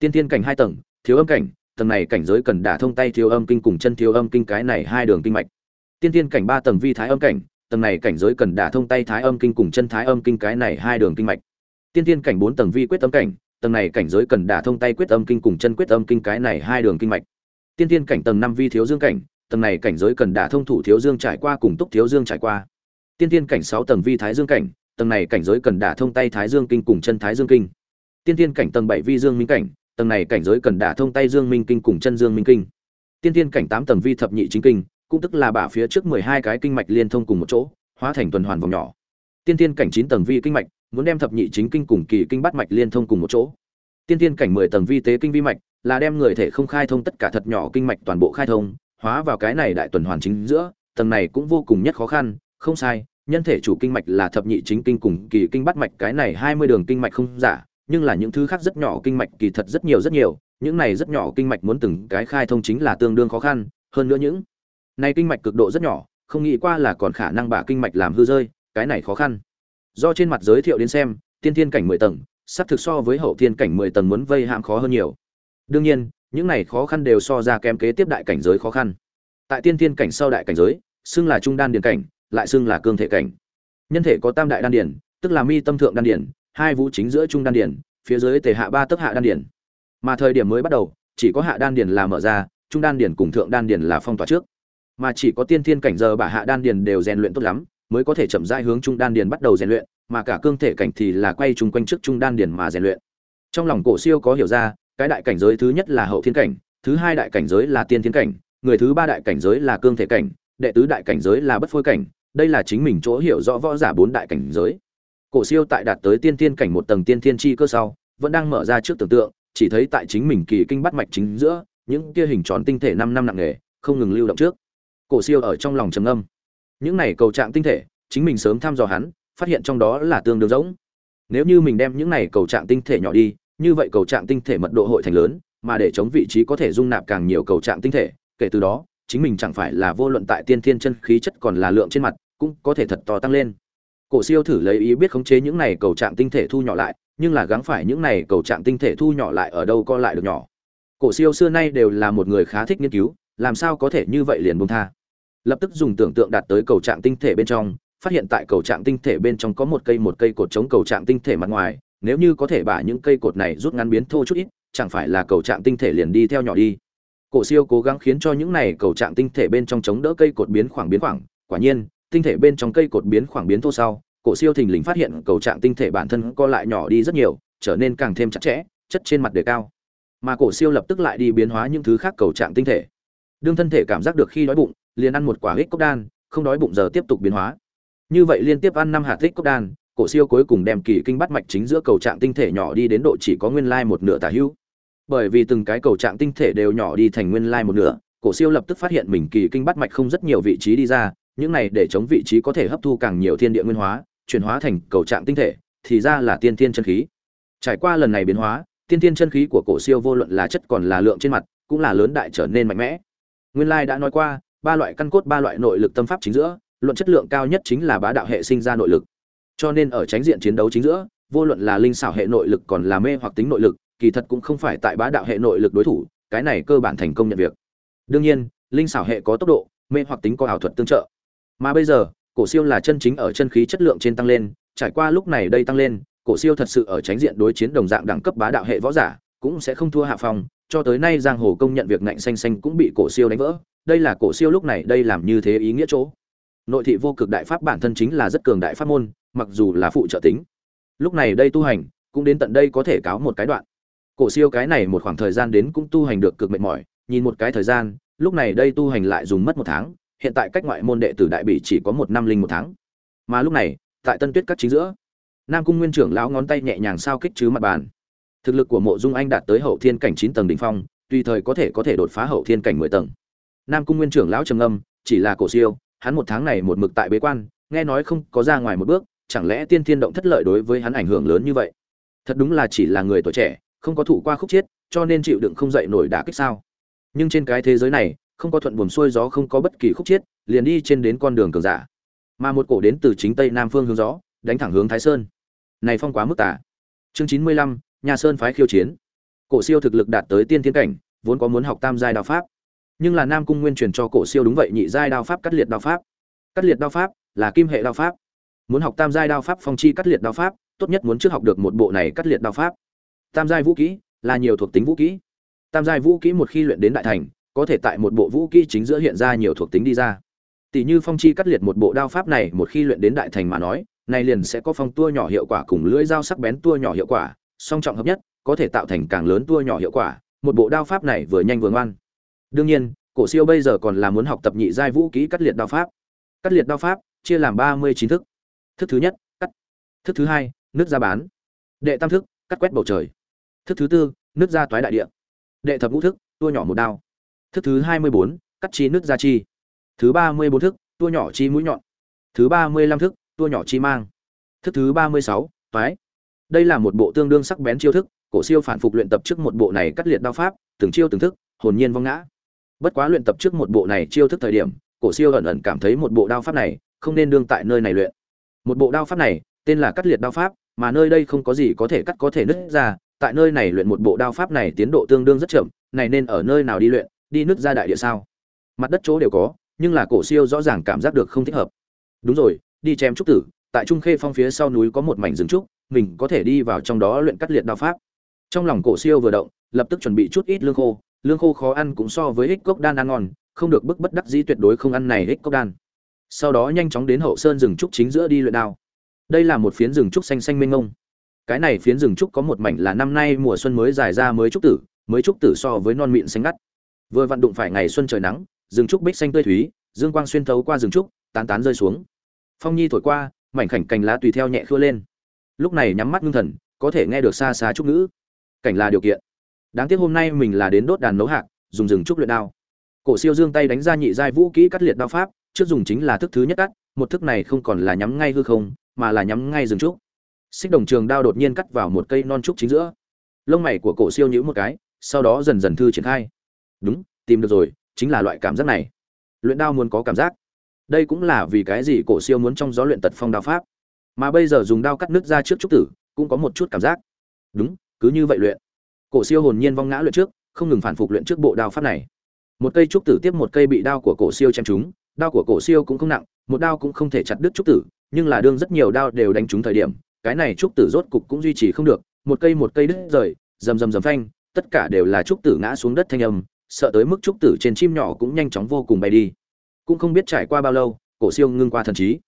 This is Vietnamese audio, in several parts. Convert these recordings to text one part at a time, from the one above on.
tiên tiên cảnh hai tầng, thiếu âm cảnh, tầng này cảnh giới cần đả thông tay thiếu âm kinh cùng chân thiếu âm kinh cái này hai đường kinh mạch. Tiên tiên cảnh ba tầng vi thái âm cảnh, tầng này cảnh giới cần đả thông tay thái âm kinh cùng chân thái âm kinh cái này hai đường kinh mạch. Tiên tiên cảnh bốn tầng vi quyết âm cảnh, tầng này cảnh giới cần đả thông tay quyết âm kinh cùng chân quyết âm kinh cái này hai đường kinh mạch. Tiên tiên cảnh tầng năm vi thiếu dương cảnh, tầng này cảnh giới cần đả thông thủ thiếu dương trải qua cùng túc thiếu dương trải qua. Tiên tiên cảnh sáu tầng vi thái dương cảnh, tầng này cảnh giới cần đả thông tay thái dương kinh cùng chân thái dương kinh. Tiên tiên cảnh tầng bảy vi dương minh cảnh tầng này cảnh giới cần đả thông tay dương minh kinh cùng chân dương minh kinh. Tiên tiên cảnh tám tầng vi thập nhị chính kinh, cũng tức là bả phía trước mười hai cái kinh mạch liên thông cùng một chỗ, hóa thành tuần hoàn vòng nhỏ. Tiên tiên cảnh chín tầng vi kinh mạch, muốn đem thập nhị chính kinh cùng kỳ kinh bắt mạch liên thông cùng một chỗ. Tiên tiên cảnh mười tầng vi tế kinh vi mạch, là đem người thể không khai thông tất cả thật nhỏ kinh mạch toàn bộ khai thông, hóa vào cái này đại tuần hoàn chính giữa, tầng này cũng vô cùng nhất khó khăn, không sai, nhân thể chủ kinh mạch là thập nhị chính kinh cùng kỳ kinh bắt mạch, cái này hai mươi đường kinh mạch không giả nhưng là những thứ khác rất nhỏ kinh mạch kỳ thật rất nhiều rất nhiều, những này rất nhỏ kinh mạch muốn từng cái khai thông chính là tương đương khó khăn, hơn nữa những này kinh mạch cực độ rất nhỏ, không nghĩ qua là còn khả năng bả kinh mạch làm hư rơi, cái này khó khăn. Do trên mặt giới thiệu đến xem, tiên thiên cảnh mười tầng, sắp thực so với hậu thiên cảnh mười tầng muốn vây hãm khó hơn nhiều. Đương nhiên, những này khó khăn đều so ra kém kế tiếp đại cảnh giới khó khăn. Tại tiên thiên cảnh sau đại cảnh giới, xưng là trung đan điền cảnh, lại xưng là cương thể cảnh. Nhân thể có tam đại đan điền, tức là mi tâm thượng đan điền hai vũ chính giữa trung đan điền phía dưới tề hạ ba tức hạ đan điền mà thời điểm mới bắt đầu, chỉ có hạ đan điền là mở ra, trung đan điền cùng thượng đan điền là phong tỏa trước. Mà chỉ có tiên thiên cảnh giờ bả hạ đan điền đều rèn luyện tốt lắm, mới có thể chậm rãi hướng trung đan điền bắt đầu rèn luyện, mà cả cương thể cảnh thì là quay chung quanh trước trung đan điền mà rèn luyện. Trong lòng cổ siêu có hiểu ra, cái đại cảnh giới thứ nhất là hậu thiên cảnh, thứ hai đại cảnh giới là tiên thiên cảnh, người thứ ba đại cảnh giới là cương thể cảnh, đệ tứ đại cảnh giới là bất phôi cảnh, đây là chính mình chỗ hiểu rõ võ giả bốn đại cảnh giới cổ siêu tại đạt tới tiên thiên cảnh một tầng tiên thiên chi cơ sau vẫn đang mở ra trước tưởng tượng chỉ thấy tại chính mình kỳ kinh bắt mạch chính giữa những kia hình tròn tinh thể năm năm nặng nghề không ngừng lưu động trước. Cổ siêu ở trong lòng trầm ngâm, những này cầu trạng tinh thể chính mình sớm thăm dò hắn phát hiện trong đó là tương đương rỗng nếu như mình đem những này cầu trạng tinh thể nhỏ đi như vậy cầu trạng tinh thể mật độ hội thành lớn mà để chống vị trí có thể dung nạp càng nhiều cầu trạng tinh thể kể từ đó chính mình chẳng phải là vô luận tại tiên thiên chân khí chất còn là lượng trên mặt cũng có thể thật to tăng lên cổ siêu thử lấy ý biết khống chế những này cầu trạng tinh thể thu nhỏ lại, nhưng là gắng phải những này cầu trạng tinh thể thu nhỏ lại ở đâu co lại được nhỏ. Cổ siêu xưa nay đều là một người khá thích nghiên cứu, làm sao có thể như vậy liền buông tha. Lập tức dùng tưởng tượng đạt tới cầu trạng tinh thể bên trong, phát hiện tại cầu trạng tinh thể bên trong có một cây một cây cột chống cầu trạng tinh thể mặt ngoài, nếu như có thể bả những cây cột này rút ngắn biến thô chút ít, chẳng phải là cầu trạng tinh thể liền đi theo nhỏ đi. Cổ siêu cố gắng khiến cho những này cầu trạng tinh thể bên trong chống đỡ cây cột biến khoảng biến khoảng, quả nhiên tinh thể bên trong cây cột biến khoảng biến thô sau, cổ siêu thình lình phát hiện cầu trạng tinh thể bản thân co lại nhỏ đi rất nhiều, trở nên càng thêm chặt chẽ, chất trên mặt đề cao. Mà cổ siêu lập tức lại đi biến hóa những thứ khác cầu trạng tinh thể. Đương thân thể cảm giác được khi đói bụng, liền ăn một quả ích cốc đan, không đói bụng giờ tiếp tục biến hóa. Như vậy liên tiếp ăn năm hạt ích cốc đan, cổ siêu cuối cùng đem kỳ kinh bắt mạch chính giữa cầu trạng tinh thể nhỏ đi đến độ chỉ có nguyên lai một nửa tả hữu. Bởi vì từng cái cầu trạng tinh thể đều nhỏ đi thành nguyên lai một nửa, cổ siêu lập tức phát hiện mình kỳ kinh bắt mạch không rất nhiều vị trí đi ra những này để chống vị trí có thể hấp thu càng nhiều thiên địa nguyên hóa, chuyển hóa thành cầu trạng tinh thể, thì ra là tiên tiên chân khí. Trải qua lần này biến hóa, tiên tiên chân khí của cổ siêu vô luận là chất còn là lượng trên mặt, cũng là lớn đại trở nên mạnh mẽ. Nguyên lai đã nói qua, ba loại căn cốt, ba loại nội lực tâm pháp chính giữa, luận chất lượng cao nhất chính là bá đạo hệ sinh ra nội lực. Cho nên ở tránh diện chiến đấu chính giữa, vô luận là linh xảo hệ nội lực còn là mê hoặc tính nội lực, kỳ thật cũng không phải tại bá đạo hệ nội lực đối thủ, cái này cơ bản thành công nhận việc. Đương nhiên, linh xảo hệ có tốc độ, mê hoặc tính có ảo thuật tương trợ mà bây giờ, cổ siêu là chân chính ở chân khí chất lượng trên tăng lên, trải qua lúc này đây tăng lên, cổ siêu thật sự ở tránh diện đối chiến đồng dạng đẳng cấp bá đạo hệ võ giả, cũng sẽ không thua hạ phòng cho tới nay giang hồ công nhận việc ngạnh xanh xanh cũng bị cổ siêu đánh vỡ, đây là cổ siêu lúc này đây làm như thế ý nghĩa chỗ. Nội thị vô cực đại pháp bản thân chính là rất cường đại pháp môn, mặc dù là phụ trợ tính. Lúc này đây tu hành, cũng đến tận đây có thể cáo một cái đoạn. Cổ siêu cái này một khoảng thời gian đến cũng tu hành được cực mệt mỏi, nhìn một cái thời gian, lúc này đây tu hành lại dùng mất một tháng hiện tại cách ngoại môn đệ tử đại bỉ chỉ có một năm linh một tháng. Mà lúc này, tại tân tuyết các chính giữa, nam cung nguyên trưởng lão ngón tay nhẹ nhàng sao kích chứ mặt bàn. Thực lực của mộ dung anh đạt tới hậu thiên cảnh chín tầng đ ỉ n h phong, tùy thời có thể có thể đột phá hậu thiên cảnh mười tầng. Nam cung nguyên trưởng lão trầm âm chỉ là cổ siêu, hắn một tháng này một mực tại bế quan, nghe nói không có ra ngoài một bước, chẳng lẽ tiên thiên động thất lợi đối với hắn ảnh hưởng lớn như vậy? Thật đúng là chỉ là người tuổi trẻ, không có thủ qua khúc chiết cho nên chịu đựng không dậy nổi đả kích sao? Nhưng trên cái thế giới này không có thuận buồm xuôi gió, không có bất kỳ khúc chiết, liền đi trên đến con đường cường giả. Mà một cổ đến từ chính tây nam phương hướng gió, đánh thẳng hướng thái sơn. Này phong quá mức tả chương chín mươi lăm, nhà sơn phái khiêu chiến. Cổ siêu thực lực đạt tới tiên thiên cảnh, vốn có muốn học tam giai đao pháp. Nhưng là nam cung nguyên truyền cho cổ siêu đúng vậy, nhị giai đao pháp cắt liệt đao pháp. Cắt liệt đao pháp là kim hệ đao pháp. Muốn học tam giai đao pháp phong chi cắt liệt đao pháp, tốt nhất muốn trước học được một bộ này cắt liệt đao pháp. Tam giai vũ khí là nhiều thuộc tính vũ khí tam giai vũ khí một khi luyện đến đại thành có thể tại một bộ vũ kỹ chính giữa hiện ra nhiều thuộc tính đi ra. Tỷ như phong chi cắt liệt một bộ đao pháp này, một khi luyện đến đại thành mà nói, này liền sẽ có phong tua nhỏ hiệu quả cùng lưỡi dao sắc bén tua nhỏ hiệu quả, song trọng hợp nhất, có thể tạo thành càng lớn tua nhỏ hiệu quả, một bộ đao pháp này vừa nhanh vừa ngoan. Đương nhiên, cổ siêu bây giờ còn là muốn học tập nhị giai vũ kỹ cắt liệt đao pháp. Cắt liệt đao pháp, chia làm ba mươi chín thức. Thức thứ nhất, cắt. Thức thứ hai, nước ra bán. Đệ tam thức, cắt quét bầu trời. Thức thứ tư, nước ra toái đại địa. Đệ thập ngũ thức, tua nhỏ một đao thức thứ hai mươi bốn, cắt chi nước ra chi. Thứ ba mươi bốn thức, tua nhỏ chi mũi nhọn. Thứ ba mươi lăm thức, tua nhỏ chi mang. Thức thứ ba mươi sáu, toái. Đây là một bộ tương đương sắc bén chiêu thức, cổ siêu phản phục luyện tập trước một bộ này cắt liệt đao pháp, từng chiêu từng thức, hồn nhiên vong ngã. Bất quá luyện tập trước một bộ này chiêu thức thời điểm, cổ siêu ẩn ẩn cảm thấy một bộ đao pháp này không nên đương tại nơi này luyện. Một bộ đao pháp này, tên là cắt liệt đao pháp, mà nơi đây không có gì có thể cắt có thể nứt ra, tại nơi này luyện một bộ đao pháp này tiến độ tương đương rất chậm, này nên ở nơi nào đi luyện? Đi nứt ra đại địa sao? Mặt đất chỗ đều có, nhưng là cổ siêu rõ ràng cảm giác được không thích hợp. Đúng rồi, đi chém trúc tử, tại trung khê phong phía sau núi có một mảnh rừng trúc, mình có thể đi vào trong đó luyện cắt liệt đao pháp. Trong lòng cổ siêu vừa động, lập tức chuẩn bị chút ít lương khô lương khô khó ăn cũng so với ích cốc đan ăn ngon, không được bức bất đắc dĩ tuyệt đối không ăn này ích cốc đan. Sau đó nhanh chóng đến hậu sơn rừng trúc chính giữa đi luyện đao. Đây là một phiến rừng trúc xanh xanh mênh mông. Cái này phiến rừng trúc có một mảnh là năm nay mùa xuân mới dài ra mới trúc tử, mới trúc tử so với non mịn xanh ngắt vừa vặn đụng phải ngày xuân trời nắng, rừng trúc bích xanh tươi thúy, dương quang xuyên thấu qua rừng trúc, tán tán rơi xuống. Phong nhi thổi qua, mảnh khảnh cành lá tùy theo nhẹ khua lên. Lúc này nhắm mắt ngưng thần, có thể nghe được xa xa trúc ngữ. Cảnh là điều kiện. Đáng tiếc hôm nay mình là đến đốt đàn nấu hạc, dùng rừng trúc luyện đao. Cổ siêu dương tay đánh ra nhị giai vũ kỹ cắt liệt đao pháp, trước dùng chính là thức thứ nhất cắt, một thức này không còn là nhắm ngay hư không, mà là nhắm ngay rừng trúc. Xích đồng trường đao đột nhiên cắt vào một cây non trúc chính giữa. Lông mày của cổ siêu nhữ một cái, sau đó dần dần thư triển khai đúng, tìm được rồi, chính là loại cảm giác này. Luyện đao muốn có cảm giác. Đây cũng là vì cái gì cổ siêu muốn trong gió luyện tật phong đao pháp. Mà bây giờ dùng đao cắt nước ra trước trúc tử, cũng có một chút cảm giác. Đúng, cứ như vậy luyện. Cổ siêu hồn nhiên vong ngã luyện trước, không ngừng phản phục luyện trước bộ đao pháp này. Một cây trúc tử tiếp một cây bị đao của cổ siêu chém trúng, đao của cổ siêu cũng không nặng, một đao cũng không thể chặt đứt trúc tử, nhưng là đương rất nhiều đao đều đánh trúng thời điểm, cái này trúc tử rốt cục cũng duy trì không được, một cây một cây đứt rời, rầm rầm rầm phanh, tất cả đều là trúc tử ngã xuống đất thanh âm sợ tới mức trúc tử trên chim nhỏ cũng nhanh chóng vô cùng bay đi. Cũng không biết trải qua bao lâu, cổ siêu ngưng qua thần trí.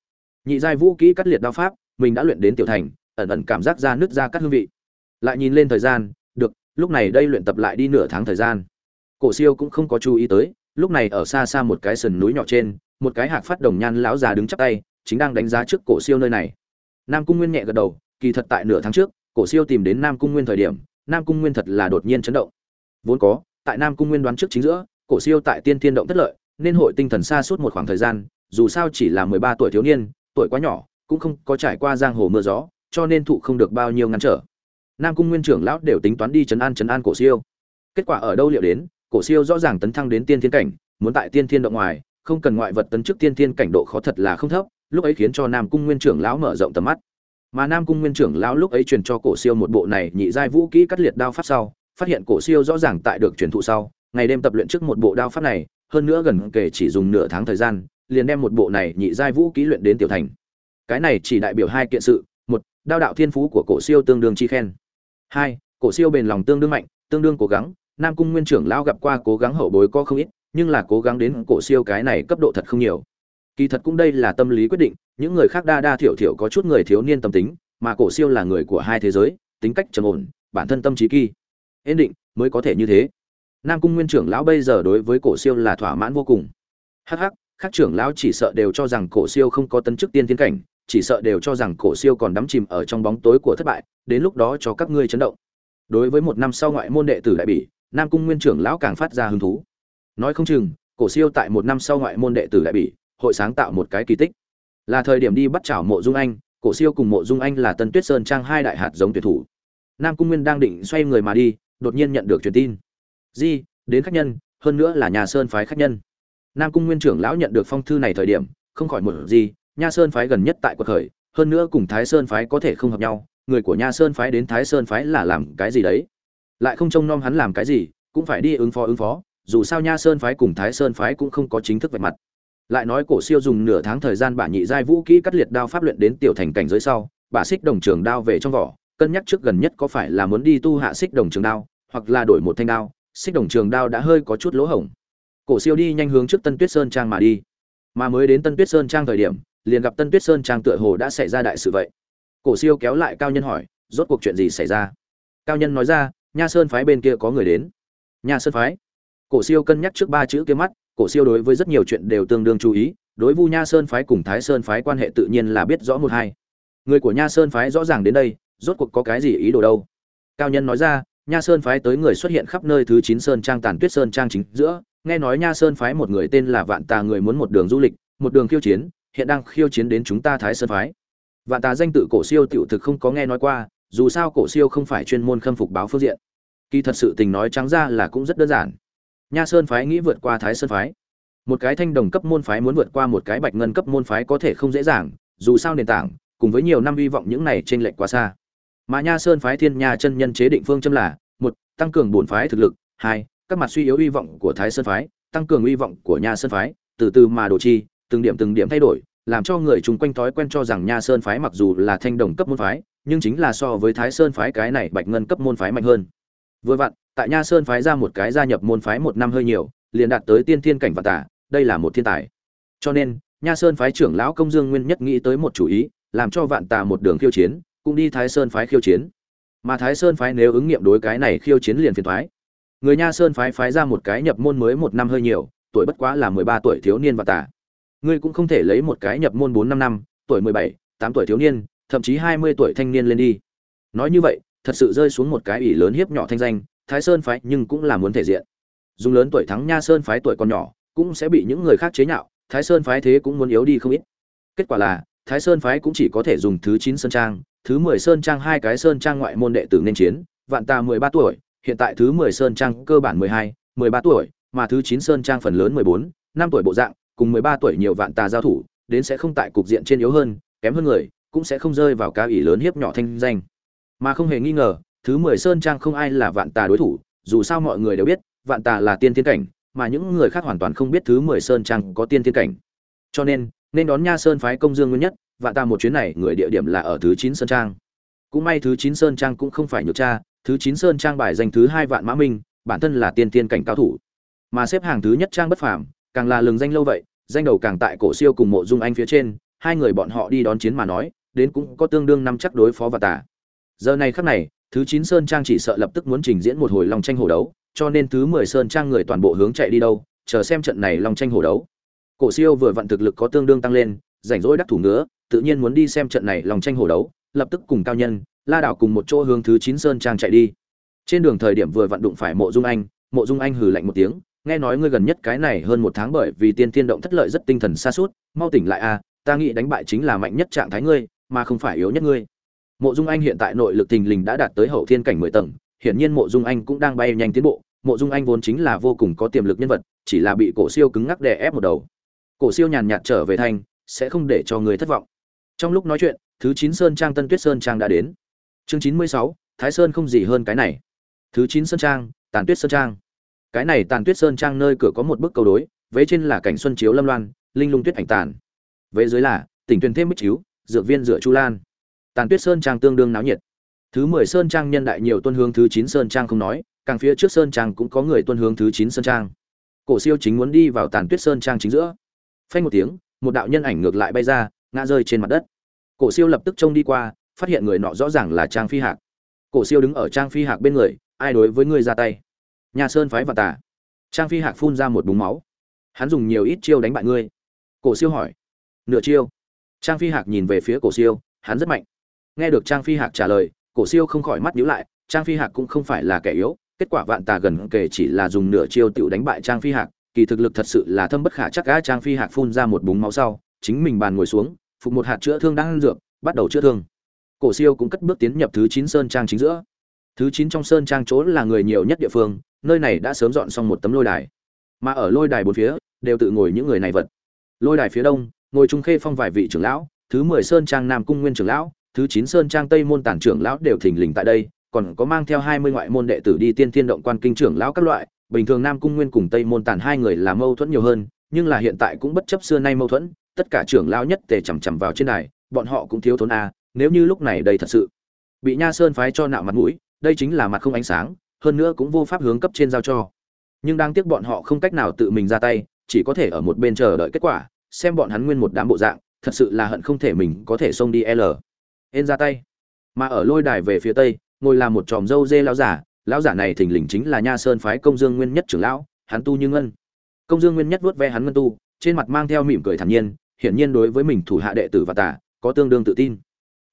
Nhị giai vũ kỹ cắt liệt đao pháp, mình đã luyện đến tiểu thành, ẩn ẩn cảm giác ra nứt ra các hương vị. Lại nhìn lên thời gian, được, lúc này đây luyện tập lại đi nửa tháng thời gian. Cổ siêu cũng không có chú ý tới, lúc này ở xa xa một cái sườn núi nhỏ trên, một cái hạc phát đồng nhan lão già đứng chắp tay, chính đang đánh giá trước cổ siêu nơi này. Nam cung nguyên nhẹ gật đầu, kỳ thật tại nửa tháng trước, cổ siêu tìm đến nam cung nguyên thời điểm, nam cung nguyên thật là đột nhiên chấn động. Vốn có tại nam cung nguyên đoán trước chính giữa, cổ siêu tại tiên thiên động thất lợi, nên hội tinh thần xa suốt một khoảng thời gian, dù sao chỉ là mười ba tuổi thiếu niên, tuổi quá nhỏ, cũng không có trải qua giang hồ mưa gió, cho nên thụ không được bao nhiêu ngăn trở. Nam cung nguyên trưởng lão đều tính toán đi chấn an chấn an cổ siêu. Kết quả ở đâu liệu đến, cổ siêu rõ ràng tấn thăng đến tiên thiên cảnh, muốn tại tiên thiên động ngoài, không cần ngoại vật tấn chức tiên thiên cảnh độ khó thật là không thấp, lúc ấy khiến cho nam cung nguyên trưởng lão mở rộng tầm mắt. Mà nam cung nguyên trưởng lão lúc ấy truyền cho cổ siêu một bộ này nhị giai vũ kỹ cắt liệt đao pháp sau phát hiện cổ siêu rõ ràng tại được truyền thụ sau, ngày đêm tập luyện trước một bộ đao pháp này, hơn nữa gần kể chỉ dùng nửa tháng thời gian, liền đem một bộ này nhị giai vũ kỹ luyện đến tiểu thành. Cái này chỉ đại biểu hai kiện sự, một, đao đạo thiên phú của cổ siêu tương đương chi khen. Hai, cổ siêu bền lòng tương đương mạnh, tương đương cố gắng, nam cung nguyên trưởng lão gặp qua cố gắng hậu bối có không ít, nhưng là cố gắng đến cổ siêu cái này cấp độ thật không nhiều. Kỳ thật cũng đây là tâm lý quyết định, những người khác đa đa thiểu thiểu có chút người thiếu niên tâm tính, mà cổ siêu là người của hai thế giới, tính cách trầm ổn, bản thân tâm trí kỳ ên định, mới có thể như thế. Nam cung nguyên trưởng lão bây giờ đối với cổ siêu là thỏa mãn vô cùng. Hắc hắc các trưởng lão chỉ sợ đều cho rằng cổ siêu không có tấn chức tiên thiên cảnh, chỉ sợ đều cho rằng cổ siêu còn đắm chìm ở trong bóng tối của thất bại, đến lúc đó cho các ngươi chấn động. Đối với một năm sau ngoại môn đệ tử đại bỉ, nam cung nguyên trưởng lão càng phát ra hứng thú. Nói không chừng, cổ siêu tại một năm sau ngoại môn đệ tử đại bỉ, hội sáng tạo một cái kỳ tích. Là thời điểm đi bắt chảo mộ dung anh, cổ siêu cùng mộ dung anh là tân tuyết sơn trang hai đại hạt giống tuyệt thủ. Nam cung nguyên đang định xoay người mà đi đột nhiên nhận được truyền tin. Di, đến khách nhân, hơn nữa là nhà sơn phái khách nhân. Nam cung nguyên trưởng lão nhận được phong thư này thời điểm, không khỏi một gì nha sơn phái gần nhất tại quật khởi, hơn nữa cùng thái sơn phái có thể không hợp nhau, người của nha sơn phái đến thái sơn phái là làm cái gì đấy? Lại không trông nom hắn làm cái gì, cũng phải đi ứng phó ứng phó, dù sao nha sơn phái cùng thái sơn phái cũng không có chính thức vạch mặt. Lại nói cổ siêu dùng nửa tháng thời gian bả nhị giai vũ kỹ cắt liệt đao pháp luyện đến tiểu thành cảnh giới sau, bả xích đồng trường đao về trong vỏ, cân nhắc trước gần nhất có phải là muốn đi tu hạ xích đồng trường đao hoặc là đổi một thanh đao, xích đồng trường đao đã hơi có chút lỗ hổng. Cổ siêu đi nhanh hướng trước tân tuyết sơn trang mà đi. Mà mới đến tân tuyết sơn trang thời điểm, liền gặp tân tuyết sơn trang tựa hồ đã xảy ra đại sự vậy. Cổ siêu kéo lại cao nhân hỏi, rốt cuộc chuyện gì xảy ra? Cao nhân nói ra, nha sơn phái bên kia có người đến. Nha sơn phái? Cổ siêu cân nhắc trước ba chữ kia mắt, cổ siêu đối với rất nhiều chuyện đều tương đương chú ý, đối vu nha sơn phái cùng thái sơn phái quan hệ tự nhiên là biết rõ một hai. Người của nha sơn phái rõ ràng đến đây, rốt cuộc có cái gì ý đồ đâu? Cao nhân nói ra nha sơn phái tới người xuất hiện khắp nơi thứ chín sơn trang tàn tuyết sơn trang chính giữa. Nghe nói nha sơn phái một người tên là vạn tà người muốn một đường du lịch, một đường khiêu chiến, hiện đang khiêu chiến đến chúng ta thái sơn phái. Vạn tà danh tự cổ siêu tiểu thực không có nghe nói qua, dù sao cổ siêu không phải chuyên môn khâm phục báo phương diện. Kỳ thật sự tình nói trắng ra là cũng rất đơn giản. Nha sơn phái nghĩ vượt qua thái sơn phái. Một cái thanh đồng cấp môn phái muốn vượt qua một cái bạch ngân cấp môn phái có thể không dễ dàng, dù sao nền tảng, cùng với nhiều năm hy vọng những này trên lệch quá xa mà nha sơn phái thiên nha chân nhân chế định phương châm là, một, tăng cường bổn phái thực lực, hai, các mặt suy yếu hy vọng của thái sơn phái, tăng cường hy vọng của nha sơn phái, từ từ mà đồ chi, từng điểm từng điểm thay đổi, làm cho người chung quanh thói quen cho rằng nha sơn phái mặc dù là thanh đồng cấp môn phái, nhưng chính là so với thái sơn phái cái này bạch ngân cấp môn phái mạnh hơn. Vừa vặn, tại nha sơn phái ra một cái gia nhập môn phái một năm hơi nhiều, liền đạt tới tiên thiên cảnh và tả đây là một thiên tài. Cho nên, nha sơn phái trưởng lão công dương nguyên nhất nghĩ tới một chủ ý, làm cho vạn tà một đường khiêu chiến cũng đi thái sơn phái khiêu chiến. Mà thái sơn phái nếu ứng nghiệm đối cái này khiêu chiến liền phiền thoái người nha sơn phái phái ra một cái nhập môn mới một năm hơi nhiều, tuổi bất quá là mười ba tuổi thiếu niên và tả ngươi cũng không thể lấy một cái nhập môn bốn năm năm, tuổi mười bảy, tám tuổi thiếu niên, thậm chí hai mươi tuổi thanh niên lên đi. Nói như vậy, thật sự rơi xuống một cái ỷ lớn hiếp nhỏ thanh danh, thái sơn phái nhưng cũng là muốn thể diện. Dùng lớn tuổi thắng nha sơn phái tuổi còn nhỏ, cũng sẽ bị những người khác chế nhạo, thái sơn phái thế cũng muốn yếu đi không ít. Kết quả là, thái sơn phái cũng chỉ có thể dùng thứ chín sơn trang thứ mười sơn trang hai cái sơn trang ngoại môn đệ tử nên chiến, vạn tà mười ba tuổi, hiện tại thứ mười sơn trang cơ bản mười hai, mười ba tuổi, mà thứ chín sơn trang phần lớn mười bốn, năm tuổi bộ dạng, cùng mười ba tuổi nhiều vạn tà giao thủ, đến sẽ không tại cục diện trên yếu hơn, kém hơn người, cũng sẽ không rơi vào cao ỷ lớn hiếp nhỏ thanh danh. Mà không hề nghi ngờ, thứ mười sơn trang không ai là vạn tà đối thủ, dù sao mọi người đều biết, vạn tà là tiên thiên cảnh, mà những người khác hoàn toàn không biết thứ mười sơn trang có tiên thiên cảnh. Cho nên nên đón nha sơn phái công dương nguyên nhất vạn ta một chuyến này, người địa điểm là ở thứ chín sơn trang. Cũng may thứ chín sơn trang cũng không phải nhược cha, thứ chín sơn trang bài danh thứ hai vạn mã minh, bản thân là tiên tiên cảnh cao thủ. Mà xếp hàng thứ nhất trang bất phàm, càng là lừng danh lâu vậy, danh đầu càng tại cổ siêu cùng mộ dung anh phía trên, hai người bọn họ đi đón chiến mà nói, đến cũng có tương đương năm chắc đối phó và tả giờ này khắc này, thứ chín sơn trang chỉ sợ lập tức muốn trình diễn một hồi long tranh hổ đấu, cho nên thứ mười sơn trang người toàn bộ hướng chạy đi đâu, chờ xem trận này long tranh hổ đấu. Cổ siêu vừa vặn thực lực có tương đương tăng lên rảnh rỗi đắc thủ nữa tự nhiên muốn đi xem trận này lòng tranh hổ đấu, lập tức cùng cao nhân, la đảo cùng một chỗ hướng thứ chín sơn trang chạy đi. Trên đường thời điểm vừa vận đụng phải mộ dung anh, mộ dung anh hừ lạnh một tiếng, nghe nói ngươi gần nhất cái này hơn một tháng bởi vì tiên tiên động thất lợi rất tinh thần xa suốt mau tỉnh lại a, ta nghĩ đánh bại chính là mạnh nhất trạng thái ngươi, mà không phải yếu nhất ngươi. Mộ dung anh hiện tại nội lực thình lình đã đạt tới hậu thiên cảnh mười tầng, hiển nhiên mộ dung anh cũng đang bay nhanh tiến bộ, mộ dung anh vốn chính là vô cùng có tiềm lực nhân vật, chỉ là bị cổ siêu cứng ngắc đè ép một đầu. Cổ siêu nhàn nhạt trở về thanh sẽ không để cho người thất vọng. Trong lúc nói chuyện, thứ chín sơn trang tân tuyết sơn trang đã đến. Chương chín mươi sáu, thái sơn không gì hơn cái này. Thứ chín sơn trang, tàn tuyết sơn trang. Cái này tàn tuyết sơn trang nơi cửa có một bức cầu đối, vế trên là cảnh xuân chiếu lâm loan, linh lung tuyết ảnh tàn. Vế dưới là, tỉnh tuyền thêm bích chiếu, dược viên dựa chu lan. Tàn tuyết sơn trang tương đương náo nhiệt. Thứ mười sơn trang nhân đại nhiều tuân hướng thứ chín sơn trang không nói, càng phía trước sơn trang cũng có người tuân hướng thứ chín sơn trang. Cổ siêu chính muốn đi vào tàn tuyết sơn trang chính giữa. Phanh một tiếng một đạo nhân ảnh ngược lại bay ra, ngã rơi trên mặt đất. Cổ siêu lập tức trông đi qua, phát hiện người nọ rõ ràng là trang phi hạc. Cổ siêu đứng ở trang phi hạc bên người, ai đối với ngươi ra tay? Nhà sơn phái và tả trang phi hạc phun ra một búng máu. Hắn dùng nhiều ít chiêu đánh bại ngươi. Cổ siêu hỏi. Nửa chiêu. Trang phi hạc nhìn về phía cổ siêu, hắn rất mạnh. Nghe được trang phi hạc trả lời, cổ siêu không khỏi mắt nhíu lại, trang phi hạc cũng không phải là kẻ yếu, kết quả vạn tà gần kể chỉ là dùng nửa chiêu tiểu đánh bại trang phi hạc kỳ thực lực thật sự là thâm bất khả chắc gã trang phi hạc phun ra một búng máu sau, chính mình bàn ngồi xuống, phục một hạt chữa thương đang ăn dược, bắt đầu chữa thương. Cổ siêu cũng cất bước tiến nhập thứ chín sơn trang chính giữa. Thứ chín trong sơn trang chỗ là người nhiều nhất địa phương, nơi này đã sớm dọn xong một tấm lôi đài. Mà ở lôi đài bốn phía, đều tự ngồi những người này vật. Lôi đài phía đông, ngồi trung khê phong vài vị trưởng lão, thứ mười sơn trang nam cung nguyên trưởng lão, thứ chín sơn trang tây môn tản trưởng lão đều thình lình tại đây, còn có mang theo hai mươi ngoại môn đệ tử đi tiên thiên động quan kinh trưởng lão các loại bình thường nam cung nguyên cùng tây môn tàn hai người là mâu thuẫn nhiều hơn, nhưng là hiện tại cũng bất chấp xưa nay mâu thuẫn, tất cả trưởng lão nhất tề chằm chằm vào trên đài, bọn họ cũng thiếu thốn a, nếu như lúc này đây thật sự bị nha sơn phái cho nạo mặt mũi, đây chính là mặt không ánh sáng, hơn nữa cũng vô pháp hướng cấp trên giao cho. Nhưng đang tiếc bọn họ không cách nào tự mình ra tay, chỉ có thể ở một bên chờ đợi kết quả, xem bọn hắn nguyên một đám bộ dạng, thật sự là hận không thể mình có thể xông đi l. Ên ra tay. Mà ở lôi đài về phía tây, ngồi là một tròm dâu dê lão giả lão giả này thình lình chính là nha sơn phái công dương nguyên nhất trưởng lão, hắn tu như ngân. Công dương nguyên nhất vuốt ve hắn ngân tu, trên mặt mang theo mỉm cười thản nhiên, hiển nhiên đối với mình thủ hạ đệ tử và tả có tương đương tự tin.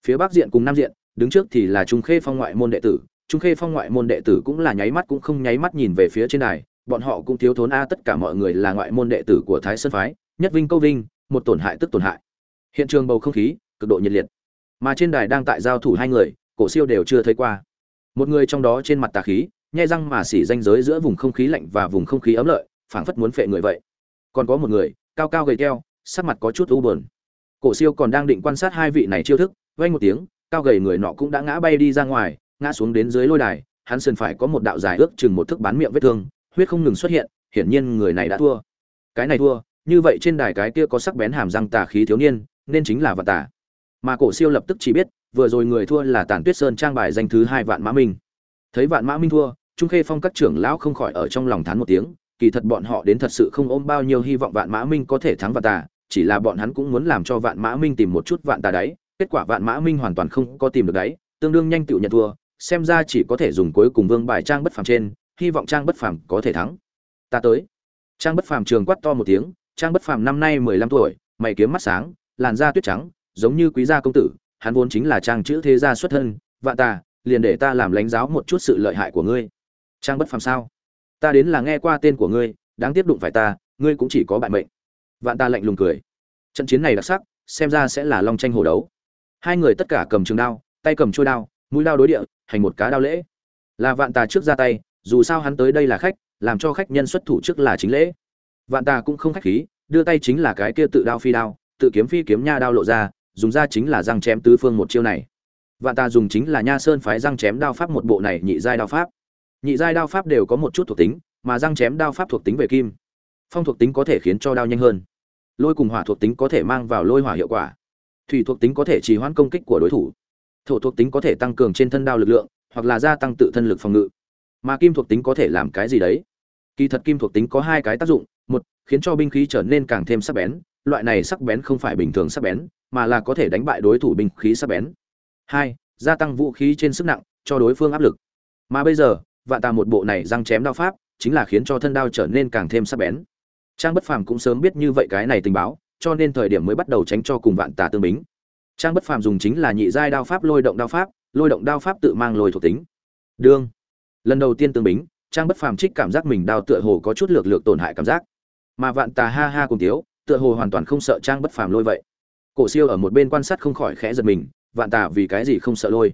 Phía bắc diện cùng nam diện, đứng trước thì là trung khê phong ngoại môn đệ tử, trung khê phong ngoại môn đệ tử cũng là nháy mắt cũng không nháy mắt nhìn về phía trên đài, bọn họ cũng thiếu thốn a, tất cả mọi người là ngoại môn đệ tử của thái sơn phái, nhất vinh câu vinh, một tổn hại tức tổn hại. Hiện trường bầu không khí cực độ nhiệt liệt, mà trên đài đang tại giao thủ hai người, cổ siêu đều chưa thấy qua một người trong đó trên mặt tà khí, nhai răng mà xỉ danh giới giữa vùng không khí lạnh và vùng không khí ấm lợi, phảng phất muốn phệ người vậy. Còn có một người, cao cao gầy teo, sắc mặt có chút u buồn. Cổ siêu còn đang định quan sát hai vị này chiêu thức, vang một tiếng, cao gầy người nọ cũng đã ngã bay đi ra ngoài, ngã xuống đến dưới lôi đài, hắn sườn phải có một đạo dài ước chừng một thước bán miệng vết thương, huyết không ngừng xuất hiện, hiển nhiên người này đã thua. Cái này thua, như vậy trên đài cái kia có sắc bén hàm răng tà khí thiếu niên, nên chính là vạn tà. Mà cổ siêu lập tức chỉ biết vừa rồi người thua là tản tuyết sơn trang bài danh thứ hai vạn mã minh. Thấy vạn mã minh thua, trung khê phong các trưởng lão không khỏi ở trong lòng thán một tiếng, kỳ thật bọn họ đến thật sự không ôm bao nhiêu hy vọng vạn mã minh có thể thắng vạn tà, chỉ là bọn hắn cũng muốn làm cho vạn mã minh tìm một chút vạn tà đấy kết quả vạn mã minh hoàn toàn không có tìm được đấy tương đương nhanh tựu nhận thua, xem ra chỉ có thể dùng cuối cùng vương bài trang bất phàm trên, hy vọng trang bất phàm có thể thắng. Ta tới. Trang bất phàm trường quát to một tiếng, trang bất phàm năm nay mười lăm tuổi, mày kiếm mắt sáng, làn da tuyết trắng, giống như quý gia công tử hắn vốn chính là trang chữ thế gia xuất thân, vạn ta, liền để ta làm lãnh giáo một chút sự lợi hại của ngươi. Trang bất phàm sao? Ta đến là nghe qua tên của ngươi, đáng tiếp đụng phải ta, ngươi cũng chỉ có bại mệnh. Vạn ta lạnh lùng cười. Trận chiến này đặc sắc, xem ra sẽ là long tranh hổ đấu. Hai người tất cả cầm trường đao, tay cầm trôi đao, mũi đao đối địa, hành một cá đao lễ. Là vạn tà trước ra tay, dù sao hắn tới đây là khách, làm cho khách nhân xuất thủ trước là chính lễ. Vạn tà cũng không khách khí, đưa tay chính là cái kia tự đao phi đao, tự kiếm phi kiếm nha đao lộ ra dùng ra chính là răng chém tứ phương một chiêu này. Vạn ta dùng chính là nha sơn phái răng chém đao pháp một bộ này nhị giai đao pháp. Nhị giai đao pháp đều có một chút thuộc tính, mà răng chém đao pháp thuộc tính về kim. Phong thuộc tính có thể khiến cho đao nhanh hơn. Lôi cùng hỏa thuộc tính có thể mang vào lôi hỏa hiệu quả. Thủy thuộc tính có thể trì hoãn công kích của đối thủ. Thổ thuộc tính có thể tăng cường trên thân đao lực lượng, hoặc là gia tăng tự thân lực phòng ngự. Mà kim thuộc tính có thể làm cái gì đấy? Kỳ thật kim thuộc tính có hai cái tác dụng. Một, khiến cho binh khí trở nên càng thêm sắc bén. Loại này sắc bén không phải bình thường sắc bén mà là có thể đánh bại đối thủ binh khí sắc bén. Hai gia tăng vũ khí trên sức nặng cho đối phương áp lực. Mà bây giờ vạn tà một bộ này răng chém đao pháp chính là khiến cho thân đao trở nên càng thêm sắc bén. Trang bất phàm cũng sớm biết như vậy cái này tình báo cho nên thời điểm mới bắt đầu tránh cho cùng vạn tà tương bính. Trang bất phàm dùng chính là nhị giai đao pháp lôi động đao pháp lôi động đao pháp tự mang lôi thuộc tính. Đương lần đầu tiên tương bính trang bất phàm trích cảm giác mình đao tựa hồ có chút lược lược tổn hại cảm giác. Mà vạn tà ha ha cùng thiếu, tựa hồ hoàn toàn không sợ trang bất phàm lôi vậy cổ siêu ở một bên quan sát không khỏi khẽ giật mình, vạn tà vì cái gì không sợ lôi?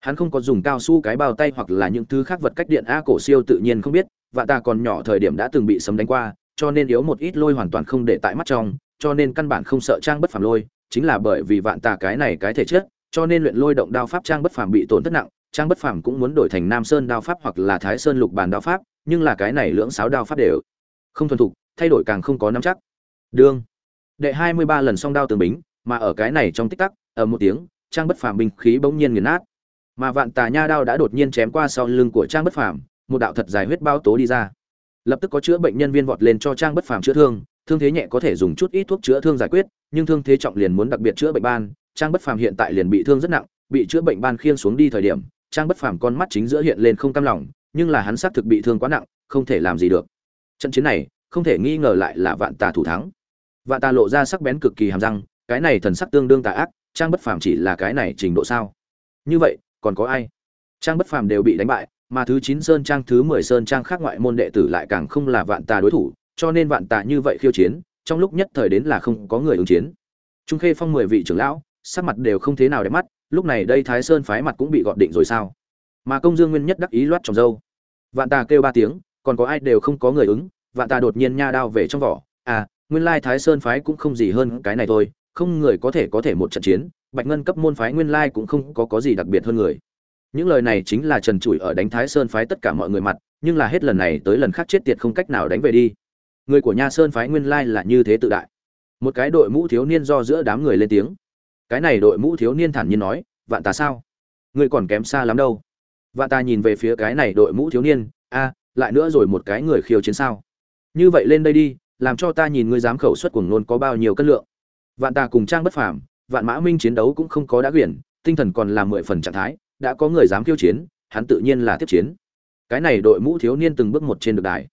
Hắn không có dùng cao su cái bao tay hoặc là những thứ khác vật cách điện a cổ siêu tự nhiên không biết, vạn tà còn nhỏ thời điểm đã từng bị sấm đánh qua, cho nên yếu một ít lôi hoàn toàn không để tại mắt trong, cho nên căn bản không sợ trang bất phàm lôi, chính là bởi vì vạn tà cái này cái thể chất, cho nên luyện lôi động đao pháp trang bất phàm bị tổn thất nặng, trang bất phàm cũng muốn đổi thành nam sơn đao pháp hoặc là thái sơn lục bàn đao pháp, nhưng là cái này lưỡng sáo đao pháp đều không thuần thục, thay đổi càng không có nắm chắc. Đương. Đệ hai mươi ba lần song đao tường bính mà ở cái này trong tích tắc ở một tiếng, trang bất phàm binh khí bỗng nhiên nghiền nát. Mà vạn tà nha đao đã đột nhiên chém qua sau lưng của trang bất phàm, một đạo thật dài huyết bao tố đi ra. Lập tức có chữa bệnh nhân viên vọt lên cho trang bất phàm chữa thương thương thế nhẹ có thể dùng chút ít thuốc chữa thương giải quyết, nhưng thương thế trọng liền muốn đặc biệt chữa bệnh ban. Trang bất phàm hiện tại liền bị thương rất nặng, bị chữa bệnh ban khiêng xuống đi thời điểm, trang bất phàm con mắt chính giữa hiện lên không cam lòng, nhưng là hắn xác thực bị thương quá nặng, không thể làm gì được. Trận chiến này, không thể nghi ngờ lại là vạn tà thủ thắng. Vạn tà lộ ra sắc bén cực kỳ hàm răng cái này thần sắc tương đương tà ác, trang bất phàm chỉ là cái này trình độ sao? Như vậy, còn có ai? Trang bất phàm đều bị đánh bại, mà thứ chín sơn trang, thứ mười sơn trang khác ngoại môn đệ tử lại càng không là vạn tà đối thủ, cho nên vạn tà như vậy khiêu chiến, trong lúc nhất thời đến là không có người ứng chiến. Trung khê phong mười vị trưởng lão, sắc mặt đều không thế nào đẹp mắt, lúc này đây thái sơn phái mặt cũng bị gọt định rồi sao? Mà công dương nguyên nhất đắc ý loát trồng dâu. Vạn tà kêu ba tiếng, còn có ai đều không có người ứng, vạn tà đột nhiên nha đao về trong vỏ. À nguyên lai thái sơn phái cũng không gì hơn cái này thôi không người có thể có thể một trận chiến, bạch ngân cấp môn phái nguyên lai cũng không có có gì đặc biệt hơn người. Những lời này chính là trần trụi ở đánh thái sơn phái tất cả mọi người mặt, nhưng là hết lần này tới lần khác chết tiệt không cách nào đánh về đi. Người của nha sơn phái nguyên lai là như thế tự đại. Một cái đội mũ thiếu niên do giữa đám người lên tiếng. Cái này đội mũ thiếu niên thản nhiên nói, vạn ta sao? Ngươi còn kém xa lắm đâu. Vạn ta nhìn về phía cái này đội mũ thiếu niên, a, lại nữa rồi một cái người khiêu chiến sao? Như vậy lên đây đi, làm cho ta nhìn ngươi dám khẩu suất cuồng nôn có bao nhiêu cân lượng vạn ta cùng trang bất phàm, vạn mã minh chiến đấu cũng không có đã quyển, tinh thần còn là mười phần trạng thái, đã có người dám khiêu chiến, hắn tự nhiên là tiếp chiến. Cái này đội mũ thiếu niên từng bước một trên được đài.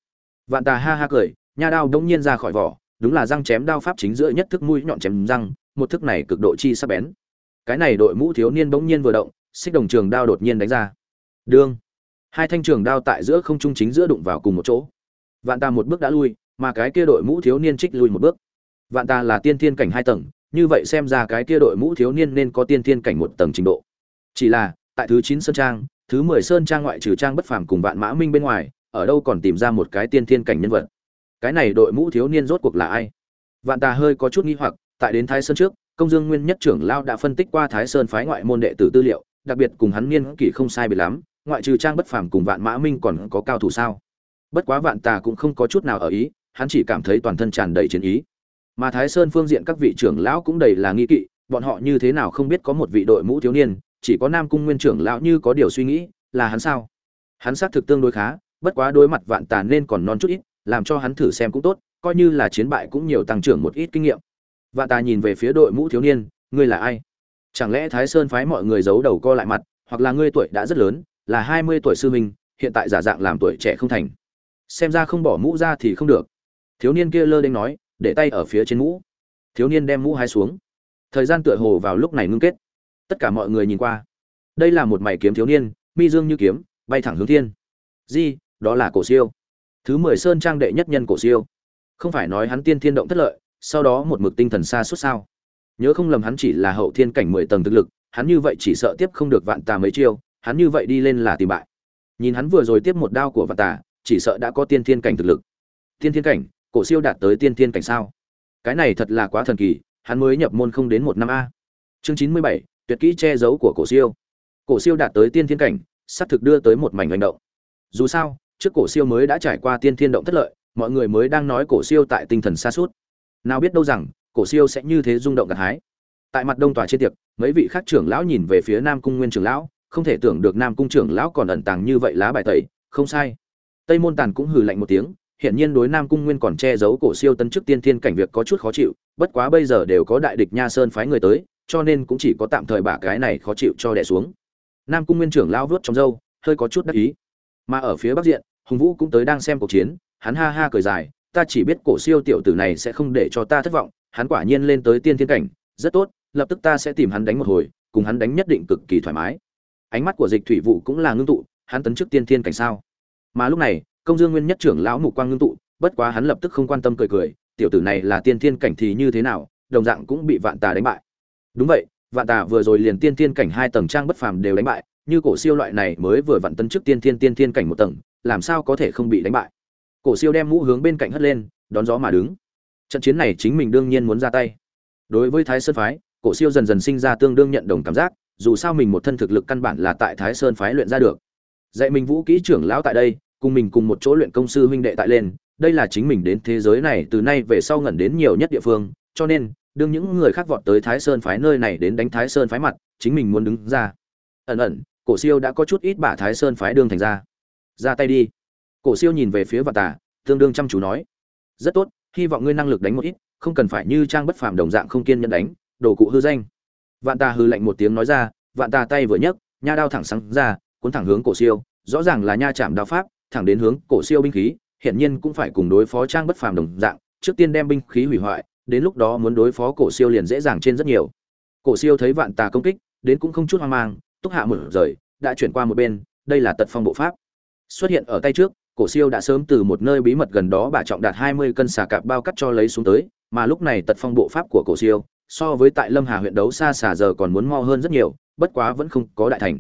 Vạn tà ha ha cười, nha đao đông nhiên ra khỏi vỏ, đúng là răng chém đao pháp chính giữa nhất thức mũi nhọn chém răng, một thức này cực độ chi sắc bén. Cái này đội mũ thiếu niên bỗng nhiên vừa động, xích đồng trường đao đột nhiên đánh ra. Đương. Hai thanh trường đao tại giữa không trung chính giữa đụng vào cùng một chỗ. Vạn ta một bước đã lui, mà cái kia đội mũ thiếu niên trích lui một bước vạn ta là tiên thiên cảnh hai tầng, như vậy xem ra cái kia đội mũ thiếu niên nên có tiên thiên cảnh một tầng trình độ. Chỉ là, tại thứ chín sơn trang, thứ mười sơn trang ngoại trừ trang bất phàm cùng vạn mã minh bên ngoài, ở đâu còn tìm ra một cái tiên thiên cảnh nhân vật? Cái này đội mũ thiếu niên rốt cuộc là ai? Vạn tà hơi có chút nghi hoặc, tại đến thái sơn trước, công dương nguyên nhất trưởng lao đã phân tích qua thái sơn phái ngoại môn đệ tử tư liệu, đặc biệt cùng hắn niên kỷ không sai biệt lắm, ngoại trừ trang bất phàm cùng vạn mã minh còn có cao thủ sao? Bất quá vạn tà cũng không có chút nào ở ý, hắn chỉ cảm thấy toàn thân tràn đầy chiến ý mà thái sơn phương diện các vị trưởng lão cũng đầy là nghi kỵ, bọn họ như thế nào không biết có một vị đội mũ thiếu niên, chỉ có nam cung nguyên trưởng lão như có điều suy nghĩ, là hắn sao? Hắn xác thực tương đối khá, bất quá đối mặt vạn tàn nên còn non chút ít, làm cho hắn thử xem cũng tốt, coi như là chiến bại cũng nhiều tăng trưởng một ít kinh nghiệm. Vạn tà nhìn về phía đội mũ thiếu niên, ngươi là ai? Chẳng lẽ thái sơn phái mọi người giấu đầu co lại mặt, hoặc là ngươi tuổi đã rất lớn, là hai mươi tuổi sư minh hiện tại giả dạng làm tuổi trẻ không thành? Xem ra không bỏ mũ ra thì không được. Thiếu niên kia lơ đênh nói để tay ở phía trên mũ. Thiếu niên đem mũ hai xuống. Thời gian tựa hồ vào lúc này ngưng kết. Tất cả mọi người nhìn qua. Đây là một mảy kiếm thiếu niên, mi dương như kiếm, bay thẳng hướng thiên. Di, đó là cổ siêu. Thứ mười sơn trang đệ nhất nhân cổ siêu. Không phải nói hắn tiên thiên động thất lợi, sau đó một mực tinh thần xa suốt sao? Nhớ không lầm hắn chỉ là hậu thiên cảnh mười tầng thực lực, hắn như vậy chỉ sợ tiếp không được vạn tà mấy chiêu, hắn như vậy đi lên là tìm bại. Nhìn hắn vừa rồi tiếp một đao của vạn tà, chỉ sợ đã có tiên thiên cảnh thực lực. Tiên thiên cảnh cổ siêu đạt tới tiên thiên cảnh sao? Cái này thật là quá thần kỳ, hắn mới nhập môn không đến một năm a. Chương chín mươi bảy, tuyệt kỹ che giấu của cổ siêu. Cổ siêu đạt tới tiên thiên cảnh, sắp thực đưa tới một mảnh hành động. Dù sao, trước cổ siêu mới đã trải qua tiên thiên động thất lợi, mọi người mới đang nói cổ siêu tại tinh thần xa suốt. Nào biết đâu rằng, cổ siêu sẽ như thế rung động gặt hái. Tại mặt đông tòa trên tiệc, mấy vị khác trưởng lão nhìn về phía nam cung nguyên trưởng lão, không thể tưởng được nam cung trưởng lão còn ẩn tàng như vậy lá bài tẩy, không sai. Tây môn tàn cũng hừ lạnh một tiếng hiện nhiên đối nam cung nguyên còn che giấu cổ siêu tấn chức tiên thiên cảnh việc có chút khó chịu, bất quá bây giờ đều có đại địch nha sơn phái người tới, cho nên cũng chỉ có tạm thời bả cái này khó chịu cho đè xuống. Nam cung nguyên trưởng lão vớt trong râu, hơi có chút đắc ý. Mà ở phía bắc diện, hùng vũ cũng tới đang xem cuộc chiến, hắn ha ha cười dài, ta chỉ biết cổ siêu tiểu tử này sẽ không để cho ta thất vọng, hắn quả nhiên lên tới tiên thiên cảnh, rất tốt, lập tức ta sẽ tìm hắn đánh một hồi, cùng hắn đánh nhất định cực kỳ thoải mái. Ánh mắt của dịch thủy Vũ cũng là ngưng tụ, hắn tấn chức tiên thiên cảnh sao? Mà lúc này công dương nguyên nhất trưởng lão mục quang ngưng tụ, bất quá hắn lập tức không quan tâm cười cười, tiểu tử này là tiên thiên cảnh thì như thế nào, đồng dạng cũng bị vạn tà đánh bại. Đúng vậy, vạn tà vừa rồi liền tiên thiên cảnh hai tầng trang bất phàm đều đánh bại, như cổ siêu loại này mới vừa vặn tân chức tiên thiên tiên thiên cảnh một tầng, làm sao có thể không bị đánh bại? Cổ siêu đem mũ hướng bên cạnh hất lên, đón gió mà đứng. Trận chiến này chính mình đương nhiên muốn ra tay. Đối với thái sơn phái, cổ siêu dần dần sinh ra tương đương nhận đồng cảm giác, dù sao mình một thân thực lực căn bản là tại thái sơn phái luyện ra được. Dạy mình vũ kỹ trưởng lão tại đây cùng mình cùng một chỗ luyện công sư huynh đệ tại lên, đây là chính mình đến thế giới này từ nay về sau ngẩn đến nhiều nhất địa phương, cho nên, đương những người khác vọt tới thái sơn phái nơi này đến đánh thái sơn phái mặt, chính mình muốn đứng ra. Ẩn ẩn, cổ siêu đã có chút ít bả thái sơn phái đương thành ra. Ra tay đi. Cổ siêu nhìn về phía vạn tà, tương đương chăm chú nói. Rất tốt, hy vọng ngươi năng lực đánh một ít, không cần phải như trang bất phàm đồng dạng không kiên nhẫn đánh, đồ cụ hư danh. Vạn tà hư lạnh một tiếng nói ra, vạn tà tay vừa nhấc, nha đao thẳng sáng ra, cuốn thẳng hướng cổ siêu, rõ ràng là nha chạm đao pháp thẳng đến hướng cổ siêu binh khí, hiển nhiên cũng phải cùng đối phó trang bất phàm đồng dạng, trước tiên đem binh khí hủy hoại, đến lúc đó muốn đối phó cổ siêu liền dễ dàng trên rất nhiều. Cổ siêu thấy vạn tà công kích, đến cũng không chút hoang mang, túc hạ mở rời, đã chuyển qua một bên, đây là tật phong bộ pháp. Xuất hiện ở tay trước, cổ siêu đã sớm từ một nơi bí mật gần đó bả trọng đạt hai mươi cân xà cạp bao cắt cho lấy xuống tới, mà lúc này tật phong bộ pháp của cổ siêu, so với tại lâm hà huyện đấu xa xà giờ còn muốn mo hơn rất nhiều, bất quá vẫn không có đại thành.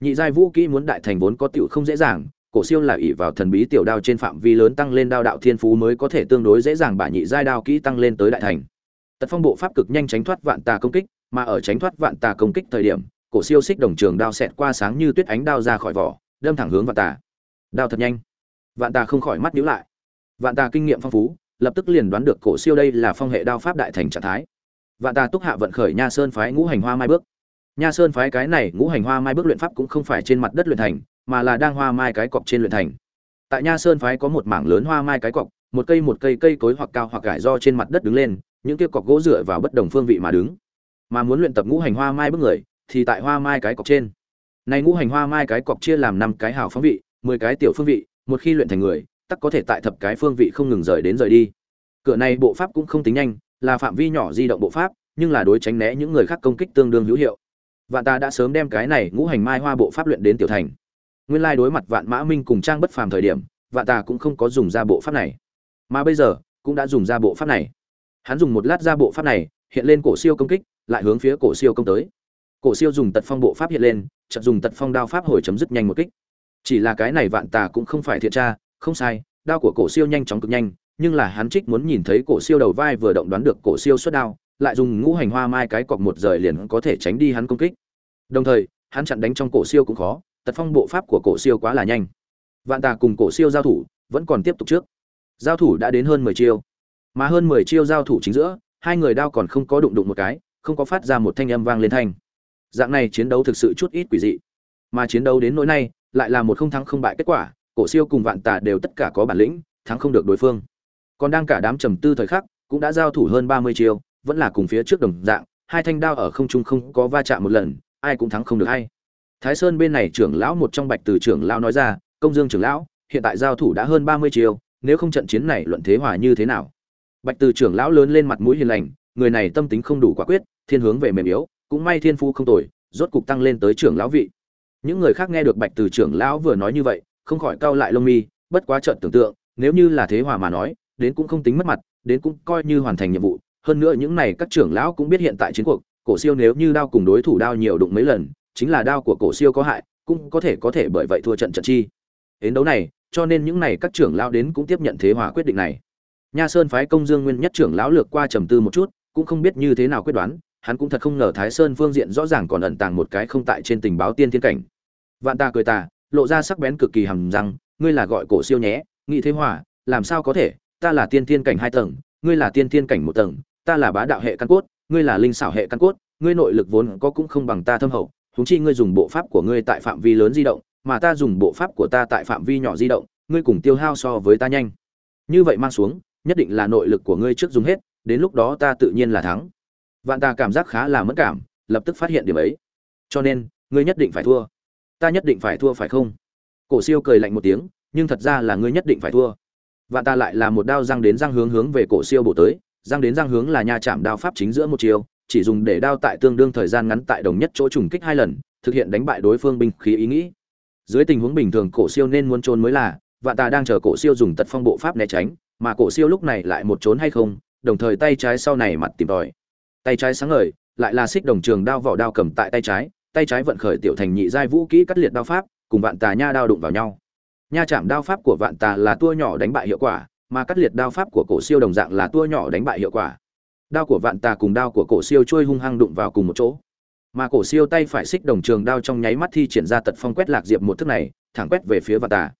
Nhị giai vũ kỹ muốn đại thành vốn có tiểu không dễ dàng cổ siêu là ỷ vào thần bí tiểu đao trên phạm vi lớn tăng lên đao đạo thiên phú mới có thể tương đối dễ dàng bả nhị giai đao kỹ tăng lên tới đại thành. Tật phong bộ pháp cực nhanh tránh thoát vạn tà công kích, mà ở tránh thoát vạn tà công kích thời điểm, cổ siêu xích đồng trường đao xẹt qua sáng như tuyết ánh đao ra khỏi vỏ, đâm thẳng hướng vạn tà. Đao thật nhanh. Vạn tà không khỏi mắt nhíu lại. Vạn tà kinh nghiệm phong phú, lập tức liền đoán được cổ siêu đây là phong hệ đao pháp đại thành trạng thái. Vạn tà túc hạ vận khởi nha sơn phái ngũ hành hoa mai bước. Nha sơn phái cái này ngũ hành hoa mai bước luyện pháp cũng không phải trên mặt đất luyện thành mà là đang hoa mai cái cọc trên luyện thành. Tại nha sơn phái có một mảng lớn hoa mai cái cọc, một cây một cây cây cối hoặc cao hoặc cải do trên mặt đất đứng lên, những kia cọc gỗ dựa vào bất đồng phương vị mà đứng. Mà muốn luyện tập ngũ hành hoa mai bước người, thì tại hoa mai cái cọc trên. Này ngũ hành hoa mai cái cọc chia làm năm cái hào phóng vị, mười cái tiểu phương vị, một khi luyện thành người, tắc có thể tại thập cái phương vị không ngừng rời đến rời đi. Cửa này bộ pháp cũng không tính nhanh, là phạm vi nhỏ di động bộ pháp, nhưng là đối tránh né những người khác công kích tương đương hữu hiệu. Vạn ta đã sớm đem cái này ngũ hành mai hoa bộ pháp luyện đến tiểu thành nguyên lai đối mặt vạn mã minh cùng trang bất phàm thời điểm, vạn tà cũng không có dùng ra bộ pháp này. Mà bây giờ, cũng đã dùng ra bộ pháp này. Hắn dùng một lát ra bộ pháp này, hiện lên cổ siêu công kích, lại hướng phía cổ siêu công tới. Cổ siêu dùng tật phong bộ pháp hiện lên, chợt dùng tật phong đao pháp hồi chấm dứt nhanh một kích. Chỉ là cái này vạn tà cũng không phải thiện tra, không sai, đao của cổ siêu nhanh chóng cực nhanh, nhưng là hắn trích muốn nhìn thấy cổ siêu đầu vai vừa động đoán được cổ siêu xuất đao, lại dùng ngũ hành hoa mai cái cọc một rời liền có thể tránh đi hắn công kích. Đồng thời, hắn chặn đánh trong cổ siêu cũng khó tật phong bộ pháp của cổ siêu quá là nhanh. Vạn tà cùng cổ siêu giao thủ vẫn còn tiếp tục trước. Giao thủ đã đến hơn mười chiêu. Mà hơn mười chiêu giao thủ chính giữa, hai người đao còn không có đụng đụng một cái, không có phát ra một thanh âm vang lên thanh. Dạng này chiến đấu thực sự chút ít quỷ dị. Mà chiến đấu đến nỗi nay lại là một không thắng không bại kết quả, cổ siêu cùng vạn tà đều tất cả có bản lĩnh, thắng không được đối phương. Còn đang cả đám trầm tư thời khắc, cũng đã giao thủ hơn ba mươi chiêu, vẫn là cùng phía trước đồng dạng, hai thanh đao ở không trung không có va chạm một lần, ai cũng thắng không được hay thái sơn bên này trưởng lão một trong bạch từ trưởng lão nói ra, công dương trưởng lão, hiện tại giao thủ đã hơn ba mươi chiêu, nếu không trận chiến này luận thế hòa như thế nào? Bạch từ trưởng lão lớn lên mặt mũi hiền lành, người này tâm tính không đủ quả quyết, thiên hướng về mềm yếu, cũng may thiên phu không tồi, rốt cục tăng lên tới trưởng lão vị. Những người khác nghe được bạch từ trưởng lão vừa nói như vậy, không khỏi cau lại lông mi, bất quá trận tưởng tượng, nếu như là thế hòa mà nói, đến cũng không tính mất mặt, đến cũng coi như hoàn thành nhiệm vụ. Hơn nữa những này các trưởng lão cũng biết hiện tại chiến cuộc, cổ siêu nếu như đao cùng đối thủ đao nhiều đụng mấy lần chính là đao của cổ siêu có hại, cũng có thể có thể bởi vậy thua trận trận chi. Đến đấu này, cho nên những này các trưởng lão đến cũng tiếp nhận thế hòa quyết định này. Nha sơn phái công dương nguyên nhất trưởng lão lược qua trầm tư một chút, cũng không biết như thế nào quyết đoán, hắn cũng thật không ngờ thái sơn phương diện rõ ràng còn ẩn tàng một cái không tại trên tình báo tiên thiên cảnh. Vạn ta cười ta, lộ ra sắc bén cực kỳ hầm răng, ngươi là gọi cổ siêu nhé, nghị thế hòa, làm sao có thể, ta là tiên thiên cảnh hai tầng, ngươi là tiên thiên cảnh một tầng, ta là bá đạo hệ căn cốt, ngươi là linh xảo hệ căn cốt, ngươi nội lực vốn có cũng không bằng ta thâm hậu huống chi ngươi dùng bộ pháp của ngươi tại phạm vi lớn di động, mà ta dùng bộ pháp của ta tại phạm vi nhỏ di động, ngươi cùng tiêu hao so với ta nhanh. Như vậy mang xuống, nhất định là nội lực của ngươi trước dùng hết, đến lúc đó ta tự nhiên là thắng. Vạn ta cảm giác khá là mất cảm, lập tức phát hiện điểm ấy. Cho nên, ngươi nhất định phải thua. Ta nhất định phải thua phải không? Cổ siêu cười lạnh một tiếng, nhưng thật ra là ngươi nhất định phải thua. Vạn ta lại là một đao răng đến răng hướng hướng về cổ siêu bổ tới, răng đến răng hướng là nha chạm đao pháp chính giữa một chiều chỉ dùng để đao tại tương đương thời gian ngắn tại đồng nhất chỗ trùng kích hai lần, thực hiện đánh bại đối phương binh khí ý nghĩ. Dưới tình huống bình thường cổ siêu nên muốn trốn mới là, vạn ta đang chờ cổ siêu dùng tật phong bộ pháp né tránh, mà cổ siêu lúc này lại một trốn hay không, đồng thời tay trái sau này mặt tìm tòi. Tay trái sáng ngời, lại là xích đồng trường đao vỏ đao cầm tại tay trái tay trái vận khởi tiểu thành nhị giai vũ kỹ cắt liệt đao pháp, cùng vạn tà nha đao đụng vào nhau. Nha chạm đao pháp của vạn tà là tua nhỏ đánh bại hiệu quả, mà cắt liệt đao pháp của cổ siêu đồng dạng là tua nhỏ đánh bại hiệu quả đao của vạn tà cùng đao của cổ siêu trôi hung hăng đụng vào cùng một chỗ. Mà cổ siêu tay phải xích đồng trường đao trong nháy mắt thi triển ra tật phong quét lạc diệp một thức này, thẳng quét về phía vạn tà.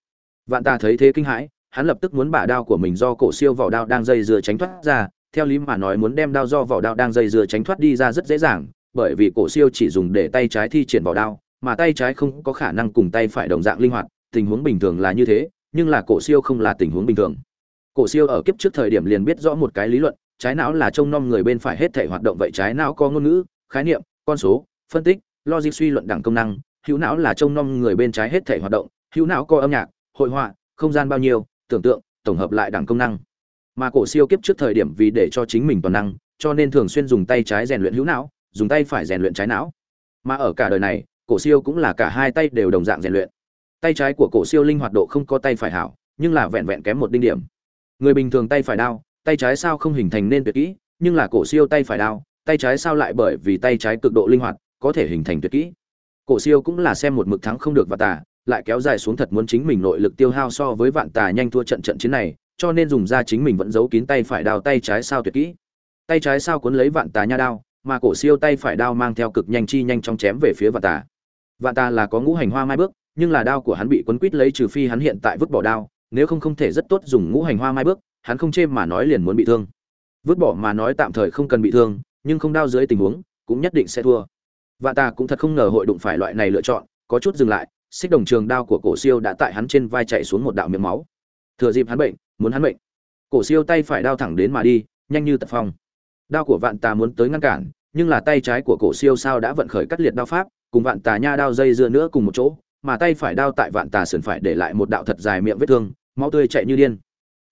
Vạn tà thấy thế kinh hãi, hắn lập tức muốn bả đao của mình do cổ siêu vỏ đao đang dây dưa tránh thoát ra, theo lý mà nói muốn đem đao do vỏ đao đang dây dưa tránh thoát đi ra rất dễ dàng, bởi vì cổ siêu chỉ dùng để tay trái thi triển vỏ đao, mà tay trái không có khả năng cùng tay phải đồng dạng linh hoạt, tình huống bình thường là như thế, nhưng là cổ siêu không là tình huống bình thường. Cổ siêu ở kiếp trước thời điểm liền biết rõ một cái lý luận trái não là trông nom người bên phải hết thể hoạt động vậy trái não có ngôn ngữ, khái niệm, con số, phân tích, logic suy luận đẳng công năng, hữu não là trông nom người bên trái hết thể hoạt động, hữu não có âm nhạc, hội họa, không gian bao nhiêu, tưởng tượng, tổng hợp lại đẳng công năng. Mà cổ siêu kiếp trước thời điểm vì để cho chính mình toàn năng, cho nên thường xuyên dùng tay trái rèn luyện hữu não, dùng tay phải rèn luyện trái não. Mà ở cả đời này, cổ siêu cũng là cả hai tay đều đồng dạng rèn luyện. Tay trái của cổ siêu linh hoạt độ không có tay phải hảo, nhưng là vẹn vẹn kém một đinh điểm. Người bình thường tay phải đao tay trái sao không hình thành nên tuyệt kỹ, nhưng là cổ siêu tay phải đao, tay trái sao lại bởi vì tay trái cực độ linh hoạt, có thể hình thành tuyệt kỹ. Cổ siêu cũng là xem một mực thắng không được và tà, lại kéo dài xuống thật muốn chính mình nội lực tiêu hao so với vạn tà nhanh thua trận trận chiến này, cho nên dùng ra chính mình vẫn giấu kín tay phải đao tay trái sao tuyệt kỹ. Tay trái sao cuốn lấy vạn tà nha đao, mà cổ siêu tay phải đao mang theo cực nhanh chi nhanh chóng chém về phía vạn tà. Vạn tà là có ngũ hành hoa mai bước, nhưng là đao của hắn bị quấn quít lấy trừ phi hắn hiện tại vứt bỏ đao, nếu không không thể rất tốt dùng ngũ hành hoa mai bước hắn không chê mà nói liền muốn bị thương. Vứt bỏ mà nói tạm thời không cần bị thương, nhưng không đau dưới tình huống, cũng nhất định sẽ thua. Vạn tà cũng thật không ngờ hội đụng phải loại này lựa chọn, có chút dừng lại, xích đồng trường đao của cổ siêu đã tại hắn trên vai chạy xuống một đạo miệng máu. Thừa dịp hắn bệnh, muốn hắn bệnh cổ siêu tay phải đao thẳng đến mà đi, nhanh như tật phong. Đao của vạn tà muốn tới ngăn cản, nhưng là tay trái của cổ siêu sao đã vận khởi cắt liệt đao pháp, cùng vạn tà nha đao dây dưa nữa cùng một chỗ, mà tay phải đao tại vạn tà sườn phải để lại một đạo thật dài miệng vết thương, máu tươi chạy như điên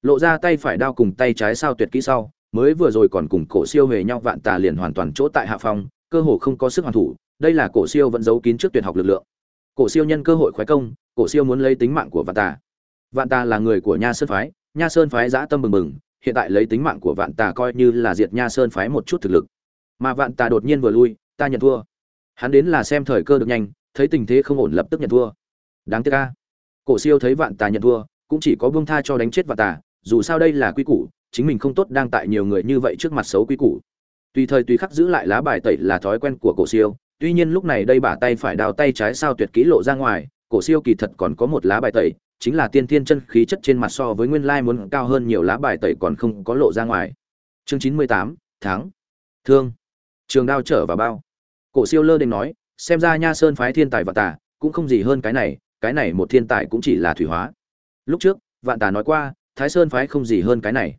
lộ ra tay phải đao cùng tay trái sao tuyệt kỹ sau, mới vừa rồi còn cùng cổ siêu hề nhau vạn tà liền hoàn toàn chỗ tại hạ phong, cơ hồ không có sức hoàn thủ, đây là cổ siêu vẫn giấu kín trước tuyệt học lực lượng. Cổ siêu nhân cơ hội khoái công, cổ siêu muốn lấy tính mạng của vạn tà. Vạn tà là người của nha sơn phái, nha sơn phái giã tâm bừng bừng, hiện tại lấy tính mạng của vạn tà coi như là diệt nha sơn phái một chút thực lực. Mà vạn tà đột nhiên vừa lui, ta nhận thua. Hắn đến là xem thời cơ được nhanh, thấy tình thế không ổn lập tức nhận thua. Đáng tiếc ca cổ siêu thấy vạn tà nhận thua, cũng chỉ có buông tha cho đánh chết vạn tà dù sao đây là quy củ, chính mình không tốt đang tại nhiều người như vậy trước mặt xấu quy củ. Tùy thời tùy khắc giữ lại lá bài tẩy là thói quen của cổ siêu, tuy nhiên lúc này đây bả tay phải đào tay trái sao tuyệt kỹ lộ ra ngoài, cổ siêu kỳ thật còn có một lá bài tẩy, chính là tiên thiên chân khí chất trên mặt so với nguyên lai muốn cao hơn nhiều lá bài tẩy còn không có lộ ra ngoài. Chương chín mươi tám tháng thương. Trường đao trở vào bao. Cổ siêu lơ đình nói, xem ra nha sơn phái thiên tài vạn tà, cũng không gì hơn cái này cái này một thiên tài cũng chỉ là thủy hóa. Lúc trước, vạn tà nói qua thái sơn phái không gì hơn cái này.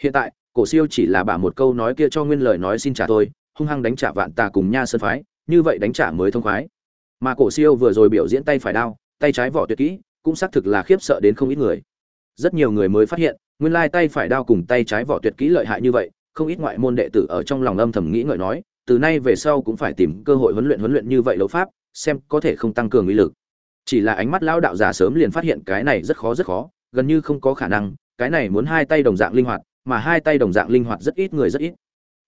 Hiện tại, cổ siêu chỉ là bả một câu nói kia cho nguyên lời nói xin trả tôi hung hăng đánh trả vạn tà cùng nha sơn phái, như vậy đánh trả mới thông khoái. Mà cổ siêu vừa rồi biểu diễn tay phải đao, tay trái vỏ tuyệt kỹ, cũng xác thực là khiếp sợ đến không ít người. Rất nhiều người mới phát hiện, nguyên lai tay phải đao cùng tay trái vỏ tuyệt kỹ lợi hại như vậy, không ít ngoại môn đệ tử ở trong lòng âm thầm nghĩ ngợi nói, từ nay về sau cũng phải tìm cơ hội huấn luyện huấn luyện như vậy đấu pháp, xem có thể không tăng cường uy lực. Chỉ là ánh mắt lão đạo giả sớm liền phát hiện cái này rất khó rất khó gần như không có khả năng cái này muốn hai tay đồng dạng linh hoạt mà hai tay đồng dạng linh hoạt rất ít người rất ít.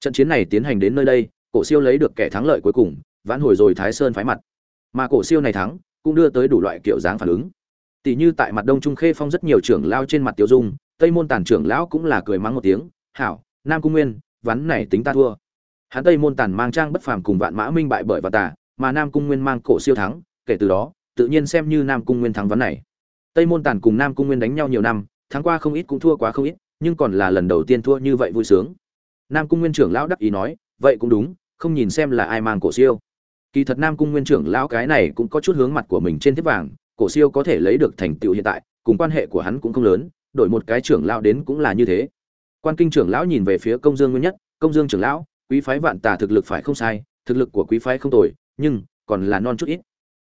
Trận chiến này tiến hành đến nơi đây cổ siêu lấy được kẻ thắng lợi cuối cùng vãn hồi rồi thái sơn phái mặt. Mà cổ siêu này thắng cũng đưa tới đủ loại kiểu dáng phản ứng. Tỷ như tại mặt đông trung khê phong rất nhiều trưởng lao trên mặt tiêu dung tây môn tản trưởng lão cũng là cười mắng một tiếng hảo nam cung nguyên ván này tính ta thua. Hắn tây môn tản mang trang bất phàm cùng vạn mã minh bại bởi và ta, mà nam cung nguyên mang cổ siêu thắng kể từ đó tự nhiên xem như nam cung nguyên thắng ván này tây môn tản cùng nam cung nguyên đánh nhau nhiều năm tháng qua không ít cũng thua quá không ít, nhưng còn là lần đầu tiên thua như vậy vui sướng. Nam cung nguyên trưởng lão đắc ý nói, vậy cũng đúng, không nhìn xem là ai mang cổ siêu. Kỳ thật nam cung nguyên trưởng lão cái này cũng có chút hướng mặt của mình trên thiếp vàng, cổ siêu có thể lấy được thành tựu hiện tại, cùng quan hệ của hắn cũng không lớn, đổi một cái trưởng lão đến cũng là như thế. Quan kinh trưởng lão nhìn về phía công dương nguyên nhất, công dương trưởng lão, quý phái vạn tà thực lực phải không sai, thực lực của quý phái không tồi, nhưng còn là non chút ít.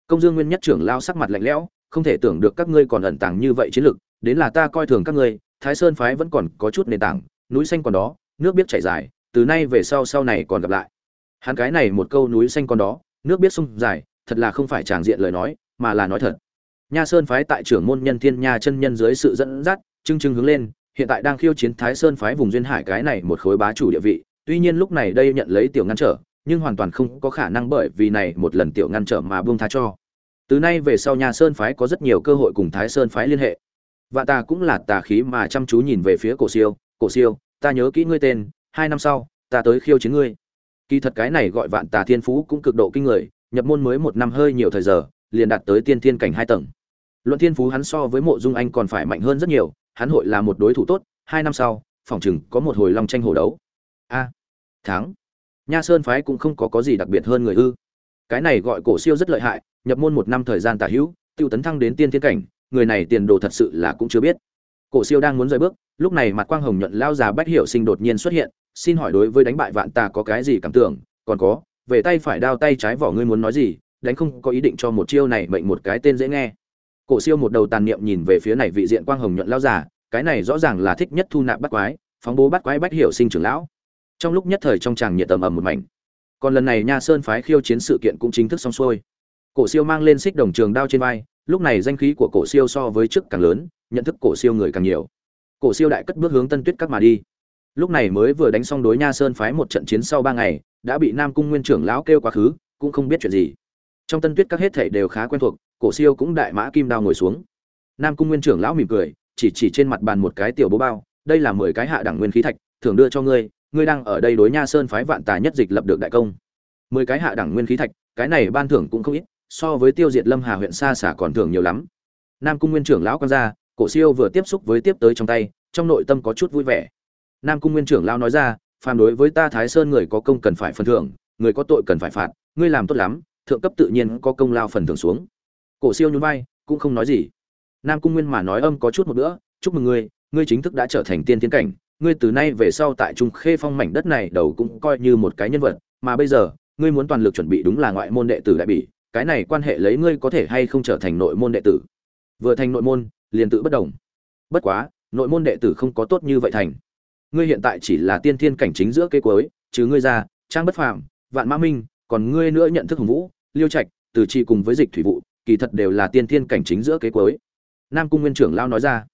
Công dương nguyên nhất trưởng lão sắc mặt lạnh lẽo không thể tưởng được các ngươi còn ẩn tàng như vậy chiến lực, đến là ta coi thường các ngươi, thái sơn phái vẫn còn có chút nền tảng, núi xanh còn đó, nước biết chảy dài, từ nay về sau sau này còn gặp lại. Hắn cái này một câu núi xanh còn đó, nước biết sông dài, thật là không phải tràng diện lời nói, mà là nói thật. Nha sơn phái tại trưởng môn nhân thiên nha chân nhân dưới sự dẫn dắt trưng trưng hướng lên, hiện tại đang khiêu chiến thái sơn phái vùng duyên hải cái này một khối bá chủ địa vị, tuy nhiên lúc này đây nhận lấy tiểu ngăn trở, nhưng hoàn toàn không có khả năng bởi vì này một lần tiểu ngăn trở mà buông tha cho từ nay về sau nhà sơn phái có rất nhiều cơ hội cùng thái sơn phái liên hệ. Và ta cũng là tà khí mà chăm chú nhìn về phía cổ siêu. Cổ siêu, ta nhớ kỹ ngươi tên, hai năm sau, ta tới khiêu chiến ngươi. Kỳ thật cái này gọi vạn tà thiên phú cũng cực độ kinh người, nhập môn mới một năm hơi nhiều thời giờ, liền đạt tới tiên thiên cảnh hai tầng. Luận thiên phú hắn so với mộ dung anh còn phải mạnh hơn rất nhiều, hắn hội là một đối thủ tốt, hai năm sau phòng chừng có một hồi long tranh hổ đấu. A, thắng. Nha sơn phái cũng không có có gì đặc biệt hơn người ư. Cái này gọi cổ siêu rất lợi hại nhập môn một năm thời gian tả hữu, tiêu tấn thăng đến tiên thiên cảnh, người này tiền đồ thật sự là cũng chưa biết. Cổ siêu đang muốn rời bước, lúc này mặt quang hồng nhuận lao già bách hiểu sinh đột nhiên xuất hiện, xin hỏi đối với đánh bại vạn tà có cái gì cảm tưởng? Còn có, về tay phải đao tay trái vỏ ngươi muốn nói gì? Đánh không có ý định cho một chiêu này mệnh một cái tên dễ nghe. Cổ siêu một đầu tàn niệm nhìn về phía này vị diện quang hồng nhuận lao già, cái này rõ ràng là thích nhất thu nạp bắt quái, phóng bố bắt quái bách hiểu sinh trưởng lão. Trong lúc nhất thời trong tràng nhiệt tầm ầm một mảnh. Còn lần này nha sơn phái khiêu chiến sự kiện cũng chính thức xong xuôi cổ siêu mang lên xích đồng trường đao trên vai, lúc này danh khí của cổ siêu so với trước càng lớn, nhận thức cổ siêu người càng nhiều. Cổ siêu đại cất bước hướng tân tuyết các mà đi. Lúc này mới vừa đánh xong đối nha sơn phái một trận chiến sau ba ngày, đã bị nam cung nguyên trưởng lão kêu quá khứ, cũng không biết chuyện gì. Trong tân tuyết các hết thảy đều khá quen thuộc, cổ siêu cũng đại mã kim đao ngồi xuống. Nam cung nguyên trưởng lão mỉm cười, chỉ chỉ trên mặt bàn một cái tiểu bố bao, đây là mười cái hạ đẳng nguyên khí thạch thường đưa cho ngươi ngươi đang ở đây đối nha sơn phái vạn tà nhất dịch lập được đại công. Mười cái hạ đẳng nguyên khí thạch, cái này ban thưởng cũng không ít so với tiêu diệt lâm hà huyện xa xả còn thưởng nhiều lắm. Nam cung nguyên trưởng lão quan gia, cổ siêu vừa tiếp xúc với tiếp tới trong tay, trong nội tâm có chút vui vẻ. Nam cung nguyên trưởng lão nói ra, phàm đối với ta thái sơn người có công cần phải phần thưởng, người có tội cần phải phạt, ngươi làm tốt lắm, thượng cấp tự nhiên có công lao phần thưởng xuống. Cổ siêu nhún vai, cũng không nói gì. Nam cung nguyên mà nói âm có chút một bữa, chúc mừng ngươi ngươi chính thức đã trở thành tiên tiến cảnh, ngươi từ nay về sau tại trung khê phong mảnh đất này đầu cũng coi như một cái nhân vật, mà bây giờ, ngươi muốn toàn lực chuẩn bị đúng là ngoại môn đệ tử đại bỉ cái này quan hệ lấy ngươi có thể hay không trở thành nội môn đệ tử. Vừa thành nội môn, liền tự bất đồng. Bất quá, nội môn đệ tử không có tốt như vậy thành. Ngươi hiện tại chỉ là tiên thiên cảnh chính giữa cây cuối chứ ngươi ra, trang bất phàm, vạn mã minh, còn ngươi nữa nhận thức hùng vũ, liêu trạch, từ trị cùng với dịch thủy vụ, kỳ thật đều là tiên thiên cảnh chính giữa kế cuối nam cung nguyên trưởng lao nói ra.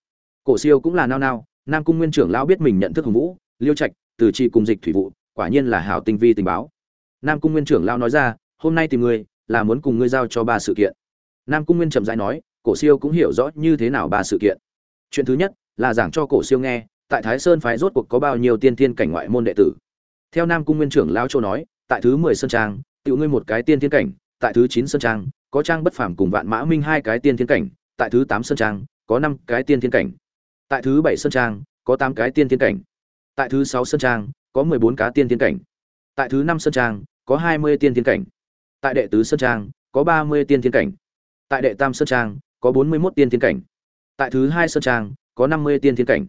Cổ siêu cũng là nao nao, nam cung nguyên trưởng lao biết mình nhận thức hùng vũ, liêu trạch, từ trị cùng dịch thủy vụ, quả nhiên là hảo tinh vi tình báo. Nam cung nguyên trưởng lao nói ra, hôm nay tìm người là muốn cùng ngươi giao cho ba sự kiện. Nam cung nguyên chậm rãi nói, cổ siêu cũng hiểu rõ như thế nào ba sự kiện. Chuyện thứ nhất, là giảng cho cổ siêu nghe, tại thái sơn phái rốt cuộc có bao nhiêu tiên thiên cảnh ngoại môn đệ tử. Theo nam cung nguyên trưởng lao châu nói, tại thứ mười sơn trang tự ngươi một cái tiên thiên cảnh, tại thứ chín sơn trang, có trang bất phàm cùng vạn mã minh hai cái tiên thiên cảnh, tại thứ tám sơn trang, có năm cái tiên thiên cảnh. Tại thứ bảy sơn trang, có tám cái tiên thiên cảnh. Tại thứ sáu sơn trang, có mười bốn cá tiên thiên cảnh. Tại thứ năm sơn trang, có hai mươi tiên thiên cảnh tại đệ tứ sơn trang, có ba mươi tiên thiên cảnh. Tại đệ tam sơn trang, có bốn mươi mốt tiên thiên cảnh. Tại thứ hai sơn trang, có năm mươi tiên thiên cảnh.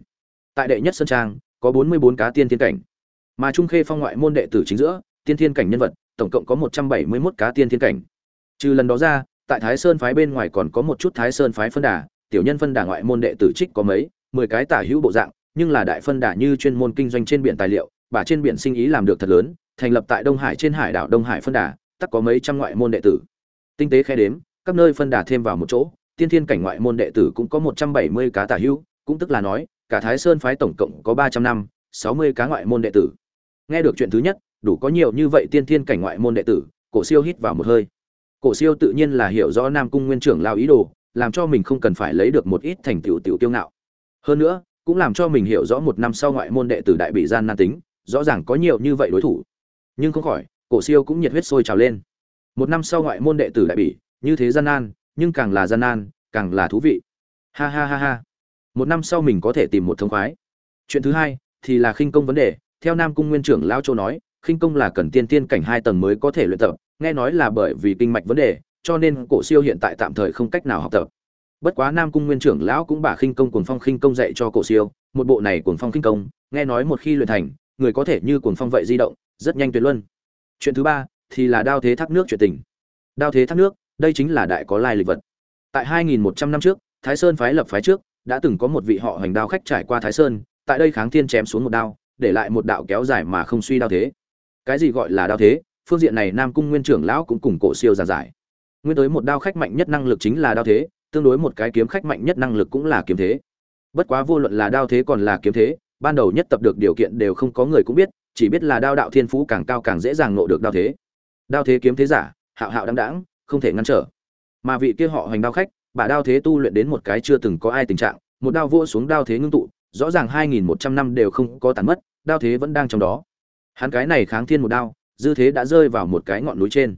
Tại đệ nhất sơn trang, có bốn mươi bốn cá tiên thiên cảnh. Mà trung khê phong ngoại môn đệ tử chính giữa, tiên thiên cảnh nhân vật, tổng cộng có một trăm bảy mươi mốt cá tiên thiên cảnh. Trừ lần đó ra, tại thái sơn phái bên ngoài còn có một chút thái sơn phái phân đà, tiểu nhân phân đà ngoại môn đệ tử trích có mấy, mười cái tả hữu bộ dạng, nhưng là đại phân đà như chuyên môn kinh doanh trên biển tài liệu bà trên biển sinh ý làm được thật lớn, thành lập tại đông hải trên hải đảo đông hải phân đà tất có mấy trăm ngoại môn đệ tử. Tinh tế khe đếm, các nơi phân đà thêm vào một chỗ, tiên thiên cảnh ngoại môn đệ tử cũng có một trăm bảy mươi cá tả hữu, cũng tức là nói, cả thái sơn phái tổng cộng có ba trăm năm, sáu mươi cá ngoại môn đệ tử. Nghe được chuyện thứ nhất, đủ có nhiều như vậy tiên thiên cảnh ngoại môn đệ tử, cổ siêu hít vào một hơi. Cổ siêu tự nhiên là hiểu rõ nam cung nguyên trưởng lao ý đồ, làm cho mình không cần phải lấy được một ít thành tựu tiểu tiêu ngạo. Hơn nữa, cũng làm cho mình hiểu rõ một năm sau ngoại môn đệ tử đại bị gian nan tính, rõ ràng có nhiều như vậy đối thủ. Nhưng không khỏi cổ siêu cũng nhiệt huyết sôi trào lên. Một năm sau ngoại môn đệ tử đại bị như thế gian nan, nhưng càng là gian nan, càng là thú vị. Ha ha ha ha. Một năm sau mình có thể tìm một thông khoái. Chuyện thứ hai thì là khinh công vấn đề. Theo nam cung nguyên trưởng lao châu nói, khinh công là cần tiên tiên cảnh hai tầng mới có thể luyện tập, nghe nói là bởi vì kinh mạch vấn đề, cho nên cổ siêu hiện tại tạm thời không cách nào học tập. Bất quá nam cung nguyên trưởng lão cũng bả khinh công cuồng phong khinh công dạy cho cổ siêu, một bộ này cuồng phong khinh công, nghe nói một khi luyện thành, người có thể như cuồng phong vậy di động, rất nhanh tuyệt luân chuyện thứ ba thì là đao thế thác nước chuyện tình. Đao thế thác nước, đây chính là đại có lai lịch vật. Tại 2.100 năm trước, thái sơn phái lập phái trước, đã từng có một vị họ hành đao khách trải qua thái sơn, tại đây kháng thiên chém xuống một đao, để lại một đạo kéo dài mà không suy đao thế. Cái gì gọi là đao thế? Phương diện này nam cung nguyên trưởng lão cũng cùng cổ siêu giàn giải. Nguyên tới một đao khách mạnh nhất năng lực chính là đao thế, tương đối một cái kiếm khách mạnh nhất năng lực cũng là kiếm thế. Bất quá vô luận là đao thế còn là kiếm thế, ban đầu nhất tập được điều kiện đều không có người cũng biết chỉ biết là đao đạo thiên phú càng cao càng dễ dàng nộ được đao thế. Đao thế kiếm thế giả, hạo hạo đáng đáng, không thể ngăn trở. Mà vị kia họ hoành đao khách bà đao thế tu luyện đến một cái chưa từng có ai tình trạng, một đao vua xuống đao thế ngưng tụ, rõ ràng hai nghìn một trăm năm đều không có tàn mất, đao thế vẫn đang trong đó. Hắn cái này kháng thiên một đao, dư thế đã rơi vào một cái ngọn núi trên.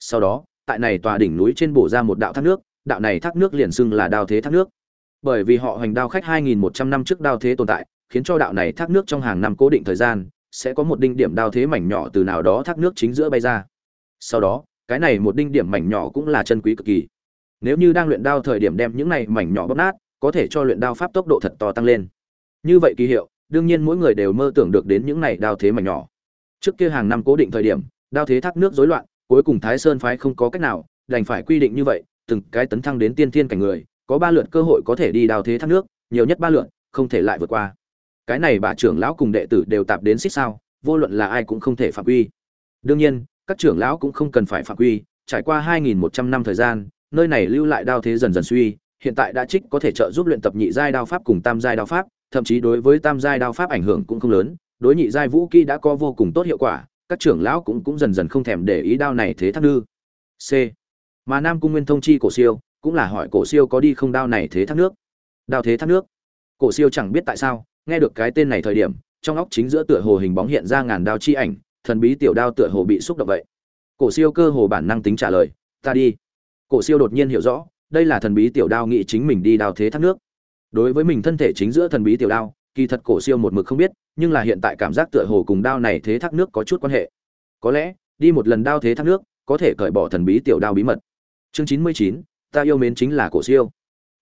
Sau đó, tại này tòa đỉnh núi trên bổ ra một đạo thác nước, đạo này thác nước liền xưng là đao thế thác nước. Bởi vì họ hoành đao khách 2.100 năm trước đao thế tồn tại, khiến cho đạo này thác nước trong hàng năm cố định thời gian sẽ có một đinh điểm đao thế mảnh nhỏ từ nào đó thác nước chính giữa bay ra. Sau đó, cái này một đinh điểm mảnh nhỏ cũng là chân quý cực kỳ. Nếu như đang luyện đao thời điểm đem những này mảnh nhỏ bóp nát, có thể cho luyện đao pháp tốc độ thật to tăng lên. Như vậy kỳ hiệu, đương nhiên mỗi người đều mơ tưởng được đến những này đao thế mảnh nhỏ. Trước kia hàng năm cố định thời điểm, đao thế thác nước rối loạn, cuối cùng thái sơn phái không có cách nào, đành phải quy định như vậy, từng cái tấn thăng đến tiên thiên cảnh người, có ba lượt cơ hội có thể đi đao thế thác nước, nhiều nhất ba lượt, không thể lại vượt qua cái này bà trưởng lão cùng đệ tử đều tạp đến xích sao, vô luận là ai cũng không thể phạm quy. Đương nhiên, các trưởng lão cũng không cần phải phạm quy, trải qua 2.100 năm thời gian, nơi này lưu lại đao thế dần dần suy, hiện tại đã trích có thể trợ giúp luyện tập nhị giai đao pháp cùng tam giai đao pháp, thậm chí đối với tam giai đao pháp ảnh hưởng cũng không lớn, đối nhị giai vũ kỹ đã có vô cùng tốt hiệu quả, các trưởng lão cũng cũng dần dần không thèm để ý đao này thế thác nư c. Mà nam cung nguyên thông chi cổ siêu cũng là hỏi cổ siêu có đi không đao này thế thác nước? Đao thế thác nước? Cổ siêu chẳng biết tại sao nghe được cái tên này thời điểm, trong óc chính giữa tựa hồ hình bóng hiện ra ngàn đao chi ảnh, thần bí tiểu đao tựa hồ bị xúc động vậy. Cổ siêu cơ hồ bản năng tính trả lời, ta đi. Cổ siêu đột nhiên hiểu rõ, đây là thần bí tiểu đao nghĩ chính mình đi đao thế thác nước. Đối với mình thân thể chính giữa thần bí tiểu đao, kỳ thật cổ siêu một mực không biết, nhưng là hiện tại cảm giác tựa hồ cùng đao này thế thác nước có chút quan hệ. Có lẽ, đi một lần đao thế thác nước, có thể cởi bỏ thần bí tiểu đao bí mật. Chương chín mươi chín, ta yêu mến chính là cổ siêu.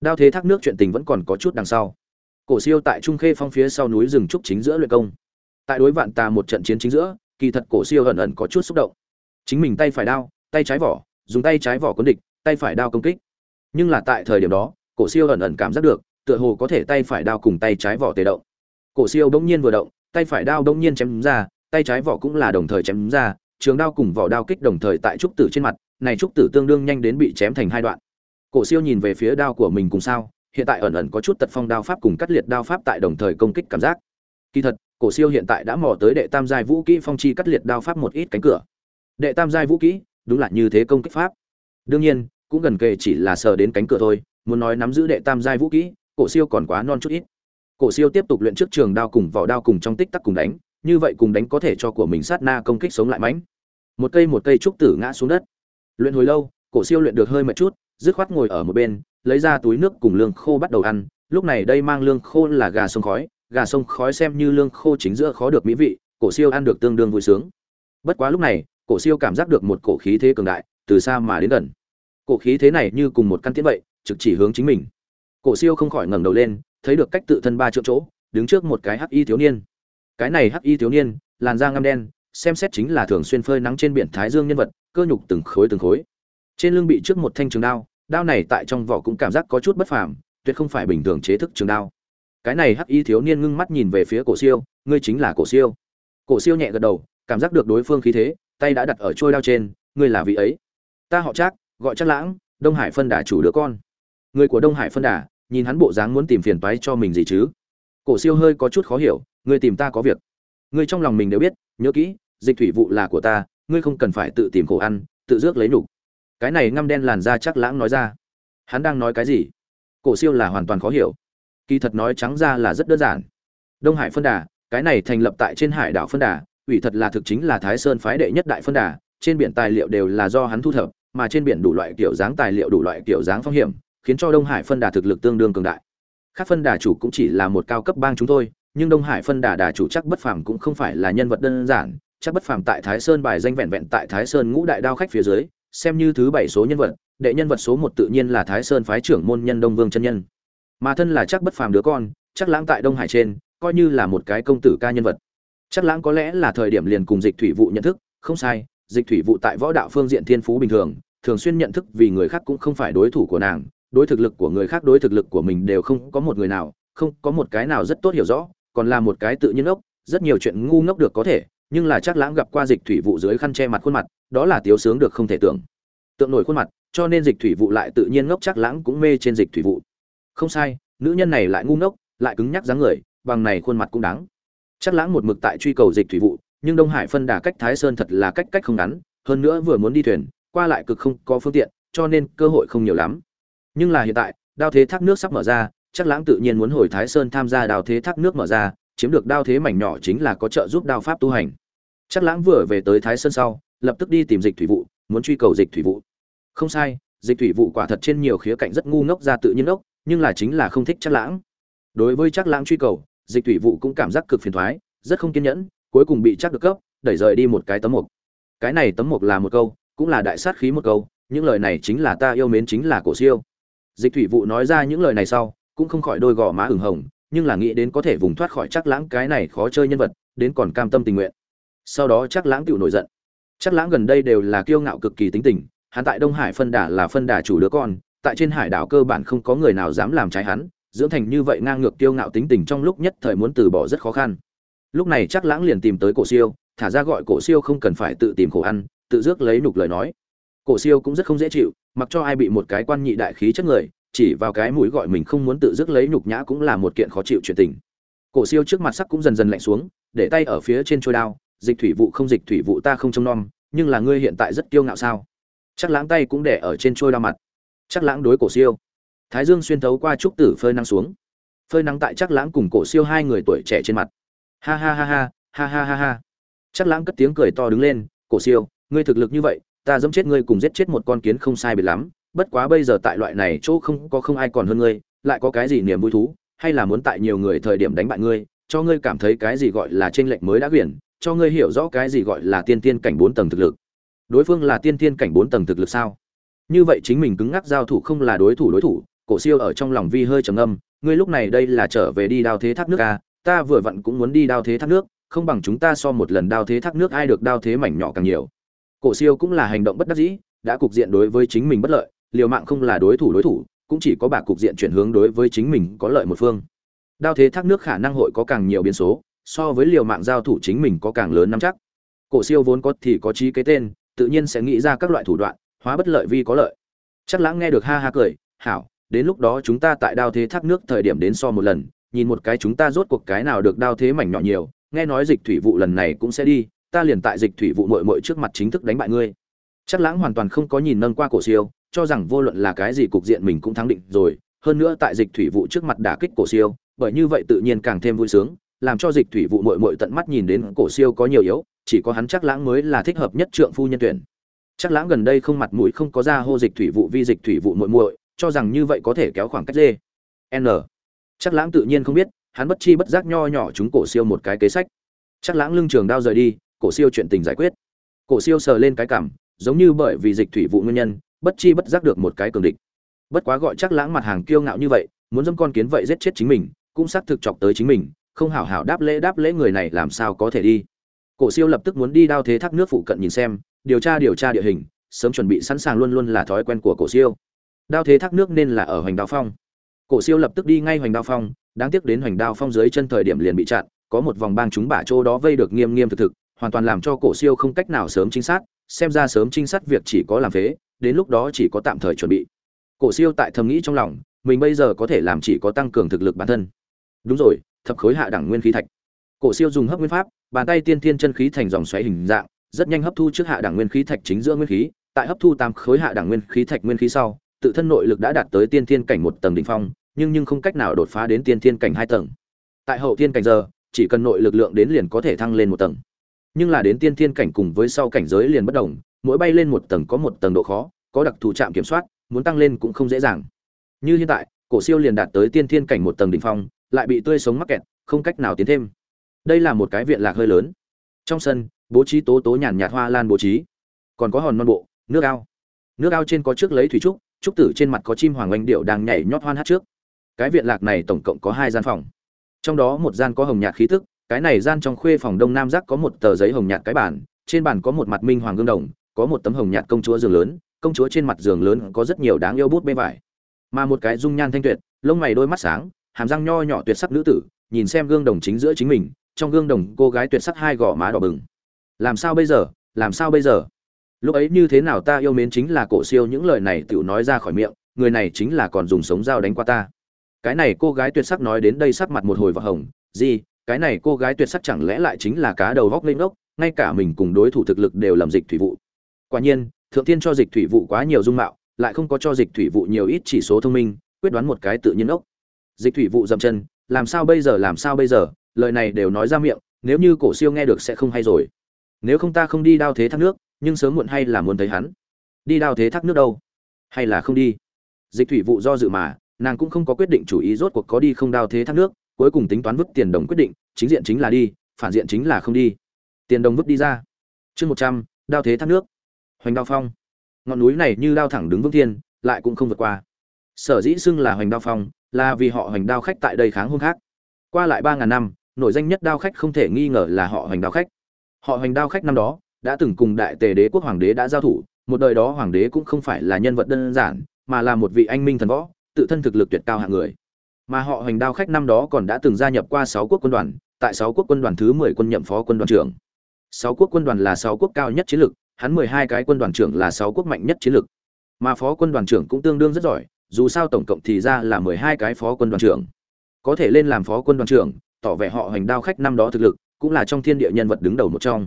Đao thế thác nước chuyện tình vẫn còn có chút đằng sau cổ siêu tại trung khê phong phía sau núi rừng trúc chính giữa luyện công. Tại đối vạn tà một trận chiến chính giữa, kỳ thật cổ siêu ẩn ẩn có chút xúc động. Chính mình tay phải đao, tay trái vỏ, dùng tay trái vỏ cuốn địch, tay phải đao công kích. Nhưng là tại thời điểm đó, cổ siêu ẩn ẩn cảm giác được, tựa hồ có thể tay phải đao cùng tay trái vỏ tề động. Cổ siêu bỗng nhiên vừa động, tay phải đao bỗng nhiên chém ra, tay trái vỏ cũng là đồng thời chém ra, trường đao cùng vỏ đao kích đồng thời tại trúc tử trên mặt, này trúc tử tương đương nhanh đến bị chém thành hai đoạn. Cổ siêu nhìn về phía đao của mình cùng sao hiện tại ẩn ẩn có chút tật phong đao pháp cùng cắt liệt đao pháp tại đồng thời công kích cảm giác. Kỳ thật, cổ siêu hiện tại đã mò tới đệ tam giai vũ kỹ phong chi cắt liệt đao pháp một ít cánh cửa. Đệ tam giai vũ kỹ, đúng là như thế công kích pháp. Đương nhiên, cũng gần kề chỉ là sờ đến cánh cửa thôi, muốn nói nắm giữ đệ tam giai vũ kỹ, cổ siêu còn quá non chút ít. Cổ siêu tiếp tục luyện trước trường đao cùng vỏ đao cùng trong tích tắc cùng đánh, như vậy cùng đánh có thể cho của mình sát na công kích sống lại mãnh. Một cây một cây trúc tử ngã xuống đất. Luyện hồi lâu, cổ siêu luyện được hơi mệt chút, dứt khoát ngồi ở một bên lấy ra túi nước cùng lương khô bắt đầu ăn, lúc này đây mang lương khô là gà sông khói, gà sông khói xem như lương khô chính giữa khó được mỹ vị, cổ siêu ăn được tương đương vui sướng. Bất quá lúc này, cổ siêu cảm giác được một cổ khí thế cường đại, từ xa mà đến gần. Cổ khí thế này như cùng một căn tiễn vậy, trực chỉ hướng chính mình. Cổ siêu không khỏi ngẩng đầu lên, thấy được cách tự thân ba triệu chỗ, đứng trước một cái hắc y thiếu niên. Cái này hắc y thiếu niên, làn da ngăm đen, xem xét chính là thường xuyên phơi nắng trên biển thái dương nhân vật, cơ nhục từng khối từng khối. Trên lưng bị trước một thanh trường đao đao này tại trong vỏ cũng cảm giác có chút bất phàm, tuyệt không phải bình thường chế thức trường đao. Cái này hắc y thiếu niên ngưng mắt nhìn về phía cổ siêu, ngươi chính là cổ siêu. Cổ siêu nhẹ gật đầu, cảm giác được đối phương khí thế, tay đã đặt ở chôi đao trên, ngươi là vị ấy. Ta họ trác, gọi trác lãng, đông hải phân đà chủ đứa con. Người của đông hải phân đà, nhìn hắn bộ dáng muốn tìm phiền toái cho mình gì chứ? Cổ siêu hơi có chút khó hiểu, ngươi tìm ta có việc. Ngươi trong lòng mình đều biết, nhớ kỹ, dịch thủy vụ là của ta, ngươi không cần phải tự tìm khổ ăn, tự rước lấy nhục cái này ngăm đen làn da chắc lãng nói ra. Hắn đang nói cái gì? Cổ siêu là hoàn toàn khó hiểu. Kỳ thật nói trắng ra là rất đơn giản. Đông hải phân đà, cái này thành lập tại trên hải đảo phân đà, ủy thật là thực chính là thái sơn phái đệ nhất đại phân đà, trên biển tài liệu đều là do hắn thu thập, mà trên biển đủ loại kiểu dáng tài liệu đủ loại kiểu dáng phong hiểm, khiến cho đông hải phân đà thực lực tương đương cường đại. Khác phân đà chủ cũng chỉ là một cao cấp bang chúng thôi, nhưng đông hải phân đà đà chủ chắc bất phàm cũng không phải là nhân vật đơn giản, chắc bất phàm tại thái sơn bài danh vẹn vẹn tại thái sơn ngũ đại đao khách phía dưới xem như thứ bảy số nhân vật, đệ nhân vật số một tự nhiên là thái sơn phái trưởng môn nhân đông vương chân nhân. Mà thân là chắc bất phàm đứa con, chắc lãng tại đông hải trên, coi như là một cái công tử ca nhân vật. Chắc lãng có lẽ là thời điểm liền cùng dịch thủy vụ nhận thức, không sai, dịch thủy vụ tại võ đạo phương diện thiên phú bình thường thường xuyên nhận thức vì người khác cũng không phải đối thủ của nàng, đối thực lực của người khác, đối thực lực của mình đều không có một người nào, không có một cái nào rất tốt hiểu rõ, còn là một cái tự nhiên ốc, rất nhiều chuyện ngu ngốc được có thể nhưng là chắc lãng gặp qua dịch thủy vụ dưới khăn che mặt khuôn mặt, đó là tiếu sướng được không thể tưởng. Tượng nổi khuôn mặt, cho nên dịch thủy vụ lại tự nhiên ngốc chắc lãng cũng mê trên dịch thủy vụ. Không sai, nữ nhân này lại ngu ngốc, lại cứng nhắc dáng người, bằng này khuôn mặt cũng đáng. Chắc lãng một mực tại truy cầu dịch thủy vụ, nhưng đông hải phân đà cách thái sơn thật là cách cách không ngắn, hơn nữa vừa muốn đi thuyền, qua lại cực không có phương tiện, cho nên cơ hội không nhiều lắm. Nhưng là hiện tại, đao thế thác nước sắp mở ra, chắc lãng tự nhiên muốn hồi thái sơn tham gia đào thế thác nước mở ra chiếm được đao thế mảnh nhỏ chính là có trợ giúp đao pháp tu hành. Chắc lãng vừa về tới thái sơn sau lập tức đi tìm dịch thủy vụ muốn truy cầu dịch thủy vụ không sai dịch thủy vụ quả thật trên nhiều khía cạnh rất ngu ngốc ra tự nhiên ngốc, nhưng là chính là không thích chắc lãng. Đối với chắc lãng truy cầu dịch thủy vụ cũng cảm giác cực phiền toái, rất không kiên nhẫn cuối cùng bị chắc được cấp đẩy rời đi một cái tấm mục. Cái này tấm mục là một câu cũng là đại sát khí một câu những lời này chính là ta yêu mến chính là cổ siêu. Dịch thủy vụ nói ra những lời này sau cũng không khỏi đôi gò má ửng hồng nhưng là nghĩ đến có thể vùng thoát khỏi chắc lãng cái này khó chơi nhân vật, đến còn cam tâm tình nguyện. Sau đó chắc lãng tự nổi giận. Chắc lãng gần đây đều là kiêu ngạo cực kỳ tính tình, hắn tại đông hải phân đà là phân đà chủ đứa con, tại trên hải đảo cơ bản không có người nào dám làm trái hắn, dưỡng thành như vậy ngang ngược kiêu ngạo tính tình trong lúc nhất thời muốn từ bỏ rất khó khăn. Lúc này chắc lãng liền tìm tới cổ siêu, thả ra gọi cổ siêu không cần phải tự tìm khổ ăn, tự dước lấy nục lời nói. Cổ siêu cũng rất không dễ chịu, mặc cho ai bị một cái quan nhị đại khí chất người chỉ vào cái mũi gọi mình không muốn tự dứt lấy nhục nhã cũng là một kiện khó chịu chuyện tình. Cổ siêu trước mặt sắc cũng dần dần lạnh xuống, để tay ở phía trên trôi đao, dịch thủy vụ không dịch thủy vụ ta không trông nom, nhưng là ngươi hiện tại rất kiêu ngạo sao? Chắc lãng tay cũng để ở trên trôi đao mặt. Chắc lãng đối cổ siêu. Thái dương xuyên thấu qua trúc tử phơi nắng xuống. Phơi nắng tại chắc lãng cùng cổ siêu hai người tuổi trẻ trên mặt. Ha ha ha ha ha ha ha ha. Chắc lãng cất tiếng cười to đứng lên, cổ siêu, ngươi thực lực như vậy, ta dẫm chết ngươi cùng giết chết một con kiến không sai biệt lắm bất quá bây giờ tại loại này chỗ không có không ai còn hơn ngươi lại có cái gì niềm vui thú hay là muốn tại nhiều người thời điểm đánh bại ngươi cho ngươi cảm thấy cái gì gọi là tranh lệch mới đã quyển cho ngươi hiểu rõ cái gì gọi là tiên tiên cảnh bốn tầng thực lực. Đối phương là tiên tiên cảnh bốn tầng thực lực sao? Như vậy chính mình cứng ngắc giao thủ không là đối thủ đối thủ cổ siêu ở trong lòng vi hơi trầm âm ngươi lúc này đây là trở về đi đao thế thác nước à, ta vừa vặn cũng muốn đi đao thế thác nước không bằng chúng ta so một lần đao thế thác nước ai được đao thế mảnh nhỏ càng nhiều. Cổ siêu cũng là hành động bất đắc dĩ đã cục diện đối với chính mình bất lợi liều mạng không là đối thủ đối thủ, cũng chỉ có bạc cục diện chuyển hướng đối với chính mình có lợi một phương. Đao thế thác nước khả năng hội có càng nhiều biến số, so với liều mạng giao thủ chính mình có càng lớn nắm chắc. Cổ siêu vốn có thì có trí kế tên, tự nhiên sẽ nghĩ ra các loại thủ đoạn, hóa bất lợi vi có lợi. Chắc lãng nghe được ha ha cười, hảo, đến lúc đó chúng ta tại đao thế thác nước thời điểm đến so một lần, nhìn một cái chúng ta rốt cuộc cái nào được đao thế mảnh nhỏ nhiều, nghe nói dịch thủy vụ lần này cũng sẽ đi, ta liền tại dịch thủy vụ mội mội trước mặt chính thức đánh bại ngươi. Chắc lãng hoàn toàn không có nhìn nâng qua cổ siêu cho rằng vô luận là cái gì cục diện mình cũng thắng định rồi. Hơn nữa tại dịch thủy vụ trước mặt đả kích cổ siêu, bởi như vậy tự nhiên càng thêm vui sướng, làm cho dịch thủy vụ mội mội tận mắt nhìn đến cổ siêu có nhiều yếu, chỉ có hắn chắc lãng mới là thích hợp nhất trượng phu nhân tuyển. Chắc lãng gần đây không mặt mũi không có ra hô dịch thủy vụ vi dịch thủy vụ mội mội cho rằng như vậy có thể kéo khoảng cách dê. N. Chắc lãng tự nhiên không biết, hắn bất chi bất giác nho nhỏ chúng cổ siêu một cái kế sách. Chắc lãng lưng trường đao rời đi, cổ siêu chuyện tình giải quyết. Cổ siêu sờ lên cái cảm, giống như bởi vì dịch thủy vụ nguyên nhân bất chi bất giác được một cái cường địch. Bất quá gọi chắc lãng mặt hàng kiêu ngạo như vậy, muốn dâm con kiến vậy giết chết chính mình, cũng xác thực chọc tới chính mình, không hảo hảo đáp lễ đáp lễ người này làm sao có thể đi. Cổ siêu lập tức muốn đi đao thế thác nước phụ cận nhìn xem, điều tra điều tra địa hình, sớm chuẩn bị sẵn sàng luôn luôn là thói quen của cổ siêu. Đao thế thác nước nên là ở hoành đao phong. Cổ siêu lập tức đi ngay hoành đao phong, đáng tiếc đến hoành đao phong dưới chân thời điểm liền bị chặn, có một vòng bang chúng bả chỗ đó vây được nghiêm nghiêm thực thực, hoàn toàn làm cho cổ siêu không cách nào sớm chính xác xem ra sớm trinh sát việc chỉ có làm phế đến lúc đó chỉ có tạm thời chuẩn bị. Cổ siêu tại thầm nghĩ trong lòng, mình bây giờ có thể làm chỉ có tăng cường thực lực bản thân. Đúng rồi, thập khối hạ đẳng nguyên khí thạch. Cổ siêu dùng hấp nguyên pháp, bàn tay tiên thiên chân khí thành dòng xoáy hình dạng, rất nhanh hấp thu trước hạ đẳng nguyên khí thạch chính giữa nguyên khí. Tại hấp thu tam khối hạ đẳng nguyên khí thạch nguyên khí sau, tự thân nội lực đã đạt tới tiên thiên cảnh một tầng đỉnh phong, nhưng nhưng không cách nào đột phá đến tiên thiên cảnh hai tầng. Tại hậu thiên cảnh giờ, chỉ cần nội lực lượng đến liền có thể thăng lên một tầng. Nhưng là đến tiên thiên cảnh cùng với sau cảnh giới liền bất đồng mỗi bay lên một tầng có một tầng độ khó, có đặc thù trạm kiểm soát, muốn tăng lên cũng không dễ dàng. Như hiện tại, cổ siêu liền đạt tới tiên thiên cảnh một tầng đỉnh phong, lại bị tươi sống mắc kẹt, không cách nào tiến thêm. Đây là một cái viện lạc hơi lớn. Trong sân, bố trí tố tố nhàn nhạt hoa lan bố trí. Còn có hòn non bộ, nước ao. Nước ao trên có trước lấy thủy trúc trúc tử trên mặt có chim hoàng oanh điệu đang nhảy nhót hoan hát trước. Cái viện lạc này tổng cộng có hai gian phòng. Trong đó một gian có hồng nhạt khí tức, cái này gian trong khuê phòng đông nam giác có một tờ giấy hồng nhạt cái bản trên bàn có một mặt minh hoàng gương đồng có một tấm hồng nhạt công chúa giường lớn, công chúa trên mặt giường lớn có rất nhiều đáng yêu bút bê vải. Mà một cái dung nhan thanh tuyệt, lông mày đôi mắt sáng, hàm răng nho nhỏ tuyệt sắc nữ tử, nhìn xem gương đồng chính giữa chính mình, trong gương đồng cô gái tuyệt sắc hai gò má đỏ bừng. Làm sao bây giờ? Làm sao bây giờ? Lúc ấy như thế nào ta yêu mến chính là cổ siêu những lời này tự nói ra khỏi miệng, người này chính là còn dùng sống dao đánh qua ta. Cái này cô gái tuyệt sắc nói đến đây sắc mặt một hồi và hồng, gì, cái này cô gái tuyệt sắc chẳng lẽ lại chính là cá đầu góc lên ngốc ngay cả mình cùng đối thủ thực lực đều lầm dịch thủy vụ quả nhiên, thượng tiên cho dịch thủy vụ quá nhiều dung mạo, lại không có cho dịch thủy vụ nhiều ít chỉ số thông minh, quyết đoán một cái tự nhiên ốc. Dịch thủy vụ dậm chân, làm sao bây giờ, làm sao bây giờ, lời này đều nói ra miệng, nếu như cổ siêu nghe được sẽ không hay rồi. Nếu không ta không đi đao thế thác nước, nhưng sớm muộn hay là muốn thấy hắn. Đi đao thế thác nước đâu? Hay là không đi? Dịch thủy vụ do dự mà, nàng cũng không có quyết định chủ ý rốt cuộc có đi không đao thế thác nước, cuối cùng tính toán vứt tiền đồng quyết định, chính diện chính là đi, phản diện chính là không đi. Tiền đồng vứt đi ra. Chương một trăm, đao thế thác nước hoành đao phong. Ngọn núi này như đao thẳng đứng vững thiên, lại cũng không vượt qua. Sở dĩ xưng là hoành đao phong, là vì họ hoành đao khách tại đây kháng hung khác. Qua lại ba ngàn năm, nổi danh nhất đao khách không thể nghi ngờ là họ hoành đao khách. Họ hoành đao khách năm đó, đã từng cùng đại tề đế quốc hoàng đế đã giao thủ, một đời đó hoàng đế cũng không phải là nhân vật đơn giản, mà là một vị anh minh thần võ, tự thân thực lực tuyệt cao hạng người. Mà họ hoành đao khách năm đó còn đã từng gia nhập qua sáu quốc quân đoàn, tại sáu quốc quân đoàn thứ mười quân nhậm phó quân đoàn trưởng. Sáu quốc quân đoàn là sáu quốc cao nhất chiến lực hắn mười hai cái quân đoàn trưởng là sáu quốc mạnh nhất chiến lực mà phó quân đoàn trưởng cũng tương đương rất giỏi, dù sao tổng cộng thì ra là mười hai cái phó quân đoàn trưởng. Có thể lên làm phó quân đoàn trưởng, tỏ vẻ họ hành đao khách năm đó thực lực, cũng là trong thiên địa nhân vật đứng đầu một trong.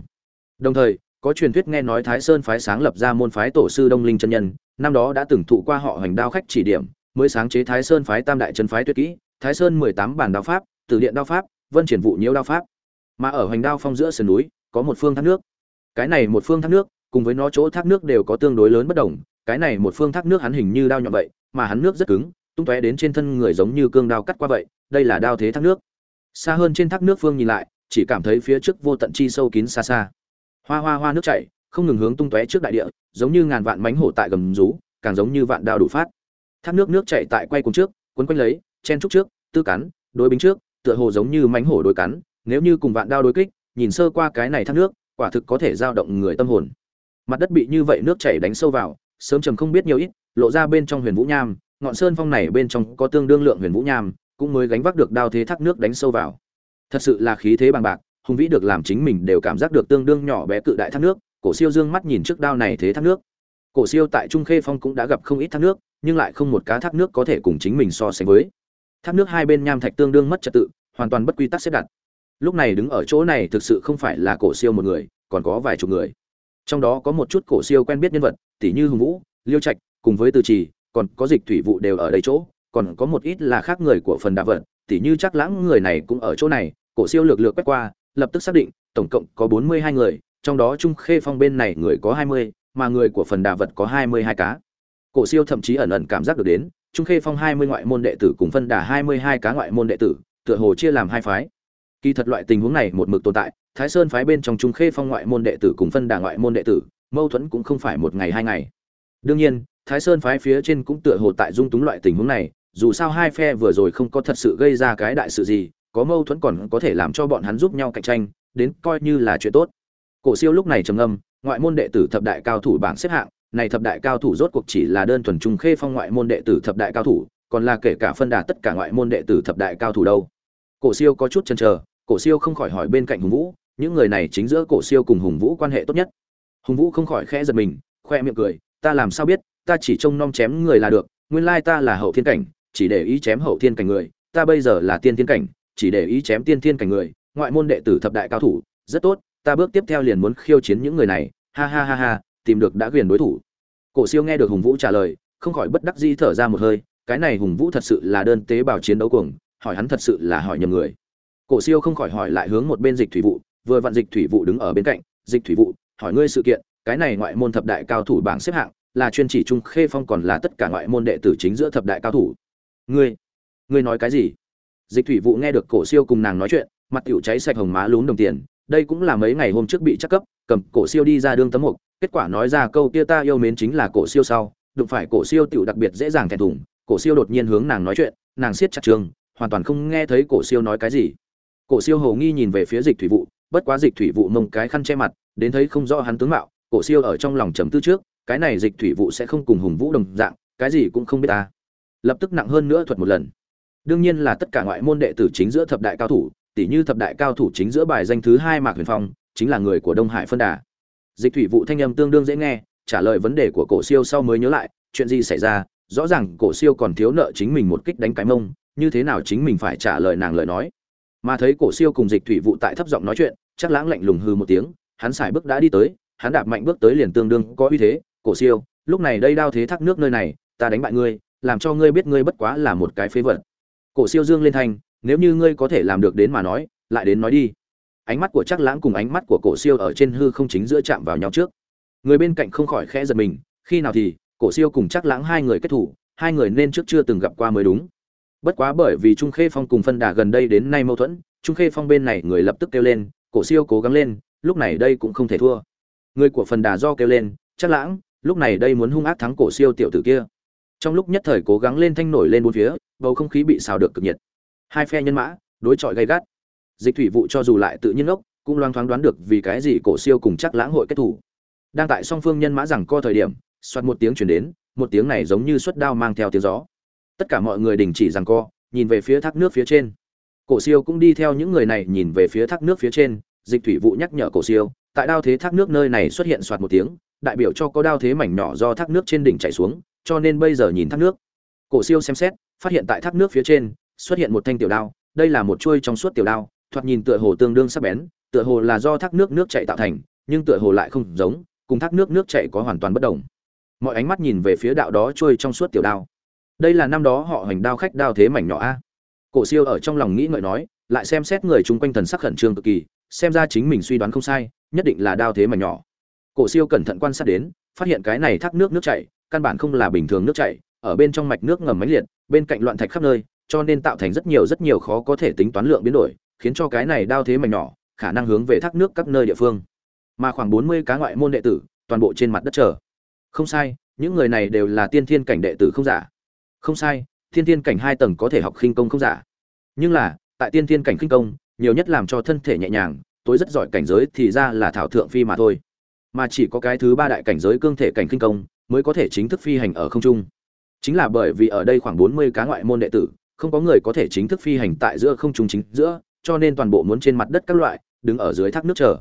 Đồng thời, có truyền thuyết nghe nói thái sơn phái sáng lập ra môn phái tổ sư đông linh chân nhân, năm đó đã từng thụ qua họ hành đao khách chỉ điểm, mới sáng chế thái sơn phái tam đại chân phái tuyệt kỹ, thái sơn mười tám bản đao pháp từ điện đao pháp, vân triển vụ nhiễu đao pháp. Mà ở hoành đao phong giữa sườn núi, có một phương thác nước. Cái này một phương thác nước cùng với nó chỗ thác nước đều có tương đối lớn bất đồng, cái này một phương thác nước hắn hình như đao nhọn vậy, mà hắn nước rất cứng, tung tóe đến trên thân người giống như cương đao cắt qua vậy, đây là đao thế thác nước. Xa hơn trên thác nước phương nhìn lại, chỉ cảm thấy phía trước vô tận chi sâu kín xa xa. Hoa hoa hoa nước chảy, không ngừng hướng tung tóe trước đại địa, giống như ngàn vạn mánh hổ tại gầm rú, càng giống như vạn đao đủ phát. Thác nước nước chảy tại quay cùng trước, quấn quanh lấy, chen trúc trước, tư cắn, đối bính trước, tựa hồ giống như mánh hổ đối cắn, nếu như cùng vạn đao đối kích, nhìn sơ qua cái này thác nước, quả thực có thể giao động người tâm hồn mặt đất bị như vậy nước chảy đánh sâu vào, sớm trầm không biết nhiều ít, lộ ra bên trong huyền vũ nham, ngọn sơn phong này bên trong có tương đương lượng huyền vũ nham, cũng mới gánh vác được đao thế thác nước đánh sâu vào. Thật sự là khí thế bằng bạc, hùng vĩ được làm chính mình đều cảm giác được tương đương nhỏ bé cự đại thác nước, cổ siêu dương mắt nhìn trước đao này thế thác nước. Cổ siêu tại trung khê phong cũng đã gặp không ít thác nước, nhưng lại không một cá thác nước có thể cùng chính mình so sánh với. Thác nước hai bên nham thạch tương đương mất trật tự, hoàn toàn bất quy tắc xếp đặt. Lúc này đứng ở chỗ này thực sự không phải là cổ siêu một người, còn có vài chục người trong đó có một chút cổ siêu quen biết nhân vật tỷ như hùng vũ, liêu trạch, cùng với từ trì, còn có dịch thủy vụ đều ở đây chỗ, còn có một ít là khác người của phần đa vận tỷ như chắc lãng người này cũng ở chỗ này, cổ siêu lược lược quét qua, lập tức xác định, tổng cộng có bốn mươi hai người, trong đó trung khê phong bên này người có hai mươi, mà người của phần đa vật có hai mươi hai cá. Cổ siêu thậm chí ẩn ẩn cảm giác được đến, trung khê phong hai mươi ngoại môn đệ tử cùng phân đà hai mươi hai cá ngoại môn đệ tử, tựa hồ chia làm hai phái. Kỳ thật loại tình huống này một mực tồn tại thái sơn phái bên trong trung khê phong ngoại môn đệ tử cùng phân đà ngoại môn đệ tử, mâu thuẫn cũng không phải một ngày hai ngày. Đương nhiên, thái sơn phái phía trên cũng tựa hồ tại dung túng loại tình huống này, dù sao hai phe vừa rồi không có thật sự gây ra cái đại sự gì, có mâu thuẫn còn có thể làm cho bọn hắn giúp nhau cạnh tranh, đến coi như là chuyện tốt. Cổ siêu lúc này trầm ngâm, ngoại môn đệ tử thập đại cao thủ bảng xếp hạng, này thập đại cao thủ rốt cuộc chỉ là đơn thuần trung khê phong ngoại môn đệ tử thập đại cao thủ, còn là kể cả phân đà tất cả ngoại môn đệ tử thập đại cao thủ đâu. Cổ siêu có chút chần chờ, cổ siêu không khỏi hỏi bên cạnh hùng vũ những người này chính giữa cổ siêu cùng hùng vũ quan hệ tốt nhất. Hùng vũ không khỏi khẽ giật mình, khoe miệng cười, ta làm sao biết, ta chỉ trông nom chém người là được, nguyên lai ta là hậu thiên cảnh, chỉ để ý chém hậu thiên cảnh người, ta bây giờ là tiên thiên cảnh, chỉ để ý chém tiên thiên cảnh người, ngoại môn đệ tử thập đại cao thủ, rất tốt, ta bước tiếp theo liền muốn khiêu chiến những người này, ha ha ha ha, tìm được đã quyền đối thủ. Cổ siêu nghe được hùng vũ trả lời, không khỏi bất đắc dĩ thở ra một hơi, cái này hùng vũ thật sự là đơn tế bào chiến đấu cuồng, hỏi hắn thật sự là hỏi nhầm người. Cổ siêu không khỏi hỏi lại hướng một bên dịch thủy vụ vừa vặn dịch thủy vụ đứng ở bên cạnh, dịch thủy vụ, hỏi ngươi sự kiện, cái này ngoại môn thập đại cao thủ bảng xếp hạng, là chuyên chỉ trung khê phong còn là tất cả ngoại môn đệ tử chính giữa thập đại cao thủ? Ngươi ngươi nói cái gì? Dịch thủy vụ nghe được cổ siêu cùng nàng nói chuyện, mặt tiểu cháy sạch hồng má lún đồng tiền, đây cũng là mấy ngày hôm trước bị chắc cấp, cầm cổ siêu đi ra đương tấm mục, kết quả nói ra câu kia ta yêu mến chính là cổ siêu sau, đụng phải cổ siêu tiểu đặc biệt dễ dàng thẹn thùng. Cổ siêu đột nhiên hướng nàng nói chuyện, nàng siết chặt trường, hoàn toàn không nghe thấy cổ siêu nói cái gì. Cổ siêu hầu nghi nhìn về phía dịch thủy vụ bất quá dịch thủy vụ mông cái khăn che mặt, đến thấy không rõ hắn tướng mạo, cổ siêu ở trong lòng trầm tư trước, cái này dịch thủy vụ sẽ không cùng hùng vũ đồng dạng, cái gì cũng không biết ta. Lập tức nặng hơn nữa thuật một lần. Đương nhiên là tất cả ngoại môn đệ tử chính giữa thập đại cao thủ tỷ như thập đại cao thủ chính giữa bài danh thứ hai mạc huyền phong, chính là người của đông hải phân đà. Dịch thủy vụ thanh âm tương đương dễ nghe, trả lời vấn đề của cổ siêu sau mới nhớ lại, chuyện gì xảy ra, rõ ràng cổ siêu còn thiếu nợ chính mình một kích đánh cái mông, như thế nào chính mình phải trả lời nàng lời nói mà thấy cổ siêu cùng dịch thủy vụ tại thấp giọng nói chuyện, chắc lãng lạnh lùng hư một tiếng, hắn xài bước đã đi tới, hắn đạp mạnh bước tới liền tương đương có uy thế. Cổ siêu, lúc này đây đao thế thác nước nơi này, ta đánh bại ngươi, làm cho ngươi biết ngươi bất quá là một cái phế vật. Cổ siêu dương lên thanh, nếu như ngươi có thể làm được đến mà nói, lại đến nói đi. Ánh mắt của chắc lãng cùng ánh mắt của cổ siêu ở trên hư không chính giữa chạm vào nhau trước. Người bên cạnh không khỏi khẽ giật mình, khi nào thì, cổ siêu cùng chắc lãng hai người kết thủ, hai người nên trước chưa từng gặp qua mới đúng bất quá bởi vì trung khê phong cùng phân đà gần đây đến nay mâu thuẫn, trung khê phong bên này người lập tức kêu lên, cổ siêu cố gắng lên, lúc này đây cũng không thể thua. Người của phần đà do kêu lên, chắc lãng, lúc này đây muốn hung ác thắng cổ siêu tiểu tử kia. Trong lúc nhất thời cố gắng lên thanh nổi lên bốn phía, bầu không khí bị xào được cực nhiệt. Hai phe nhân mã, đối chọi gay gắt. Dịch thủy vụ cho dù lại tự nhiên ốc, cũng loang thoáng đoán được vì cái gì cổ siêu cùng chắc lãng hội kết thủ. Đang tại song phương nhân mã rằng co thời điểm soạt một tiếng chuyển đến, một tiếng này giống như suất đao mang theo tiếng gió tất cả mọi người đình chỉ rằng co, nhìn về phía thác nước phía trên. Cổ siêu cũng đi theo những người này nhìn về phía thác nước phía trên, dịch thủy vụ nhắc nhở cổ siêu, tại đao thế thác nước nơi này xuất hiện soạt một tiếng, đại biểu cho có đao thế mảnh nhỏ do thác nước trên đỉnh chảy xuống, cho nên bây giờ nhìn thác nước. Cổ siêu xem xét, phát hiện tại thác nước phía trên, xuất hiện một thanh tiểu đao, đây là một chuôi trong suốt tiểu đao, thoạt nhìn tựa hồ tương đương sắc bén, tựa hồ là do thác nước nước chảy tạo thành, nhưng tựa hồ lại không giống, cùng thác nước nước chảy có hoàn toàn bất đồng. Mọi ánh mắt nhìn về phía đạo đó trôi trong suốt tiểu đao đây là năm đó họ hoành đao khách đao thế mảnh nhỏ a. Cổ siêu ở trong lòng nghĩ ngợi nói, lại xem xét người chung quanh thần sắc khẩn trương cực kỳ, xem ra chính mình suy đoán không sai, nhất định là đao thế mảnh nhỏ. Cổ siêu cẩn thận quan sát đến, phát hiện cái này thác nước nước chảy, căn bản không là bình thường nước chảy, ở bên trong mạch nước ngầm máy liệt, bên cạnh loạn thạch khắp nơi, cho nên tạo thành rất nhiều rất nhiều khó có thể tính toán lượng biến đổi, khiến cho cái này đao thế mảnh nhỏ, khả năng hướng về thác nước các nơi địa phương. Mà khoảng bốn mươi cá ngoại môn đệ tử, toàn bộ trên mặt đất chờ. Không sai, những người này đều là tiên thiên cảnh đệ tử không giả không sai, thiên thiên cảnh hai tầng có thể học khinh công không giả. Nhưng là, tại tiên thiên cảnh khinh công, nhiều nhất làm cho thân thể nhẹ nhàng, tối rất giỏi cảnh giới thì ra là thảo thượng phi mà thôi. Mà chỉ có cái thứ ba đại cảnh giới cương thể cảnh khinh công, mới có thể chính thức phi hành ở không trung. Chính là bởi vì ở đây khoảng bốn mươi cá ngoại môn đệ tử, không có người có thể chính thức phi hành tại giữa không trung chính giữa, cho nên toàn bộ muốn trên mặt đất các loại, đứng ở dưới thác nước chờ.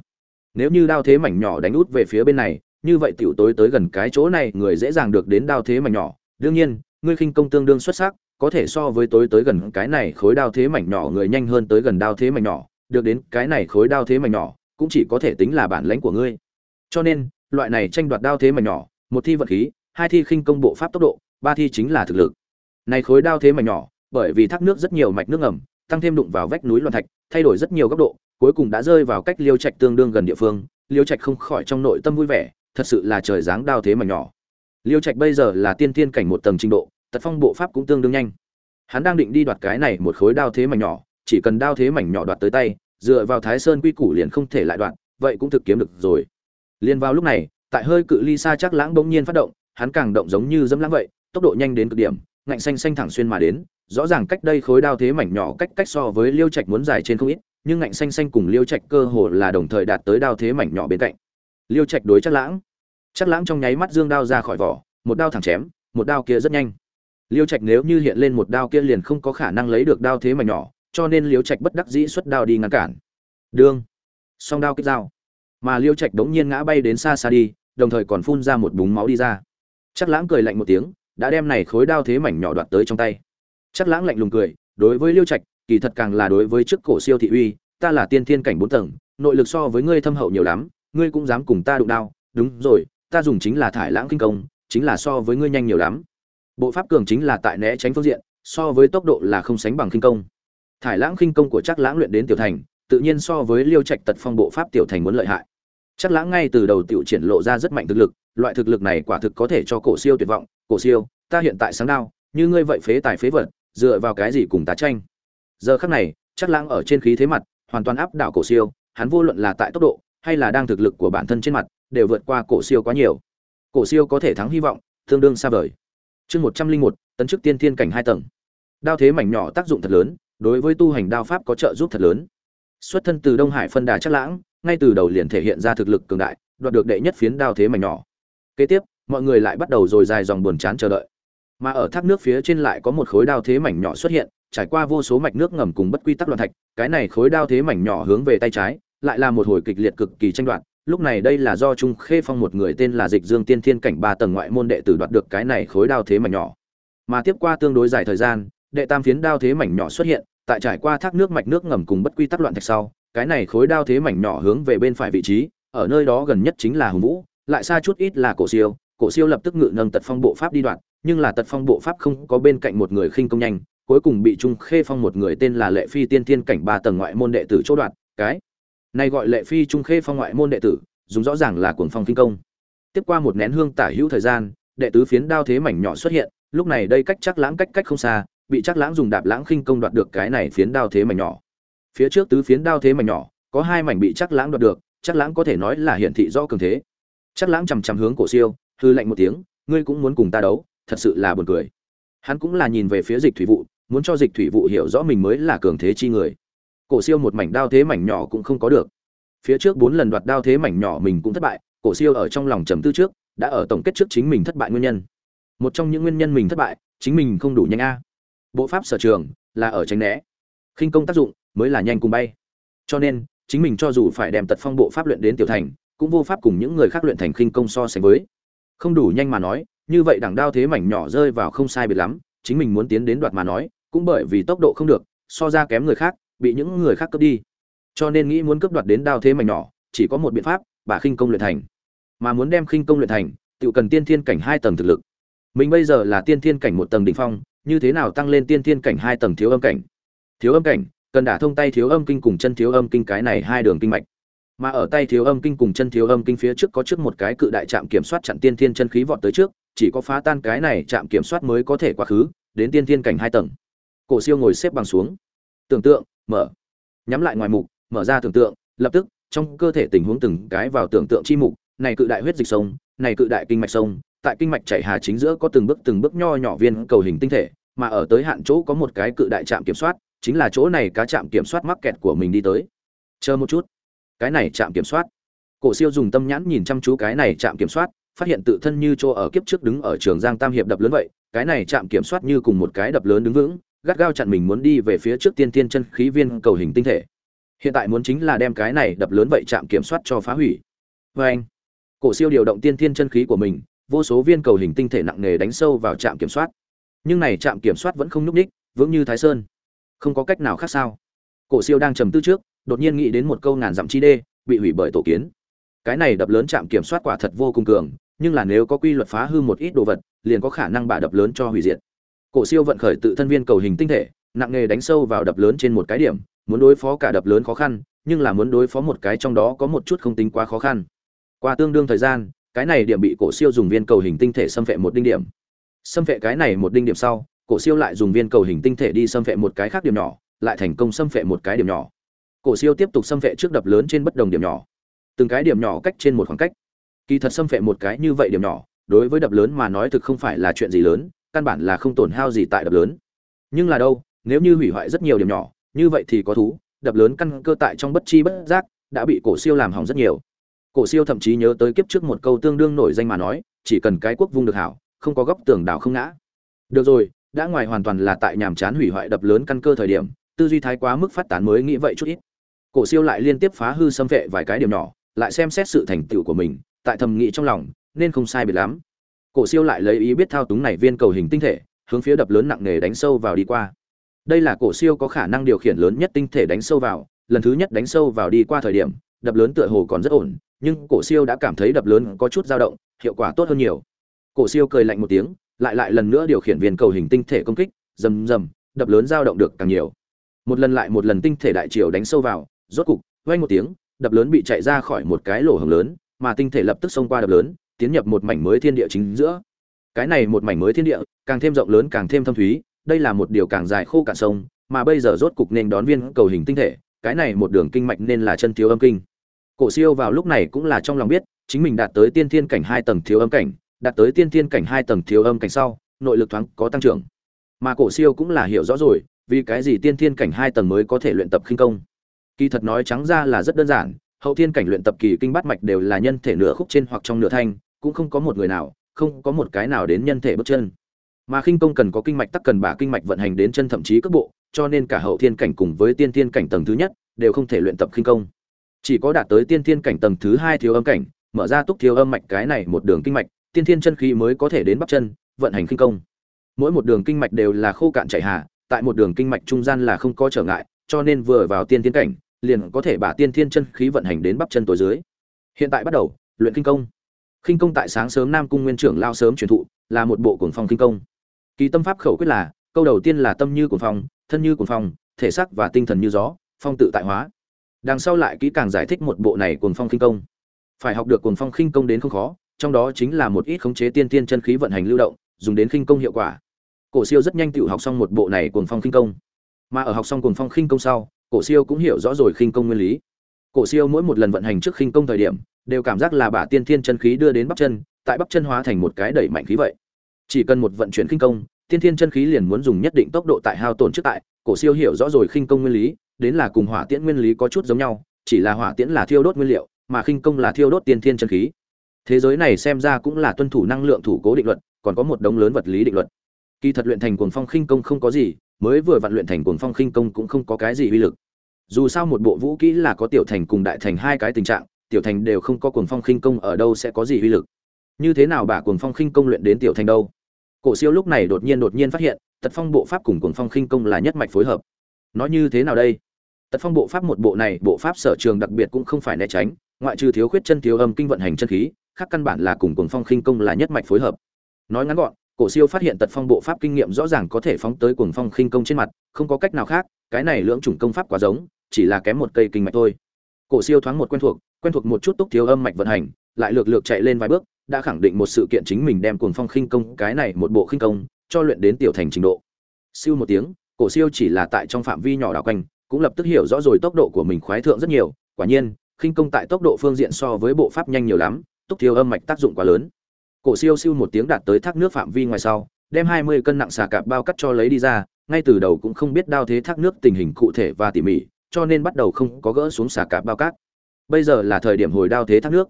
Nếu như đao thế mảnh nhỏ đánh út về phía bên này, như vậy tiểu tối tới gần cái chỗ này, người dễ dàng được đến đao thế mảnh nhỏ. Đương nhiên ngươi khinh công tương đương xuất sắc, có thể so với tối tới gần cái này khối đao thế mảnh nhỏ người nhanh hơn tới gần đao thế mảnh nhỏ, được đến cái này khối đao thế mảnh nhỏ, cũng chỉ có thể tính là bản lãnh của ngươi. Cho nên, loại này tranh đoạt đao thế mảnh nhỏ, một thi vật khí, hai thi khinh công bộ pháp tốc độ, ba thi chính là thực lực. Này khối đao thế mảnh nhỏ, bởi vì thác nước rất nhiều mạch nước ngầm, tăng thêm đụng vào vách núi loạn thạch, thay đổi rất nhiều góc độ, cuối cùng đã rơi vào cách liêu trạch tương đương gần địa phương. Liêu trạch không khỏi trong nội tâm vui vẻ, thật sự là trời dáng đao thế mảnh nhỏ liêu trạch bây giờ là tiên tiên cảnh một tầng trình độ, tật phong bộ pháp cũng tương đương nhanh. Hắn đang định đi đoạt cái này một khối đao thế mảnh nhỏ, chỉ cần đao thế mảnh nhỏ đoạt tới tay, dựa vào thái sơn quy củ liền không thể lại đoạn vậy cũng thực kiếm được rồi. Liền vào lúc này, tại hơi cự ly xa chắc lãng bỗng nhiên phát động, hắn càng động giống như dẫm lãng vậy, tốc độ nhanh đến cực điểm, ngạnh xanh xanh thẳng xuyên mà đến, rõ ràng cách đây khối đao thế mảnh nhỏ cách cách so với liêu trạch muốn dài trên không ít, nhưng ngạnh xanh xanh cùng liêu trạch cơ hồ là đồng thời đạt tới đao thế mảnh nhỏ bên cạnh. Liêu trạch đối chắc lãng chắc lãng trong nháy mắt dương đao ra khỏi vỏ, một đao thẳng chém, một đao kia rất nhanh. Liêu trạch nếu như hiện lên một đao kia liền không có khả năng lấy được đao thế mảnh nhỏ, cho nên liêu trạch bất đắc dĩ xuất đao đi ngăn cản. Đương. Song đao kích dao. Mà liêu trạch đống nhiên ngã bay đến xa xa đi, đồng thời còn phun ra một búng máu đi ra. Chắc lãng cười lạnh một tiếng, đã đem này khối đao thế mảnh nhỏ đoạt tới trong tay. Chắc lãng lạnh lùng cười, đối với liêu trạch, kỳ thật càng là đối với trước cổ siêu thị uy, ta là tiên thiên cảnh bốn tầng, nội lực so với ngươi thâm hậu nhiều lắm, ngươi cũng dám cùng ta đụng đao. Đúng rồi ta dùng chính là thải lãng kinh công, chính là so với ngươi nhanh nhiều lắm. Bộ pháp cường chính là tại né tránh phương diện, so với tốc độ là không sánh bằng kinh công. Thải lãng kinh công của chắc lãng luyện đến tiểu thành, tự nhiên so với liêu trạch tật phong bộ pháp tiểu thành muốn lợi hại. Chắc lãng ngay từ đầu tiểu triển lộ ra rất mạnh thực lực, loại thực lực này quả thực có thể cho cổ siêu tuyệt vọng. Cổ siêu, ta hiện tại sáng đao, như ngươi vậy phế tài phế vật, dựa vào cái gì cùng tá tranh? Giờ khắc này chắc lãng ở trên khí thế mặt, hoàn toàn áp đảo cổ siêu, hắn vô luận là tại tốc độ, hay là đang thực lực của bản thân trên mặt đều vượt qua cổ siêu quá nhiều. Cổ siêu có thể thắng hy vọng, tương đương xa vời. Chương một trăm linh một, tấn chức tiên thiên cảnh hai tầng. Đao thế mảnh nhỏ tác dụng thật lớn, đối với tu hành đao pháp có trợ giúp thật lớn. Xuất thân từ đông hải phân đà chắc lãng, ngay từ đầu liền thể hiện ra thực lực cường đại, đoạt được đệ nhất phiến đao thế mảnh nhỏ. Kế tiếp, mọi người lại bắt đầu rồi dài dòng buồn chán chờ đợi. Mà ở thác nước phía trên lại có một khối đao thế mảnh nhỏ xuất hiện, trải qua vô số mạch nước ngầm cùng bất quy tắc loạn thạch, cái này khối đao thế mảnh nhỏ hướng về tay trái, lại là một hồi kịch liệt cực kỳ tranh đoạt lúc này đây là do trung khê phong một người tên là dịch dương tiên thiên cảnh ba tầng ngoại môn đệ tử đoạt được cái này khối đao thế mảnh nhỏ. Mà tiếp qua tương đối dài thời gian, đệ tam phiến đao thế mảnh nhỏ xuất hiện, tại trải qua thác nước mạch nước ngầm cùng bất quy tắc loạn thạch sau, cái này khối đao thế mảnh nhỏ hướng về bên phải vị trí, ở nơi đó gần nhất chính là hùng vũ, lại xa chút ít là cổ siêu. Cổ siêu lập tức ngự nâng tật phong bộ pháp đi đoạn, nhưng là tật phong bộ pháp không có bên cạnh một người khinh công nhanh, cuối cùng bị trung khê phong một người tên là lệ phi tiên thiên cảnh ba tầng ngoại môn đệ tử chỗ đoạn, cái này gọi lệ phi trung khê phong ngoại môn đệ tử, dùng rõ ràng là cuồng phong kinh công. Tiếp qua một nén hương tả hữu thời gian, đệ tứ phiến đao thế mảnh nhỏ xuất hiện, lúc này đây cách chắc lãng cách cách không xa, bị chắc lãng dùng đạp lãng khinh công đoạt được cái này phiến đao thế mảnh nhỏ. Phía trước tứ phiến đao thế mảnh nhỏ, có hai mảnh bị chắc lãng đoạt được, chắc lãng có thể nói là hiển thị rõ cường thế. Chắc lãng chằm chằm hướng cổ siêu, hư lạnh một tiếng, ngươi cũng muốn cùng ta đấu, thật sự là buồn cười. Hắn cũng là nhìn về phía dịch thủy vụ, muốn cho dịch thủy vụ hiểu rõ mình mới là cường thế chi người cổ siêu một mảnh đao thế mảnh nhỏ cũng không có được. Phía trước bốn lần đoạt đao thế mảnh nhỏ mình cũng thất bại, cổ siêu ở trong lòng trầm tư trước, đã ở tổng kết trước chính mình thất bại nguyên nhân. Một trong những nguyên nhân mình thất bại, chính mình không đủ nhanh a. Bộ pháp sở trường là ở tránh né. Khinh công tác dụng mới là nhanh cùng bay. Cho nên, chính mình cho dù phải đem tật phong bộ pháp luyện đến tiểu thành, cũng vô pháp cùng những người khác luyện thành khinh công so sánh với. Không đủ nhanh mà nói, như vậy đẳng đao thế mảnh nhỏ rơi vào không sai biệt lắm, chính mình muốn tiến đến đoạt mà nói, cũng bởi vì tốc độ không được, so ra kém người khác bị những người khác cướp đi. Cho nên nghĩ muốn cướp đoạt đến đao thế mảnh nhỏ, chỉ có một biện pháp, bà khinh công luyện thành. Mà muốn đem khinh công luyện thành tự cần tiên thiên cảnh hai tầng thực lực. Mình bây giờ là tiên thiên cảnh một tầng đỉnh phong, như thế nào tăng lên tiên thiên cảnh hai tầng thiếu âm cảnh? Thiếu âm cảnh, cần đả thông tay thiếu âm kinh cùng chân thiếu âm kinh cái này hai đường kinh mạch. Mà ở tay thiếu âm kinh cùng chân thiếu âm kinh phía trước có trước một cái cự đại trạm kiểm soát chặn tiên thiên chân khí vọt tới trước, chỉ có phá tan cái này trạm kiểm soát mới có thể quá khứ, đến tiên thiên cảnh hai tầng. Cổ siêu ngồi xếp bằng xuống. Tưởng tượng mở. Nhắm lại ngoài mục, mở ra tưởng tượng, lập tức, trong cơ thể tình huống từng cái vào tưởng tượng chi mục, này cự đại huyết dịch sông, này cự đại kinh mạch sông, tại kinh mạch chảy hà chính giữa có từng bước từng bước nho nhỏ viên cầu hình tinh thể, mà ở tới hạn chỗ có một cái cự đại trạm kiểm soát, chính là chỗ này cá trạm kiểm soát mắc kẹt của mình đi tới. Chờ một chút. Cái này trạm kiểm soát. Cổ siêu dùng tâm nhãn nhìn chăm chú cái này trạm kiểm soát, phát hiện tự thân như chỗ ở kiếp trước đứng ở trường giang tam hiệp đập lớn vậy, cái này trạm kiểm soát như cùng một cái đập lớn đứng vững gắt gao chặn mình muốn đi về phía trước tiên tiên chân khí viên cầu hình tinh thể. Hiện tại muốn chính là đem cái này đập lớn vậy chạm kiểm soát cho phá hủy. Vê anh, cổ siêu điều động tiên tiên chân khí của mình, vô số viên cầu hình tinh thể nặng nề đánh sâu vào trạm kiểm soát. Nhưng này trạm kiểm soát vẫn không nhúc ních vững như thái sơn. Không có cách nào khác sao? Cổ siêu đang trầm tư trước, đột nhiên nghĩ đến một câu ngàn dặm chi đê, bị hủy bởi tổ kiến. Cái này đập lớn chạm kiểm soát quả thật vô cùng cường, nhưng là nếu có quy luật phá hư một ít đồ vật, liền có khả năng bả đập lớn cho hủy diệt cổ siêu vận khởi tự thân viên cầu hình tinh thể, nặng nghề đánh sâu vào đập lớn trên một cái điểm, muốn đối phó cả đập lớn khó khăn, nhưng là muốn đối phó một cái trong đó có một chút không tính quá khó khăn. Qua tương đương thời gian, cái này điểm bị cổ siêu dùng viên cầu hình tinh thể xâm phệ một đinh điểm. Xâm phệ cái này một đinh điểm sau, cổ siêu lại dùng viên cầu hình tinh thể đi xâm phệ một cái khác điểm nhỏ, lại thành công xâm phệ một cái điểm nhỏ. Cổ siêu tiếp tục xâm phệ trước đập lớn trên bất đồng điểm nhỏ. Từng cái điểm nhỏ cách trên một khoảng cách. Kỳ thật xâm phệ một cái như vậy điểm nhỏ, đối với đập lớn mà nói thực không phải là chuyện gì lớn căn bản là không tổn hao gì tại đập lớn. Nhưng là đâu, nếu như hủy hoại rất nhiều điểm nhỏ, như vậy thì có thú, đập lớn căn cơ tại trong bất chi bất giác đã bị cổ siêu làm hỏng rất nhiều. Cổ siêu thậm chí nhớ tới kiếp trước một câu tương đương nổi danh mà nói, chỉ cần cái quốc vung được hảo, không có góc tường đảo không ngã. Được rồi, đã ngoài hoàn toàn là tại nhàm chán hủy hoại đập lớn căn cơ thời điểm, tư duy thái quá mức phát tán mới nghĩ vậy chút ít. Cổ siêu lại liên tiếp phá hư xâm vệ vài cái điểm nhỏ, lại xem xét sự thành tựu của mình, tại thầm nghĩ trong lòng, nên không sai biệt lắm cổ siêu lại lấy ý biết thao túng này viên cầu hình tinh thể, hướng phía đập lớn nặng nề đánh sâu vào đi qua. Đây là cổ siêu có khả năng điều khiển lớn nhất tinh thể đánh sâu vào, lần thứ nhất đánh sâu vào đi qua thời điểm, đập lớn tựa hồ còn rất ổn, nhưng cổ siêu đã cảm thấy đập lớn có chút dao động, hiệu quả tốt hơn nhiều. Cổ siêu cười lạnh một tiếng, lại lại lần nữa điều khiển viên cầu hình tinh thể công kích, rầm rầm, đập lớn dao động được càng nhiều. Một lần lại một lần tinh thể đại triều đánh sâu vào, rốt cục, vang một tiếng, đập lớn bị chạy ra khỏi một cái lỗ hổng lớn, mà tinh thể lập tức xông qua đập lớn tiến nhập một mảnh mới thiên địa chính giữa. Cái này một mảnh mới thiên địa, càng thêm rộng lớn càng thêm thâm thúy, đây là một điều càng dài khô cạn sông, mà bây giờ rốt cục nên đón viên cầu hình tinh thể, cái này một đường kinh mạch nên là chân thiếu âm kinh. Cổ siêu vào lúc này cũng là trong lòng biết, chính mình đạt tới tiên thiên cảnh hai tầng thiếu âm cảnh, đạt tới tiên thiên cảnh hai tầng thiếu âm cảnh sau, nội lực thoáng có tăng trưởng. Mà cổ siêu cũng là hiểu rõ rồi, vì cái gì tiên thiên cảnh hai tầng mới có thể luyện tập khinh công. Kỳ thật nói trắng ra là rất đơn giản, hậu thiên cảnh luyện tập kỳ kinh bát mạch đều là nhân thể nửa khúc trên hoặc trong nửa thanh cũng không có một người nào, không có một cái nào đến nhân thể bước chân. Mà khinh công cần có kinh mạch tắc cần bả kinh mạch vận hành đến chân thậm chí cấp bộ, cho nên cả hậu thiên cảnh cùng với tiên thiên cảnh tầng thứ nhất đều không thể luyện tập khinh công. Chỉ có đạt tới tiên thiên cảnh tầng thứ hai thiếu âm cảnh, mở ra túc thiếu âm mạch cái này một đường kinh mạch, tiên thiên chân khí mới có thể đến bắp chân, vận hành khinh công. Mỗi một đường kinh mạch đều là khô cạn chảy hà, tại một đường kinh mạch trung gian là không có trở ngại, cho nên vừa vào tiên thiên cảnh, liền có thể bả tiên thiên chân khí vận hành đến bắp chân tối dưới. Hiện tại bắt đầu, luyện kinh công kinh công tại sáng sớm nam cung nguyên trưởng lao sớm truyền thụ, là một bộ cuồng phong kinh công. Kỳ tâm pháp khẩu quyết là, câu đầu tiên là tâm như cuồng phong, thân như cuồng phong, thể xác và tinh thần như gió, phong tự tại hóa. Đằng sau lại kỹ càng giải thích một bộ này cuồng phong kinh công. Phải học được cuồng phong khinh công đến không khó, trong đó chính là một ít khống chế tiên tiên chân khí vận hành lưu động, dùng đến khinh công hiệu quả. Cổ siêu rất nhanh tự học xong một bộ này cuồng phong khinh công. Mà ở học xong cuồng phong khinh công sau, cổ siêu cũng hiểu rõ rồi khinh công nguyên lý. Cổ siêu mỗi một lần vận hành trước khinh công thời điểm đều cảm giác là bả tiên thiên chân khí đưa đến bắp chân, tại bắp chân hóa thành một cái đẩy mạnh khí vậy. Chỉ cần một vận chuyển khinh công, tiên thiên chân khí liền muốn dùng nhất định tốc độ tại hao tổn trước tại, cổ siêu hiểu rõ rồi khinh công nguyên lý, đến là cùng hỏa tiễn nguyên lý có chút giống nhau, chỉ là hỏa tiễn là thiêu đốt nguyên liệu, mà khinh công là thiêu đốt tiên thiên chân khí. Thế giới này xem ra cũng là tuân thủ năng lượng thủ cố định luật, còn có một đống lớn vật lý định luật. Kỳ thật luyện thành cuồng phong khinh công không có gì, mới vừa vặn luyện thành cuồng phong khinh công cũng không có cái gì uy lực. Dù sao một bộ vũ kỹ là có tiểu thành cùng đại thành hai cái tình trạng tiểu thành đều không có cuồng phong khinh công ở đâu sẽ có gì uy lực. Như thế nào bà cuồng phong khinh công luyện đến tiểu thành đâu? Cổ siêu lúc này đột nhiên đột nhiên phát hiện, tật phong bộ pháp cùng cuồng phong khinh công là nhất mạch phối hợp. Nói như thế nào đây? Tật phong bộ pháp một bộ này, bộ pháp sở trường đặc biệt cũng không phải né tránh, ngoại trừ thiếu khuyết chân thiếu âm kinh vận hành chân khí, khác căn bản là cùng cuồng phong khinh công là nhất mạch phối hợp. Nói ngắn gọn, cổ siêu phát hiện tật phong bộ pháp kinh nghiệm rõ ràng có thể phóng tới cuồng phong khinh công trên mặt, không có cách nào khác, cái này lưỡng chủng công pháp quá giống, chỉ là kém một cây kinh mạch thôi cổ siêu thoáng một quen thuộc quen thuộc một chút túc thiếu âm mạch vận hành, lại lược lược chạy lên vài bước, đã khẳng định một sự kiện chính mình đem cuồng phong khinh công, cái này một bộ khinh công, cho luyện đến tiểu thành trình độ. Siêu một tiếng, cổ siêu chỉ là tại trong phạm vi nhỏ đảo quanh, cũng lập tức hiểu rõ rồi tốc độ của mình khoái thượng rất nhiều, quả nhiên, khinh công tại tốc độ phương diện so với bộ pháp nhanh nhiều lắm, túc thiếu âm mạch tác dụng quá lớn. Cổ siêu siêu một tiếng đạt tới thác nước phạm vi ngoài sau, đem hai mươi cân nặng xà cạp bao cắt cho lấy đi ra, ngay từ đầu cũng không biết đao thế thác nước tình hình cụ thể và tỉ mỉ cho nên bắt đầu không có gỡ xuống xà cạp bao cát. Bây giờ là thời điểm hồi đao thế thác nước.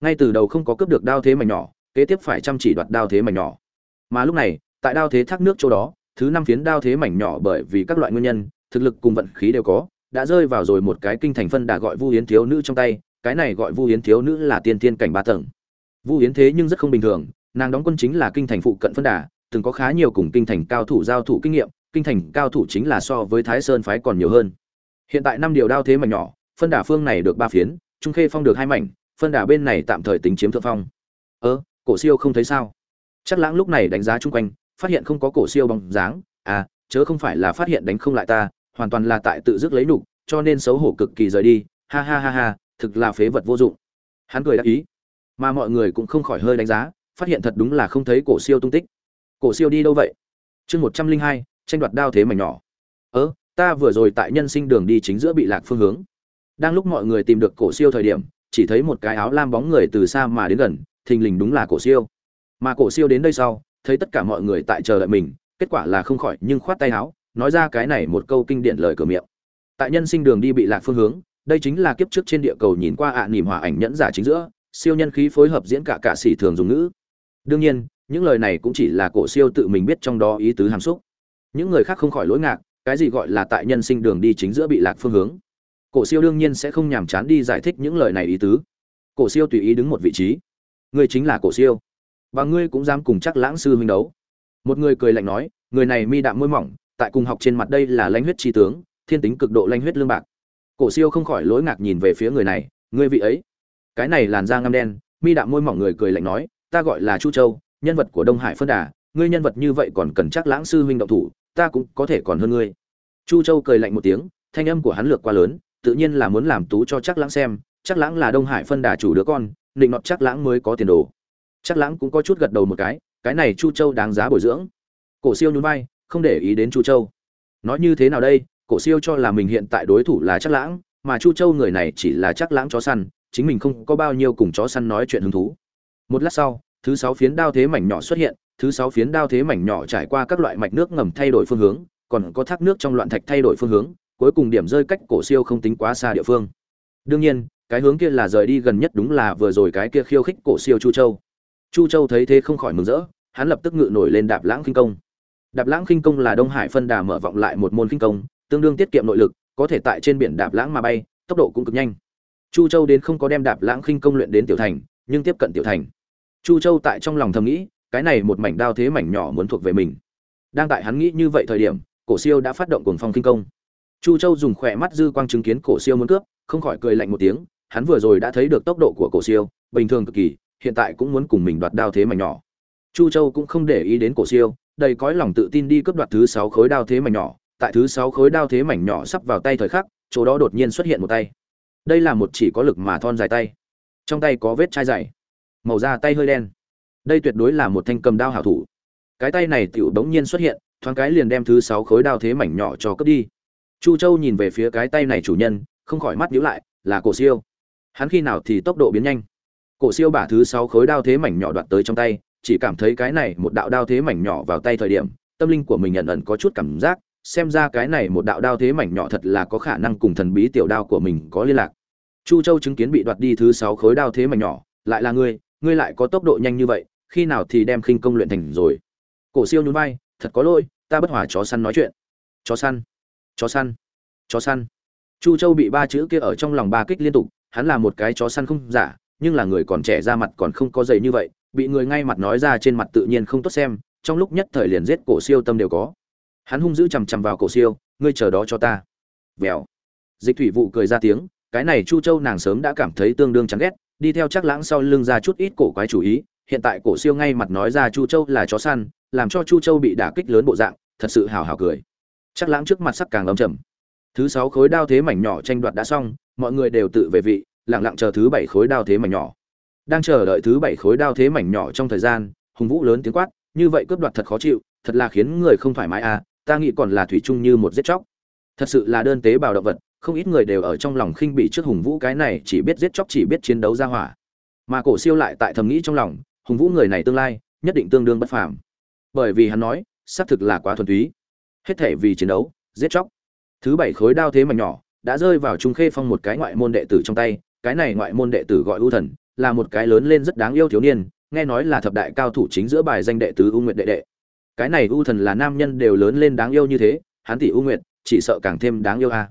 Ngay từ đầu không có cướp được đao thế mảnh nhỏ, kế tiếp phải chăm chỉ đoạt đao thế mảnh nhỏ. Mà lúc này, tại đao thế thác nước chỗ đó, thứ năm phiến đao thế mảnh nhỏ bởi vì các loại nguyên nhân, thực lực cùng vận khí đều có, đã rơi vào rồi một cái kinh thành phân đà gọi vu hiến thiếu nữ trong tay, cái này gọi vu hiến thiếu nữ là tiên tiên cảnh ba tầng. Vu hiến thế nhưng rất không bình thường, nàng đóng quân chính là kinh thành phụ cận phân đà, từng có khá nhiều cùng kinh thành cao thủ giao thủ kinh nghiệm, kinh thành cao thủ chính là so với thái sơn phái còn nhiều hơn hiện tại năm điều đao thế mảnh nhỏ, phân đà phương này được ba phiến, trung khê phong được hai mảnh, phân đà bên này tạm thời tính chiếm thượng phong. Ơ, cổ siêu không thấy sao? Chắc lãng lúc này đánh giá chung quanh, phát hiện không có cổ siêu bóng dáng. À chớ không phải là phát hiện đánh không lại ta, hoàn toàn là tại tự dứt lấy nục, cho nên xấu hổ cực kỳ rời đi. Ha ha ha ha, thực là phế vật vô dụng. Hắn cười đáp ý. Mà mọi người cũng không khỏi hơi đánh giá, phát hiện thật đúng là không thấy cổ siêu tung tích. Cổ siêu đi đâu vậy? Chương một trăm linh hai, tranh đoạt đao thế mảnh nhỏ. Ớ ta vừa rồi tại nhân sinh đường đi chính giữa bị lạc phương hướng. Đang lúc mọi người tìm được cổ siêu thời điểm, chỉ thấy một cái áo lam bóng người từ xa mà đến gần, thình lình đúng là cổ siêu. Mà cổ siêu đến đây sau, thấy tất cả mọi người tại chờ đợi mình, kết quả là không khỏi nhưng khoát tay áo, nói ra cái này một câu kinh điển lời cửa miệng. Tại nhân sinh đường đi bị lạc phương hướng, đây chính là kiếp trước trên địa cầu nhìn qua ạ à nỉm hòa ảnh nhẫn giả chính giữa, siêu nhân khí phối hợp diễn cả cạ sĩ thường dùng ngữ. Đương nhiên, những lời này cũng chỉ là cổ siêu tự mình biết trong đó ý tứ hàm xúc. Những người khác không khỏi lỗi ngạc cái gì gọi là tại nhân sinh đường đi chính giữa bị lạc phương hướng. Cổ siêu đương nhiên sẽ không nhàm chán đi giải thích những lời này ý tứ. Cổ siêu tùy ý đứng một vị trí. Ngươi chính là cổ siêu. Và ngươi cũng dám cùng chắc lãng sư huynh đấu. Một người cười lạnh nói, người này mi đạm môi mỏng, tại cùng học trên mặt đây là lãnh huyết tri tướng, thiên tính cực độ lãnh huyết lương bạc. Cổ siêu không khỏi lỗi ngạc nhìn về phía người này, ngươi vị ấy. Cái này làn da ngăm đen, mi đạm môi mỏng người cười lạnh nói, ta gọi là chu châu, nhân vật của đông hải phân đà, ngươi nhân vật như vậy còn cần chắc lãng sư huynh động thủ ta cũng có thể còn hơn ngươi. Chu châu cười lạnh một tiếng, thanh âm của hắn lược quá lớn, tự nhiên là muốn làm tú cho chắc lãng xem chắc lãng là đông hải phân đà chủ đứa con, định nọt chắc lãng mới có tiền đồ. Chắc lãng cũng có chút gật đầu một cái cái này chu châu đáng giá bồi dưỡng. Cổ siêu nhún vai, không để ý đến chu châu. Nói như thế nào đây, cổ siêu cho là mình hiện tại đối thủ là chắc lãng, mà chu châu người này chỉ là chắc lãng chó săn, chính mình không có bao nhiêu cùng chó săn nói chuyện hứng thú. Một lát sau, thứ sáu phiến đao thế mảnh nhỏ xuất hiện thứ sáu phiến đao thế mảnh nhỏ trải qua các loại mạch nước ngầm thay đổi phương hướng, còn có thác nước trong loạn thạch thay đổi phương hướng, cuối cùng điểm rơi cách cổ siêu không tính quá xa địa phương. Đương nhiên, cái hướng kia là rời đi gần nhất đúng là vừa rồi cái kia khiêu khích cổ siêu chu châu. Chu châu thấy thế không khỏi mừng rỡ, hắn lập tức ngự nổi lên đạp lãng khinh công. Đạp lãng khinh công là đông hải phân đà mở vọng lại một môn khinh công, tương đương tiết kiệm nội lực, có thể tại trên biển đạp lãng mà bay, tốc độ cũng cực nhanh. Chu châu đến không có đem đạp lãng khinh công luyện đến tiểu thành, nhưng tiếp cận tiểu thành. Chu châu tại trong lòng thầm nghĩ cái này một mảnh đao thế mảnh nhỏ muốn thuộc về mình. Đang tại hắn nghĩ như vậy thời điểm, cổ siêu đã phát động cuồng phong kinh công. Chu châu dùng khỏe mắt dư quang chứng kiến cổ siêu muốn cướp, không khỏi cười lạnh một tiếng, hắn vừa rồi đã thấy được tốc độ của cổ siêu, bình thường cực kỳ, hiện tại cũng muốn cùng mình đoạt đao thế mảnh nhỏ. Chu châu cũng không để ý đến cổ siêu, đầy cõi lòng tự tin đi cướp đoạt thứ sáu khối đao thế mảnh nhỏ. Tại thứ sáu khối đao thế mảnh nhỏ sắp vào tay thời khắc, chỗ đó đột nhiên xuất hiện một tay. Đây là một chỉ có lực mà thon dài tay. Trong tay có vết chai dày. Màu da tay hơi đen đây tuyệt đối là một thanh cầm đao hảo thủ. Cái tay này tiểu bỗng nhiên xuất hiện, thoáng cái liền đem thứ sáu khối đao thế mảnh nhỏ cho cướp đi. Chu châu nhìn về phía cái tay này chủ nhân, không khỏi mắt nhíu lại, là cổ siêu. Hắn khi nào thì tốc độ biến nhanh? Cổ siêu bả thứ sáu khối đao thế mảnh nhỏ đoạt tới trong tay, chỉ cảm thấy cái này một đạo đao thế mảnh nhỏ vào tay thời điểm, tâm linh của mình nhận ẩn có chút cảm giác, xem ra cái này một đạo đao thế mảnh nhỏ thật là có khả năng cùng thần bí tiểu đao của mình có liên lạc. Chu châu chứng kiến bị đoạt đi thứ sáu khối đao thế mảnh nhỏ, lại là ngươi ngươi lại có tốc độ nhanh như vậy khi nào thì đem khinh công luyện thành rồi? Cổ siêu nhún vai, thật có lỗi, ta bất hòa chó săn nói chuyện. Chó săn chó săn chó săn. Chu châu bị ba chữ kia ở trong lòng ba kích liên tục, hắn là một cái chó săn không giả, nhưng là người còn trẻ ra mặt còn không có dày như vậy, bị người ngay mặt nói ra trên mặt tự nhiên không tốt xem, trong lúc nhất thời liền giết cổ siêu tâm đều có. Hắn hung dữ chằm chằm vào cổ siêu, ngươi chờ đó cho ta. Vèo. Dịch thủy vụ cười ra tiếng, cái này chu châu nàng sớm đã cảm thấy tương đương chán ghét, đi theo chắc lãng sau lưng ra chút ít cổ quái chủ ý hiện tại cổ siêu ngay mặt nói ra chu châu là chó săn, làm cho chu châu bị đả kích lớn bộ dạng, thật sự hào hào cười. Chắc lãng trước mặt sắc càng ấm trầm. Thứ sáu khối đao thế mảnh nhỏ tranh đoạt đã xong, mọi người đều tự về vị, lặng lặng chờ thứ bảy khối đao thế mảnh nhỏ. Đang chờ đợi thứ bảy khối đao thế mảnh nhỏ trong thời gian, hùng vũ lớn tiếng quát, như vậy cướp đoạt thật khó chịu, thật là khiến người không thoải mái à ta nghĩ còn là thủy chung như một giết chóc. Thật sự là đơn tế bào động vật, không ít người đều ở trong lòng khinh bị trước hùng vũ cái này chỉ biết giết chóc chỉ biết chiến đấu ra hỏa. Mà cổ siêu lại tại thầm nghĩ trong lòng hùng vũ người này tương lai, nhất định tương đương bất phàm. Bởi vì hắn nói, xác thực là quá thuần túy. Hết thể vì chiến đấu, giết chóc. Thứ bảy khối đao thế mà nhỏ, đã rơi vào trung khê phong một cái ngoại môn đệ tử trong tay. Cái này ngoại môn đệ tử gọi ưu thần, là một cái lớn lên rất đáng yêu thiếu niên, nghe nói là thập đại cao thủ chính giữa bài danh đệ tứ ưu nguyện đệ đệ. Cái này ưu thần là nam nhân đều lớn lên đáng yêu như thế, hắn tỷ ưu nguyện chỉ sợ càng thêm đáng yêu a. À.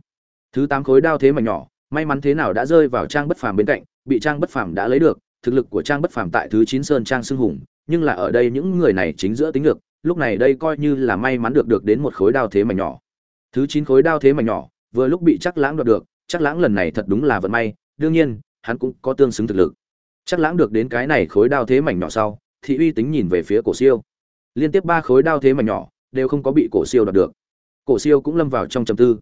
thứ tám khối đao thế mà nhỏ, may mắn thế nào đã rơi vào trang bất phàm bên cạnh, bị trang bất phàm đã lấy được thực lực của trang bất phàm tại thứ chín sơn trang xưng hùng, nhưng là ở đây những người này chính giữa tính được lúc này đây coi như là may mắn được được đến một khối đao thế mà nhỏ. Thứ chín khối đao thế mà nhỏ, vừa lúc bị chắc lãng đoạt được chắc lãng lần này thật đúng là vận may, đương nhiên, hắn cũng có tương xứng thực lực. Chắc lãng được đến cái này khối đao thế mảnh nhỏ sau, thì uy tính nhìn về phía cổ siêu. Liên tiếp ba khối đao thế mảnh nhỏ, đều không có bị cổ siêu đoạt được. Cổ siêu cũng lâm vào trong trầm tư.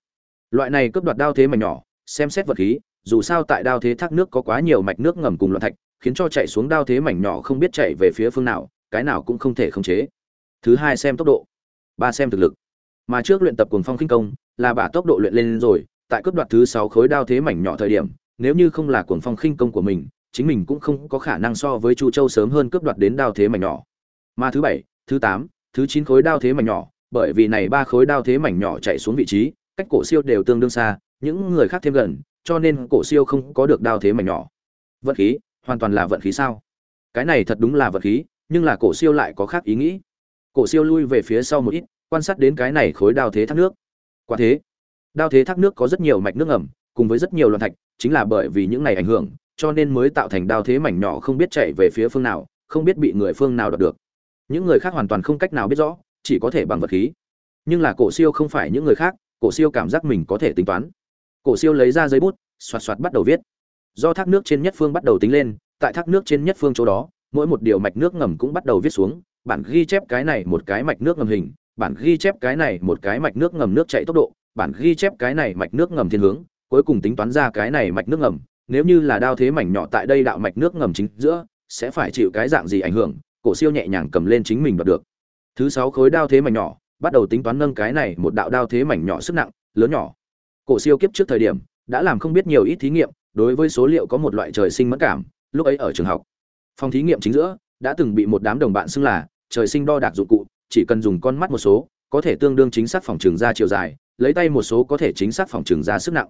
Loại này cướp đoạt đao thế mảnh nhỏ, xem xét vật khí, dù sao tại đao thế thác nước có quá nhiều mạch nước ngầm cùng loạn thạch khiến cho chạy xuống đao thế mảnh nhỏ không biết chạy về phía phương nào, cái nào cũng không thể khống chế. Thứ hai xem tốc độ, ba xem thực lực. Mà trước luyện tập cuồng phong khinh công, là bả tốc độ luyện lên rồi, tại cấp đoạt thứ sáu khối đao thế mảnh nhỏ thời điểm, nếu như không là cuồng phong khinh công của mình, chính mình cũng không có khả năng so với chu châu sớm hơn cướp đoạt đến đao thế mảnh nhỏ. Mà thứ bảy, thứ tám, thứ chín khối đao thế mảnh nhỏ, bởi vì này ba khối đao thế mảnh nhỏ chạy xuống vị trí, cách cổ siêu đều tương đương xa, những người khác thêm gần, cho nên cổ siêu không có được đao thế mảnh nhỏ. Vận khí hoàn toàn là vận khí sao? Cái này thật đúng là vận khí, nhưng là cổ siêu lại có khác ý nghĩ. Cổ siêu lui về phía sau một ít, quan sát đến cái này khối đao thế thác nước. Quả thế, đao thế thác nước có rất nhiều mạch nước ẩm cùng với rất nhiều loạn thạch, chính là bởi vì những này ảnh hưởng, cho nên mới tạo thành đao thế mảnh nhỏ không biết chạy về phía phương nào, không biết bị người phương nào đoạt được. Những người khác hoàn toàn không cách nào biết rõ, chỉ có thể bằng vật khí. Nhưng là cổ siêu không phải những người khác, cổ siêu cảm giác mình có thể tính toán. Cổ siêu lấy ra giấy bút, xoạt xoạt bắt đầu viết do thác nước trên nhất phương bắt đầu tính lên, tại thác nước trên nhất phương chỗ đó, mỗi một điều mạch nước ngầm cũng bắt đầu viết xuống, bản ghi chép cái này một cái mạch nước ngầm hình, bản ghi chép cái này một cái mạch nước ngầm nước chảy tốc độ, bản ghi chép cái này mạch nước ngầm thiên hướng, cuối cùng tính toán ra cái này mạch nước ngầm. Nếu như là đao thế mảnh nhỏ tại đây đạo mạch nước ngầm chính giữa, sẽ phải chịu cái dạng gì ảnh hưởng, cổ siêu nhẹ nhàng cầm lên chính mình đoạt được. Thứ sáu khối đao thế mảnh nhỏ, bắt đầu tính toán nâng cái này một đạo đao thế mảnh nhỏ sức nặng, lớn nhỏ. Cổ siêu kiếp trước thời điểm, đã làm không biết nhiều ít thí nghiệm đối với số liệu có một loại trời sinh mất cảm, lúc ấy ở trường học. Phòng thí nghiệm chính giữa, đã từng bị một đám đồng bạn xưng là trời sinh đo đạc dụng cụ, chỉ cần dùng con mắt một số, có thể tương đương chính xác phòng trường ra chiều dài, lấy tay một số có thể chính xác phòng trường ra sức nặng.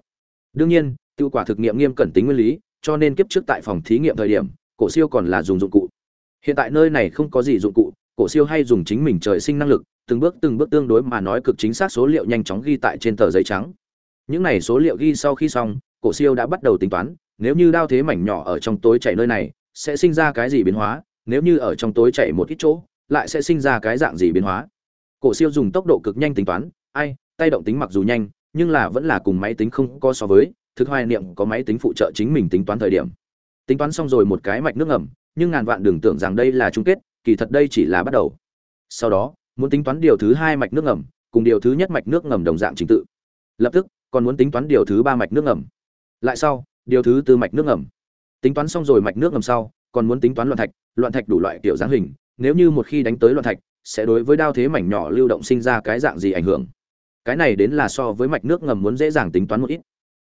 Đương nhiên, tiêu quả thực nghiệm nghiêm cẩn tính nguyên lý, cho nên kiếp trước tại phòng thí nghiệm thời điểm, cổ siêu còn là dùng dụng cụ. Hiện tại nơi này không có gì dụng cụ, cổ siêu hay dùng chính mình trời sinh năng lực, từng bước từng bước tương đối mà nói cực chính xác số liệu nhanh chóng ghi tại trên tờ giấy trắng. Những này số liệu ghi sau khi xong cổ siêu đã bắt đầu tính toán, nếu như đao thế mảnh nhỏ ở trong tối chạy nơi này, sẽ sinh ra cái gì biến hóa? Nếu như ở trong tối chạy một ít chỗ, lại sẽ sinh ra cái dạng gì biến hóa? Cổ siêu dùng tốc độ cực nhanh tính toán, ai, tay động tính mặc dù nhanh, nhưng là vẫn là cùng máy tính không có so với, thực hoài niệm có máy tính phụ trợ chính mình tính toán thời điểm. Tính toán xong rồi một cái mạch nước ngầm, nhưng ngàn vạn đừng tưởng rằng đây là chung kết, kỳ thật đây chỉ là bắt đầu. Sau đó, muốn tính toán điều thứ hai mạch nước ngầm, cùng điều thứ nhất mạch nước ngầm đồng dạng trình tự. Lập tức, còn muốn tính toán điều thứ ba mạch nước ngầm lại sau, điều thứ tư mạch nước ngầm. Tính toán xong rồi mạch nước ngầm sau, còn muốn tính toán loạn thạch loạn thạch đủ loại kiểu dáng hình, nếu như một khi đánh tới loạn thạch, sẽ đối với đao thế mảnh nhỏ lưu động sinh ra cái dạng gì ảnh hưởng? Cái này đến là so với mạch nước ngầm muốn dễ dàng tính toán một ít.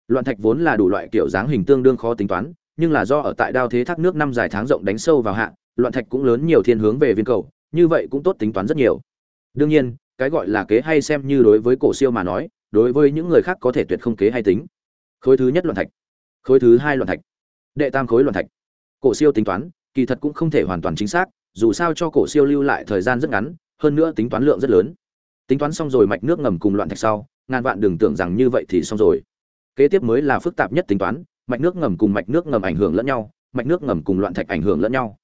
Loạn thạch vốn là đủ loại kiểu dáng hình tương đương khó tính toán, nhưng là do ở tại đao thế thác nước năm dài tháng rộng đánh sâu vào hạ, loạn thạch cũng lớn nhiều thiên hướng về viên cầu, như vậy cũng tốt tính toán rất nhiều. Đương nhiên, cái gọi là kế hay xem như đối với cổ siêu mà nói, đối với những người khác có thể tuyệt không kế hay tính khối thứ nhất loạn thạch. Khối thứ hai loạn thạch. Đệ tam khối loạn thạch. Cổ siêu tính toán, kỳ thật cũng không thể hoàn toàn chính xác, dù sao cho cổ siêu lưu lại thời gian rất ngắn, hơn nữa tính toán lượng rất lớn. Tính toán xong rồi mạch nước ngầm cùng loạn thạch sau, ngàn vạn đừng tưởng rằng như vậy thì xong rồi. Kế tiếp mới là phức tạp nhất tính toán, mạch nước ngầm cùng mạch nước ngầm ảnh hưởng lẫn nhau, mạch nước ngầm cùng loạn thạch ảnh hưởng lẫn nhau.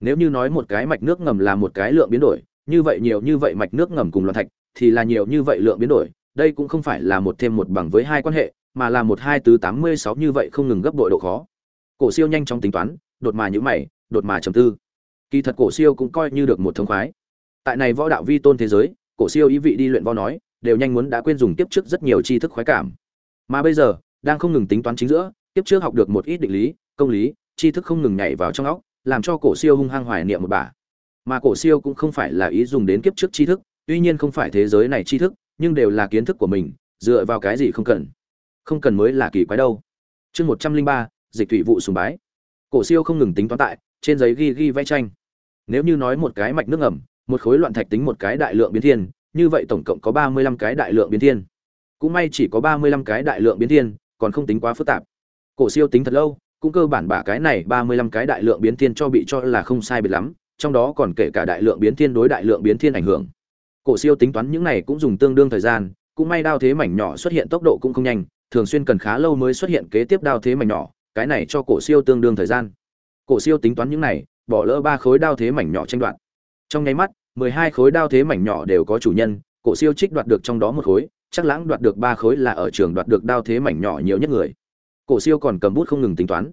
Nếu như nói một cái mạch nước ngầm là một cái lượng biến đổi, như vậy nhiều như vậy mạch nước ngầm cùng loạn thạch thì là nhiều như vậy lượng biến đổi, đây cũng không phải là một thêm một bằng với hai quan hệ mà là một hai từ tám mươi sáu như vậy không ngừng gấp bội độ khó. Cổ siêu nhanh chóng tính toán, đột mà nhữ mày, đột mà trầm tư. Kỳ thật cổ siêu cũng coi như được một thông khoái. Tại này võ đạo vi tôn thế giới, cổ siêu ý vị đi luyện võ nói, đều nhanh muốn đã quên dùng tiếp trước rất nhiều tri thức khoái cảm. Mà bây giờ, đang không ngừng tính toán chính giữa, tiếp trước học được một ít định lý, công lý, tri thức không ngừng nhảy vào trong óc, làm cho cổ siêu hung hăng hoài niệm một bà. Mà cổ siêu cũng không phải là ý dùng đến kiếp trước tri thức, tuy nhiên không phải thế giới này tri thức, nhưng đều là kiến thức của mình, dựa vào cái gì không cần không cần mới là kỳ quái đâu. Chương một trăm linh ba, dịch thủy vụ sùng bái. Cổ siêu không ngừng tính toán tại, trên giấy ghi ghi vẽ tranh. Nếu như nói một cái mạch nước ngầm, một khối loạn thạch tính một cái đại lượng biến thiên, như vậy tổng cộng có ba mươi lăm cái đại lượng biến thiên. Cũng may chỉ có ba mươi lăm cái đại lượng biến thiên, còn không tính quá phức tạp. Cổ siêu tính thật lâu, cũng cơ bản bả cái này ba mươi lăm cái đại lượng biến thiên cho bị cho là không sai biệt lắm, trong đó còn kể cả đại lượng biến thiên đối đại lượng biến thiên ảnh hưởng. Cổ siêu tính toán những này cũng dùng tương đương thời gian, cũng may đao thế mảnh nhỏ xuất hiện tốc độ cũng không nhanh thường xuyên cần khá lâu mới xuất hiện kế tiếp đao thế mảnh nhỏ, cái này cho cổ siêu tương đương thời gian. Cổ siêu tính toán những này, bỏ lỡ ba khối đao thế mảnh nhỏ tranh đoạt. Trong nháy mắt, mười hai khối đao thế mảnh nhỏ đều có chủ nhân, cổ siêu trích đoạt được trong đó một khối, chắc lãng đoạt được ba khối là ở trường đoạt được đao thế mảnh nhỏ nhiều nhất người. Cổ siêu còn cầm bút không ngừng tính toán.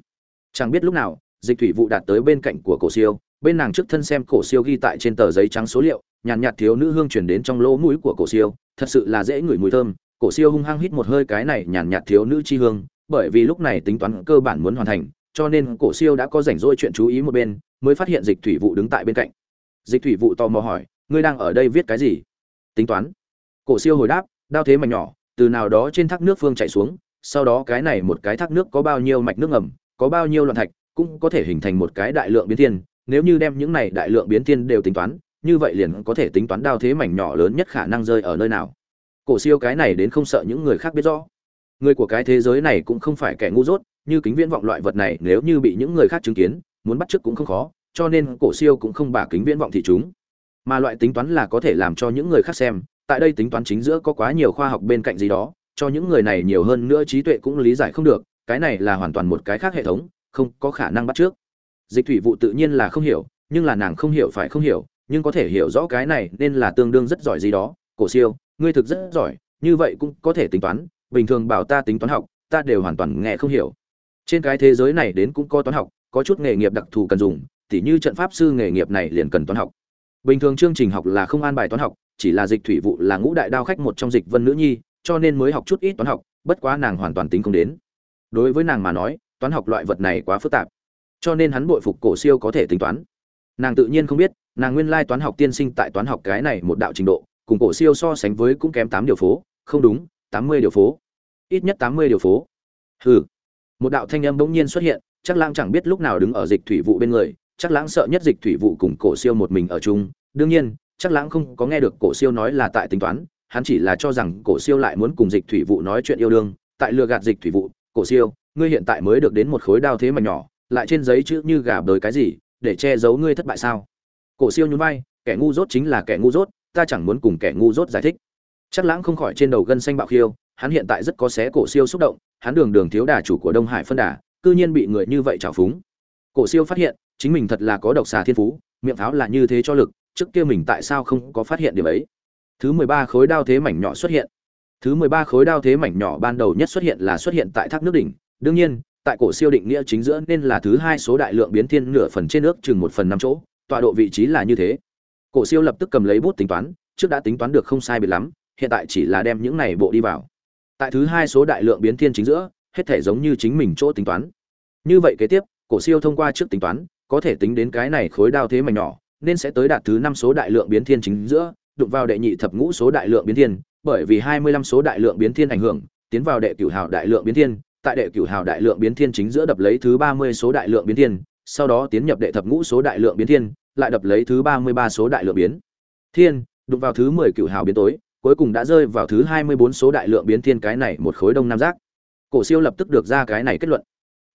Chẳng biết lúc nào, dịch thủy vụ đạt tới bên cạnh của cổ siêu, bên nàng trước thân xem cổ siêu ghi tại trên tờ giấy trắng số liệu, nhàn nhạt thiếu nữ hương truyền đến trong lỗ mũi của cổ siêu, thật sự là dễ ngửi mùi thơm cổ siêu hung hăng hít một hơi cái này nhàn nhạt thiếu nữ chi hương, bởi vì lúc này tính toán cơ bản muốn hoàn thành, cho nên cổ siêu đã có rảnh rỗi chuyện chú ý một bên, mới phát hiện dịch thủy vụ đứng tại bên cạnh. Dịch thủy vụ tò mò hỏi, ngươi đang ở đây viết cái gì? Tính toán. Cổ siêu hồi đáp, đao thế mảnh nhỏ, từ nào đó trên thác nước phương chảy xuống, sau đó cái này một cái thác nước có bao nhiêu mạch nước ngầm, có bao nhiêu loạn thạch, cũng có thể hình thành một cái đại lượng biến thiên. Nếu như đem những này đại lượng biến thiên đều tính toán, như vậy liền có thể tính toán đao thế mảnh nhỏ lớn nhất khả năng rơi ở nơi nào cổ siêu cái này đến không sợ những người khác biết rõ. Người của cái thế giới này cũng không phải kẻ ngu dốt, như kính viễn vọng loại vật này nếu như bị những người khác chứng kiến, muốn bắt chước cũng không khó, cho nên cổ siêu cũng không bà kính viễn vọng thị chúng. Mà loại tính toán là có thể làm cho những người khác xem, tại đây tính toán chính giữa có quá nhiều khoa học bên cạnh gì đó, cho những người này nhiều hơn nữa trí tuệ cũng lý giải không được, cái này là hoàn toàn một cái khác hệ thống, không có khả năng bắt trước dịch thủy vụ tự nhiên là không hiểu, nhưng là nàng không hiểu phải không hiểu, nhưng có thể hiểu rõ cái này nên là tương đương rất giỏi gì đó, cổ siêu ngươi thực rất giỏi, như vậy cũng có thể tính toán, bình thường bảo ta tính toán học, ta đều hoàn toàn nghe không hiểu. Trên cái thế giới này đến cũng có toán học, có chút nghề nghiệp đặc thù cần dùng, tỉ như trận pháp sư nghề nghiệp này liền cần toán học. Bình thường chương trình học là không an bài toán học, chỉ là dịch thủy vụ là ngũ đại đao khách một trong dịch vân nữ nhi, cho nên mới học chút ít toán học, bất quá nàng hoàn toàn tính không đến. Đối với nàng mà nói, toán học loại vật này quá phức tạp, cho nên hắn bội phục cổ siêu có thể tính toán. Nàng tự nhiên không biết, nàng nguyên lai toán học tiên sinh tại toán học cái này một đạo trình độ cùng cổ siêu so sánh với cũng kém tám điều phố. Không đúng, tám mươi điều phố. Ít nhất tám mươi điều phố. Hừ. Một đạo thanh âm bỗng nhiên xuất hiện chắc lãng chẳng biết lúc nào đứng ở dịch thủy vụ bên người. Chắc lãng sợ nhất dịch thủy vụ cùng cổ siêu một mình ở chung. Đương nhiên chắc lãng không có nghe được cổ siêu nói là tại tính toán. Hắn chỉ là cho rằng cổ siêu lại muốn cùng dịch thủy vụ nói chuyện yêu đương. Tại lừa gạt dịch thủy vụ, cổ siêu, ngươi hiện tại mới được đến một khối đao thế mà nhỏ, lại trên giấy chữ như gà bới cái gì, để che giấu ngươi thất bại sao? Cổ siêu nhún vai, kẻ ngu dốt chính là kẻ ngu dốt ta chẳng muốn cùng kẻ ngu dốt giải thích. Chắc lãng không khỏi trên đầu gân xanh bạo khiêu, hắn hiện tại rất có xé cổ siêu xúc động, hắn đường đường thiếu đà chủ của đông hải phân đà, cư nhiên bị người như vậy trào phúng. Cổ siêu phát hiện, chính mình thật là có độc xà thiên phú, miệng pháo là như thế cho lực, trước kia mình tại sao không có phát hiện điểm ấy? Thứ mười ba khối đao thế mảnh nhỏ xuất hiện. Thứ mười ba khối đao thế mảnh nhỏ ban đầu nhất xuất hiện là xuất hiện tại thác nước đỉnh. Đương nhiên, tại cổ siêu định nghĩa chính giữa nên là thứ hai số đại lượng biến thiên nửa phần trên nước chừng một phần năm chỗ, tọa độ vị trí là như thế cổ siêu lập tức cầm lấy bút tính toán, trước đã tính toán được không sai biệt lắm, hiện tại chỉ là đem những này bộ đi vào. Tại thứ hai số đại lượng biến thiên chính giữa, hết thể giống như chính mình chỗ tính toán. Như vậy kế tiếp, cổ siêu thông qua trước tính toán, có thể tính đến cái này khối đao thế mảnh nhỏ, nên sẽ tới đạt thứ năm số đại lượng biến thiên chính giữa, đụng vào đệ nhị thập ngũ số đại lượng biến thiên, bởi vì hai mươi lăm số đại lượng biến thiên ảnh hưởng, tiến vào đệ cửu hào đại lượng biến thiên, tại đệ cửu hào đại lượng biến thiên chính giữa đập lấy thứ ba mươi số đại lượng biến thiên, sau đó tiến nhập đệ thập ngũ số đại lượng biến thiên lại đập lấy thứ ba mươi ba số đại lượng biến. Thiên, đụng vào thứ mười cửu hào biến tối, cuối cùng đã rơi vào thứ hai mươi bốn số đại lượng biến thiên cái này một khối đông nam giác. Cổ siêu lập tức được ra cái này kết luận.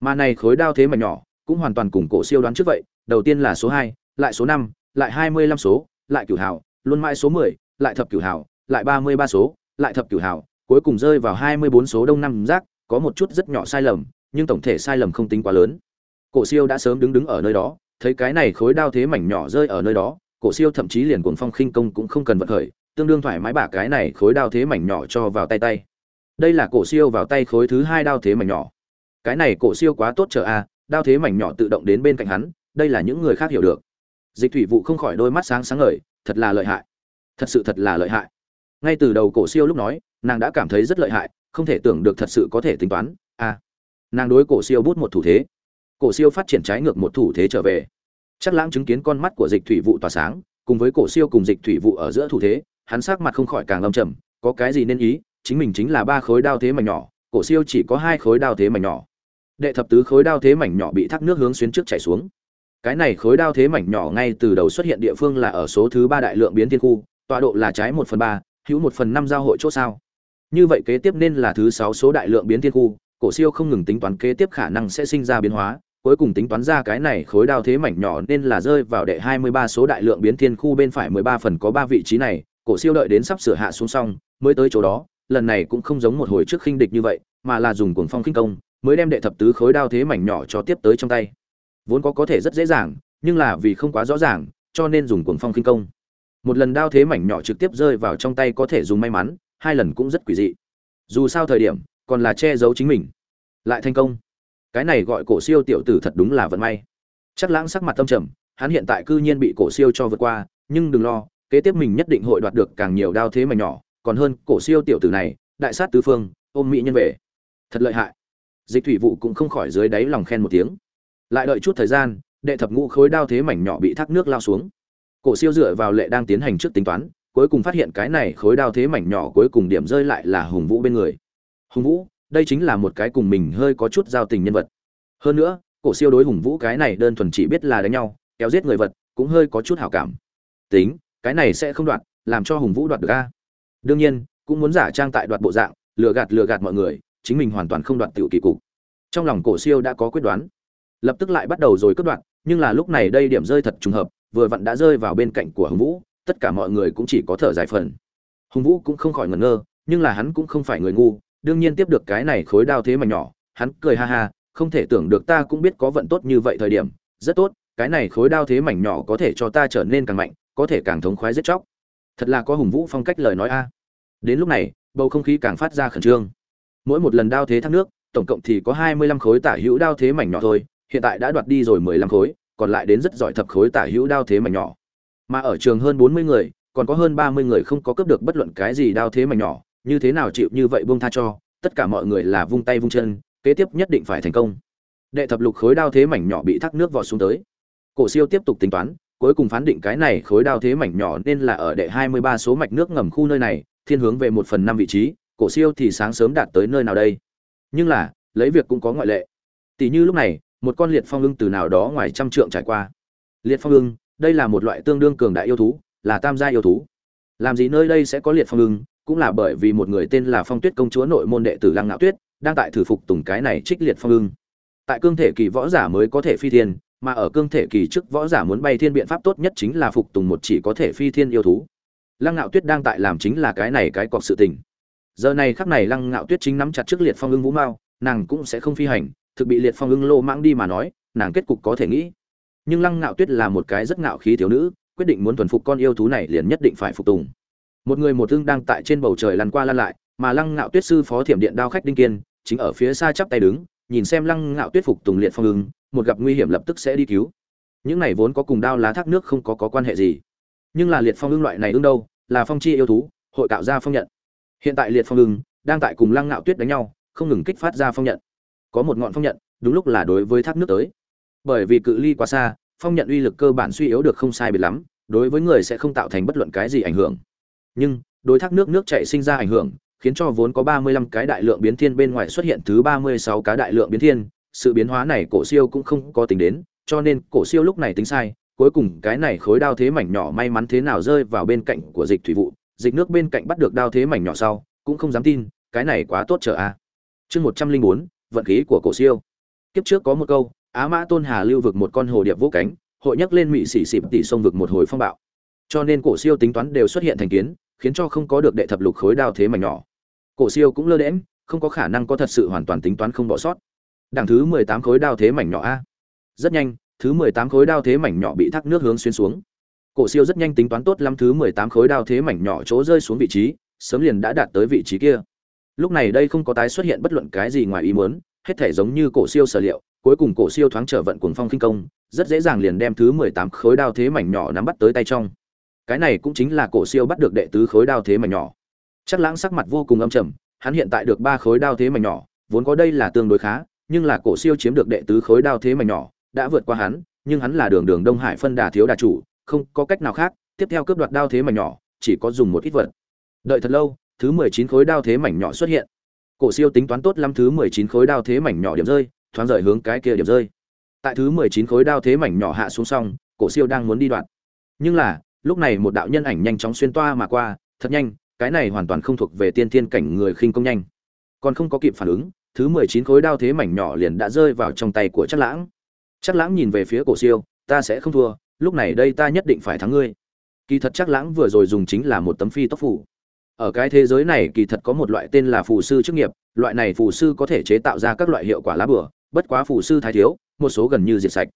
Mà này khối đao thế mà nhỏ, cũng hoàn toàn cùng cổ siêu đoán trước vậy, đầu tiên là số hai, lại số năm, lại hai mươi lăm số, lại cửu hào, luôn mãi số mười, lại thập cửu hào, lại ba mươi ba số, lại thập cửu hào, cuối cùng rơi vào hai mươi bốn số đông nam giác, có một chút rất nhỏ sai lầm, nhưng tổng thể sai lầm không tính quá lớn. Cổ siêu đã sớm đứng đứng ở nơi đó thấy cái này khối đao thế mảnh nhỏ rơi ở nơi đó, cổ siêu thậm chí liền cuồng phong khinh công cũng không cần vận khởi, tương đương thoải mái bả cái này khối đao thế mảnh nhỏ cho vào tay tay. Đây là cổ siêu vào tay khối thứ hai đao thế mảnh nhỏ. Cái này cổ siêu quá tốt chờ a, đao thế mảnh nhỏ tự động đến bên cạnh hắn, đây là những người khác hiểu được. Dịch thủy vụ không khỏi đôi mắt sáng sáng ngời, thật là lợi hại. Thật sự thật là lợi hại. Ngay từ đầu cổ siêu lúc nói, nàng đã cảm thấy rất lợi hại, không thể tưởng được thật sự có thể tính toán. A, nàng đối cổ siêu bút một thủ thế cổ siêu phát triển trái ngược một thủ thế trở về. Chắc lãng chứng kiến con mắt của dịch thủy vụ tỏa sáng, cùng với cổ siêu cùng dịch thủy vụ ở giữa thủ thế, hắn sắc mặt không khỏi càng âm trầm, có cái gì nên ý, chính mình chính là ba khối đao thế mảnh nhỏ, cổ siêu chỉ có hai khối đao thế mảnh nhỏ. Đệ thập tứ khối đao thế mảnh nhỏ bị thác nước hướng xuyên trước chảy xuống. Cái này khối đao thế mảnh nhỏ ngay từ đầu xuất hiện địa phương là ở số thứ ba đại lượng biến thiên khu, tọa độ là trái một phần ba, hữu một phần năm giao hội chỗ sao. Như vậy kế tiếp nên là thứ sáu số đại lượng biến thiên khu, cổ siêu không ngừng tính toán kế tiếp khả năng sẽ sinh ra biến hóa cuối cùng tính toán ra cái này khối đao thế mảnh nhỏ nên là rơi vào đệ hai mươi ba số đại lượng biến thiên khu bên phải mười ba phần có ba vị trí này, cổ siêu đợi đến sắp sửa hạ xuống xong, mới tới chỗ đó. Lần này cũng không giống một hồi trước khinh địch như vậy, mà là dùng cuồng phong khinh công, mới đem đệ thập tứ khối đao thế mảnh nhỏ cho tiếp tới trong tay. Vốn có có thể rất dễ dàng, nhưng là vì không quá rõ ràng, cho nên dùng cuồng phong khinh công. Một lần đao thế mảnh nhỏ trực tiếp rơi vào trong tay có thể dùng may mắn, hai lần cũng rất quỷ dị. Dù sao thời điểm, còn là che giấu chính mình. Lại thành công cái này gọi cổ siêu tiểu tử thật đúng là vận may. Chắc lãng sắc mặt tâm trầm, hắn hiện tại cư nhiên bị cổ siêu cho vượt qua, nhưng đừng lo, kế tiếp mình nhất định hội đoạt được càng nhiều đao thế mảnh nhỏ, còn hơn cổ siêu tiểu tử này, đại sát tứ phương, ôm mỹ nhân về. Thật lợi hại. Dịch thủy vụ cũng không khỏi dưới đáy lòng khen một tiếng. Lại đợi chút thời gian, đệ thập ngũ khối đao thế mảnh nhỏ bị thác nước lao xuống. Cổ siêu dựa vào lệ đang tiến hành trước tính toán, cuối cùng phát hiện cái này khối đao thế mảnh nhỏ cuối cùng điểm rơi lại là hùng vũ bên người. Hùng vũ đây chính là một cái cùng mình hơi có chút giao tình nhân vật. Hơn nữa, cổ siêu đối hùng vũ cái này đơn thuần chỉ biết là đánh nhau, kéo giết người vật, cũng hơi có chút hảo cảm. Tính, cái này sẽ không đoạt, làm cho hùng vũ đoạt được a. Đương nhiên, cũng muốn giả trang tại đoạt bộ dạng, lừa gạt lừa gạt mọi người, chính mình hoàn toàn không đoạt tiểu kỳ cục. Trong lòng cổ siêu đã có quyết đoán. Lập tức lại bắt đầu rồi cất đoạn nhưng là lúc này đây điểm rơi thật trùng hợp, vừa vặn đã rơi vào bên cạnh của hùng vũ, tất cả mọi người cũng chỉ có thở dài phần. Hùng vũ cũng không khỏi ngẩn ngơ, nhưng là hắn cũng không phải người ngu đương nhiên tiếp được cái này khối đao thế mà nhỏ, hắn cười ha ha, không thể tưởng được ta cũng biết có vận tốt như vậy thời điểm, rất tốt, cái này khối đao thế mảnh nhỏ có thể cho ta trở nên càng mạnh, có thể càng thống khoái giết chóc. Thật là có hùng vũ phong cách lời nói a. Đến lúc này, bầu không khí càng phát ra khẩn trương. Mỗi một lần đao thế thác nước, tổng cộng thì có hai mươi lăm khối tả hữu đao thế mảnh nhỏ thôi, hiện tại đã đoạt đi rồi mười lăm khối, còn lại đến rất giỏi thập khối tả hữu đao thế mảnh nhỏ. Mà ở trường hơn bốn mươi người, còn có hơn ba mươi người không có cướp được bất luận cái gì đao thế mảnh nhỏ như thế nào chịu như vậy buông tha cho, tất cả mọi người là vung tay vung chân, kế tiếp nhất định phải thành công. Đệ thập lục khối đao thế mảnh nhỏ bị thác nước vọt xuống tới. Cổ siêu tiếp tục tính toán, cuối cùng phán định cái này khối đao thế mảnh nhỏ nên là ở đệ hai mươi ba số mạch nước ngầm khu nơi này, thiên hướng về một phần năm vị trí, cổ siêu thì sáng sớm đạt tới nơi nào đây? Nhưng là, lấy việc cũng có ngoại lệ. Tỷ như lúc này, một con liệt phong ưng từ nào đó ngoài trăm trượng trải qua. Liệt phong ưng, đây là một loại tương đương cường đại yêu thú, là tam gia yêu thú. Làm gì nơi đây sẽ có liệt phong ưng cũng là bởi vì một người tên là phong tuyết công chúa nội môn đệ tử lăng ngạo tuyết, đang tại thử phục tùng cái này trích liệt phong ưng. Tại cương thể kỳ võ giả mới có thể phi thiên, mà ở cương thể kỳ trước võ giả muốn bay thiên biện pháp tốt nhất chính là phục tùng một chỉ có thể phi thiên yêu thú. Lăng ngạo tuyết đang tại làm chính là cái này cái cọc sự tình. Giờ này khắc này lăng ngạo tuyết chính nắm chặt trước liệt phong ưng vũ mao, nàng cũng sẽ không phi hành, thực bị liệt phong ưng lô mãng đi mà nói, nàng kết cục có thể nghĩ. Nhưng lăng ngạo tuyết là một cái rất ngạo khí thiếu nữ, quyết định muốn thuần phục con yêu thú này liền nhất định phải phục tùng một người một thương đang tại trên bầu trời lăn qua lăn lại mà lăng ngạo tuyết sư phó thiểm điện đao khách đinh kiên chính ở phía xa chắp tay đứng nhìn xem lăng ngạo tuyết phục tùng liệt phong ứng một gặp nguy hiểm lập tức sẽ đi cứu. Những này vốn có cùng đao lá thác nước không có, có quan hệ gì. Nhưng là liệt phong ưng loại này ưng đâu là phong chi yêu thú hội tạo ra phong nhận. Hiện tại liệt phong ưng đang tại cùng lăng ngạo tuyết đánh nhau không ngừng kích phát ra phong nhận. Có một ngọn phong nhận đúng lúc là đối với thác nước tới. Bởi vì cự ly quá xa phong nhận uy lực cơ bản suy yếu được không sai biệt lắm đối với người sẽ không tạo thành bất luận cái gì ảnh hưởng nhưng đối thác nước nước chảy sinh ra ảnh hưởng khiến cho vốn có 35 cái đại lượng biến thiên bên ngoài xuất hiện thứ 36 cái đại lượng biến thiên, sự biến hóa này cổ siêu cũng không có tính đến, cho nên cổ siêu lúc này tính sai, cuối cùng cái này khối đao thế mảnh nhỏ may mắn thế nào rơi vào bên cạnh của dịch thủy vụ, dịch nước bên cạnh bắt được đao thế mảnh nhỏ sau, cũng không dám tin, cái này quá tốt trở a. Chương 104, vận khí của cổ siêu. Kiếp trước có một câu, Á Mã Tôn Hà lưu vực một con hồ điệp vũ cánh, hội nhắc lên mị sĩ xịp tỷ sông vực một hồi phong bạo. Cho nên cổ siêu tính toán đều xuất hiện thành kiến, khiến cho không có được đệ thập lục khối đao thế mảnh nhỏ. Cổ siêu cũng lơ đễnh, không có khả năng có thật sự hoàn toàn tính toán không bỏ sót. Đằng thứ 18 khối đao thế mảnh nhỏ a. Rất nhanh, thứ 18 khối đao thế mảnh nhỏ bị thác nước hướng xuyên xuống. Cổ siêu rất nhanh tính toán tốt lắm thứ 18 khối đao thế mảnh nhỏ chỗ rơi xuống vị trí, sớm liền đã đạt tới vị trí kia lúc này đây không có tái xuất hiện bất luận cái gì ngoài ý muốn hết thể giống như cổ siêu sở liệu cuối cùng cổ siêu thoáng trở vận cuồng phong kinh công rất dễ dàng liền đem thứ mười tám khối đao thế mảnh nhỏ nắm bắt tới tay trong cái này cũng chính là cổ siêu bắt được đệ tứ khối đao thế mảnh nhỏ. Chắc lãng sắc mặt vô cùng âm trầm, hắn hiện tại được ba khối đao thế mảnh nhỏ, vốn có đây là tương đối khá, nhưng là cổ siêu chiếm được đệ tứ khối đao thế mảnh nhỏ, đã vượt qua hắn, nhưng hắn là đường đường đông hải phân đà thiếu đà chủ, không có cách nào khác, tiếp theo cướp đoạt đao thế mảnh nhỏ, chỉ có dùng một ít vật. Đợi thật lâu, thứ mười chín khối đao thế mảnh nhỏ xuất hiện. Cổ siêu tính toán tốt lắm thứ mười chín khối đao thế mảnh nhỏ điểm rơi, thoáng rời hướng cái kia điểm rơi. Tại thứ mười chín khối đao thế mảnh nhỏ hạ xuống xong, cổ siêu đang muốn đi đoạn. Nhưng là lúc này một đạo nhân ảnh nhanh chóng xuyên toa mà qua, thật nhanh, cái này hoàn toàn không thuộc về tiên thiên cảnh người khinh công nhanh. Còn không có kịp phản ứng, thứ mười chín khối đao thế mảnh nhỏ liền đã rơi vào trong tay của chắc lãng. Chắc lãng nhìn về phía cổ siêu, ta sẽ không thua, lúc này đây ta nhất định phải thắng ngươi. Kỳ thật chắc lãng vừa rồi dùng chính là một tấm phi tốc phủ ở cái thế giới này kỳ thật có một loại tên là phù sư chức nghiệp, loại này phù sư có thể chế tạo ra các loại hiệu quả lá bửa, bất quá phù sư thái thiếu, một số gần như diệt sạch.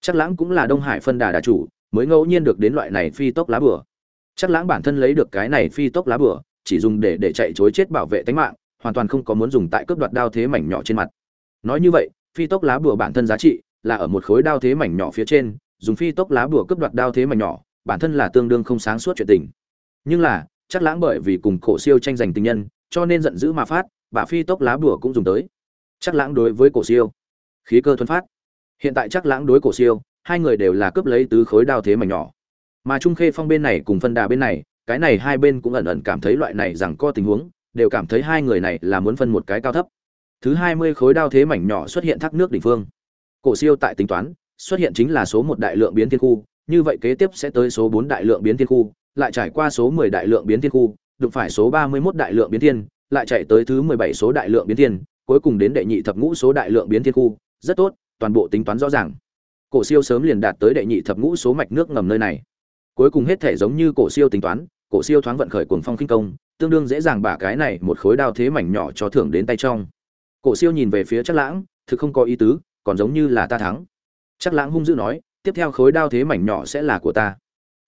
Chắc lãng cũng là đông hải phân đà đà chủ mới ngẫu nhiên được đến loại này phi tốc lá bửa chắc lãng bản thân lấy được cái này phi tốc lá bửa chỉ dùng để để chạy chối chết bảo vệ tính mạng, hoàn toàn không có muốn dùng tại cướp đoạt đao thế mảnh nhỏ trên mặt. Nói như vậy, phi tốc lá bửa bản thân giá trị là ở một khối đao thế mảnh nhỏ phía trên, dùng phi tốc lá bửa cướp đoạt đao thế mảnh nhỏ, bản thân là tương đương không sáng suốt chuyện tình. Nhưng là, chắc lãng bởi vì cùng cổ siêu tranh giành tình nhân, cho nên giận dữ mà phát, bà phi tốc lá bửa cũng dùng tới. Chắc lãng đối với cổ siêu. Khí cơ thuần phát. Hiện tại chắc lãng đối cổ siêu hai người đều là cướp lấy tứ khối đao thế mảnh nhỏ. Mà trung khê phong bên này cùng phân đà bên này, cái này hai bên cũng ẩn ẩn cảm thấy loại này rằng có tình huống, đều cảm thấy hai người này là muốn phân một cái cao thấp. Thứ hai mươi khối đao thế mảnh nhỏ xuất hiện thác nước đỉnh phương. Cổ siêu tại tính toán, xuất hiện chính là số một đại lượng biến thiên khu, như vậy kế tiếp sẽ tới số bốn đại lượng biến thiên khu, lại trải qua số mười đại lượng biến thiên khu, đụng phải số ba mươi 31 đại lượng biến thiên, lại chạy tới thứ mười bảy số đại lượng biến thiên, cuối cùng đến đệ nhị thập ngũ số đại lượng biến thiên khu. Rất tốt, toàn bộ tính toán rõ ràng cổ siêu sớm liền đạt tới đệ nhị thập ngũ số mạch nước ngầm nơi này. Cuối cùng hết thể giống như cổ siêu tính toán, cổ siêu thoáng vận khởi cuồng phong kinh công, tương đương dễ dàng bả cái này một khối đao thế mảnh nhỏ cho thưởng đến tay trong. Cổ siêu nhìn về phía chắc lãng, thực không có ý tứ, còn giống như là ta thắng. Chắc lãng hung dữ nói, tiếp theo khối đao thế mảnh nhỏ sẽ là của ta.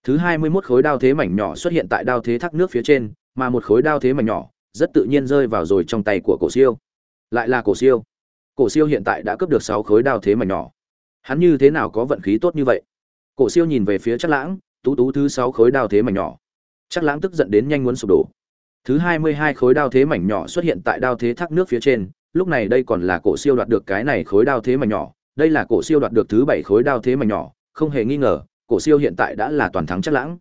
Thứ hai mươi 21 khối đao thế mảnh nhỏ xuất hiện tại đao thế thác nước phía trên, mà một khối đao thế mảnh nhỏ rất tự nhiên rơi vào rồi trong tay của cổ siêu. Lại là cổ siêu. Cổ siêu hiện tại đã cướp được sáu khối đao thế mảnh nhỏ hắn như thế nào có vận khí tốt như vậy? Cổ siêu nhìn về phía chắc lãng, tú tú thứ sáu khối đao thế mảnh nhỏ. Chắc lãng tức giận đến nhanh muốn sụp đổ. Thứ hai mươi hai khối đao thế mảnh nhỏ xuất hiện tại đao thế thác nước phía trên, lúc này đây còn là cổ siêu đoạt được cái này khối đao thế mảnh nhỏ, đây là cổ siêu đoạt được thứ bảy khối đao thế mảnh nhỏ, không hề nghi ngờ, cổ siêu hiện tại đã là toàn thắng chắc lãng.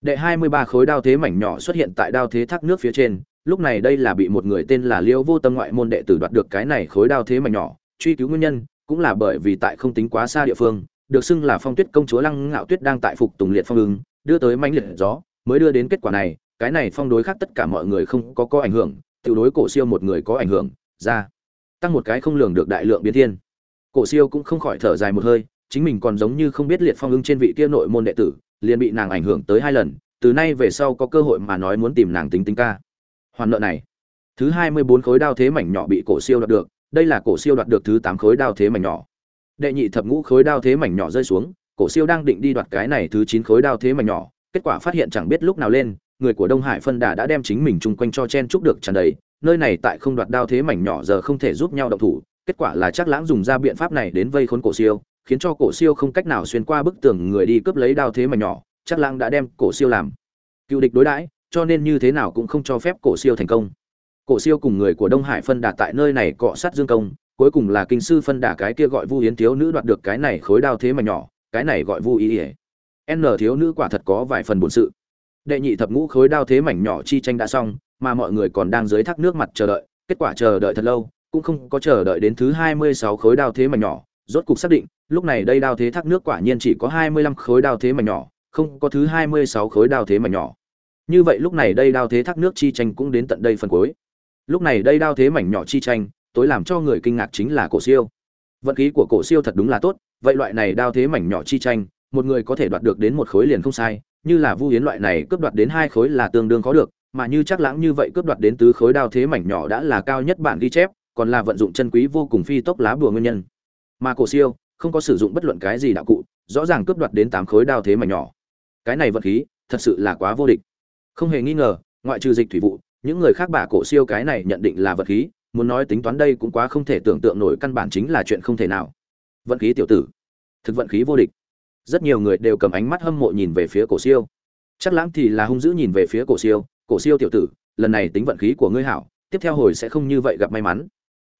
Đệ hai mươi ba khối đao thế mảnh nhỏ xuất hiện tại đao thế thác nước phía trên, lúc này đây là bị một người tên là liêu vô tâm ngoại môn đệ tử đoạt được cái này khối đao thế mảnh nhỏ, truy cứu nguyên nhân cũng là bởi vì tại không tính quá xa địa phương, được xưng là phong tuyết công chúa lăng ngạo tuyết đang tại phục tùng liệt phong ứng, đưa tới mãnh liệt gió, mới đưa đến kết quả này, cái này phong đối khác tất cả mọi người không có có ảnh hưởng tự đối cổ siêu một người có ảnh hưởng, ra, tăng một cái không lường được đại lượng biến thiên. Cổ siêu cũng không khỏi thở dài một hơi, chính mình còn giống như không biết liệt phong ứng trên vị kia nội môn đệ tử, liền bị nàng ảnh hưởng tới hai lần, từ nay về sau có cơ hội mà nói muốn tìm nàng tính tính ca. Hoàn nợ này, thứ hai mươi bốn khối đao thế mảnh nhỏ bị cổ siêu đoạt được đây là cổ siêu đoạt được thứ tám khối đao thế mảnh nhỏ. Đệ nhị thập ngũ khối đao thế mảnh nhỏ rơi xuống, cổ siêu đang định đi đoạt cái này thứ chín khối đao thế mảnh nhỏ, kết quả phát hiện chẳng biết lúc nào lên, người của đông hải phân đà đã đem chính mình chung quanh cho chen chúc được tràn đầy, nơi này tại không đoạt đao thế mảnh nhỏ giờ không thể giúp nhau động thủ, kết quả là chắc lãng dùng ra biện pháp này đến vây khốn cổ siêu, khiến cho cổ siêu không cách nào xuyên qua bức tường người đi cướp lấy đao thế mảnh nhỏ, chắc lãng đã đem cổ siêu làm cựu địch đối đãi, cho nên như thế nào cũng không cho phép cổ siêu thành công cổ siêu cùng người của đông hải phân đà tại nơi này cọ sát dương công, cuối cùng là kinh sư phân đà cái kia gọi vu hiến thiếu nữ đoạt được cái này khối đao thế mảnh nhỏ, cái này gọi vu ý ỉa n thiếu nữ quả thật có vài phần bổn sự. Đệ nhị thập ngũ khối đao thế mảnh nhỏ chi tranh đã xong, mà mọi người còn đang dưới thác nước mặt chờ đợi, kết quả chờ đợi thật lâu, cũng không có chờ đợi đến thứ hai mươi sáu khối đao thế mảnh nhỏ, rốt cục xác định, lúc này đây đao thế thác nước quả nhiên chỉ có hai mươi lăm khối đao thế mảnh nhỏ, không có thứ hai mươi sáu khối đao thế mảnh nhỏ. Như vậy lúc này đây đao thế thác nước chi tranh cũng đến tận đây phần cuối lúc này đây đao thế mảnh nhỏ chi tranh, tối làm cho người kinh ngạc chính là cổ siêu. Vận khí của cổ siêu thật đúng là tốt, vậy loại này đao thế mảnh nhỏ chi tranh, một người có thể đoạt được đến một khối liền không sai, như là vu hiến loại này cướp đoạt đến hai khối là tương đương có được, mà như chắc lãng như vậy cướp đoạt đến tứ khối đao thế mảnh nhỏ đã là cao nhất bản ghi chép, còn là vận dụng chân quý vô cùng phi tốc lá bùa nguyên nhân. Mà cổ siêu không có sử dụng bất luận cái gì đạo cụ, rõ ràng cướp đoạt đến tám khối đao thế mảnh nhỏ. Cái này vật khí thật sự là quá vô địch. Không hề nghi ngờ, ngoại trừ dịch thủy vụ những người khác bả cổ siêu cái này nhận định là vật khí, muốn nói tính toán đây cũng quá không thể tưởng tượng nổi căn bản chính là chuyện không thể nào. Vận khí tiểu tử. Thực vận khí vô địch. Rất nhiều người đều cầm ánh mắt hâm mộ nhìn về phía cổ siêu. Chắc lãng thì là hung dữ nhìn về phía cổ siêu cổ siêu tiểu tử, lần này tính vận khí của ngươi hảo, tiếp theo hồi sẽ không như vậy gặp may mắn.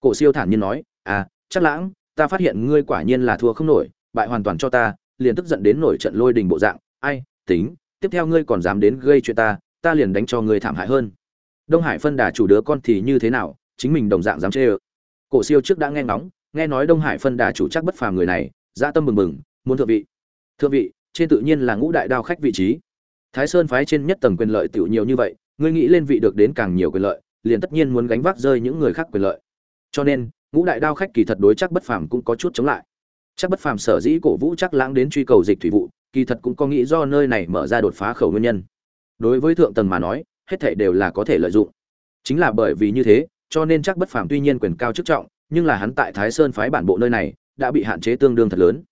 Cổ siêu thản nhiên nói à chắc lãng, ta phát hiện ngươi quả nhiên là thua không nổi, bại hoàn toàn cho ta, liền tức giận đến nổi trận lôi đình bộ dạng. Ai, tính, tiếp theo ngươi còn dám đến gây chuyện ta ta liền đánh cho ngươi thảm hại hơn đông hải phân đà chủ đứa con thì như thế nào, chính mình đồng dạng dám chê ơ. Cổ siêu trước đã nghe ngóng, nghe nói đông hải phân đà chủ chắc bất phàm người này dã tâm bừng bừng muốn thượng vị. Thượng vị, trên tự nhiên là ngũ đại đao khách vị trí. Thái sơn phái trên nhất tầng quyền lợi tiểu nhiều như vậy, ngươi nghĩ lên vị được đến càng nhiều quyền lợi, liền tất nhiên muốn gánh vác rơi những người khác quyền lợi. Cho nên, ngũ đại đao khách kỳ thật đối chắc bất phàm cũng có chút chống lại. Chắc bất phàm sở dĩ cổ vũ chắc lãng đến truy cầu dịch thủy vụ, kỳ thật cũng có nghĩ do nơi này mở ra đột phá khẩu nguyên nhân. Đối với thượng tầng mà nói hết thảy đều là có thể lợi dụng. Chính là bởi vì như thế, cho nên chắc bất phàm tuy nhiên quyền cao chức trọng, nhưng là hắn tại thái sơn phái bản bộ nơi này, đã bị hạn chế tương đương thật lớn.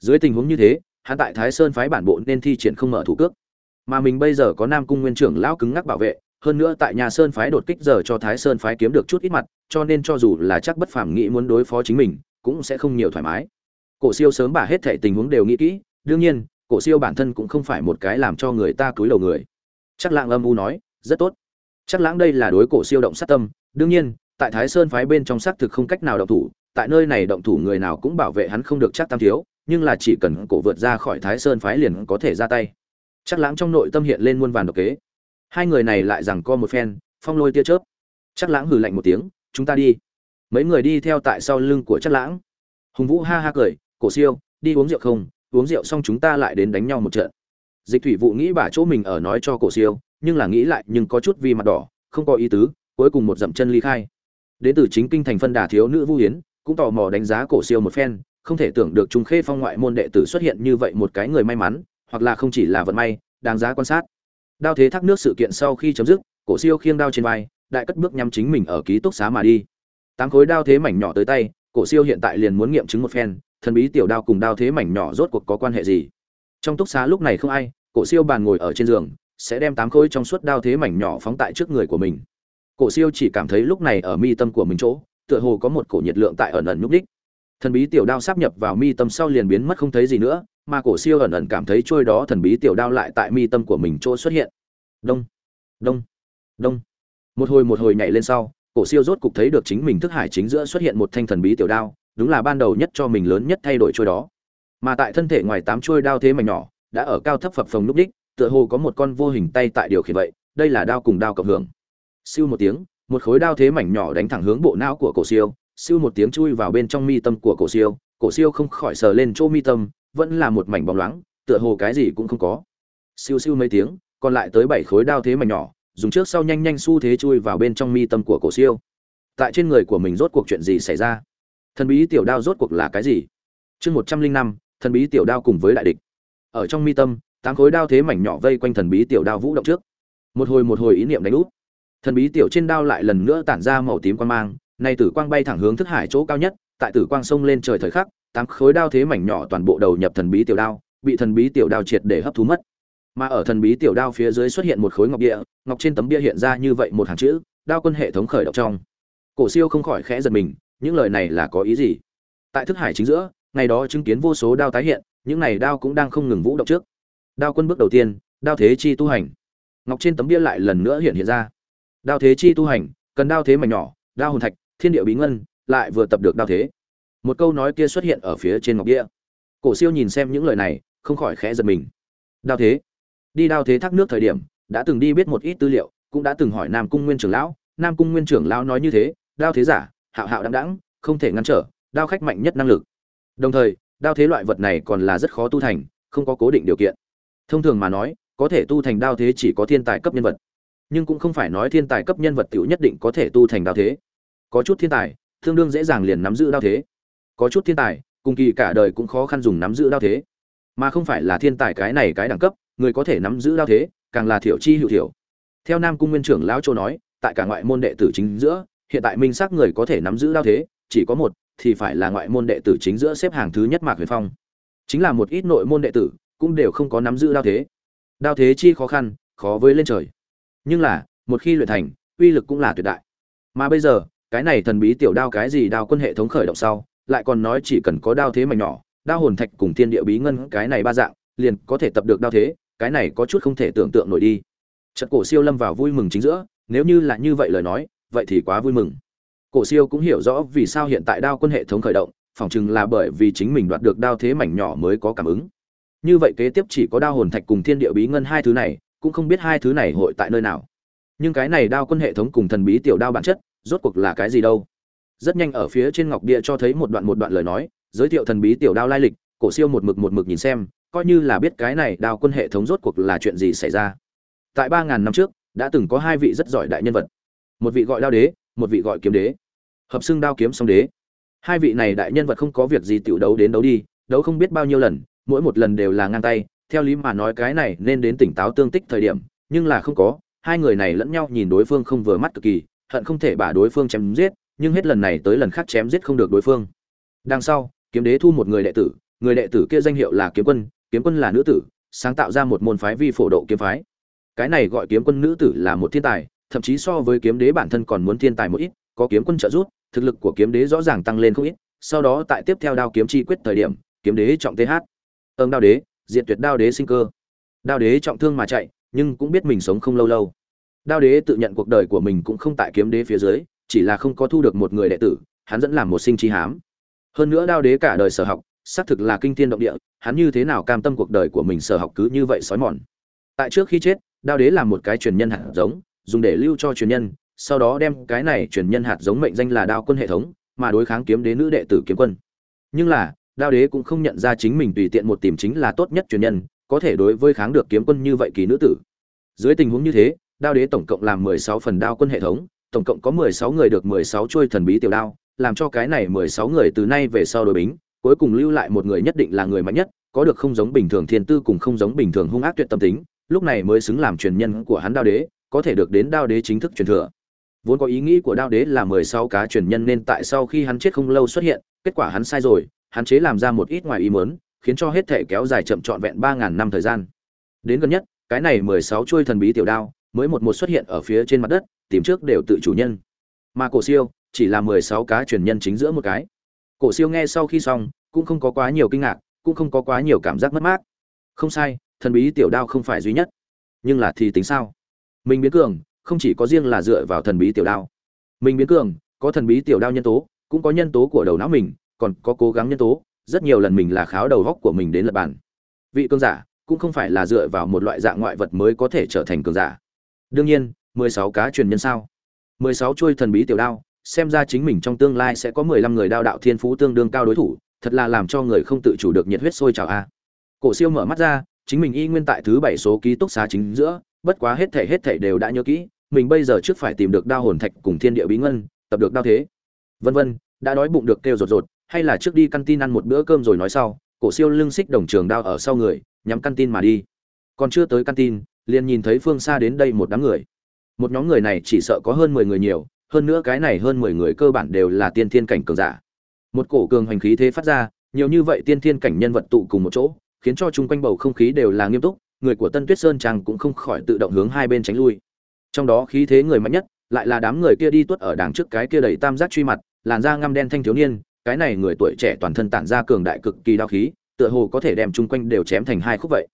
Dưới tình huống như thế, hắn tại thái sơn phái bản bộ nên thi triển không mở thủ cước. Mà mình bây giờ có nam cung nguyên trưởng lão cứng ngắc bảo vệ, hơn nữa tại nhà sơn phái đột kích giờ cho thái sơn phái kiếm được chút ít mặt, cho nên cho dù là chắc bất phàm nghĩ muốn đối phó chính mình, cũng sẽ không nhiều thoải mái. Cổ siêu sớm bà hết thảy tình huống đều nghĩ kỹ, đương nhiên, cổ siêu bản thân cũng không phải một cái làm cho người ta cúi đầu người. Chắc lãng âm u nói rất tốt. Chắc lãng đây là đối cổ siêu động sát tâm. Đương nhiên, tại thái sơn phái bên trong xác thực không cách nào động thủ, tại nơi này động thủ người nào cũng bảo vệ hắn không được chắc tam thiếu, nhưng là chỉ cần cổ vượt ra khỏi thái sơn phái liền có thể ra tay. Chắc lãng trong nội tâm hiện lên muôn vàn độc kế. Hai người này lại rằng co một phen, phong lôi tia chớp. Chắc lãng hừ lạnh một tiếng, chúng ta đi. Mấy người đi theo tại sau lưng của chắc lãng. Hùng vũ ha ha cười, cổ siêu, đi uống rượu không? Uống rượu xong chúng ta lại đến đánh nhau một trận. Dịch thủy vụ nghĩ bà chỗ mình ở nói cho cổ siêu nhưng là nghĩ lại nhưng có chút vì mặt đỏ, không có ý tứ, cuối cùng một dậm chân ly khai. Đến từ chính kinh thành phân đà thiếu nữ vu hiến cũng tò mò đánh giá cổ siêu một phen, không thể tưởng được trung khê phong ngoại môn đệ tử xuất hiện như vậy một cái người may mắn, hoặc là không chỉ là vận may, đáng giá quan sát. Đao thế thác nước sự kiện sau khi chấm dứt, cổ siêu khiêng đao trên vai, đại cất bước nhắm chính mình ở ký túc xá mà đi. Tám khối đao thế mảnh nhỏ tới tay, cổ siêu hiện tại liền muốn nghiệm chứng một phen, thần bí tiểu đao cùng đao thế mảnh nhỏ rốt cuộc có quan hệ gì? Trong túc xá lúc này không ai, cổ siêu bàn ngồi ở trên giường sẽ đem tám khối trong suốt đao thế mảnh nhỏ phóng tại trước người của mình. Cổ siêu chỉ cảm thấy lúc này ở mi tâm của mình chỗ, tựa hồ có một cổ nhiệt lượng tại ẩn ẩn nhúc đích thần bí tiểu đao sắp nhập vào mi tâm sau liền biến mất không thấy gì nữa, mà cổ siêu ẩn ẩn cảm thấy trôi đó thần bí tiểu đao lại tại mi tâm của mình chỗ xuất hiện. Đông đông đông. Một hồi một hồi nhảy lên sau, cổ siêu rốt cục thấy được chính mình thức hải chính giữa xuất hiện một thanh thần bí tiểu đao, đúng là ban đầu nhất cho mình lớn nhất thay đổi trôi đó. Mà tại thân thể ngoài tám trôi đao thế mảnh nhỏ, đã ở cao thấp phập phồng núp đích tựa hồ có một con vô hình tay tại điều khiển vậy, đây là đao cùng đao cộng hưởng. Siêu một tiếng, một khối đao thế mảnh nhỏ đánh thẳng hướng bộ não của cổ siêu siêu một tiếng chui vào bên trong mi tâm của cổ siêu cổ siêu không khỏi sờ lên chỗ mi tâm, vẫn là một mảnh bóng loáng, tựa hồ cái gì cũng không có. Siêu siêu mấy tiếng, còn lại tới bảy khối đao thế mảnh nhỏ, dùng trước sau nhanh nhanh xu thế chui vào bên trong mi tâm của cổ siêu. Tại trên người của mình rốt cuộc chuyện gì xảy ra? Thần bí tiểu đao rốt cuộc là cái gì? Chương một trăm linh năm, thần bí tiểu đao cùng với đại địch. Ở trong mi tâm tám khối đao thế mảnh nhỏ vây quanh thần bí tiểu đao vũ động trước. Một hồi một hồi ý niệm đánh úp. Thần bí tiểu trên đao lại lần nữa tản ra màu tím quang mang, nay tử quang bay thẳng hướng thức hải chỗ cao nhất, tại tử quang sông lên trời thời khắc, tám khối đao thế mảnh nhỏ toàn bộ đầu nhập thần bí tiểu đao, bị thần bí tiểu đao triệt để hấp thu mất. Mà ở thần bí tiểu đao phía dưới xuất hiện một khối ngọc địa, ngọc trên tấm bia hiện ra như vậy một hàng chữ, đao quân hệ thống khởi động trong. Cổ siêu không khỏi khẽ giật mình, những lời này là có ý gì? Tại thức hải chính giữa, ngày đó chứng kiến vô số đao tái hiện, những này đao cũng đang không ngừng vũ động trước đao quân bước đầu tiên, đao thế chi tu hành. Ngọc trên tấm bia lại lần nữa hiện hiện ra. Đao thế chi tu hành, cần đao thế mảnh nhỏ, đao hồn thạch, thiên địa bí ngân, lại vừa tập được đao thế. Một câu nói kia xuất hiện ở phía trên ngọc bia. Cổ siêu nhìn xem những lời này, không khỏi khẽ giật mình. Đao thế. Đi đao thế thác nước thời điểm, đã từng đi biết một ít tư liệu, cũng đã từng hỏi nam cung nguyên trưởng lão. Nam cung nguyên trưởng lão nói như thế, đao thế giả, hạo hạo đăng đẳng không thể ngăn trở, đao khách mạnh nhất năng lực. Đồng thời, đao thế loại vật này còn là rất khó tu thành, không có cố định điều kiện thông thường mà nói, có thể tu thành đao thế chỉ có thiên tài cấp nhân vật. Nhưng cũng không phải nói thiên tài cấp nhân vật tiểu nhất định có thể tu thành đao thế. Có chút thiên tài, tương đương dễ dàng liền nắm giữ đao thế. Có chút thiên tài, cùng kỳ cả đời cũng khó khăn dùng nắm giữ đao thế. Mà không phải là thiên tài cái này cái đẳng cấp, người có thể nắm giữ đao thế, càng là thiểu chi hữu thiểu. Theo nam cung nguyên trưởng lão châu nói, tại cả ngoại môn đệ tử chính giữa, hiện tại minh xác người có thể nắm giữ đao thế, chỉ có một, thì phải là ngoại môn đệ tử chính giữa xếp hàng thứ nhất mạc huyền phong. Chính là một ít nội môn đệ tử cũng đều không có nắm giữ đao thế. Đao thế chi khó khăn, khó với lên trời. Nhưng là, một khi luyện thành, uy lực cũng là tuyệt đại. Mà bây giờ, cái này thần bí tiểu đao cái gì đao quân hệ thống khởi động sau, lại còn nói chỉ cần có đao thế mảnh nhỏ, đao hồn thạch cùng thiên địa bí ngân cái này ba dạng, liền có thể tập được đao thế, cái này có chút không thể tưởng tượng nổi đi. Trận cổ siêu lâm vào vui mừng chính giữa, nếu như là như vậy lời nói, vậy thì quá vui mừng. Cổ siêu cũng hiểu rõ vì sao hiện tại đao quân hệ thống khởi động, phỏng chừng là bởi vì chính mình đoạt được đao thế mảnh nhỏ mới có cảm ứng như vậy kế tiếp chỉ có đao hồn thạch cùng thiên địa bí ngân hai thứ này, cũng không biết hai thứ này hội tại nơi nào. Nhưng cái này đao quân hệ thống cùng thần bí tiểu đao bản chất, rốt cuộc là cái gì đâu? Rất nhanh ở phía trên ngọc bia cho thấy một đoạn một đoạn lời nói, giới thiệu thần bí tiểu đao lai lịch, cổ siêu một mực một mực nhìn xem, coi như là biết cái này đao quân hệ thống rốt cuộc là chuyện gì xảy ra. Tại ba ngàn năm trước, đã từng có hai vị rất giỏi đại nhân vật. Một vị gọi đao đế, một vị gọi kiếm đế. Hợp xưng đao kiếm song đế. Hai vị này đại nhân vật không có việc gì tiểu đấu đến đấu đi, đấu không biết bao nhiêu lần mỗi một lần đều là ngang tay, theo lý mà nói cái này nên đến tỉnh táo tương tích thời điểm, nhưng là không có, hai người này lẫn nhau nhìn đối phương không vừa mắt cực kỳ, hận không thể bả đối phương chém giết, nhưng hết lần này tới lần khác chém giết không được đối phương. Đằng sau, kiếm đế thu một người đệ tử, người đệ tử kia danh hiệu là kiếm quân kiếm quân là nữ tử, sáng tạo ra một môn phái vi phổ độ kiếm phái. Cái này gọi kiếm quân nữ tử là một thiên tài, thậm chí so với kiếm đế bản thân còn muốn thiên tài một ít, có kiếm quân trợ giúp, thực lực của kiếm đế rõ ràng tăng lên không ít, sau đó tại tiếp theo đao kiếm chi quyết thời điểm, kiếm đế trọng th âng đao đế diện tuyệt đao đế sinh cơ. Đao đế trọng thương mà chạy, nhưng cũng biết mình sống không lâu lâu. Đao đế tự nhận cuộc đời của mình cũng không tại kiếm đế phía dưới, chỉ là không có thu được một người đệ tử, hắn dẫn làm một sinh chi hám. Hơn nữa đao đế cả đời sở học, xác thực là kinh thiên động địa, hắn như thế nào cam tâm cuộc đời của mình sở học cứ như vậy sói mòn. Tại trước khi chết, đao đế làm một cái truyền nhân hạt giống, dùng để lưu cho truyền nhân, sau đó đem cái này truyền nhân hạt giống mệnh danh là đao quân hệ thống, mà đối kháng kiếm đế nữ đệ tử kiếm quân. Nhưng là đao đế cũng không nhận ra chính mình tùy tiện một tìm chính là tốt nhất truyền nhân, có thể đối với kháng được kiếm quân như vậy kỳ nữ tử. Dưới tình huống như thế, đao đế tổng cộng làm mười sáu phần đao quân hệ thống, tổng cộng có mười sáu người được mười sáu chuôi thần bí tiểu đao, làm cho cái này mười sáu người từ nay về sau đối bính, cuối cùng lưu lại một người nhất định là người mạnh nhất, có được không giống bình thường thiên tư cùng không giống bình thường hung ác tuyệt tâm tính, lúc này mới xứng làm truyền nhân của hắn đao đế, có thể được đến đao đế chính thức truyền thừa. Vốn có ý nghĩ của đao đế là mười sáu cá truyền nhân nên tại sau khi hắn chết không lâu xuất hiện, kết quả hắn sai rồi hắn chế làm ra một ít ngoài ý muốn, khiến cho hết thể kéo dài chậm trọn vẹn ba ngàn năm thời gian. Đến gần nhất, cái này mười sáu chuôi thần bí tiểu đao mới một một xuất hiện ở phía trên mặt đất, tìm trước đều tự chủ nhân. Mà cổ siêu chỉ là mười sáu cá truyền nhân chính giữa một cái. Cổ siêu nghe sau khi xong, cũng không có quá nhiều kinh ngạc, cũng không có quá nhiều cảm giác mất mát. Không sai, thần bí tiểu đao không phải duy nhất. Nhưng là thì tính sao? Mình biến cường, không chỉ có riêng là dựa vào thần bí tiểu đao. Mình biến cường, có thần bí tiểu đao nhân tố, cũng có nhân tố của đầu não mình còn có cố gắng nhân tố, rất nhiều lần mình là kháo đầu góc của mình đến lập bản. Vị cường giả cũng không phải là dựa vào một loại dạng ngoại vật mới có thể trở thành cường giả. Đương nhiên, mười sáu cá truyền nhân sao? mười sáu chuôi thần bí tiểu đao, xem ra chính mình trong tương lai sẽ có mười lăm người đao đạo thiên phú tương đương cao đối thủ, thật là làm cho người không tự chủ được nhiệt huyết sôi trào a. Cổ siêu mở mắt ra, chính mình y nguyên tại thứ bảy số ký túc xá chính giữa, bất quá hết thể hết thể đều đã nhớ kỹ, mình bây giờ trước phải tìm được đao hồn thạch cùng thiên địa bí ngân, tập được đao thế. Vân vân, đã đói bụng được kêu rột rột hay là trước đi căn tin ăn một bữa cơm rồi nói sau, cổ siêu lưng xích đồng trường đao ở sau người, nhắm căn tin mà đi. Còn chưa tới căn tin, liền nhìn thấy phương xa đến đây một đám người. Một nhóm người này chỉ sợ có hơn mười người nhiều, hơn nữa cái này hơn mười người cơ bản đều là tiên thiên cảnh cường giả. Một cổ cường hành khí thế phát ra, nhiều như vậy tiên thiên cảnh nhân vật tụ cùng một chỗ, khiến cho chung quanh bầu không khí đều là nghiêm túc, người của tân tuyết sơn trang cũng không khỏi tự động hướng hai bên tránh lui. Trong đó khí thế người mạnh nhất, lại là đám người kia đi tuốt ở đằng trước cái kia đầy tam giác truy mặt, làn da ngăm đen thanh thiếu niên cái này người tuổi trẻ toàn thân tản ra cường đại cực kỳ đao khí, tựa hồ có thể đem chung quanh đều chém thành hai khúc vậy.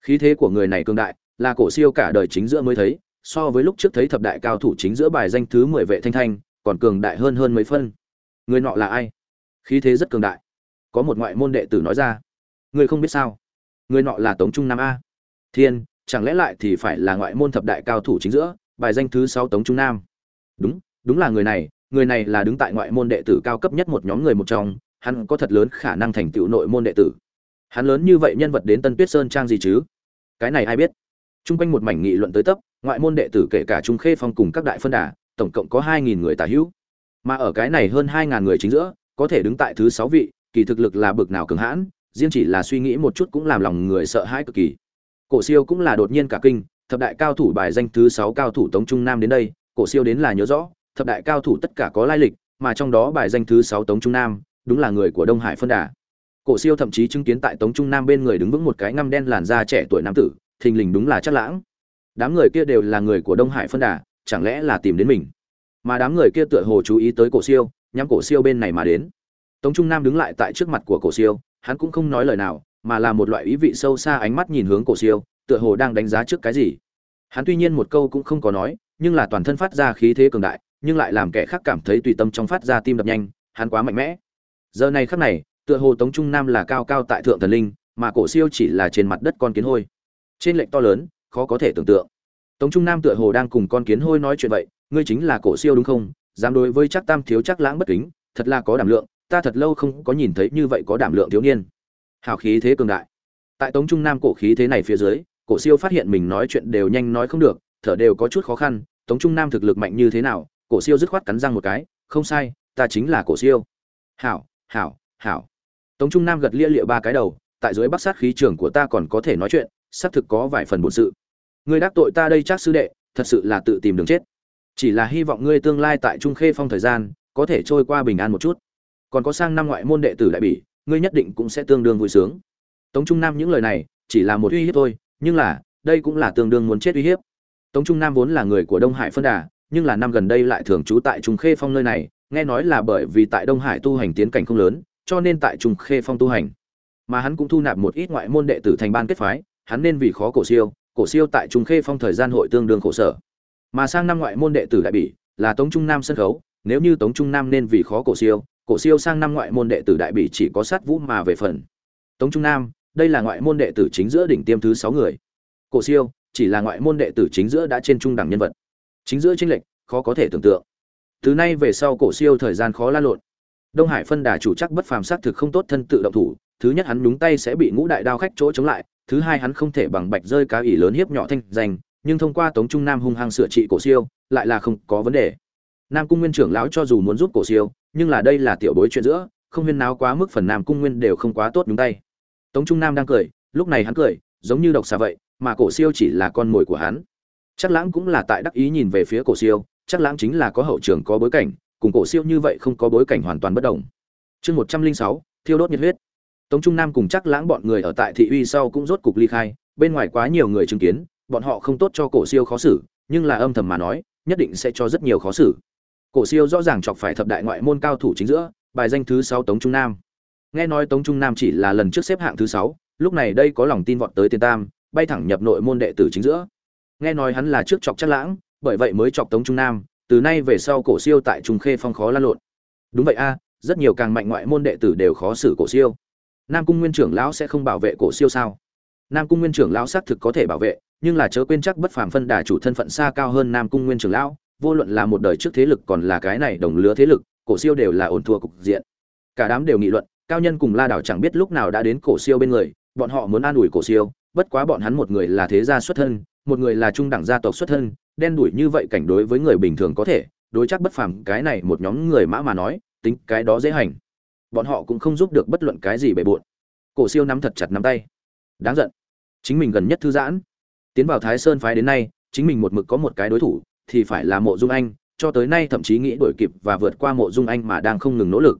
Khí thế của người này cường đại, là cổ siêu cả đời chính giữa mới thấy, so với lúc trước thấy thập đại cao thủ chính giữa bài danh thứ mười vệ thanh thanh, còn cường đại hơn hơn mấy phân. Người nọ là ai? Khí thế rất cường đại. Có một ngoại môn đệ tử nói ra. Người không biết sao? Người nọ là tống trung nam a. Thiên, chẳng lẽ lại thì phải là ngoại môn thập đại cao thủ chính giữa, bài danh thứ sáu tống trung nam? Đúng đúng là người này người này là đứng tại ngoại môn đệ tử cao cấp nhất một nhóm người một trong, hắn có thật lớn khả năng thành tựu nội môn đệ tử. Hắn lớn như vậy nhân vật đến tân tuyết sơn trang gì chứ? Cái này ai biết? Trung quanh một mảnh nghị luận tới tấp, ngoại môn đệ tử kể cả trung khê phong cùng các đại phân đà, tổng cộng có hai nghìn người tả hữu. Mà ở cái này hơn hai ngàn người chính giữa, có thể đứng tại thứ sáu vị, kỳ thực lực là bực nào cường hãn, riêng chỉ là suy nghĩ một chút cũng làm lòng người sợ hãi cực kỳ. Cổ siêu cũng là đột nhiên cả kinh, thập đại cao thủ bài danh thứ sáu cao thủ tống trung nam đến đây, cổ siêu đến là nhớ rõ thập đại cao thủ tất cả có lai lịch, mà trong đó bài danh thứ sáu Tống Trung Nam, đúng là người của Đông Hải phân đà. Cổ Siêu thậm chí chứng kiến tại Tống Trung Nam bên người đứng vững một cái ngăm đen làn da trẻ tuổi nam tử, thình lình đúng là Trác Lãng. Đám người kia đều là người của Đông Hải phân đà, chẳng lẽ là tìm đến mình? Mà đám người kia tựa hồ chú ý tới Cổ Siêu, nhắm Cổ Siêu bên này mà đến. Tống Trung Nam đứng lại tại trước mặt của Cổ Siêu, hắn cũng không nói lời nào, mà là một loại ý vị sâu xa ánh mắt nhìn hướng Cổ Siêu, tựa hồ đang đánh giá trước cái gì. Hắn tuy nhiên một câu cũng không có nói, nhưng là toàn thân phát ra khí thế cường đại, nhưng lại làm kẻ khác cảm thấy tùy tâm trong phát ra tim đập nhanh, hắn quá mạnh mẽ. Giờ này khắc này, tựa hồ tống trung nam là cao cao tại thượng thần linh, mà cổ siêu chỉ là trên mặt đất con kiến hôi. Trên lệnh to lớn, khó có thể tưởng tượng. Tống trung nam tựa hồ đang cùng con kiến hôi nói chuyện vậy, ngươi chính là cổ siêu đúng không? Dám đối với chắc tam thiếu chắc lãng bất kính, thật là có đảm lượng, ta thật lâu không có nhìn thấy như vậy có đảm lượng thiếu niên. Hào khí thế cường đại. Tại tống trung nam cổ khí thế này phía dưới, cổ siêu phát hiện mình nói chuyện đều nhanh nói không được, thở đều có chút khó khăn, tống trung nam thực lực mạnh như thế nào cổ siêu dứt khoát cắn răng một cái, không sai, ta chính là cổ siêu. Hảo hảo hảo. Tống trung nam gật lia lịa ba cái đầu, tại dưới bắc sát khí trường của ta còn có thể nói chuyện, xác thực có vài phần bổn sự. Ngươi đắc tội ta đây chắc sư đệ, thật sự là tự tìm đường chết. Chỉ là hy vọng ngươi tương lai tại trung khê phong thời gian, có thể trôi qua bình an một chút. Còn có sang năm ngoại môn đệ tử đại bỉ, ngươi nhất định cũng sẽ tương đương vui sướng. Tống trung nam những lời này, chỉ là một uy hiếp thôi, nhưng là, đây cũng là tương đương muốn chết uy hiếp. Tống trung nam vốn là người của đông hải phân đà nhưng là năm gần đây lại thường trú tại trung khê phong nơi này, nghe nói là bởi vì tại đông hải tu hành tiến cảnh không lớn, cho nên tại trung khê phong tu hành. Mà hắn cũng thu nạp một ít ngoại môn đệ tử thành ban kết phái, hắn nên vì khó cổ siêu cổ siêu tại trung khê phong thời gian hội tương đương khổ sở. Mà sang năm ngoại môn đệ tử đại bị là tống trung nam sân khấu, nếu như tống trung nam nên vì khó cổ siêu cổ siêu sang năm ngoại môn đệ tử đại bị chỉ có sát vũ mà về phần. Tống trung nam, đây là ngoại môn đệ tử chính giữa đỉnh tiêm thứ sáu người. Cổ siêu, chỉ là ngoại môn đệ tử chính giữa đã trên trung đẳng nhân vật chính giữa chính lệnh khó có thể tưởng tượng. Từ nay về sau cổ siêu thời gian khó la lộn. Đông hải phân đà chủ chắc bất phàm sát thực không tốt thân tự động thủ, thứ nhất hắn nhúng tay sẽ bị ngũ đại đao khách chỗ chống lại, thứ hai hắn không thể bằng bạch rơi cá ỉ lớn hiếp nhỏ thanh danh, nhưng thông qua tống trung nam hung hăng sửa trị cổ siêu, lại là không có vấn đề. Nam cung nguyên trưởng lão cho dù muốn giúp cổ siêu, nhưng là đây là tiểu bối chuyện giữa, không huyên náo quá mức phần nam cung nguyên đều không quá tốt nhúng tay. Tống trung nam đang cười, lúc này hắn cười, giống như độc xà vậy, mà cổ siêu chỉ là con mồi của hắn chắc lãng cũng là tại đắc ý nhìn về phía cổ siêu chắc lãng chính là có hậu trường có bối cảnh, cùng cổ siêu như vậy không có bối cảnh hoàn toàn bất đồng. Chương một trăm linh sáu, thiêu đốt nhiệt huyết. Tống trung nam cùng chắc lãng bọn người ở tại thị uy sau cũng rốt cục ly khai, bên ngoài quá nhiều người chứng kiến, bọn họ không tốt cho cổ siêu khó xử, nhưng là âm thầm mà nói, nhất định sẽ cho rất nhiều khó xử. Cổ siêu rõ ràng chọc phải thập đại ngoại môn cao thủ chính giữa, bài danh thứ sáu tống trung nam. Nghe nói tống trung nam chỉ là lần trước xếp hạng thứ sáu, lúc này đây có lòng tin vọt tới tiền tam, bay thẳng nhập nội môn đệ tử chính giữa nghe nói hắn là trước chọc chắc lãng, bởi vậy mới chọc tống trung nam, từ nay về sau cổ siêu tại trung khê phong khó lan lộn. Đúng vậy a, rất nhiều càng mạnh ngoại môn đệ tử đều khó xử cổ siêu. Nam cung nguyên trưởng lão sẽ không bảo vệ cổ siêu sao? Nam cung nguyên trưởng lão xác thực có thể bảo vệ, nhưng là chớ quên chắc bất phàm phân đà chủ thân phận xa cao hơn nam cung nguyên trưởng lão, vô luận là một đời trước thế lực còn là cái này đồng lứa thế lực, cổ siêu đều là ổn thua cục diện. Cả đám đều nghị luận, cao nhân cùng la đảo chẳng biết lúc nào đã đến cổ siêu bên người, bọn họ muốn an ủi cổ siêu, bất quá bọn hắn một người là thế gia xuất thân một người là trung đẳng gia tộc xuất thân, đen đủi như vậy cảnh đối với người bình thường có thể, đối chắc bất phàm, cái này một nhóm người mã mà nói, tính cái đó dễ hành. Bọn họ cũng không giúp được bất luận cái gì bề bộn. Cổ siêu nắm thật chặt nắm tay. Đáng giận. Chính mình gần nhất thư giãn. Tiến vào thái sơn phái đến nay, chính mình một mực có một cái đối thủ, thì phải là mộ dung anh, cho tới nay thậm chí nghĩ đổi kịp và vượt qua mộ dung anh mà đang không ngừng nỗ lực.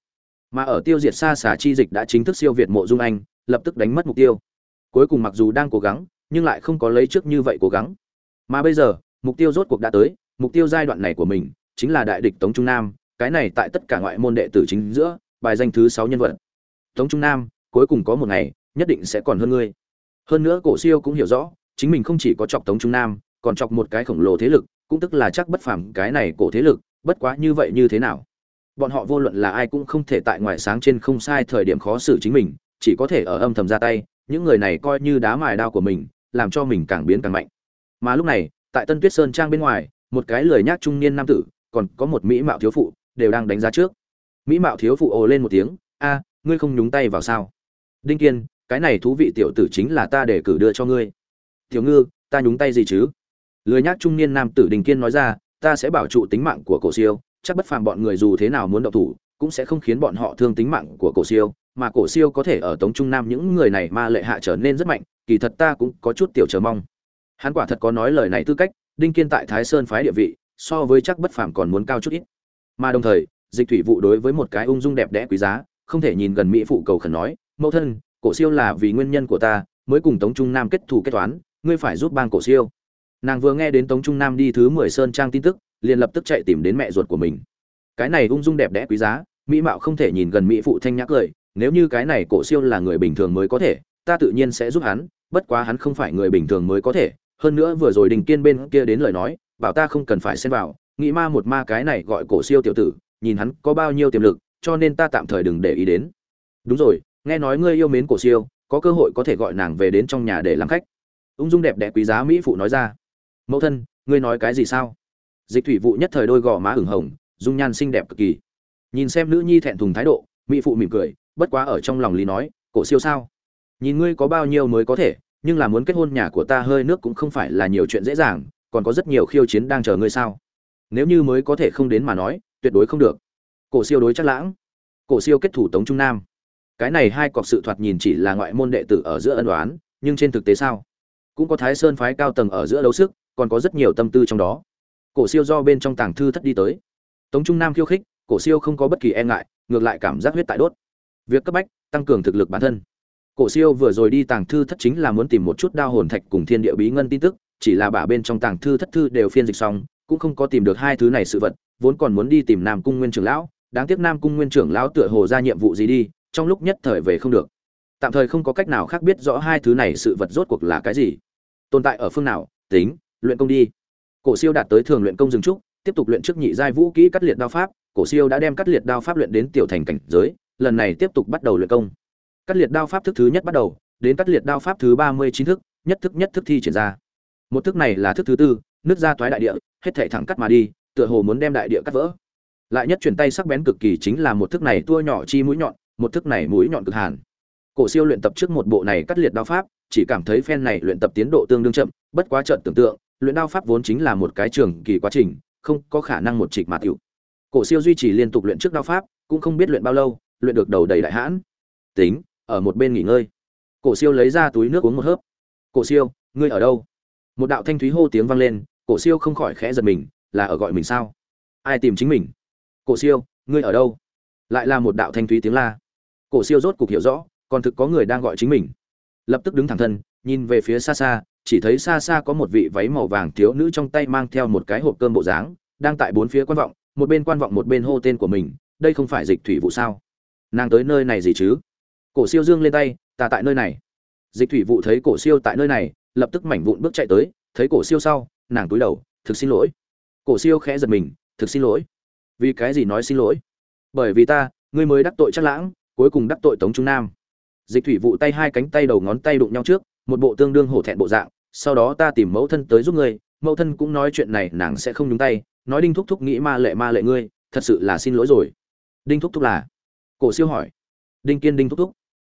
Mà ở tiêu diệt xa xả chi dịch đã chính thức siêu việt mộ dung anh, lập tức đánh mất mục tiêu. Cuối cùng mặc dù đang cố gắng nhưng lại không có lấy trước như vậy cố gắng. Mà bây giờ, mục tiêu rốt cuộc đã tới, mục tiêu giai đoạn này của mình chính là đại địch tống trung nam, cái này tại tất cả ngoại môn đệ tử chính giữa, bài danh thứ sáu nhân vật. Tống trung nam, cuối cùng có một ngày, nhất định sẽ còn hơn ngươi. Hơn nữa cổ siêu cũng hiểu rõ, chính mình không chỉ có chọc tống trung nam, còn chọc một cái khổng lồ thế lực, cũng tức là chắc bất phàm cái này cổ thế lực, bất quá như vậy như thế nào? Bọn họ vô luận là ai cũng không thể tại ngoài sáng trên không sai thời điểm khó xử chính mình, chỉ có thể ở âm thầm ra tay, những người này coi như đá mài đao của mình làm cho mình càng biến càng mạnh. Mà lúc này, tại tân tuyết sơn trang bên ngoài, một cái lười nhác trung niên nam tử, còn có một mỹ mạo thiếu phụ, đều đang đánh giá trước. Mỹ mạo thiếu phụ ồ lên một tiếng, a, ngươi không nhúng tay vào sao? Đinh kiên, cái này thú vị tiểu tử chính là ta để cử đưa cho ngươi. Tiểu ngư, ta nhúng tay gì chứ? Lười nhác trung niên nam tử đinh kiên nói ra, ta sẽ bảo trụ tính mạng của cổ siêu, chắc bất phàm bọn người dù thế nào muốn động thủ, cũng sẽ không khiến bọn họ thương tính mạng của cổ siêu, mà cổ siêu có thể ở tống trung nam những người này ma lệ hạ trở nên rất mạnh kỳ thật ta cũng có chút tiểu chờ mong. Hắn quả thật có nói lời này tư cách, đinh kiên tại thái sơn phái địa vị, so với chắc bất phàm còn muốn cao chút ít. Mà đồng thời, dịch thủy vụ đối với một cái ung dung đẹp đẽ quý giá, không thể nhìn gần mỹ phụ cầu khẩn nói, mẫu thân, cổ siêu là vì nguyên nhân của ta, mới cùng tống trung nam kết thù kết toán, ngươi phải giúp bang cổ siêu. Nàng vừa nghe đến tống trung nam đi thứ mười sơn trang tin tức, liền lập tức chạy tìm đến mẹ ruột của mình. Cái này ung dung đẹp đẽ quý giá, mỹ mạo không thể nhìn gần mỹ phụ thanh nhã cười, nếu như cái này cổ siêu là người bình thường mới có thể ta tự nhiên sẽ giúp hắn, bất quá hắn không phải người bình thường mới có thể. Hơn nữa vừa rồi đình kiên bên kia đến lời nói, bảo ta không cần phải xen vào. Nghĩ ma một ma cái này gọi cổ siêu tiểu tử, nhìn hắn có bao nhiêu tiềm lực, cho nên ta tạm thời đừng để ý đến. Đúng rồi, nghe nói ngươi yêu mến cổ siêu, có cơ hội có thể gọi nàng về đến trong nhà để làm khách. Ung dung đẹp đẽ quý giá mỹ phụ nói ra. Mẫu thân, ngươi nói cái gì sao? Dịch thủy vụ nhất thời đôi gò má ửng hồng, dung nhan xinh đẹp cực kỳ. Nhìn xem nữ nhi thẹn thùng thái độ, mỹ phụ mỉm cười, bất quá ở trong lòng lý nói, cổ siêu sao? Nhìn ngươi có bao nhiêu mới có thể, nhưng là muốn kết hôn nhà của ta hơi nước cũng không phải là nhiều chuyện dễ dàng, còn có rất nhiều khiêu chiến đang chờ ngươi sao? Nếu như mới có thể không đến mà nói, tuyệt đối không được. Cổ siêu đối chắc lãng. Cổ siêu kết thủ tống trung nam. Cái này hai cọc sự thoạt nhìn chỉ là ngoại môn đệ tử ở giữa ân đoán nhưng trên thực tế sao? Cũng có thái sơn phái cao tầng ở giữa đấu sức, còn có rất nhiều tâm tư trong đó. Cổ siêu do bên trong tàng thư thất đi tới. Tống trung nam khiêu khích, cổ siêu không có bất kỳ e ngại, ngược lại cảm giác huyết tại đốt. Việc cấp bách, tăng cường thực lực bản thân cổ siêu vừa rồi đi tàng thư thất chính là muốn tìm một chút đao hồn thạch cùng thiên địa bí ngân tin tức, chỉ là bả bên trong tàng thư thất thư đều phiên dịch xong, cũng không có tìm được hai thứ này sự vật, vốn còn muốn đi tìm nam cung nguyên trưởng lão, đáng tiếc nam cung nguyên trưởng lão tựa hồ ra nhiệm vụ gì đi, trong lúc nhất thời về không được. Tạm thời không có cách nào khác biết rõ hai thứ này sự vật rốt cuộc là cái gì. Tồn tại ở phương nào, tính, luyện công đi. Cổ siêu đạt tới thường luyện công dừng trúc, tiếp tục luyện trước nhị giai vũ kỹ cắt liệt đao pháp, cổ siêu đã đem cắt liệt đao pháp luyện đến tiểu thành cảnh giới, lần này tiếp tục bắt đầu luyện công cắt liệt đao pháp thức thứ nhất bắt đầu, đến cắt liệt đao pháp thứ ba mươi chín thức, nhất thức nhất thức thi triển ra. Một thức này là thức thứ tư, nứt ra toái đại địa, hết thể thẳng cắt mà đi, tựa hồ muốn đem đại địa cắt vỡ. Lại nhất chuyển tay sắc bén cực kỳ chính là một thức này tua nhỏ chi mũi nhọn, một thức này mũi nhọn cực hàn. Cổ siêu luyện tập trước một bộ này cắt liệt đao pháp, chỉ cảm thấy phen này luyện tập tiến độ tương đương chậm, bất quá trận tưởng tượng, luyện đao pháp vốn chính là một cái trường kỳ quá trình, không có khả năng một trịch mà tiểu. Cổ siêu duy trì liên tục luyện trước đao pháp, cũng không biết luyện bao lâu, luyện được đầu đầy đại hãn. Tính ở một bên nghỉ ngơi. Cổ siêu lấy ra túi nước uống một hớp. Cổ siêu, ngươi ở đâu? Một đạo thanh thúy hô tiếng vang lên, cổ siêu không khỏi khẽ giật mình, là ở gọi mình sao? Ai tìm chính mình? Cổ siêu, ngươi ở đâu? Lại là một đạo thanh thúy tiếng la. Cổ siêu rốt cục hiểu rõ, còn thực có người đang gọi chính mình. Lập tức đứng thẳng thân, nhìn về phía xa xa, chỉ thấy xa xa có một vị váy màu vàng thiếu nữ trong tay mang theo một cái hộp cơm bộ dáng, đang tại bốn phía quan vọng, một bên quan vọng một bên hô tên của mình, đây không phải dịch thủy vụ sao? Nàng tới nơi này gì chứ? Cổ siêu dương lên tay, ta tại nơi này. Dịch thủy vụ thấy cổ siêu tại nơi này, lập tức mảnh vụn bước chạy tới, thấy cổ siêu sau, nàng túi đầu, thực xin lỗi. Cổ siêu khẽ giật mình, thực xin lỗi. Vì cái gì nói xin lỗi? Bởi vì ta, ngươi mới đắc tội chắc lãng, cuối cùng đắc tội tống trung nam. Dịch thủy vụ tay hai cánh tay đầu ngón tay đụng nhau trước, một bộ tương đương hổ thẹn bộ dạng, sau đó ta tìm mẫu thân tới giúp ngươi, mẫu thân cũng nói chuyện này, nàng sẽ không nhúng tay, nói đinh thúc thúc nghĩ ma lệ ma lệ ngươi, thật sự là xin lỗi rồi. Đinh thúc thúc là? Cổ siêu hỏi. Đinh kiên, đinh thúc thúc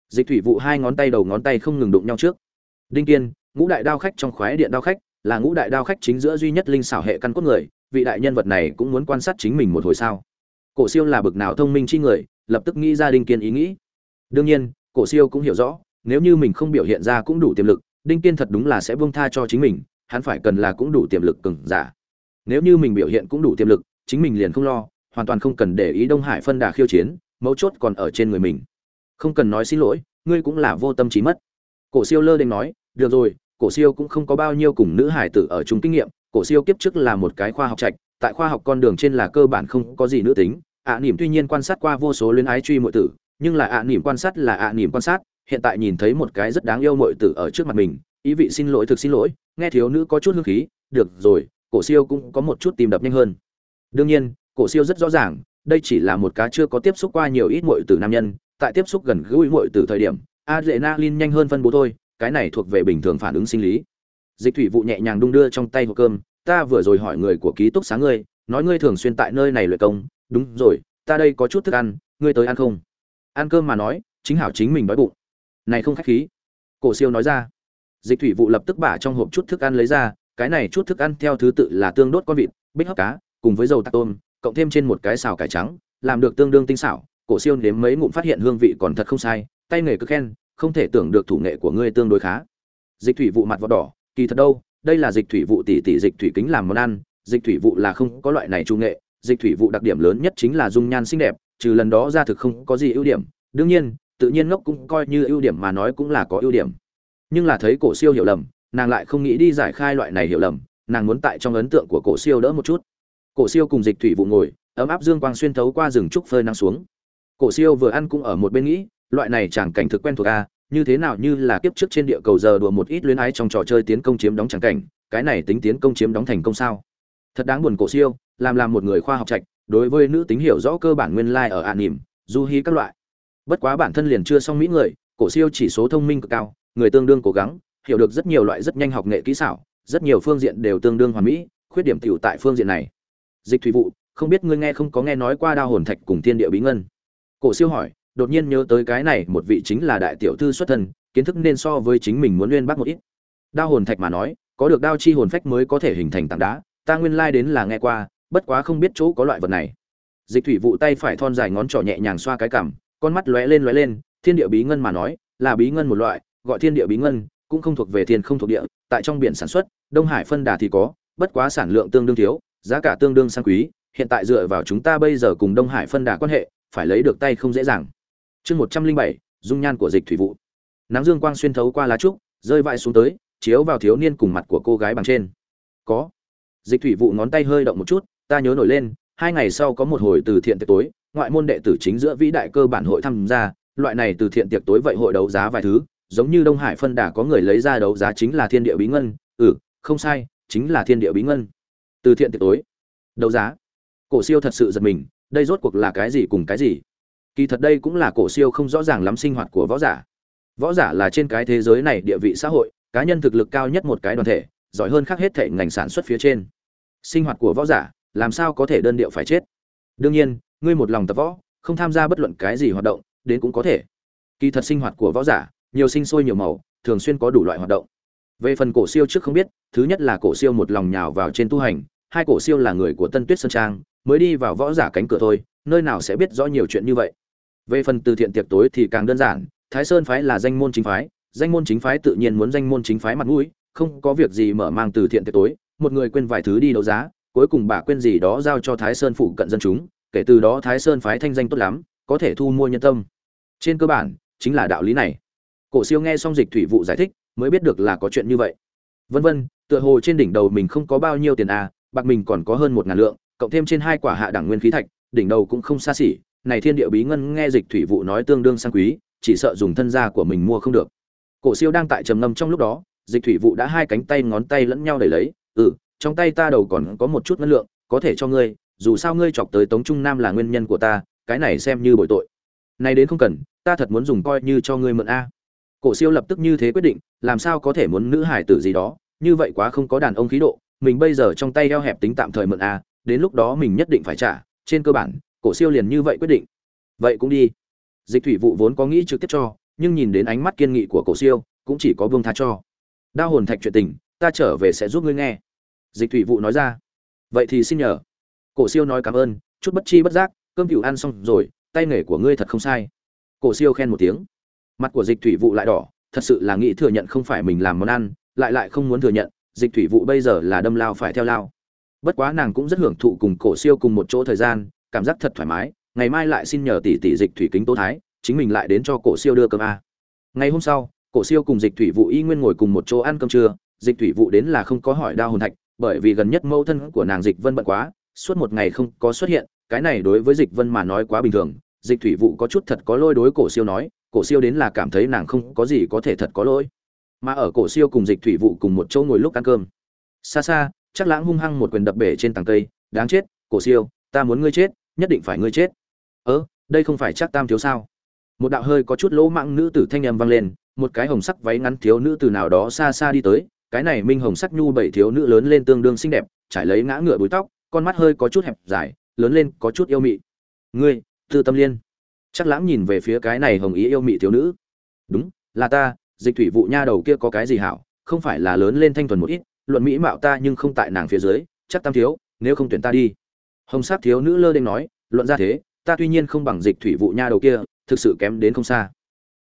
dịch thủy vụ hai ngón tay đầu ngón tay không ngừng đụng nhau trước. Đinh kiên, ngũ đại đao khách trong khoái điện đao khách, là ngũ đại đao khách chính giữa duy nhất linh xảo hệ căn cốt người, vị đại nhân vật này cũng muốn quan sát chính mình một hồi sao? Cổ siêu là bực nào thông minh chi người, lập tức nghĩ ra đinh kiên ý nghĩ. Đương nhiên, cổ siêu cũng hiểu rõ, nếu như mình không biểu hiện ra cũng đủ tiềm lực, đinh kiên thật đúng là sẽ buông tha cho chính mình, hắn phải cần là cũng đủ tiềm lực cừng giả. Nếu như mình biểu hiện cũng đủ tiềm lực, chính mình liền không lo, hoàn toàn không cần để ý đông hải phân đà khiêu chiến, mấu chốt còn ở trên người mình không cần nói xin lỗi ngươi cũng là vô tâm trí mất. Cổ siêu lơ đênh nói được rồi cổ siêu cũng không có bao nhiêu cùng nữ hải tử ở chung kinh nghiệm cổ siêu kiếp trước là một cái khoa học trạch tại khoa học con đường trên là cơ bản không có gì nữ tính. Ạ à, nỉm tuy nhiên quan sát qua vô số luyến ái truy mọi tử nhưng là ạ à, nỉm quan sát là ạ à, nỉm quan sát hiện tại nhìn thấy một cái rất đáng yêu mọi tử ở trước mặt mình ý vị xin lỗi thực xin lỗi nghe thiếu nữ có chút hương khí được rồi cổ siêu cũng có một chút tìm đập nhanh hơn. Đương nhiên cổ siêu rất rõ ràng đây chỉ là một cá chưa có tiếp xúc qua nhiều ít mọi tử nam nhân tại tiếp xúc gần gũi muội từ thời điểm, adrenaline nhanh hơn phân bố thôi, cái này thuộc về bình thường phản ứng sinh lý. Dịch thủy vụ nhẹ nhàng đung đưa trong tay hộp cơm, ta vừa rồi hỏi người của ký túc xá ngươi, nói ngươi thường xuyên tại nơi này luyện công. Đúng rồi, ta đây có chút thức ăn, ngươi tới ăn không? Ăn cơm mà nói, chính hảo chính mình đói bụng. Này không khách khí. Cổ siêu nói ra. Dịch thủy vụ lập tức bả trong hộp chút thức ăn lấy ra, cái này chút thức ăn theo thứ tự là tương đốt con vịt, bích hấp cá, cùng với dầu tạc tôm, cộng thêm trên một cái xào cải trắng, làm được tương đương tinh xảo cổ siêu nếm mấy ngụm phát hiện hương vị còn thật không sai, tay nghề cực khen, không thể tưởng được thủ nghệ của ngươi tương đối khá. Dịch thủy vụ mặt vỏ đỏ, kỳ thật đâu, đây là dịch thủy vụ tỷ tỷ dịch thủy kính làm món ăn, dịch thủy vụ là không có loại này trung nghệ, dịch thủy vụ đặc điểm lớn nhất chính là dung nhan xinh đẹp, trừ lần đó ra thực không có gì ưu điểm, đương nhiên, tự nhiên ngốc cũng coi như ưu điểm mà nói cũng là có ưu điểm. Nhưng là thấy cổ siêu hiểu lầm, nàng lại không nghĩ đi giải khai loại này hiểu lầm, nàng muốn tại trong ấn tượng của cổ siêu đỡ một chút. Cổ siêu cùng dịch thủy vụ ngồi, ấm áp dương quang xuyên thấu qua rừng trúc phơi nắng xuống cổ siêu vừa ăn cũng ở một bên nghĩ, loại này chẳng cảnh thực quen thuộc a, như thế nào như là kiếp trước trên địa cầu giờ đùa một ít luyến ái trong trò chơi tiến công chiếm đóng chẳng cảnh, cái này tính tiến công chiếm đóng thành công sao? Thật đáng buồn cổ siêu, làm làm một người khoa học trạch, đối với nữ tính hiểu rõ cơ bản nguyên lai ở an nỉm, du hí các loại. Bất quá bản thân liền chưa xong mỹ người, cổ siêu chỉ số thông minh cực cao, người tương đương cố gắng, hiểu được rất nhiều loại rất nhanh học nghệ kỹ xảo, rất nhiều phương diện đều tương đương hoàn mỹ, khuyết điểm tiểu tại phương diện này. Dịch thủy vụ không biết ngươi nghe không có nghe nói qua đao hồn thạch cùng thiên địa bí ngân cổ siêu hỏi, đột nhiên nhớ tới cái này, một vị chính là đại tiểu thư xuất thân, kiến thức nên so với chính mình muốn nguyên bác một ít. Đao hồn thạch mà nói, có được đao chi hồn phách mới có thể hình thành tảng đá, ta nguyên lai đến là nghe qua, bất quá không biết chỗ có loại vật này. Dịch thủy vụ tay phải thon dài ngón trỏ nhẹ nhàng xoa cái cằm, con mắt lóe lên lóe lên, thiên địa bí ngân mà nói, là bí ngân một loại, gọi thiên địa bí ngân, cũng không thuộc về thiên không thuộc địa, tại trong biển sản xuất, đông hải phân đà thì có, bất quá sản lượng tương đương thiếu, giá cả tương đương sang quý, hiện tại dựa vào chúng ta bây giờ cùng đông hải phân đà quan hệ phải lấy được tay không dễ dàng. Chương một trăm linh bảy, dung nhan của dịch thủy vụ. Nắng dương quang xuyên thấu qua lá trúc, rơi vãi xuống tới, chiếu vào thiếu niên cùng mặt của cô gái bằng trên. Có. Dịch thủy vụ ngón tay hơi động một chút, ta nhớ nổi lên, hai ngày sau có một hồi từ thiện tiệc tối, ngoại môn đệ tử chính giữa vĩ đại cơ bản hội tham gia, loại này từ thiện tiệc tối vậy hội đấu giá vài thứ, giống như đông hải phân đà có người lấy ra đấu giá chính là thiên địa bí ngân ừ không sai, chính là thiên địa bí ngân. Từ thiện tiệc tối, đấu giá. Cổ siêu thật sự giật mình đây rốt cuộc là cái gì cùng cái gì? Kỳ thật đây cũng là cổ siêu không rõ ràng lắm sinh hoạt của võ giả. Võ giả là trên cái thế giới này địa vị xã hội, cá nhân thực lực cao nhất một cái đoàn thể, giỏi hơn khác hết thể ngành sản xuất phía trên. Sinh hoạt của võ giả, làm sao có thể đơn điệu phải chết? Đương nhiên, ngươi một lòng tập võ, không tham gia bất luận cái gì hoạt động, đến cũng có thể. Kỳ thật sinh hoạt của võ giả, nhiều sinh sôi nhiều màu, thường xuyên có đủ loại hoạt động. Về phần cổ siêu trước không biết, thứ nhất là cổ siêu một lòng nhào vào trên tu hành hai cổ siêu là người của tân tuyết sơn trang, mới đi vào võ giả cánh cửa thôi, nơi nào sẽ biết rõ nhiều chuyện như vậy. Về phần từ thiện tiệc tối thì càng đơn giản, thái sơn phái là danh môn chính phái, danh môn chính phái tự nhiên muốn danh môn chính phái mặt mũi, không có việc gì mở mang từ thiện tiệc tối, một người quên vài thứ đi đấu giá, cuối cùng bà quên gì đó giao cho thái sơn phụ cận dân chúng, kể từ đó thái sơn phái thanh danh tốt lắm, có thể thu mua nhân tâm. Trên cơ bản, chính là đạo lý này. Cổ siêu nghe xong dịch thủy vụ giải thích, mới biết được là có chuyện như vậy. Vân vân, tựa hồ trên đỉnh đầu mình không có bao nhiêu tiền à bạc mình còn có hơn một ngàn lượng, cộng thêm trên hai quả hạ đẳng nguyên khí thạch, đỉnh đầu cũng không xa xỉ, này thiên địa bí ngân nghe dịch thủy vụ nói tương đương sang quý, chỉ sợ dùng thân gia của mình mua không được. Cổ siêu đang tại trầm ngâm trong lúc đó, dịch thủy vụ đã hai cánh tay ngón tay lẫn nhau đẩy lấy ừ trong tay ta đầu còn có một chút ngân lượng, có thể cho ngươi, dù sao ngươi chọc tới tống trung nam là nguyên nhân của ta, cái này xem như bội tội. Này đến không cần, ta thật muốn dùng coi như cho ngươi mượn a. Cổ siêu lập tức như thế quyết định, làm sao có thể muốn nữ hải tử gì đó? Như vậy quá không có đàn ông khí độ mình bây giờ trong tay eo hẹp tính tạm thời mượn a đến lúc đó mình nhất định phải trả, trên cơ bản, cổ siêu liền như vậy quyết định. Vậy cũng đi. Dịch thủy vụ vốn có nghĩ trực tiếp cho, nhưng nhìn đến ánh mắt kiên nghị của cổ siêu, cũng chỉ có vương tha cho. Đao hồn thạch chuyện tình, ta trở về sẽ giúp ngươi nghe. Dịch thủy vụ nói ra. Vậy thì xin nhờ. Cổ siêu nói cảm ơn, chút bất chi bất giác, cơm cựu ăn xong rồi, tay nghề của ngươi thật không sai. Cổ siêu khen một tiếng. Mặt của dịch thủy vụ lại đỏ, thật sự là nghĩ thừa nhận không phải mình làm món ăn, lại lại không muốn thừa nhận dịch thủy vụ bây giờ là đâm lao phải theo lao. Bất quá nàng cũng rất hưởng thụ cùng cổ siêu cùng một chỗ thời gian, cảm giác thật thoải mái, ngày mai lại xin nhờ tỷ tỷ dịch thủy kính tố thái, chính mình lại đến cho cổ siêu đưa cơm a. Ngày hôm sau, cổ siêu cùng dịch thủy vụ y nguyên ngồi cùng một chỗ ăn cơm trưa, dịch thủy vụ đến là không có hỏi đao hồn thạch, bởi vì gần nhất mâu thân của nàng dịch vân bận quá, suốt một ngày không có xuất hiện, cái này đối với dịch vân mà nói quá bình thường, dịch thủy vụ có chút thật có lôi đối cổ siêu nói, cổ siêu đến là cảm thấy nàng không có gì có thể thật có lỗi mà ở cổ siêu cùng dịch thủy vụ cùng một chỗ ngồi lúc ăn cơm. Xa xa, chắc lãng hung hăng một quyền đập bể trên tầng cây, đáng chết, cổ siêu, ta muốn ngươi chết, nhất định phải ngươi chết. Ơ, đây không phải chắc tam thiếu sao? Một đạo hơi có chút lỗ mạng nữ tử thanh âm vang lên, một cái hồng sắc váy ngắn thiếu nữ từ nào đó xa xa đi tới, cái này minh hồng sắc nhu bảy thiếu nữ lớn lên tương đương xinh đẹp, trải lấy ngã ngựa búi tóc, con mắt hơi có chút hẹp dài, lớn lên có chút yêu mị. Ngươi, tư tâm liên. Chắc lãng nhìn về phía cái này hồng ý yêu mị thiếu nữ. Đúng, là ta dịch thủy vụ nha đầu kia có cái gì hảo, không phải là lớn lên thanh thuần một ít, luận mỹ mạo ta nhưng không tại nàng phía dưới, chắc tam thiếu, nếu không tuyển ta đi. Hồng Sát thiếu nữ lơ đen nói, luận ra thế, ta tuy nhiên không bằng dịch thủy vụ nha đầu kia, thực sự kém đến không xa.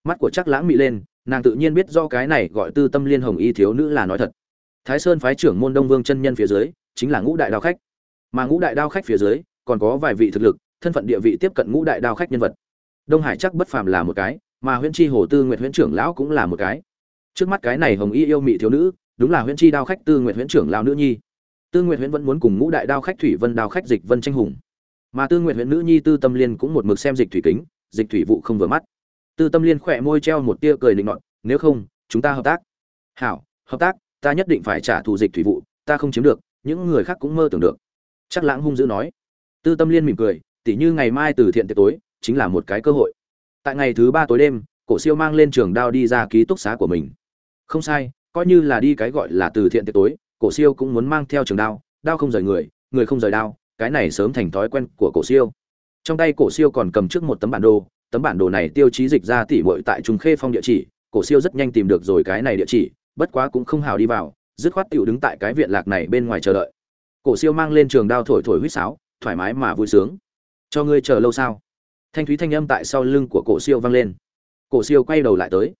Mắt của chắc lãng mị lên, nàng tự nhiên biết do cái này gọi tư tâm liên hồng y thiếu nữ là nói thật. Thái sơn phái trưởng môn đông vương chân nhân phía dưới, chính là ngũ đại đao khách. Mà ngũ đại đao khách phía dưới, còn có vài vị thực lực, thân phận địa vị tiếp cận ngũ đại đao khách nhân vật. Đông hải chắc bất phàm là một cái mà huyễn chi hồ tư nguyệt huyễn trưởng lão cũng là một cái. Trước mắt cái này hồng y yêu mị thiếu nữ, đúng là huyễn chi đao khách tư nguyệt huyễn trưởng lão nữ nhi. Tư nguyệt huyễn vẫn muốn cùng ngũ đại đao khách thủy vân đao khách dịch vân tranh hùng. Mà tư nguyệt huyễn nữ nhi tư tâm liên cũng một mực xem dịch thủy kính, dịch thủy vụ không vừa mắt. Tư tâm liên khỏe môi treo một tia cười định nọt, nếu không, chúng ta hợp tác. Hảo, hợp tác, ta nhất định phải trả thù dịch thủy vụ, ta không chiếm được, những người khác cũng mơ tưởng được. Chắc lãng hung dữ nói. Tư tâm liên mỉm cười, tỉ như ngày mai từ thiện tiệc tối, chính là một cái cơ hội tại ngày thứ ba tối đêm, cổ siêu mang lên trường đao đi ra ký túc xá của mình. Không sai, coi như là đi cái gọi là từ thiện tiệc tối, cổ siêu cũng muốn mang theo trường đao đao không rời người người không rời đao, cái này sớm thành thói quen của cổ siêu. Trong tay cổ siêu còn cầm trước một tấm bản đồ, tấm bản đồ này tiêu chí dịch ra tỉ mội tại trung khê phong địa chỉ, cổ siêu rất nhanh tìm được rồi cái này địa chỉ, bất quá cũng không hào đi vào, dứt khoát tiểu đứng tại cái viện lạc này bên ngoài chờ đợi. Cổ siêu mang lên trường đao thổi thổi huýt sáo, thoải mái mà vui sướng. Cho ngươi chờ lâu sao? Thanh thúy thanh âm tại sau lưng của cổ siêu vang lên. Cổ siêu quay đầu lại tới.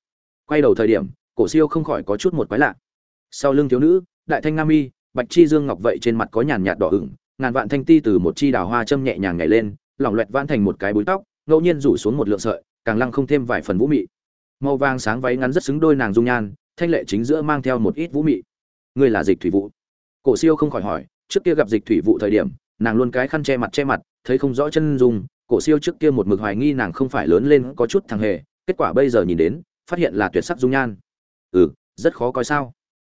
Quay đầu thời điểm, cổ siêu không khỏi có chút một quái lạ. Sau lưng thiếu nữ, đại thanh nam y bạch chi dương ngọc vậy trên mặt có nhàn nhạt đỏ ửng, ngàn vạn thanh ti từ một chi đào hoa châm nhẹ nhàng nhảy lên, lỏng loẹt vãn thành một cái búi tóc, ngẫu nhiên rủ xuống một lượng sợi, càng lăng không thêm vài phần vũ mị. Màu vàng sáng váy ngắn rất xứng đôi nàng dung nhan, thanh lệ chính giữa mang theo một ít vũ mị. Ngươi là dịch thủy vụ cổ siêu không khỏi hỏi, trước kia gặp dịch thủy vụ thời điểm, nàng luôn cái khăn che mặt che mặt, thấy không rõ chân dung cổ siêu trước kia một mực hoài nghi nàng không phải lớn lên có chút thằng hề, kết quả bây giờ nhìn đến, phát hiện là tuyệt sắc dung nhan. Ừ rất khó coi sao.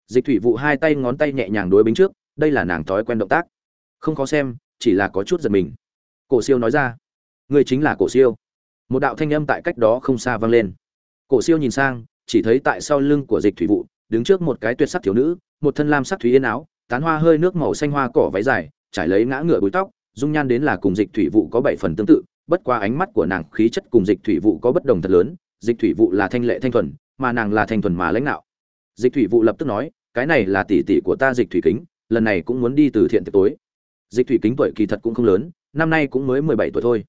Dịch thủy vụ hai tay ngón tay nhẹ nhàng đối bính trước, đây là nàng thói quen động tác. Không khó xem, chỉ là có chút giật mình. Cổ siêu nói ra người chính là cổ siêu. Một đạo thanh âm tại cách đó không xa vang lên. Cổ siêu nhìn sang, chỉ thấy tại sau lưng của dịch thủy vụ đứng trước một cái tuyệt sắc thiếu nữ, một thân lam sắc thủy yên áo, tán hoa hơi nước màu xanh hoa cỏ váy dài, trải lấy ngã ngựa búi tóc dung nhan đến là cùng dịch thủy vụ có bảy phần tương tự, bất qua ánh mắt của nàng khí chất cùng dịch thủy vụ có bất đồng thật lớn, dịch thủy vụ là thanh lệ thanh thuần, mà nàng là thanh thuần mà lãnh đạo. Dịch thủy vụ lập tức nói, cái này là tỷ tỷ của ta dịch thủy kính, lần này cũng muốn đi từ thiện tiệc tối. Dịch thủy kính tuổi kỳ thật cũng không lớn, năm nay cũng mới mười bảy tuổi thôi.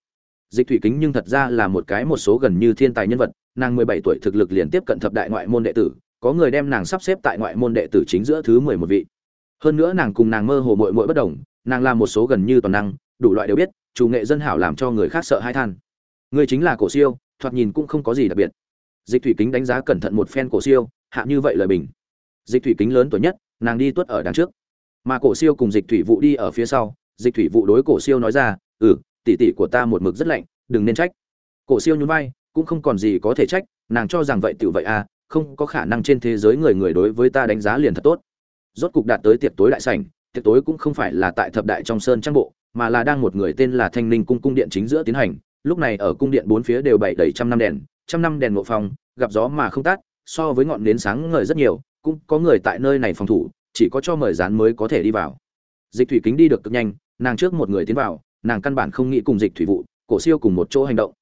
Dịch thủy kính nhưng thật ra là một cái một số gần như thiên tài nhân vật, nàng mười bảy tuổi thực lực liền tiếp cận thập đại ngoại môn đệ tử, có người đem nàng sắp xếp tại ngoại môn đệ tử chính giữa thứ mười một vị. Hơn nữa nàng cùng nàng mơ hồ mội mội bất đồng nàng làm một số gần như toàn năng, đủ loại đều biết, chủ nghệ dân hảo làm cho người khác sợ hai than. Người chính là cổ siêu, thoạt nhìn cũng không có gì đặc biệt. Dịch thủy kính đánh giá cẩn thận một phen cổ siêu, hạ như vậy lời bình. Dịch thủy kính lớn tuổi nhất, nàng đi tuất ở đằng trước. Mà cổ siêu cùng dịch thủy vụ đi ở phía sau, dịch thủy vụ đối cổ siêu nói ra ừ tỷ tỷ của ta một mực rất lạnh, đừng nên trách. Cổ siêu nhún vai, cũng không còn gì có thể trách, nàng cho rằng vậy tiểu vậy à không có khả năng trên thế giới người người đối với ta đánh giá liền thật tốt. Rốt cục đạt tới tiệc tối đại sảnh tiệc tối cũng không phải là tại thập đại trong sơn trang bộ, mà là đang một người tên là thanh ninh cung cung điện chính giữa tiến hành. Lúc này ở cung điện bốn phía đều bày đầy trăm năm đèn, trăm năm đèn ngộ phòng gặp gió mà không tắt so với ngọn nến sáng ngời rất nhiều, cũng có người tại nơi này phòng thủ, chỉ có cho mời dán mới có thể đi vào. Dịch thủy kính đi được cực nhanh, nàng trước một người tiến vào, nàng căn bản không nghĩ cùng dịch thủy vụ, cổ siêu cùng một chỗ hành động.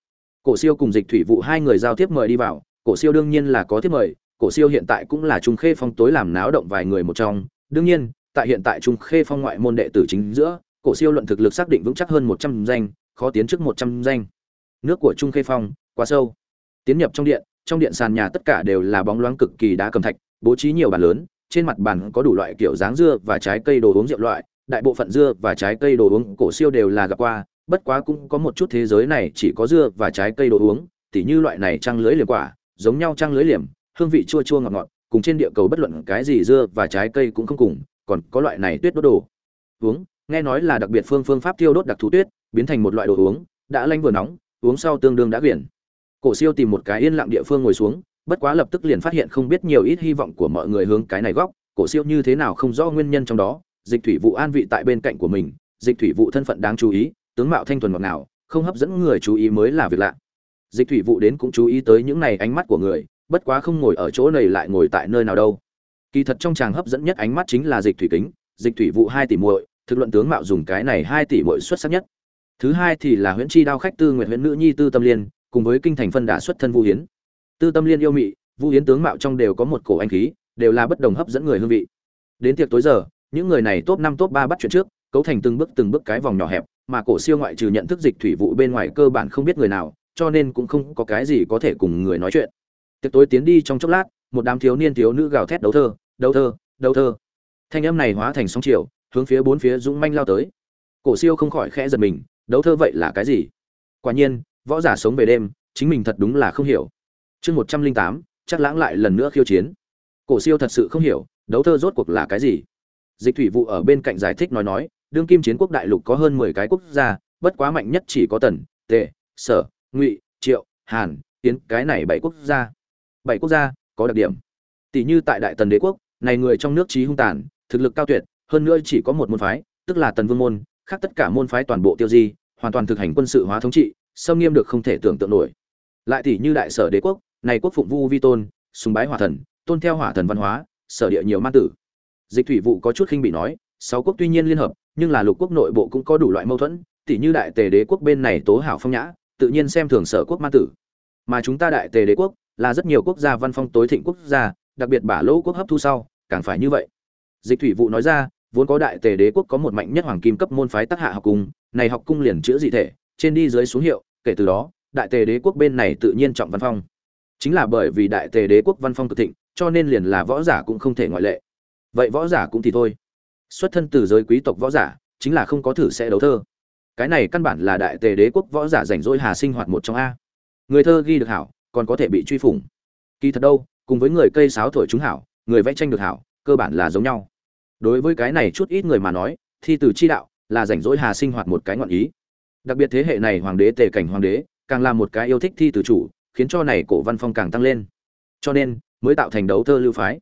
Cổ siêu cùng dịch thủy vụ hai người giao tiếp mời đi vào, cổ siêu đương nhiên là có tiếp mời, cổ siêu hiện tại cũng là trung khê phong tối làm náo động vài người một trong. Đương nhiên tại hiện tại trung khê phong ngoại môn đệ tử chính giữa, cổ siêu luận thực lực xác định vững chắc hơn một trăm danh, khó tiến trước một trăm danh. Nước của trung khê phong, quá sâu. Tiến nhập trong điện trong điện sàn nhà tất cả đều là bóng loáng cực kỳ đá cầm thạch, bố trí nhiều bàn lớn, trên mặt bàn có đủ loại kiểu dáng dưa và trái cây đồ uống rượu loại, đại bộ phận dưa và trái cây đồ uống cổ siêu đều là gặp qua, bất quá cũng có một chút thế giới này chỉ có dưa và trái cây đồ uống, tỉ như loại này trăng lưới liềm quả, giống nhau trăng lưới liềm, hương vị chua chua ngọt ngọt, cùng trên địa cầu bất luận cái gì dưa và trái cây cũng không cùng còn có loại này tuyết đốt đồ. Uống, nghe nói là đặc biệt phương phương pháp tiêu đốt đặc thú tuyết, biến thành một loại đồ uống, đã lanh vừa nóng, uống sau tương đương đã quyển. Cổ siêu tìm một cái yên lặng địa phương ngồi xuống, bất quá lập tức liền phát hiện không biết nhiều ít hy vọng của mọi người hướng cái này góc, cổ siêu như thế nào không rõ nguyên nhân trong đó, dịch thủy vụ an vị tại bên cạnh của mình, dịch thủy vụ thân phận đáng chú ý, tướng mạo thanh thuần ngọt ngào, không hấp dẫn người chú ý mới là việc lạ. Dịch thủy vụ đến cũng chú ý tới những này ánh mắt của người, bất quá không ngồi ở chỗ này lại ngồi tại nơi nào đâu kỳ thật trong chàng hấp dẫn nhất ánh mắt chính là dịch thủy kính, dịch thủy vụ hai tỷ muội, thực luận tướng mạo dùng cái này hai tỷ muội xuất sắc nhất. Thứ hai thì là huyễn chi đao khách tư Nguyệt huyễn nữ nhi tư tâm liên, cùng với kinh thành phân đả xuất thân vu hiến. Tư tâm liên yêu mị, vu hiến tướng mạo trong đều có một cổ anh khí, đều là bất đồng hấp dẫn người hương vị. Đến tiệc tối giờ, những người này top năm, top ba bắt chuyện trước, cấu thành từng bước từng bước cái vòng nhỏ hẹp, mà cổ siêu ngoại trừ nhận thức dịch thủy vụ bên ngoài cơ bản không biết người nào, cho nên cũng không có cái gì có thể cùng người nói chuyện. Tiệc tối tiến đi trong chốc lát một đám thiếu niên thiếu nữ gào thét đấu thơ đấu thơ đấu thơ. Thanh âm này hóa thành sóng chiều, hướng phía bốn phía dũng manh lao tới. Cổ siêu không khỏi khẽ giật mình, đấu thơ vậy là cái gì? Quả nhiên, võ giả sống về đêm, chính mình thật đúng là không hiểu. Chương một trăm linh tám, chắc lãng lại lần nữa khiêu chiến. Cổ siêu thật sự không hiểu, đấu thơ rốt cuộc là cái gì? Dịch thủy vụ ở bên cạnh giải thích nói nói, đương kim chiến quốc đại lục có hơn mười cái quốc gia, bất quá mạnh nhất chỉ có tần, tề, sở, ngụy, triệu, hàn tiến cái này bảy quốc gia. Bảy quốc gia có đặc điểm. Tỷ như tại đại tần đế quốc, này người trong nước trí hung tàn, thực lực cao tuyệt, hơn nữa chỉ có một môn phái, tức là tần vương môn, khác tất cả môn phái toàn bộ tiêu di, hoàn toàn thực hành quân sự hóa thống trị, xâm nghiêm được không thể tưởng tượng nổi. Lại tỷ như đại sở đế quốc, này quốc phụng vu vi tôn, sùng bái hỏa thần, tôn theo hỏa thần văn hóa, sở địa nhiều man tử. Dịch thủy vụ có chút khinh bị nói, sáu quốc tuy nhiên liên hợp, nhưng là lục quốc nội bộ cũng có đủ loại mâu thuẫn, tỷ như đại tề đế quốc bên này tố hảo phong nhã, tự nhiên xem thường sở quốc man tử. Mà chúng ta đại tề đế quốc là rất nhiều quốc gia văn phong tối thịnh quốc gia, đặc biệt bả lỗ quốc hấp thu sau, càng phải như vậy. Dịch thủy vụ nói ra, vốn có đại tề đế quốc có một mạnh nhất hoàng kim cấp môn phái tác hạ học cung, này học cung liền chữa dị thể, trên đi dưới xuống hiệu, kể từ đó, đại tề đế quốc bên này tự nhiên trọng văn phong. Chính là bởi vì đại tề đế quốc văn phong cực thịnh, cho nên liền là võ giả cũng không thể ngoại lệ. Vậy võ giả cũng thì thôi. Xuất thân từ giới quý tộc võ giả, chính là không có thử sẽ đấu thơ. Cái này căn bản là đại tề đế quốc võ giả rảnh rỗi hà sinh hoạt một trong a. Người thơ ghi được hảo còn có thể bị truy phủng. Kỳ thật đâu, cùng với người cây sáo thổi chúng hảo, người vẽ tranh được hảo, cơ bản là giống nhau. Đối với cái này chút ít người mà nói, thi từ chi đạo là rảnh rỗi hà sinh hoạt một cái ngọn ý. Đặc biệt thế hệ này hoàng đế tề cảnh hoàng đế, càng là một cái yêu thích thi từ chủ, khiến cho này cổ văn phong càng tăng lên. Cho nên, mới tạo thành đấu thơ lưu phái.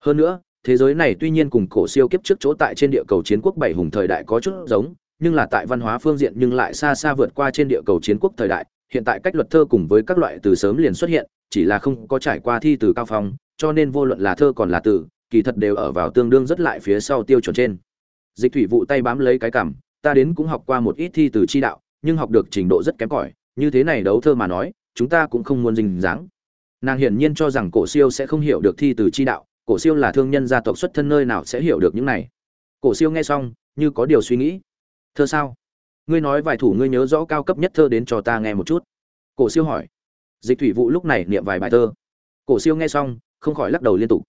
Hơn nữa, thế giới này tuy nhiên cùng cổ siêu kiếp trước chỗ tại trên địa cầu chiến quốc bảy hùng thời đại có chút giống, nhưng là tại văn hóa phương diện nhưng lại xa xa vượt qua trên địa cầu chiến quốc thời đại hiện tại cách luật thơ cùng với các loại từ sớm liền xuất hiện chỉ là không có trải qua thi từ cao phong cho nên vô luận là thơ còn là từ kỳ thật đều ở vào tương đương rất lại phía sau tiêu chuẩn trên. Dịch thủy vụ tay bám lấy cái cằm, ta đến cũng học qua một ít thi từ chi đạo nhưng học được trình độ rất kém cỏi như thế này đấu thơ mà nói chúng ta cũng không muốn dình dáng. Nàng hiển nhiên cho rằng cổ siêu sẽ không hiểu được thi từ chi đạo cổ siêu là thương nhân gia tộc xuất thân nơi nào sẽ hiểu được những này. Cổ siêu nghe xong như có điều suy nghĩ. Thơ sao? Ngươi nói vài thủ ngươi nhớ rõ cao cấp nhất thơ đến cho ta nghe một chút. Cổ siêu hỏi. Dịch thủy vụ lúc này niệm vài bài thơ. Cổ siêu nghe xong, không khỏi lắc đầu liên tục.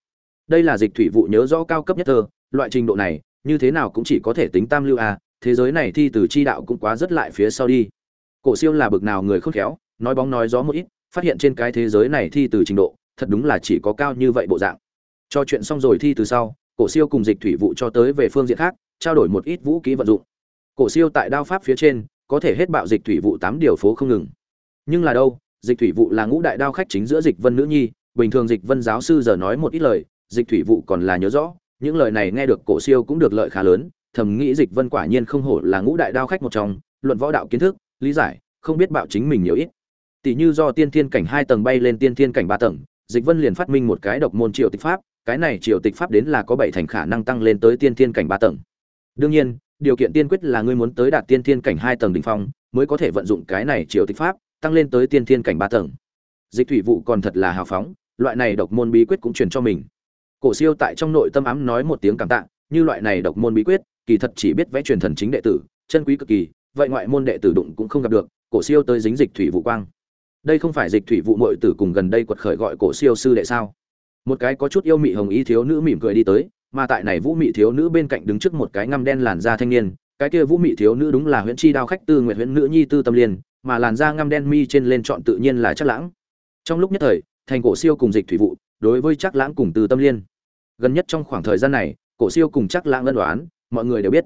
Đây là dịch thủy vụ nhớ rõ cao cấp nhất thơ, loại trình độ này, như thế nào cũng chỉ có thể tính tam lưu a thế giới này thi từ chi đạo cũng quá rất lại phía sau đi. Cổ siêu là bực nào người khôn khéo, nói bóng nói gió một ít, phát hiện trên cái thế giới này thi từ trình độ, thật đúng là chỉ có cao như vậy bộ dạng. Cho chuyện xong rồi thi từ sau, cổ siêu cùng dịch thủy vụ cho tới về phương diện khác, trao đổi một ít vũ khí vận dụng cổ siêu tại đao pháp phía trên, có thể hết bạo dịch thủy vụ tám điều phố không ngừng. Nhưng là đâu, dịch thủy vụ là ngũ đại đao khách chính giữa dịch vân nữ nhi, bình thường dịch vân giáo sư giờ nói một ít lời, dịch thủy vụ còn là nhớ rõ, những lời này nghe được cổ siêu cũng được lợi khá lớn, thầm nghĩ dịch vân quả nhiên không hổ là ngũ đại đao khách một trong, luận võ đạo kiến thức, lý giải, không biết bạo chính mình nhiều ít. Tỷ như do tiên thiên cảnh hai tầng bay lên tiên thiên cảnh ba tầng, dịch vân liền phát minh một cái độc môn triều tịch pháp, cái này triều tịch pháp đến là có bảy thành khả năng tăng lên tới tiên thiên cảnh ba tầng. Đương nhiên điều kiện tiên quyết là ngươi muốn tới đạt tiên thiên cảnh hai tầng đỉnh phong, mới có thể vận dụng cái này triều tịch pháp, tăng lên tới tiên thiên cảnh ba tầng. Dịch thủy vụ còn thật là hào phóng, loại này độc môn bí quyết cũng truyền cho mình. Cổ siêu tại trong nội tâm ám nói một tiếng cảm tạ, như loại này độc môn bí quyết, kỳ thật chỉ biết vẽ truyền thần chính đệ tử, chân quý cực kỳ, vậy ngoại môn đệ tử đụng cũng không gặp được, cổ siêu tới dính dịch thủy vụ quang. Đây không phải dịch thủy vụ muội tử cùng gần đây quật khởi gọi cổ siêu sư đệ sao? Một cái có chút yêu mị hồng ý thiếu nữ mỉm cười đi tới mà tại này vũ mị thiếu nữ bên cạnh đứng trước một cái ngăm đen làn da thanh niên, cái kia vũ mị thiếu nữ đúng là huyễn chi đao khách tư nguyện huyễn nữ nhi tư tâm liên, mà làn da ngăm đen mi trên lên chọn tự nhiên là chắc lãng. Trong lúc nhất thời, thành cổ siêu cùng dịch thủy vụ, đối với chắc lãng cùng tư tâm liên. Gần nhất trong khoảng thời gian này, cổ siêu cùng chắc lãng ân đoán mọi người đều biết.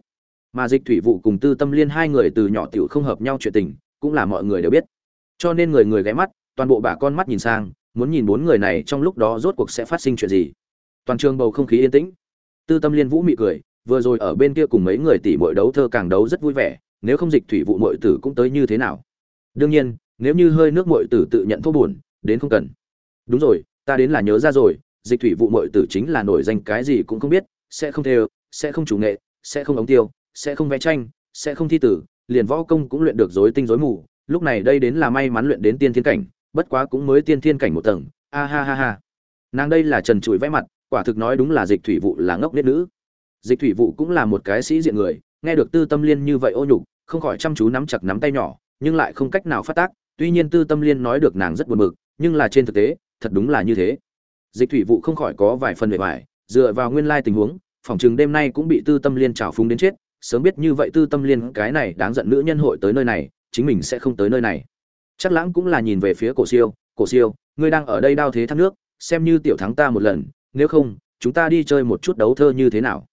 Mà dịch thủy vụ cùng tư tâm liên hai người từ nhỏ tiểu không hợp nhau chuyện tình, cũng là mọi người đều biết. Cho nên người người ghé mắt, toàn bộ bà con mắt nhìn sang, muốn nhìn bốn người này trong lúc đó rốt cuộc sẽ phát sinh chuyện gì. Toàn trường bầu không khí yên tĩnh tư tâm liên vũ mị cười, vừa rồi ở bên kia cùng mấy người tỷ muội đấu thơ càng đấu rất vui vẻ, nếu không dịch thủy vụ muội tử cũng tới như thế nào? Đương nhiên, nếu như hơi nước muội tử tự nhận thô buồn, đến không cần. Đúng rồi, ta đến là nhớ ra rồi, dịch thủy vụ muội tử chính là nổi danh cái gì cũng không biết, sẽ không theo sẽ không chủ nghệ, sẽ không ống tiêu, sẽ không vẽ tranh, sẽ không thi tử, liền võ công cũng luyện được rối tinh rối mù, lúc này đây đến là may mắn luyện đến tiên thiên cảnh, bất quá cũng mới tiên thiên cảnh một tầng. A ha ha ha. Nàng đây là trần trụi vẽ mặt quả thực nói đúng là dịch thủy vụ là ngốc biết nữ. Dịch thủy vụ cũng là một cái sĩ diện người, nghe được tư tâm liên như vậy ô nhục, không khỏi chăm chú nắm chặt nắm tay nhỏ, nhưng lại không cách nào phát tác. Tuy nhiên tư tâm liên nói được nàng rất buồn bực, nhưng là trên thực tế, thật đúng là như thế. Dịch thủy vụ không khỏi có vài phần bề ngoài dựa vào nguyên lai tình huống, phòng chừng đêm nay cũng bị tư tâm liên trào phúng đến chết. Sớm biết như vậy tư tâm liên cái này đáng giận nữ nhân hội tới nơi này, chính mình sẽ không tới nơi này. Chắc lãng cũng là nhìn về phía cổ siêu cổ siêu, ngươi đang ở đây đao thế thác nước, xem như tiểu thắng ta một lần nếu không, chúng ta đi chơi một chút đấu thơ như thế nào?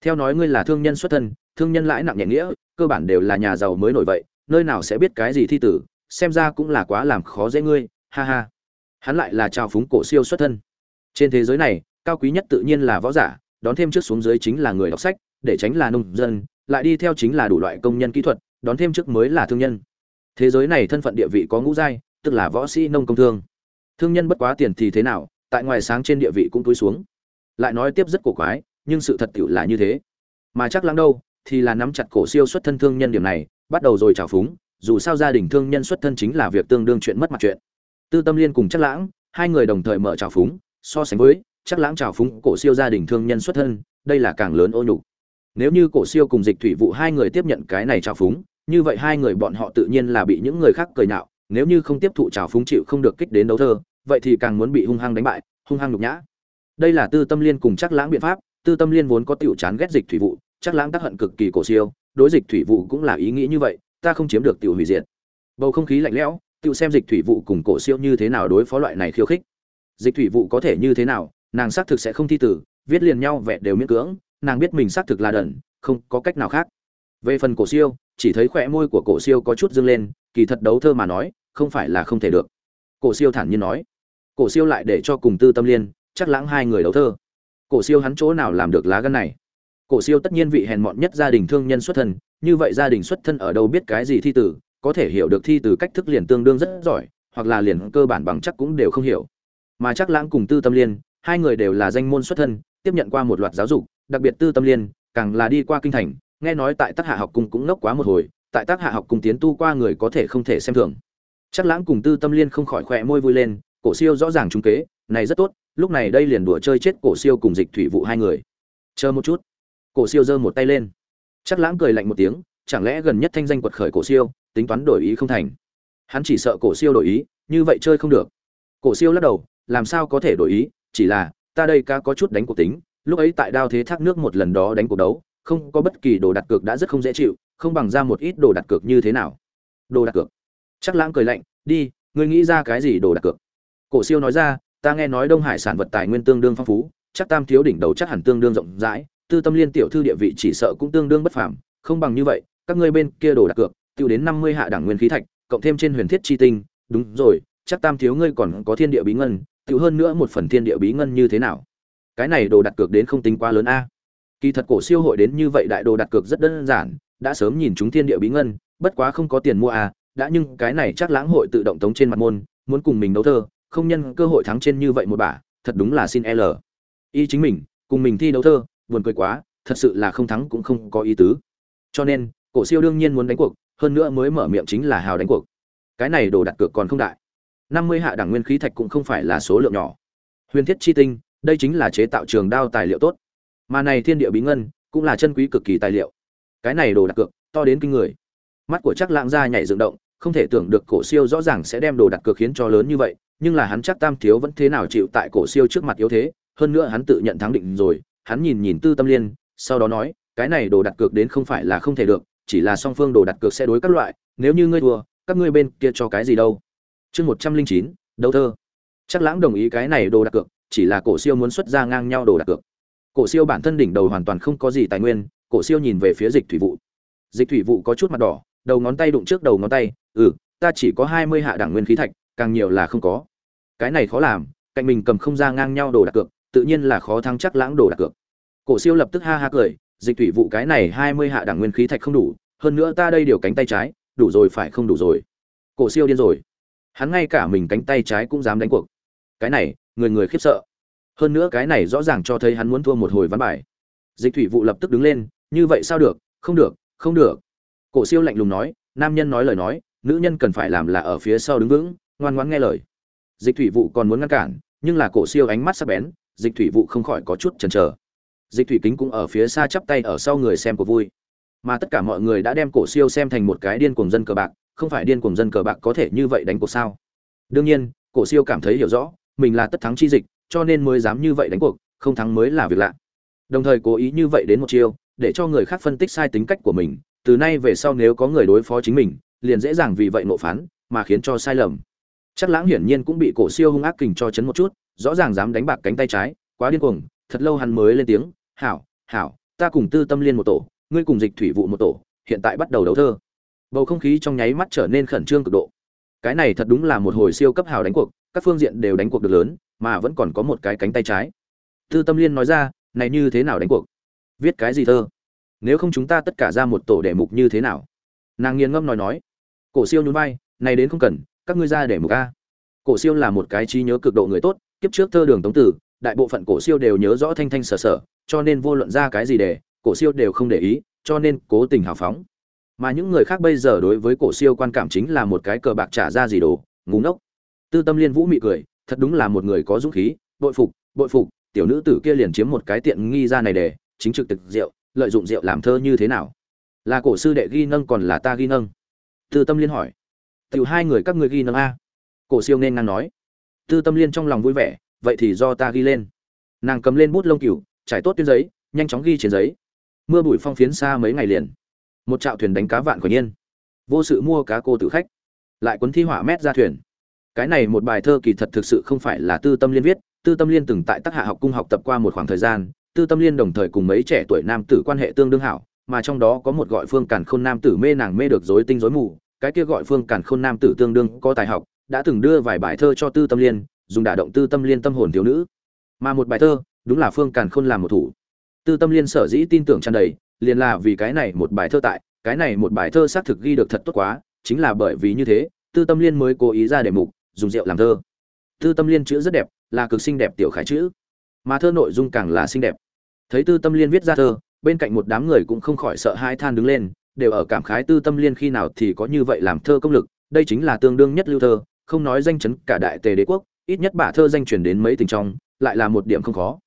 Theo nói ngươi là thương nhân xuất thân, thương nhân lãi nặng nhẹ nghĩa, cơ bản đều là nhà giàu mới nổi vậy, nơi nào sẽ biết cái gì thi tử, xem ra cũng là quá làm khó dễ ngươi, ha ha. Hắn lại là trào phúng cổ siêu xuất thân. Trên thế giới này, cao quý nhất tự nhiên là võ giả, đón thêm trước xuống dưới chính là người đọc sách, để tránh là nông dân, lại đi theo chính là đủ loại công nhân kỹ thuật, đón thêm trước mới là thương nhân. Thế giới này thân phận địa vị có ngũ giai, tức là võ sĩ nông công thương. Thương nhân bất quá tiền thì thế nào tại ngoài sáng trên địa vị cũng túi xuống. Lại nói tiếp rất cổ quái, nhưng sự thật tiểu là như thế. Mà chắc lắng đâu, thì là nắm chặt cổ siêu xuất thân thương nhân điểm này, bắt đầu rồi trào phúng, dù sao gia đình thương nhân xuất thân chính là việc tương đương chuyện mất mặt chuyện. Tư tâm liên cùng chắc lãng, hai người đồng thời mở trào phúng, so sánh với, chắc lãng trào phúng cổ siêu gia đình thương nhân xuất thân, đây là càng lớn ô nhục. Nếu như cổ siêu cùng dịch thủy vụ hai người tiếp nhận cái này trào phúng, như vậy hai người bọn họ tự nhiên là bị những người khác cười nhạo, nếu như không tiếp thụ trào phúng chịu không được kích đến đấu thơ vậy thì càng muốn bị hung hăng đánh bại, hung hăng nhục nhã. Đây là tư tâm liên cùng chắc lãng biện pháp, tư tâm liên vốn có tiểu chán ghét dịch thủy vụ chắc lãng tác hận cực kỳ cổ siêu, đối dịch thủy vụ cũng là ý nghĩ như vậy, ta không chiếm được tiểu hủy diệt. Bầu không khí lạnh lẽo, tiểu xem dịch thủy vụ cùng cổ siêu như thế nào đối phó loại này khiêu khích. Dịch thủy vụ có thể như thế nào, nàng xác thực sẽ không thi tử, viết liền nhau vẽ đều miễn cưỡng, nàng biết mình xác thực là đần, không có cách nào khác. Về phần cổ siêu, chỉ thấy khỏe môi của cổ siêu có chút dương lên, kỳ thật đấu thơ mà nói, không phải là không thể được. Cổ siêu thản nhiên nói cổ siêu lại để cho cùng tư tâm liên, chắc lãng hai người đấu thơ. Cổ siêu hắn chỗ nào làm được lá gan này? Cổ siêu tất nhiên vị hèn mọn nhất gia đình thương nhân xuất thân, như vậy gia đình xuất thân ở đâu biết cái gì thi tử, có thể hiểu được thi từ cách thức liền tương đương rất giỏi, hoặc là liền cơ bản bằng chắc cũng đều không hiểu. Mà chắc lãng cùng tư tâm liên, hai người đều là danh môn xuất thân, tiếp nhận qua một loạt giáo dục, đặc biệt tư tâm liên, càng là đi qua kinh thành, nghe nói tại tác hạ học cung cũng ngốc quá một hồi, tại tác hạ học cung tiến tu qua người có thể không thể xem thường. Chắc lãng cùng tư tâm liên không khỏi khỏe môi vui lên cổ siêu rõ ràng trúng kế, này rất tốt, lúc này đây liền đùa chơi chết cổ siêu cùng dịch thủy vụ hai người. Chờ một chút. Cổ siêu giơ một tay lên. Chắc lãng cười lạnh một tiếng, chẳng lẽ gần nhất thanh danh quật khởi cổ siêu, tính toán đổi ý không thành? Hắn chỉ sợ cổ siêu đổi ý, như vậy chơi không được. Cổ siêu lắc đầu, làm sao có thể đổi ý, chỉ là, ta đây ca có chút đánh cuộc tính, lúc ấy tại đao thế thác nước một lần đó đánh cuộc đấu, không có bất kỳ đồ đặt cược đã rất không dễ chịu, không bằng ra một ít đồ đặt cược như thế nào. Đồ đặt cược. Chắc lãng cười lạnh, đi, ngươi nghĩ ra cái gì đồ đặt cược? Cổ siêu nói ra, ta nghe nói đông hải sản vật tài nguyên tương đương phong phú, chắc tam thiếu đỉnh đầu chắc hẳn tương đương rộng rãi, tư tâm liên tiểu thư địa vị chỉ sợ cũng tương đương bất phàm, không bằng như vậy, các ngươi bên kia đồ đặt cược, tiêu đến năm mươi hạ đẳng nguyên khí thạch, cộng thêm trên huyền thiết chi tinh, đúng rồi, chắc tam thiếu ngươi còn có thiên địa bí ngân tiêu hơn nữa một phần thiên địa bí ngân như thế nào? Cái này đồ đặt cược đến không tính quá lớn a. Kỳ thật cổ siêu hội đến như vậy đại đồ đặt cược rất đơn giản, đã sớm nhìn chúng thiên địa bí ngân, bất quá không có tiền mua a đã nhưng cái này chắc lãng hội tự động tống trên mặt môn, muốn cùng mình đấu thơ không nhân cơ hội thắng trên như vậy một bả thật đúng là xin e l y chính mình, cùng mình thi đấu thơ, buồn cười quá, thật sự là không thắng cũng không có ý tứ. Cho nên, cổ siêu đương nhiên muốn đánh cuộc, hơn nữa mới mở miệng chính là hào đánh cuộc. Cái này đồ đặt cược còn không đại. Năm mươi hạ đẳng nguyên khí thạch cũng không phải là số lượng nhỏ. Huyền thiết chi tinh, đây chính là chế tạo trường đao tài liệu tốt. Mà này thiên địa bí ngân, cũng là chân quý cực kỳ tài liệu. Cái này đồ đặt cược, to đến kinh người. Mắt của chắc lãng gia nhảy dựng động, không thể tưởng được cổ siêu rõ ràng sẽ đem đồ đặt cược khiến cho lớn như vậy nhưng là hắn chắc tam thiếu vẫn thế nào chịu tại cổ siêu trước mặt yếu thế, hơn nữa hắn tự nhận thắng định rồi, hắn nhìn nhìn tư tâm liên, sau đó nói, cái này đồ đặt cược đến không phải là không thể được, chỉ là song phương đồ đặt cược sẽ đối các loại, nếu như ngươi thua, các ngươi bên kia cho cái gì đâu. Chương một trăm linh chín, đấu thơ. Chắc lãng đồng ý cái này đồ đặt cược, chỉ là cổ siêu muốn xuất ra ngang nhau đồ đặt cược. Cổ siêu bản thân đỉnh đầu hoàn toàn không có gì tài nguyên, cổ siêu nhìn về phía dịch thủy vụ. Dịch thủy vụ có chút mặt đỏ, đầu ngón tay đụng trước đầu ngón tay ừ ta chỉ có hai mươi hạ đẳng nguyên khí thạch, càng nhiều là không có cái này khó làm, cạnh mình cầm không ra ngang nhau đồ đặt cược, tự nhiên là khó thắng chắc lãng đồ đặt cược. Cổ siêu lập tức ha ha cười, dịch thủy vụ cái này hai mươi hạ đẳng nguyên khí thạch không đủ, hơn nữa ta đây điều cánh tay trái, đủ rồi phải không đủ rồi. Cổ siêu điên rồi. Hắn ngay cả mình cánh tay trái cũng dám đánh cuộc. Cái này, người người khiếp sợ. Hơn nữa cái này rõ ràng cho thấy hắn muốn thua một hồi ván bài. Dịch thủy vụ lập tức đứng lên, như vậy sao được? Không được không được. Cổ siêu lạnh lùng nói, nam nhân nói lời nói, nữ nhân cần phải làm là ở phía sau đứng vững, ngoan ngoãn nghe lời dịch thủy vụ còn muốn ngăn cản, nhưng là cổ siêu ánh mắt sắc bén, dịch thủy vụ không khỏi có chút chần chờ. Dịch thủy kính cũng ở phía xa chắp tay ở sau người xem của vui. Mà tất cả mọi người đã đem cổ siêu xem thành một cái điên cuồng dân cờ bạc, không phải điên cuồng dân cờ bạc có thể như vậy đánh cuộc sao? Đương nhiên, cổ siêu cảm thấy hiểu rõ, mình là tất thắng chi dịch, cho nên mới dám như vậy đánh cuộc, không thắng mới là việc lạ. Đồng thời cố ý như vậy đến một chiêu, để cho người khác phân tích sai tính cách của mình, từ nay về sau nếu có người đối phó chính mình, liền dễ dàng vì vậy nộ phán, mà khiến cho sai lầm chắc lãng hiển nhiên cũng bị cổ siêu hung ác kình cho chấn một chút, rõ ràng dám đánh bạc cánh tay trái, quá điên cuồng, thật lâu hắn mới lên tiếng, hảo hảo, ta cùng tư tâm liên một tổ, ngươi cùng dịch thủy vụ một tổ, hiện tại bắt đầu đấu thơ. Bầu không khí trong nháy mắt trở nên khẩn trương cực độ. Cái này thật đúng là một hồi siêu cấp hào đánh cuộc, các phương diện đều đánh cuộc được lớn, mà vẫn còn có một cái cánh tay trái. Tư tâm liên nói ra, này như thế nào đánh cuộc? Viết cái gì thơ? Nếu không chúng ta tất cả ra một tổ đề mục như thế nào? Nàng nghiền ngâm nói nói. Cổ siêu nhún vai, này đến không cần các ngươi ra để mục a. Cổ siêu là một cái trí nhớ cực độ người tốt, kiếp trước thơ đường tống tử, đại bộ phận cổ siêu đều nhớ rõ thanh thanh sở sở, cho nên vô luận ra cái gì để, cổ siêu đều không để ý, cho nên cố tình hào phóng. Mà những người khác bây giờ đối với cổ siêu quan cảm chính là một cái cờ bạc trả ra gì đồ ngúng ngốc. Tư tâm liên vũ mị cười, thật đúng là một người có dũng khí, bội phục bội phục, tiểu nữ tử kia liền chiếm một cái tiện nghi ra này để, chính trực thực rượu, lợi dụng rượu làm thơ như thế nào? Là cổ sư đệ ghi nâng còn là ta ghi nâng? Tư tâm liên hỏi tiểu hai người các ngươi ghi nâng a. Cổ siêu nên ngang nói. Tư tâm liên trong lòng vui vẻ, vậy thì do ta ghi lên. Nàng cầm lên bút lông cừu, trải tốt trên giấy, nhanh chóng ghi trên giấy. Mưa bụi phong phiến xa mấy ngày liền. Một trạo thuyền đánh cá vạn quả nhiên. Vô sự mua cá cô tử khách. Lại cuốn thi hỏa mét ra thuyền. Cái này một bài thơ kỳ thật thực sự không phải là tư tâm liên viết. Tư tâm liên từng tại tác hạ học cung học tập qua một khoảng thời gian. Tư tâm liên đồng thời cùng mấy trẻ tuổi nam tử quan hệ tương đương hảo, mà trong đó có một gọi phương càn khôn nam tử mê nàng mê được rối tinh rối mù cái kia gọi phương càn khôn nam tử tương đương có tài học, đã từng đưa vài bài thơ cho tư tâm liên, dùng đả động tư tâm liên tâm hồn thiếu nữ. Mà một bài thơ, đúng là phương càn khôn làm một thủ. Tư tâm liên sở dĩ tin tưởng tràn đầy, liền là vì cái này một bài thơ tại, cái này một bài thơ xác thực ghi được thật tốt quá, chính là bởi vì như thế, tư tâm liên mới cố ý ra đề mục, dùng rượu làm thơ. Tư tâm liên chữ rất đẹp, là cực xinh đẹp tiểu khải chữ. Mà thơ nội dung càng là xinh đẹp. Thấy tư tâm liên viết ra thơ, bên cạnh một đám người cũng không khỏi sợ hai than đứng lên đều ở cảm khái tư tâm liên khi nào thì có như vậy làm thơ công lực, đây chính là tương đương nhất lưu thơ, không nói danh chấn cả đại tề đế quốc, ít nhất bả thơ danh truyền đến mấy tình trong, lại là một điểm không khó.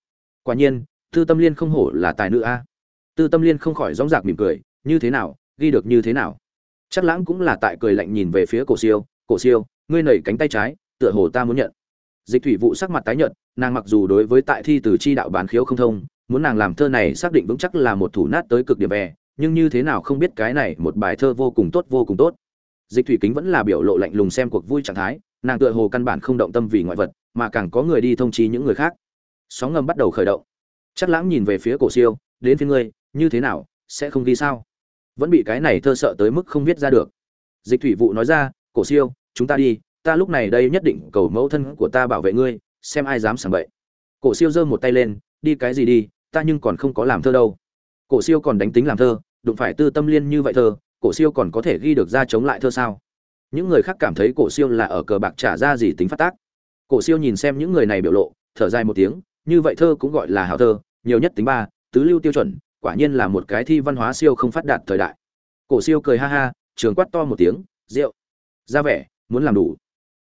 Quả nhiên, tư tâm liên không hổ là tài nữ a. Tư tâm liên không khỏi dóng dạc mỉm cười, như thế nào, ghi được như thế nào. Chắc lãng cũng là tại cười lạnh nhìn về phía cổ siêu cổ siêu, ngươi nẩy cánh tay trái, tựa hồ ta muốn nhận. Dịch thủy vụ sắc mặt tái nhợt, nàng mặc dù đối với tại thi từ chi đạo bán khiếu không thông, muốn nàng làm thơ này xác định vững chắc là một thủ nát tới cực điểm về nhưng như thế nào không biết cái này một bài thơ vô cùng tốt, vô cùng tốt. Dịch thủy kính vẫn là biểu lộ lạnh lùng xem cuộc vui trạng thái, nàng tựa hồ căn bản không động tâm vì ngoại vật, mà càng có người đi thông chi những người khác. Sóng ngầm bắt đầu khởi động. Chắc lãng nhìn về phía cổ siêu, đến phía ngươi, như thế nào, sẽ không ghi sao? Vẫn bị cái này thơ sợ tới mức không viết ra được. Dịch thủy vụ nói ra, cổ siêu, chúng ta đi, ta lúc này đây nhất định cầu mẫu thân của ta bảo vệ ngươi, xem ai dám sảng bậy. Cổ siêu giơ một tay lên, đi cái gì đi, ta nhưng còn không có làm thơ đâu. Cổ siêu còn đánh tính làm thơ đụng phải tư tâm liên như vậy thơ, cổ siêu còn có thể ghi được ra chống lại thơ sao? Những người khác cảm thấy cổ siêu là ở cờ bạc trả ra gì tính phát tác. Cổ siêu nhìn xem những người này biểu lộ, thở dài một tiếng, như vậy thơ cũng gọi là hảo thơ, nhiều nhất tính ba, tứ lưu tiêu chuẩn, quả nhiên là một cái thi văn hóa siêu không phát đạt thời đại. Cổ siêu cười ha ha, trường quát to một tiếng, rượu, ra vẻ, muốn làm đủ.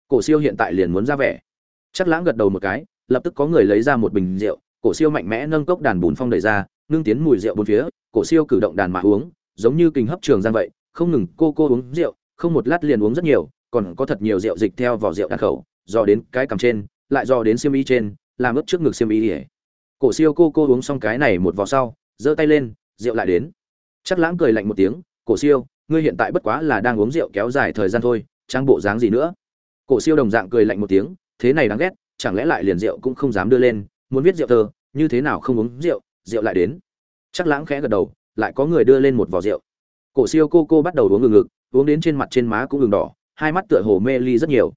Cổ siêu hiện tại liền muốn ra vẻ. Chắc lãng gật đầu một cái, lập tức có người lấy ra một bình rượu, cổ siêu mạnh mẽ nâng cốc đàn bùn phong đẩy ra nương tiến mùi rượu bốn phía, cổ siêu cử động đàn mà uống, giống như kình hấp trường giang vậy, không ngừng cô cô uống rượu, không một lát liền uống rất nhiều, còn có thật nhiều rượu dịch theo vỏ rượu đàn khẩu, dò đến cái cằm trên, lại dò đến xiêm y trên, làm ướt trước ngực xiêm y ỉa cổ siêu cô cô uống xong cái này một vò sau, giơ tay lên, rượu lại đến. Chắc lãng cười lạnh một tiếng, cổ siêu, ngươi hiện tại bất quá là đang uống rượu kéo dài thời gian thôi, trang bộ dáng gì nữa? Cổ siêu đồng dạng cười lạnh một tiếng, thế này đáng ghét, chẳng lẽ lại liền rượu cũng không dám đưa lên, muốn viết rượu thơ, như thế nào không uống rượu? Rượu lại đến. Chắc lãng khẽ gật đầu, lại có người đưa lên một vò rượu. Cổ siêu cô cô bắt đầu uống ngừng ngực uống đến trên mặt trên má cũng ngừng đỏ, hai mắt tựa hồ mê ly rất nhiều.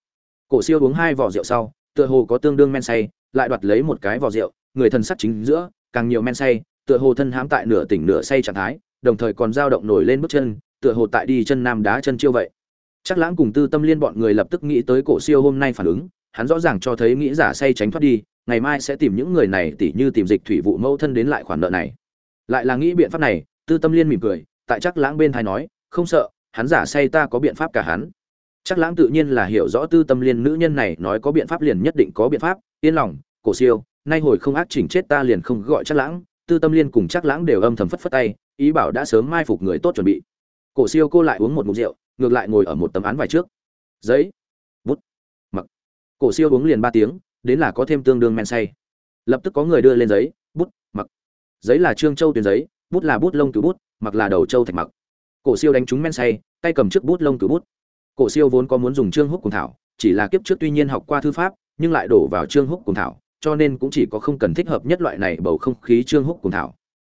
Cổ siêu uống hai vò rượu sau, tựa hồ có tương đương men say, lại đoạt lấy một cái vò rượu, người thân sắc chính giữa, càng nhiều men say, tựa hồ thân hãm tại nửa tỉnh nửa say trạng thái, đồng thời còn dao động nổi lên bước chân, tựa hồ tại đi chân nam đá chân chiêu vậy. Chắc lãng cùng tư tâm liên bọn người lập tức nghĩ tới cổ siêu hôm nay phản ứng hắn rõ ràng cho thấy nghĩ giả say tránh thoát đi, ngày mai sẽ tìm những người này tỉ như tìm dịch thủy vụ mẫu thân đến lại khoản nợ này. Lại là nghĩ biện pháp này, tư tâm liên mỉm cười, tại chắc lãng bên thái nói, không sợ, hắn giả say ta có biện pháp cả hắn. Chắc lãng tự nhiên là hiểu rõ tư tâm liên nữ nhân này nói có biện pháp liền nhất định có biện pháp, yên lòng, cổ siêu, nay hồi không ác chỉnh chết ta liền không gọi chắc lãng. Tư tâm liên cùng chắc lãng đều âm thầm phất phất tay, ý bảo đã sớm mai phục người tốt chuẩn bị. Cổ siêu cô lại uống một mục rượu, ngược lại ngồi ở một tấm án vải trước. Giấy cổ siêu uống liền ba tiếng, đến là có thêm tương đương men say. Lập tức có người đưa lên giấy, bút, mặc. Giấy là trương châu tuyến giấy, bút là bút lông cử bút, mặc là đầu châu thạch mặc. Cổ siêu đánh trúng men say, tay cầm trước bút lông cử bút. Cổ siêu vốn có muốn dùng trương húc cùng thảo, chỉ là kiếp trước tuy nhiên học qua thư pháp, nhưng lại đổ vào trương húc cùng thảo, cho nên cũng chỉ có không cần thích hợp nhất loại này bầu không khí trương húc cùng thảo.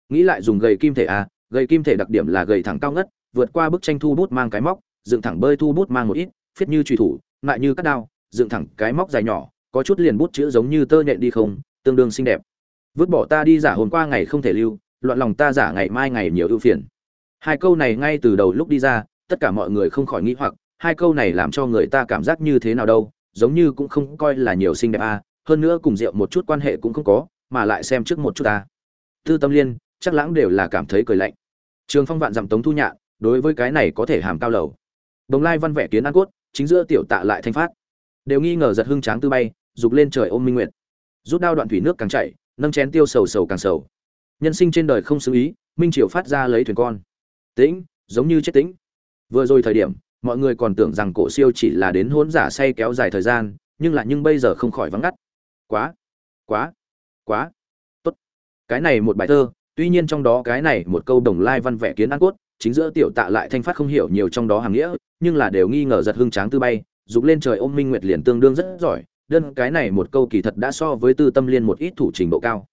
Nghĩ lại dùng gầy kim thể a, gầy kim thể đặc điểm là gầy thẳng cao ngất, vượt qua bức tranh thu bút mang cái móc, dựng thẳng bơi thu bút mang một ít phiết như truy thủ, lại như cắt đao dựng thẳng cái móc dài nhỏ có chút liền bút chữ giống như tơ nhện đi không tương đương xinh đẹp. Vứt bỏ ta đi giả hồn qua ngày không thể lưu loạn lòng ta giả ngày mai ngày nhiều ưu phiền. Hai câu này ngay từ đầu lúc đi ra tất cả mọi người không khỏi nghĩ hoặc hai câu này làm cho người ta cảm giác như thế nào đâu giống như cũng không coi là nhiều xinh đẹp à, hơn nữa cùng rượu một chút quan hệ cũng không có mà lại xem trước một chút ta. Tư tâm liên chắc lãng đều là cảm thấy cười lạnh. Trường phong vạn dặm tống thu nhạ đối với cái này có thể hàm cao lầu. Đồng lai văn vẻ kiến an cốt chính giữa tiểu tạ lại thanh phát đều nghi ngờ giật hưng tráng tư bay, dục lên trời ôm minh nguyện rút đao đoạn thủy nước càng chạy nâng chén tiêu sầu sầu càng sầu. Nhân sinh trên đời không xử ý, minh triều phát ra lấy thuyền con. Tĩnh, giống như chết tĩnh. Vừa rồi thời điểm, mọi người còn tưởng rằng cổ siêu chỉ là đến hỗn giả say kéo dài thời gian, nhưng lại nhưng bây giờ không khỏi vắng ngắt. Quá quá quá. Tốt. Cái này một bài thơ, tuy nhiên trong đó cái này một câu đồng lai văn vẻ kiến an cốt, chính giữa tiểu tạ lại thanh phát không hiểu nhiều trong đó hàng nghĩa, nhưng là đều nghi ngờ giật hưng tráng tư bay dục lên trời ôm minh nguyệt liền tương đương rất giỏi, đơn cái này một câu kỳ thật đã so với tư tâm liên một ít thủ trình độ cao.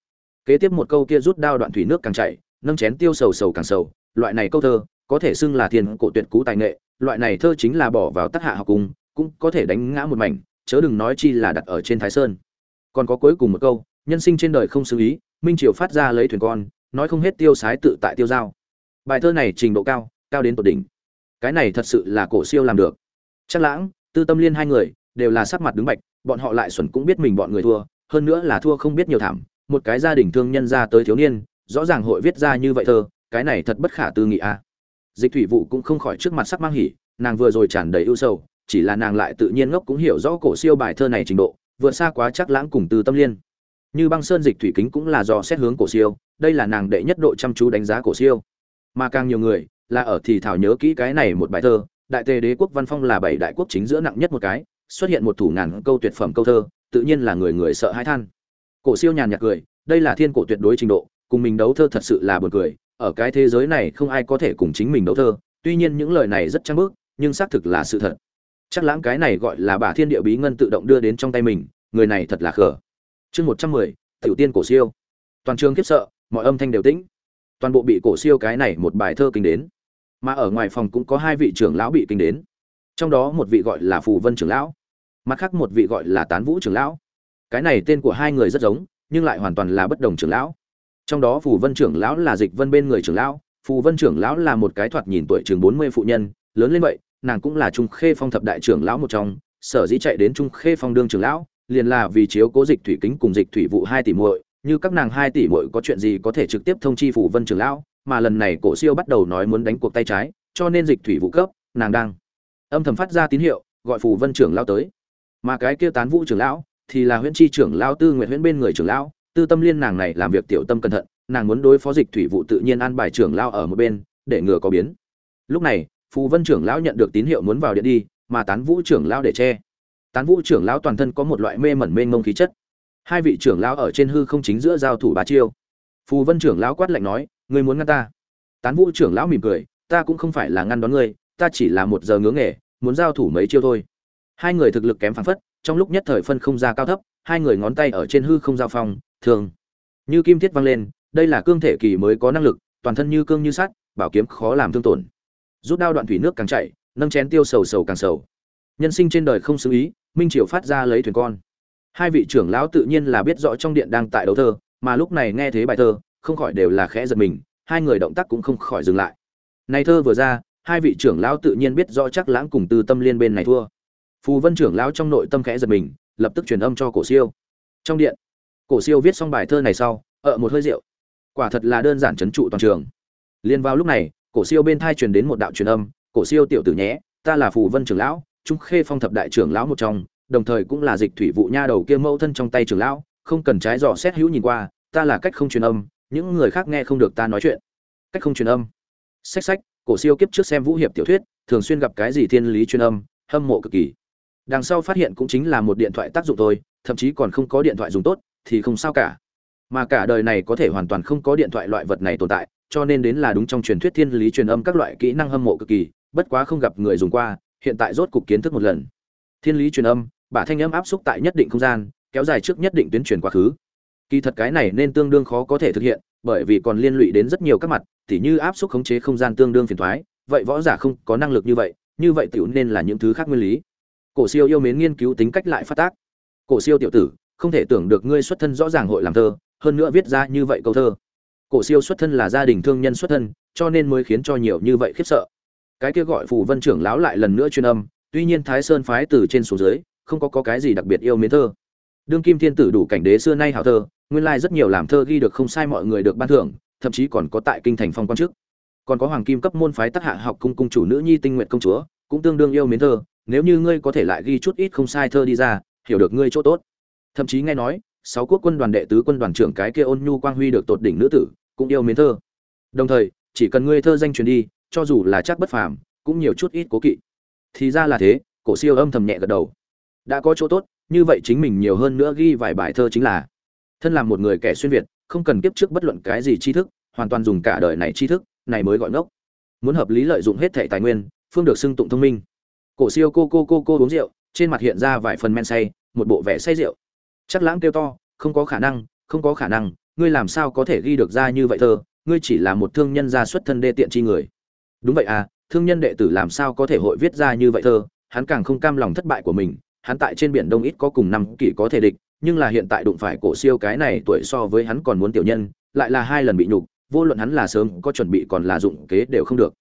Kế tiếp một câu kia rút đao đoạn thủy nước càng chảy, nâng chén tiêu sầu sầu càng sầu, loại này câu thơ, có thể xưng là thiên cổ tuyệt cú tài nghệ, loại này thơ chính là bỏ vào tác hạ học cung cũng có thể đánh ngã một mảnh, chớ đừng nói chi là đặt ở trên thái sơn. Còn có cuối cùng một câu, nhân sinh trên đời không xử ý, minh triều phát ra lấy thuyền con, nói không hết tiêu sái tự tại tiêu giao. Bài thơ này trình độ cao cao đến tột đỉnh. Cái này thật sự là cổ siêu làm được. Chắc lãng tư tâm liên hai người đều là sắc mặt đứng bạch, bọn họ lại xuẩn cũng biết mình bọn người thua, hơn nữa là thua không biết nhiều thảm, một cái gia đình thương nhân ra tới thiếu niên, rõ ràng hội viết ra như vậy thơ, cái này thật bất khả tư nghị a à. dịch thủy vụ cũng không khỏi trước mặt sắc mang hỉ, nàng vừa rồi tràn đầy ưu sầu, chỉ là nàng lại tự nhiên ngốc cũng hiểu rõ cổ siêu bài thơ này trình độ, vượt xa quá chắc lãng cùng tư tâm liên như băng sơn dịch thủy kính cũng là do xét hướng cổ siêu, đây là nàng đệ nhất độ chăm chú đánh giá cổ siêu mà càng nhiều người là ở thì thảo nhớ kỹ cái này một bài thơ đại tề đế quốc văn phong là bảy đại quốc chính giữa nặng nhất một cái, xuất hiện một thủ ngàn câu tuyệt phẩm câu thơ, tự nhiên là người người sợ hãi than. Cổ siêu nhàn nhạt cười, đây là thiên cổ tuyệt đối trình độ, cùng mình đấu thơ thật sự là buồn cười, ở cái thế giới này không ai có thể cùng chính mình đấu thơ, tuy nhiên những lời này rất trang bức, nhưng xác thực là sự thật. Chắc lãng cái này gọi là bà thiên địa bí ngân tự động đưa đến trong tay mình, người này thật là khờ. chương một trăm mười, tiểu tiên cổ siêu. Toàn trường khiếp sợ, mọi âm thanh đều tĩnh. Toàn bộ bị cổ siêu cái này một bài thơ kinh đến mà ở ngoài phòng cũng có hai vị trưởng lão bị kinh đến. Trong đó một vị gọi là phù vân trưởng lão, mặt khác một vị gọi là tán vũ trưởng lão. Cái này tên của hai người rất giống, nhưng lại hoàn toàn là bất đồng trưởng lão. Trong đó phù vân trưởng lão là dịch vân bên người trưởng lão, phù vân trưởng lão là một cái thoạt nhìn tuổi chừng bốn mươi phụ nhân, lớn lên vậy, nàng cũng là trung khê phong thập đại trưởng lão một trong, sở dĩ chạy đến trung khê phong đương trưởng lão, liền là vì chiếu cố dịch thủy kính cùng dịch thủy vụ hai tỷ muội, như các nàng hai tỷ muội có chuyện gì có thể trực tiếp thông chi phù vân trưởng lão mà lần này cổ siêu bắt đầu nói muốn đánh cuộc tay trái, cho nên dịch thủy vụ cấp, nàng đang âm thầm phát ra tín hiệu, gọi phù vân trưởng lão tới. Mà cái kia tán vũ trưởng lão, thì là huyễn chi trưởng lão tư nguyện huyễn bên người trưởng lão, tư tâm liên nàng này làm việc tiểu tâm cẩn thận, nàng muốn đối phó dịch thủy vụ tự nhiên an bài trưởng lão ở một bên, để ngừa có biến. Lúc này, phù vân trưởng lão nhận được tín hiệu muốn vào điện đi, mà tán vũ trưởng lão để che. Tán vũ trưởng lão toàn thân có một loại mê mẩn mênh mông khí chất. Hai vị trưởng lão ở trên hư không chính giữa giao thủ bá chiêu. Phù vân trưởng lão quát lạnh nói ngươi muốn ngăn ta? Tán vũ trưởng lão mỉm cười, ta cũng không phải là ngăn đón ngươi, ta chỉ là một giờ ngưỡng nghề, muốn giao thủ mấy chiêu thôi. Hai người thực lực kém phảng phất, trong lúc nhất thời phân không ra cao thấp, hai người ngón tay ở trên hư không giao phong, thường. Như kim thiết văng lên, đây là cương thể kỳ mới có năng lực, toàn thân như cương như sắt, bảo kiếm khó làm thương tổn. Rút đao đoạn thủy nước càng chạy nâng chén tiêu sầu sầu càng sầu. Nhân sinh trên đời không xứ ý, minh triều phát ra lấy thuyền con. Hai vị trưởng lão tự nhiên là biết rõ trong điện đang tại đấu thơ, mà lúc này nghe thế bài thơ không khỏi đều là khẽ giật mình, hai người động tác cũng không khỏi dừng lại. Này thơ vừa ra, hai vị trưởng lão tự nhiên biết rõ chắc lãng cùng tư tâm liên bên này thua. Phù vân trưởng lão trong nội tâm khẽ giật mình, lập tức truyền âm cho cổ siêu. Trong điện, cổ siêu viết xong bài thơ này sau ở một hơi rượu. Quả thật là đơn giản trấn trụ toàn trường. Liên vào lúc này, cổ siêu bên thai truyền đến một đạo truyền âm, cổ siêu tiểu tử nhé, ta là phù vân trưởng lão, trung khê phong thập đại trưởng lão một trong, đồng thời cũng là dịch thủy vụ nha đầu kia mẫu thân trong tay trưởng lão, không cần trái dò xét hữu nhìn qua, ta là cách không truyền âm những người khác nghe không được ta nói chuyện. Cách không truyền âm. Sách sách cổ siêu kiếp trước xem vũ hiệp tiểu thuyết, thường xuyên gặp cái gì thiên lý truyền âm, hâm mộ cực kỳ. Đằng sau phát hiện cũng chính là một điện thoại tác dụng thôi, thậm chí còn không có điện thoại dùng tốt, thì không sao cả. Mà cả đời này có thể hoàn toàn không có điện thoại loại vật này tồn tại, cho nên đến là đúng trong truyền thuyết thiên lý truyền âm các loại kỹ năng hâm mộ cực kỳ, bất quá không gặp người dùng qua, hiện tại rốt cục kiến thức một lần. Thiên lý truyền âm, bả thanh âm áp xúc tại nhất định không gian, kéo dài trước nhất định tuyến truyền quá khứ kỳ thật cái này nên tương đương khó có thể thực hiện bởi vì còn liên lụy đến rất nhiều các mặt tỉ như áp suất khống chế không gian tương đương phiền thoái vậy võ giả không có năng lực như vậy như vậy tiểu nên là những thứ khác nguyên lý. Cổ siêu yêu mến nghiên cứu tính cách lại phát tác. Cổ siêu tiểu tử không thể tưởng được ngươi xuất thân rõ ràng hội làm thơ hơn nữa viết ra như vậy câu thơ. Cổ siêu xuất thân là gia đình thương nhân xuất thân cho nên mới khiến cho nhiều như vậy khiếp sợ. Cái kia gọi phù vân trưởng lão lại lần nữa chuyên âm tuy nhiên thái sơn phái từ trên xuống dưới không có, có cái gì đặc biệt yêu mến thơ đương kim thiên tử đủ cảnh đế xưa nay hảo thơ, nguyên lai rất nhiều làm thơ ghi được không sai mọi người được ban thưởng, thậm chí còn có tại kinh thành phong quan trước. Còn có hoàng kim cấp môn phái tác hạ học cung cung chủ nữ nhi tinh nguyện công chúa, cũng tương đương yêu mến thơ, nếu như ngươi có thể lại ghi chút ít không sai thơ đi ra, hiểu được ngươi chỗ tốt. Thậm chí nghe nói, sáu quốc quân đoàn đệ tứ quân đoàn trưởng cái kia ôn nhu quang huy được tột đỉnh nữ tử, cũng yêu mến thơ. Đồng thời, chỉ cần ngươi thơ danh truyền đi, cho dù là chắc bất phàm, cũng nhiều chút ít cố kỵ. Thì ra là thế, cổ siêu âm thầm nhẹ gật đầu. Đã có chỗ tốt như vậy chính mình nhiều hơn nữa ghi vài bài thơ chính là, thân làm một người kẻ xuyên việt, không cần kiếp trước bất luận cái gì tri thức, hoàn toàn dùng cả đời này tri thức, này mới gọi ngốc. Muốn hợp lý lợi dụng hết thẻ tài nguyên, phương được xưng tụng thông minh. Cổ siêu cô cô cô cô uống rượu, trên mặt hiện ra vài phần men say, một bộ vẻ say rượu. Chắc lãng kêu to, không có khả năng, không có khả năng, ngươi làm sao có thể ghi được ra như vậy thơ, ngươi chỉ là một thương nhân gia xuất thân đê tiện chi người. Đúng vậy à thương nhân đệ tử làm sao có thể hội viết ra như vậy thơ, hắn càng không cam lòng thất bại của mình hắn tại trên biển đông ít có cùng năm kỷ có thể địch nhưng là hiện tại đụng phải cổ siêu cái này tuổi so với hắn còn muốn tiểu nhân lại là hai lần bị nhục vô luận hắn là sớm có chuẩn bị còn là dụng kế đều không được.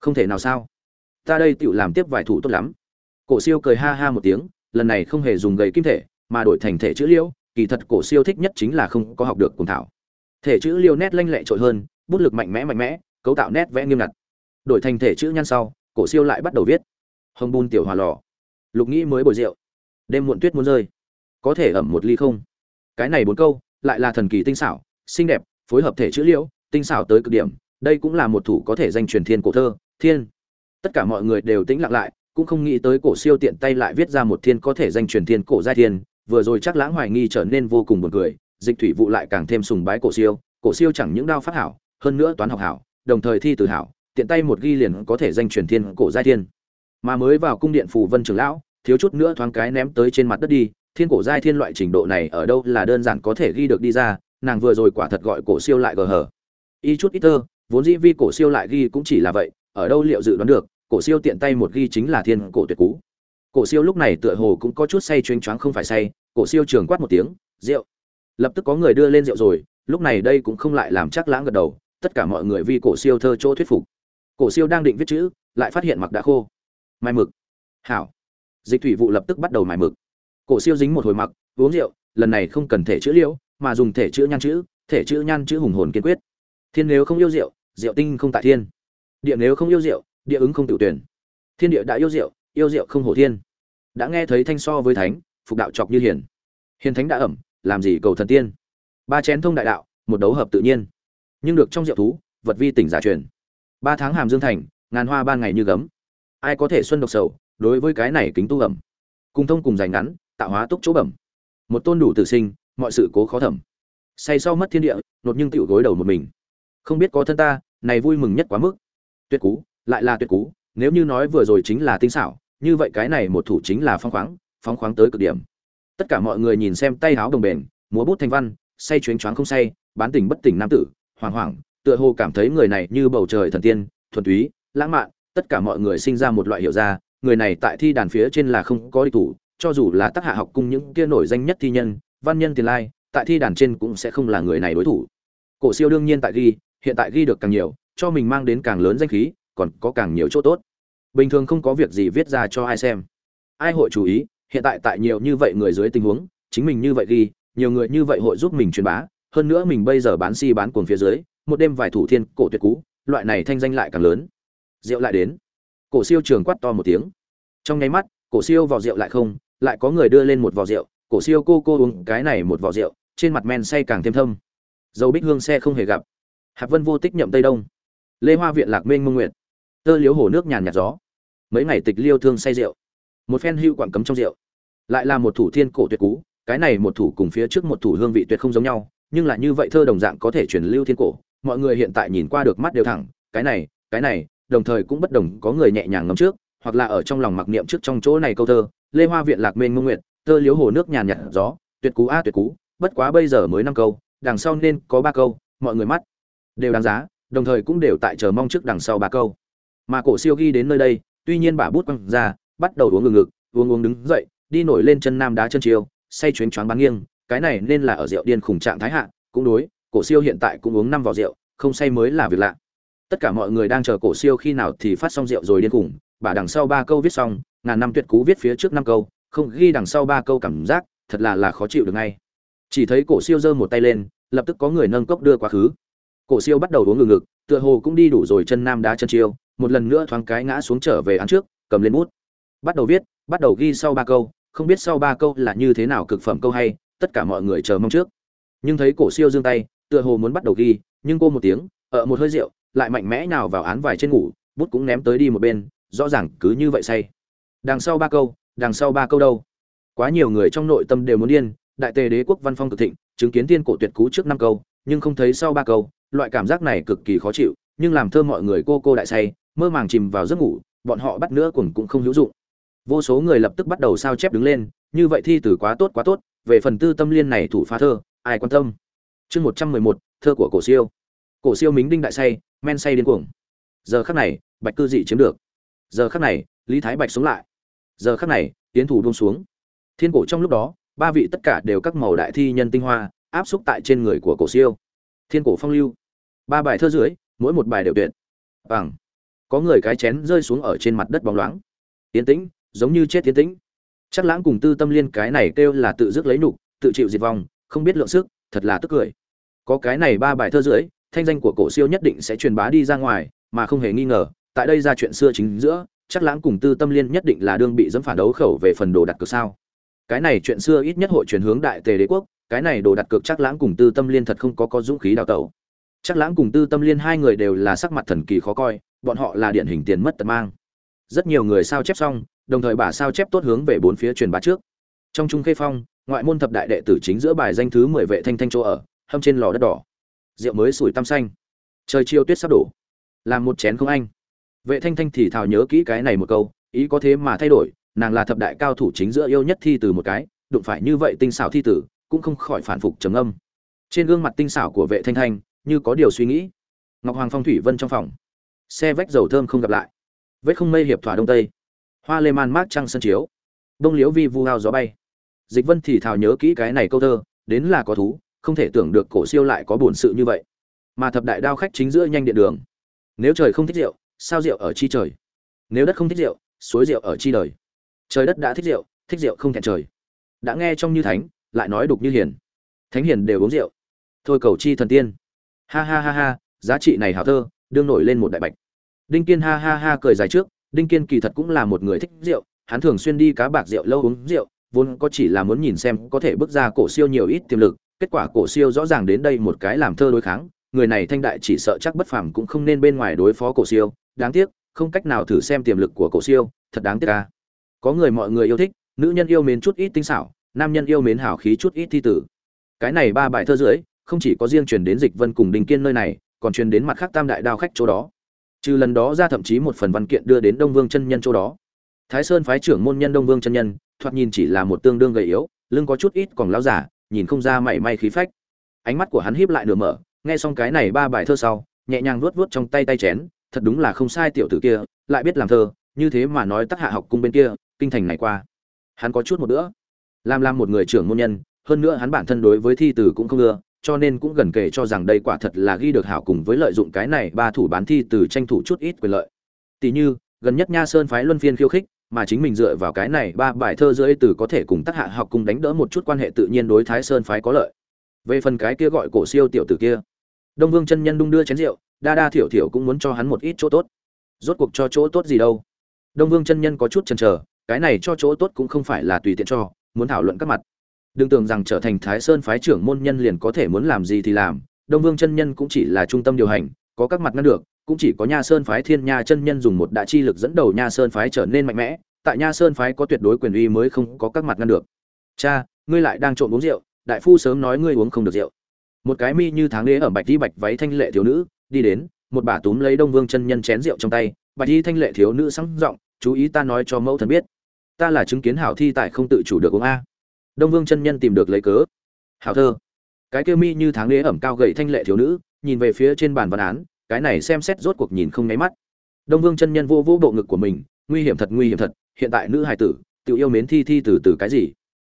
Không thể nào sao? Ta đây tựu làm tiếp vài thủ tốt lắm. Cổ siêu cười ha ha một tiếng lần này không hề dùng gầy kim thể mà đổi thành thể chữ liêu, kỳ thật cổ siêu thích nhất chính là không có học được cùng thảo. Thể chữ liêu nét lanh lẹ trội hơn bút lực mạnh mẽ mạnh mẽ cấu tạo nét vẽ nghiêm ngặt. Đổi thành thể chữ nhăn sau cổ siêu lại bắt đầu viết. Hồng bùn tiểu hòa lò. Lục nghĩ mới bồi rượu đêm muộn tuyết muốn rơi. Có thể ẩm một ly không? Cái này bốn câu, lại là thần kỳ tinh xảo, xinh đẹp, phối hợp thể chữ liễu, tinh xảo tới cực điểm, đây cũng là một thủ có thể danh truyền thiên cổ thơ, thiên. Tất cả mọi người đều tĩnh lặng lại, cũng không nghĩ tới cổ siêu tiện tay lại viết ra một thiên có thể danh truyền thiên cổ giai thiên, vừa rồi chắc lãng hoài nghi trở nên vô cùng buồn cười, dịch thủy vụ lại càng thêm sùng bái cổ siêu cổ siêu chẳng những đao pháp hảo, hơn nữa toán học hảo, đồng thời thi từ hảo, tiện tay một ghi liền có thể danh truyền thiên cổ giai thiên. Mà mới vào cung điện phù vân trưởng lão thiếu chút nữa thoáng cái ném tới trên mặt đất đi, thiên cổ giai thiên loại trình độ này ở đâu là đơn giản có thể ghi được đi ra, nàng vừa rồi quả thật gọi cổ siêu lại gờ hở y chút ít thơ vốn dĩ vi cổ siêu lại ghi cũng chỉ là vậy, ở đâu liệu dự đoán được, cổ siêu tiện tay một ghi chính là thiên cổ tuyệt cú. Cổ siêu lúc này tựa hồ cũng có chút say chuyên choáng không phải say, cổ siêu trường quát một tiếng, rượu. Lập tức có người đưa lên rượu rồi, lúc này đây cũng không lại làm chắc lãng gật đầu, tất cả mọi người vi cổ siêu thơ chỗ thuyết phục. Cổ siêu đang định viết chữ, lại phát hiện mặc đã khô. Mai mực. Hảo dịch thủy vụ lập tức bắt đầu mài mực. Cổ siêu dính một hồi mặc, uống rượu, lần này không cần thể chữ liễu, mà dùng thể chữ nhan chữ, thể chữ nhan chữ hùng hồn kiên quyết. Thiên nếu không yêu rượu rượu tinh không tại thiên. Địa nếu không yêu rượu, địa ứng không tự tuyển. Thiên địa đã yêu rượu yêu rượu không hổ thiên. Đã nghe thấy thanh so với thánh, phục đạo chọc như hiền. Hiền thánh đã ẩm, làm gì cầu thần tiên? Ba chén thông đại đạo, một đấu hợp tự nhiên. Nhưng được trong rượu thú, vật vi tỉnh giả truyền. Ba tháng hàm dương thành, ngàn hoa ban ngày như gấm. Ai có thể xuân độc sầu đối với cái này kính tu ẩm. Cùng thông cùng dài ngắn, tạo hóa túc chỗ bẩm. Một tôn đủ tự sinh, mọi sự cố khó thẩm. Say sau mất thiên địa, nột nhưng tựu gối đầu một mình. Không biết có thân ta, này vui mừng nhất quá mức. Tuyệt cú, lại là tuyệt cú, nếu như nói vừa rồi chính là tinh xảo, như vậy cái này một thủ chính là phong khoáng phong khoáng tới cực điểm. Tất cả mọi người nhìn xem tay háo đồng bền, múa bút thanh văn, say chuyến choáng không say, bán tỉnh bất tỉnh nam tử hoàng hoàng tựa hồ cảm thấy người này như bầu trời thần tiên, thuần túy, lãng mạn, tất cả mọi người sinh ra một loại hiểu ra người này tại thi đàn phía trên là không có đối thủ, cho dù là tác hạ học cung những kia nổi danh nhất thi nhân, văn nhân tiền lai, tại thi đàn trên cũng sẽ không là người này đối thủ. Cổ siêu đương nhiên tại ghi, hiện tại ghi được càng nhiều, cho mình mang đến càng lớn danh khí, còn có càng nhiều chỗ tốt. Bình thường không có việc gì viết ra cho ai xem. Ai hội chú ý, hiện tại tại nhiều như vậy người dưới tình huống, chính mình như vậy ghi, nhiều người như vậy hội giúp mình truyền bá, hơn nữa mình bây giờ bán si bán cuồng phía dưới, một đêm vài thủ thiên cổ tuyệt cú, loại này thanh danh lại càng lớn. Rượu lại đến cổ siêu trường quát to một tiếng. Trong nháy mắt, cổ siêu vò rượu lại không, lại có người đưa lên một vò rượu. Cổ siêu cô cô uống cái này một vò rượu, trên mặt men say càng thêm thâm. Dầu bích hương xe không hề gặp. Hạp vân vô tích nhậm tây đông. Lê hoa viện lạc mênh mông nguyện tơ liếu hồ nước nhàn nhạt gió. Mấy ngày tịch liêu thương say rượu. Một phen hưu quảng cấm trong rượu. Lại là một thủ thiên cổ tuyệt cú, cái này một thủ cùng phía trước một thủ hương vị tuyệt không giống nhau, nhưng là như vậy thơ đồng dạng có thể truyền lưu thiên cổ, mọi người hiện tại nhìn qua được mắt đều thẳng, cái này cái này đồng thời cũng bất đồng có người nhẹ nhàng ngấm trước, hoặc là ở trong lòng mặc niệm trước trong chỗ này câu thơ, lê hoa viện lạc mênh mông nguyệt, tơ liếu hồ nước nhàn nhạt gió, tuyệt cú a tuyệt cú, bất quá bây giờ mới năm câu, đằng sau nên có ba câu, mọi người mắt đều đáng giá, đồng thời cũng đều tại chờ mong trước đằng sau ba câu. Mà cổ siêu ghi đến nơi đây, tuy nhiên bà bút quăng ra, bắt đầu uống ngừng ngực, uống uống đứng dậy, đi nổi lên chân nam đá chân chiều say chuyến choáng bán nghiêng, cái này nên là ở rượu điên khủng trạng thái hạ, cũng đối, cổ siêu hiện tại cũng uống năm vỏ rượu, không say mới là việc lạ tất cả mọi người đang chờ cổ siêu khi nào thì phát xong rượu rồi điên cùng bà đằng sau ba câu viết xong, ngàn năm tuyệt cú viết phía trước năm câu, không ghi đằng sau ba câu cảm giác, thật là là khó chịu được ngay. Chỉ thấy cổ siêu giơ một tay lên, lập tức có người nâng cốc đưa quá khứ. Cổ siêu bắt đầu uống ngừng ngực, tựa hồ cũng đi đủ rồi chân nam đá chân chiêu, một lần nữa thoáng cái ngã xuống trở về án trước, cầm lên bút. Bắt đầu viết, bắt đầu ghi sau ba câu, không biết sau ba câu là như thế nào cực phẩm câu hay, tất cả mọi người chờ mong trước. Nhưng thấy cổ siêu giương tay, tựa hồ muốn bắt đầu ghi, nhưng cô một tiếng ở một hơi rượu lại mạnh mẽ nào vào án vải trên ngủ, bút cũng ném tới đi một bên, rõ ràng cứ như vậy say. Đằng sau ba câu, đằng sau ba câu đâu? Quá nhiều người trong nội tâm đều muốn điên, đại tề đế quốc văn phong cực thịnh, chứng kiến tiên cổ tuyệt cú trước năm câu, nhưng không thấy sau ba câu, loại cảm giác này cực kỳ khó chịu, nhưng làm thơ mọi người cô cô đại say, mơ màng chìm vào giấc ngủ, bọn họ bắt nữa cũng cũng không hữu dụng. Vô số người lập tức bắt đầu sao chép đứng lên, như vậy thi từ quá tốt quá tốt, về phần tư tâm liên này thủ phá thơ, ai quan tâm? Chương một trăm mười một, thơ của cổ siêu cổ siêu mính đinh đại say, men say điên cuồng. Giờ khắc này, bạch cư dị chiếm được. Giờ khắc này, lý thái bạch sống lại. Giờ khắc này tiến thủ buông xuống. Thiên cổ trong lúc đó, ba vị tất cả đều các màu đại thi nhân tinh hoa, áp xúc tại trên người của cổ siêu. Thiên cổ phong lưu. Ba bài thơ dưới, mỗi một bài đều tuyệt. Bằng. Có người cái chén rơi xuống ở trên mặt đất bóng loáng. Tiến tĩnh, giống như chết tiến tĩnh. Chắc lãng cùng tư tâm liên cái này kêu là tự dứt lấy nục tự chịu diệt vong, không biết lượng sức, thật là tức cười. Có cái này ba bài thơ dưới thanh danh của cổ siêu nhất định sẽ truyền bá đi ra ngoài, mà không hề nghi ngờ, tại đây ra chuyện xưa chính giữa, chắc lãng cùng tư tâm liên nhất định là đương bị dẫm phản đấu khẩu về phần đồ đặt cược sao. Cái này chuyện xưa ít nhất hội truyền hướng đại tề đế quốc, cái này đồ đặt cược chắc lãng cùng tư tâm liên thật không có có dũng khí đào tẩu. Chắc lãng cùng tư tâm liên hai người đều là sắc mặt thần kỳ khó coi, bọn họ là điển hình tiền mất tật mang. Rất nhiều người sao chép xong, đồng thời bà sao chép tốt hướng về bốn phía truyền bá trước. Trong trung khê phong, ngoại môn thập đại đệ tử chính giữa bài danh thứ mười vệ thanh thanh chỗ ở, hâm trên lò đất đỏ rượu mới sủi tăm xanh. Trời chiêu tuyết sắp đổ. Làm một chén không anh. Vệ thanh thanh thì thào nhớ kỹ cái này một câu, ý có thế mà thay đổi, nàng là thập đại cao thủ chính giữa yêu nhất thi từ một cái, đụng phải như vậy tinh xảo thi tử cũng không khỏi phản phục trầm âm trên gương mặt tinh xảo của vệ thanh thanh, như có điều suy nghĩ. Ngọc hoàng phong thủy vân trong phòng. Xe vách dầu thơm không gặp lại. Vết không mây hiệp thỏa đông tây. Hoa lê man mát trăng sân chiếu. Đông liễu vi vu hao gió bay. Dịch vân thì thào nhớ kỹ cái này câu thơ, đến là có thú không thể tưởng được cổ siêu lại có buồn sự như vậy. Mà thập đại đao khách chính giữa nhanh điện đường. Nếu trời không thích rượu, sao rượu ở chi trời? Nếu đất không thích rượu, suối rượu ở chi đời. Trời đất đã thích rượu thích rượu không thẹn trời. Đã nghe trong như thánh, lại nói đục như hiền. Thánh hiền đều uống rượu. Thôi cầu chi thần tiên. Ha ha ha ha, giá trị này hảo thơ, đương nổi lên một đại bạch. Đinh kiên ha ha ha cười dài trước, đinh kiên kỳ thật cũng là một người thích rượu, hắn thường xuyên đi cá bạc rượu lâu uống rượu, vốn có chỉ là muốn nhìn xem có thể bước ra cổ siêu nhiều ít tiềm lực kết quả cổ siêu rõ ràng đến đây một cái làm thơ đối kháng, người này thanh đại chỉ sợ chắc bất phàm cũng không nên bên ngoài đối phó cổ siêu, đáng tiếc, không cách nào thử xem tiềm lực của cổ siêu, thật đáng tiếc a. có người mọi người yêu thích, nữ nhân yêu mến chút ít tinh xảo, nam nhân yêu mến hảo khí chút ít thi tử. Cái này ba bài thơ dưới, không chỉ có riêng truyền đến dịch vân cùng đình kiên nơi này, còn truyền đến mặt khác tam đại đao khách chỗ đó. Trừ lần đó ra thậm chí một phần văn kiện đưa đến đông vương chân nhân chỗ đó. Thái sơn phái trưởng môn nhân đông vương chân nhân, thoạt nhìn chỉ là một tương đương gầy yếu, lưng có chút ít còn lão giả nhìn không ra mảy may khí phách. Ánh mắt của hắn híp lại nửa mở, nghe xong cái này ba bài thơ sau, nhẹ nhàng vuốt vuốt trong tay tay chén, thật đúng là không sai tiểu tử kia, lại biết làm thơ, như thế mà nói tác hạ học cung bên kia, kinh thành này qua. Hắn có chút một nữa làm làm một người trưởng môn nhân, hơn nữa hắn bản thân đối với thi từ cũng không ưa, cho nên cũng gần kể cho rằng đây quả thật là ghi được hảo cùng với lợi dụng cái này ba thủ bán thi từ tranh thủ chút ít quyền lợi. Tỷ như, gần nhất nha sơn phái luân phiên khiêu khích mà chính mình dựa vào cái này ba bài thơ dưới từ có thể cùng tác hạ học cùng đánh đỡ một chút quan hệ tự nhiên đối thái sơn phái có lợi. Về phần cái kia gọi cổ siêu tiểu tử kia, đông vương chân nhân đung đưa chén rượu, đa đa thiểu thiểu cũng muốn cho hắn một ít chỗ tốt. Rốt cuộc cho chỗ tốt gì đâu? Đông vương chân nhân có chút chần chờ, cái này cho chỗ tốt cũng không phải là tùy tiện cho, muốn thảo luận các mặt. Đừng tưởng rằng trở thành thái sơn phái trưởng môn nhân liền có thể muốn làm gì thì làm, đông vương chân nhân cũng chỉ là trung tâm điều hành, có các mặt ngăn được cũng chỉ có nha sơn phái thiên nha chân nhân dùng một đại chi lực dẫn đầu nha sơn phái trở nên mạnh mẽ, tại nha sơn phái có tuyệt đối quyền uy mới không có các mặt ngăn được. Cha, ngươi lại đang trộm uống rượu, đại phu sớm nói ngươi uống không được rượu. Một cái mi như tháng đế ở bạch đi bạch váy thanh lệ thiếu nữ, đi đến, một bà túm lấy đông vương chân nhân chén rượu trong tay, bạch đi thanh lệ thiếu nữ sáng giọng, chú ý ta nói cho mẫu thần biết, ta là chứng kiến hảo thi tại không tự chủ được uống a. Đông vương chân nhân tìm được lấy cớ. Hảo thơ. Cái kêu mi như tháng đế ẩm cao gậy thanh lệ thiếu nữ, nhìn về phía trên bàn văn án cái này xem xét rốt cuộc nhìn không nháy mắt. Đông vương chân nhân vô vô bộ ngực của mình, nguy hiểm thật, nguy hiểm thật, hiện tại nữ hài tử, tự yêu mến thi thi từ từ cái gì?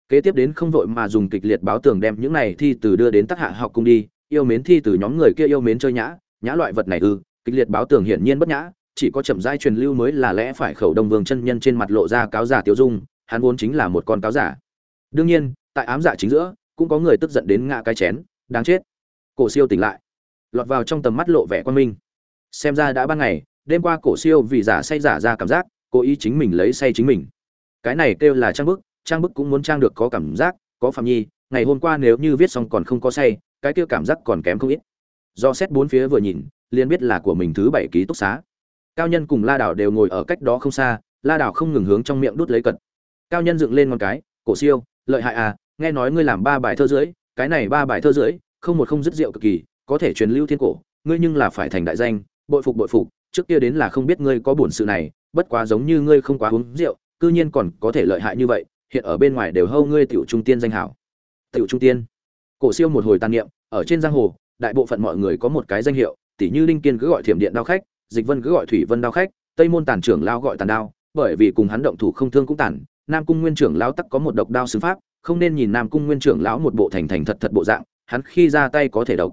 Kế tiếp đến không vội mà dùng kịch liệt báo tường đem những này thi từ đưa đến tác hạ học cung đi, yêu mến thi từ nhóm người kia yêu mến chơi nhã nhã loại vật này ư, kịch liệt báo tường hiển nhiên bất nhã, chỉ có chậm rãi truyền lưu mới là lẽ phải khẩu đông vương chân nhân trên mặt lộ ra cáo giả tiêu dung, hắn vốn chính là một con cáo giả. Đương nhiên, tại ám dạ chính giữa, cũng có người tức giận đến ngã cái chén, đáng chết. Cổ siêu tỉnh lại lọt vào trong tầm mắt lộ vẻ quan minh. Xem ra đã ban ngày, đêm qua cổ siêu vì giả say giả ra cảm giác, cố ý chính mình lấy say chính mình. Cái này kêu là trang bức trang bức cũng muốn trang được có cảm giác, có phạm nhi, ngày hôm qua nếu như viết xong còn không có say, cái kia cảm giác còn kém không ít. Do xét bốn phía vừa nhìn, liền biết là của mình thứ bảy ký túc xá. Cao nhân cùng la đảo đều ngồi ở cách đó không xa, la đảo không ngừng hướng trong miệng đút lấy cật. Cao nhân dựng lên ngón cái, cổ siêu, lợi hại à nghe nói ngươi làm ba bài thơ rưỡi, cái này ba bài thơ rưỡi, không một không dứt rượu cực kỳ có thể truyền lưu thiên cổ, ngươi nhưng là phải thành đại danh, bội phục bội phục, trước kia đến là không biết ngươi có bổn sự này, bất quá giống như ngươi không quá uống rượu, cư nhiên còn có thể lợi hại như vậy, hiện ở bên ngoài đều hâu ngươi tiểu trung tiên danh hảo. Tiểu trung tiên. Cổ siêu một hồi tàn niệm, ở trên giang hồ, đại bộ phận mọi người có một cái danh hiệu, tỷ như linh kiên cứ gọi thiểm điện đao khách, dịch vân cứ gọi thủy vân đao khách, tây môn tàn trưởng lao gọi tàn đao, bởi vì cùng hắn động thủ không thương cũng tàn, nam cung nguyên trưởng lão tắc có một độc đao xứ pháp, không nên nhìn nam cung nguyên trưởng lão một bộ thành thành thật thật bộ dạng, hắn khi ra tay có thể độc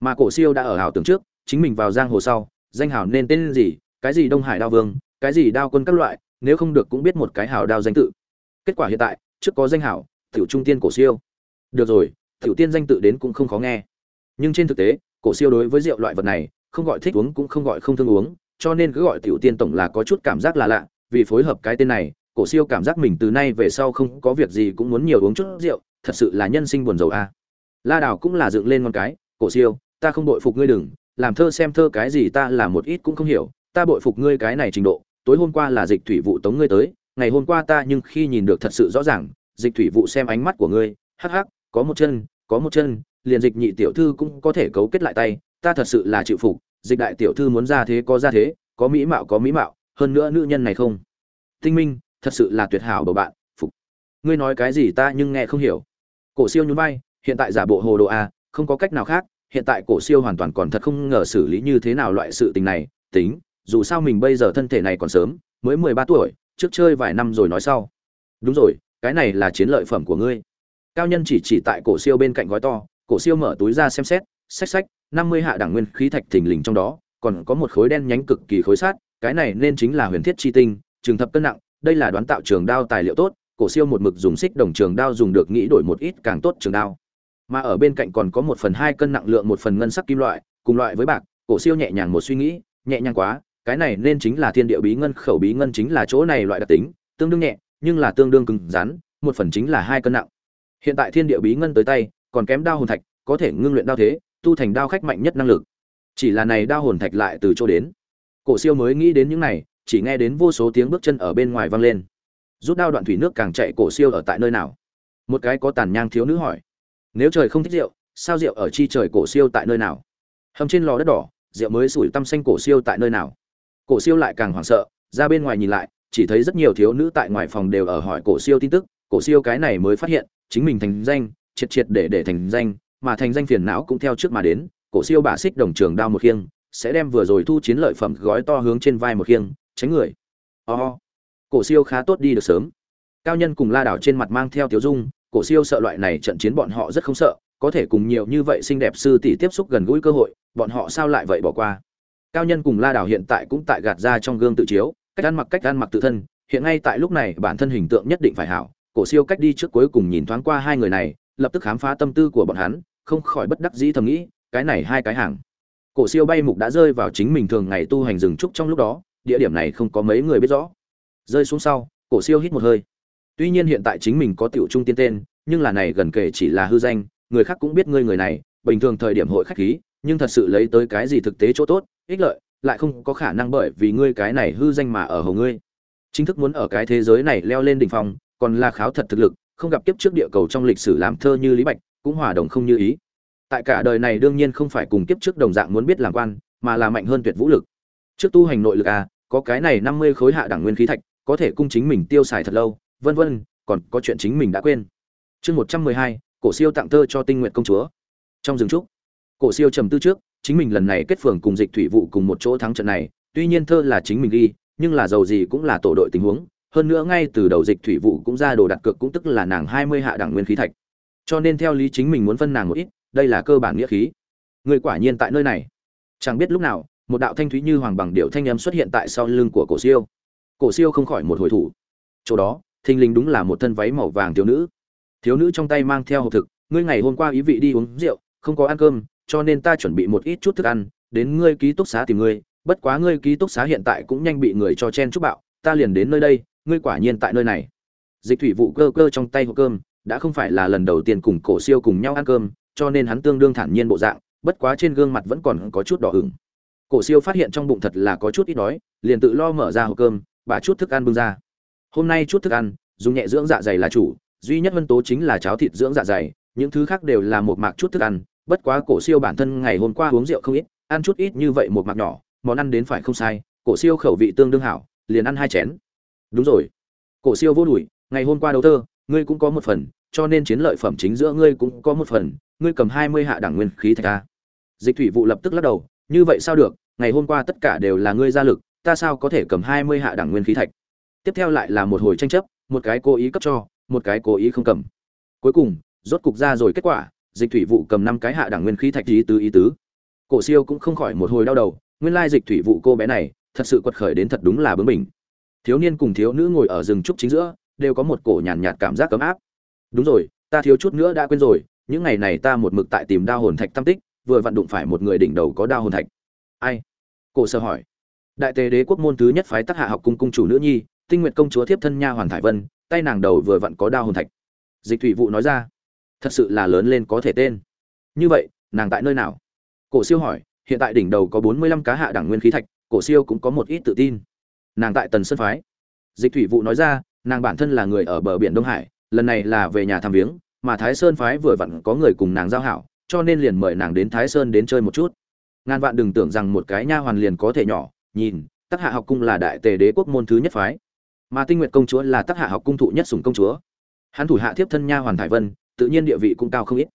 mà cổ siêu đã ở hảo tưởng trước, chính mình vào giang hồ sau, danh hảo nên tên gì, cái gì đông hải đao vương, cái gì đao quân các loại, nếu không được cũng biết một cái hảo đao danh tự. Kết quả hiện tại, trước có danh hảo tiểu trung tiên cổ siêu. Được rồi, tiểu tiên danh tự đến cũng không khó nghe. Nhưng trên thực tế, cổ siêu đối với rượu loại vật này, không gọi thích uống cũng không gọi không thương uống, cho nên cứ gọi tiểu tiên tổng là có chút cảm giác là lạ. Vì phối hợp cái tên này, cổ siêu cảm giác mình từ nay về sau không có việc gì cũng muốn nhiều uống chút rượu, thật sự là nhân sinh buồn rầu a. La đào cũng là dựng lên con cái, cổ siêu ta không bội phục ngươi đừng, làm thơ xem thơ cái gì ta là một ít cũng không hiểu, ta bội phục ngươi cái này trình độ, tối hôm qua là dịch thủy vụ tống ngươi tới, ngày hôm qua ta nhưng khi nhìn được thật sự rõ ràng, dịch thủy vụ xem ánh mắt của ngươi, hắc hắc, có một chân, có một chân, liền dịch nhị tiểu thư cũng có thể cấu kết lại tay, ta thật sự là chịu phục, dịch đại tiểu thư muốn ra thế có ra thế, có mỹ mạo có mỹ mạo, hơn nữa nữ nhân này không? Tinh minh, thật sự là tuyệt hảo bầu bạn, phục. Ngươi nói cái gì ta nhưng nghe không hiểu. Cổ siêu nhún vai, hiện tại giả bộ hồ đồ a không có cách nào khác hiện tại cổ siêu hoàn toàn còn thật không ngờ xử lý như thế nào loại sự tình này, tính, dù sao mình bây giờ thân thể này còn sớm, mới mười ba tuổi, trước chơi vài năm rồi nói sau. Đúng rồi, cái này là chiến lợi phẩm của ngươi. Cao nhân chỉ chỉ tại cổ siêu bên cạnh gói to, cổ siêu mở túi ra xem xét, xách xách, năm mươi hạ đẳng nguyên khí thạch thình lình trong đó, còn có một khối đen nhánh cực kỳ khối sát cái này nên chính là huyền thiết chi tinh, trường thập cân nặng, đây là đoán tạo trường đao tài liệu tốt, cổ siêu một mực dùng xích đồng trường đao dùng được nghĩ đổi một ít càng tốt trường đao mà ở bên cạnh còn có một phần hai cân nặng lượng một phần ngân sắc kim loại, cùng loại với bạc, cổ siêu nhẹ nhàng một suy nghĩ, nhẹ nhàng quá, cái này nên chính là thiên địa bí ngân, khẩu bí ngân chính là chỗ này loại đặc tính, tương đương nhẹ, nhưng là tương đương cứng rắn, một phần chính là hai cân nặng. Hiện tại thiên địa bí ngân tới tay, còn kém đao hồn thạch, có thể ngưng luyện đao thế, tu thành đao khách mạnh nhất năng lực. Chỉ là này đao hồn thạch lại từ chỗ đến. Cổ siêu mới nghĩ đến những này, chỉ nghe đến vô số tiếng bước chân ở bên ngoài vang lên. Rút đao đoạn thủy nước càng chạy cổ siêu ở tại nơi nào? Một cái có tàn nhang thiếu nữ hỏi nếu trời không thích rượu, sao rượu ở chi trời cổ siêu tại nơi nào? Hầm trên lò đất đỏ, rượu mới sủi tăm xanh cổ siêu tại nơi nào? Cổ siêu lại càng hoảng sợ, ra bên ngoài nhìn lại, chỉ thấy rất nhiều thiếu nữ tại ngoài phòng đều ở hỏi cổ siêu tin tức, cổ siêu cái này mới phát hiện, chính mình thành danh, triệt triệt để để thành danh, mà thành danh phiền não cũng theo trước mà đến, cổ siêu bả xích đồng trường đao một khiêng, sẽ đem vừa rồi thu chiến lợi phẩm gói to hướng trên vai một khiêng, tránh người. Oh. cổ siêu khá tốt đi được sớm. Cao nhân cùng la đảo trên mặt mang theo tiểu dung cổ siêu sợ loại này trận chiến bọn họ rất không sợ, có thể cùng nhiều như vậy xinh đẹp sư tỷ tiếp xúc gần gũi cơ hội, bọn họ sao lại vậy bỏ qua? Cao nhân cùng la Đào hiện tại cũng tại gạt ra trong gương tự chiếu, cách ăn mặc cách ăn mặc tự thân, hiện ngay tại lúc này bản thân hình tượng nhất định phải hảo, cổ siêu cách đi trước cuối cùng nhìn thoáng qua hai người này, lập tức khám phá tâm tư của bọn hắn, không khỏi bất đắc dĩ thầm nghĩ, cái này hai cái hàng. Cổ siêu bay mục đã rơi vào chính mình thường ngày tu hành rừng trúc trong lúc đó, địa điểm này không có mấy người biết rõ. Rơi xuống sau, cổ siêu hít một hơi tuy nhiên hiện tại chính mình có tiểu trung tiên tên, nhưng là này gần kể chỉ là hư danh, người khác cũng biết ngươi người này, bình thường thời điểm hội khách khí, nhưng thật sự lấy tới cái gì thực tế chỗ tốt, ích lợi, lại không có khả năng bởi vì ngươi cái này hư danh mà ở hầu ngươi. Chính thức muốn ở cái thế giới này leo lên đỉnh phong, còn là kháo thật thực lực, không gặp kiếp trước địa cầu trong lịch sử làm thơ như lý bạch, cũng hòa đồng không như ý. Tại cả đời này đương nhiên không phải cùng kiếp trước đồng dạng muốn biết làm quan, mà là mạnh hơn tuyệt vũ lực. Trước tu hành nội lực à có cái này năm mươi khối hạ đẳng nguyên khí thạch, có thể cung chính mình tiêu xài thật lâu vân vân, còn có chuyện chính mình đã quên. Chương một trăm mười hai, cổ siêu tặng thơ cho tinh nguyện công chúa. Trong rừng trúc, cổ siêu trầm tư trước, chính mình lần này kết phường cùng dịch thủy vụ cùng một chỗ thắng trận này, tuy nhiên thơ là chính mình ghi, nhưng là dầu gì cũng là tổ đội tình huống. Hơn nữa ngay từ đầu dịch thủy vụ cũng ra đồ đặt cược cũng tức là nàng hai mươi hạ đẳng nguyên khí thạch. Cho nên theo lý chính mình muốn phân nàng một ít, đây là cơ bản nghĩa khí. Người quả nhiên tại nơi này. Chẳng biết lúc nào, một đạo thanh thúy như hoàng bằng điệu thanh âm xuất hiện tại sau lưng của cổ siêu. Cổ siêu không khỏi một hồi thủ. Chỗ đó thình lình đúng là một thân váy màu vàng thiếu nữ. Thiếu nữ trong tay mang theo hộp thực, ngươi ngày hôm qua ý vị đi uống rượu, không có ăn cơm, cho nên ta chuẩn bị một ít chút thức ăn, đến ngươi ký túc xá tìm ngươi, bất quá ngươi ký túc xá hiện tại cũng nhanh bị người cho chen chúc bạo, ta liền đến nơi đây, ngươi quả nhiên tại nơi này. Dịch thủy vụ cơ cơ trong tay hộp cơm, đã không phải là lần đầu tiên cùng cổ siêu cùng nhau ăn cơm, cho nên hắn tương đương thản nhiên bộ dạng, bất quá trên gương mặt vẫn còn có chút đỏ ửng. Cổ siêu phát hiện trong bụng thật là có chút ít đói, liền tự lo mở ra hộp cơm và chút thức ăn bưng ra hôm nay chút thức ăn, dùng nhẹ dưỡng dạ dày là chủ, duy nhất vân tố chính là cháo thịt dưỡng dạ dày, những thứ khác đều là một mạc chút thức ăn, bất quá cổ siêu bản thân ngày hôm qua uống rượu không ít, ăn chút ít như vậy một mạc nhỏ, món ăn đến phải không sai, cổ siêu khẩu vị tương đương hảo, liền ăn hai chén. Đúng rồi. Cổ siêu vô đùi, ngày hôm qua đấu thơ, ngươi cũng có một phần, cho nên chiến lợi phẩm chính giữa ngươi cũng có một phần, ngươi cầm hai mươi hạ đẳng nguyên khí thạch ta dịch thủy vụ lập tức lắc đầu, như vậy sao được, ngày hôm qua tất cả đều là ngươi ra lực, ta sao có thể cầm hai mươi hạ đẳng nguyên khí thạch? Tiếp theo lại là một hồi tranh chấp một cái cố ý cấp cho một cái cố ý không cầm. Cuối cùng rốt cục ra rồi kết quả dịch thủy vụ cầm năm cái hạ đẳng nguyên khí thạch ý tứ ý tứ. Cổ siêu cũng không khỏi một hồi đau đầu nguyên lai dịch thủy vụ cô bé này thật sự quật khởi đến thật đúng là bướng bỉnh. Thiếu niên cùng thiếu nữ ngồi ở rừng trúc chính giữa đều có một cổ nhàn nhạt, cảm giác cấm áp. Đúng rồi ta thiếu chút nữa đã quên rồi những ngày này ta một mực tại tìm đao hồn thạch tam tích vừa vặn đụng phải một người đỉnh đầu có đao hồn thạch. Ai? Cổ sơ hỏi. Đại tề đế quốc môn thứ nhất phái tác hạ học cung cung chủ nữ nhi tinh nguyện công chúa thiếp thân nha hoàn thải vân, tay nàng đầu vừa vặn có đao hồn thạch. Dịch thủy vụ nói ra, thật sự là lớn lên có thể tên. Như vậy, nàng tại nơi nào? Cổ siêu hỏi, hiện tại đỉnh đầu có bốn mươi lăm cá hạ đẳng nguyên khí thạch, cổ siêu cũng có một ít tự tin. Nàng tại tần sơn phái. Dịch thủy vụ nói ra, nàng bản thân là người ở bờ biển đông hải, lần này là về nhà thăm viếng, mà thái sơn phái vừa vặn có người cùng nàng giao hảo, cho nên liền mời nàng đến thái sơn đến chơi một chút. Ngàn vạn đừng tưởng rằng một cái nha hoàn liền có thể nhỏ, nhìn, tắc hạ học cung là đại tề đế quốc môn thứ nhất phái mà tinh nguyệt công chúa là tác hạ học cung thụ nhất sủng công chúa. Hắn thủ hạ tiếp thân nha hoàn thải vân, tự nhiên địa vị cũng cao không ít.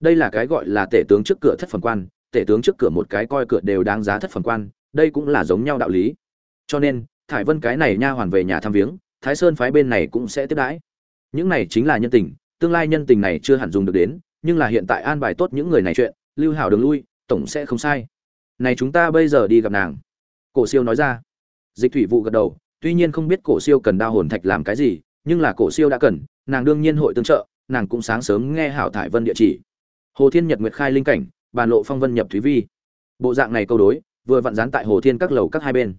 Đây là cái gọi là tể tướng trước cửa thất phẩm quan, tể tướng trước cửa một cái coi cửa đều đáng giá thất phẩm quan, đây cũng là giống nhau đạo lý. Cho nên, thải vân cái này nha hoàn về nhà thăm viếng, thái sơn phái bên này cũng sẽ tiếp đãi. Những này chính là nhân tình, tương lai nhân tình này chưa hẳn dùng được đến, nhưng là hiện tại an bài tốt những người này chuyện, lưu hảo đường lui, tổng sẽ không sai. Này chúng ta bây giờ đi gặp nàng. Cổ siêu nói ra. Dịch thủy vụ gật đầu tuy nhiên không biết cổ siêu cần đao hồn thạch làm cái gì, nhưng là cổ siêu đã cần, nàng đương nhiên hội tương trợ, nàng cũng sáng sớm nghe hảo thải vân địa chỉ. Hồ thiên nhật nguyệt khai linh cảnh, bàn lộ phong vân nhập thúy vi. Bộ dạng này câu đối, vừa vặn dán tại hồ thiên các lầu các hai bên.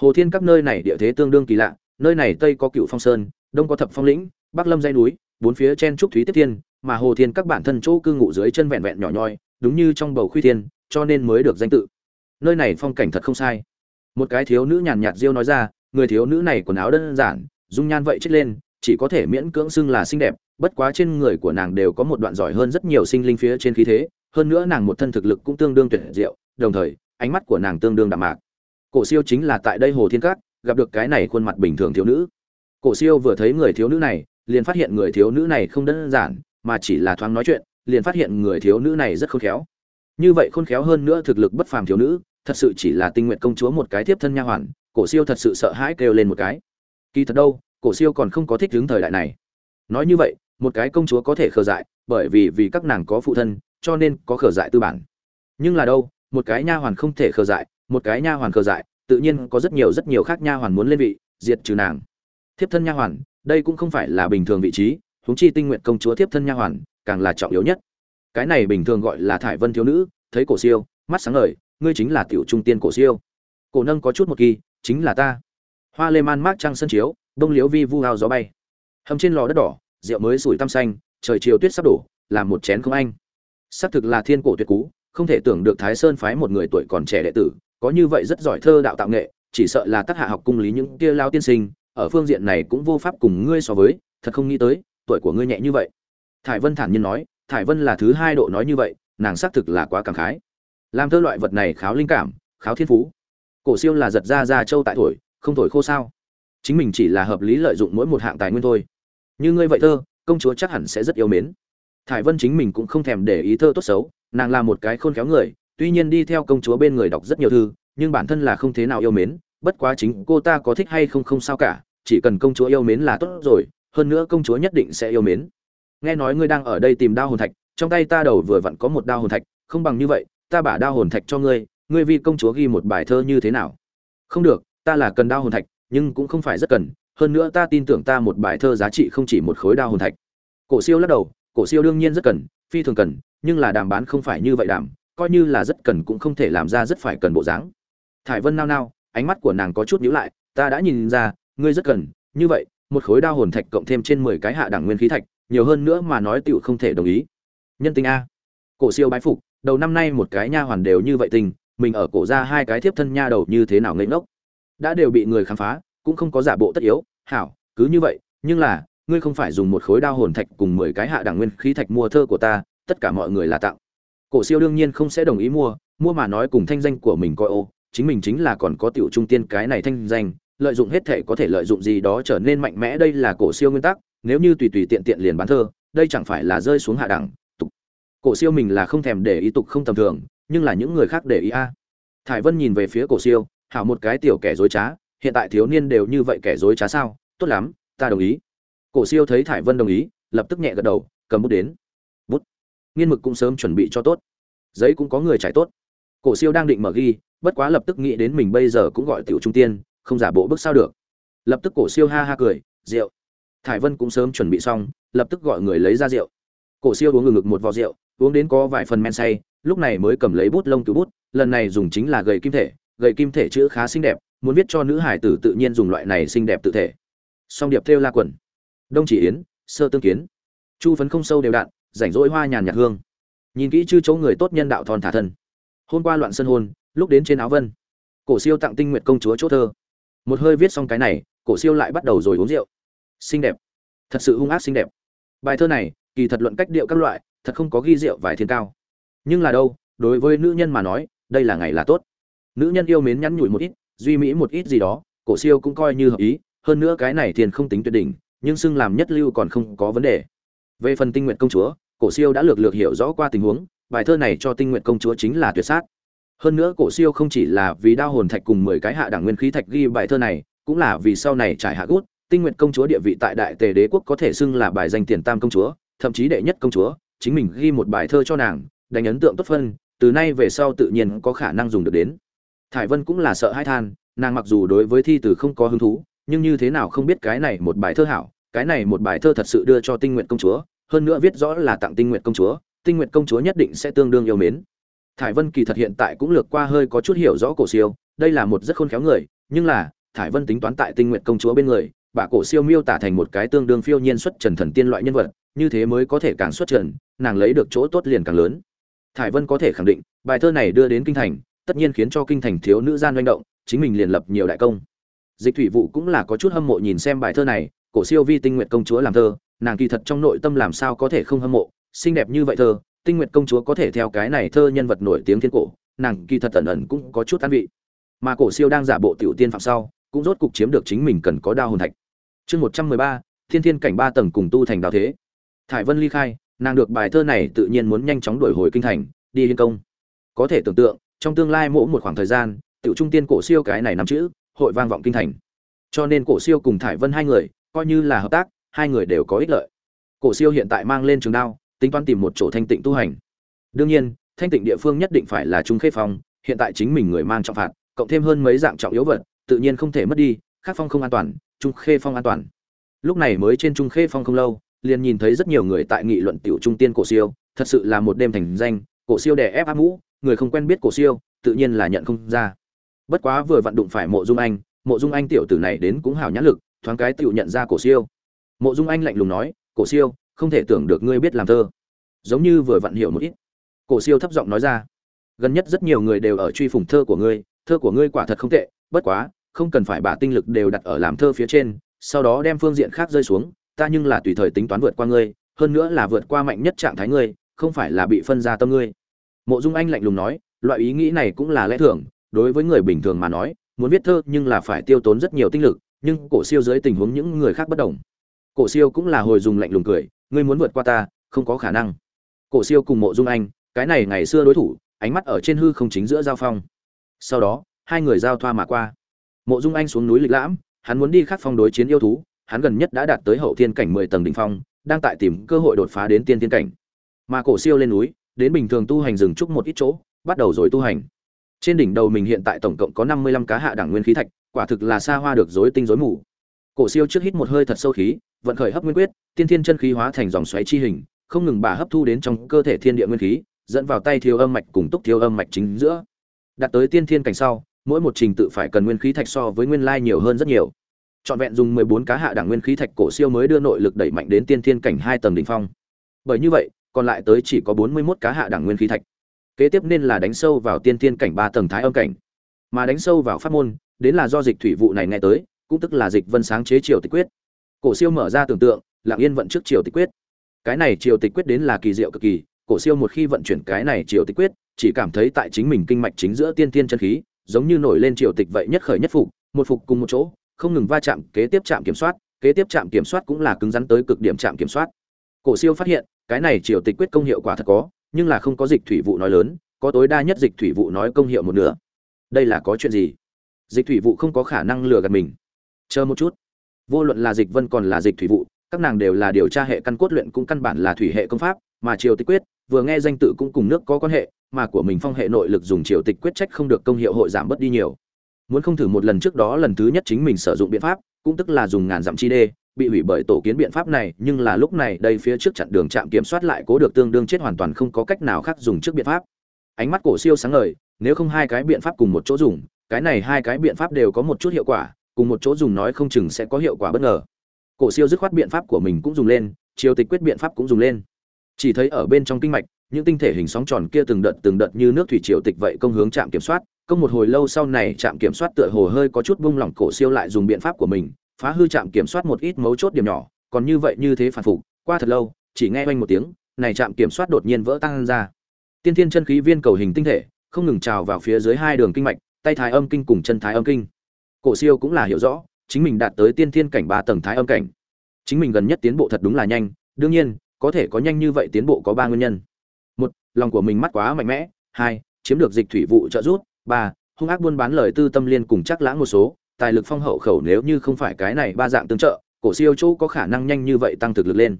Hồ thiên các nơi này địa thế tương đương kỳ lạ, nơi này tây có cựu phong sơn, đông có thập phong lĩnh, bắc lâm dây núi, bốn phía chen trúc thúy tiếp thiên, mà hồ thiên các bản thân chỗ cư ngụ dưới chân vẹn vẹn nhỏ nhoi, đúng như trong bầu khuy thiên, cho nên mới được danh tự. Nơi này phong cảnh thật không sai. Một cái thiếu nữ nhàn nhạt diêu nói ra người thiếu nữ này quần áo đơn giản, dung nhan vậy chết lên, chỉ có thể miễn cưỡng xưng là xinh đẹp, bất quá trên người của nàng đều có một đoạn giỏi hơn rất nhiều sinh linh phía trên khí thế, hơn nữa nàng một thân thực lực cũng tương đương tuyệt diệu, đồng thời, ánh mắt của nàng tương đương đạm mạc. Cổ siêu chính là tại đây hồ thiên cát gặp được cái này khuôn mặt bình thường thiếu nữ. Cổ siêu vừa thấy người thiếu nữ này, liền phát hiện người thiếu nữ này không đơn giản, mà chỉ là thoáng nói chuyện, liền phát hiện người thiếu nữ này rất khôn khéo. Như vậy khôn khéo hơn nữa thực lực bất phàm thiếu nữ thật sự chỉ là tinh nguyện công chúa một cái tiếp thân nha hoàn, cổ siêu thật sự sợ hãi kêu lên một cái. Kỳ thật đâu, cổ siêu còn không có thích hướng thời đại này. Nói như vậy, một cái công chúa có thể khờ dại, bởi vì vì các nàng có phụ thân, cho nên có khờ dại tư bản. Nhưng là đâu, một cái nha hoàn không thể khờ dại, một cái nha hoàn khờ dại, tự nhiên có rất nhiều rất nhiều khác nha hoàn muốn lên vị, diệt trừ nàng. Thiếp thân nha hoàn, đây cũng không phải là bình thường vị trí, huống chi tinh nguyện công chúa thiếp thân nha hoàn, càng là trọng yếu nhất. Cái này bình thường gọi là thải vân thiếu nữ, thấy cổ siêu, mắt sáng ngời ngươi chính là tiểu trung tiên cổ siêu. Cổ nâng có chút một kỳ, chính là ta. Hoa lê man mát trăng sân chiếu, đông liễu vi vu hao gió bay. Hầm trên lò đất đỏ, rượu mới sủi tăm xanh, trời chiều tuyết sắp đổ làm một chén không anh. Xác thực là thiên cổ tuyệt cú, không thể tưởng được thái sơn phái một người tuổi còn trẻ đệ tử, có như vậy rất giỏi thơ đạo tạo nghệ, chỉ sợ là tác hạ học cung lý những kia lao tiên sinh, ở phương diện này cũng vô pháp cùng ngươi so với, thật không nghĩ tới, tuổi của ngươi nhẹ như vậy. Thải vân thản nhiên nói, thải vân là thứ hai độ nói như vậy, nàng xác thực là quá cảm khái làm thơ loại vật này kháo linh cảm, kháo thiên phú. Cổ siêu là giật ra ra châu tại thổi, không thổi khô sao. Chính mình chỉ là hợp lý lợi dụng mỗi một hạng tài nguyên thôi. Như ngươi vậy thơ, công chúa chắc hẳn sẽ rất yêu mến. Thải vân chính mình cũng không thèm để ý thơ tốt xấu, nàng là một cái khôn khéo người, tuy nhiên đi theo công chúa bên người đọc rất nhiều thư, nhưng bản thân là không thế nào yêu mến, bất quá chính cô ta có thích hay không không sao cả, chỉ cần công chúa yêu mến là tốt rồi, hơn nữa công chúa nhất định sẽ yêu mến. Nghe nói ngươi đang ở đây tìm đao hồn thạch, trong tay ta đầu vừa vặn có một đao hồn thạch, không bằng như vậy ta bả đao hồn thạch cho ngươi ngươi vì công chúa ghi một bài thơ như thế nào? Không được, ta là cần đao hồn thạch, nhưng cũng không phải rất cần, hơn nữa ta tin tưởng ta một bài thơ giá trị không chỉ một khối đao hồn thạch. Cổ siêu lắc đầu, cổ siêu đương nhiên rất cần, phi thường cần, nhưng là đàm bán không phải như vậy đàm, coi như là rất cần cũng không thể làm ra rất phải cần bộ dáng. Thải vân nao nao, ánh mắt của nàng có chút nhíu lại, ta đã nhìn ra, ngươi rất cần, như vậy, một khối đao hồn thạch cộng thêm trên mười cái hạ đẳng nguyên khí thạch, nhiều hơn nữa mà nói tiểu không thể đồng ý. Nhân tình a. Cổ siêu bái phục đầu năm nay một cái nha hoàn đều như vậy tình, mình ở cổ ra hai cái thiếp thân nha đầu như thế nào ngây ngốc. Đã đều bị người khám phá, cũng không có giả bộ tất yếu, hảo, cứ như vậy, nhưng là, ngươi không phải dùng một khối đao hồn thạch cùng mười cái hạ đẳng nguyên khí thạch mua thơ của ta, tất cả mọi người là tặng. Cổ siêu đương nhiên không sẽ đồng ý mua mua mà nói cùng thanh danh của mình coi ô, chính mình chính là còn có tiểu trung tiên cái này thanh danh, lợi dụng hết thể có thể lợi dụng gì đó trở nên mạnh mẽ đây là cổ siêu nguyên tắc, nếu như tùy tùy tiện tiện liền bán thơ, đây chẳng phải là rơi xuống hạ đẳng cổ siêu mình là không thèm để ý tục không tầm thường, nhưng là những người khác để ý a. Thải vân nhìn về phía cổ siêu, hảo một cái tiểu kẻ dối trá, hiện tại thiếu niên đều như vậy kẻ dối trá sao? Tốt lắm, ta đồng ý. Cổ siêu thấy thải vân đồng ý, lập tức nhẹ gật đầu, cầm bút đến. Bút. Nghiên mực cũng sớm chuẩn bị cho tốt. Giấy cũng có người trải tốt. Cổ siêu đang định mở ghi, bất quá lập tức nghĩ đến mình bây giờ cũng gọi tiểu trung tiên, không giả bộ bước sao được. Lập tức cổ siêu ha ha cười, rượu. Thải vân cũng sớm chuẩn bị xong, lập tức gọi người lấy ra rượu. Cổ siêu uống ngừng ngực một vò rượu uống đến có vài phần men say, lúc này mới cầm lấy bút lông cứu bút, lần này dùng chính là gầy kim thể gầy kim thể chữ khá xinh đẹp, muốn viết cho nữ hải tử tự nhiên dùng loại này xinh đẹp tự thể. Song điệp thêu la quần đông chỉ yến, sơ tương kiến. Chu phấn không sâu đều đạn, rảnh rỗi hoa nhàn nhạt hương. Nhìn kỹ chư chỗ người tốt nhân đạo thon thả thân. Hôm qua loạn sân hôn, lúc đến trên áo vân. Cổ siêu tặng tinh nguyện công chúa chỗ thơ. Một hơi viết xong cái này, cổ siêu lại bắt đầu rồi uống rượu. Xinh đẹp. Thật sự hung ác xinh đẹp. Bài thơ này, kỳ thật luận cách điệu các loại thật không có ghi rượu vài thiên cao. Nhưng là đâu, đối với nữ nhân mà nói, đây là ngày là tốt. Nữ nhân yêu mến nhắn nhủi một ít, duy mỹ một ít gì đó, cổ siêu cũng coi như hợp ý, hơn nữa cái này tiền không tính tuyệt đỉnh, nhưng xưng làm nhất lưu còn không có vấn đề. Về phần tinh nguyện công chúa, cổ siêu đã lược lược hiểu rõ qua tình huống, bài thơ này cho tinh nguyện công chúa chính là tuyệt sát. Hơn nữa cổ siêu không chỉ là vì đao hồn thạch cùng mười cái hạ đẳng nguyên khí thạch ghi bài thơ này, cũng là vì sau này trải hạ gút, tinh nguyện công chúa địa vị tại đại tề đế quốc có thể xưng là bài danh tiền tam công chúa, thậm chí đệ nhất công chúa chính mình ghi một bài thơ cho nàng, đánh ấn tượng tốt phân, từ nay về sau tự nhiên có khả năng dùng được đến. Thải vân cũng là sợ hãi than, nàng mặc dù đối với thi từ không có hứng thú, nhưng như thế nào không biết cái này một bài thơ hảo, cái này một bài thơ thật sự đưa cho tinh nguyện công chúa, hơn nữa viết rõ là tặng tinh nguyện công chúa, tinh nguyện công chúa nhất định sẽ tương đương yêu mến. Thải vân kỳ thật hiện tại cũng lược qua hơi có chút hiểu rõ cổ siêu, đây là một rất khôn khéo người, nhưng là, thải vân tính toán tại tinh nguyện công chúa bên người, bà cổ siêu miêu tả thành một cái tương đương phiêu nhiên xuất trần thần tiên loại nhân vật như thế mới có thể càng xuất trần nàng lấy được chỗ tốt liền càng lớn. Thải vân có thể khẳng định, bài thơ này đưa đến kinh thành, tất nhiên khiến cho kinh thành thiếu nữ gian manh động, chính mình liền lập nhiều đại công. Dịch thủy vụ cũng là có chút hâm mộ nhìn xem bài thơ này, cổ siêu vi tinh nguyện công chúa làm thơ, nàng kỳ thật trong nội tâm làm sao có thể không hâm mộ, xinh đẹp như vậy thơ, tinh nguyện công chúa có thể theo cái này thơ nhân vật nổi tiếng thiên cổ, nàng kỳ thật ẩn ẩn cũng có chút an vị. Mà cổ siêu đang giả bộ tiểu tiên phạm sau, cũng rốt cục chiếm được chính mình cần có đao hồn thạch. Chương một trăm mười ba, thiên thiên cảnh ba tầng cùng tu thành đạo thế thải vân ly khai, nàng được bài thơ này tự nhiên muốn nhanh chóng đổi hồi kinh thành, đi hiến công. Có thể tưởng tượng, trong tương lai mỗi một khoảng thời gian, tiểu trung tiên cổ siêu cái này nắm chữ, hội vang vọng kinh thành. Cho nên cổ siêu cùng thải vân hai người, coi như là hợp tác, hai người đều có ích lợi. Cổ siêu hiện tại mang lên trường đao, tính toán tìm một chỗ thanh tịnh tu hành. Đương nhiên, thanh tịnh địa phương nhất định phải là trung khê phong, hiện tại chính mình người mang trọng phạt, cộng thêm hơn mấy dạng trọng yếu vật, tự nhiên không thể mất đi khác phong không an toàn, trung khê phong an toàn. Lúc này mới trên trung khê phong không lâu liền nhìn thấy rất nhiều người tại nghị luận tiểu trung tiên cổ siêu, thật sự là một đêm thành danh, cổ siêu đè ép áp mũ, người không quen biết cổ siêu, tự nhiên là nhận không ra. Bất quá vừa vặn đụng phải mộ dung anh, mộ dung anh tiểu tử này đến cũng hảo nhãn lực, thoáng cái tiểu nhận ra cổ siêu. Mộ dung anh lạnh lùng nói, cổ siêu, không thể tưởng được ngươi biết làm thơ. Giống như vừa vặn hiểu một ít. Cổ siêu thấp giọng nói ra, gần nhất rất nhiều người đều ở truy phủng thơ của ngươi, thơ của ngươi quả thật không tệ, bất quá, không cần phải bả tinh lực đều đặt ở làm thơ phía trên, sau đó đem phương diện khác rơi xuống ta nhưng là tùy thời tính toán vượt qua ngươi, hơn nữa là vượt qua mạnh nhất trạng thái ngươi, không phải là bị phân ra tâm ngươi. Mộ dung anh lạnh lùng nói, loại ý nghĩ này cũng là lẽ thường, đối với người bình thường mà nói, muốn viết thơ nhưng là phải tiêu tốn rất nhiều tinh lực, nhưng cổ siêu dưới tình huống những người khác bất đồng. Cổ siêu cũng là hồi dùng lạnh lùng cười, ngươi muốn vượt qua ta, không có khả năng. Cổ siêu cùng mộ dung anh, cái này ngày xưa đối thủ, ánh mắt ở trên hư không chính giữa giao phong. Sau đó, hai người giao thoa mà qua. Mộ dung anh xuống núi lịch lãm, hắn muốn đi khắc phong đối chiến yêu thú hắn gần nhất đã đạt tới hậu thiên cảnh mười tầng đỉnh phong, đang tại tìm cơ hội đột phá đến tiên thiên cảnh. Mà cổ siêu lên núi, đến bình thường tu hành dừng chút một ít chỗ, bắt đầu rồi tu hành. Trên đỉnh đầu mình hiện tại tổng cộng có năm mươi lăm cá hạ đẳng nguyên khí thạch, quả thực là xa hoa được rối tinh rối mù. Cổ siêu trước hít một hơi thật sâu khí, vận khởi hấp nguyên quyết, tiên thiên chân khí hóa thành dòng xoáy chi hình, không ngừng bà hấp thu đến trong cơ thể thiên địa nguyên khí, dẫn vào tay thiếu âm mạch cùng túc thiếu âm mạch chính giữa. Đạt tới tiên thiên cảnh sau, mỗi một trình tự phải cần nguyên khí thạch so với nguyên lai nhiều hơn rất nhiều trọn vẹn dùng mười bốn cá hạ đẳng nguyên khí thạch cổ siêu mới đưa nội lực đẩy mạnh đến tiên thiên cảnh hai tầng đỉnh phong. Bởi như vậy, còn lại tới chỉ có bốn mươi 41 cá hạ đẳng nguyên khí thạch. Kế tiếp nên là đánh sâu vào tiên thiên cảnh ba tầng thái âm cảnh. Mà đánh sâu vào pháp môn, đến là do dịch thủy vụ này nghe tới, cũng tức là dịch vân sáng chế triều tịch quyết. Cổ siêu mở ra tưởng tượng lặng yên vận trước triều tịch quyết. Cái này triều tịch quyết đến là kỳ diệu cực kỳ, cổ siêu một khi vận chuyển cái này triều tịch quyết, chỉ cảm thấy tại chính mình kinh mạch chính giữa tiên thiên chân khí, giống như nổi lên triều tịch vậy nhất khởi nhất phục, một phục cùng một chỗ không ngừng va chạm, kế tiếp chạm kiểm soát, kế tiếp chạm kiểm soát cũng là cứng rắn tới cực điểm chạm kiểm soát. Cổ siêu phát hiện, cái này triều tịch quyết công hiệu quả thật có, nhưng là không có dịch thủy vụ nói lớn, có tối đa nhất dịch thủy vụ nói công hiệu một nửa. Đây là có chuyện gì? Dịch thủy vụ không có khả năng lừa gạt mình. Chờ một chút. Vô luận là dịch vân còn là dịch thủy vụ, các nàng đều là điều tra hệ căn cốt luyện cũng căn bản là thủy hệ công pháp, mà triều tịch quyết, vừa nghe danh tự cũng cùng nước có quan hệ, mà của mình phong hệ nội lực dùng triều tịch quyết trách không được công hiệu hội giảm bớt đi nhiều muốn không thử một lần trước đó lần thứ nhất chính mình sử dụng biện pháp, cũng tức là dùng ngàn dặm chi đê, bị hủy bởi tổ kiến biện pháp này, nhưng là lúc này đây phía trước chặn đường trạm kiểm soát lại cố được tương đương chết hoàn toàn không có cách nào khác dùng trước biện pháp. Ánh mắt cổ siêu sáng ngời, nếu không hai cái biện pháp cùng một chỗ dùng, cái này hai cái biện pháp đều có một chút hiệu quả, cùng một chỗ dùng nói không chừng sẽ có hiệu quả bất ngờ. Cổ siêu dứt khoát biện pháp của mình cũng dùng lên chiều tịch quyết biện pháp cũng dùng lên. Chỉ thấy ở bên trong kinh mạch, những tinh thể hình sóng tròn kia từng đợt từng đợt như nước thủy triều tịch vậy công hướng trạm kiểm soát công một hồi lâu sau này trạm kiểm soát tựa hồ hơi có chút bung lỏng cổ siêu lại dùng biện pháp của mình, phá hư trạm kiểm soát một ít mấu chốt điểm nhỏ, còn như vậy như thế phản phục, qua thật lâu, chỉ nghe oanh một tiếng, này trạm kiểm soát đột nhiên vỡ tăng ra. Tiên thiên chân khí viên cầu hình tinh thể, không ngừng trào vào phía dưới hai đường kinh mạch, tay thái âm kinh cùng chân thái âm kinh. Cổ siêu cũng là hiểu rõ, chính mình đạt tới tiên thiên cảnh ba tầng thái âm cảnh. Chính mình gần nhất tiến bộ thật đúng là nhanh, đương nhiên, có thể có nhanh như vậy tiến bộ có ba nguyên nhân. Một, lòng của mình mắt quá mạnh mẽ. Hai, chiếm được dịch thủy vụ trợ giúp ba, hung ác buôn bán lời tư tâm liên cùng chắc lãng một số, tài lực phong hậu khẩu nếu như không phải cái này ba dạng tương trợ, cổ siêu chỗ có khả năng nhanh như vậy tăng thực lực lên.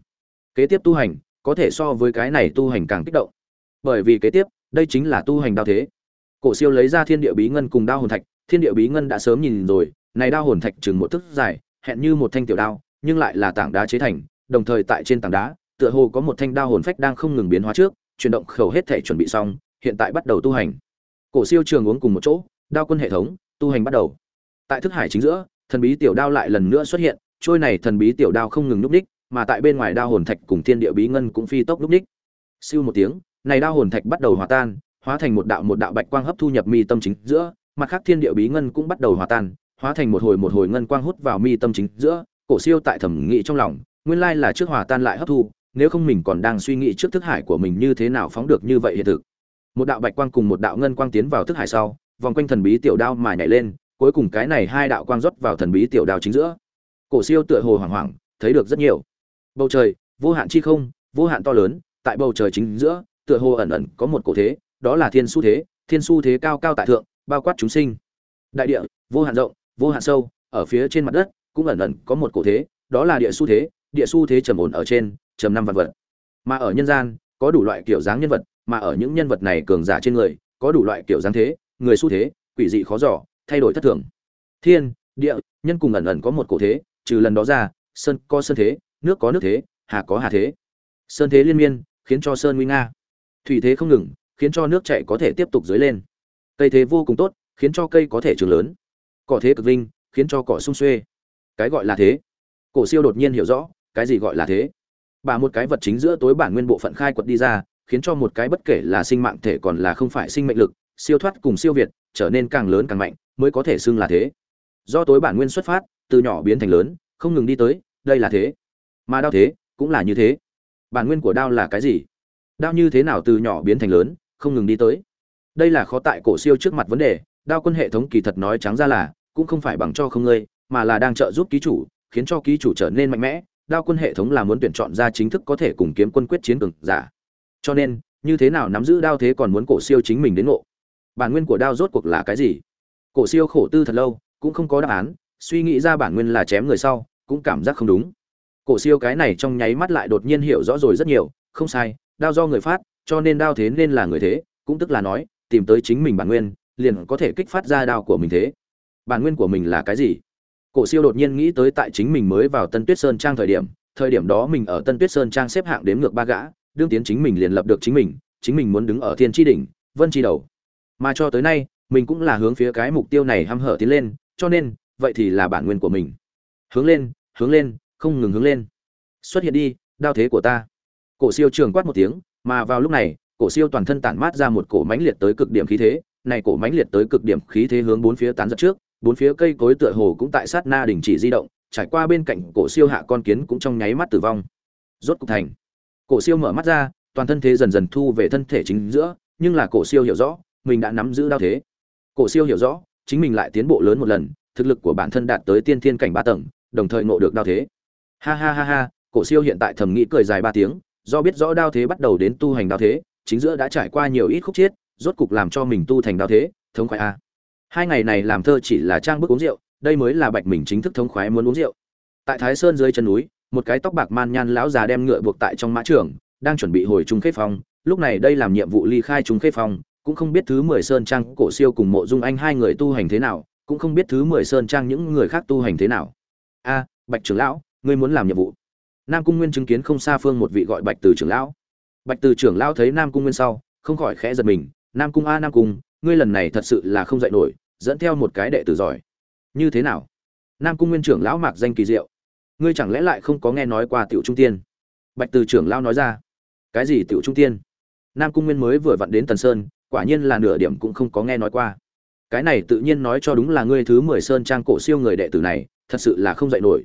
Kế tiếp tu hành, có thể so với cái này tu hành càng kích động. Bởi vì kế tiếp, đây chính là tu hành đao thế. Cổ siêu lấy ra thiên địa bí ngân cùng đao hồn thạch, thiên địa bí ngân đã sớm nhìn rồi, này đao hồn thạch chừng một thước dài, hẹn như một thanh tiểu đao, nhưng lại là tảng đá chế thành, đồng thời tại trên tảng đá, tựa hồ có một thanh đao hồn phách đang không ngừng biến hóa trước, chuyển động khẩu hết thể chuẩn bị xong, hiện tại bắt đầu tu hành cổ siêu trường uống cùng một chỗ, đao quân hệ thống, tu hành bắt đầu. Tại thức hải chính giữa, thần bí tiểu đao lại lần nữa xuất hiện, trôi này thần bí tiểu đao không ngừng núp đích mà tại bên ngoài đao hồn thạch cùng thiên địa bí ngân cũng phi tốc núp đích siêu một tiếng, này đao hồn thạch bắt đầu hòa tan, hóa thành một đạo một đạo bạch quang hấp thu nhập mi tâm chính giữa, mặt khác thiên địa bí ngân cũng bắt đầu hòa tan, hóa thành một hồi một hồi ngân quang hút vào mi tâm chính giữa, cổ siêu tại thẩm nghĩ trong lòng, nguyên lai là trước hòa tan lại hấp thu, nếu không mình còn đang suy nghĩ trước thức hải của mình như thế nào phóng được như vậy hiện thực một đạo bạch quang cùng một đạo ngân quang tiến vào thức hải sau, vòng quanh thần bí tiểu đao mà nhảy lên, cuối cùng cái này hai đạo quang rót vào thần bí tiểu đao chính giữa. Cổ siêu tựa hồ hoảng hoảng, thấy được rất nhiều. Bầu trời, vô hạn chi không, vô hạn to lớn, tại bầu trời chính giữa, tựa hồ ẩn ẩn có một cổ thế, đó là thiên su thế, thiên su thế cao cao tại thượng, bao quát chúng sinh. Đại địa, vô hạn rộng, vô hạn sâu, ở phía trên mặt đất, cũng ẩn ẩn có một cổ thế, đó là địa su thế, địa su thế trầm ổn ở trên, trầm năm vật vật. Mà ở nhân gian, có đủ loại kiểu dáng nhân vật mà ở những nhân vật này cường giả trên người, có đủ loại kiểu dáng thế, người su thế, quỷ dị khó giỏ thay đổi thất thường. Thiên, địa, nhân cùng ẩn ẩn có một cổ thế, trừ lần đó ra, sơn có sơn thế, nước có nước thế, hà có hà thế. Sơn thế liên miên, khiến cho sơn nguy nga. Thủy thế không ngừng, khiến cho nước chảy có thể tiếp tục dưới lên. Cây thế vô cùng tốt, khiến cho cây có thể trường lớn. Cỏ thế cực vinh, khiến cho cỏ sung xuê. Cái gọi là thế. Cổ siêu đột nhiên hiểu rõ, cái gì gọi là thế. Bà một cái vật chính giữa tối bản nguyên bộ phận khai quật đi ra khiến cho một cái bất kể là sinh mạng thể còn là không phải sinh mệnh lực, siêu thoát cùng siêu việt trở nên càng lớn càng mạnh, mới có thể xưng là thế. Do tối bản nguyên xuất phát, từ nhỏ biến thành lớn, không ngừng đi tới, đây là thế. Mà đao thế, cũng là như thế. Bản nguyên của đao là cái gì? Đao như thế nào từ nhỏ biến thành lớn, không ngừng đi tới? Đây là khó tại cổ siêu trước mặt vấn đề, đao quân hệ thống kỳ thật nói trắng ra là, cũng không phải bằng cho không ngươi, mà là đang trợ giúp ký chủ, khiến cho ký chủ trở nên mạnh mẽ. Đao quân hệ thống là muốn tuyển chọn ra chính thức có thể cùng kiếm quân quyết chiến cường giả cho nên, như thế nào nắm giữ đao thế còn muốn cổ siêu chính mình đến ngộ? Bản nguyên của đao rốt cuộc là cái gì? Cổ siêu khổ tư thật lâu, cũng không có đáp án, suy nghĩ ra bản nguyên là chém người sau, cũng cảm giác không đúng. Cổ siêu cái này trong nháy mắt lại đột nhiên hiểu rõ rồi rất nhiều, không sai, đao do người phát, cho nên đao thế nên là người thế, cũng tức là nói, tìm tới chính mình bản nguyên, liền có thể kích phát ra đao của mình thế. Bản nguyên của mình là cái gì? Cổ siêu đột nhiên nghĩ tới tại chính mình mới vào tân tuyết sơn trang thời điểm thời điểm đó mình ở tân tuyết sơn trang xếp hạng đếm ngược ba gã đương tiến chính mình liền lập được chính mình chính mình muốn đứng ở thiên tri đỉnh, vân tri đầu. Mà cho tới nay, mình cũng là hướng phía cái mục tiêu này hăm hở tiến lên, cho nên, vậy thì là bản nguyên của mình. Hướng lên hướng lên, không ngừng hướng lên. Xuất hiện đi, đao thế của ta. Cổ siêu trường quát một tiếng, mà vào lúc này, cổ siêu toàn thân tản mát ra một cổ mãnh liệt tới cực điểm khí thế. Này cổ mãnh liệt tới cực điểm khí thế hướng bốn phía tán giật trước, bốn phía cây cối tựa hồ cũng tại sát na đình chỉ di động, trải qua bên cạnh cổ siêu hạ con kiến cũng trong nháy mắt tử vong. Rốt cục thành cổ siêu mở mắt ra, toàn thân thế dần dần thu về thân thể chính giữa, nhưng là cổ siêu hiểu rõ, mình đã nắm giữ đao thế. Cổ siêu hiểu rõ, chính mình lại tiến bộ lớn một lần, thực lực của bản thân đạt tới tiên thiên cảnh ba tầng, đồng thời ngộ được đao thế. Ha ha ha ha, cổ siêu hiện tại thầm nghĩ cười dài ba tiếng, do biết rõ đao thế bắt đầu đến tu hành đao thế, chính giữa đã trải qua nhiều ít khúc chiết rốt cục làm cho mình tu thành đao thế, thống khoái a. Hai ngày này làm thơ chỉ là trang bức uống rượu, đây mới là bạch mình chính thức thống khoái muốn uống rượu. Tại thái sơn dưới chân núi một cái tóc bạc man nhan lão già đem ngựa buộc tại trong mã trường, đang chuẩn bị hồi trung khế phong. Lúc này đây làm nhiệm vụ ly khai trung khế phong, cũng không biết thứ mười sơn trang cổ siêu cùng mộ dung anh hai người tu hành thế nào, cũng không biết thứ mười sơn trang những người khác tu hành thế nào. A, bạch trưởng lão, ngươi muốn làm nhiệm vụ? Nam cung nguyên chứng kiến không xa phương một vị gọi bạch từ trưởng lão. Bạch từ trưởng lão thấy nam cung nguyên sau, không khỏi khẽ giật mình. Nam cung a, nam cung, ngươi lần này thật sự là không dạy nổi, dẫn theo một cái đệ tử giỏi. Như thế nào? Nam cung nguyên trưởng lão mạc danh kỳ diệu ngươi chẳng lẽ lại không có nghe nói qua tiểu trung tiên? Bạch từ trưởng lao nói ra. Cái gì tiểu trung tiên? Nam cung nguyên mới vừa vặn đến tần sơn, quả nhiên là nửa điểm cũng không có nghe nói qua. Cái này tự nhiên nói cho đúng là ngươi thứ mười sơn trang cổ siêu người đệ tử này, thật sự là không dạy nổi.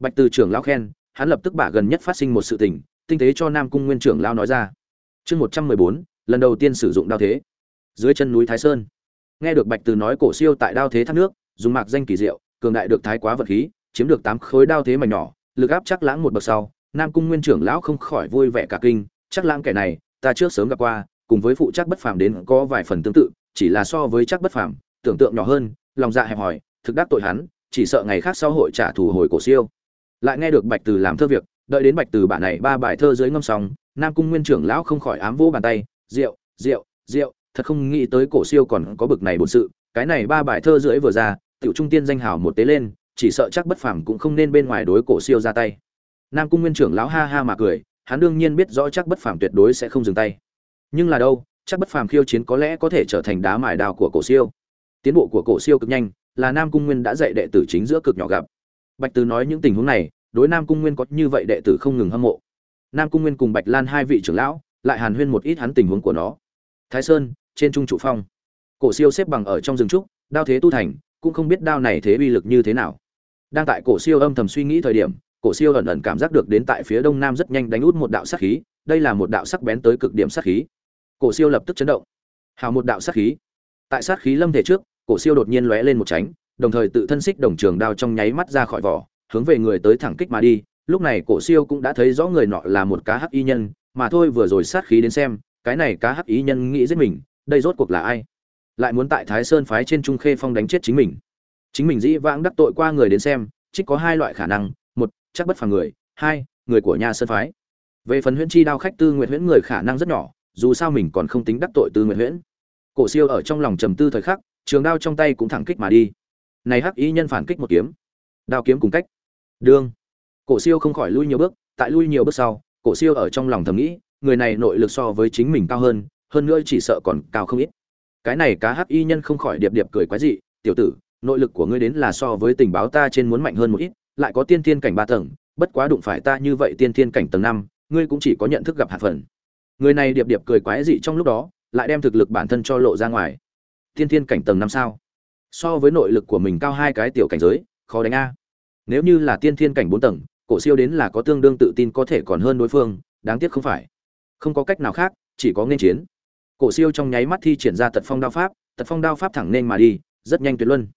Bạch từ trưởng lao khen, hắn lập tức bả gần nhất phát sinh một sự tình, tinh tế cho nam cung nguyên trưởng lao nói ra. Chương một trăm mười bốn, lần đầu tiên sử dụng đao thế. Dưới chân núi thái sơn. Nghe được bạch từ nói cổ siêu tại đao thế thác nước, dùng mạc danh kỳ diệu, cường đại được thái quá vật khí chiếm được tám khối đao thế mảnh nhỏ, lực áp chắc lãng một bậc sau, nam cung nguyên trưởng lão không khỏi vui vẻ cả kinh, chắc lãng kẻ này, ta trước sớm gặp qua, cùng với phụ chắc bất phàm đến có vài phần tương tự, chỉ là so với chắc bất phàm, tưởng tượng nhỏ hơn, lòng dạ hẹp hòi, thực đắc tội hắn, chỉ sợ ngày khác sau hội trả thù hồi cổ siêu. Lại nghe được bạch từ làm thơ việc, đợi đến bạch từ bản này ba bài thơ dưới ngâm sóng nam cung nguyên trưởng lão không khỏi ám vỗ bàn tay rượu rượu rượu thật không nghĩ tới cổ siêu còn có bực này bổn sự, cái này ba bài thơ rưỡi vừa ra, tiểu trung tiên danh hào một tế lên chỉ sợ chắc bất phàm cũng không nên bên ngoài đối cổ siêu ra tay. Nam cung nguyên trưởng lão ha ha mà cười, hắn đương nhiên biết rõ chắc bất phàm tuyệt đối sẽ không dừng tay. Nhưng là đâu, chắc bất phàm khiêu chiến có lẽ có thể trở thành đá mài đao của cổ siêu. Tiến bộ của cổ siêu cực nhanh, là nam cung nguyên đã dạy đệ tử chính giữa cực nhỏ gặp. Bạch từ nói những tình huống này, đối nam cung nguyên có như vậy đệ tử không ngừng hâm mộ. Nam cung nguyên cùng bạch lan hai vị trưởng lão, lại hàn huyên một ít hắn tình huống của nó. Thái sơn, trên trung trụ phong. Cổ siêu xếp bằng ở trong rừng trúc, đao thế tu thành, cũng không biết đao này thế uy lực như thế nào đang tại cổ siêu âm thầm suy nghĩ thời điểm, cổ siêu ẩn ẩn cảm giác được đến tại phía đông nam rất nhanh đánh út một đạo sát khí, đây là một đạo sắc bén tới cực điểm sát khí. Cổ siêu lập tức chấn động. Hào một đạo sát khí. Tại sát khí lâm thể trước, cổ siêu đột nhiên lóe lên một tránh, đồng thời tự thân xích đồng trường đao trong nháy mắt ra khỏi vỏ, hướng về người tới thẳng kích mà đi. Lúc này cổ siêu cũng đã thấy rõ người nọ là một cá hắc y nhân, mà thôi vừa rồi sát khí đến xem, cái này cá hắc y nhân nghĩ giết mình, đây rốt cuộc là ai? Lại muốn tại thái sơn phái trên trung khê phong đánh chết chính mình chính mình dĩ vãng đắc tội qua người đến xem, trích có hai loại khả năng, một, chắc bất phàm người, hai, người của nhà sơn phái. Về phần huyễn chi đao khách tư nguyện huyễn người khả năng rất nhỏ, dù sao mình còn không tính đắc tội tư nguyện huyễn. Cổ siêu ở trong lòng trầm tư thời khắc, trường đao trong tay cũng thẳng kích mà đi. Này hắc ý nhân phản kích một kiếm. Đao kiếm cùng cách. Đương. Cổ siêu không khỏi lui nhiều bước, tại lui nhiều bước sau, cổ siêu ở trong lòng thầm nghĩ, người này nội lực so với chính mình cao hơn hơn nữa chỉ sợ còn cao không ít. Cái này cá hắc y nhân không khỏi điệp điệp cười quái dị, tiểu tử nội lực của ngươi đến là so với tình báo ta trên muốn mạnh hơn một ít, lại có tiên thiên cảnh ba tầng, bất quá đụng phải ta như vậy tiên thiên cảnh tầng năm, ngươi cũng chỉ có nhận thức gặp hạt phần. Người này điệp điệp cười quái dị trong lúc đó, lại đem thực lực bản thân cho lộ ra ngoài. Tiên thiên cảnh tầng năm sao? So với nội lực của mình cao hai cái tiểu cảnh giới, khó đánh a. Nếu như là tiên thiên cảnh bốn tầng, cổ siêu đến là có tương đương tự tin có thể còn hơn đối phương, đáng tiếc không phải. Không có cách nào khác, chỉ có nên chiến. Cổ siêu trong nháy mắt thi triển ra tật phong đao pháp, tật phong đao pháp thẳng nên mà đi, rất nhanh tuyệt luân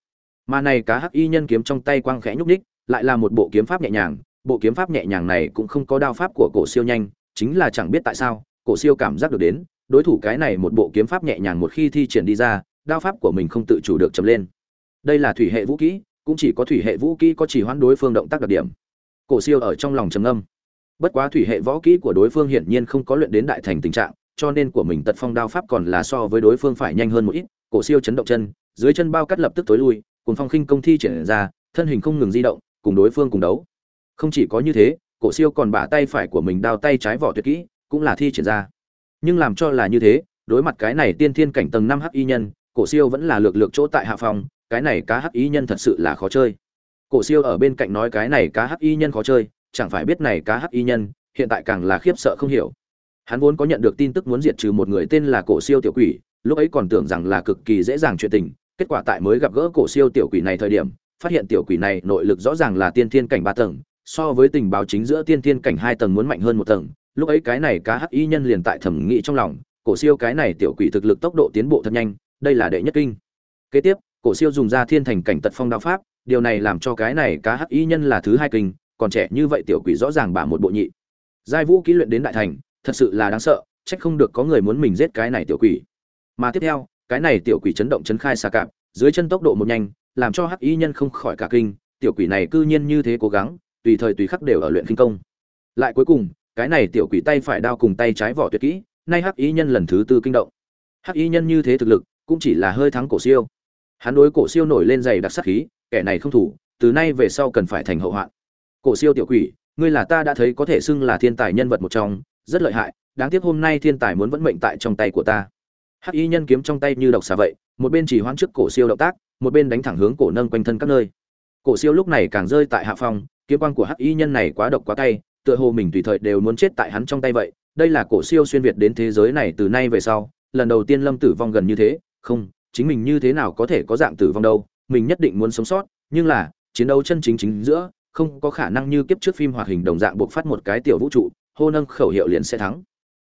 mà này cá hắc y nhân kiếm trong tay quang khẽ nhúc nhích, lại là một bộ kiếm pháp nhẹ nhàng. Bộ kiếm pháp nhẹ nhàng này cũng không có đao pháp của cổ siêu nhanh chính là chẳng biết tại sao cổ siêu cảm giác được đến đối thủ cái này một bộ kiếm pháp nhẹ nhàng một khi thi triển đi ra đao pháp của mình không tự chủ được chậm lên. Đây là thủy hệ vũ kỹ cũng chỉ có thủy hệ vũ kỹ có chỉ hoãn đối phương động tác đặc điểm. Cổ siêu ở trong lòng trầm ngâm. Bất quá thủy hệ võ kỹ của đối phương hiển nhiên không có luyện đến đại thành tình trạng cho nên của mình tật phong đao pháp còn là so với đối phương phải nhanh hơn một ít. Cổ siêu chấn động chân dưới chân bao cắt lập tức tối lui cùng phong khinh công thi triển ra, thân hình không ngừng di động, cùng đối phương cùng đấu. Không chỉ có như thế, cổ siêu còn bả tay phải của mình đao tay trái vỏ tuyệt kỹ, cũng là thi triển ra. Nhưng làm cho là như thế, đối mặt cái này tiên thiên cảnh tầng năm hắc y nhân, cổ siêu vẫn là lược lược chỗ tại hạ phòng, cái này cá hắc y nhân thật sự là khó chơi. Cổ siêu ở bên cạnh nói cái này cá hắc y nhân khó chơi, chẳng phải biết này cá hắc y nhân, hiện tại càng là khiếp sợ không hiểu. Hắn vốn có nhận được tin tức muốn diệt trừ một người tên là cổ siêu tiểu quỷ, lúc ấy còn tưởng rằng là cực kỳ dễ dàng chuyện tình kết quả tại mới gặp gỡ cổ siêu tiểu quỷ này thời điểm, phát hiện tiểu quỷ này nội lực rõ ràng là tiên thiên cảnh ba tầng, so với tình báo chính giữa tiên thiên cảnh hai tầng muốn mạnh hơn một tầng. Lúc ấy cái này cá hắc y nhân liền tại thẩm nghĩ trong lòng, cổ siêu cái này tiểu quỷ thực lực tốc độ tiến bộ thật nhanh, đây là đệ nhất kinh. Kế tiếp, cổ siêu dùng ra thiên thành cảnh tật phong đạo pháp, điều này làm cho cái này cá hắc y nhân là thứ hai kinh, còn trẻ như vậy tiểu quỷ rõ ràng bả một bộ nhị. Giai vũ kỹ luyện đến đại thành, thật sự là đáng sợ trách không được có người muốn mình giết cái này tiểu quỷ. Mà tiếp theo cái này tiểu quỷ chấn động chấn khai xà cạp, dưới chân tốc độ một nhanh, làm cho hắc y nhân không khỏi cả kinh, tiểu quỷ này cư nhiên như thế cố gắng, tùy thời tùy khắc đều ở luyện kinh công. Lại cuối cùng, cái này tiểu quỷ tay phải đao cùng tay trái vỏ tuyệt kỹ, nay hắc y nhân lần thứ tư kinh động. Hắc y nhân như thế thực lực, cũng chỉ là hơi thắng cổ siêu. Hắn đối cổ siêu nổi lên dày đặc sắc khí, kẻ này không thủ, từ nay về sau cần phải thành hậu hoạn. Cổ siêu tiểu quỷ, ngươi là ta đã thấy có thể xưng là thiên tài nhân vật một trong, rất lợi hại, đáng tiếc hôm nay thiên tài muốn vẫn mệnh tại trong tay của ta hắc y nhân kiếm trong tay như độc xà vậy, một bên chỉ hoãn trước cổ siêu động tác, một bên đánh thẳng hướng cổ nâng quanh thân các nơi. Cổ siêu lúc này càng rơi tại hạ phong kiếm quang của hắc y nhân này quá độc quá cay, tựa hồ mình tùy thời đều muốn chết tại hắn trong tay vậy. Đây là cổ siêu xuyên việt đến thế giới này từ nay về sau, lần đầu tiên lâm tử vong gần như thế. Không, chính mình như thế nào có thể có dạng tử vong đâu, mình nhất định muốn sống sót, nhưng là, chiến đấu chân chính chính giữa, không có khả năng như kiếp trước phim hoạt hình đồng dạng buộc phát một cái tiểu vũ trụ, hô nâng khẩu hiệu liền sẽ thắng.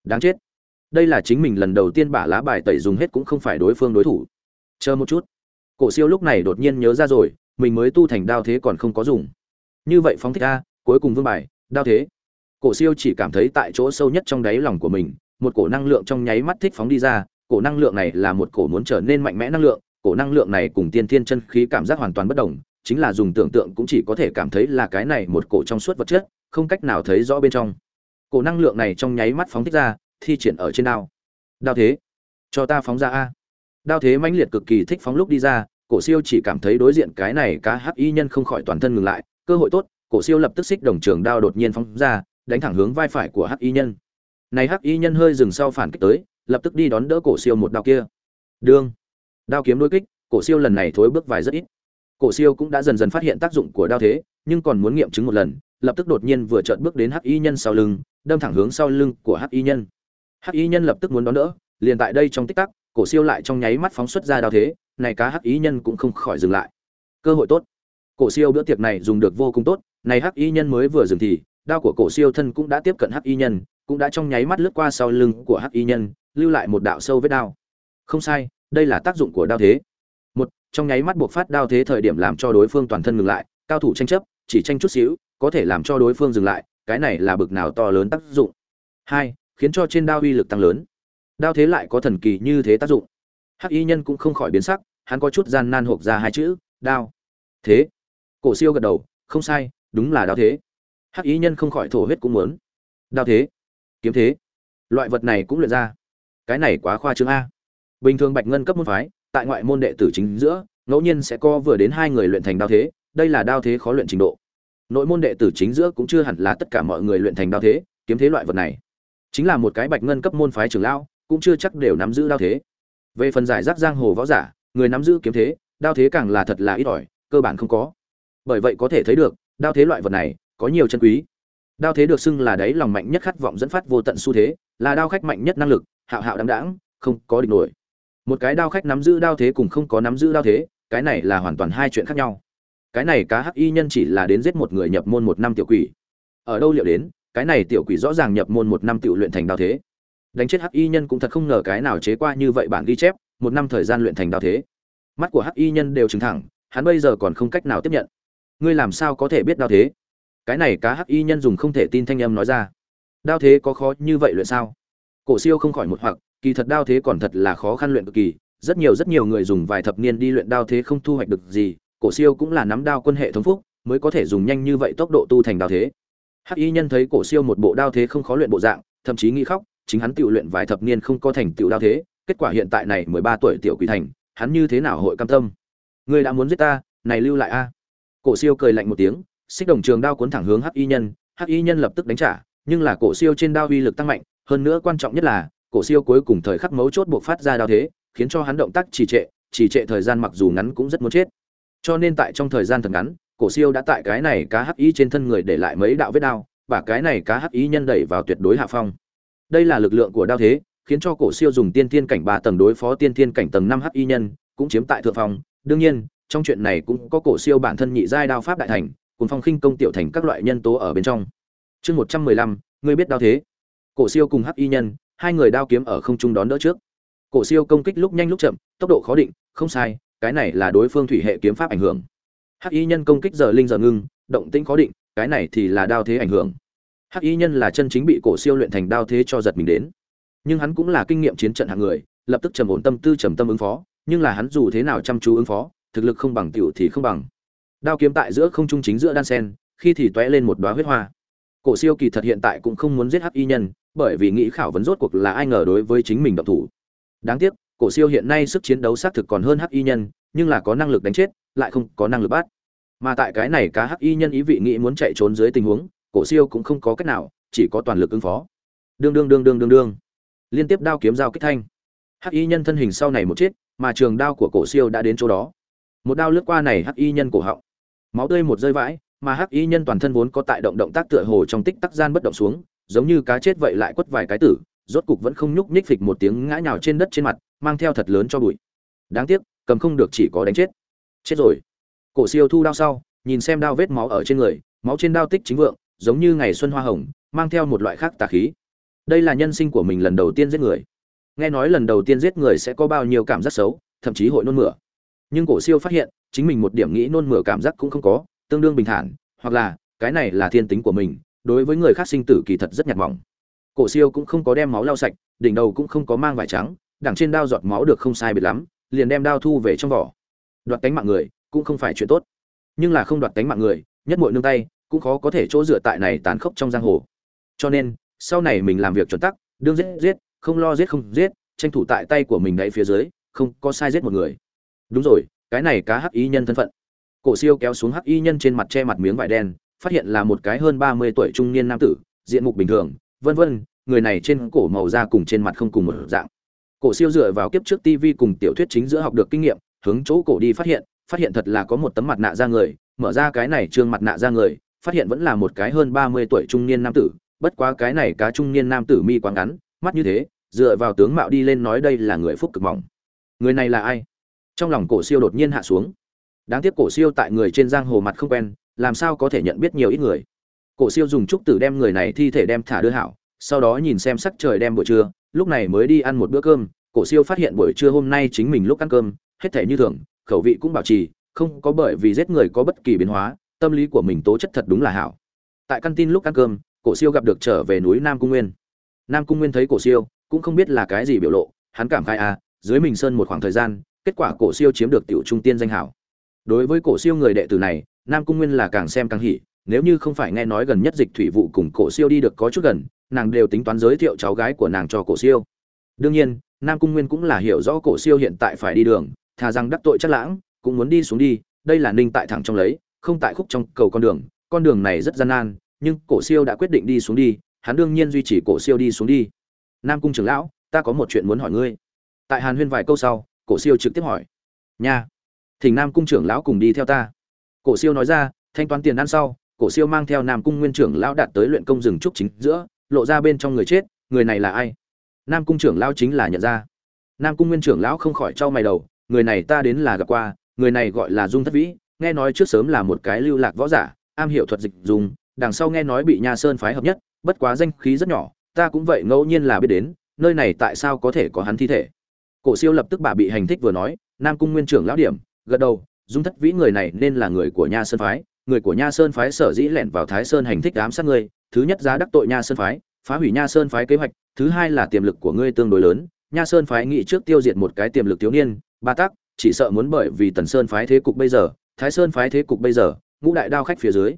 Đáng chết đây là chính mình lần đầu tiên bả lá bài tẩy dùng hết cũng không phải đối phương đối thủ. Chờ một chút. Cổ siêu lúc này đột nhiên nhớ ra rồi, mình mới tu thành đao thế còn không có dùng. Như vậy phóng thích a, cuối cùng vương bài, đao thế. Cổ siêu chỉ cảm thấy tại chỗ sâu nhất trong đáy lòng của mình, một cổ năng lượng trong nháy mắt thích phóng đi ra, cổ năng lượng này là một cổ muốn trở nên mạnh mẽ năng lượng, cổ năng lượng này cùng tiên thiên chân khí cảm giác hoàn toàn bất đồng, chính là dùng tưởng tượng cũng chỉ có thể cảm thấy là cái này một cổ trong suốt vật chất, không cách nào thấy rõ bên trong. Cổ năng lượng này trong nháy mắt phóng thích ra thi triển ở trên đao. Đao thế. Cho ta phóng ra a. Đao thế mãnh liệt cực kỳ thích phóng lúc đi ra, cổ siêu chỉ cảm thấy đối diện cái này cá hắc y nhân không khỏi toàn thân ngừng lại, cơ hội tốt, cổ siêu lập tức xích đồng trường đao đột nhiên phóng ra, đánh thẳng hướng vai phải của hắc y nhân. Này hắc y nhân hơi dừng sau phản kích tới, lập tức đi đón đỡ cổ siêu một đao kia. Đương. Đao kiếm đối kích, cổ siêu lần này thối bước vài rất ít. Cổ siêu cũng đã dần dần phát hiện tác dụng của đao thế, nhưng còn muốn nghiệm chứng một lần, lập tức đột nhiên vừa chợt bước đến hắc y nhân sau lưng, đâm thẳng hướng sau lưng của hắc y nhân hắc y nhân lập tức muốn đón đỡ, liền tại đây trong tích tắc, cổ siêu lại trong nháy mắt phóng xuất ra đao thế, này cá hắc y nhân cũng không khỏi dừng lại. Cơ hội tốt. Cổ siêu bữa tiệc này dùng được vô cùng tốt, này hắc y nhân mới vừa dừng thì, đao của cổ siêu thân cũng đã tiếp cận hắc y nhân, cũng đã trong nháy mắt lướt qua sau lưng của hắc y nhân, lưu lại một đạo sâu vết đao. Không sai, đây là tác dụng của đao thế. Một, trong nháy mắt buộc phát đao thế thời điểm làm cho đối phương toàn thân ngừng lại, cao thủ tranh chấp, chỉ tranh chút xíu, có thể làm cho đối phương dừng lại, cái này là bực nào to lớn tác dụng. Hai khiến cho trên đao uy lực tăng lớn. Đao thế lại có thần kỳ như thế tác dụng. Hắc y nhân cũng không khỏi biến sắc, hắn có chút gian nan hộp ra hai chữ, đao. Thế. Cổ siêu gật đầu, không sai, đúng là đao thế. Hắc y nhân không khỏi thổ huyết cũng muốn. Đao thế. Kiếm thế. Loại vật này cũng luyện ra. Cái này quá khoa trương a. Bình thường bạch ngân cấp môn phái, tại ngoại môn đệ tử chính giữa, ngẫu nhiên sẽ co vừa đến hai người luyện thành đao thế, đây là đao thế khó luyện trình độ. Nội môn đệ tử chính giữa cũng chưa hẳn là tất cả mọi người luyện thành đao thế, kiếm thế loại vật này chính là một cái bạch ngân cấp môn phái trưởng lão, cũng chưa chắc đều nắm giữ đao thế. Về phần giải rác giang hồ võ giả, người nắm giữ kiếm thế, đao thế càng là thật là ít ỏi, cơ bản không có. Bởi vậy có thể thấy được, đao thế loại vật này, có nhiều chân quý. Đao thế được xưng là đáy lòng mạnh nhất khát vọng dẫn phát vô tận xu thế, là đao khách mạnh nhất năng lực, hạo hạo đáng đáng không có địch nổi. Một cái đao khách nắm giữ đao thế cùng không có nắm giữ đao thế, cái này là hoàn toàn hai chuyện khác nhau. Cái này cá hắc y nhân chỉ là đến giết một người nhập môn một năm tiểu quỷ. Ở đâu liệu đến cái này tiểu quỷ rõ ràng nhập môn một năm tiểu luyện thành đao thế. Đánh chết hắc y nhân cũng thật không ngờ cái nào chế qua như vậy bản ghi chép, một năm thời gian luyện thành đao thế. Mắt của hắc y nhân đều trừng thẳng, hắn bây giờ còn không cách nào tiếp nhận. Ngươi làm sao có thể biết đao thế? Cái này cá hắc y nhân dùng không thể tin thanh âm nói ra. Đao thế có khó như vậy luyện sao? Cổ siêu không khỏi một hoặc, kỳ thật đao thế còn thật là khó khăn luyện cực kỳ, rất nhiều rất nhiều người dùng vài thập niên đi luyện đao thế không thu hoạch được gì, cổ siêu cũng là nắm đao quân hệ thống phúc, mới có thể dùng nhanh như vậy tốc độ tu thành đao thế hắc y nhân thấy cổ siêu một bộ đao thế không khó luyện bộ dạng, thậm chí nghĩ khóc, chính hắn tự luyện vài thập niên không có thành tựu đao thế, kết quả hiện tại này mười ba tuổi tiểu quỷ thành, hắn như thế nào hội cam tâm? Ngươi đã muốn giết ta, này lưu lại a. Cổ siêu cười lạnh một tiếng, xích đồng trường đao cuốn thẳng hướng hắc y nhân, hắc y nhân lập tức đánh trả, nhưng là cổ siêu trên đao uy lực tăng mạnh, hơn nữa quan trọng nhất là, cổ siêu cuối cùng thời khắc mấu chốt buộc phát ra đao thế, khiến cho hắn động tác trì trệ trì trệ thời gian mặc dù ngắn cũng rất muốn chết. Cho nên tại trong thời gian thật ngắn cổ siêu đã tại cái này cá hắc y trên thân người để lại mấy đạo vết đao, và cái này cá hắc y nhân đẩy vào tuyệt đối hạ phong. Đây là lực lượng của đao thế, khiến cho cổ siêu dùng tiên thiên cảnh ba tầng đối phó tiên thiên cảnh tầng năm hắc y nhân, cũng chiếm tại thượng phong. Đương nhiên, trong chuyện này cũng có cổ siêu bản thân nhị giai đao pháp đại thành, cùng phong khinh công tiểu thành các loại nhân tố ở bên trong. Chương một trăm mười lăm, ngươi biết đao thế. Cổ siêu cùng hắc y nhân, hai người đao kiếm ở không trung đón đỡ trước. Cổ siêu công kích lúc nhanh lúc chậm, tốc độ khó định, không sai, cái này là đối phương thủy hệ kiếm pháp ảnh hưởng hắc y nhân công kích giờ linh giờ ngưng, động tĩnh khó định, cái này thì là đao thế ảnh hưởng. Hắc y nhân là chân chính bị cổ siêu luyện thành đao thế cho giật mình đến. Nhưng hắn cũng là kinh nghiệm chiến trận hạng người, lập tức trầm ổn tâm tư, trầm tâm ứng phó. Nhưng là hắn dù thế nào chăm chú ứng phó, thực lực không bằng tiểu thì không bằng. Đao kiếm tại giữa không trung chính giữa đan sen, khi thì toé lên một đóa huyết hoa. Cổ siêu kỳ thật hiện tại cũng không muốn giết hắc y nhân, bởi vì nghĩ khảo vấn rốt cuộc là ai ngờ đối với chính mình độc thủ. Đáng tiếc, cổ siêu hiện nay sức chiến đấu xác thực còn hơn hắc y nhân, nhưng là có năng lực đánh chết, lại không có năng lực bắt mà tại cái này cá hắc y nhân ý vị nghĩ muốn chạy trốn dưới tình huống, cổ siêu cũng không có cách nào, chỉ có toàn lực ứng phó. Đương đương đương đương đương đương. Liên tiếp đao kiếm giao kích thanh. Hắc y nhân thân hình sau này một chết, mà trường đao của cổ siêu đã đến chỗ đó. Một đao lướt qua này hắc y nhân cổ họng. Máu tươi một rơi vãi, mà hắc y nhân toàn thân vốn có tại động động tác tựa hồ trong tích tắc gian bất động xuống, giống như cá chết vậy lại quất vài cái tử, rốt cục vẫn không nhúc nhích phịch một tiếng ngã nhào trên đất trên mặt, mang theo thật lớn cho bụi. Đáng tiếc, cầm không được chỉ có đánh chết. Chết rồi cổ siêu thu đao sau, nhìn xem đao vết máu ở trên người, máu trên đao tích chính vượng, giống như ngày xuân hoa hồng, mang theo một loại khác tà khí. Đây là nhân sinh của mình lần đầu tiên giết người. Nghe nói lần đầu tiên giết người sẽ có bao nhiêu cảm giác xấu, thậm chí hội nôn mửa. Nhưng cổ siêu phát hiện, chính mình một điểm nghĩ nôn mửa cảm giác cũng không có, tương đương bình thản, hoặc là, cái này là thiên tính của mình, đối với người khác sinh tử kỳ thật rất nhạt mỏng. Cổ siêu cũng không có đem máu lau sạch, đỉnh đầu cũng không có mang vải trắng, đằng trên đao giọt máu được không sai biệt lắm, liền đem đao thu về trong vỏ. Đoạt cánh mạng người cũng không phải chuyện tốt. Nhưng là không đoạt tánh mạng người, nhất mội nương tay, cũng khó có thể chỗ dựa tại này tàn khốc trong giang hồ. Cho nên, sau này mình làm việc chuẩn tắc, đương giết giết, không lo giết không giết, tranh thủ tại tay của mình đáy phía dưới, không có sai giết một người. Đúng rồi, cái này cá hắc y nhân thân phận. Cổ siêu kéo xuống hắc y nhân trên mặt che mặt miếng vải đen, phát hiện là một cái hơn ba mươi tuổi trung niên nam tử, diện mục bình thường, vân vân, người này trên cổ màu da cùng trên mặt không cùng một dạng. Cổ siêu dựa vào kiếp trước TV cùng tiểu thuyết chính giữa học được kinh nghiệm, hướng chỗ cổ đi phát hiện phát hiện thật là có một tấm mặt nạ da người, mở ra cái này trương mặt nạ da người, phát hiện vẫn là một cái hơn ba mươi tuổi trung niên nam tử, bất quá cái này cá trung niên nam tử mi quá ngắn, mắt như thế, dựa vào tướng mạo đi lên nói đây là người phúc cực mỏng. Người này là ai? Trong lòng cổ siêu đột nhiên hạ xuống. Đáng tiếc cổ siêu tại người trên giang hồ mặt không quen, làm sao có thể nhận biết nhiều ít người? Cổ siêu dùng trúc tử đem người này thi thể đem thả đưa hảo, sau đó nhìn xem sắc trời đem buổi trưa, lúc này mới đi ăn một bữa cơm, cổ siêu phát hiện buổi trưa hôm nay chính mình lúc ăn cơm, hết thể như thường khẩu vị cũng bảo trì, không có bởi vì giết người có bất kỳ biến hóa, tâm lý của mình tố chất thật đúng là hảo. Tại căn tin lúc ăn cơm, cổ siêu gặp được trở về núi nam cung nguyên. Nam cung nguyên thấy cổ siêu, cũng không biết là cái gì biểu lộ, hắn cảm khai à dưới mình sơn một khoảng thời gian, kết quả cổ siêu chiếm được tiểu trung tiên danh hảo. Đối với cổ siêu người đệ tử này, nam cung nguyên là càng xem càng hỉ, nếu như không phải nghe nói gần nhất dịch thủy vụ cùng cổ siêu đi được có chút gần, nàng đều tính toán giới thiệu cháu gái của nàng cho cổ siêu. Đương nhiên, nam cung nguyên cũng là hiểu rõ cổ siêu hiện tại phải đi đường thà rằng đắc tội chắc lãng, cũng muốn đi xuống đi, đây là ninh tại thẳng trong lấy, không tại khúc trong cầu con đường con đường này rất gian nan, nhưng cổ siêu đã quyết định đi xuống đi, hắn đương nhiên duy trì cổ siêu đi xuống đi. Nam cung trưởng lão, ta có một chuyện muốn hỏi ngươi. Tại hàn huyên vài câu sau, cổ siêu trực tiếp hỏi. Nha. Thỉnh nam cung trưởng lão cùng đi theo ta. Cổ siêu nói ra, thanh toán tiền ăn sau, cổ siêu mang theo nam cung nguyên trưởng lão đạt tới luyện công rừng trúc chính giữa, lộ ra bên trong người chết, người này là ai? Nam cung trưởng lão chính là nhận ra. Nam cung nguyên trưởng lão không khỏi trao mày đầu người này ta đến là gặp qua, người này gọi là dung thất vĩ, nghe nói trước sớm là một cái lưu lạc võ giả, am hiểu thuật dịch dùng, đằng sau nghe nói bị nha sơn phái hợp nhất, bất quá danh khí rất nhỏ, ta cũng vậy ngẫu nhiên là biết đến, nơi này tại sao có thể có hắn thi thể. Cổ siêu lập tức bà bị hành thích vừa nói, nam cung nguyên trưởng lão điểm, gật đầu, dung thất vĩ người này nên là người của nha sơn phái, người của nha sơn phái sở dĩ lẻn vào thái sơn hành thích ám sát ngươi, thứ nhất giá đắc tội nha sơn phái, phá hủy nha sơn phái kế hoạch, thứ hai là tiềm lực của ngươi tương đối lớn, nha sơn phái nghĩ trước tiêu diệt một cái tiềm lực thiếu niên ba tắc, chỉ sợ muốn bởi vì tần sơn phái thế cục bây giờ, thái sơn phái thế cục bây giờ, ngũ đại đao khách phía dưới.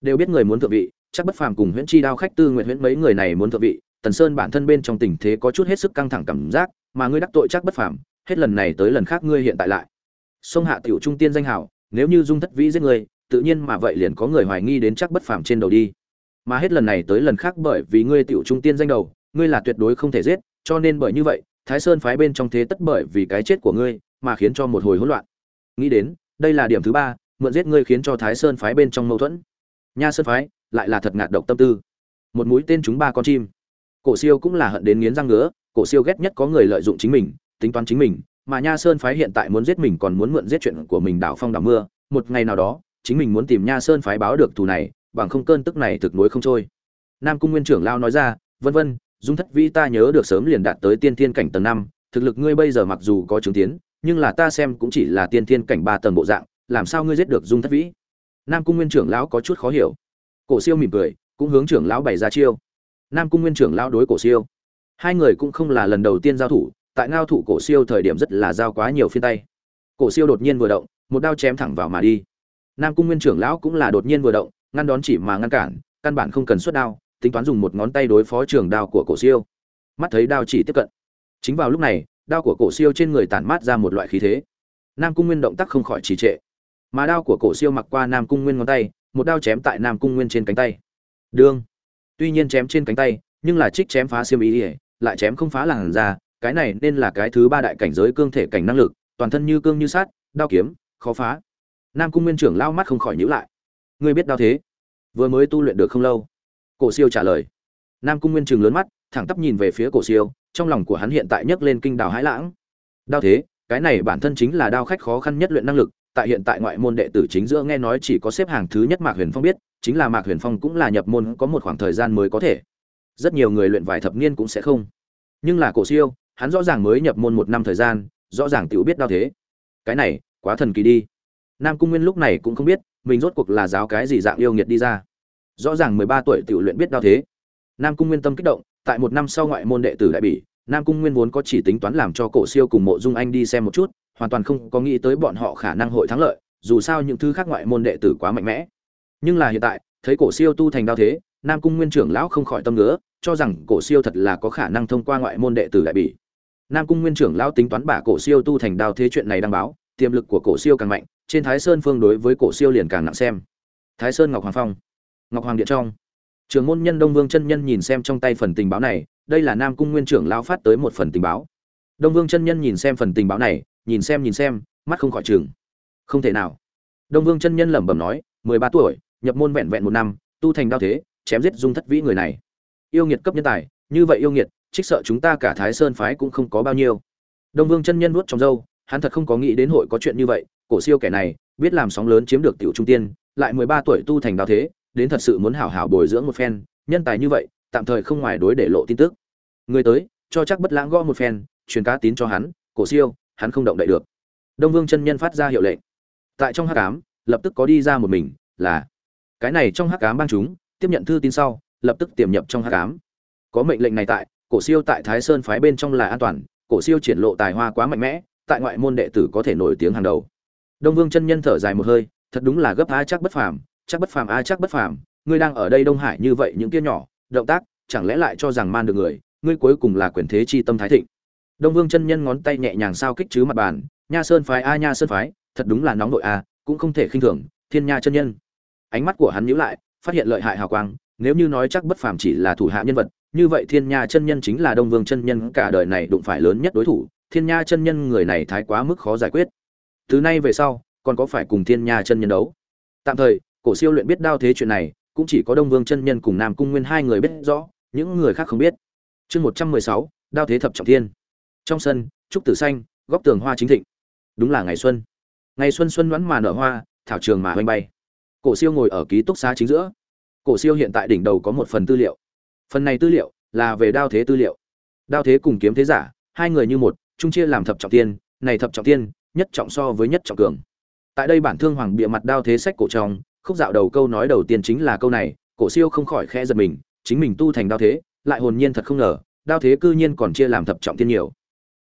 Đều biết người muốn thượng vị, chắc bất phàm cùng huyễn chi đao khách tư nguyện huyễn mấy người này muốn thượng vị, tần sơn bản thân bên trong tình thế có chút hết sức căng thẳng cảm giác, mà ngươi đắc tội chắc bất phàm, hết lần này tới lần khác ngươi hiện tại lại. Sông hạ tiểu trung tiên danh hảo nếu như dung thất vĩ giết ngươi, tự nhiên mà vậy liền có người hoài nghi đến chắc bất phàm trên đầu đi. Mà hết lần này tới lần khác bởi vì ngươi tiểu trung tiên danh đầu, ngươi là tuyệt đối không thể giết, cho nên bởi như vậy thái sơn phái bên trong thế tất bởi vì cái chết của ngươi mà khiến cho một hồi hỗn loạn. Nghĩ đến, đây là điểm thứ ba, mượn giết ngươi khiến cho thái sơn phái bên trong mâu thuẫn. Nha sơn phái lại là thật ngạt độc tâm tư. Một mũi tên chúng ba con chim. Cổ siêu cũng là hận đến nghiến răng ngứa, cổ siêu ghét nhất có người lợi dụng chính mình, tính toán chính mình, mà nha sơn phái hiện tại muốn giết mình còn muốn mượn giết chuyện của mình đảo phong đảo mưa. Một ngày nào đó, chính mình muốn tìm nha sơn phái báo được thù này, bằng không cơn tức này thực nối không trôi. Nam cung nguyên trưởng lao nói ra, vân vân dung thất vĩ ta nhớ được sớm liền đạt tới tiên thiên cảnh tầng năm, thực lực ngươi bây giờ mặc dù có chứng tiến nhưng là ta xem cũng chỉ là tiên thiên cảnh ba tầng bộ dạng, làm sao ngươi giết được dung thất vĩ? Nam cung nguyên trưởng lão có chút khó hiểu. Cổ siêu mỉm cười, cũng hướng trưởng lão bày ra chiêu. Nam cung nguyên trưởng lão đối cổ siêu. Hai người cũng không là lần đầu tiên giao thủ, tại ngao thủ cổ siêu thời điểm rất là giao quá nhiều phiên tay. Cổ siêu đột nhiên vừa động, một đao chém thẳng vào mà đi. Nam cung nguyên trưởng lão cũng là đột nhiên vừa động, ngăn đón chỉ mà ngăn cản, căn bản không cần xuất đao tính toán dùng một ngón tay đối phó trường đao của cổ siêu. Mắt thấy đao chỉ tiếp cận. Chính vào lúc này đao của cổ siêu trên người tản mát ra một loại khí thế. Nam cung nguyên động tác không khỏi trì trệ. Mà đao của cổ siêu mặc qua nam cung nguyên ngón tay một đao chém tại nam cung nguyên trên cánh tay. Đương. Tuy nhiên chém trên cánh tay nhưng là trích chém phá xiêm ý ỉa lại chém không phá làn da, cái này nên là cái thứ ba đại cảnh giới cương thể cảnh năng lực toàn thân như cương như sát đao kiếm khó phá. Nam cung nguyên trưởng lao mắt không khỏi nhữ lại. Ngươi biết đao thế? Vừa mới tu luyện được không lâu cổ siêu trả lời. Nam cung nguyên trường lớn mắt, thẳng tắp nhìn về phía cổ siêu, trong lòng của hắn hiện tại nhấc lên kinh đào hãi lãng. Đao thế, cái này bản thân chính là đao khách khó khăn nhất luyện năng lực, tại hiện tại ngoại môn đệ tử chính giữa nghe nói chỉ có xếp hàng thứ nhất mạc huyền phong biết, chính là mạc huyền phong cũng là nhập môn có một khoảng thời gian mới có thể. Rất nhiều người luyện vài thập niên cũng sẽ không. Nhưng là cổ siêu, hắn rõ ràng mới nhập môn một năm thời gian, rõ ràng tiểu biết đao thế. Cái này, quá thần kỳ đi. Nam cung nguyên lúc này cũng không biết, mình rốt cuộc là giáo cái gì dạng yêu nghiệt đi ra rõ ràng mười ba tuổi tiểu luyện biết đao thế. Nam cung nguyên tâm kích động, tại một năm sau ngoại môn đệ tử đại bỉ, nam cung nguyên vốn có chỉ tính toán làm cho cổ siêu cùng mộ dung anh đi xem một chút, hoàn toàn không có nghĩ tới bọn họ khả năng hội thắng lợi, dù sao những thứ khác ngoại môn đệ tử quá mạnh mẽ. Nhưng là hiện tại, thấy cổ siêu tu thành đao thế, nam cung nguyên trưởng lão không khỏi tâm ngứa, cho rằng cổ siêu thật là có khả năng thông qua ngoại môn đệ tử đại bỉ. Nam cung nguyên trưởng lão tính toán bả cổ siêu tu thành đao thế chuyện này đăng báo, tiềm lực của cổ siêu càng mạnh, trên thái sơn phương đối với cổ siêu liền càng nặng xem. Thái sơn ngọc hoàng phong ngọc hoàng điện trong. Trường môn nhân đông vương chân nhân nhìn xem trong tay phần tình báo này, đây là nam cung nguyên trưởng lão phát tới một phần tình báo. Đông vương chân nhân nhìn xem phần tình báo này, nhìn xem nhìn xem, mắt không khỏi trường không thể nào. Đông vương chân nhân lẩm bẩm nói, mười ba tuổi, nhập môn vẹn vẹn một năm, tu thành đao thế, chém giết dung thất vĩ người này. Yêu nghiệt cấp nhân tài, như vậy yêu nghiệt, trích sợ chúng ta cả thái sơn phái cũng không có bao nhiêu. Đông vương chân nhân nuốt trong dâu hắn thật không có nghĩ đến hội có chuyện như vậy, cổ siêu kẻ này, biết làm sóng lớn chiếm được tiểu trung tiên, lại mười ba tuổi tu thành đao thế đến thật sự muốn hảo hảo bồi dưỡng một phen, nhân tài như vậy, tạm thời không ngoài đối để lộ tin tức. Người tới, cho chắc bất lãng gõ một phen, truyền cá tín cho hắn, cổ siêu, hắn không động đậy được. Đông vương chân nhân phát ra hiệu lệnh. Tại trong hắc ám, lập tức có đi ra một mình, là, cái này trong hắc ám bang chúng, tiếp nhận thư tin sau, lập tức tiềm nhập trong hắc ám. Có mệnh lệnh này tại, cổ siêu tại thái sơn phái bên trong là an toàn, cổ siêu triển lộ tài hoa quá mạnh mẽ, tại ngoại môn đệ tử có thể nổi tiếng hàng đầu. Đông vương chân nhân thở dài một hơi, thật đúng là gấp há chắc bất phàm chắc bất phàm a chắc bất phàm, ngươi đang ở đây đông hải như vậy những kia nhỏ, động tác, chẳng lẽ lại cho rằng man được người, ngươi cuối cùng là quyền thế chi tâm thái thịnh. Đông vương chân nhân ngón tay nhẹ nhàng sao kích chứ mặt bàn, nha sơn phái, a, nha sơn phái, thật đúng là nóng nội a cũng không thể khinh thường, thiên nha chân nhân. Ánh mắt của hắn nhíu lại, phát hiện lợi hại hào quang, nếu như nói chắc bất phàm chỉ là thủ hạ nhân vật, như vậy thiên nha chân nhân chính là đông vương chân nhân cả đời này đụng phải lớn nhất đối thủ, thiên nha chân nhân người này thái quá mức khó giải quyết. Từ nay về sau, còn có phải cùng thiên nha chân nhân đấu? Tạm thời cổ siêu luyện biết đao thế chuyện này cũng chỉ có đông vương chân nhân cùng nam cung nguyên hai người biết rõ những người khác không biết. Chương một trăm mười sáu đao thế thập trọng thiên. Trong sân trúc tử xanh góc tường hoa chính thịnh. Đúng là ngày xuân. Ngày xuân xuân đoán mà nở hoa thảo trường mà hoành bay. Cổ siêu ngồi ở ký túc xá chính giữa. Cổ siêu hiện tại đỉnh đầu có một phần tư liệu. Phần này tư liệu là về đao thế tư liệu. Đao thế cùng kiếm thế giả hai người như một chung chia làm thập trọng thiên, này thập trọng thiên, nhất trọng so với nhất trọng cường. Tại đây bản thương hoàng bịa mặt đao thế sách cổ trong khúc dạo đầu câu nói đầu tiên chính là câu này, cổ siêu không khỏi khẽ giật mình, chính mình tu thành đao thế, lại hồn nhiên thật không ngờ, đao thế cư nhiên còn chia làm thập trọng thiên nhiều.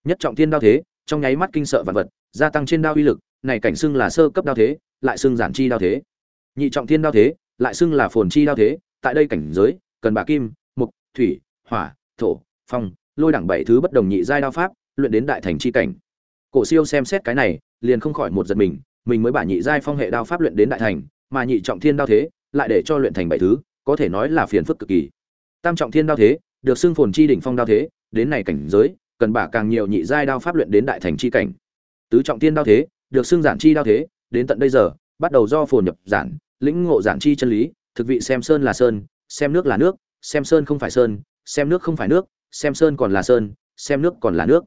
Nhất trọng thiên đao thế, trong nháy mắt kinh sợ vạn vật, gia tăng trên đao uy lực, này cảnh xưng là sơ cấp đao thế, lại xưng giản chi đao thế. Nhị trọng thiên đao thế, lại xưng là phồn chi đao thế, tại đây cảnh giới, cần bà kim mục thủy, hỏa, thổ, phong, lôi đẳng bảy thứ bất đồng nhị giai đao pháp, luyện đến đại thành chi cảnh. Cổ siêu xem xét cái này, liền không khỏi một giật mình mình mới bả nhị giai phong hệ đao pháp luyện đến đại thành mà nhị trọng thiên đao thế lại để cho luyện thành bảy thứ, có thể nói là phiền phức cực kỳ. Tam trọng thiên đao thế, được xưng phồn chi đỉnh phong đao thế, đến này cảnh giới, cần bả càng nhiều nhị giai đao pháp luyện đến đại thành chi cảnh. Tứ trọng thiên đao thế, được xưng giản chi đao thế, đến tận bây giờ, bắt đầu do phồn nhập giản, lĩnh ngộ giản chi chân lý, thực vị xem sơn là sơn, xem nước là nước, xem sơn không phải sơn, xem nước không phải nước, xem sơn còn là sơn, xem nước còn là nước.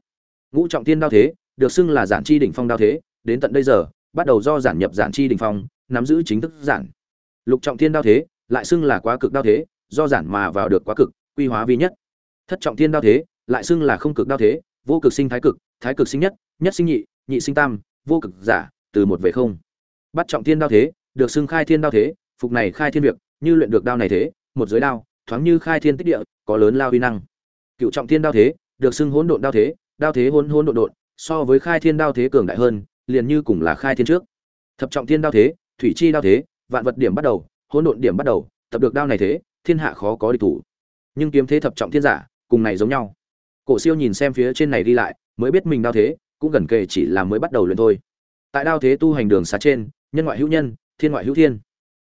Ngũ trọng thiên đao thế, được xưng là giản chi đỉnh phong đao thế, đến tận bây giờ, bắt đầu do giản nhập giản chi đỉnh phong nắm giữ chính thức giản. Lục trọng thiên đao thế, lại xưng là quá cực đao thế, do giản mà vào được quá cực, quy hóa vi nhất. Thất trọng thiên đao thế, lại xưng là không cực đao thế, vô cực sinh thái cực thái cực sinh nhất nhất sinh nhị nhị sinh tam, vô cực giả, từ một về không. Bắt trọng thiên đao thế, được xưng khai thiên đao thế, phục này khai thiên việc, như luyện được đao này thế, một giới đao, thoáng như khai thiên tích địa, có lớn lao uy năng. Cựu trọng thiên đao thế, được xưng hỗn độn đao thế đao thế hỗn hỗn độn độn, so với khai thiên đao thế cường đại hơn, liền như cùng là khai thiên trước. Thập trọng thiên đao thế thủy chi đao thế, vạn vật điểm bắt đầu, hỗn độn điểm bắt đầu, tập được đao này thế, thiên hạ khó có địch thủ. Nhưng kiếm thế thập trọng thiên giả, cùng này giống nhau. Cổ siêu nhìn xem phía trên này đi lại, mới biết mình đao thế, cũng gần kề chỉ là mới bắt đầu luyện thôi. Tại đao thế tu hành đường xá trên, nhân ngoại hữu nhân, thiên ngoại hữu thiên.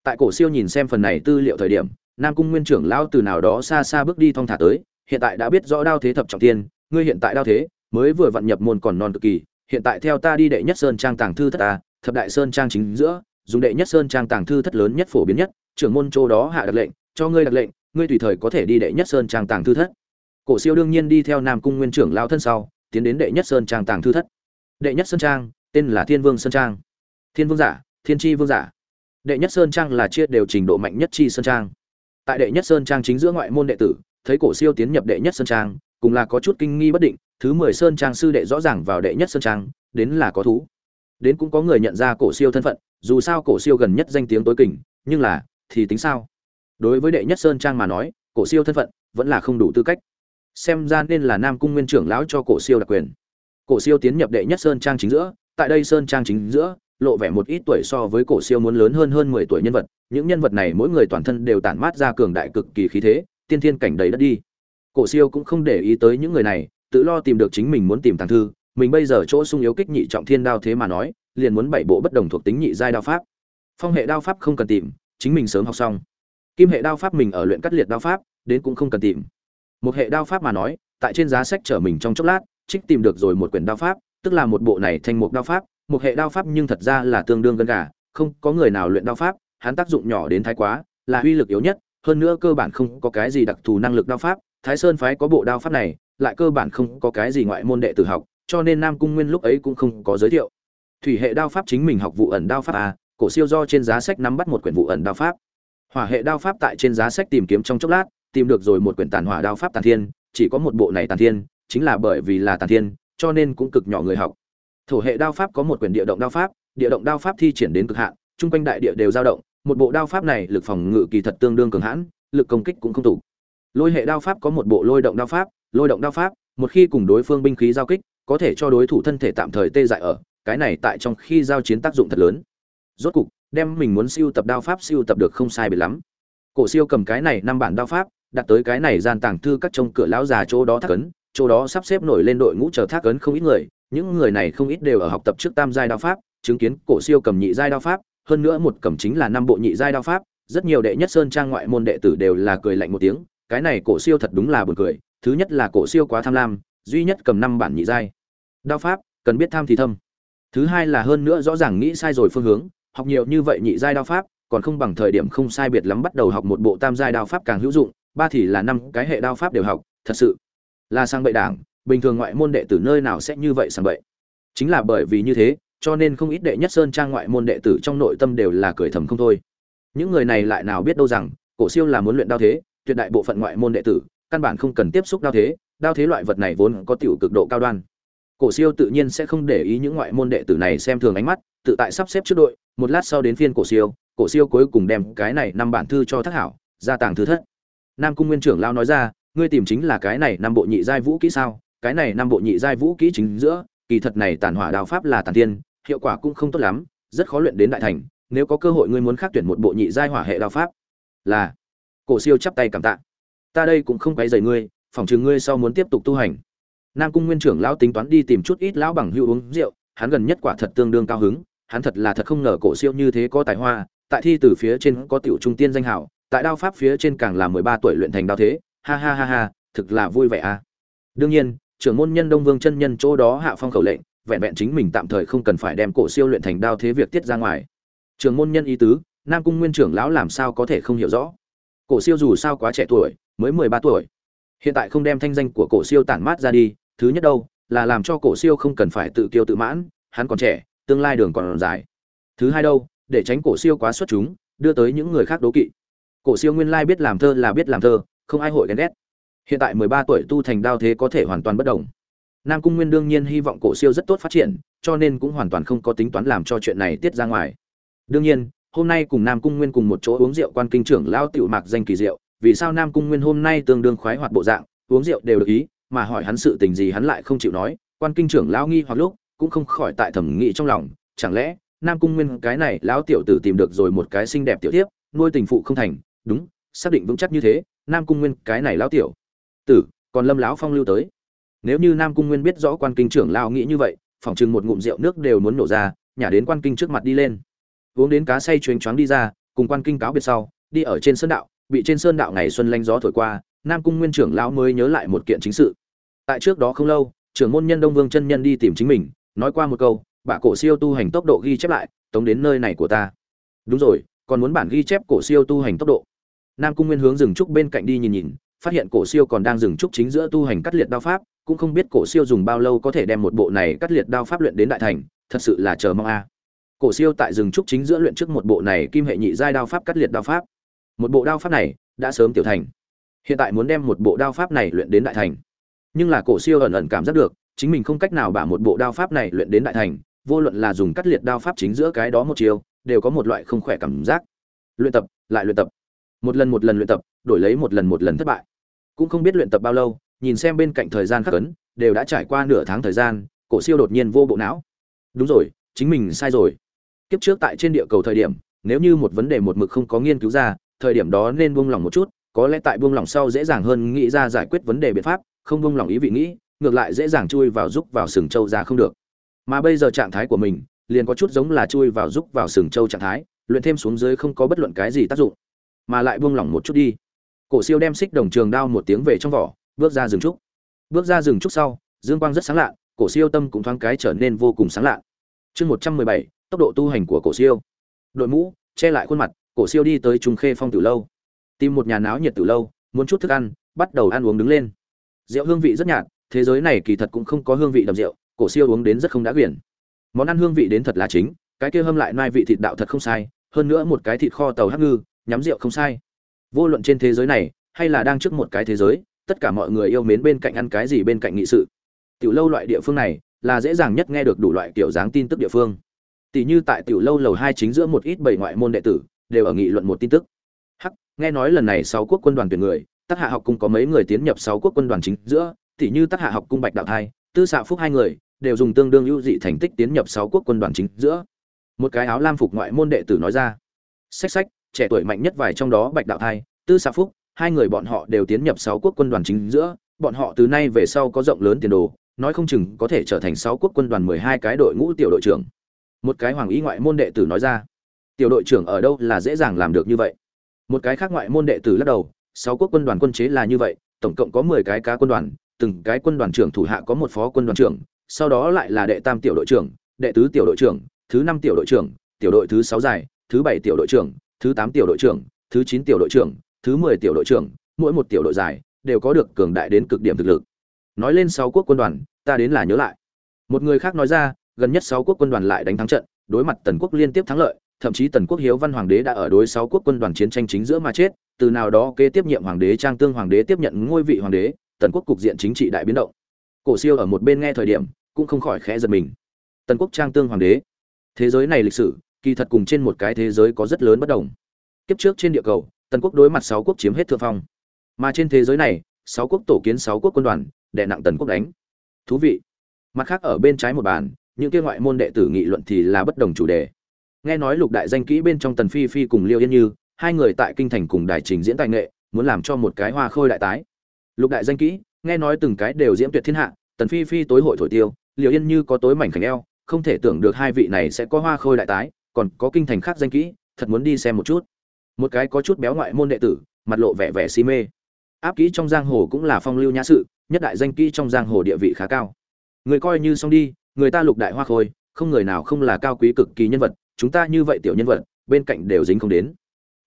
Tại cổ siêu nhìn xem phần này tư liệu thời điểm, nam cung nguyên trưởng lão từ nào đó xa xa bước đi thong thả tới, hiện tại đã biết rõ đao thế thập trọng thiên, ngươi hiện tại đao thế, mới vừa vận nhập môn còn non cực kỳ, hiện tại theo ta đi đệ nhất sơn trang tàng thư thất ta, thập đại sơn trang chính giữa dùng đệ nhất sơn trang tàng thư thất lớn nhất phổ biến nhất, trưởng môn châu đó hạ đặc lệnh, cho ngươi đặc lệnh, ngươi tùy thời có thể đi đệ nhất sơn trang tàng thư thất. Cổ siêu đương nhiên đi theo nam cung nguyên trưởng lão thân sau, tiến đến đệ nhất sơn trang tàng thư thất. Đệ nhất sơn trang, tên là thiên vương sơn trang. Thiên vương giả, thiên tri vương giả. Đệ nhất sơn trang là chia đều trình độ mạnh nhất chi sơn trang. Tại đệ nhất sơn trang chính giữa ngoại môn đệ tử, thấy cổ siêu tiến nhập đệ nhất sơn trang, cùng là có chút kinh nghi bất định, thứ mười sơn trang sư đệ rõ ràng vào đệ nhất sơn trang, đến là có thú. Đến cũng có người nhận ra cổ siêu thân phận dù sao cổ siêu gần nhất danh tiếng tối kình, nhưng là, thì tính sao? Đối với đệ nhất sơn trang mà nói, cổ siêu thân phận, vẫn là không đủ tư cách. Xem ra nên là nam cung nguyên trưởng lão cho cổ siêu đặc quyền. Cổ siêu tiến nhập đệ nhất sơn trang chính giữa, tại đây sơn trang chính giữa, lộ vẻ một ít tuổi so với cổ siêu muốn lớn hơn hơn mười tuổi nhân vật. Những nhân vật này mỗi người toàn thân đều tản mát ra cường đại cực kỳ khí thế, tiên thiên cảnh đầy đất đi. Cổ siêu cũng không để ý tới những người này, tự lo tìm được chính mình muốn tìm tàng thư. Mình bây giờ chỗ sung yếu kích nhị trọng thiên đao thế mà nói liền muốn bảy bộ bất đồng thuộc tính nhị giai đao pháp. Phong hệ đao pháp không cần tìm chính mình sớm học xong. Kim hệ đao pháp mình ở luyện cắt liệt đao pháp đến cũng không cần tìm. Một hệ đao pháp mà nói tại trên giá sách trở mình trong chốc lát trích tìm được rồi một quyển đao pháp tức là một bộ này thành một đao pháp. Một hệ đao pháp nhưng thật ra là tương đương gần cả, không có người nào luyện đao pháp hắn tác dụng nhỏ đến thái quá là uy lực yếu nhất hơn nữa cơ bản không có cái gì đặc thù năng lực đao pháp. Thái sơn phái có bộ đao pháp này lại cơ bản không có cái gì ngoại môn đệ tử học cho nên nam cung nguyên lúc ấy cũng không có giới thiệu thủy hệ đao pháp chính mình học vụ ẩn đao pháp à cổ siêu do trên giá sách nắm bắt một quyển vụ ẩn đao pháp. Hỏa hệ đao pháp tại trên giá sách tìm kiếm trong chốc lát, tìm được rồi một quyển tàn hỏa đao pháp tàn thiên, chỉ có một bộ này tàn thiên, chính là bởi vì là tàn thiên, cho nên cũng cực nhỏ người học. Thổ hệ đao pháp có một quyển địa động đao pháp, địa động đao pháp thi triển đến cực hạn, chung quanh đại địa đều dao động, một bộ đao pháp này lực phòng ngự kỳ thật tương đương cường hãn, lực công kích cũng không tủ lôi hệ đao pháp có một bộ lôi động đao pháp, lôi động đao pháp, một khi cùng đối phương binh khí giao kích, có thể cho đối thủ thân thể tạm thời tê dại ở cái này tại trong khi giao chiến tác dụng thật lớn. Rốt cục, đem mình muốn siêu tập đao pháp siêu tập được không sai biệt lắm. Cổ siêu cầm cái này năm bản đao pháp, đặt tới cái này gian tàng thư các trông cửa lão già chỗ đó thác ấn, chỗ đó sắp xếp nổi lên đội ngũ chờ thác ấn không ít người, những người này không ít đều ở học tập trước tam giai đao pháp, chứng kiến cổ siêu cầm nhị giai đao pháp, hơn nữa một cầm chính là năm bộ nhị giai đao pháp, rất nhiều đệ nhất sơn trang ngoại môn đệ tử đều là cười lạnh một tiếng, cái này cổ siêu thật đúng là buồn cười, thứ nhất là cổ siêu quá tham lam, duy nhất cầm năm bản nhị giai đao pháp, cần biết tham thì thâm thứ hai là hơn nữa rõ ràng nghĩ sai rồi phương hướng, học nhiều như vậy nhị giai đao pháp, còn không bằng thời điểm không sai biệt lắm bắt đầu học một bộ tam giai đao pháp càng hữu dụng, ba thì là năm cái hệ đao pháp đều học, thật sự là sang bậy đảng, bình thường ngoại môn đệ tử nơi nào sẽ như vậy sang bậy. Chính là bởi vì như thế, cho nên không ít đệ nhất sơn trang ngoại môn đệ tử trong nội tâm đều là cười thầm không thôi. Những người này lại nào biết đâu rằng, cổ siêu là muốn luyện đao thế, tuyệt đại bộ phận ngoại môn đệ tử, căn bản không cần tiếp xúc đao thế đao thế loại vật này vốn có tiểu cực độ cao đoan cổ siêu tự nhiên sẽ không để ý những ngoại môn đệ tử này xem thường ánh mắt, tự tại sắp xếp trước đội, một lát sau đến phiên cổ siêu cổ siêu cuối cùng đem cái này năm bản thư cho thác hảo ra tàng thư thất. Nam cung nguyên trưởng lao nói ra, ngươi tìm chính là cái này năm bộ nhị giai vũ kỹ sao? Cái này năm bộ nhị giai vũ kỹ chính giữa, kỳ thật này tàn hỏa đao pháp là tàn tiên, hiệu quả cũng không tốt lắm, rất khó luyện đến đại thành, nếu có cơ hội ngươi muốn khác tuyển một bộ nhị giai hỏa hệ đao pháp. Là. Cổ siêu chắp tay cảm tạ. Ta đây cũng không quấy rầy ngươi phòng trường ngươi sau muốn tiếp tục tu hành nam cung nguyên trưởng lão tính toán đi tìm chút ít lão bằng hữu uống rượu, hắn gần nhất quả thật tương đương cao hứng, hắn thật là thật không ngờ cổ siêu như thế có tài hoa, tại thi từ phía trên có tiểu trung tiên danh hảo tại đao pháp phía trên càng là mười ba tuổi luyện thành đao thế, ha ha ha ha, thực là vui vẻ à. Đương nhiên, trưởng môn nhân đông vương chân nhân chỗ đó hạ phong khẩu lệnh, vẹn vẹn chính mình tạm thời không cần phải đem cổ siêu luyện thành đao thế việc tiết ra ngoài. Trưởng môn nhân ý tứ, nam cung nguyên trưởng lão làm sao có thể không hiểu rõ? Cổ siêu dù sao quá trẻ tuổi, mới mười ba tuổi hiện tại không đem thanh danh của cổ siêu tản mát ra đi, thứ nhất đâu, là làm cho cổ siêu không cần phải tự kiêu tự mãn, hắn còn trẻ, tương lai đường còn dài. Thứ hai đâu, để tránh cổ siêu quá xuất chúng, đưa tới những người khác đố kỵ. Cổ siêu nguyên lai biết làm thơ là biết làm thơ, không ai hội ghen ghét. Hiện tại mười ba tuổi tu thành đao thế có thể hoàn toàn bất động nam cung nguyên đương nhiên hy vọng cổ siêu rất tốt phát triển, cho nên cũng hoàn toàn không có tính toán làm cho chuyện này tiết ra ngoài. Đương nhiên, hôm nay cùng nam cung nguyên cùng một chỗ uống rượu quan kinh trưởng lao tiểu mạc danh kỳ diệu vì sao nam cung nguyên hôm nay tương đương khoái hoạt bộ dạng, uống rượu đều được ý, mà hỏi hắn sự tình gì hắn lại không chịu nói, quan kinh trưởng lão nghi hoặc lúc, cũng không khỏi tại thẩm nghĩ trong lòng, chẳng lẽ, nam cung nguyên cái này lão tiểu tử tìm được rồi một cái xinh đẹp tiểu tiếp nuôi tình phụ không thành, đúng, xác định vững chắc như thế, nam cung nguyên cái này lão tiểu. Tử, còn lâm lão phong lưu tới. Nếu như nam cung nguyên biết rõ quan kinh trưởng lão nghĩ như vậy, phỏng chừng một ngụm rượu nước đều muốn nổ ra, nhả đến quan kinh trước mặt đi lên. Uống đến cá say chuyến choáng đi ra, cùng quan kinh cáo biệt sau, đi ở trên sơn đạo bị trên sơn đạo ngày xuân lanh gió thổi qua, nam cung nguyên trưởng lão mới nhớ lại một kiện chính sự. Tại trước đó không lâu, trưởng môn nhân đông vương chân nhân đi tìm chính mình, nói qua một câu, bả cổ siêu tu hành tốc độ ghi chép lại, tống đến nơi này của ta. Đúng rồi, còn muốn bản ghi chép cổ siêu tu hành tốc độ. Nam cung nguyên hướng dừng trúc bên cạnh đi nhìn nhìn, phát hiện cổ siêu còn đang dừng trúc chính giữa tu hành cắt liệt đao pháp, cũng không biết cổ siêu dùng bao lâu có thể đem một bộ này cắt liệt đao pháp luyện đến đại thành, thật sự là chờ mong a. Cổ siêu tại rừng trúc chính giữa luyện trước một bộ này kim hệ nhị giai đao pháp cắt liệt đao pháp một bộ đao pháp này đã sớm tiểu thành. Hiện tại muốn đem một bộ đao pháp này luyện đến đại thành. Nhưng là cổ siêu ẩn ẩn cảm giác được, chính mình không cách nào bả một bộ đao pháp này luyện đến đại thành, vô luận là dùng cắt liệt đao pháp chính giữa cái đó một chiều, đều có một loại không khỏe cảm giác. Luyện tập, lại luyện tập. Một lần một lần luyện tập, đổi lấy một lần một lần thất bại. Cũng không biết luyện tập bao lâu, nhìn xem bên cạnh thời gian khắc ấn, đều đã trải qua nửa tháng thời gian, cổ siêu đột nhiên vô bộ não. Đúng rồi, chính mình sai rồi. Kiếp trước tại trên địa cầu thời điểm, nếu như một vấn đề một mực không có nghiên cứu ra thời điểm đó nên buông lỏng một chút, có lẽ tại buông lỏng sau dễ dàng hơn nghĩ ra giải quyết vấn đề biện pháp, không buông lỏng ý vị nghĩ, ngược lại dễ dàng chui vào giúp vào sừng châu ra không được. Mà bây giờ trạng thái của mình, liền có chút giống là chui vào giúp vào sừng châu trạng thái, luyện thêm xuống dưới không có bất luận cái gì tác dụng. Mà lại buông lỏng một chút đi. Cổ siêu đem xích đồng trường đao một tiếng về trong vỏ, bước ra rừng trúc. Bước ra rừng trúc sau, dương quang rất sáng lạ, cổ siêu tâm cũng thoáng cái trở nên vô cùng sáng lạ. Chương một trăm mười bảy, tốc độ tu hành của cổ siêu. Đội mũ, che lại khuôn mặt cổ siêu đi tới trung khê phong tử lâu. Tìm một nhà náo nhiệt tử lâu, muốn chút thức ăn, bắt đầu ăn uống đứng lên. Rượu hương vị rất nhạt, thế giới này kỳ thật cũng không có hương vị đậm rượu, cổ siêu uống đến rất không đã quyển. Món ăn hương vị đến thật là chính, cái kia hâm lại mai vị thịt đạo thật không sai, hơn nữa một cái thịt kho tàu hắc ngư, nhắm rượu không sai. Vô luận trên thế giới này, hay là đang trước một cái thế giới, tất cả mọi người yêu mến bên cạnh ăn cái gì bên cạnh nghị sự. Tiểu lâu loại địa phương này, là dễ dàng nhất nghe được đủ loại kiểu dáng tin tức địa phương. Tỷ như tại tiểu lâu lầu hai chính giữa một ít bảy ngoại môn đệ tử đều ở nghị luận một tin tức. Hắc, nghe nói lần này sáu quốc quân đoàn tuyển người tác hạ học cung có mấy người tiến nhập sáu quốc quân đoàn chính giữa tỷ như tác hạ học cung bạch đạo thai, tư xạ phúc hai người, đều dùng tương đương ưu dị thành tích tiến nhập sáu quốc quân đoàn chính giữa. Một cái áo lam phục ngoại môn đệ tử nói ra. Sách sách trẻ tuổi mạnh nhất vài trong đó bạch đạo thai, tư xạ phúc, hai người bọn họ đều tiến nhập sáu quốc quân đoàn chính giữa, bọn họ từ nay về sau có rộng lớn tiền đồ, nói không chừng có thể trở thành sáu quốc quân đoàn mười hai cái đội ngũ tiểu đội trưởng. Một cái hoàng ý ngoại môn đệ tử nói ra tiểu đội trưởng ở đâu là dễ dàng làm được như vậy một cái khác ngoại môn đệ tử lắc đầu sáu quốc quân đoàn quân chế là như vậy tổng cộng có mười cái cá quân đoàn từng cái quân đoàn trưởng thủ hạ có một phó quân đoàn trưởng sau đó lại là đệ tam tiểu đội trưởng đệ tứ tiểu đội trưởng thứ năm tiểu đội trưởng tiểu đội thứ sáu giải thứ bảy tiểu đội trưởng thứ tám tiểu đội trưởng thứ chín tiểu đội trưởng thứ mười tiểu đội trưởng mỗi một tiểu đội giải đều có được cường đại đến cực điểm thực lực nói lên sáu quốc quân đoàn ta đến là nhớ lại một người khác nói ra gần nhất sáu quốc quân đoàn lại đánh thắng trận đối mặt tần quốc liên tiếp thắng lợi thậm chí tần quốc hiếu văn hoàng đế đã ở đối sáu quốc quân đoàn chiến tranh chính giữa mà chết, từ nào đó kế tiếp nhiệm hoàng đế trang tương hoàng đế tiếp nhận ngôi vị hoàng đế, tần quốc cục diện chính trị đại biến động. Cổ siêu ở một bên nghe thời điểm, cũng không khỏi khẽ giật mình. Tần quốc trang tương hoàng đế. Thế giới này lịch sử, kỳ thật cùng trên một cái thế giới có rất lớn bất đồng. Kiếp trước trên địa cầu, tần quốc đối mặt sáu quốc chiếm hết thượng phong. Mà trên thế giới này, sáu quốc tổ kiến sáu quốc quân đoàn, đè nặng tần quốc đánh. Thú vị. Mặt khác ở bên trái một bàn, những kia ngoại môn đệ tử nghị luận thì là bất đồng chủ đề nghe nói lục đại danh kỹ bên trong tần phi phi cùng liêu yên như, hai người tại kinh thành cùng đài trình diễn tài nghệ, muốn làm cho một cái hoa khôi đại tái. Lục đại danh kỹ, nghe nói từng cái đều diễm tuyệt thiên hạ, tần phi phi tối hội thổi tiêu, liêu yên như có tối mảnh khảnh eo, không thể tưởng được hai vị này sẽ có hoa khôi đại tái, còn có kinh thành khác danh kỹ, thật muốn đi xem một chút. Một cái có chút béo ngoại môn đệ tử, mặt lộ vẻ vẻ si mê. Áp kỹ trong giang hồ cũng là phong lưu nhã sự, nhất đại danh kỹ trong giang hồ địa vị khá cao. Người coi như xong đi, người ta lục đại hoa khôi, không người nào không là cao quý cực kỳ nhân vật chúng ta như vậy tiểu nhân vật, bên cạnh đều dính không đến.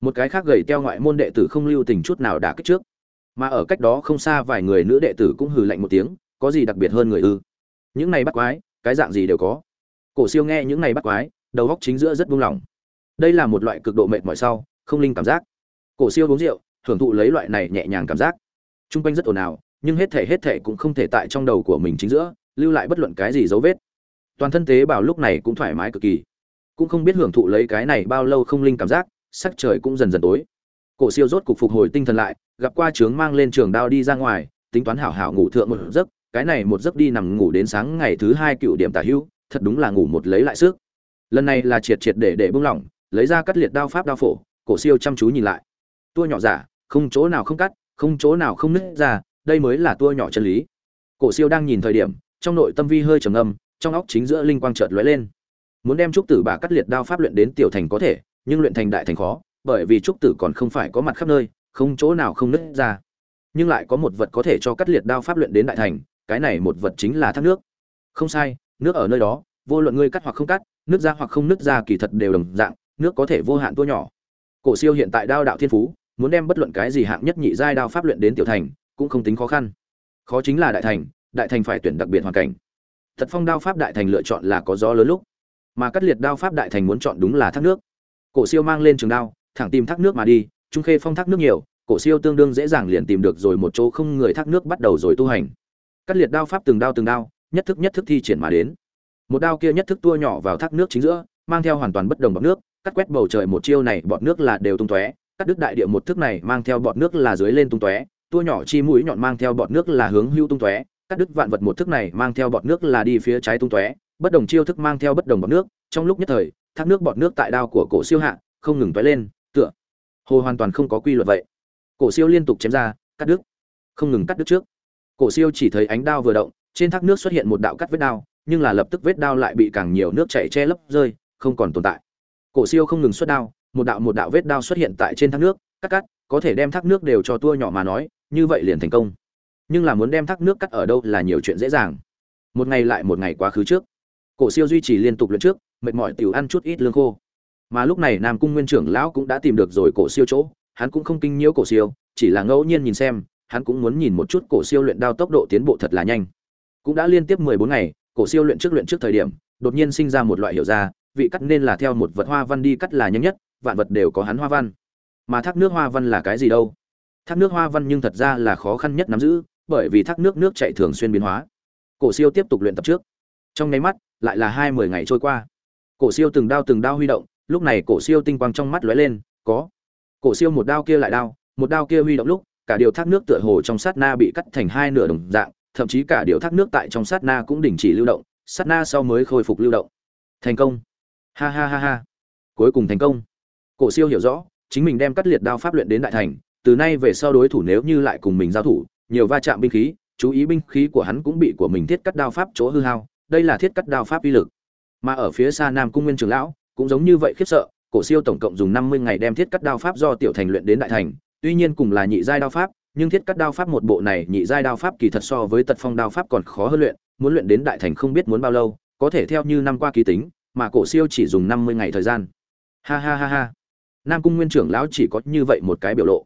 Một cái khác gầy teo ngoại môn đệ tử không lưu tình chút nào đã kích trước. Mà ở cách đó không xa vài người nữ đệ tử cũng hừ lạnh một tiếng, có gì đặc biệt hơn người ư? Những này bắt quái, cái dạng gì đều có. Cổ siêu nghe những này bắt quái, đầu góc chính giữa rất buông lỏng. Đây là một loại cực độ mệt mỏi sau, không linh cảm giác. Cổ siêu uống rượu hưởng thụ lấy loại này nhẹ nhàng cảm giác. Trung quanh rất ồn ào, nhưng hết thể hết thể cũng không thể tại trong đầu của mình chính giữa, lưu lại bất luận cái gì dấu vết. Toàn thân tế bào lúc này cũng thoải mái cực kỳ cũng không biết hưởng thụ lấy cái này bao lâu không linh cảm giác, sắc trời cũng dần dần tối. Cổ siêu rốt cục phục hồi tinh thần lại, gặp qua trướng mang lên trường đao đi ra ngoài, tính toán hảo hảo ngủ thượng một giấc, cái này một giấc đi nằm ngủ đến sáng ngày thứ hai cựu điểm tả hữu thật đúng là ngủ một lấy lại sức. Lần này là triệt triệt để để bung lỏng, lấy ra cắt liệt đao pháp đao phổ, cổ siêu chăm chú nhìn lại. Tua nhỏ giả, không chỗ nào không cắt, không chỗ nào không nứt ra, đây mới là tua nhỏ chân lý. Cổ siêu đang nhìn thời điểm, trong nội tâm vi hơi trầm âm trong óc chính giữa linh quang chợt lóe lên muốn đem trúc tử bà cắt liệt đao pháp luyện đến tiểu thành có thể, nhưng luyện thành đại thành khó, bởi vì trúc tử còn không phải có mặt khắp nơi, không chỗ nào không nứt ra. Nhưng lại có một vật có thể cho cắt liệt đao pháp luyện đến đại thành, cái này một vật chính là thác nước. Không sai, nước ở nơi đó, vô luận ngươi cắt hoặc không cắt nước ra hoặc không nứt ra kỳ thật đều đồng dạng, nước có thể vô hạn tua nhỏ. Cổ siêu hiện tại đao đạo thiên phú, muốn đem bất luận cái gì hạng nhất nhị giai đao pháp luyện đến tiểu thành, cũng không tính khó khăn. Khó chính là đại thành đại thành phải tuyển đặc biệt hoàn cảnh. Thật phong đao pháp đại thành lựa chọn là có gió lớn lúc mà cắt liệt đao pháp đại thành muốn chọn đúng là thác nước. Cổ siêu mang lên trường đao, thẳng tìm thác nước mà đi, trung khê phong thác nước nhiều, cổ siêu tương đương dễ dàng liền tìm được rồi một chỗ không người thác nước bắt đầu rồi tu hành. Cắt liệt đao pháp từng đao từng đao, nhất thức nhất thức thi triển mà đến. Một đao kia nhất thức tua nhỏ vào thác nước chính giữa, mang theo hoàn toàn bất đồng bọt nước, cắt quét bầu trời một chiêu này bọt nước là đều tung tóe, cắt đứt đại địa một thức này mang theo bọt nước là dưới lên tung tóe, tua nhỏ chi mũi nhọn mang theo bọt nước là hướng hưu tung tóe, cắt đứt vạn vật một thức này mang theo bọt nước là đi phía trái tung tóe bất đồng chiêu thức mang theo bất đồng bọt nước, trong lúc nhất thời, thác nước bọt nước tại đao của cổ siêu hạ, không ngừng vẽ lên, tựa hồ hoàn toàn không có quy luật vậy. Cổ siêu liên tục chém ra, cắt đứt, không ngừng cắt đứt trước. Cổ siêu chỉ thấy ánh đao vừa động, trên thác nước xuất hiện một đạo cắt vết đao, nhưng là lập tức vết đao lại bị càng nhiều nước chảy che lấp rơi, không còn tồn tại. Cổ siêu không ngừng xuất đao, một đạo một đạo vết đao xuất hiện tại trên thác nước, cắt cắt, có thể đem thác nước đều cho tua nhỏ mà nói, như vậy liền thành công. Nhưng là muốn đem thác nước cắt ở đâu là nhiều chuyện dễ dàng. Một ngày lại một ngày quá khứ trước cổ siêu duy trì liên tục luyện trước, mệt mỏi tiểu ăn chút ít lương khô. Mà lúc này nam cung nguyên trưởng lão cũng đã tìm được rồi cổ siêu chỗ, hắn cũng không kinh nhiễu cổ siêu, chỉ là ngẫu nhiên nhìn xem, hắn cũng muốn nhìn một chút cổ siêu luyện đao tốc độ tiến bộ thật là nhanh. Cũng đã liên tiếp mười bốn ngày, cổ siêu luyện trước luyện trước thời điểm, đột nhiên sinh ra một loại hiểu ra, vị cắt nên là theo một vật hoa văn đi cắt là nhanh nhất, vạn vật đều có hắn hoa văn. Mà thác nước hoa văn là cái gì đâu? Thác nước hoa văn nhưng thật ra là khó khăn nhất nắm giữ, bởi vì thác nước nước chảy thường xuyên biến hóa. Cổ siêu tiếp tục luyện tập trước. Trong nháy mắt lại là hai mươi ngày trôi qua. Cổ siêu từng đao từng đao huy động, lúc này cổ siêu tinh quang trong mắt lóe lên, có. Cổ siêu một đao kia lại đao, một đao kia huy động lúc, cả điều thác nước tựa hồ trong sát na bị cắt thành hai nửa đồng dạng, thậm chí cả điều thác nước tại trong sát na cũng đình chỉ lưu động, sát na sau mới khôi phục lưu động. Thành công. Ha ha ha ha. Cuối cùng thành công. Cổ siêu hiểu rõ, chính mình đem cắt liệt đao pháp luyện đến đại thành, từ nay về sau đối thủ nếu như lại cùng mình giao thủ, nhiều va chạm binh khí, chú ý binh khí của hắn cũng bị của mình thiết cắt đao pháp chỗ hư hao đây là thiết cắt đao pháp uy lực. Mà ở phía xa nam cung nguyên trường lão, cũng giống như vậy khiếp sợ, cổ siêu tổng cộng dùng năm mươi ngày đem thiết cắt đao pháp do tiểu thành luyện đến đại thành, tuy nhiên cùng là nhị giai đao pháp, nhưng thiết cắt đao pháp một bộ này nhị giai đao pháp kỳ thật so với tật phong đao pháp còn khó hơn luyện, muốn luyện đến đại thành không biết muốn bao lâu, có thể theo như năm qua ký tính, mà cổ siêu chỉ dùng năm mươi ngày thời gian. Ha ha ha ha. Nam cung nguyên trưởng lão chỉ có như vậy một cái biểu lộ.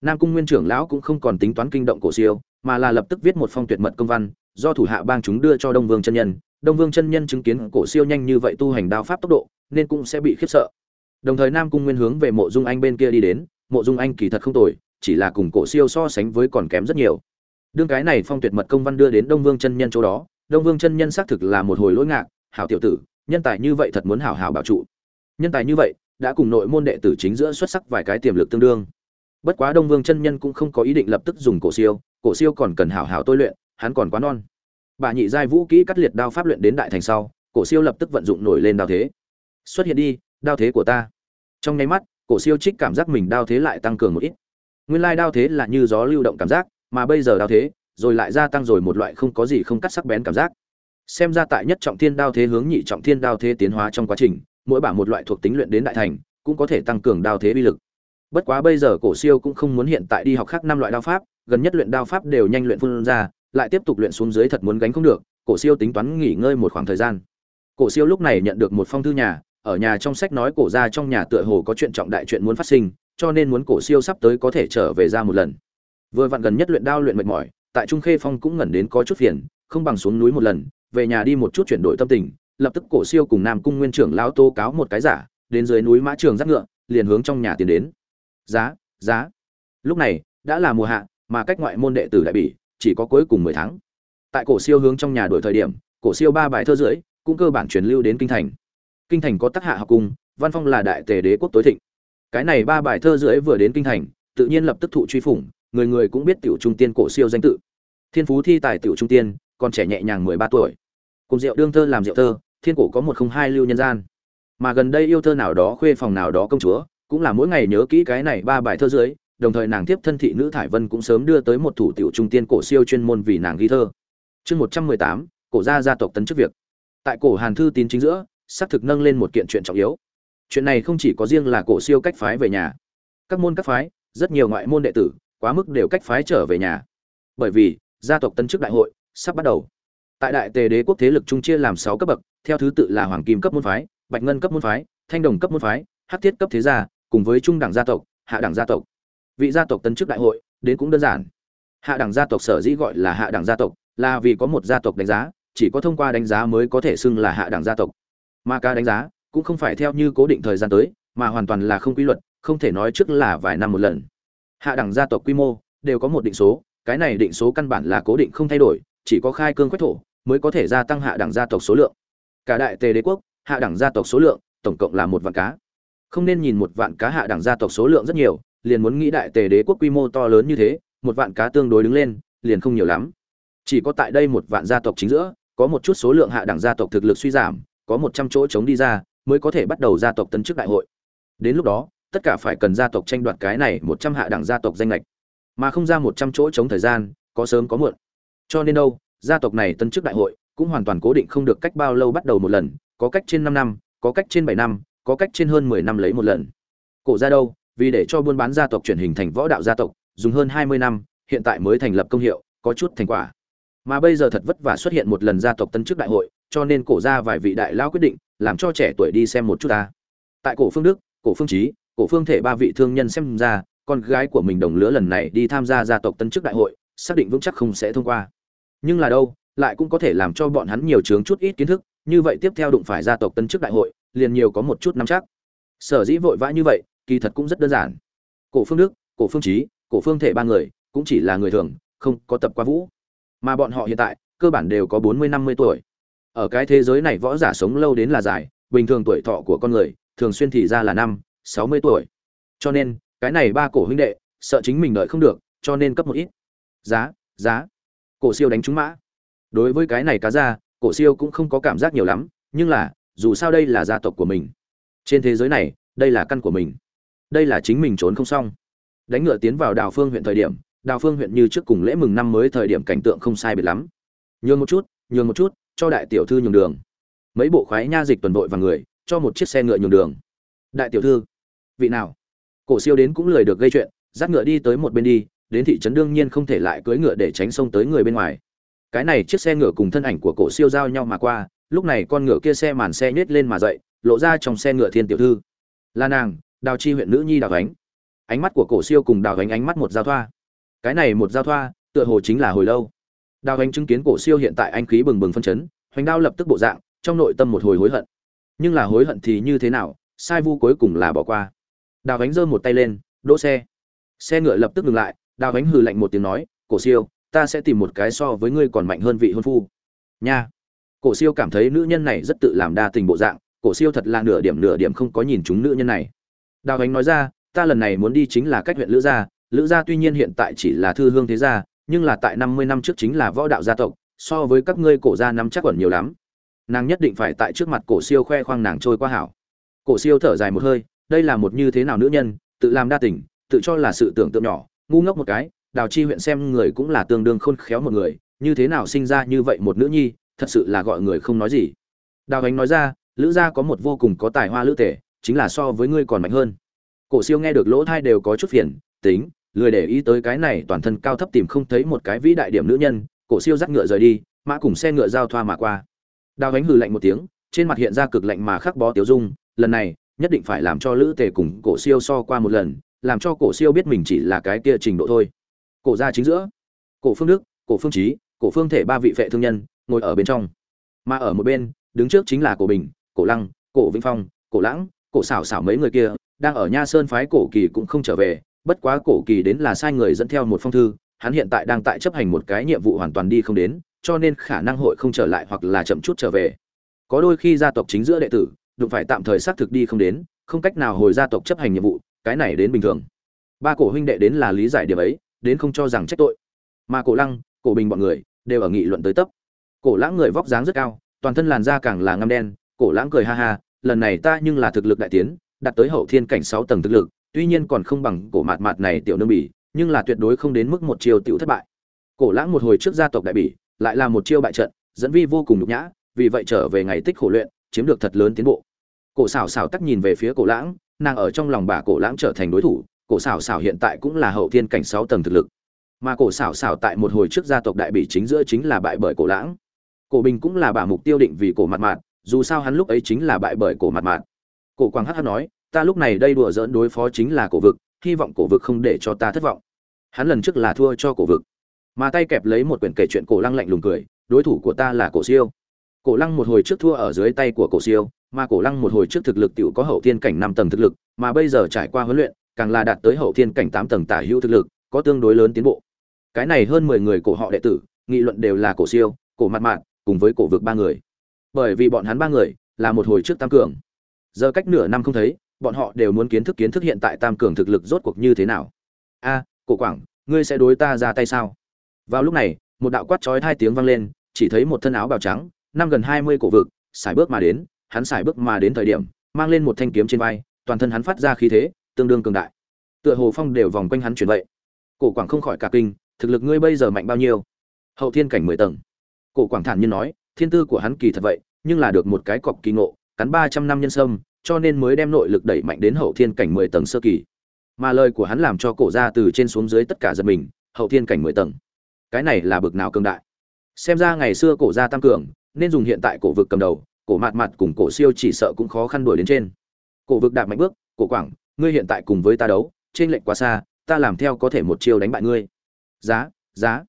Nam cung nguyên trưởng lão cũng không còn tính toán kinh động cổ siêu, mà là lập tức viết một phong tuyệt mật công văn, do thủ hạ bang chúng đưa cho đông vương chân nhân đông vương chân nhân chứng kiến cổ siêu nhanh như vậy tu hành đao pháp tốc độ, nên cũng sẽ bị khiếp sợ. Đồng thời nam cung nguyên hướng về mộ dung anh bên kia đi đến, mộ dung anh kỳ thật không tồi, chỉ là cùng cổ siêu so sánh với còn kém rất nhiều. Đương cái này phong tuyệt mật công văn đưa đến đông vương chân nhân chỗ đó, đông vương chân nhân xác thực là một hồi lỗi ngạc, hảo tiểu tử, nhân tài như vậy thật muốn hảo hảo bảo trụ. Nhân tài như vậy, đã cùng nội môn đệ tử chính giữa xuất sắc vài cái tiềm lực tương đương. Bất quá đông vương chân nhân cũng không có ý định lập tức dùng cổ siêu cổ siêu còn cần hảo hảo tôi luyện, hắn còn quá non bà nhị giai vũ kỹ cắt liệt đao pháp luyện đến đại thành sau, cổ siêu lập tức vận dụng nổi lên đao thế. Xuất hiện đi, đao thế của ta. Trong nháy mắt, cổ siêu trích cảm giác mình đao thế lại tăng cường một ít. Nguyên lai đao thế là như gió lưu động cảm giác, mà bây giờ đao thế, rồi lại gia tăng rồi một loại không có gì không cắt sắc bén cảm giác. Xem ra tại nhất trọng thiên đao thế hướng nhị trọng thiên đao thế tiến hóa trong quá trình, mỗi bả một loại thuộc tính luyện đến đại thành, cũng có thể tăng cường đao thế uy lực. Bất quá bây giờ cổ siêu cũng không muốn hiện tại đi học khác năm loại đao pháp, gần nhất luyện đao pháp đều nhanh luyện phun ra lại tiếp tục luyện xuống dưới thật muốn gánh không được, cổ siêu tính toán nghỉ ngơi một khoảng thời gian. Cổ siêu lúc này nhận được một phong thư nhà, ở nhà trong sách nói cổ ra trong nhà tựa hồ có chuyện trọng đại chuyện muốn phát sinh, cho nên muốn cổ siêu sắp tới có thể trở về ra một lần. Vừa vặn gần nhất luyện đao luyện mệt mỏi, tại trung khê phong cũng ngẩn đến có chút phiền, không bằng xuống núi một lần, về nhà đi một chút chuyển đổi tâm tình, lập tức cổ siêu cùng nam cung nguyên trưởng lao tô cáo một cái giả, đến dưới núi mã trường dắt ngựa, liền hướng trong nhà tiến đến. Giá giá. Lúc này, đã là mùa hạ, mà cách ngoại môn đệ tử đại bỉ chỉ có cuối cùng mười tháng. Tại cổ siêu hướng trong nhà đổi thời điểm, cổ siêu ba bài thơ rưỡi cũng cơ bản truyền lưu đến kinh thành. Kinh thành có tác hạ học cung, văn phong là đại tề đế quốc tối thịnh. Cái này ba bài thơ rưỡi vừa đến kinh thành, tự nhiên lập tức thụ truy phủng, người người cũng biết tiểu trung tiên cổ siêu danh tự. Thiên phú thi tài tiểu trung tiên, còn trẻ nhẹ nhàng mười ba tuổi. Cùng rượu đương thơ làm rượu thơ, thiên cổ có một không hai lưu nhân gian. Mà gần đây yêu thơ nào đó khuê phòng nào đó công chúa, cũng là mỗi ngày nhớ kỹ cái này ba bài thơ dưới đồng thời nàng tiếp thân thị nữ thải vân cũng sớm đưa tới một thủ tiểu trung tiên cổ siêu chuyên môn vì nàng ghi thơ. Chương một trăm mười tám, cổ gia gia tộc tấn chức việc. Tại cổ hàn thư tín chính giữa, xác thực nâng lên một kiện chuyện trọng yếu. Chuyện này không chỉ có riêng là cổ siêu cách phái về nhà. Các môn các phái, rất nhiều ngoại môn đệ tử, quá mức đều cách phái trở về nhà. Bởi vì, gia tộc tấn chức đại hội sắp bắt đầu. Tại đại tề đế quốc thế lực trung chia làm sáu cấp bậc, theo thứ tự là hoàng kim cấp môn phái, bạch ngân cấp môn phái, thanh đồng cấp môn phái, hắc thiết cấp thế gia, cùng với trung đẳng gia tộc, hạ đẳng gia tộc vị gia tộc tân chức đại hội, đến cũng đơn giản. Hạ đẳng gia tộc sở dĩ gọi là hạ đẳng gia tộc là vì có một gia tộc đánh giá, chỉ có thông qua đánh giá mới có thể xưng là hạ đẳng gia tộc. Mà ca đánh giá cũng không phải theo như cố định thời gian tới, mà hoàn toàn là không quy luật, không thể nói trước là vài năm một lần. Hạ đẳng gia tộc quy mô đều có một định số, cái này định số căn bản là cố định không thay đổi, chỉ có khai cương quách thổ mới có thể gia tăng hạ đẳng gia tộc số lượng. Cả đại tề đế quốc, hạ đẳng gia tộc số lượng tổng cộng là một vạn cá. Không nên nhìn một vạn cá hạ đẳng gia tộc số lượng rất nhiều liền muốn nghĩ đại tề đế quốc quy mô to lớn như thế, một vạn cá tương đối đứng lên, liền không nhiều lắm. Chỉ có tại đây một vạn gia tộc chính giữa, có một chút số lượng hạ đẳng gia tộc thực lực suy giảm, có một trăm chỗ chống đi ra, mới có thể bắt đầu gia tộc tân chức đại hội. Đến lúc đó, tất cả phải cần gia tộc tranh đoạt cái này một trăm hạ đẳng gia tộc danh lệch mà không ra một trăm chỗ chống thời gian, có sớm có muộn. Cho nên đâu, gia tộc này tân chức đại hội cũng hoàn toàn cố định không được cách bao lâu bắt đầu một lần, có cách trên năm năm, có cách trên bảy năm, có cách trên hơn mười năm lấy một lần. Cổ ra đâu vì để cho buôn bán gia tộc chuyển hình thành võ đạo gia tộc, dùng hơn hai mươi năm, hiện tại mới thành lập công hiệu, có chút thành quả. Mà bây giờ thật vất vả xuất hiện một lần gia tộc tân chức đại hội, cho nên cổ gia vài vị đại lao quyết định, làm cho trẻ tuổi đi xem một chút ta. Tại cổ phương đức, cổ phương trí cổ phương thể ba vị thương nhân xem ra, con gái của mình đồng lứa lần này đi tham gia gia tộc tân chức đại hội, xác định vững chắc không sẽ thông qua. Nhưng là đâu, lại cũng có thể làm cho bọn hắn nhiều chướng chút ít kiến thức, như vậy tiếp theo đụng phải gia tộc tân chức đại hội, liền nhiều có một chút nắm chắc. Sở dĩ vội vã như vậy kỳ thật cũng rất đơn giản. Cổ phương đức, cổ phương trí, cổ phương thể ba người, cũng chỉ là người thường, không có tập qua vũ. Mà bọn họ hiện tại, cơ bản đều có bốn mươi, năm mươi tuổi. Ở cái thế giới này võ giả sống lâu đến là dài, bình thường tuổi thọ của con người, thường xuyên thì ra là năm, sáu mươi tuổi. Cho nên, cái này ba cổ huynh đệ, sợ chính mình đợi không được, cho nên cấp một ít. Giá giá. Cổ siêu đánh trúng mã. Đối với cái này cá ra, cổ siêu cũng không có cảm giác nhiều lắm, nhưng là, dù sao đây là gia tộc của mình. Trên thế giới này, đây là căn của mình đây là chính mình trốn không xong. Đánh ngựa tiến vào đào phương huyện thời điểm, đào phương huyện như trước cùng lễ mừng năm mới thời điểm cảnh tượng không sai biệt lắm. Nhường một chút, nhường một chút, cho đại tiểu thư nhường đường. Mấy bộ khoái nha dịch tuần đội và người, cho một chiếc xe ngựa nhường đường. Đại tiểu thư, vị nào? Cổ siêu đến cũng lười được gây chuyện, dắt ngựa đi tới một bên đi, đến thị trấn đương nhiên không thể lại cưỡi ngựa để tránh xông tới người bên ngoài. Cái này chiếc xe ngựa cùng thân ảnh của cổ siêu giao nhau mà qua, lúc này con ngựa kia xe màn xe nhét lên mà dậy, lộ ra trong xe ngựa thiên tiểu thư. Là nàng đào chi huyện nữ nhi đào ánh ánh mắt của cổ siêu cùng đào ánh ánh mắt một giao thoa. Cái này một giao thoa, tựa hồ chính là hồi lâu. Đào ánh chứng kiến cổ siêu hiện tại anh khí bừng bừng phân chấn, hoành đao lập tức bộ dạng, trong nội tâm một hồi hối hận. Nhưng là hối hận thì như thế nào, sai vu cuối cùng là bỏ qua. Đào ánh giơ một tay lên, đỗ xe. Xe ngựa lập tức ngừng lại, đào ánh hừ lạnh một tiếng nói, cổ siêu, ta sẽ tìm một cái so với ngươi còn mạnh hơn vị hôn phu. Nha. Cổ siêu cảm thấy nữ nhân này rất tự làm đa tình bộ dạng, cổ siêu thật là nửa điểm nửa điểm không có nhìn chúng nữ nhân này đào ánh nói ra, ta lần này muốn đi chính là cách huyện lữ gia. Lữ gia tuy nhiên hiện tại chỉ là thư hương thế gia, nhưng là tại năm mươi năm trước chính là võ đạo gia tộc, so với các ngươi cổ gia nắm chắc còn nhiều lắm. Nàng nhất định phải tại trước mặt cổ siêu khoe khoang nàng trôi qua hảo. Cổ siêu thở dài một hơi, đây là một như thế nào nữ nhân, tự làm đa tình, tự cho là sự tưởng tượng nhỏ, ngu ngốc một cái, đào chi huyện xem người cũng là tương đương khôn khéo một người, như thế nào sinh ra như vậy một nữ nhi, thật sự là gọi người không nói gì. Đào ánh nói ra, lữ gia có một vô cùng có tài hoa lữ tể chính là so với ngươi còn mạnh hơn. Cổ siêu nghe được lỗ thai đều có chút phiền, tính, lười để ý tới cái này toàn thân cao thấp tìm không thấy một cái vĩ đại điểm nữ nhân, cổ siêu dắt ngựa rời đi, mã cùng xe ngựa giao thoa mà qua. Đào ánh hừ lạnh một tiếng, trên mặt hiện ra cực lạnh mà khắc bó tiểu dung, lần này, nhất định phải làm cho lữ tề cùng cổ siêu so qua một lần, làm cho cổ siêu biết mình chỉ là cái kia trình độ thôi. Cổ ra chính giữa, cổ phương đức, cổ phương trí, cổ phương thể ba vị vệ thương nhân, ngồi ở bên trong. Mà ở một bên, đứng trước chính là cổ bình, cổ lăng, cổ vĩnh phong, cổ lãng cổ xảo xảo mấy người kia, đang ở nha sơn phái cổ kỳ cũng không trở về, bất quá cổ kỳ đến là sai người dẫn theo một phong thư, hắn hiện tại đang tại chấp hành một cái nhiệm vụ hoàn toàn đi không đến, cho nên khả năng hội không trở lại hoặc là chậm chút trở về. Có đôi khi gia tộc chính giữa đệ tử, đụng phải tạm thời xác thực đi không đến, không cách nào hồi gia tộc chấp hành nhiệm vụ, cái này đến bình thường. Ba cổ huynh đệ đến là lý giải điểm ấy, đến không cho rằng trách tội. Mà cổ lăng, cổ bình bọn người, đều ở nghị luận tới tấp. Cổ lãng người vóc dáng rất cao, toàn thân làn da càng là ngăm đen, cổ lãng cười ha ha lần này ta nhưng là thực lực đại tiến, đạt tới hậu thiên cảnh sáu tầng thực lực, tuy nhiên còn không bằng cổ mạt mạt này tiểu nương bỉ, nhưng là tuyệt đối không đến mức một chiêu tiểu thất bại. Cổ lãng một hồi trước gia tộc đại bỉ, lại là một chiêu bại trận, dẫn vi vô cùng nhục nhã, vì vậy trở về ngày tích khổ luyện, chiếm được thật lớn tiến bộ. Cổ xảo xảo tắc nhìn về phía cổ lãng, nàng ở trong lòng bà cổ lãng trở thành đối thủ, cổ xảo xảo hiện tại cũng là hậu thiên cảnh sáu tầng thực lực. Mà cổ xảo xảo tại một hồi trước gia tộc đại bỉ chính giữa chính là bại bởi cổ lãng. Cổ bình cũng là bà mục tiêu định vì cổ mặt mạn dù sao hắn lúc ấy chính là bại bởi cổ mặt mạn. Cổ quang hắc nói, ta lúc này đây đùa dỡn đối phó chính là cổ vực, hy vọng cổ vực không để cho ta thất vọng. Hắn lần trước là thua cho cổ vực. Mà tay kẹp lấy một quyển kể chuyện cổ lăng lạnh lùng cười, đối thủ của ta là cổ siêu. Cổ lăng một hồi trước thua ở dưới tay của cổ siêu, mà cổ lăng một hồi trước thực lực tiểu có hậu thiên cảnh năm tầng thực lực, mà bây giờ trải qua huấn luyện, càng là đạt tới hậu thiên cảnh tám tầng tả hữu thực lực, có tương đối lớn tiến bộ. Cái này hơn mười người cổ họ đệ tử, nghị luận đều là cổ siêu, cổ mặt mạn, cùng với cổ vực ba người bởi vì bọn hắn ba người là một hồi trước tam cường. Giờ cách nửa năm không thấy, bọn họ đều muốn kiến thức kiến thức hiện tại tam cường thực lực rốt cuộc như thế nào. A, cổ quảng, ngươi sẽ đối ta ra tay sao? Vào lúc này, một đạo quát chói hai tiếng vang lên, chỉ thấy một thân áo bào trắng, năm gần hai mươi cổ vực xài bước mà đến, hắn xài bước mà đến thời điểm, mang lên một thanh kiếm trên vai, toàn thân hắn phát ra khí thế, tương đương cường đại. Tựa hồ phong đều vòng quanh hắn chuyển vậy. Cổ quảng không khỏi cả kinh, thực lực ngươi bây giờ mạnh bao nhiêu? Hậu thiên cảnh mười tầng. Cổ quảng thản nhiên nói thiên tư của hắn kỳ thật vậy, nhưng là được một cái cọc kỳ ngộ, cắn ba trăm năm nhân sâm, cho nên mới đem nội lực đẩy mạnh đến hậu thiên cảnh mười tầng sơ kỳ. Mà lời của hắn làm cho cổ gia từ trên xuống dưới tất cả giật mình, hậu thiên cảnh mười tầng. Cái này là bực nào cường đại. Xem ra ngày xưa cổ gia tăng cường, nên dùng hiện tại cổ vực cầm đầu, cổ mạt mạt cùng cổ siêu chỉ sợ cũng khó khăn đuổi đến trên. Cổ vực đạp mạnh bước, cổ quảng, ngươi hiện tại cùng với ta đấu, trên lệnh quá xa, ta làm theo có thể một chiêu đánh bại ngươi. Giá giá.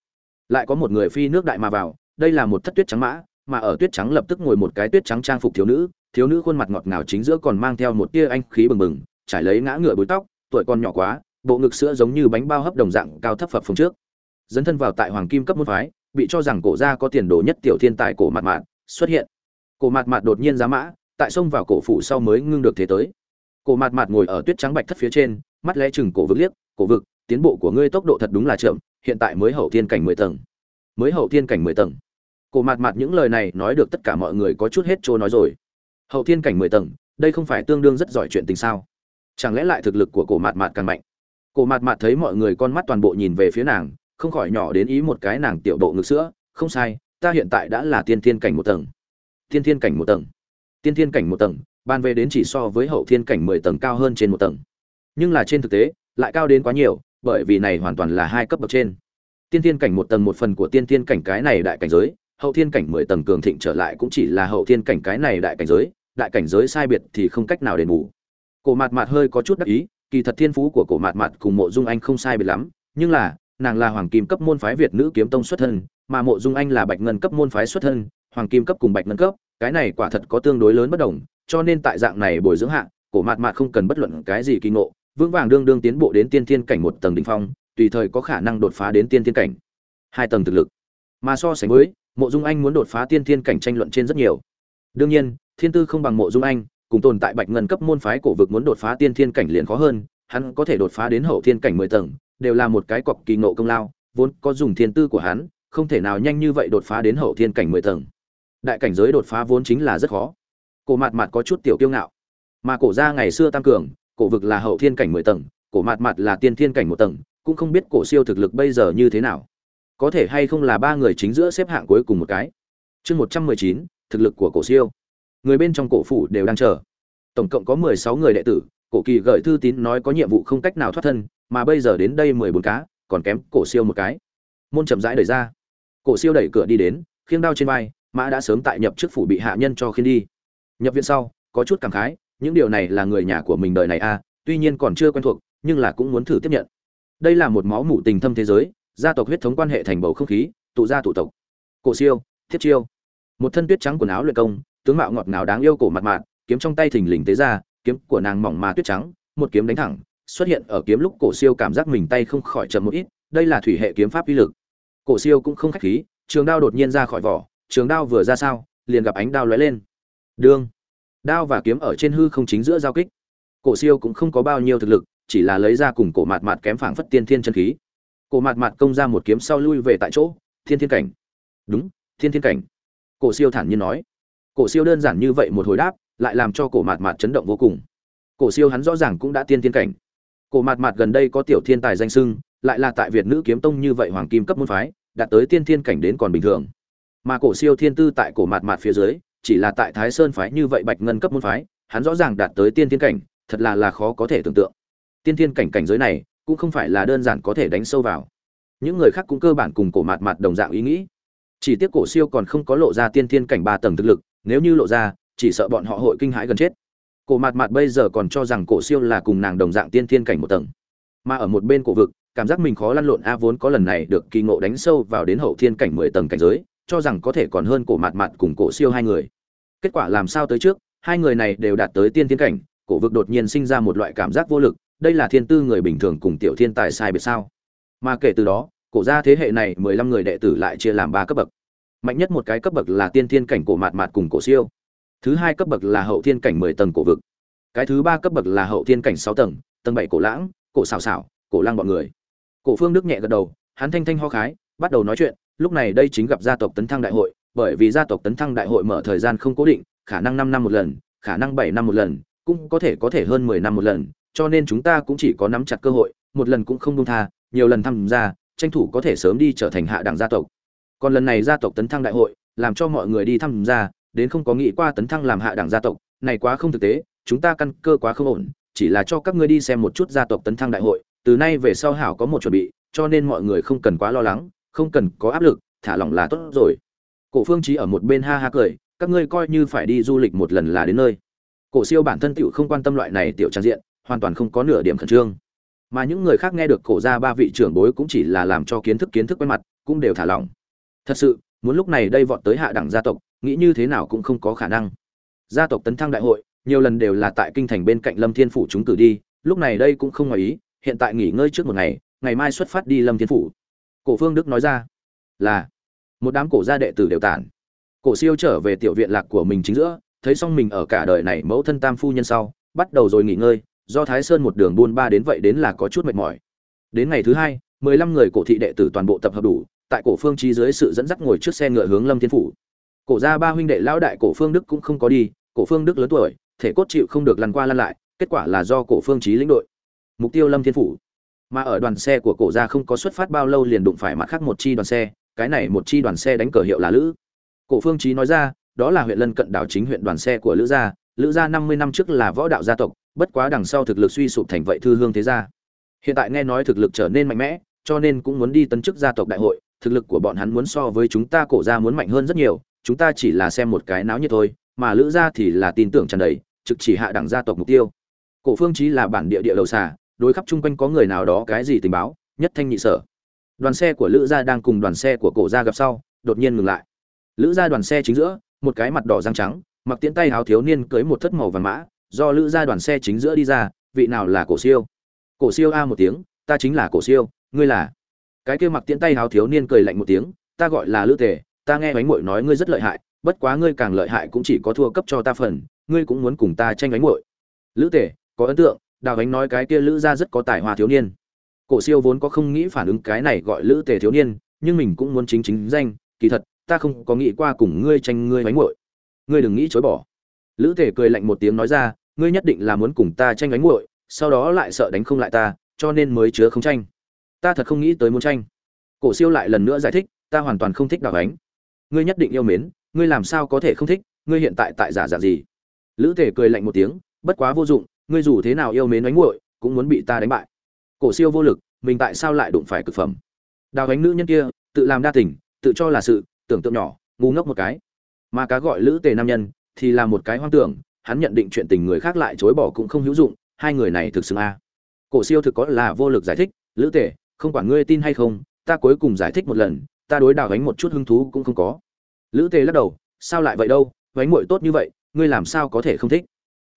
Lại có một người phi nước đại mà vào, đây là một thất tuyết trắng mã mà ở tuyết trắng lập tức ngồi một cái tuyết trắng trang phục thiếu nữ thiếu nữ khuôn mặt ngọt ngào chính giữa còn mang theo một tia anh khí bừng bừng, trải lấy ngã ngựa bối tóc, tuổi con nhỏ quá, bộ ngực sữa giống như bánh bao hấp đồng dạng cao thấp phập phồng trước. Dấn thân vào tại hoàng kim cấp môn phái, bị cho rằng cổ gia có tiền đồ nhất tiểu thiên tài cổ mặt mạn xuất hiện. Cổ mặt mạn đột nhiên giá mã, tại sông vào cổ phủ sau mới ngưng được thế tới. Cổ mặt mạn ngồi ở tuyết trắng bạch thất phía trên, mắt lẽ chừng cổ vực liếc, cổ vực, tiến bộ của ngươi tốc độ thật đúng là chậm, hiện tại mới hậu thiên cảnh mười tầng. Mới hậu thiên cảnh mười tầng cổ Mạt Mạt những lời này nói được tất cả mọi người có chút hết trôi nói rồi. Hậu thiên cảnh mười tầng, đây không phải tương đương rất giỏi chuyện tình sao? Chẳng lẽ lại thực lực của cổ Mạt Mạt càng mạnh? Cổ Mạt Mạt thấy mọi người con mắt toàn bộ nhìn về phía nàng, không khỏi nhỏ đến ý một cái nàng tiểu độ ngực sữa, không sai, ta hiện tại đã là tiên thiên cảnh một tầng. Tiên thiên cảnh một tầng. Tiên thiên cảnh một tầng, ban về đến chỉ so với hậu thiên cảnh mười tầng cao hơn trên một tầng. Nhưng là trên thực tế, lại cao đến quá nhiều, bởi vì này hoàn toàn là hai cấp bậc trên. Tiên thiên cảnh một tầng một phần của tiên thiên cảnh cái này đại cảnh giới hậu thiên cảnh mười tầng cường thịnh trở lại cũng chỉ là hậu thiên cảnh cái này đại cảnh giới, đại cảnh giới sai biệt thì không cách nào đền bù. Cổ mạt mạt hơi có chút đắc ý, kỳ thật thiên phú của cổ mạt mạt cùng mộ dung anh không sai biệt lắm, nhưng là, nàng là hoàng kim cấp môn phái việt nữ kiếm tông xuất thân, mà mộ dung anh là bạch ngân cấp môn phái xuất thân, hoàng kim cấp cùng bạch ngân cấp, cái này quả thật có tương đối lớn bất đồng, cho nên tại dạng này bồi dưỡng hạ, cổ mạt mạt không cần bất luận cái gì kỳ ngộ, vững vàng đương đương tiến bộ đến tiên thiên cảnh một tầng đỉnh phong, tùy thời có khả năng đột phá đến tiên thiên cảnh. Hai tầng thực lực. Mà so sánh với mộ dung anh muốn đột phá tiên thiên cảnh tranh luận trên rất nhiều. Đương nhiên, thiên tư không bằng mộ dung anh, cùng tồn tại bạch ngân cấp môn phái cổ vực muốn đột phá tiên thiên cảnh liền khó hơn, hắn có thể đột phá đến hậu thiên cảnh mười tầng, đều là một cái cọc kỳ ngộ công lao, vốn có dùng thiên tư của hắn, không thể nào nhanh như vậy đột phá đến hậu thiên cảnh mười tầng. Đại cảnh giới đột phá vốn chính là rất khó. Cổ mạt mạt có chút tiểu kiêu ngạo. Mà cổ ra ngày xưa tăng cường, cổ vực là hậu thiên cảnh mười tầng, cổ mạt mạt là tiên thiên cảnh một tầng, cũng không biết cổ siêu thực lực bây giờ như thế nào có thể hay không là ba người chính giữa xếp hạng cuối cùng một cái. Chương một trăm mười chín thực lực của cổ siêu. Người bên trong cổ phủ đều đang chờ. Tổng cộng có mười sáu người đệ tử cổ kỳ gợi thư tín nói có nhiệm vụ không cách nào thoát thân mà bây giờ đến đây mười bốn cá còn kém cổ siêu một cái. Môn chậm rãi đẩy ra. Cổ siêu đẩy cửa đi đến khiêng đao trên vai mã đã sớm tại nhập chức phủ bị hạ nhân cho khiên đi. Nhập viện sau có chút cảm khái những điều này là người nhà của mình đời này a à, tuy nhiên còn chưa quen thuộc nhưng là cũng muốn thử tiếp nhận. Đây là một máu mủ tình thâm thế giới gia tộc huyết thống quan hệ thành bầu không khí, tụ gia tụ tộc. Cổ siêu, thiết chiêu. Một thân tuyết trắng quần áo luyện công, tướng mạo ngọt ngào đáng yêu cổ mặt mạn kiếm trong tay thình lình tế ra, kiếm của nàng mỏng mà tuyết trắng, một kiếm đánh thẳng, xuất hiện ở kiếm lúc cổ siêu cảm giác mình tay không khỏi chậm một ít, đây là thủy hệ kiếm pháp uy lực. Cổ siêu cũng không khách khí, trường đao đột nhiên ra khỏi vỏ, trường đao vừa ra sao, liền gặp ánh đao lóe lên. Đương. Đao và kiếm ở trên hư không chính giữa giao kích. Cổ siêu cũng không có bao nhiêu thực lực, chỉ là lấy ra cùng cổ mạt mạt kém phảng phất tiên thiên chân khí cổ mạt mạt công ra một kiếm sau lui về tại chỗ, thiên thiên cảnh. Đúng, thiên thiên cảnh. Cổ siêu thản nhiên nói. Cổ siêu đơn giản như vậy một hồi đáp, lại làm cho cổ mạt mạt chấn động vô cùng. Cổ siêu hắn rõ ràng cũng đã tiên thiên cảnh. Cổ mạt mạt gần đây có tiểu thiên tài danh sưng lại là tại việt nữ kiếm tông như vậy hoàng kim cấp môn phái, đạt tới tiên thiên cảnh đến còn bình thường. Mà cổ siêu thiên tư tại cổ mạt mạt phía dưới, chỉ là tại thái sơn phái như vậy bạch ngân cấp môn phái, hắn rõ ràng đạt tới tiên thiên cảnh, thật là là khó có thể tưởng tượng. Tiên thiên cảnh cảnh giới này cũng không phải là đơn giản có thể đánh sâu vào. Những người khác cũng cơ bản cùng cổ mạt mạt đồng dạng ý nghĩ. Chỉ tiếc cổ siêu còn không có lộ ra tiên thiên cảnh ba tầng thực lực, nếu như lộ ra, chỉ sợ bọn họ hội kinh hãi gần chết. Cổ mạt mạt bây giờ còn cho rằng cổ siêu là cùng nàng đồng dạng tiên thiên cảnh một tầng. Mà ở một bên cổ vực, cảm giác mình khó lăn lộn, a, vốn có lần này được kỳ ngộ đánh sâu vào đến hậu thiên cảnh mười tầng cảnh giới, cho rằng có thể còn hơn cổ mạt mạt cùng cổ siêu hai người. Kết quả làm sao tới trước, hai người này đều đạt tới tiên thiên cảnh, cổ vực đột nhiên sinh ra một loại cảm giác vô lực đây là thiên tư người bình thường cùng tiểu thiên tài sai biệt sao? Mà kể từ đó cổ gia thế hệ này mười lăm người đệ tử lại chia làm ba cấp bậc. Mạnh nhất một cái cấp bậc là tiên thiên cảnh cổ mạt mạt cùng cổ siêu. Thứ hai cấp bậc là hậu thiên cảnh mười tầng cổ vực. Cái thứ ba cấp bậc là hậu thiên cảnh sáu tầng tầng bảy cổ lãng cổ xào xảo, cổ lang bọn người. Cổ phương đức nhẹ gật đầu hắn thanh thanh ho khái bắt đầu nói chuyện lúc này đây chính gặp gia tộc tấn thăng đại hội bởi vì gia tộc tấn thăng đại hội mở thời gian không cố định khả năng năm năm một lần khả năng bảy năm một lần cũng có thể có thể hơn mười năm một lần cho nên chúng ta cũng chỉ có nắm chặt cơ hội, một lần cũng không buông tha, nhiều lần tham gia, tranh thủ có thể sớm đi trở thành hạ đẳng gia tộc. Còn lần này gia tộc tấn thăng đại hội, làm cho mọi người đi tham gia, đến không có nghĩ qua tấn thăng làm hạ đẳng gia tộc, này quá không thực tế, chúng ta căn cơ quá không ổn, chỉ là cho các ngươi đi xem một chút gia tộc tấn thăng đại hội, từ nay về sau hảo có một chuẩn bị, cho nên mọi người không cần quá lo lắng, không cần có áp lực, thả lỏng là tốt rồi. Cổ phương chí ở một bên ha ha cười, các ngươi coi như phải đi du lịch một lần là đến nơi. Cổ siêu bản thân tiểu không quan tâm loại này tiểu trang diện hoàn toàn không có nửa điểm khẩn trương. Mà những người khác nghe được cổ gia ba vị trưởng bối cũng chỉ là làm cho kiến thức kiến thức quen mặt, cũng đều thả lỏng. Thật sự, muốn lúc này đây vọt tới hạ đẳng gia tộc, nghĩ như thế nào cũng không có khả năng. Gia tộc tấn thăng đại hội, nhiều lần đều là tại kinh thành bên cạnh lâm thiên phủ chúng cử đi, lúc này đây cũng không ngoài ý, hiện tại nghỉ ngơi trước một ngày ngày mai xuất phát đi lâm thiên phủ. Cổ phương đức nói ra là, một đám cổ gia đệ tử đều tản. Cổ siêu trở về tiểu viện lạc của mình chính giữa, thấy xong mình ở cả đời này mẫu thân tam phu nhân sau, bắt đầu rồi nghỉ ngơi do thái sơn một đường buôn ba đến vậy đến là có chút mệt mỏi. Đến ngày thứ hai, mười lăm người cổ thị đệ tử toàn bộ tập hợp đủ, tại cổ phương trí dưới sự dẫn dắt ngồi trước xe ngựa hướng lâm thiên phủ. Cổ gia ba huynh đệ lão đại cổ phương đức cũng không có đi, cổ phương đức lớn tuổi, thể cốt chịu không được lăn qua lăn lại, kết quả là do cổ phương trí lĩnh đội. Mục tiêu lâm thiên phủ. Mà ở đoàn xe của cổ gia không có xuất phát bao lâu liền đụng phải mặt khác một chi đoàn xe, cái này một chi đoàn xe đánh cờ hiệu là lữ. Cổ phương trí nói ra, đó là huyện lân cận đảo chính huyện đoàn xe của lữ gia lữ gia năm mươi năm trước là võ đạo gia tộc, bất quá đằng sau thực lực suy sụp thành vậy thư hương thế gia. Hiện tại nghe nói thực lực trở nên mạnh mẽ, cho nên cũng muốn đi tấn chức gia tộc đại hội, thực lực của bọn hắn muốn so với chúng ta cổ gia muốn mạnh hơn rất nhiều, chúng ta chỉ là xem một cái náo nhiệt thôi, mà lữ gia thì là tin tưởng tràn đầy, trực chỉ hạ đẳng gia tộc mục tiêu. Cổ phương chí là bản địa địa đầu xà, đối khắp chung quanh có người nào đó cái gì tình báo, nhất thanh nhị sở. Đoàn xe của lữ gia đang cùng đoàn xe của cổ gia gặp sau, đột nhiên ngừng lại. Lữ gia đoàn xe chính giữa, một cái mặt đỏ răng trắng mặc tiễn tay háo thiếu niên cưới một thất màu vàng mã, do lữ gia đoàn xe chính giữa đi ra, vị nào là cổ siêu? Cổ siêu a một tiếng, ta chính là cổ siêu, ngươi là? Cái kia mặc tiễn tay háo thiếu niên cười lạnh một tiếng, ta gọi là lữ tề, ta nghe bánh muội nói ngươi rất lợi hại, bất quá ngươi càng lợi hại cũng chỉ có thua cấp cho ta phần, ngươi cũng muốn cùng ta tranh bánh muội. Lữ tề, có ấn tượng, đào bánh nói cái kia lữ gia rất có tài hoa thiếu niên. Cổ siêu vốn có không nghĩ phản ứng cái này gọi lữ tề thiếu niên, nhưng mình cũng muốn chính chính danh, kỳ thật, ta không có nghĩ qua cùng ngươi tranh ngươi bánh muội ngươi đừng nghĩ chối bỏ. Lữ tề cười lạnh một tiếng nói ra ngươi nhất định là muốn cùng ta tranh đánh nguội, sau đó lại sợ đánh không lại ta cho nên mới chứa không tranh. Ta thật không nghĩ tới muốn tranh. Cổ siêu lại lần nữa giải thích ta hoàn toàn không thích đào ánh. Ngươi nhất định yêu mến ngươi làm sao có thể không thích ngươi hiện tại tại giả dạng gì? Lữ tề cười lạnh một tiếng bất quá vô dụng ngươi dù thế nào yêu mến ánh nguội, cũng muốn bị ta đánh bại. Cổ siêu vô lực mình tại sao lại đụng phải cực phẩm? Đào ánh nữ nhân kia tự làm đa tình tự cho là sự tưởng tượng nhỏ ngu ngốc một cái mà cá gọi lữ tề nam nhân, thì là một cái hoang tưởng, hắn nhận định chuyện tình người khác lại chối bỏ cũng không hữu dụng, hai người này thực sự a. Cổ siêu thực có là vô lực giải thích, lữ tề, không quản ngươi tin hay không, ta cuối cùng giải thích một lần, ta đối đào ánh một chút hứng thú cũng không có. Lữ tề lắc đầu, sao lại vậy đâu, ánh muội tốt như vậy, ngươi làm sao có thể không thích?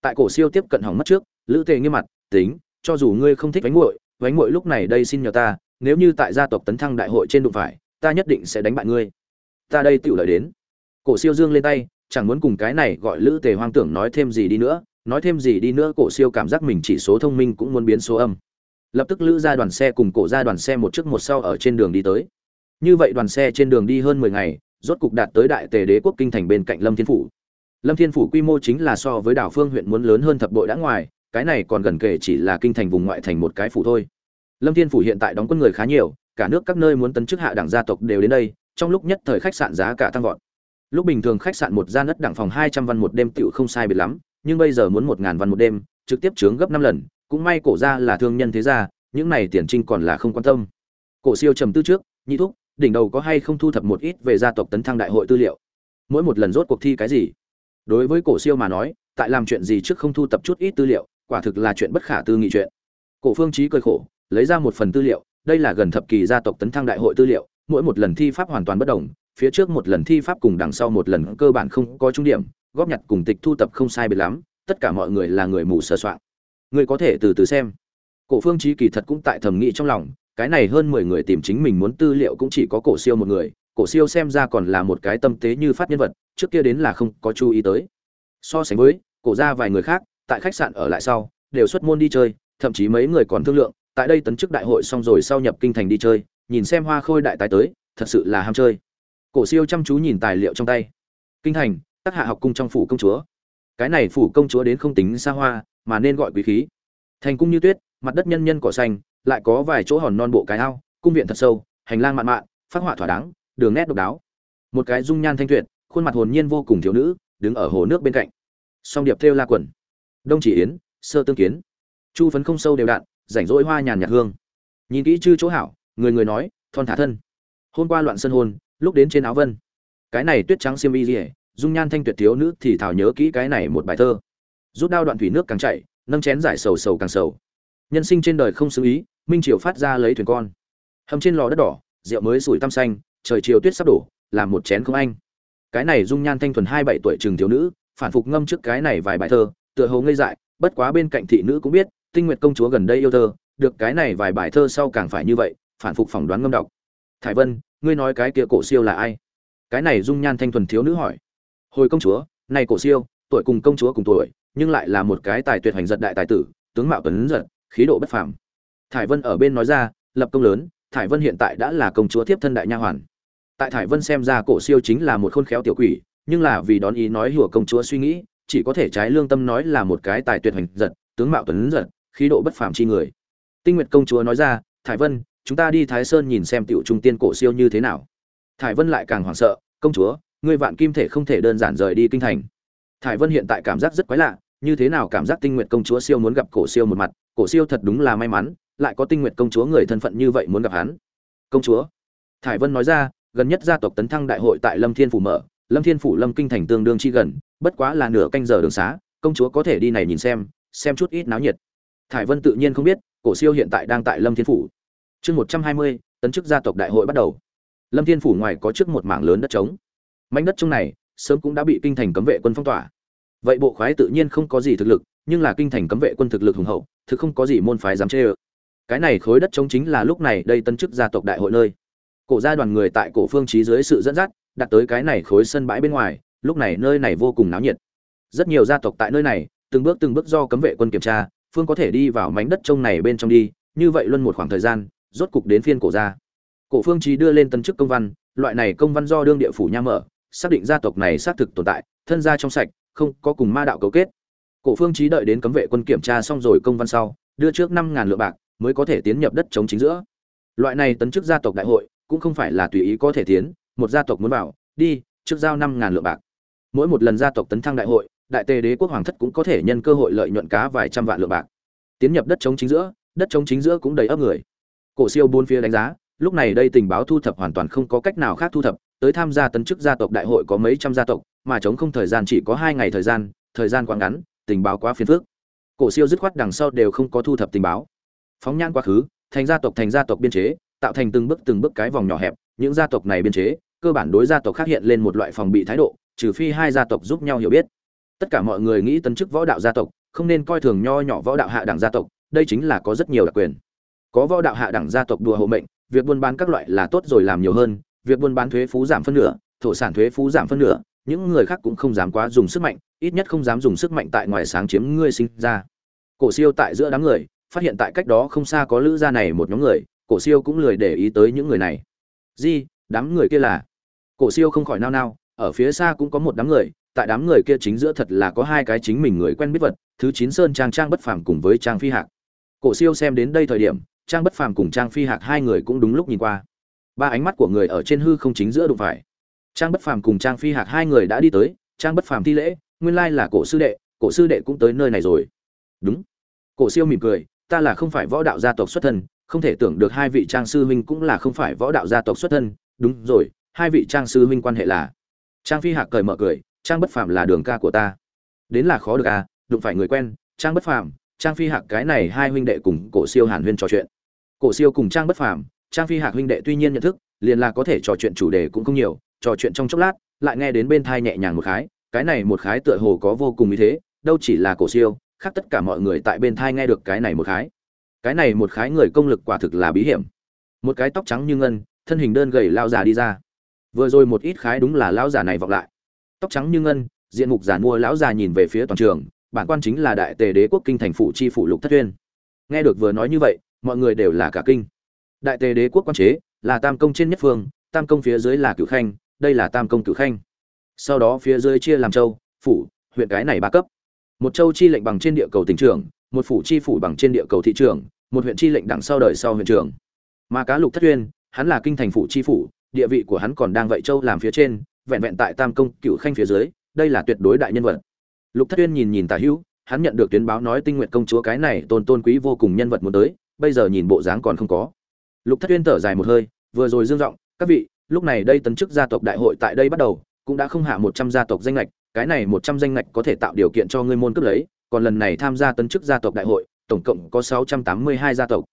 Tại cổ siêu tiếp cận hỏng mất trước, lữ tề nghiêm mặt, tính, cho dù ngươi không thích ánh muội ánh muội lúc này đây xin nhờ ta, nếu như tại gia tộc tấn thăng đại hội trên đụng phải, ta nhất định sẽ đánh bại ngươi. Ta đây tựu lợi đến cổ siêu dương lên tay, chẳng muốn cùng cái này gọi lữ tề hoang tưởng nói thêm gì đi nữa, nói thêm gì đi nữa cổ siêu cảm giác mình chỉ số thông minh cũng muốn biến số âm. Lập tức lữ ra đoàn xe cùng cổ ra đoàn xe một trước một sau ở trên đường đi tới. Như vậy đoàn xe trên đường đi hơn mười ngày, rốt cục đạt tới đại tề đế quốc kinh thành bên cạnh lâm thiên phủ. Lâm thiên phủ quy mô chính là so với đảo phương huyện muốn lớn hơn thập bội đã ngoài, cái này còn gần kể chỉ là kinh thành vùng ngoại thành một cái phủ thôi. Lâm thiên phủ hiện tại đóng quân người khá nhiều, cả nước các nơi muốn tấn chức hạ đẳng gia tộc đều đến đây, trong lúc nhất thời khách sạn giá cả tăng vọt lúc bình thường khách sạn một gian đất đẳng phòng hai trăm văn một đêm tựu không sai biệt lắm, nhưng bây giờ muốn một ngàn văn một đêm, trực tiếp trướng gấp năm lần, cũng may cổ ra là thương nhân thế gia, những này tiền trinh còn là không quan tâm. Cổ siêu trầm tư trước, nhị thúc, đỉnh đầu có hay không thu thập một ít về gia tộc tấn thăng đại hội tư liệu? Mỗi một lần rốt cuộc thi cái gì? Đối với cổ siêu mà nói, tại làm chuyện gì trước không thu thập chút ít tư liệu, quả thực là chuyện bất khả tư nghị chuyện. Cổ phương trí cười khổ, lấy ra một phần tư liệu, đây là gần thập kỳ gia tộc tấn thăng đại hội tư liệu, mỗi một lần thi pháp hoàn toàn bất đồng phía trước một lần thi pháp cùng đằng sau một lần cơ bản không có trung điểm, góp nhặt cùng tịch thu tập không sai biệt lắm, tất cả mọi người là người mù sơ soạn người có thể từ từ xem. Cổ phương chí kỳ thật cũng tại thầm nghĩ trong lòng, cái này hơn mười người tìm chính mình muốn tư liệu cũng chỉ có cổ siêu một người, cổ siêu xem ra còn là một cái tâm tế như phát nhân vật, trước kia đến là không có chú ý tới. So sánh với, cổ ra vài người khác, tại khách sạn ở lại sau, đều xuất môn đi chơi, thậm chí mấy người còn thương lượng, tại đây tấn chức đại hội xong rồi sau nhập kinh thành đi chơi, nhìn xem hoa khôi đại tái tới, thật sự là ham chơi cổ siêu chăm chú nhìn tài liệu trong tay. Kinh thành tác hạ học cung trong phủ công chúa. Cái này phủ công chúa đến không tính xa hoa, mà nên gọi quý khí. Thành cung như tuyết, mặt đất nhân nhân cỏ xanh, lại có vài chỗ hòn non bộ cái ao, cung viện thật sâu, hành lang mạn mạn, phát họa thỏa đáng, đường nét độc đáo. Một cái dung nhan thanh tuyệt, khuôn mặt hồn nhiên vô cùng thiếu nữ, đứng ở hồ nước bên cạnh. Song điệp thêu la quần. Đông chỉ yến, sơ tương kiến. Chu phấn không sâu đều đặn rảnh rỗi hoa nhàn nhạt hương. Nhìn kỹ chư chỗ hảo, người người nói, thon thả thân. Hôm qua loạn sân hôn lúc đến trên áo vân. Cái này tuyết trắng xiêm y rỉa dung nhan thanh tuyệt thiếu nữ thì thảo nhớ kỹ cái này một bài thơ. Rút đao đoạn thủy nước càng chảy, nâng chén giải sầu sầu càng sầu. Nhân sinh trên đời không xứ ý, minh triều phát ra lấy thuyền con. Hầm trên lò đất đỏ, rượu mới sủi tăm xanh, trời chiều tuyết sắp đổ làm một chén không anh. Cái này dung nhan thanh thuần hai bảy tuổi trường thiếu nữ, phản phục ngâm trước cái này vài bài thơ, tựa hồ ngây dại, bất quá bên cạnh thị nữ cũng biết, tinh nguyệt công chúa gần đây yêu thơ, được cái này vài bài thơ sau càng phải như vậy, phản phục phỏng đoán ngâm đọc. Thải vân ngươi nói cái kia cổ siêu là ai? Cái này dung nhan thanh thuần thiếu nữ hỏi. Hồi công chúa, này cổ siêu, tuổi cùng công chúa cùng tuổi, nhưng lại là một cái tài tuyệt hành giật đại tài tử, tướng mạo tuấn giật, khí độ bất phàm. Thải vân ở bên nói ra, lập công lớn, thải vân hiện tại đã là công chúa tiếp thân đại nha hoàn. Tại thải vân xem ra cổ siêu chính là một khôn khéo tiểu quỷ, nhưng là vì đón ý nói hùa công chúa suy nghĩ, chỉ có thể trái lương tâm nói là một cái tài tuyệt hành giật, tướng mạo tuấn giật, khí độ bất phàm chi người. Tinh nguyệt công chúa nói ra, thải vân chúng ta đi thái sơn nhìn xem tiểu trung tiên cổ siêu như thế nào. Thải vân lại càng hoảng sợ, công chúa, ngươi vạn kim thể không thể đơn giản rời đi kinh thành. Thải vân hiện tại cảm giác rất quái lạ, như thế nào cảm giác tinh nguyện công chúa siêu muốn gặp cổ siêu một mặt, cổ siêu thật đúng là may mắn, lại có tinh nguyện công chúa người thân phận như vậy muốn gặp hắn. Công chúa, thải vân nói ra, gần nhất gia tộc tấn thăng đại hội tại lâm thiên phủ mở, lâm thiên phủ lâm kinh thành tương đương chi gần, bất quá là nửa canh giờ đường xá, công chúa có thể đi này nhìn xem xem chút ít náo nhiệt. Thải vân tự nhiên không biết, cổ siêu hiện tại đang tại lâm thiên phủ chương một trăm hai mươi, tấn chức gia tộc đại hội bắt đầu. Lâm thiên phủ ngoài có trước một mảng lớn đất trống. Mảnh đất trống này sớm cũng đã bị kinh thành cấm vệ quân phong tỏa. Vậy bộ khoái tự nhiên không có gì thực lực, nhưng là kinh thành cấm vệ quân thực lực hùng hậu, thực không có gì môn phái dám chê ơ. Cái này khối đất trống chính là lúc này đây tân chức gia tộc đại hội nơi. Cổ gia đoàn người tại cổ phương trí dưới sự dẫn dắt, đặt tới cái này khối sân bãi bên ngoài, lúc này nơi này vô cùng náo nhiệt. Rất nhiều gia tộc tại nơi này, từng bước từng bước do cấm vệ quân kiểm tra, phương có thể đi vào mảnh đất trông này bên trong đi, như vậy luôn một khoảng thời gian rốt cục đến phiên cổ gia. Cổ phương trí đưa lên tân chức công văn, loại này công văn do đương địa phủ nha mở, xác định gia tộc này xác thực tồn tại, thân gia trong sạch, không có cùng ma đạo cấu kết. Cổ phương trí đợi đến cấm vệ quân kiểm tra xong rồi công văn sau, đưa trước năm ngàn lượng bạc, mới có thể tiến nhập đất chống chính giữa. Loại này tấn chức gia tộc đại hội, cũng không phải là tùy ý có thể tiến, một gia tộc muốn vào, đi, trước giao năm ngàn lượng bạc. Mỗi một lần gia tộc tấn thăng đại hội, đại tề đế quốc hoàng thất cũng có thể nhân cơ hội lợi nhuận cá vài trăm vạn lượng bạc. Tiến nhập đất chống chính giữa, đất chống chính giữa cũng đầy ấp người cổ siêu bốn phía đánh giá, lúc này đây tình báo thu thập hoàn toàn không có cách nào khác thu thập, tới tham gia tấn chức gia tộc đại hội có mấy trăm gia tộc, mà chống không thời gian chỉ có hai ngày thời gian thời gian quá ngắn, tình báo quá phiền phức. Cổ siêu dứt khoát đằng sau đều không có thu thập tình báo. Phóng nhan quá khứ, thành gia tộc thành gia tộc biên chế, tạo thành từng bước từng bước cái vòng nhỏ hẹp, những gia tộc này biên chế, cơ bản đối gia tộc khác hiện lên một loại phòng bị thái độ, trừ phi hai gia tộc giúp nhau hiểu biết. Tất cả mọi người nghĩ tấn chức võ đạo gia tộc, không nên coi thường nho nhỏ võ đạo hạ đẳng gia tộc, đây chính là có rất nhiều đặc quyền có võ đạo hạ đẳng gia tộc đùa hộ mệnh, việc buôn bán các loại là tốt rồi làm nhiều hơn, việc buôn bán thuế phú giảm phân nửa, thổ sản thuế phú giảm phân nửa, những người khác cũng không dám quá dùng sức mạnh, ít nhất không dám dùng sức mạnh tại ngoài sáng chiếm ngươi sinh ra. Cổ siêu tại giữa đám người, phát hiện tại cách đó không xa có lữ gia này một nhóm người, cổ siêu cũng lười để ý tới những người này. Di, đám người kia là? Cổ siêu không khỏi nao nao, ở phía xa cũng có một đám người, tại đám người kia chính giữa thật là có hai cái chính mình người quen biết vật, thứ chín sơn trang trang bất phàm cùng với trang phi hạc. Cổ siêu xem đến đây thời điểm trang bất phàm cùng trang phi hạc hai người cũng đúng lúc nhìn qua. Ba ánh mắt của người ở trên hư không chính giữa đụng phải. Trang bất phàm cùng trang phi hạc hai người đã đi tới, trang bất phàm thi lễ, nguyên lai là cổ sư đệ, cổ sư đệ cũng tới nơi này rồi. Đúng. Cổ siêu mỉm cười, ta là không phải võ đạo gia tộc xuất thân, không thể tưởng được hai vị trang sư huynh cũng là không phải võ đạo gia tộc xuất thân. Đúng rồi, hai vị trang sư huynh quan hệ là? Trang phi hạc cười mở cười, trang bất phàm là đường ca của ta. Đến là khó được à đụng phải người quen, trang bất phàm, trang phi hạc cái này hai huynh đệ cùng cổ siêu hàn huyên trò chuyện cổ siêu cùng trang bất phàm, trang phi hạc huynh đệ tuy nhiên nhận thức, liền là có thể trò chuyện chủ đề cũng không nhiều, trò chuyện trong chốc lát, lại nghe đến bên thai nhẹ nhàng một khái, cái này một khái tựa hồ có vô cùng ý thế, đâu chỉ là cổ siêu, khác tất cả mọi người tại bên thai nghe được cái này một khái. Cái này một khái người công lực quả thực là bí hiểm. Một cái tóc trắng như ngân, thân hình đơn gầy lao già đi ra. Vừa rồi một ít khái đúng là lão già này vọng lại. Tóc trắng như ngân, diện mục giản mua lão già nhìn về phía toàn trường, bản quan chính là đại tề đế quốc kinh thành phủ chi phủ lục thất tuyên. Nghe được vừa nói như vậy mọi người đều là cả kinh. Đại tề đế quốc quan chế là tam công trên nhất phương, tam công phía dưới là cửu khanh, đây là tam công cửu khanh. Sau đó phía dưới chia làm châu, phủ, huyện cái này ba cấp. Một châu chi lệnh bằng trên địa cầu tỉnh trưởng, một phủ chi phủ bằng trên địa cầu thị trưởng, một huyện chi lệnh đằng sau đời sau huyện trưởng. Mà cá lục thất uyên, hắn là kinh thành phủ chi phủ, địa vị của hắn còn đang vậy châu làm phía trên, vẹn vẹn tại tam công cửu khanh phía dưới, đây là tuyệt đối đại nhân vật. Lục thất uyên nhìn nhìn tả hữu, hắn nhận được tuyến báo nói tinh nguyện công chúa cái này tôn tôn quý vô cùng nhân vật muốn tới bây giờ nhìn bộ dáng còn không có. Lục thất tuyên thở dài một hơi, vừa rồi dương giọng, các vị, lúc này đây tấn chức gia tộc đại hội tại đây bắt đầu, cũng đã không hạ một trăm gia tộc danh lệch cái này một trăm danh lệch có thể tạo điều kiện cho ngươi môn cướp lấy, còn lần này tham gia tấn chức gia tộc đại hội, tổng cộng có sáu trăm tám mươi hai gia tộc.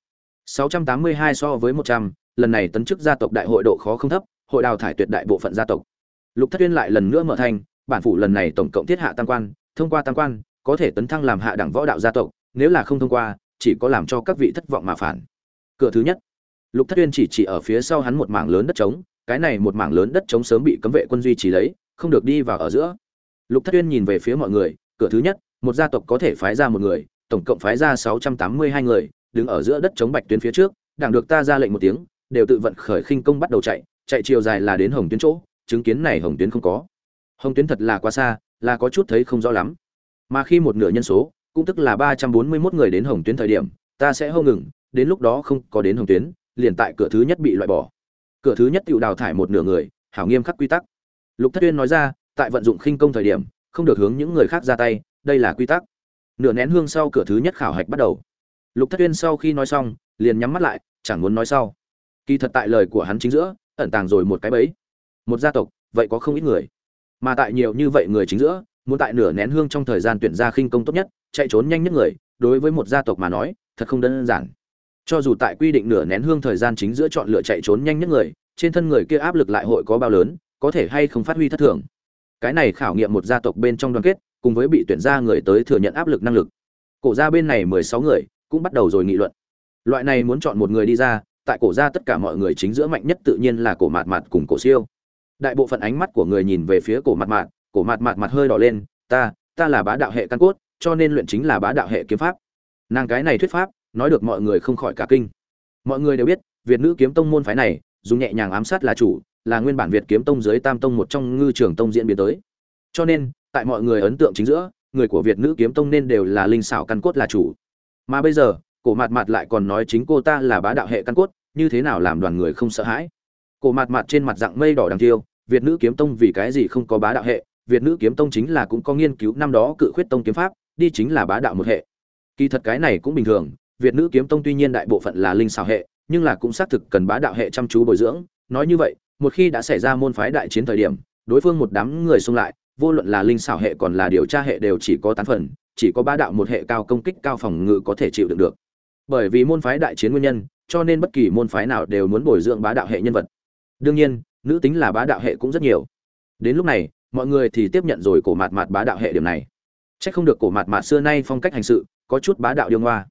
Sáu trăm tám mươi hai so với một trăm, lần này tấn chức gia tộc đại hội độ khó không thấp, hội đào thải tuyệt đại bộ phận gia tộc. Lục thất tuyên lại lần nữa mở thành bản phủ lần này tổng cộng thiết hạ tam quan, thông qua tam quan, có thể tấn thăng làm hạ đẳng võ đạo gia tộc, nếu là không thông qua chỉ có làm cho các vị thất vọng mà phản. Cửa thứ nhất, lục thất tuyên chỉ chỉ ở phía sau hắn một mảng lớn đất trống, cái này một mảng lớn đất trống sớm bị cấm vệ quân duy trì lấy, không được đi vào ở giữa. Lục thất tuyên nhìn về phía mọi người, cửa thứ nhất, một gia tộc có thể phái ra một người, tổng cộng phái ra sáu trăm tám mươi hai người, đứng ở giữa đất trống bạch tuyến phía trước, đảng được ta ra lệnh một tiếng, đều tự vận khởi khinh công bắt đầu chạy chạy chiều dài là đến hồng tuyến chỗ, chứng kiến này hồng tuyến không có. Hồng tuyến thật là quá xa, là có chút thấy không rõ lắm. Mà khi một nửa nhân số cũng tức là ba trăm bốn mươi 341 người đến hồng tuyến thời điểm, ta sẽ hô ngừng, đến lúc đó không có đến hồng tuyến, liền tại cửa thứ nhất bị loại bỏ. Cửa thứ nhất tiểu đào thải một nửa người, hảo nghiêm khắc quy tắc. Lục thất tuyên nói ra, tại vận dụng khinh công thời điểm, không được hướng những người khác ra tay, đây là quy tắc. Nửa nén hương sau cửa thứ nhất khảo hạch bắt đầu. Lục thất tuyên sau khi nói xong, liền nhắm mắt lại, chẳng muốn nói sau. Kỳ thật tại lời của hắn chính giữa, ẩn tàng rồi một cái bẫy. Một gia tộc, vậy có không ít người. Mà tại nhiều như vậy người chính giữa, muốn tại nửa nén hương trong thời gian tuyển ra khinh công tốt nhất chạy trốn nhanh nhất người, đối với một gia tộc mà nói, thật không đơn giản. Cho dù tại quy định nửa nén hương thời gian chính giữa chọn lựa chạy trốn nhanh nhất người, trên thân người kia áp lực lại hội có bao lớn, có thể hay không phát huy thất thường. Cái này khảo nghiệm một gia tộc bên trong đoàn kết, cùng với bị tuyển ra người tới thừa nhận áp lực năng lực. Cổ gia bên này mười sáu người, cũng bắt đầu rồi nghị luận. Loại này muốn chọn một người đi ra, tại cổ gia tất cả mọi người chính giữa mạnh nhất tự nhiên là cổ mạt mạt cùng cổ siêu. Đại bộ phận ánh mắt của người nhìn về phía cổ mạt mạt, cổ mạt mạt mặt hơi đỏ lên, ta ta là bá đạo hệ căn cốt cho nên luyện chính là bá đạo hệ kiếm pháp. Nàng cái này thuyết pháp, nói được mọi người không khỏi cả kinh. Mọi người đều biết, việt nữ kiếm tông môn phái này, dùng nhẹ nhàng ám sát là chủ, là nguyên bản việt kiếm tông dưới tam tông một trong ngư trường tông diễn biến tới. Cho nên, tại mọi người ấn tượng chính giữa, người của việt nữ kiếm tông nên đều là linh xảo căn cốt là chủ. Mà bây giờ, cổ mạt mạt lại còn nói chính cô ta là bá đạo hệ căn cốt, như thế nào làm đoàn người không sợ hãi? Cổ mạt mạt trên mặt dạng mây đỏ đằng tiêu, việt nữ kiếm tông vì cái gì không có bá đạo hệ? Việt nữ kiếm tông chính là cũng có nghiên cứu năm đó cự khuyết tông kiếm pháp đi chính là bá đạo một hệ. Kỳ thật cái này cũng bình thường, việt nữ kiếm tông tuy nhiên đại bộ phận là linh xảo hệ, nhưng là cũng xác thực cần bá đạo hệ chăm chú bồi dưỡng. Nói như vậy, một khi đã xảy ra môn phái đại chiến thời điểm, đối phương một đám người xung lại, vô luận là linh xảo hệ còn là điều tra hệ đều chỉ có tán phần, chỉ có bá đạo một hệ cao công kích cao phòng ngự có thể chịu đựng được. Bởi vì môn phái đại chiến nguyên nhân, cho nên bất kỳ môn phái nào đều muốn bồi dưỡng bá đạo hệ nhân vật. Đương nhiên, nữ tính là bá đạo hệ cũng rất nhiều. Đến lúc này, mọi người thì tiếp nhận rồi cổ mạt mạt bá đạo hệ điểm này chắc không được cổ mạt mạt xưa nay phong cách hành sự, có chút bá đạo điêu ngoa.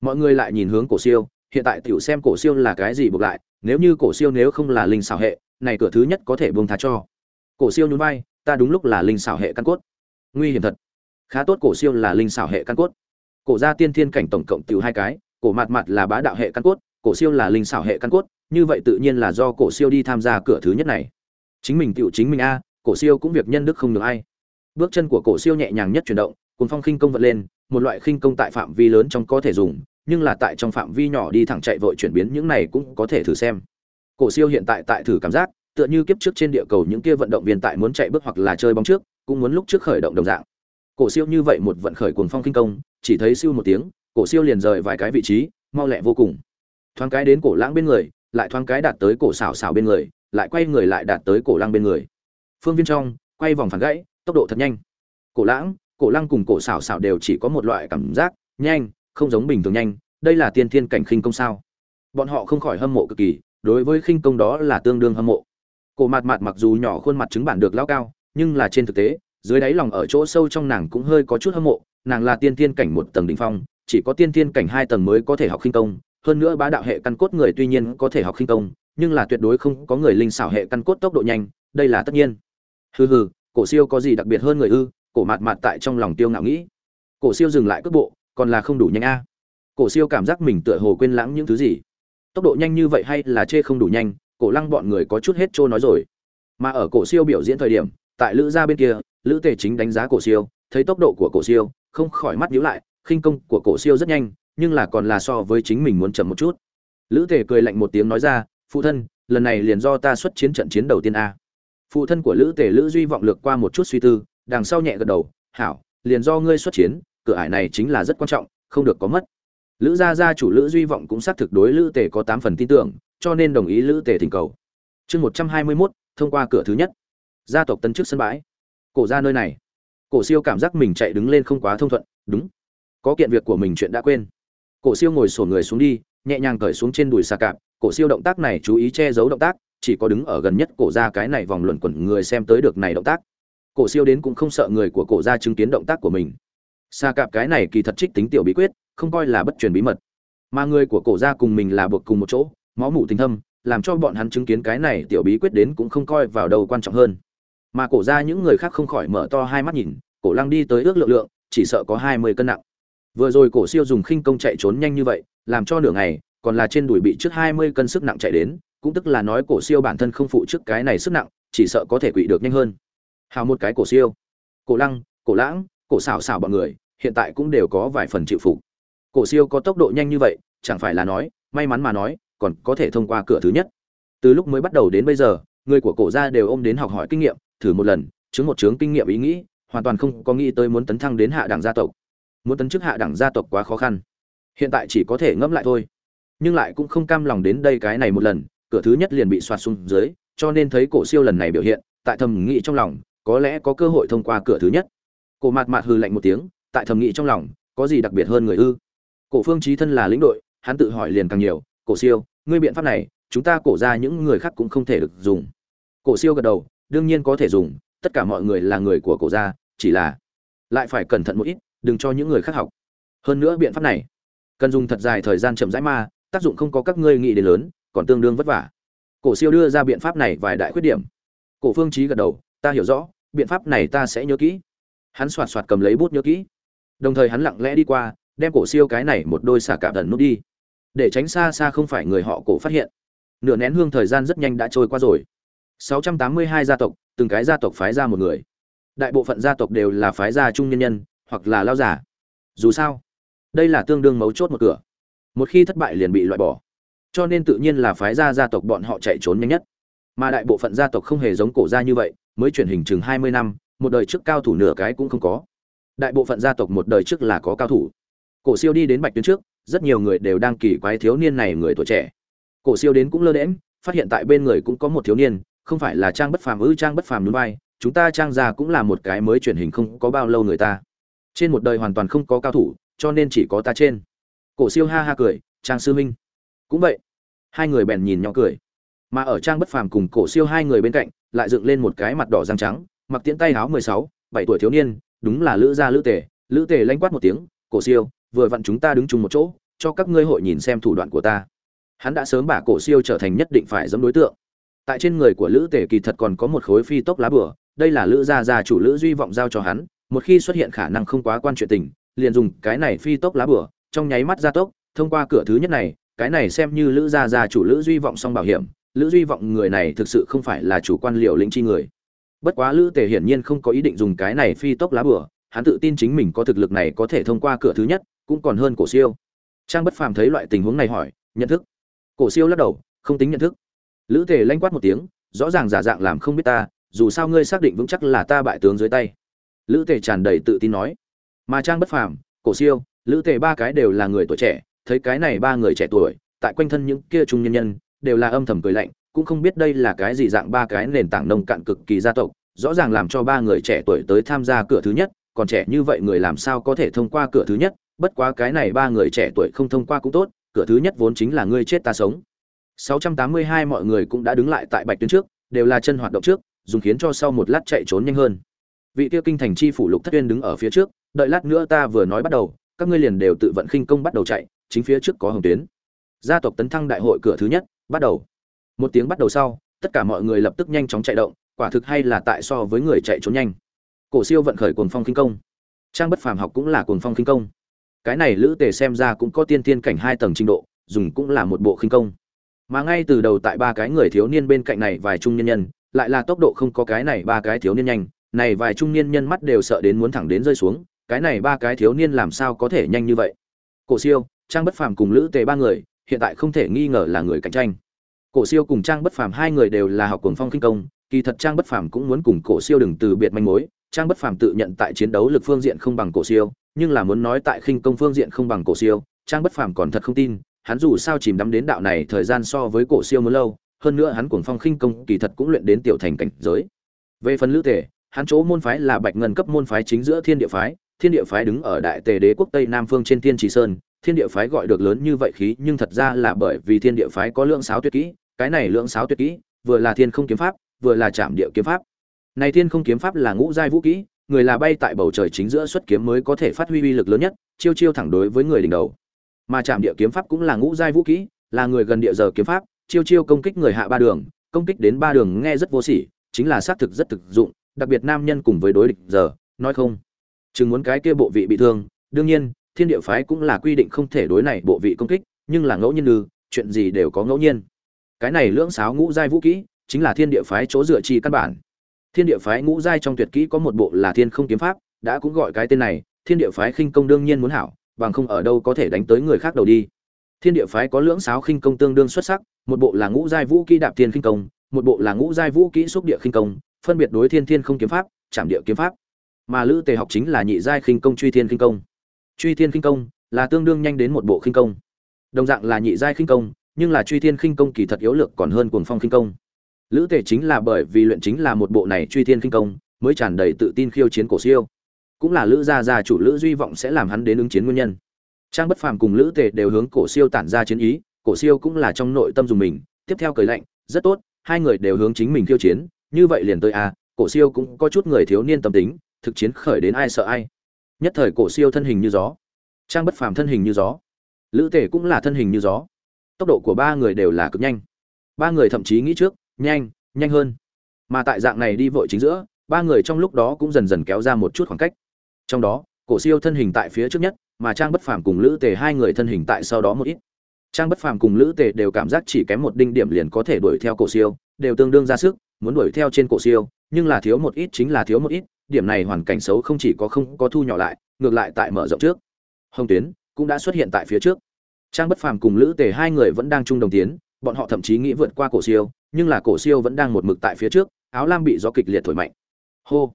Mọi người lại nhìn hướng cổ siêu, hiện tại tiểu xem cổ siêu là cái gì buộc lại, nếu như cổ siêu nếu không là linh xảo hệ, này cửa thứ nhất có thể buông tha cho. Cổ siêu nhún vai, ta đúng lúc là linh xảo hệ căn cốt. Nguy hiểm thật. Khá tốt cổ siêu là linh xảo hệ căn cốt. Cổ gia tiên thiên cảnh tổng cộng tiểu hai cái, cổ mạt mạt là bá đạo hệ căn cốt, cổ siêu là linh xảo hệ căn cốt, như vậy tự nhiên là do cổ siêu đi tham gia cửa thứ nhất này. Chính mình tiểu chính mình a, cổ siêu cũng việc nhân đức không được ai bước chân của cổ siêu nhẹ nhàng nhất chuyển động cuốn phong khinh công vận lên, một loại khinh công tại phạm vi lớn trong có thể dùng, nhưng là tại trong phạm vi nhỏ đi thẳng chạy vội chuyển biến những này cũng có thể thử xem. Cổ siêu hiện tại tại thử cảm giác, tựa như kiếp trước trên địa cầu những kia vận động viên tại muốn chạy bước hoặc là chơi bóng trước, cũng muốn lúc trước khởi động đồng dạng. Cổ siêu như vậy một vận khởi cuồng phong khinh công, chỉ thấy siêu một tiếng, cổ siêu liền rời vài cái vị trí, mau lẹ vô cùng. Thoáng cái đến cổ lãng bên người, lại thoáng cái đạt tới cổ xảo xảo bên người, lại quay người lại đạt tới cổ lăng bên người. Phương viên trong, quay vòng phản gãy tốc độ thật nhanh. Cổ lãng, cổ lăng cùng cổ xảo xảo đều chỉ có một loại cảm giác nhanh, không giống bình thường nhanh. Đây là tiên thiên cảnh khinh công sao? Bọn họ không khỏi hâm mộ cực kỳ, đối với khinh công đó là tương đương hâm mộ. Cổ mạt mạt mặc dù nhỏ khuôn mặt chứng bản được lao cao, nhưng là trên thực tế, dưới đáy lòng ở chỗ sâu trong nàng cũng hơi có chút hâm mộ. Nàng là tiên thiên cảnh một tầng đỉnh phong, chỉ có tiên thiên cảnh hai tầng mới có thể học khinh công. Hơn nữa bá đạo hệ căn cốt người tuy nhiên có thể học khinh công, nhưng là tuyệt đối không có người linh xảo hệ căn cốt tốc độ nhanh, đây là tất nhiên. Hừ hừ cổ siêu có gì đặc biệt hơn người ư? Cổ mạt mạt tại trong lòng tiêu ngạo nghĩ. Cổ siêu dừng lại cước bộ, còn là không đủ nhanh a. Cổ siêu cảm giác mình tựa hồ quên lãng những thứ gì. Tốc độ nhanh như vậy hay là chê không đủ nhanh, cổ lăng bọn người có chút hết trôi nói rồi. Mà ở cổ siêu biểu diễn thời điểm, tại lữ gia bên kia, lữ tề chính đánh giá cổ siêu, thấy tốc độ của cổ siêu, không khỏi mắt nhíu lại, khinh công của cổ siêu rất nhanh, nhưng là còn là so với chính mình muốn chậm một chút. Lữ tề cười lạnh một tiếng nói ra, phụ thân, lần này liền do ta xuất chiến trận chiến đầu tiên a phụ thân của lữ tề lữ duy vọng lược qua một chút suy tư, đằng sau nhẹ gật đầu, hảo, liền do ngươi xuất chiến, cửa ải này chính là rất quan trọng, không được có mất. Lữ gia gia chủ lữ duy vọng cũng xác thực đối lữ tề có tám phần tin tưởng, cho nên đồng ý lữ tề thỉnh cầu. Chương một trăm hai mươi mốt, thông qua cửa thứ nhất. Gia tộc tân trước sân bãi. Cổ ra nơi này. Cổ siêu cảm giác mình chạy đứng lên không quá thông thuận, đúng. Có kiện việc của mình chuyện đã quên. Cổ siêu ngồi sổ người xuống đi, nhẹ nhàng cởi xuống trên đùi xà cạp, cổ siêu động tác này chú ý che giấu động tác chỉ có đứng ở gần nhất cổ ra cái này vòng luẩn quẩn người xem tới được này động tác. Cổ siêu đến cũng không sợ người của cổ ra chứng kiến động tác của mình. Xa cạp cái này kỳ thật trích tính tiểu bí quyết, không coi là bất truyền bí mật. Mà người của cổ ra cùng mình là buộc cùng một chỗ, máu mủ tình thâm, làm cho bọn hắn chứng kiến cái này tiểu bí quyết đến cũng không coi vào đâu quan trọng hơn. Mà cổ ra những người khác không khỏi mở to hai mắt nhìn, cổ lăng đi tới ước lượng lượng, chỉ sợ có hai mươi cân nặng. Vừa rồi cổ siêu dùng khinh công chạy trốn nhanh như vậy, làm cho nửa ngày, còn là trên đùi bị trước hai mươi cân sức nặng chạy đến cũng tức là nói cổ siêu bản thân không phụ trước cái này sức nặng, chỉ sợ có thể quỵ được nhanh hơn. Hào một cái cổ siêu. Cổ lăng, cổ lãng, cổ xảo xảo bọn người, hiện tại cũng đều có vài phần chịu phục. Cổ siêu có tốc độ nhanh như vậy, chẳng phải là nói, may mắn mà nói, còn có thể thông qua cửa thứ nhất. Từ lúc mới bắt đầu đến bây giờ, người của cổ gia đều ôm đến học hỏi kinh nghiệm, thử một lần, chứng một chứng kinh nghiệm ý nghĩ, hoàn toàn không có nghĩ tới muốn tấn thăng đến hạ đẳng gia tộc. Muốn tấn chức hạ đẳng gia tộc quá khó khăn. Hiện tại chỉ có thể ngẫm lại thôi. Nhưng lại cũng không cam lòng đến đây cái này một lần cửa thứ nhất liền bị xoạt xuống dưới, cho nên thấy cổ siêu lần này biểu hiện, tại thầm nghĩ trong lòng, có lẽ có cơ hội thông qua cửa thứ nhất. Cổ mạt mạt hừ lạnh một tiếng, tại thầm nghĩ trong lòng, có gì đặc biệt hơn người ư? Cổ phương chí thân là lĩnh đội, hắn tự hỏi liền càng nhiều, cổ siêu, ngươi biện pháp này, chúng ta cổ ra những người khác cũng không thể được dùng. Cổ siêu gật đầu, đương nhiên có thể dùng, tất cả mọi người là người của cổ gia, chỉ là lại phải cẩn thận một ít, đừng cho những người khác học. Hơn nữa biện pháp này, cần dùng thật dài thời gian chậm rãi mà, tác dụng không có các ngươi nghĩ đến lớn còn tương đương vất vả. Cổ siêu đưa ra biện pháp này vài đại khuyết điểm. Cổ phương trí gật đầu, ta hiểu rõ, biện pháp này ta sẽ nhớ kỹ. Hắn soạt soạt cầm lấy bút nhớ kỹ. Đồng thời hắn lặng lẽ đi qua, đem cổ siêu cái này một đôi xà cạp thần nút đi. Để tránh xa xa không phải người họ cổ phát hiện. Nửa nén hương thời gian rất nhanh đã trôi qua rồi. 682 gia tộc, từng cái gia tộc phái ra một người. Đại bộ phận gia tộc đều là phái gia trung nhân nhân, hoặc là lao giả dù sao, đây là tương đương mấu chốt một cửa. Một khi thất bại liền bị loại bỏ cho nên tự nhiên là phái gia gia tộc bọn họ chạy trốn nhanh nhất. Mà đại bộ phận gia tộc không hề giống cổ gia như vậy, mới chuyển hình chừng hai mươi năm, một đời trước cao thủ nửa cái cũng không có. Đại bộ phận gia tộc một đời trước là có cao thủ. Cổ siêu đi đến bạch tuyến trước, rất nhiều người đều đang kỳ quái thiếu niên này người tuổi trẻ. Cổ siêu đến cũng lơ đễm phát hiện tại bên người cũng có một thiếu niên, không phải là trang bất phàm ư, trang bất phàm núi vai, chúng ta trang già cũng là một cái mới chuyển hình không có bao lâu người ta. Trên một đời hoàn toàn không có cao thủ, cho nên chỉ có ta trên. Cổ siêu ha ha cười, trang sư minh cũng vậy, hai người bèn nhìn nhau cười. Mà ở trang bất phàm cùng cổ siêu hai người bên cạnh, lại dựng lên một cái mặt đỏ răng trắng, mặc tiễn tay áo mười sáu, bảy tuổi thiếu niên, đúng là lữ gia lữ tề. Lữ tề lanh quát một tiếng, cổ siêu, vừa vặn chúng ta đứng chung một chỗ, cho các ngươi hội nhìn xem thủ đoạn của ta. Hắn đã sớm bả cổ siêu trở thành nhất định phải dẫm đối tượng. Tại trên người của lữ tề kỳ thật còn có một khối phi tốc lá bửa đây là lữ gia gia chủ lữ duy vọng giao cho hắn, một khi xuất hiện khả năng không quá quan chuyện tình, liền dùng cái này phi tốc lá bửa trong nháy mắt gia tốc, thông qua cửa thứ nhất này cái này xem như lữ gia gia chủ lữ duy vọng song bảo hiểm, lữ duy vọng người này thực sự không phải là chủ quan liệu lĩnh chi người. Bất quá lữ tề hiển nhiên không có ý định dùng cái này phi tốc lá bửa hắn tự tin chính mình có thực lực này có thể thông qua cửa thứ nhất, cũng còn hơn cổ siêu. Trang bất phàm thấy loại tình huống này hỏi, nhận thức? Cổ siêu lắc đầu, không tính nhận thức. Lữ tề lanh quát một tiếng, rõ ràng giả dạng làm không biết ta, dù sao ngươi xác định vững chắc là ta bại tướng dưới tay. Lữ tề tràn đầy tự tin nói. Mà trang bất phàm, cổ siêu, lữ tề ba cái đều là người tuổi trẻ thấy cái này ba người trẻ tuổi, tại quanh thân những kia trung nhân nhân, đều là âm thầm cười lạnh, cũng không biết đây là cái gì dạng ba cái nền tảng nông cạn cực kỳ gia tộc, rõ ràng làm cho ba người trẻ tuổi tới tham gia cửa thứ nhất, còn trẻ như vậy người làm sao có thể thông qua cửa thứ nhất, bất quá cái này ba người trẻ tuổi không thông qua cũng tốt, cửa thứ nhất vốn chính là ngươi chết ta sống. 682 mọi người cũng đã đứng lại tại bạch tuyến trước, đều là chân hoạt động trước, dùng khiến cho sau một lát chạy trốn nhanh hơn. Vị tiêu kinh thành chi phủ lục thất tuyên đứng ở phía trước, đợi lát nữa ta vừa nói bắt đầu các ngươi liền đều tự vận khinh công bắt đầu chạy, chính phía trước có hồng tuyến. Gia tộc tấn thăng đại hội cửa thứ nhất, bắt đầu. Một tiếng bắt đầu sau, tất cả mọi người lập tức nhanh chóng chạy động, quả thực hay là tại so với người chạy trốn nhanh. Cổ siêu vận khởi cuồng phong kinh công. Trang bất phàm học cũng là cuồng phong kinh công. Cái này lữ tề xem ra cũng có tiên tiên cảnh hai tầng trình độ, dùng cũng là một bộ khinh công. Mà ngay từ đầu tại ba cái người thiếu niên bên cạnh này vài trung nhân nhân, lại là tốc độ không có cái này ba cái thiếu niên nhanh. Này vài trung niên nhân mắt đều sợ đến muốn thẳng đến rơi xuống cái này ba cái thiếu niên làm sao có thể nhanh như vậy? Cổ siêu, trang bất phàm cùng lữ tề ba người, hiện tại không thể nghi ngờ là người cạnh tranh. Cổ siêu cùng trang bất phàm hai người đều là học cuồng phong kinh công, kỳ thật trang bất phàm cũng muốn cùng cổ siêu đừng từ biệt manh mối. Trang bất phàm tự nhận tại chiến đấu lực phương diện không bằng cổ siêu, nhưng là muốn nói tại khinh công phương diện không bằng cổ siêu, trang bất phàm còn thật không tin, hắn dù sao chìm đắm đến đạo này thời gian so với cổ siêu muốn lâu, hơn nữa hắn cuồng phong khinh công kỳ thật cũng luyện đến tiểu thành cảnh giới. Về phần lữ tề, hắn chỗ môn phái là bạch ngân cấp môn phái chính giữa thiên địa phái thiên địa phái đứng ở đại tề đế quốc tây nam phương trên thiên trì sơn, thiên địa phái gọi được lớn như vậy khí, nhưng thật ra là bởi vì thiên địa phái có lượng sáo tuyệt kỹ, cái này lượng sáo tuyệt kỹ, vừa là thiên không kiếm pháp, vừa là chạm địa kiếm pháp. Này thiên không kiếm pháp là ngũ giai vũ kỹ, người là bay tại bầu trời chính giữa xuất kiếm mới có thể phát huy uy lực lớn nhất, chiêu chiêu thẳng đối với người đỉnh đầu. Mà chạm địa kiếm pháp cũng là ngũ giai vũ kỹ, là người gần địa giờ kiếm pháp, chiêu chiêu công kích người hạ ba đường, công kích đến ba đường nghe rất vô sỉ, chính là xác thực rất thực dụng, đặc biệt nam nhân cùng với đối địch giờ, nói không chừng muốn cái kia bộ vị bị thương, đương nhiên, thiên địa phái cũng là quy định không thể đối này bộ vị công kích, nhưng là ngẫu nhiên ư chuyện gì đều có ngẫu nhiên. Cái này lưỡng sáo ngũ giai vũ kỹ, chính là thiên địa phái chỗ dựa chi căn bản. Thiên địa phái ngũ giai trong tuyệt kỹ có một bộ là thiên không kiếm pháp, đã cũng gọi cái tên này, thiên địa phái khinh công đương nhiên muốn hảo, bằng không ở đâu có thể đánh tới người khác đầu đi. Thiên địa phái có lưỡng sáo khinh công tương đương xuất sắc, một bộ là ngũ giai vũ kỹ đạp thiên khinh công, một bộ là ngũ giai vũ kỹ xúc địa khinh công, phân biệt đối thiên thiên không kiếm pháp trảm địa kiếm pháp mà lữ tề học chính là nhị giai khinh công truy thiên khinh công. Truy thiên khinh công là tương đương nhanh đến một bộ khinh công. Đồng dạng là nhị giai khinh công nhưng là truy thiên khinh công kỳ thật yếu lực còn hơn cuồng phong khinh công. Lữ tề chính là bởi vì luyện chính là một bộ này truy thiên khinh công mới tràn đầy tự tin khiêu chiến cổ siêu. Cũng là lữ gia gia chủ lữ duy vọng sẽ làm hắn đến ứng chiến nguyên nhân. Trang bất phàm cùng lữ tề đều hướng cổ siêu tản ra chiến ý cổ siêu cũng là trong nội tâm dùng mình. Tiếp theo cười lạnh rất tốt hai người đều hướng chính mình khiêu chiến như vậy liền tới a à, cổ siêu cũng có chút người thiếu niên tâm tính thực chiến khởi đến ai sợ ai. Nhất thời cổ siêu thân hình như gió. Trang bất phàm thân hình như gió. Lữ tề cũng là thân hình như gió. Tốc độ của ba người đều là cực nhanh. Ba người thậm chí nghĩ trước, nhanh nhanh hơn. Mà tại dạng này đi vội chính giữa, ba người trong lúc đó cũng dần dần kéo ra một chút khoảng cách. Trong đó, cổ siêu thân hình tại phía trước nhất, mà trang bất phàm cùng lữ tề hai người thân hình tại sau đó một ít. Trang bất phàm cùng lữ tề đều cảm giác chỉ kém một đinh điểm liền có thể đuổi theo cổ siêu, đều tương đương ra sức, muốn đuổi theo trên cổ siêu, nhưng là thiếu một ít chính là thiếu một ít điểm này hoàn cảnh xấu không chỉ có không có thu nhỏ lại, ngược lại tại mở rộng trước. Hồng tuyến cũng đã xuất hiện tại phía trước. Trang bất phàm cùng lữ tề hai người vẫn đang chung đồng tiến, bọn họ thậm chí nghĩ vượt qua cổ siêu, nhưng là cổ siêu vẫn đang một mực tại phía trước, áo lam bị gió kịch liệt thổi mạnh. Hô!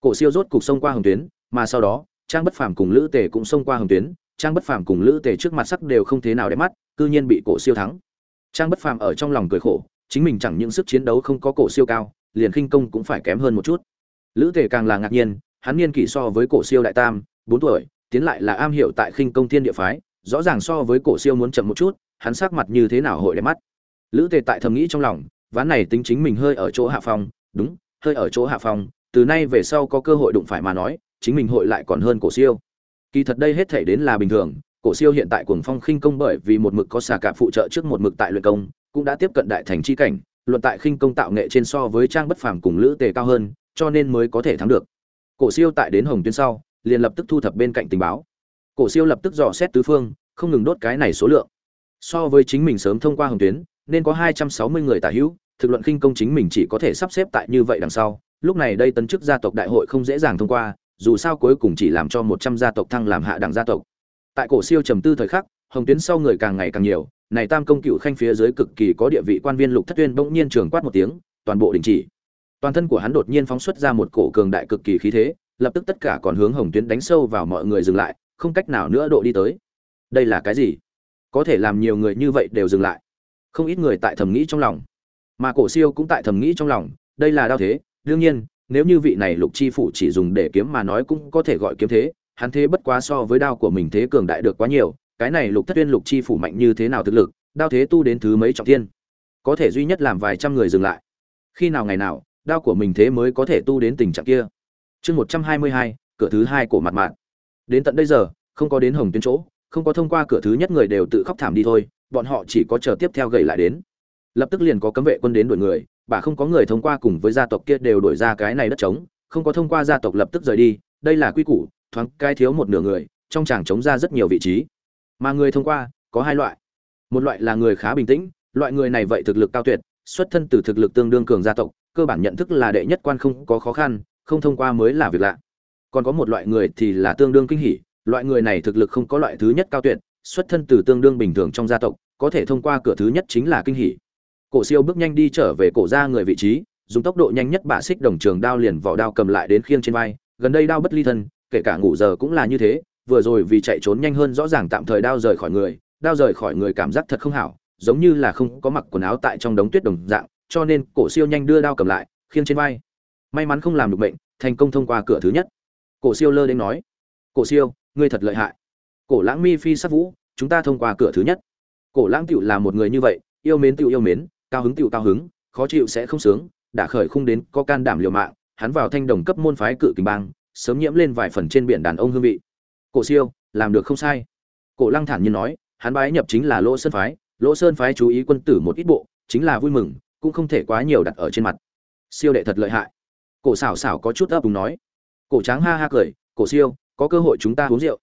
Cổ siêu rốt cục xông qua hồng tuyến, mà sau đó, trang bất phàm cùng lữ tề cũng xông qua hồng tuyến, trang bất phàm cùng lữ tề trước mặt sắc đều không thế nào đẹp mắt, cư nhiên bị cổ siêu thắng. Trang bất phàm ở trong lòng cười khổ, chính mình chẳng những sức chiến đấu không có cổ siêu cao, liền khinh công cũng phải kém hơn một chút lữ tề càng là ngạc nhiên, hắn niên kỷ so với cổ siêu đại tam, bốn tuổi, tiến lại là am hiểu tại khinh công thiên địa phái, rõ ràng so với cổ siêu muốn chậm một chút, hắn sắc mặt như thế nào hội đẹp mắt. Lữ tề tại thầm nghĩ trong lòng, ván này tính chính mình hơi ở chỗ hạ phong, đúng, hơi ở chỗ hạ phong, từ nay về sau có cơ hội đụng phải mà nói, chính mình hội lại còn hơn cổ siêu. Kỳ thật đây hết thể đến là bình thường, cổ siêu hiện tại cuồng phong khinh công bởi vì một mực có xà cạp phụ trợ trước một mực tại luyện công, cũng đã tiếp cận đại thành chi cảnh, luận tại khinh công tạo nghệ trên so với trang bất phàm cùng lữ tề cao hơn cho nên mới có thể thắng được. Cổ siêu tại đến hồng tuyến sau, liền lập tức thu thập bên cạnh tình báo. Cổ siêu lập tức dò xét tứ phương, không ngừng đốt cái này số lượng. So với chính mình sớm thông qua hồng tuyến, nên có hai trăm sáu mươi người tả hữu, thực luận khinh công chính mình chỉ có thể sắp xếp tại như vậy đằng sau. Lúc này đây tấn chức gia tộc đại hội không dễ dàng thông qua, dù sao cuối cùng chỉ làm cho một trăm gia tộc thăng làm hạ đẳng gia tộc. Tại cổ siêu trầm tư thời khắc, hồng tuyến sau người càng ngày càng nhiều, này tam công cựu khanh phía dưới cực kỳ có địa vị quan viên lục thất tuyên bỗng nhiên trường quát một tiếng, toàn bộ đình chỉ toàn thân của hắn đột nhiên phóng xuất ra một cổ cường đại cực kỳ khí thế, lập tức tất cả còn hướng hồng tuyến đánh sâu vào mọi người dừng lại, không cách nào nữa độ đi tới. Đây là cái gì? Có thể làm nhiều người như vậy đều dừng lại. Không ít người tại thầm nghĩ trong lòng. Mà cổ siêu cũng tại thầm nghĩ trong lòng, đây là đao thế, đương nhiên, nếu như vị này lục chi phủ chỉ dùng để kiếm mà nói cũng có thể gọi kiếm thế, hắn thế bất quá so với đao của mình thế cường đại được quá nhiều, cái này lục thất tuyên lục chi phủ mạnh như thế nào thực lực, đao thế tu đến thứ mấy trọng thiên? Có thể duy nhất làm vài trăm người dừng lại. Khi nào ngày nào đao của mình thế mới có thể tu đến tình trạng kia. Chương một trăm hai mươi hai, cửa thứ hai của mặt mạn. đến tận bây giờ, không có đến hồng tuyến chỗ, không có thông qua cửa thứ nhất người đều tự khóc thảm đi thôi, bọn họ chỉ có chờ tiếp theo gậy lại đến. Lập tức liền có cấm vệ quân đến đuổi người, bà không có người thông qua cùng với gia tộc kia đều đổi ra cái này đất trống, không có thông qua gia tộc lập tức rời đi, đây là quy củ, thoáng cái thiếu một nửa người, trong chàng chống ra rất nhiều vị trí. Mà người thông qua, có hai loại. Một loại là người khá bình tĩnh, loại người này vậy thực lực cao tuyệt xuất thân từ thực lực tương đương cường gia tộc, cơ bản nhận thức là đệ nhất quan không có khó khăn, không thông qua mới là việc lạ. Còn có một loại người thì là tương đương kinh hỉ, loại người này thực lực không có loại thứ nhất cao tuyệt, xuất thân từ tương đương bình thường trong gia tộc, có thể thông qua cửa thứ nhất chính là kinh hỉ. Cổ siêu bước nhanh đi trở về cổ ra người vị trí, dùng tốc độ nhanh nhất bả xích đồng trường đao liền vỏ đao cầm lại đến khiêng trên vai, gần đây đao bất ly thân, kể cả ngủ giờ cũng là như thế, vừa rồi vì chạy trốn nhanh hơn rõ ràng tạm thời đao rời khỏi người, đao rời khỏi người cảm giác thật không hảo giống như là không có mặc quần áo tại trong đống tuyết đồng dạng, cho nên cổ siêu nhanh đưa đao cầm lại, khiêng trên vai. May mắn không làm được bệnh, thành công thông qua cửa thứ nhất. Cổ siêu lơ đến nói, cổ siêu, ngươi thật lợi hại. Cổ lãng mi phi sát vũ, chúng ta thông qua cửa thứ nhất. Cổ lãng tựu là một người như vậy, yêu mến tựu yêu mến, cao hứng tựu cao hứng, khó chịu sẽ không sướng, đã khởi không đến có can đảm liều mạng, hắn vào thanh đồng cấp môn phái cự kình bang, sớm nhiễm lên vài phần trên biển đàn ông hương vị. Cổ siêu, làm được không sai. Cổ lăng thản nhiên nói, hắn bái nhập chính là lỗ sơn phái lỗ sơn phái chú ý quân tử một ít bộ, chính là vui mừng, cũng không thể quá nhiều đặt ở trên mặt. Siêu đệ thật lợi hại. Cổ xảo xảo có chút ấp úng nói. Cổ tráng ha ha cười, cổ siêu, có cơ hội chúng ta uống rượu.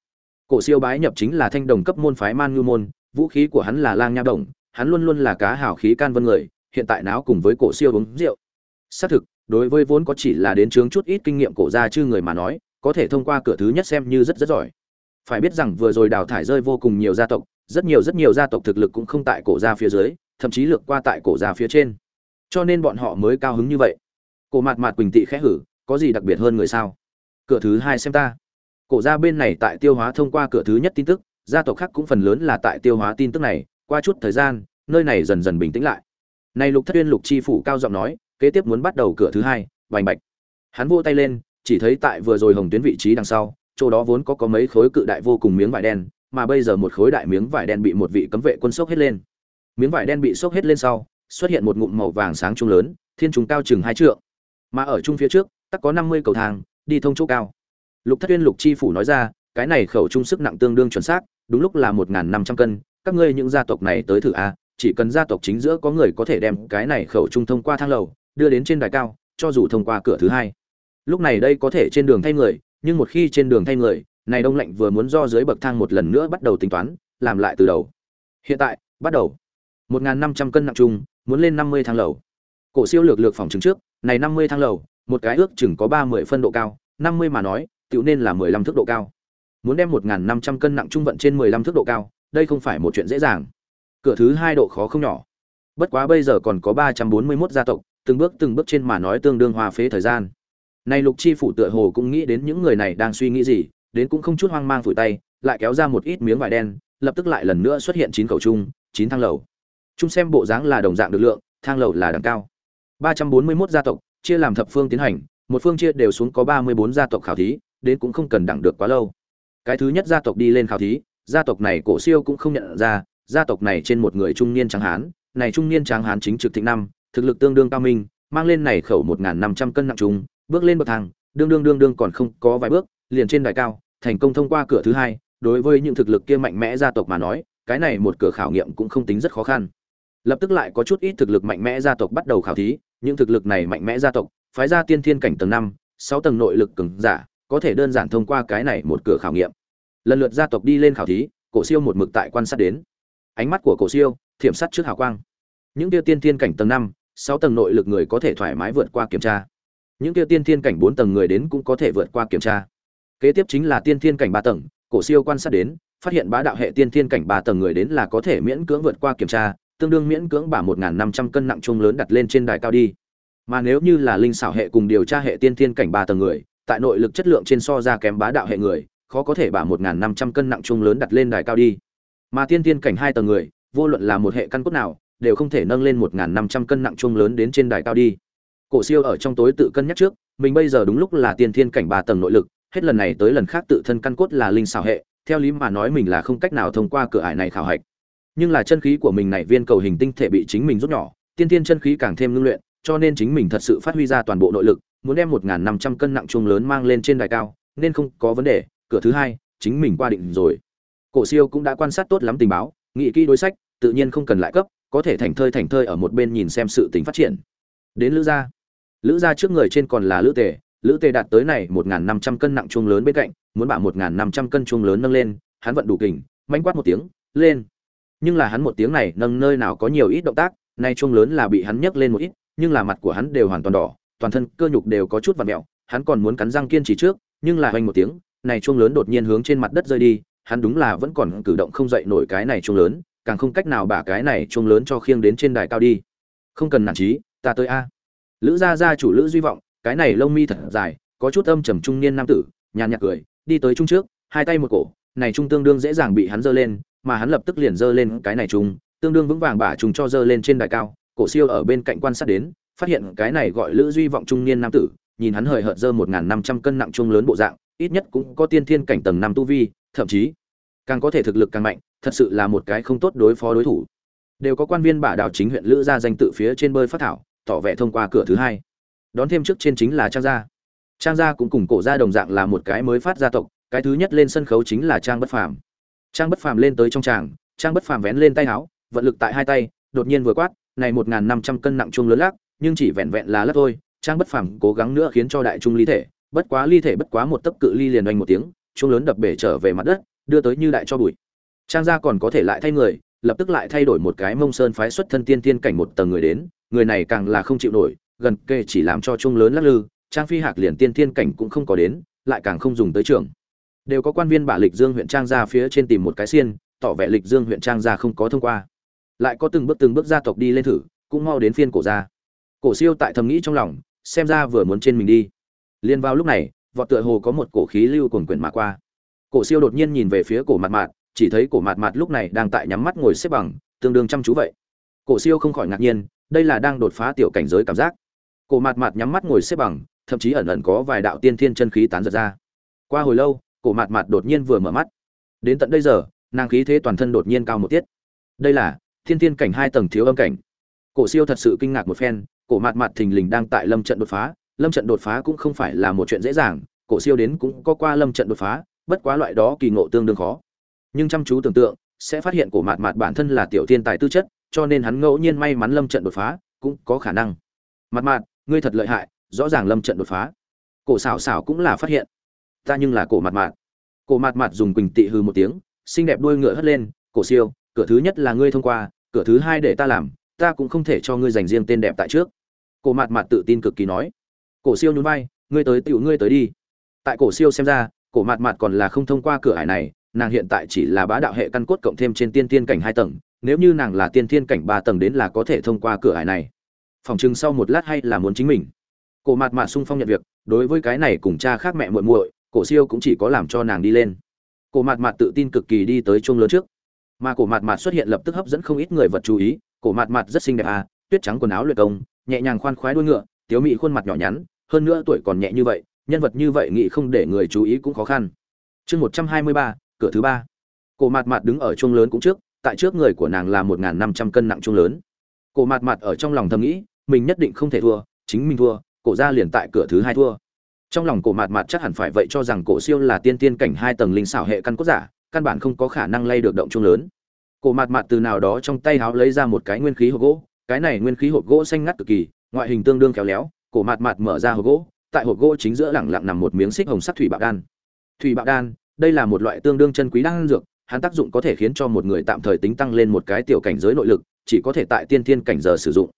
Cổ siêu bái nhập chính là thanh đồng cấp môn phái man ngư môn, vũ khí của hắn là lang nha đồng, hắn luôn luôn là cá hảo khí can vân người, hiện tại náo cùng với cổ siêu uống rượu. Xác thực, đối với vốn có chỉ là đến chướng chút ít kinh nghiệm cổ ra chư người mà nói, có thể thông qua cửa thứ nhất xem như rất rất giỏi. Phải biết rằng vừa rồi đào thải rơi vô cùng nhiều gia tộc rất nhiều rất nhiều gia tộc thực lực cũng không tại cổ gia phía dưới, thậm chí lược qua tại cổ gia phía trên. Cho nên bọn họ mới cao hứng như vậy. Cổ mạt mạt quỳnh tị khẽ hử, có gì đặc biệt hơn người sao? Cửa thứ hai xem ta. Cổ gia bên này tại tiêu hóa thông qua cửa thứ nhất tin tức, gia tộc khác cũng phần lớn là tại tiêu hóa tin tức này, qua chút thời gian, nơi này dần dần bình tĩnh lại. Này lục thất uyên lục chi phủ cao giọng nói, kế tiếp muốn bắt đầu cửa thứ hai, vành bạch. Hắn vô tay lên, chỉ thấy tại vừa rồi hồng tuyến vị trí đằng sau, chỗ đó vốn có có mấy khối cự đại vô cùng miếng vải đen mà bây giờ một khối đại miếng vải đen bị một vị cấm vệ quân sốc hết lên. Miếng vải đen bị sốc hết lên sau, xuất hiện một ngụm màu vàng sáng trung lớn, thiên trùng cao chừng hai trượng. Mà ở trung phía trước, tắc có năm mươi cầu thang, đi thông chỗ cao. Lục thất uyên lục chi phủ nói ra, cái này khẩu trung sức nặng tương đương chuẩn xác, đúng lúc là một năm trăm cân, các ngươi những gia tộc này tới thử a, chỉ cần gia tộc chính giữa có người có thể đem cái này khẩu trung thông qua thang lầu, đưa đến trên đài cao, cho dù thông qua cửa thứ hai. Lúc này đây có thể trên đường thay người, nhưng một khi trên đường thay người này đông lạnh vừa muốn do dưới bậc thang một lần nữa bắt đầu tính toán, làm lại từ đầu. Hiện tại, bắt đầu. Một năm trăm cân nặng trung muốn lên năm mươi thang lầu. Cổ siêu lược lược phòng chứng trước, này năm mươi thang lầu, một cái ước chừng có ba mươi phân độ cao, năm mươi mà nói, tựu nên là mười lăm thước độ cao. Muốn đem một năm trăm cân nặng trung vận trên mười lăm thước độ cao, đây không phải một chuyện dễ dàng. Cửa thứ hai độ khó không nhỏ. Bất quá bây giờ còn có ba trăm bốn mươi 341 gia tộc, từng bước từng bước trên mà nói tương đương hòa phế thời gian. Này lục chi phủ tựa hồ cũng nghĩ đến những người này đang suy nghĩ gì đến cũng không chút hoang mang phủi tay, lại kéo ra một ít miếng vải đen, lập tức lại lần nữa xuất hiện chín khẩu chung, chín thang lầu. Chung xem bộ dáng là đồng dạng lực lượng, thang lầu là đẳng cao. Ba trăm bốn mươi 341 gia tộc, chia làm thập phương tiến hành, một phương chia đều xuống có ba mươi bốn gia tộc khảo thí, đến cũng không cần đẳng được quá lâu. Cái thứ nhất gia tộc đi lên khảo thí, gia tộc này cổ siêu cũng không nhận ra, gia tộc này trên một người trung niên tráng hán, này trung niên tráng hán chính trực thịnh năm, thực lực tương đương cao minh, mang lên này khẩu một năm trăm cân nặng trung bước lên bậc thang, đương đương đương đương còn không có vài bước liền trên đài cao, thành công thông qua cửa thứ hai, đối với những thực lực kia mạnh mẽ gia tộc mà nói, cái này một cửa khảo nghiệm cũng không tính rất khó khăn. Lập tức lại có chút ít thực lực mạnh mẽ gia tộc bắt đầu khảo thí, những thực lực này mạnh mẽ gia tộc, phái ra tiên thiên cảnh tầng năm, sáu tầng nội lực cường giả, có thể đơn giản thông qua cái này một cửa khảo nghiệm. Lần lượt gia tộc đi lên khảo thí, cổ siêu một mực tại quan sát đến. Ánh mắt của cổ siêu, thiểm sắt trước hào quang. Những tiêu tiên thiên cảnh tầng năm, sáu tầng nội lực người có thể thoải mái vượt qua kiểm tra. Những tiêu tiên thiên cảnh bốn tầng người đến cũng có thể vượt qua kiểm tra kế tiếp chính là tiên thiên cảnh ba tầng, cổ siêu quan sát đến, phát hiện bá đạo hệ tiên thiên cảnh ba tầng người đến là có thể miễn cưỡng vượt qua kiểm tra, tương đương miễn cưỡng bả một năm trăm cân nặng chung lớn đặt lên trên đài cao đi. Mà nếu như là linh xảo hệ cùng điều tra hệ tiên thiên cảnh ba tầng người, tại nội lực chất lượng trên so ra kém bá đạo hệ người, khó có thể bả một năm trăm cân nặng chung lớn đặt lên đài cao đi. Mà tiên thiên cảnh hai tầng người, vô luận là một hệ căn cốt nào, đều không thể nâng lên một năm trăm cân nặng chung lớn đến trên đài cao đi. Cổ siêu ở trong tối tự cân nhắc trước, mình bây giờ đúng lúc là tiên thiên cảnh ba tầng nội lực hết lần này tới lần khác tự thân căn cốt là linh xảo hệ, theo lý mà nói mình là không cách nào thông qua cửa ải này khảo hạch. Nhưng là chân khí của mình này viên cầu hình tinh thể bị chính mình rút nhỏ, tiên tiên chân khí càng thêm ngưng luyện, cho nên chính mình thật sự phát huy ra toàn bộ nội lực, muốn đem một năm trăm cân nặng chung lớn mang lên trên đài cao, nên không có vấn đề, cửa thứ hai, chính mình qua định rồi. Cổ siêu cũng đã quan sát tốt lắm tình báo nghị kỹ đối sách, tự nhiên không cần lại cấp, có thể thành thơi thành thơi ở một bên nhìn xem sự tình phát triển. Đến lữ gia. Lữ gia trước người trên còn là lữ tề lữ tề đạt tới này một năm trăm cân nặng chuông lớn bên cạnh, muốn bả một năm trăm cân chuông lớn nâng lên, hắn vận đủ kình, manh quát một tiếng, lên. Nhưng là hắn một tiếng này nâng nơi nào có nhiều ít động tác, nay chuông lớn là bị hắn nhấc lên một ít, nhưng là mặt của hắn đều hoàn toàn đỏ, toàn thân cơ nhục đều có chút vặn mẹo, hắn còn muốn cắn răng kiên trì trước, nhưng là hoành một tiếng, này chuông lớn đột nhiên hướng trên mặt đất rơi đi, hắn đúng là vẫn còn cử động không dậy nổi cái này chuông lớn, càng không cách nào bả cái này chuông lớn cho khiêng đến trên đài cao đi. Không cần nản trí, ta tới a. Lữ gia gia chủ lữ duy vọng cái này lông mi thật dài, có chút âm trầm trung niên nam tử, nhàn nhạt cười, đi tới trung trước, hai tay một cổ, này trung tương đương dễ dàng bị hắn giơ lên, mà hắn lập tức liền giơ lên cái này trung, tương đương vững vàng bả trùng cho giơ lên trên đài cao, cổ siêu ở bên cạnh quan sát đến, phát hiện cái này gọi lữ duy vọng trung niên nam tử, nhìn hắn hời hợt giơ một năm trăm cân nặng trung lớn bộ dạng, ít nhất cũng có tiên thiên cảnh tầng năm tu vi, thậm chí, càng có thể thực lực càng mạnh, thật sự là một cái không tốt đối phó đối thủ. Đều có quan viên bả đào chính huyện lữ gia danh tự phía trên bơi phát thảo, tỏ vẻ thông qua cửa thứ hai đón thêm trước trên chính là trang gia. Trang gia cũng cùng cổ gia đồng dạng là một cái mới phát gia tộc, cái thứ nhất lên sân khấu chính là trang bất phàm. Trang bất phàm lên tới trong tràng, trang bất phàm vén lên tay áo, vận lực tại hai tay, đột nhiên vừa quát, này một năm trăm cân nặng chuông lớn lắc, nhưng chỉ vẹn vẹn là lắc thôi. Trang bất phàm cố gắng nữa khiến cho đại trung ly thể, bất quá ly thể bất quá một tấc cự ly liền oanh một tiếng, chuông lớn đập bể trở về mặt đất, đưa tới như đại cho bụi. Trang gia còn có thể lại thay người, lập tức lại thay đổi một cái mông sơn phái xuất thân tiên tiên cảnh một tầng người đến, người này càng là không chịu nổi gần kề chỉ làm cho chung lớn lắc lư, trang phi hạc liền tiên tiên cảnh cũng không có đến, lại càng không dùng tới trường. Đều có quan viên bả lịch dương huyện trang ra phía trên tìm một cái xiên, tỏ vẻ lịch dương huyện trang ra không có thông qua. Lại có từng bước từng bước gia tộc đi lên thử, cũng mau đến phiên cổ gia. Cổ siêu tại thầm nghĩ trong lòng, xem ra vừa muốn trên mình đi. Liên vào lúc này, vọt tựa hồ có một cổ khí lưu cuồn quyển mà qua. Cổ siêu đột nhiên nhìn về phía cổ mặt mạt, chỉ thấy cổ mặt mạt lúc này đang tại nhắm mắt ngồi xếp bằng, tương đương chăm chú vậy. Cổ siêu không khỏi ngạc nhiên, đây là đang đột phá tiểu cảnh giới cảm giác cổ Mạt mạt nhắm mắt ngồi xếp bằng, thậm chí ẩn ẩn có vài đạo tiên thiên chân khí tán giật ra. Qua hồi lâu, cổ Mạt mạt đột nhiên vừa mở mắt. Đến tận bây giờ, nàng khí thế toàn thân đột nhiên cao một tiết. Đây là, thiên thiên cảnh hai tầng thiếu âm cảnh. Cổ siêu thật sự kinh ngạc một phen, cổ Mạt Mạt thình lình đang tại lâm trận đột phá. Lâm trận đột phá cũng không phải là một chuyện dễ dàng, cổ siêu đến cũng có qua lâm trận đột phá, bất quá loại đó kỳ ngộ tương đương khó. Nhưng chăm chú tưởng tượng, sẽ phát hiện cổ mạt mạt bản thân là tiểu thiên tài tư chất, cho nên hắn ngẫu nhiên may mắn lâm trận đột phá, cũng có khả năng. Mặt mạt ngươi thật lợi hại, rõ ràng lâm trận đột phá. Cổ xảo xảo cũng là phát hiện. Ta nhưng là cổ mặt mạt. Cổ mặt mạt dùng quỳnh tị hư một tiếng, xinh đẹp đuôi ngựa hất lên, cổ siêu, cửa thứ nhất là ngươi thông qua, cửa thứ hai để ta làm, ta cũng không thể cho ngươi dành riêng tên đẹp tại trước. Cổ mặt mạt tự tin cực kỳ nói. Cổ siêu nhún vai, ngươi tới tựu ngươi tới đi. Tại cổ siêu xem ra, cổ mặt mặt còn là không thông qua cửa hải này, nàng hiện tại chỉ là bá đạo hệ căn cốt cộng thêm trên tiên tiên cảnh hai tầng, nếu như nàng là tiên tiên cảnh ba tầng đến là có thể thông qua cửa hải này phòng chừng sau một lát hay là muốn chính mình. Cổ mạt mạt sung phong nhận việc, đối với cái này cùng cha khác mẹ muội muội, cổ siêu cũng chỉ có làm cho nàng đi lên. Cổ mạt mạt tự tin cực kỳ đi tới chuông lớn trước. Mà cổ mạt mạt xuất hiện lập tức hấp dẫn không ít người vật chú ý, cổ mạt mạt rất xinh đẹp à tuyết trắng quần áo luyện công, nhẹ nhàng khoan khoái đuôi ngựa, tiếu mị khuôn mặt nhỏ nhắn, hơn nữa tuổi còn nhẹ như vậy, nhân vật như vậy nghĩ không để người chú ý cũng khó khăn. Chương một trăm hai mươi ba, cửa thứ ba. Cổ mạt mạt đứng ở chuông lớn cũng trước, tại trước người của nàng là một n g h n năm trăm cân nặng chuông lớn. Cổ mạt mạt ở trong lòng thầm nghĩ mình nhất định không thể thua, chính mình thua, cổ ra liền tại cửa thứ hai thua. Trong lòng cổ mạt mạt chắc hẳn phải vậy cho rằng cổ siêu là tiên tiên cảnh hai tầng linh xảo hệ căn cốt giả, căn bản không có khả năng lay được động chung lớn. Cổ mạt mạt từ nào đó trong tay háo lấy ra một cái nguyên khí hộp gỗ, cái này nguyên khí hộp gỗ xanh ngắt cực kỳ, ngoại hình tương đương khéo léo, cổ mạt mạt mở ra hộp gỗ, tại hộp gỗ chính giữa lẳng lặng nằm một miếng xích hồng sắc thủy bạo đan. Thủy bạo đan, đây là một loại tương đương chân quý đan dược, hắn tác dụng có thể khiến cho một người tạm thời tính tăng lên một cái tiểu cảnh giới nội lực, chỉ có thể tại tiên tiên cảnh giờ sử dụng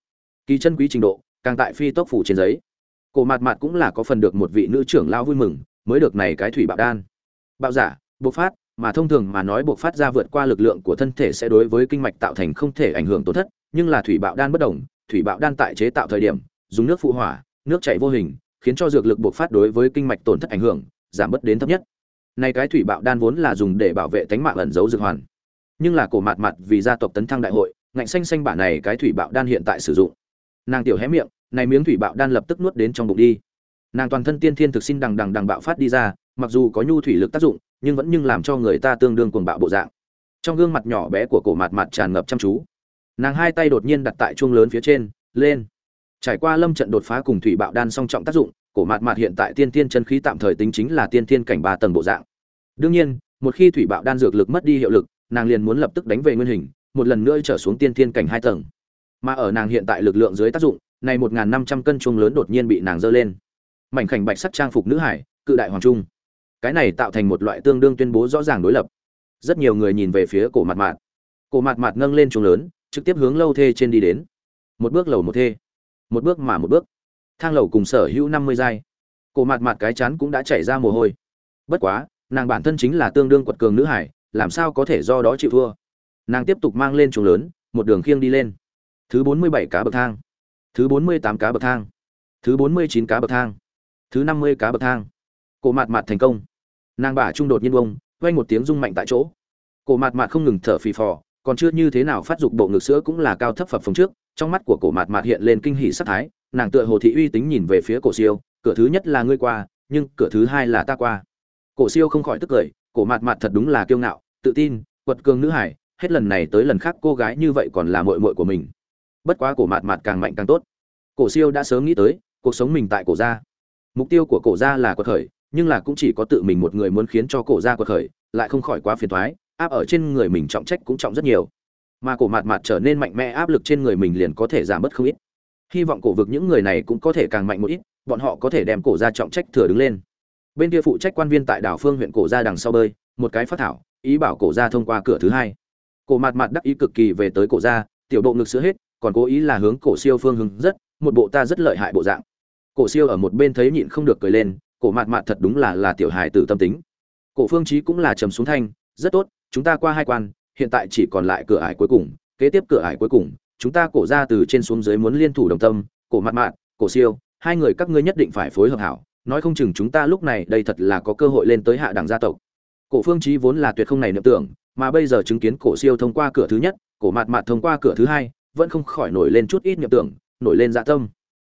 kỳ chân quý trình độ, càng tại phi tốc phủ trên giấy. Cổ mạt mạt cũng là có phần được một vị nữ trưởng lao vui mừng, mới được này cái thủy bạo đan. Bạo giả, bộc phát, mà thông thường mà nói bộc phát ra vượt qua lực lượng của thân thể sẽ đối với kinh mạch tạo thành không thể ảnh hưởng tổn thất, nhưng là thủy bạo đan bất đồng, thủy bạo đan tại chế tạo thời điểm, dùng nước phụ hỏa, nước chảy vô hình, khiến cho dược lực bộc phát đối với kinh mạch tổn thất ảnh hưởng, giảm bớt đến thấp nhất. Này cái thủy bạo đan vốn là dùng để bảo vệ tánh mạng ẩn giấu dược hoàn. Nhưng là cổ mạt mạt vì gia tộc tấn thăng đại hội, ngạnh xanh xanh bản này cái thủy bạo đan hiện tại sử dụng nàng tiểu hé miệng, này miếng thủy bạo đan lập tức nuốt đến trong bụng đi. Nàng toàn thân tiên thiên thực sinh đằng đằng đằng bạo phát đi ra, mặc dù có nhu thủy lực tác dụng, nhưng vẫn nhưng làm cho người ta tương đương cuồng bạo bộ dạng. Trong gương mặt nhỏ bé của cổ mặt mặt tràn ngập chăm chú. Nàng hai tay đột nhiên đặt tại chuông lớn phía trên, lên. Trải qua lâm trận đột phá cùng thủy bạo đan song trọng tác dụng, cổ mặt mặt hiện tại tiên tiên chân khí tạm thời tính chính là tiên tiên cảnh ba tầng bộ dạng. Đương nhiên, một khi thủy bạo đan dược lực mất đi hiệu lực, nàng liền muốn lập tức đánh về nguyên hình, một lần nữa trở xuống tiên tiên cảnh hai tầng mà ở nàng hiện tại lực lượng dưới tác dụng, này một năm trăm cân chuông lớn đột nhiên bị nàng dơ lên. Mảnh khảnh bạch sắc trang phục nữ hải, cự đại hoàng trung. Cái này tạo thành một loại tương đương tuyên bố rõ ràng đối lập. Rất nhiều người nhìn về phía cổ mặt mạt. Cổ mặt mạt nâng lên chuông lớn, trực tiếp hướng lâu thê trên đi đến. Một bước lầu một thê. Một bước mà một bước. Thang lầu cùng sở hữu năm mươi giai. Cổ mặt mạt cái chán cũng đã chảy ra mồ hôi. Bất quá, nàng bản thân chính là tương đương quật cường nữ hải, làm sao có thể do đó chịu thua? Nàng tiếp tục mang lên chuồng lớn, một đường khiêng đi lên thứ bốn mươi bảy cá bậc thang. Thứ bốn mươi tám cá bậc thang. Thứ bốn mươi chín cá bậc thang. Thứ năm mươi cá bậc thang. Cổ mạt mạt thành công. Nàng bả trung đột nhiên bông vang một tiếng rung mạnh tại chỗ. Cổ mạt mạt không ngừng thở phì phò, còn chưa như thế nào phát dục bộ ngực sữa cũng là cao thấp phập phồng trước, trong mắt của cổ mạt mạt hiện lên kinh hỉ sắc thái, nàng tựa hồ thị uy tính nhìn về phía cổ siêu, cửa thứ nhất là ngươi qua, nhưng cửa thứ hai là ta qua. Cổ siêu không khỏi tức cười, cổ mạt mạt thật đúng là kiêu ngạo, tự tin, quật cường nữ hải, hết lần này tới lần khác cô gái như vậy còn là muội muội của mình bất quá cổ mạt mạt càng mạnh càng tốt. Cổ siêu đã sớm nghĩ tới, cuộc sống mình tại cổ gia. Mục tiêu của cổ gia là quật khởi, nhưng là cũng chỉ có tự mình một người muốn khiến cho cổ gia quật khởi, lại không khỏi quá phiền toái, áp ở trên người mình trọng trách cũng trọng rất nhiều. Mà cổ mạt mạt trở nên mạnh mẽ, áp lực trên người mình liền có thể giảm bớt không ít. Hy vọng cổ vực những người này cũng có thể càng mạnh một ít, bọn họ có thể đem cổ gia trọng trách thừa đứng lên. Bên kia phụ trách quan viên tại đảo phương huyện cổ gia đằng sau bơi, một cái phát thảo, ý bảo cổ gia thông qua cửa thứ hai. Cổ mạt mạt đắc ý cực kỳ về tới cổ gia, tiểu độ ngực sữa hết còn cố ý là hướng cổ siêu phương hướng rất, một bộ ta rất lợi hại bộ dạng. Cổ siêu ở một bên thấy nhịn không được cười lên, cổ mạt mạt thật đúng là là tiểu hài tử tâm tính. Cổ phương chí cũng là trầm xuống thanh, rất tốt, chúng ta qua hai quan, hiện tại chỉ còn lại cửa ải cuối cùng, kế tiếp cửa ải cuối cùng, chúng ta cổ ra từ trên xuống dưới muốn liên thủ đồng tâm, cổ mạt mạt, cổ siêu, hai người các ngươi nhất định phải phối hợp hảo, nói không chừng chúng ta lúc này đây thật là có cơ hội lên tới hạ đẳng gia tộc. Cổ phương chí vốn là tuyệt không này niệm tưởng, mà bây giờ chứng kiến cổ siêu thông qua cửa thứ nhất, cổ mạt mạt thông qua cửa thứ hai vẫn không khỏi nổi lên chút ít niệm tưởng, nổi lên dạ tâm.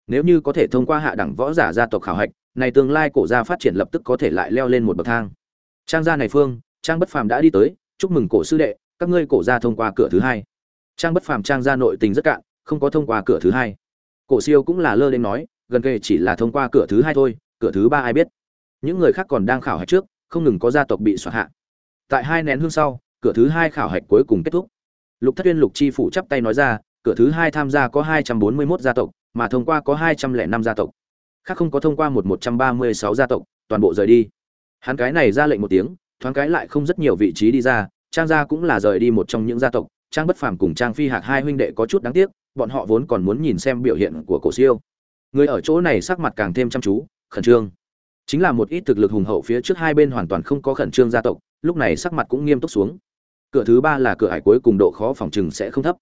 Nếu như có thể thông qua hạ đẳng võ giả gia tộc khảo hạch, này tương lai cổ gia phát triển lập tức có thể lại leo lên một bậc thang. Trang gia này phương, trang bất phàm đã đi tới, chúc mừng cổ sư đệ, các ngươi cổ gia thông qua cửa thứ hai. Trang bất phàm trang gia nội tình rất cạn, không có thông qua cửa thứ hai. Cổ siêu cũng là lơ lên nói, gần kề chỉ là thông qua cửa thứ hai thôi, cửa thứ ba ai biết. Những người khác còn đang khảo hạch trước, không ngừng có gia tộc bị soạt hạ. Tại hai nén hương sau, cửa thứ hai khảo hạch cuối cùng kết thúc lục thất uyên lục chi phủ chắp tay nói ra, cửa thứ hai tham gia có hai trăm bốn mươi 241 gia tộc, mà thông qua có hai trăm lẻ năm gia tộc. Khác không có thông qua một một trăm ba mươi sáu gia tộc, toàn bộ rời đi. Hắn cái này ra lệnh một tiếng, thoáng cái lại không rất nhiều vị trí đi ra, trang gia cũng là rời đi một trong những gia tộc. Trang bất phàm cùng trang phi hạc hai huynh đệ có chút đáng tiếc, bọn họ vốn còn muốn nhìn xem biểu hiện của cổ siêu. Người ở chỗ này sắc mặt càng thêm chăm chú, khẩn trương. Chính là một ít thực lực hùng hậu phía trước hai bên hoàn toàn không có khẩn trương gia tộc, lúc này sắc mặt cũng nghiêm túc xuống cửa thứ ba là cửa ải cuối cùng độ khó phòng trừng sẽ không thấp.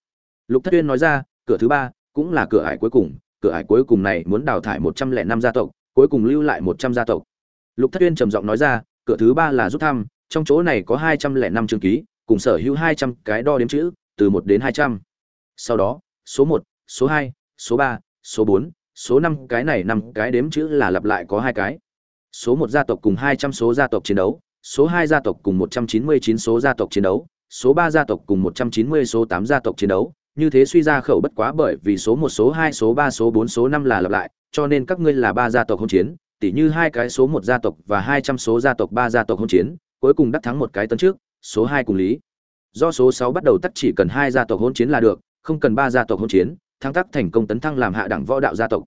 Lục thất Tuyên nói ra, cửa thứ ba cũng là cửa ải cuối cùng, cửa ải cuối cùng này muốn đào thải một trăm lẻ năm gia tộc, cuối cùng lưu lại một trăm gia tộc. Lục thất Tuyên trầm giọng nói ra, cửa thứ ba là rút thăm, trong chỗ này có hai trăm lẻ năm chương ký, cùng sở hữu hai trăm cái đo đếm chữ, từ một đến hai trăm. Sau đó, số một, số hai, số ba, số bốn, số năm, cái này năm cái đếm chữ là lặp lại có hai cái. Số một gia tộc cùng hai trăm số gia tộc chiến đấu, số hai gia tộc cùng một trăm chín mươi chín số gia tộc chiến đấu số ba gia tộc cùng một trăm chín mươi số tám gia tộc chiến đấu như thế suy ra khẩu bất quá bởi vì số một số hai số ba số bốn số năm là lặp lại cho nên các ngươi là ba gia tộc hôn chiến tỉ như hai cái số một gia tộc và hai trăm số gia tộc ba gia tộc hôn chiến cuối cùng đắc thắng một cái tấn trước số hai cùng lý do số sáu bắt đầu tất chỉ cần hai gia tộc hôn chiến là được không cần ba gia tộc hôn chiến thắng tắc thành công tấn thăng làm hạ đẳng võ đạo gia tộc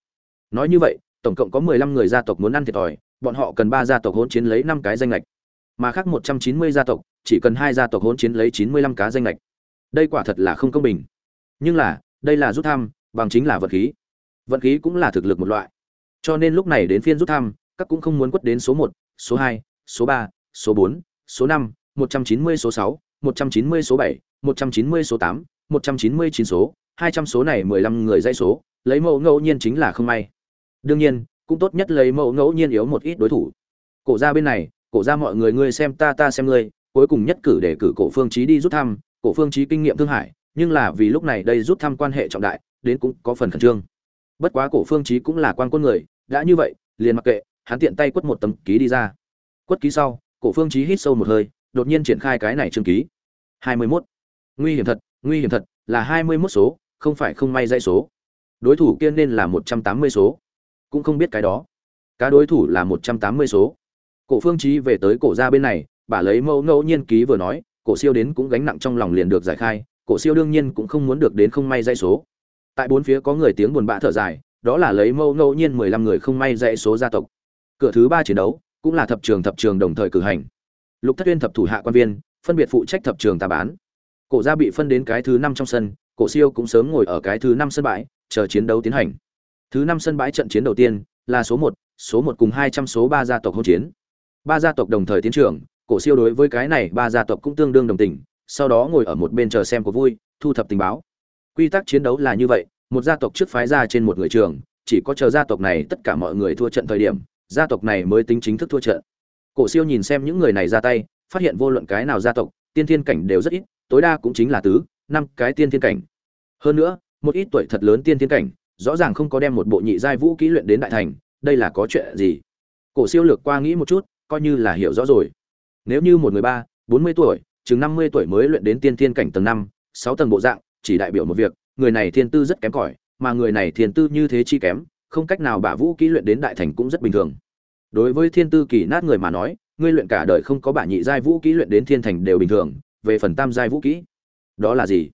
nói như vậy tổng cộng có mười lăm người gia tộc muốn ăn thiệt thòi bọn họ cần ba gia tộc hôn chiến lấy năm cái danh ngạch mà khác 190 gia tộc, chỉ cần hai gia tộc hỗn chiến lấy 95 cá danh lệch. Đây quả thật là không công bình. Nhưng là, đây là rút thăm, bằng chính là vận khí. Vận khí cũng là thực lực một loại. Cho nên lúc này đến phiên rút thăm, các cũng không muốn quất đến số 1, số 2, số 3, số 4, số 5, 190 số 6, 190 số 7, 190 số 8, 199 số, 200 số này 15 người dây số, lấy mẫu ngẫu nhiên chính là không may. Đương nhiên, cũng tốt nhất lấy mẫu ngẫu nhiên yếu một ít đối thủ. Cổ gia bên này, cổ ra mọi người, ngươi xem ta ta xem ngươi, cuối cùng nhất cử để cử cổ phương chí đi rút thăm. Cổ phương chí kinh nghiệm thương hải nhưng là vì lúc này đây rút thăm quan hệ trọng đại, đến cũng có phần khẩn trương. Bất quá cổ phương chí cũng là quan quân người, đã như vậy, liền mặc kệ, hắn tiện tay quất một tấm ký đi ra. Quất ký sau, cổ phương chí hít sâu một hơi, đột nhiên triển khai cái này trương ký. 21. nguy hiểm thật, nguy hiểm thật, là 21 số, không phải không may dây số. Đối thủ kia nên là 180 số. Cũng không biết cái đó. Cá đối thủ là 180 số cổ phương chí về tới cổ gia bên này, bà lấy mẫu ngẫu nhiên ký vừa nói, cổ siêu đến cũng gánh nặng trong lòng liền được giải khai, cổ siêu đương nhiên cũng không muốn được đến không may dãy số. Tại bốn phía có người tiếng buồn bã thở dài, đó là lấy mẫu ngẫu nhiên mười lăm người không may dãy số gia tộc. Cửa thứ ba chiến đấu, cũng là thập trường thập trường đồng thời cử hành. Lục thất uyên thập thủ hạ quan viên, phân biệt phụ trách thập trường tà bán. Cổ gia bị phân đến cái thứ năm trong sân, cổ siêu cũng sớm ngồi ở cái thứ năm sân bãi, chờ chiến đấu tiến hành. Thứ năm sân bãi trận chiến đầu tiên là số một số một cùng hai trăm số ba gia tộc hỗn chiến ba gia tộc đồng thời tiến trưởng cổ siêu đối với cái này ba gia tộc cũng tương đương đồng tình, sau đó ngồi ở một bên chờ xem có vui, thu thập tình báo. Quy tắc chiến đấu là như vậy, một gia tộc trước phái ra trên một người trường, chỉ có chờ gia tộc này tất cả mọi người thua trận thời điểm, gia tộc này mới tính chính thức thua trận. Cổ siêu nhìn xem những người này ra tay, phát hiện vô luận cái nào gia tộc, tiên thiên cảnh đều rất ít, tối đa cũng chính là tứ, năm cái tiên thiên cảnh. Hơn nữa, một ít tuổi thật lớn tiên thiên cảnh, rõ ràng không có đem một bộ nhị giai vũ kỹ luyện đến đại thành, đây là có chuyện gì? Cổ siêu lược qua nghĩ một chút coi như là hiểu rõ rồi. Nếu như một người ba, bốn mươi tuổi, chừng năm mươi tuổi mới luyện đến tiên thiên cảnh tầng năm, sáu tầng bộ dạng, chỉ đại biểu một việc, người này thiên tư rất kém cỏi, mà người này thiên tư như thế chi kém, không cách nào bả vũ kỹ luyện đến đại thành cũng rất bình thường. Đối với thiên tư kỳ nát người mà nói, ngươi luyện cả đời không có bả nhị giai vũ kỹ luyện đến thiên thành đều bình thường, về phần tam giai vũ kỹ. Đó là gì?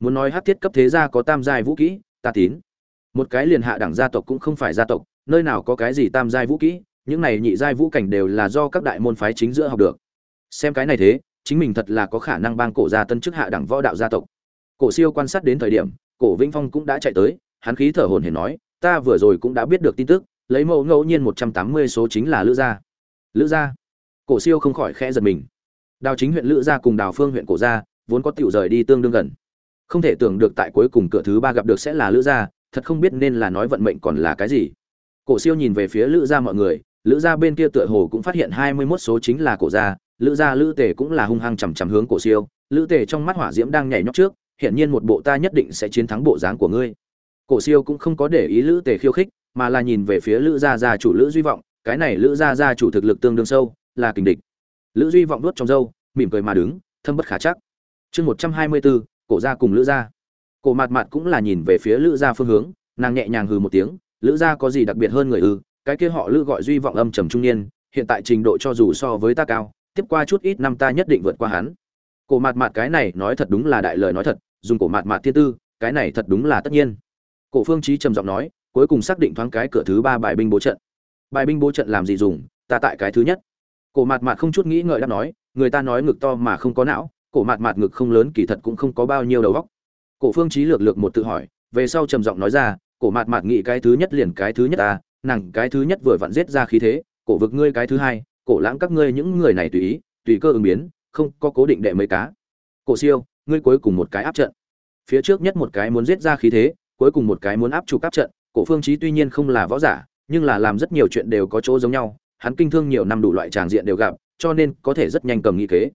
Muốn nói hát thiết cấp thế gia có tam giai vũ kỹ, ta tín. Một cái liền hạ đẳng gia tộc cũng không phải gia tộc, nơi nào có cái gì tam giai vũ kỹ những này nhị giai vũ cảnh đều là do các đại môn phái chính giữa học được. Xem cái này thế, chính mình thật là có khả năng bang cổ gia tân chức hạ đẳng võ đạo gia tộc. Cổ siêu quan sát đến thời điểm, cổ vĩnh phong cũng đã chạy tới, hắn khí thở hồn hển nói, ta vừa rồi cũng đã biết được tin tức, lấy mẫu ngẫu nhiên một trăm tám mươi số chính là lữ gia. Lữ gia? Cổ siêu không khỏi khẽ giật mình. Đào chính huyện lữ gia cùng đào phương huyện cổ gia, vốn có tiểu rời đi tương đương gần. Không thể tưởng được tại cuối cùng cửa thứ ba gặp được sẽ là lữ gia, thật không biết nên là nói vận mệnh còn là cái gì. Cổ siêu nhìn về phía lữ gia mọi người lữ gia bên kia tựa hồ cũng phát hiện hai mươi 21 số chính là cổ gia lữ gia lữ tề cũng là hung hăng chằm chằm hướng cổ siêu. Lữ tề trong mắt hỏa diễm đang nhảy nhót trước hiện nhiên một bộ ta nhất định sẽ chiến thắng bộ dáng của ngươi. Cổ siêu cũng không có để ý lữ tề khiêu khích mà là nhìn về phía lữ gia gia chủ lữ duy vọng cái này lữ gia gia chủ thực lực tương đương sâu là kình địch. Lữ duy vọng nuốt trong dâu, mỉm cười mà đứng thâm bất khả chắc. Chương một trăm hai mươi bốn cổ gia cùng lữ gia. Cổ mạt mạt cũng là nhìn về phía lữ gia phương hướng nàng nhẹ nhàng hừ một tiếng lữ gia có gì đặc biệt hơn người ư? Cái kia họ lữ gọi duy vọng âm trầm trung niên, hiện tại trình độ cho dù so với ta cao, tiếp qua chút ít năm ta nhất định vượt qua hắn. Cổ mạt mạt cái này nói thật đúng là đại lời nói thật, dùng cổ mạt mạt thiên tư, cái này thật đúng là tất nhiên. Cổ phương chí trầm giọng nói, cuối cùng xác định thoáng cái cửa thứ ba bài binh bố trận. Bài binh bố trận làm gì dùng, ta tại cái thứ nhất. Cổ mạt mạt không chút nghĩ ngợi đáp nói, người ta nói ngực to mà không có não, cổ mạt mạt ngực không lớn kỳ thật cũng không có bao nhiêu đầu óc. Cổ phương chí lược lược một tự hỏi, về sau trầm giọng nói ra, cổ mạt mạt nghĩ cái thứ nhất liền cái thứ nhất ta nàng cái thứ nhất vừa vặn giết ra khí thế, cổ vực ngươi cái thứ hai, cổ lãng các ngươi những người này tùy ý, tùy cơ ứng biến, không có cố định đệ mấy cá. Cổ siêu, ngươi cuối cùng một cái áp trận. Phía trước nhất một cái muốn giết ra khí thế, cuối cùng một cái muốn áp chủ áp trận. Cổ phương chí tuy nhiên không là võ giả, nhưng là làm rất nhiều chuyện đều có chỗ giống nhau, hắn kinh thương nhiều năm đủ loại tràng diện đều gặp, cho nên có thể rất nhanh cầm nghi kế.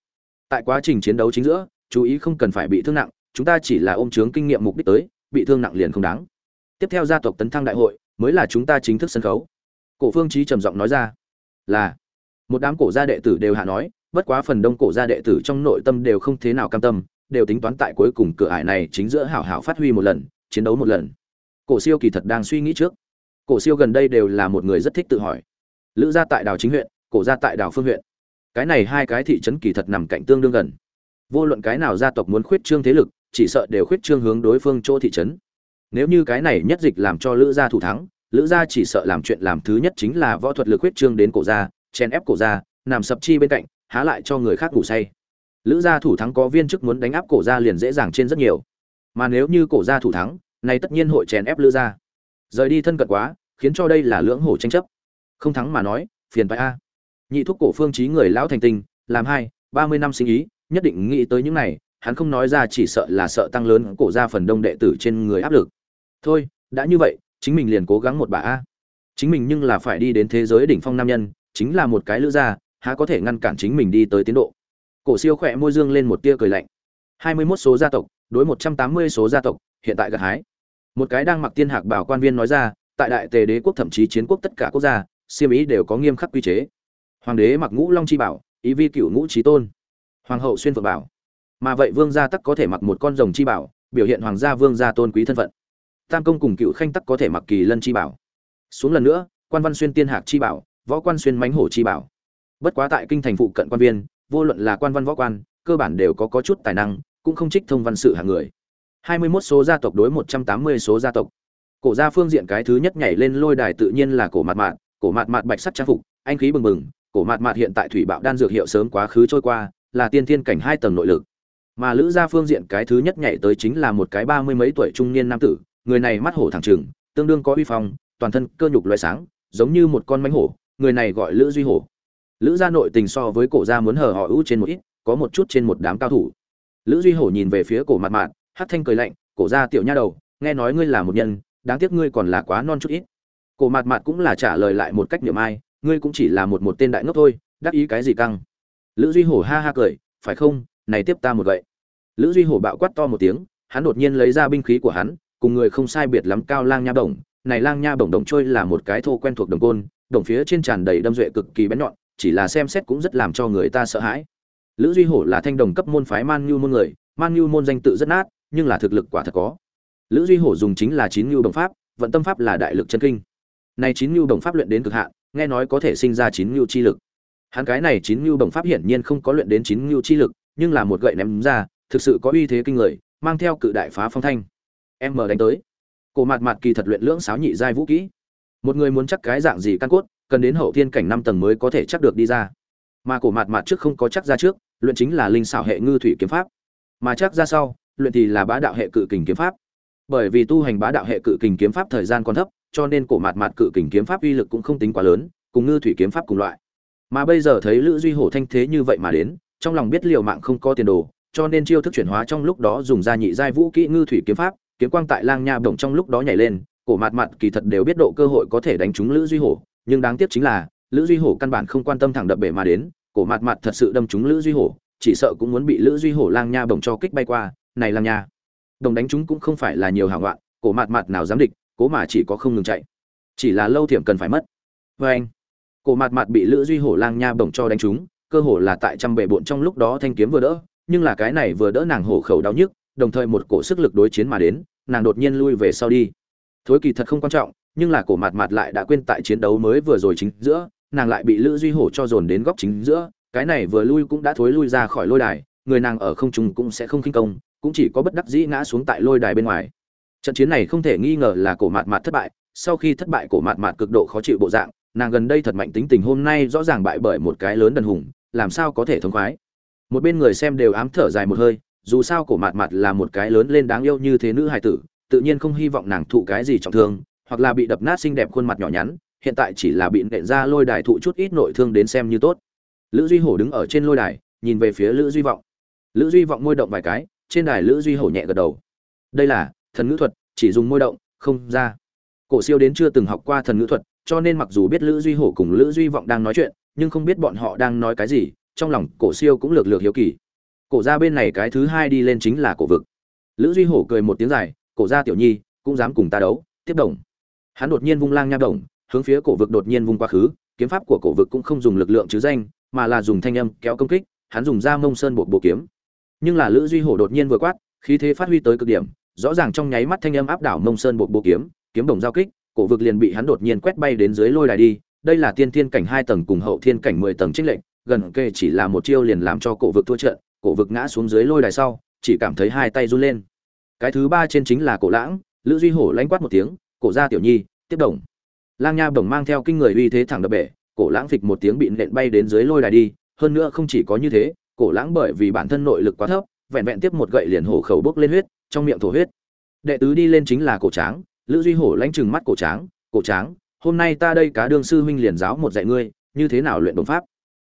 Tại quá trình chiến đấu chính giữa, chú ý không cần phải bị thương nặng, chúng ta chỉ là ôm chướng kinh nghiệm mục đích tới, bị thương nặng liền không đáng. Tiếp theo gia tộc tấn thăng đại hội mới là chúng ta chính thức sân khấu. Cổ phương trí trầm giọng nói ra, là. Một đám cổ gia đệ tử đều hạ nói, bất quá phần đông cổ gia đệ tử trong nội tâm đều không thế nào cam tâm, đều tính toán tại cuối cùng cửa ải này chính giữa hảo hảo phát huy một lần, chiến đấu một lần. Cổ siêu kỳ thật đang suy nghĩ trước. Cổ siêu gần đây đều là một người rất thích tự hỏi. Lữ gia tại đào chính huyện, cổ gia tại đào phương huyện. Cái này hai cái thị trấn kỳ thật nằm cạnh tương đương gần. Vô luận cái nào gia tộc muốn khuyết trương thế lực, chỉ sợ đều khuyết trương hướng đối phương chỗ thị trấn nếu như cái này nhất dịch làm cho lữ gia thủ thắng, lữ gia chỉ sợ làm chuyện làm thứ nhất chính là võ thuật lực khuyết trương đến cổ gia, chèn ép cổ gia, nằm sập chi bên cạnh, há lại cho người khác ngủ say. Lữ gia thủ thắng có viên chức muốn đánh áp cổ gia liền dễ dàng trên rất nhiều. Mà nếu như cổ gia thủ thắng này tất nhiên hội chèn ép lữ gia. Rời đi thân cận quá, khiến cho đây là lưỡng hổ tranh chấp. Không thắng mà nói, phiền phải a. Nhị thúc cổ phương trí người lão thành tinh làm hai, ba mươi năm sinh ý, nhất định nghĩ tới những này, hắn không nói ra chỉ sợ là sợ tăng lớn cổ ra phần đông đệ tử trên người áp lực thôi, đã như vậy, chính mình liền cố gắng một bà a. Chính mình nhưng là phải đi đến thế giới đỉnh phong nam nhân, chính là một cái lữ gia, há có thể ngăn cản chính mình đi tới tiến độ. Cổ siêu khỏe môi dương lên một tia cười lạnh. Hai mươi 21 số gia tộc, đối một trăm tám mươi số gia tộc, hiện tại gặt hái. Một cái đang mặc tiên hạc bảo quan viên nói ra, tại đại tề đế quốc thậm chí chiến quốc tất cả quốc gia siêm ý đều có nghiêm khắc quy chế. Hoàng đế mặc ngũ long chi bảo, ý vi cựu ngũ trí tôn. Hoàng hậu xuyên phượng bảo. Mà vậy vương gia tắc có thể mặc một con rồng chi bảo, biểu hiện hoàng gia vương gia tôn quý thân phận tam công cùng cựu khanh tắc có thể mặc kỳ lân chi bảo. Xuống lần nữa, quan văn xuyên tiên hạc chi bảo, võ quan xuyên mánh hổ chi bảo. Bất quá tại kinh thành phụ cận quan viên, vô luận là quan văn võ quan, cơ bản đều có có chút tài năng, cũng không trích thông văn sự hạng người. Hai mươi 21 số gia tộc đối một trăm tám mươi số gia tộc. Cổ gia phương diện cái thứ nhất nhảy lên lôi đài tự nhiên là cổ mạt mạt, cổ mạt mạt bạch sắt trang phục, anh khí bừng bừng, cổ mạt mạt hiện tại thủy bạo đan dược hiệu sớm quá khứ trôi qua, là tiên thiên cảnh hai tầng nội lực. Mà lữ gia phương diện cái thứ nhất nhảy tới chính là một cái ba mươi mấy tuổi trung niên nam tử người này mắt hổ thẳng trừng, tương đương có uy phong, toàn thân cơ nhục loại sáng, giống như một con mánh hổ, người này gọi lữ duy hổ. Lữ gia nội tình so với cổ gia muốn hở họ ưu trên một ít, có một chút trên một đám cao thủ. Lữ duy hổ nhìn về phía cổ mặt mạn hát thanh cười lạnh, cổ gia tiểu nha đầu, nghe nói ngươi là một nhân, đáng tiếc ngươi còn là quá non chút ít. Cổ mặt mạn cũng là trả lời lại một cách niệm ai, ngươi cũng chỉ là một một tên đại ngốc thôi, đắc ý cái gì căng? Lữ duy hổ ha ha cười, phải không, này tiếp ta một vậy lữ duy hổ bạo quát to một tiếng, hắn đột nhiên lấy ra binh khí của hắn cùng người không sai biệt lắm cao lang nha bổng. Này lang nha bổng đồng trôi là một cái thô quen thuộc đồng côn, đồng phía trên tràn đầy đâm duệ cực kỳ bén nhọn, chỉ là xem xét cũng rất làm cho người ta sợ hãi. Lữ duy hổ là thanh đồng cấp môn phái man nhu môn người, man nhu môn danh tự rất nát, nhưng là thực lực quả thật có. Lữ duy hổ dùng chính là chín nhu đồng pháp, vận tâm pháp là đại lực chân kinh. Này chín nhu đồng pháp luyện đến cực hạn, nghe nói có thể sinh ra chín nhu chi lực. Hắn cái này chín nhu đồng pháp hiển nhiên không có luyện đến chín nhu chi lực, nhưng là một gậy ném ra, thực sự có uy thế kinh người, mang theo cự đại phá phong thanh em mở đánh tới. Cổ mạt mạt kỳ thật luyện lưỡng sáo nhị giai vũ kỹ. Một người muốn chắc cái dạng gì căn cốt, cần đến hậu thiên cảnh năm tầng mới có thể chắc được đi ra. Mà cổ mạt mạt trước không có chắc ra trước, luyện chính là linh xảo hệ ngư thủy kiếm pháp. Mà chắc ra sau, luyện thì là bá đạo hệ cự kình kiếm pháp. Bởi vì tu hành bá đạo hệ cự kình kiếm pháp thời gian còn thấp, cho nên cổ mạt mạt cự kình kiếm pháp uy lực cũng không tính quá lớn, cùng ngư thủy kiếm pháp cùng loại. Mà bây giờ thấy lữ duy hổ thanh thế như vậy mà đến, trong lòng biết liều mạng không có tiền đồ, cho nên chiêu thức chuyển hóa trong lúc đó dùng ra nhị giai vũ kỹ ngư thủy kiếm pháp kiếm quang tại lang nha bổng trong lúc đó nhảy lên, cổ mạt mạt kỳ thật đều biết độ cơ hội có thể đánh trúng lữ duy hổ, nhưng đáng tiếc chính là, lữ duy hổ căn bản không quan tâm thẳng đập bể mà đến, cổ mạt mạt thật sự đâm trúng lữ duy hổ, chỉ sợ cũng muốn bị lữ duy hổ lang nha bổng cho kích bay qua, này lang nha. Đồng đánh chúng cũng không phải là nhiều hạng loạn cổ mạt mạt nào dám địch, cố mà chỉ có không ngừng chạy. Chỉ là lâu thiểm cần phải mất. Vê anh. Cổ mạt mạt bị lữ duy hổ lang nha bổng cho đánh trúng, cơ hồ là tại trăm bệ bộn trong lúc đó thanh kiếm vừa đỡ, nhưng là cái này vừa đỡ nàng hổ khẩu đau nhức đồng thời một cổ sức lực đối chiến mà đến, nàng đột nhiên lui về sau đi. Thối kỳ thật không quan trọng, nhưng là cổ mạt mạt lại đã quên tại chiến đấu mới vừa rồi chính giữa, nàng lại bị lữ duy hổ cho dồn đến góc chính giữa, cái này vừa lui cũng đã thối lui ra khỏi lôi đài, người nàng ở không trung cũng sẽ không khinh công, cũng chỉ có bất đắc dĩ ngã xuống tại lôi đài bên ngoài. Trận chiến này không thể nghi ngờ là cổ mạt mạt thất bại, sau khi thất bại cổ mạt mạt cực độ khó chịu bộ dạng, nàng gần đây thật mạnh tính tình hôm nay rõ ràng bại bởi một cái lớn đần hùng, làm sao có thể thống khoái. Một bên người xem đều ám thở dài một hơi dù sao cổ mạt mạt là một cái lớn lên đáng yêu như thế nữ hài tử, tự nhiên không hy vọng nàng thụ cái gì trọng thương, hoặc là bị đập nát xinh đẹp khuôn mặt nhỏ nhắn, hiện tại chỉ là bị nện ra lôi đài thụ chút ít nội thương đến xem như tốt. Lữ duy hổ đứng ở trên lôi đài, nhìn về phía lữ duy vọng. Lữ duy vọng môi động vài cái, trên đài lữ duy hổ nhẹ gật đầu. Đây là thần ngữ thuật, chỉ dùng môi động, không ra. Cổ siêu đến chưa từng học qua thần ngữ thuật, cho nên mặc dù biết lữ duy hổ cùng lữ duy vọng đang nói chuyện, nhưng không biết bọn họ đang nói cái gì, trong lòng cổ siêu cũng lược lược hiếu kỳ cổ ra bên này cái thứ hai đi lên chính là cổ vực. Lữ duy hổ cười một tiếng dài, cổ ra tiểu nhi, cũng dám cùng ta đấu, tiếp đồng. Hắn đột nhiên vung lang nha đồng, hướng phía cổ vực đột nhiên vung quá khứ, kiếm pháp của cổ vực cũng không dùng lực lượng chứ danh, mà là dùng thanh âm kéo công kích, hắn dùng ra mông sơn bộ bộ kiếm. Nhưng là lữ duy hổ đột nhiên vừa quát, khí thế phát huy tới cực điểm, rõ ràng trong nháy mắt thanh âm áp đảo mông sơn bộ bộ kiếm kiếm đồng giao kích, cổ vực liền bị hắn đột nhiên quét bay đến dưới lôi đài đi. Đây là tiên thiên cảnh hai tầng cùng hậu thiên cảnh mười tầng trích lệnh gần kề chỉ là một chiêu liền làm cho cổ vực thua trận cổ vực ngã xuống dưới lôi đài sau, chỉ cảm thấy hai tay run lên. Cái thứ ba trên chính là cổ lãng, lữ duy hổ lanh quát một tiếng, cổ ra tiểu nhi, tiếp đồng. Lang nha bổng mang theo kinh người uy thế thẳng đập bể, cổ lãng phịch một tiếng bị nện bay đến dưới lôi đài đi, hơn nữa không chỉ có như thế, cổ lãng bởi vì bản thân nội lực quá thấp, vẹn vẹn tiếp một gậy liền hổ khẩu bốc lên huyết, trong miệng thổ huyết. Đệ tứ đi lên chính là cổ tráng, lữ duy hổ lanh chừng mắt cổ tráng cổ tráng, hôm nay ta đây cá đương sư huynh liền giáo một dạy ngươi, như thế nào luyện đồng pháp?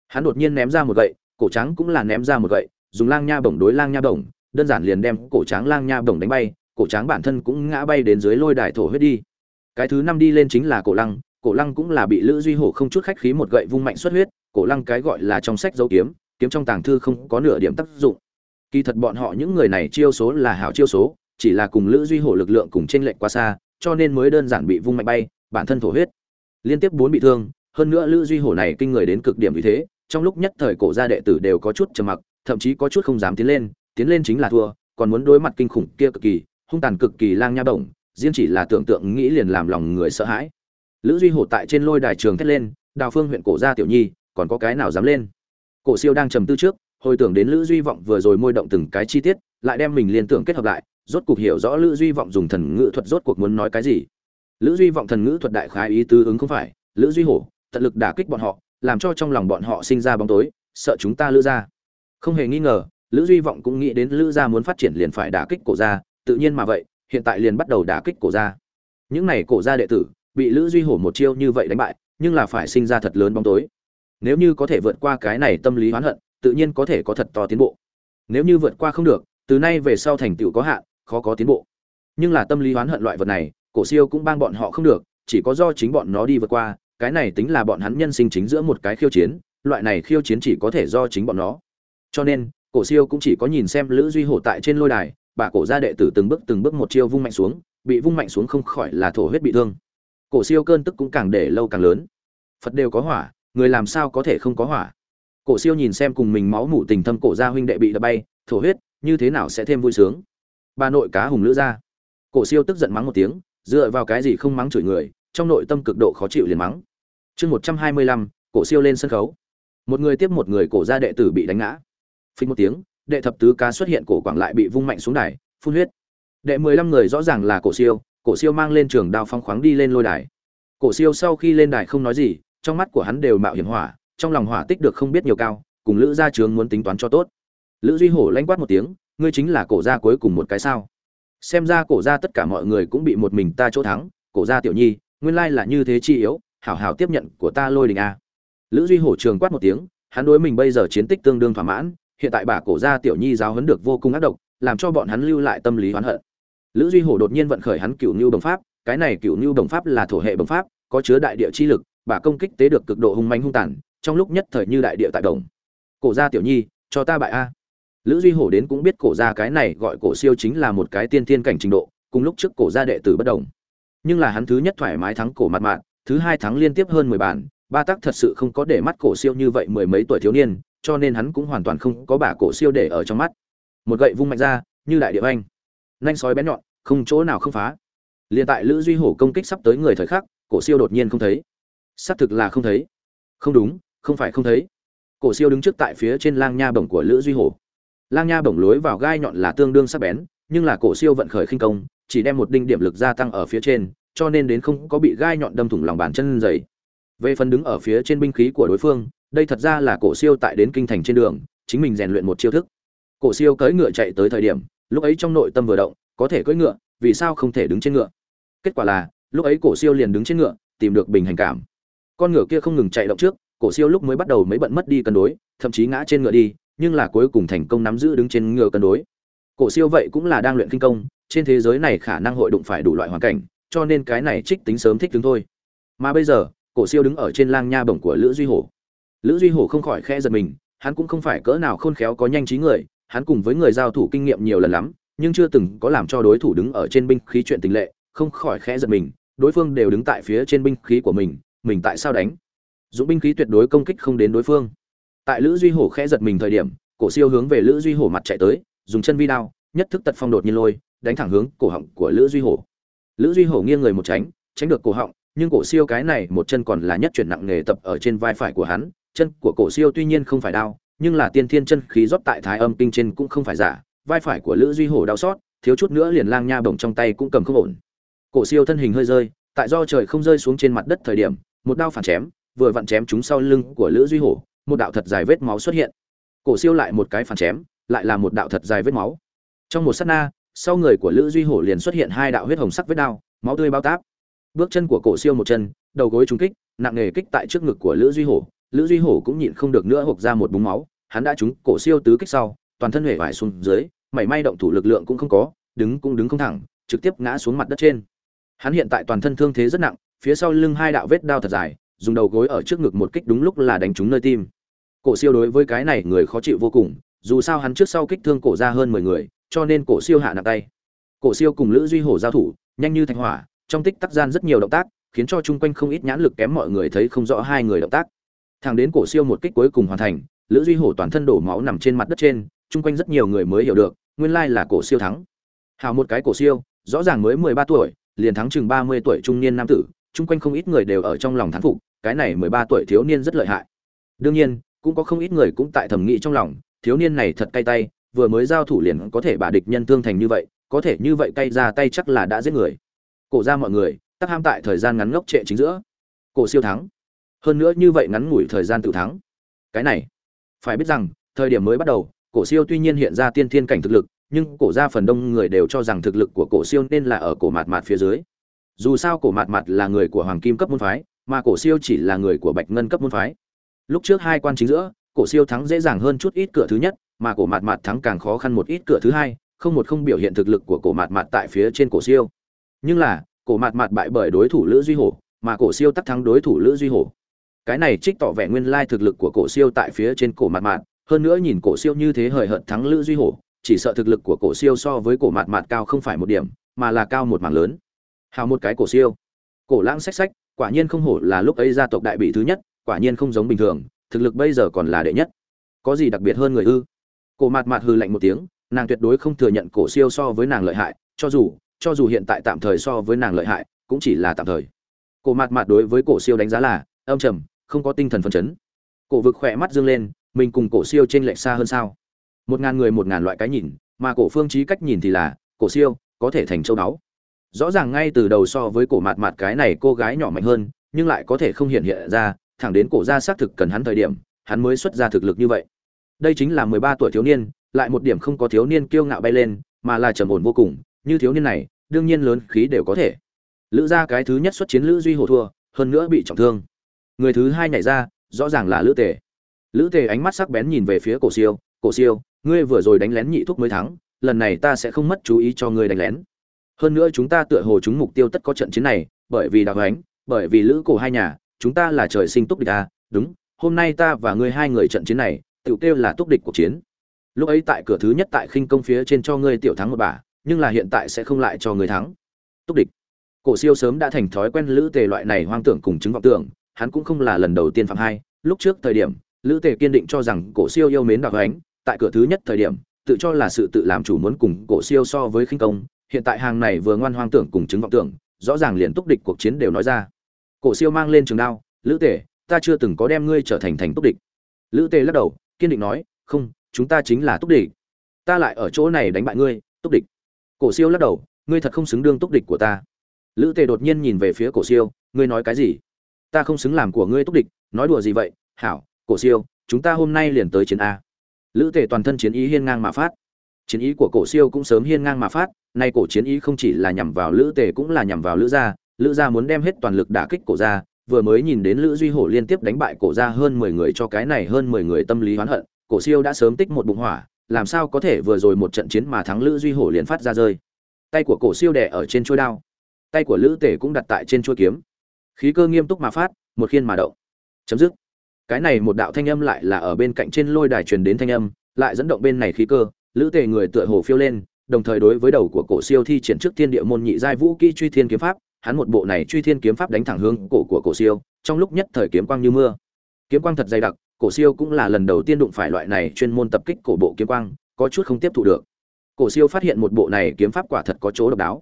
Hắn đột nhiên ném ra một gậy, cổ tráng cũng là ném ra một gậy dùng lang nha bổng đối lang nha bổng, đơn giản liền đem cổ tráng lang nha bổng đánh bay, cổ tráng bản thân cũng ngã bay đến dưới lôi đài thổ huyết đi. Cái thứ năm đi lên chính là cổ lăng cổ lăng cũng là bị lữ duy hổ không chút khách khí một gậy vung mạnh xuất huyết, cổ lăng cái gọi là trong sách dấu kiếm kiếm trong tàng thư không có nửa điểm tác dụng. Kỳ thật bọn họ những người này chiêu số là hảo chiêu số, chỉ là cùng lữ duy hổ lực lượng cùng trên lệnh quá xa, cho nên mới đơn giản bị vung mạnh bay, bản thân thổ huyết. Liên tiếp bốn bị thương, hơn nữa lữ duy hổ này kinh người đến cực điểm vì thế, trong lúc nhất thời cổ gia đệ tử đều có chút trầm mặc thậm chí có chút không dám tiến lên tiến lên chính là thua, còn muốn đối mặt kinh khủng kia cực kỳ, hung tàn cực kỳ lang nha động riêng chỉ là tưởng tượng nghĩ liền làm lòng người sợ hãi. Lữ duy hổ tại trên lôi đài trường thét lên, đào phương huyện cổ gia tiểu nhi, còn có cái nào dám lên? Cổ siêu đang trầm tư trước, hồi tưởng đến lữ duy vọng vừa rồi môi động từng cái chi tiết, lại đem mình liên tưởng kết hợp lại, rốt cuộc hiểu rõ lữ duy vọng dùng thần ngữ thuật rốt cuộc muốn nói cái gì. Lữ duy vọng thần ngữ thuật đại khái ý tứ ứng không phải, lữ duy hổ, tận lực đả kích bọn họ, làm cho trong lòng bọn họ sinh ra bóng tối, sợ chúng ta lữ ra không hề nghi ngờ, lữ duy vọng cũng nghĩ đến lữ gia muốn phát triển liền phải đả kích cổ gia, tự nhiên mà vậy, hiện tại liền bắt đầu đả kích cổ gia. Những này cổ gia đệ tử, bị lữ duy hổ một chiêu như vậy đánh bại, nhưng là phải sinh ra thật lớn bóng tối. Nếu như có thể vượt qua cái này tâm lý oán hận, tự nhiên có thể có thật to tiến bộ. Nếu như vượt qua không được, từ nay về sau thành tựu có hạn, khó có tiến bộ. Nhưng là tâm lý oán hận loại vật này, cổ siêu cũng bang bọn họ không được, chỉ có do chính bọn nó đi vượt qua, cái này tính là bọn hắn nhân sinh chính giữa một cái khiêu chiến, loại này khiêu chiến chỉ có thể do chính bọn nó cho nên, cổ siêu cũng chỉ có nhìn xem lữ duy hổ tại trên lôi đài, bà cổ gia đệ tử từng bước từng bước một chiêu vung mạnh xuống, bị vung mạnh xuống không khỏi là thổ huyết bị thương. Cổ siêu cơn tức cũng càng để lâu càng lớn. Phật đều có hỏa, người làm sao có thể không có hỏa? Cổ siêu nhìn xem cùng mình máu mủ tình thâm cổ gia huynh đệ bị đập bay, thổ huyết, như thế nào sẽ thêm vui sướng? Bà nội cá hùng lữ ra cổ siêu tức giận mắng một tiếng, dựa vào cái gì không mắng chửi người, trong nội tâm cực độ khó chịu liền mắng. Chương một trăm hai mươi lăm, cổ siêu lên sân khấu. Một người tiếp một người cổ gia đệ tử bị đánh ngã phình một tiếng, đệ thập tứ cá xuất hiện cổ quảng lại bị vung mạnh xuống đài, phun huyết. Đệ mười lăm người rõ ràng là cổ siêu cổ siêu mang lên trường đao phong khoáng đi lên lôi đài. Cổ siêu sau khi lên đài không nói gì, trong mắt của hắn đều mạo hiểm hỏa, trong lòng hỏa tích được không biết nhiều cao, cùng lữ gia trướng muốn tính toán cho tốt. Lữ duy hổ lanh quát một tiếng, ngươi chính là cổ gia cuối cùng một cái sao? Xem ra cổ gia tất cả mọi người cũng bị một mình ta chỗ thắng, cổ gia tiểu nhi, nguyên lai là như thế chi yếu, hảo hảo tiếp nhận của ta lôi đình a. Lữ duy hổ trường quát một tiếng, hắn đối mình bây giờ chiến tích tương đương thỏa mãn hiện tại bà cổ gia tiểu nhi giáo huấn được vô cùng ác độc, làm cho bọn hắn lưu lại tâm lý oán hận. Lữ duy hổ đột nhiên vận khởi hắn Cửu Nưu đồng pháp, cái này Cửu Nưu đồng pháp là thổ hệ đồng pháp, có chứa đại địa chi lực, bà công kích tế được cực độ hung manh hung tàn, trong lúc nhất thời như đại địa tại đồng cổ gia tiểu nhi, cho ta bại a. Lữ duy hổ đến cũng biết cổ gia cái này gọi cổ siêu chính là một cái tiên tiên cảnh trình độ, cùng lúc trước cổ gia đệ tử bất đồng. Nhưng là hắn thứ nhất thoải mái thắng cổ mặt mạn, thứ hai thắng liên tiếp hơn mười bản ba tác thật sự không có để mắt cổ siêu như vậy mười mấy tuổi thiếu niên cho nên hắn cũng hoàn toàn không có bả cổ siêu để ở trong mắt. Một gậy vung mạnh ra, như đại địa anh nhanh sói bén nhọn, không chỗ nào không phá. Liền tại lữ duy hổ công kích sắp tới người thời khắc, cổ siêu đột nhiên không thấy. Xác thực là không thấy. Không đúng, không phải không thấy. Cổ siêu đứng trước tại phía trên lang nha bổng của lữ duy hổ. Lang nha bổng lối vào gai nhọn là tương đương sắc bén, nhưng là cổ siêu vận khởi khinh công, chỉ đem một đinh điểm lực gia tăng ở phía trên, cho nên đến không có bị gai nhọn đâm thủng lòng bàn chân dày về phần đứng ở phía trên binh khí của đối phương, đây thật ra là cổ siêu tại đến kinh thành trên đường, chính mình rèn luyện một chiêu thức. Cổ siêu cưỡi ngựa chạy tới thời điểm, lúc ấy trong nội tâm vừa động, có thể cưỡi ngựa, vì sao không thể đứng trên ngựa? Kết quả là, lúc ấy cổ siêu liền đứng trên ngựa, tìm được bình hành cảm. Con ngựa kia không ngừng chạy động trước, cổ siêu lúc mới bắt đầu mới bận mất đi cân đối, thậm chí ngã trên ngựa đi, nhưng là cuối cùng thành công nắm giữ đứng trên ngựa cân đối. Cổ siêu vậy cũng là đang luyện kinh công, trên thế giới này khả năng hội đụng phải đủ loại hoàn cảnh, cho nên cái này trích tính sớm thích đứng thôi. Mà bây giờ cổ siêu đứng ở trên lang nha bổng của lữ duy hổ. Lữ duy hổ không khỏi khẽ giật mình, hắn cũng không phải cỡ nào khôn khéo có nhanh trí người, hắn cùng với người giao thủ kinh nghiệm nhiều lần lắm, nhưng chưa từng có làm cho đối thủ đứng ở trên binh khí chuyện tình lệ, không khỏi khẽ giật mình, đối phương đều đứng tại phía trên binh khí của mình mình tại sao đánh? Dũng binh khí tuyệt đối công kích không đến đối phương. Tại lữ duy hổ khẽ giật mình thời điểm, cổ siêu hướng về lữ duy hổ mặt chạy tới, dùng chân vi đao, nhất thức tật phong đột nhiên lôi, đánh thẳng hướng cổ họng của lữ duy hổ. Lữ duy hổ nghiêng người một tránh tránh được cổ họng nhưng cổ siêu cái này một chân còn là nhất chuyển nặng nghề tập ở trên vai phải của hắn, chân của cổ siêu tuy nhiên không phải đau nhưng là tiên thiên chân khí rót tại thái âm kinh trên cũng không phải giả, vai phải của lữ duy hổ đau xót, thiếu chút nữa liền lang nha bổng trong tay cũng cầm không ổn. Cổ siêu thân hình hơi rơi, tại do trời không rơi xuống trên mặt đất thời điểm, một đao phản chém, vừa vặn chém trúng sau lưng của lữ duy hổ, một đạo thật dài vết máu xuất hiện. Cổ siêu lại một cái phản chém, lại là một đạo thật dài vết máu. Trong một sát na, sau người của lữ duy hổ liền xuất hiện hai đạo huyết hồng sắc vết đao, máu tươi bao táp bước chân của cổ siêu một chân, đầu gối trúng kích, nặng nề kích tại trước ngực của lữ duy hổ. Lữ duy hổ cũng nhịn không được nữa hộc ra một búng máu, hắn đã trúng cổ siêu tứ kích sau, toàn thân huệ vải xuống dưới, mảy may động thủ lực lượng cũng không có, đứng cũng đứng không thẳng, trực tiếp ngã xuống mặt đất trên. Hắn hiện tại toàn thân thương thế rất nặng, phía sau lưng hai đạo vết đao thật dài, dùng đầu gối ở trước ngực một kích đúng lúc là đánh trúng nơi tim. Cổ siêu đối với cái này người khó chịu vô cùng, dù sao hắn trước sau kích thương cổ ra hơn mười người, cho nên cổ siêu hạ nặng tay. Cổ siêu cùng lữ duy hổ giao thủ, nhanh như thanh hỏa trong tích tắc gian rất nhiều động tác, khiến cho chung quanh không ít nhãn lực kém mọi người thấy không rõ hai người động tác. Thẳng đến cổ siêu một kích cuối cùng hoàn thành, lữ duy hổ toàn thân đổ máu nằm trên mặt đất trên, chung quanh rất nhiều người mới hiểu được, nguyên lai là cổ siêu thắng. Hào một cái cổ siêu, rõ ràng mới mười ba tuổi, liền thắng chừng ba mươi tuổi trung niên nam tử, chung quanh không ít người đều ở trong lòng thán phục, cái này mười ba tuổi thiếu niên rất lợi hại. Đương nhiên, cũng có không ít người cũng tại thẩm nghĩ trong lòng, thiếu niên này thật cay tay, vừa mới giao thủ liền có thể bả địch nhân thương thành như vậy, có thể như vậy cay ra tay chắc là đã giết người cổ ra mọi người, tắc ham tại thời gian ngắn ngốc trệ chính giữa. Cổ siêu thắng. Hơn nữa như vậy ngắn ngủi thời gian tự thắng. Cái này, phải biết rằng, thời điểm mới bắt đầu, cổ siêu tuy nhiên hiện ra tiên thiên cảnh thực lực, nhưng cổ ra phần đông người đều cho rằng thực lực của cổ siêu nên là ở cổ mạt mạt phía dưới. Dù sao cổ mạt mạt là người của hoàng kim cấp môn phái, mà cổ siêu chỉ là người của bạch ngân cấp môn phái. Lúc trước hai quan chính giữa, cổ siêu thắng dễ dàng hơn chút ít cửa thứ nhất, mà cổ mạt mạt thắng càng khó khăn một ít cửa thứ hai, không một không biểu hiện thực lực của cổ mạt mạt tại phía trên cổ siêu nhưng là, cổ mạt mạt bại bởi đối thủ lữ duy hổ, mà cổ siêu tắc thắng đối thủ lữ duy hổ. Cái này trích tỏ vẻ nguyên lai thực lực của cổ siêu tại phía trên cổ mạt mạt, hơn nữa nhìn cổ siêu như thế hời hợt thắng lữ duy hổ, chỉ sợ thực lực của cổ siêu so với cổ mạt mạt cao không phải một điểm, mà là cao một mảng lớn. Hào một cái cổ siêu. Cổ lãng xách xách, quả nhiên không hổ là lúc ấy gia tộc đại bị thứ nhất, quả nhiên không giống bình thường, thực lực bây giờ còn là đệ nhất. Có gì đặc biệt hơn người ư? Cổ mạt mạt hư lạnh một tiếng, nàng tuyệt đối không thừa nhận cổ siêu so với nàng lợi hại, cho dù cho dù hiện tại tạm thời so với nàng lợi hại, cũng chỉ là tạm thời. Cổ mạt mạt đối với cổ siêu đánh giá là, âm trầm, không có tinh thần phấn chấn. Cổ vực khỏe mắt dương lên, mình cùng cổ siêu trên lệch xa hơn sao? Một ngàn người một ngàn loại cái nhìn, mà cổ phương trí cách nhìn thì là, cổ siêu, có thể thành châu đáo rõ ràng ngay từ đầu so với cổ mạt mạt cái này cô gái nhỏ mạnh hơn, nhưng lại có thể không hiện hiện ra, thẳng đến cổ ra xác thực cần hắn thời điểm, hắn mới xuất ra thực lực như vậy. Đây chính là mười ba tuổi thiếu niên, lại một điểm không có thiếu niên kiêu ngạo bay lên, mà là trầm ổn vô cùng như thiếu niên này đương nhiên lớn khí đều có thể. Lữ gia cái thứ nhất xuất chiến lữ duy hồ thua hơn nữa bị trọng thương. Người thứ hai nhảy ra rõ ràng là lữ tề. Lữ tề ánh mắt sắc bén nhìn về phía cổ siêu cổ siêu ngươi vừa rồi đánh lén nhị thúc mới thắng lần này ta sẽ không mất chú ý cho ngươi đánh lén. Hơn nữa chúng ta tựa hồ chúng mục tiêu tất có trận chiến này bởi vì đào ánh bởi vì lữ cổ hai nhà chúng ta là trời sinh túc địch à, đúng hôm nay ta và ngươi hai người trận chiến này tự kêu là túc địch cuộc chiến. Lúc ấy tại cửa thứ nhất tại khinh công phía trên cho ngươi tiểu thắng một bà nhưng là hiện tại sẽ không lại cho người thắng. Túc địch. Cổ siêu sớm đã thành thói quen lữ tề loại này hoang tưởng cùng chứng vọng tưởng, hắn cũng không là lần đầu tiên phạm hai. Lúc trước thời điểm, lữ tề kiên định cho rằng cổ siêu yêu mến đào ánh tại cửa thứ nhất thời điểm, tự cho là sự tự làm chủ muốn cùng cổ siêu so với khinh công, hiện tại hàng này vừa ngoan hoang tưởng cùng chứng vọng tưởng, rõ ràng liền túc địch cuộc chiến đều nói ra. Cổ siêu mang lên trường đao, lữ tề, ta chưa từng có đem ngươi trở thành thành túc địch. Lữ tề lắc đầu, kiên định nói, không, chúng ta chính là túc địch. Ta lại ở chỗ này đánh bại ngươi, túc địch cổ siêu lắc đầu, ngươi thật không xứng đương túc địch của ta. Lữ tề đột nhiên nhìn về phía cổ siêu, ngươi nói cái gì? Ta không xứng làm của ngươi túc địch, nói đùa gì vậy? Hảo, cổ siêu, chúng ta hôm nay liền tới chiến a. Lữ tề toàn thân chiến ý hiên ngang mà phát. Chiến ý của cổ siêu cũng sớm hiên ngang mà phát, nay cổ chiến ý không chỉ là nhằm vào lữ tề cũng là nhằm vào lữ gia. Lữ gia muốn đem hết toàn lực đả kích cổ gia, vừa mới nhìn đến lữ duy hổ liên tiếp đánh bại cổ gia hơn mười người cho cái này hơn mười người tâm lý oán hận, cổ siêu đã sớm tích một bụng hỏa làm sao có thể vừa rồi một trận chiến mà thắng lữ duy hổ liền phát ra rơi? Tay của cổ siêu đẻ ở trên chuôi đao. Tay của lữ tể cũng đặt tại trên chuôi kiếm. Khí cơ nghiêm túc mà phát, một khiên mà động. Chấm dứt. Cái này một đạo thanh âm lại là ở bên cạnh trên lôi đài truyền đến thanh âm, lại dẫn động bên này khí cơ. Lữ tề người tựa hồ phiêu lên, đồng thời đối với đầu của cổ siêu thi triển trước thiên địa môn nhị giai vũ kỹ truy thiên kiếm pháp, hắn một bộ này truy thiên kiếm pháp đánh thẳng hướng cổ của cổ siêu, trong lúc nhất thời kiếm quang như mưa. Kiếm quang thật dày đặc cổ siêu cũng là lần đầu tiên đụng phải loại này chuyên môn tập kích cổ bộ kiếm quang, có chút không tiếp thu được. Cổ siêu phát hiện một bộ này kiếm pháp quả thật có chỗ độc đáo.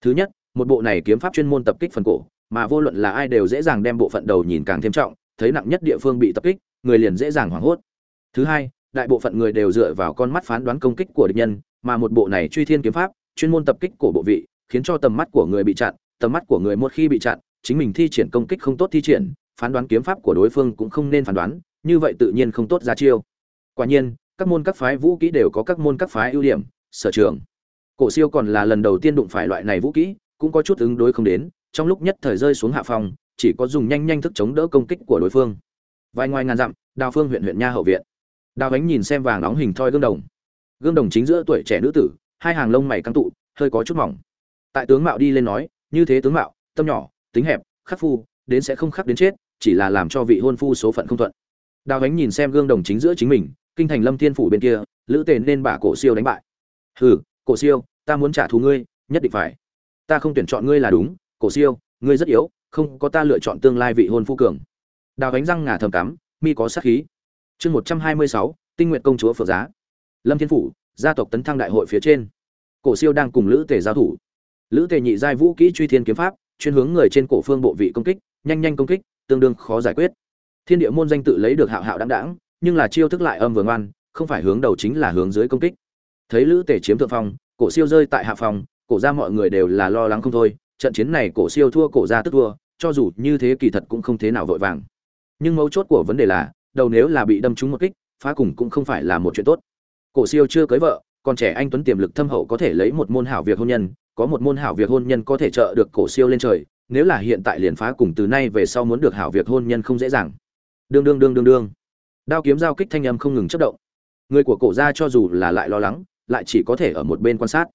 Thứ nhất, một bộ này kiếm pháp chuyên môn tập kích phần cổ, mà vô luận là ai đều dễ dàng đem bộ phận đầu nhìn càng thêm trọng, thấy nặng nhất địa phương bị tập kích, người liền dễ dàng hoảng hốt. Thứ hai, đại bộ phận người đều dựa vào con mắt phán đoán công kích của địch nhân, mà một bộ này truy thiên kiếm pháp, chuyên môn tập kích cổ bộ vị, khiến cho tầm mắt của người bị chặn, tầm mắt của người một khi bị chặn, chính mình thi triển công kích không tốt thi triển, phán đoán kiếm pháp của đối phương cũng không nên phán đoán như vậy tự nhiên không tốt ra chiêu. Quả nhiên, các môn các phái vũ kỹ đều có các môn các phái ưu điểm, sở trường. Cổ siêu còn là lần đầu tiên đụng phải loại này vũ kỹ, cũng có chút ứng đối không đến, trong lúc nhất thời rơi xuống hạ phòng, chỉ có dùng nhanh nhanh thức chống đỡ công kích của đối phương. Vài ngoài ngàn dặm, đào phương huyện huyện nha hậu viện. Đào ánh nhìn xem vàng nóng hình thoi gương đồng. Gương đồng chính giữa tuổi trẻ nữ tử, hai hàng lông mày căng tụ, hơi có chút mỏng. Tại tướng mạo đi lên nói, như thế tướng mạo, tâm nhỏ, tính hẹp, khắc phu, đến sẽ không khắc đến chết, chỉ là làm cho vị hôn phu số phận không thuận đào ánh nhìn xem gương đồng chính giữa chính mình, kinh thành lâm thiên phủ bên kia, lữ tề nên bà cổ siêu đánh bại. Hừ, cổ siêu, ta muốn trả thù ngươi, nhất định phải. Ta không tuyển chọn ngươi là đúng, cổ siêu, ngươi rất yếu, không có ta lựa chọn tương lai vị hôn phu cường. Đào ánh răng ngà thầm cắm, mi có sát khí. Chương một trăm hai mươi sáu, tinh nguyện công chúa phượng giá. Lâm thiên phủ, gia tộc tấn thăng đại hội phía trên. Cổ siêu đang cùng lữ tề giao thủ. Lữ tề nhị giai vũ kỹ truy thiên kiếm pháp, chuyên hướng người trên cổ phương bộ vị công kích, nhanh nhanh công kích, tương đương khó giải quyết thiên địa môn danh tự lấy được hạo hạo đáng đáng nhưng là chiêu thức lại âm vừa ngoan, không phải hướng đầu chính là hướng dưới công kích. Thấy lữ tề chiếm thượng phong, cổ siêu rơi tại hạ phòng cổ ra mọi người đều là lo lắng không thôi, trận chiến này cổ siêu thua, cổ ra tức thua, cho dù như thế kỳ thật cũng không thế nào vội vàng. Nhưng mấu chốt của vấn đề là, đầu nếu là bị đâm trúng một kích, phá cùng cũng không phải là một chuyện tốt. Cổ siêu chưa cưới vợ, còn trẻ anh tuấn tiềm lực thâm hậu có thể lấy một môn hảo việc hôn nhân, có một môn hảo việc hôn nhân có thể trợ được cổ siêu lên trời, nếu là hiện tại liền phá cùng từ nay về sau muốn được hảo việc hôn nhân không dễ dàng đương đương đương đương đương. Đao kiếm giao kích thanh âm không ngừng chất động. Người của cổ gia cho dù là lại lo lắng, lại chỉ có thể ở một bên quan sát.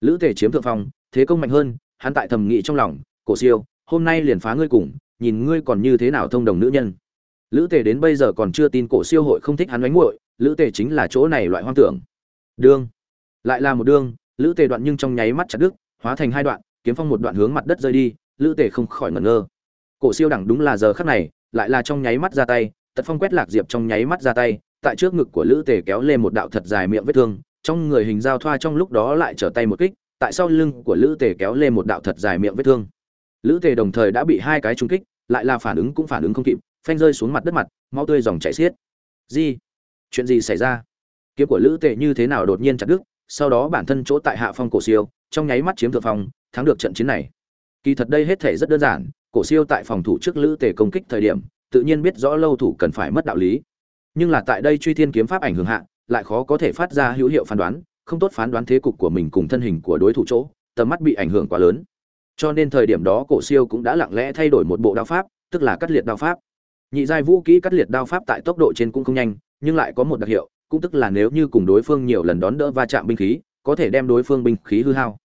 Lữ tề chiếm thượng phong, thế công mạnh hơn, hắn tại thầm nghĩ trong lòng, cổ siêu, hôm nay liền phá ngươi cùng, nhìn ngươi còn như thế nào thông đồng nữ nhân. Lữ tề đến bây giờ còn chưa tin cổ siêu hội không thích hắn đánh muội, lữ tề chính là chỗ này loại hoang tưởng. Đương. Lại là một đương, lữ tề đoạn nhưng trong nháy mắt chặt đứt, hóa thành hai đoạn, kiếm phong một đoạn hướng mặt đất rơi đi, lữ tề không khỏi ngẩn ngơ. Cổ siêu đẳng đúng là giờ khắc này lại là trong nháy mắt ra tay, tật phong quét lạc diệp trong nháy mắt ra tay, tại trước ngực của lữ tề kéo lên một đạo thật dài miệng vết thương, trong người hình giao thoa trong lúc đó lại trở tay một kích, tại sau lưng của lữ tề kéo lên một đạo thật dài miệng vết thương. Lữ tề đồng thời đã bị hai cái trung kích, lại là phản ứng cũng phản ứng không kịp, phanh rơi xuống mặt đất mặt, máu tươi dòng chảy xiết. Gì chuyện gì xảy ra? Kiếm của lữ tề như thế nào đột nhiên chặt đứt, sau đó bản thân chỗ tại hạ phong cổ siêu, trong nháy mắt chiếm thượng phong, thắng được trận chiến này. Kỳ thật đây hết thể rất đơn giản cổ siêu tại phòng thủ trước lữ tề công kích thời điểm, tự nhiên biết rõ lâu thủ cần phải mất đạo lý. Nhưng là tại đây truy thiên kiếm pháp ảnh hưởng hạ, lại khó có thể phát ra hữu hiệu phán đoán, không tốt phán đoán thế cục của mình cùng thân hình của đối thủ chỗ, tầm mắt bị ảnh hưởng quá lớn. Cho nên thời điểm đó cổ siêu cũng đã lặng lẽ thay đổi một bộ đao pháp, tức là cắt liệt đao pháp. Nhị giai vũ kỹ cắt liệt đao pháp tại tốc độ trên cũng không nhanh, nhưng lại có một đặc hiệu, cũng tức là nếu như cùng đối phương nhiều lần đón đỡ va chạm binh khí, có thể đem đối phương binh khí hư hao.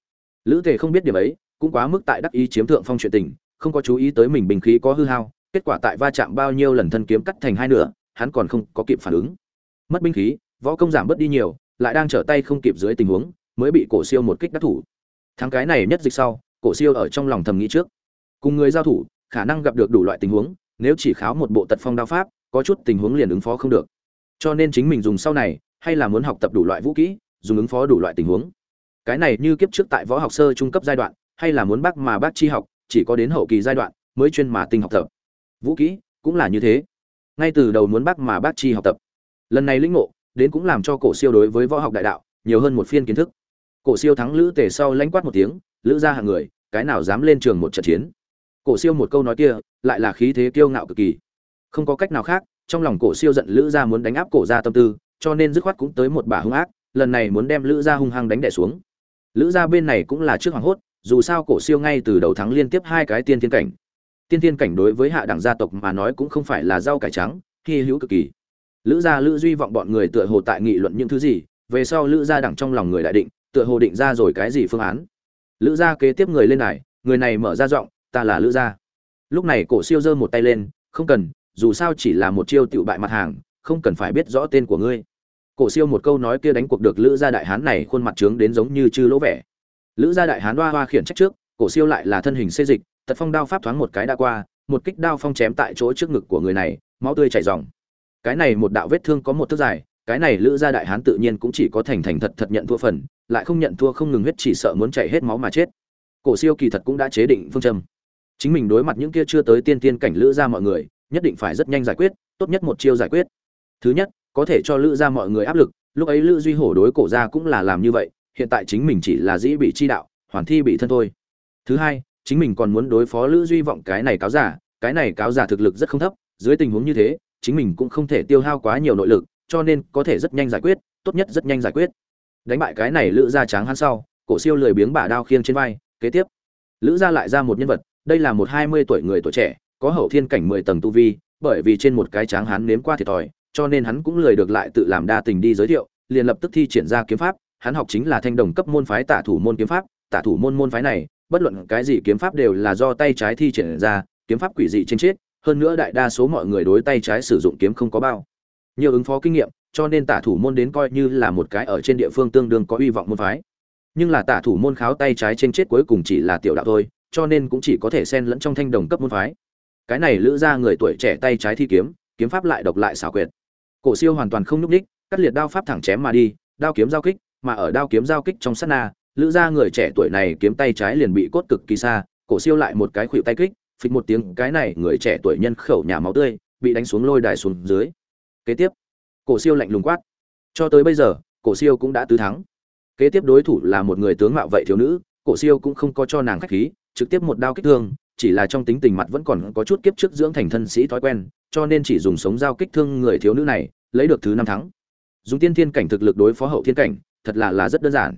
Lữ tề không biết điểm ấy, cũng quá mức tại đắc ý chiếm thượng phong chuyện tình không có chú ý tới mình bình khí có hư hao, kết quả tại va chạm bao nhiêu lần thân kiếm cắt thành hai nửa, hắn còn không có kịp phản ứng. Mất binh khí, võ công giảm bớt đi nhiều, lại đang trở tay không kịp dưới tình huống, mới bị cổ siêu một kích đắc thủ. Thắng cái này nhất dịch sau, cổ siêu ở trong lòng thầm nghĩ trước. Cùng người giao thủ, khả năng gặp được đủ loại tình huống, nếu chỉ kháo một bộ tật phong đao pháp, có chút tình huống liền ứng phó không được. Cho nên chính mình dùng sau này, hay là muốn học tập đủ loại vũ kỹ, dùng ứng phó đủ loại tình huống. Cái này như kiếp trước tại võ học sơ trung cấp giai đoạn, hay là muốn bác mà bác chi học chỉ có đến hậu kỳ giai đoạn mới chuyên mà tinh học tập. Vũ kỹ cũng là như thế. Ngay từ đầu muốn bác mà bác chi học tập. Lần này lĩnh ngộ, đến cũng làm cho cổ siêu đối với võ học đại đạo nhiều hơn một phiên kiến thức. Cổ siêu thắng lữ tề sau lãnh quát một tiếng, lữ ra hạng người, cái nào dám lên trường một trận chiến? Cổ siêu một câu nói kia, lại là khí thế kiêu ngạo cực kỳ. Không có cách nào khác, trong lòng cổ siêu giận lữ gia muốn đánh áp cổ gia tâm tư, cho nên dứt khoát cũng tới một bà hung ác, lần này muốn đem lữ gia hung hăng đánh đẻ xuống. Lữ gia bên này cũng là trước hoàng hốt dù sao cổ siêu ngay từ đầu thắng liên tiếp hai cái tiên thiên cảnh. Tiên thiên cảnh đối với hạ đẳng gia tộc mà nói cũng không phải là rau cải trắng, hy hữu cực kỳ. Lữ gia lữ duy vọng bọn người tựa hồ tại nghị luận những thứ gì, về sau lữ gia đẳng trong lòng người đại định, tựa hồ định ra rồi cái gì phương án. Lữ gia kế tiếp người lên này, người này mở ra giọng, ta là lữ gia. Lúc này cổ siêu giơ một tay lên, không cần, dù sao chỉ là một chiêu tiểu bại mặt hàng, không cần phải biết rõ tên của ngươi. Cổ siêu một câu nói kia đánh cuộc được lữ gia đại hán này khuôn mặt trướng đến giống như chư lỗ vẻ lữ gia đại hán hoa hoa khiển trách trước, cổ siêu lại là thân hình xê dịch, tật phong đao pháp thoáng một cái đã qua, một kích đao phong chém tại chỗ trước ngực của người này, máu tươi chảy ròng. Cái này một đạo vết thương có một thước dài, cái này lữ gia đại hán tự nhiên cũng chỉ có thành thành thật thật nhận thua phần, lại không nhận thua không ngừng huyết chỉ sợ muốn chảy hết máu mà chết. Cổ siêu kỳ thật cũng đã chế định phương châm. Chính mình đối mặt những kia chưa tới tiên tiên cảnh lữ gia mọi người, nhất định phải rất nhanh giải quyết, tốt nhất một chiêu giải quyết. Thứ nhất, có thể cho lữ gia mọi người áp lực, lúc ấy lữ duy hổ đối cổ gia cũng là làm như vậy hiện tại chính mình chỉ là dĩ bị chi đạo, hoàn thi bị thân thôi. Thứ hai, chính mình còn muốn đối phó lữ duy vọng cái này cáo giả, cái này cáo giả thực lực rất không thấp, dưới tình huống như thế, chính mình cũng không thể tiêu hao quá nhiều nội lực, cho nên có thể rất nhanh giải quyết, tốt nhất rất nhanh giải quyết. Đánh bại cái này lữ gia tráng hắn sau, cổ siêu lười biếng bả đao khiêng trên vai, kế tiếp. Lữ gia lại ra một nhân vật, đây là một hai mươi tuổi người tuổi trẻ, có hậu thiên cảnh mười tầng tu vi, bởi vì trên một cái tráng hắn nếm qua thiệt thòi, cho nên hắn cũng lười được lại tự làm đa tình đi giới thiệu, liền lập tức thi triển ra kiếm pháp hắn học chính là thanh đồng cấp môn phái tả thủ môn kiếm pháp, tả thủ môn môn phái này, bất luận cái gì kiếm pháp đều là do tay trái thi triển ra, kiếm pháp quỷ dị trên chết, hơn nữa đại đa số mọi người đối tay trái sử dụng kiếm không có bao nhiều ứng phó kinh nghiệm, cho nên tả thủ môn đến coi như là một cái ở trên địa phương tương đương có uy vọng môn phái. Nhưng là tả thủ môn kháo tay trái trên chết cuối cùng chỉ là tiểu đạo thôi, cho nên cũng chỉ có thể xen lẫn trong thanh đồng cấp môn phái. Cái này lữ ra người tuổi trẻ tay trái thi kiếm kiếm pháp lại độc lại xảo quyệt. Cổ siêu hoàn toàn không nhúc ních cắt liệt đao pháp thẳng chém mà đi, đao kiếm giao kích mà ở đao kiếm giao kích trong sát na, lữ gia người trẻ tuổi này kiếm tay trái liền bị cốt cực kỳ xa, cổ siêu lại một cái khuỵu tay kích, phịch một tiếng, cái này người trẻ tuổi nhân khẩu nhà máu tươi, bị đánh xuống lôi đài xuống dưới. Kế tiếp, cổ siêu lạnh lùng quát. Cho tới bây giờ, cổ siêu cũng đã tứ thắng. Kế tiếp đối thủ là một người tướng mạo vậy thiếu nữ, cổ siêu cũng không có cho nàng khách khí, trực tiếp một đao kích thương, chỉ là trong tính tình mặt vẫn còn có chút kiếp trước dưỡng thành thân sĩ thói quen, cho nên chỉ dùng sống dao kích thương người thiếu nữ này, lấy được thứ năm thắng. Dùng tiên thiên cảnh thực lực đối phó hậu thiên cảnh thật là là rất đơn giản.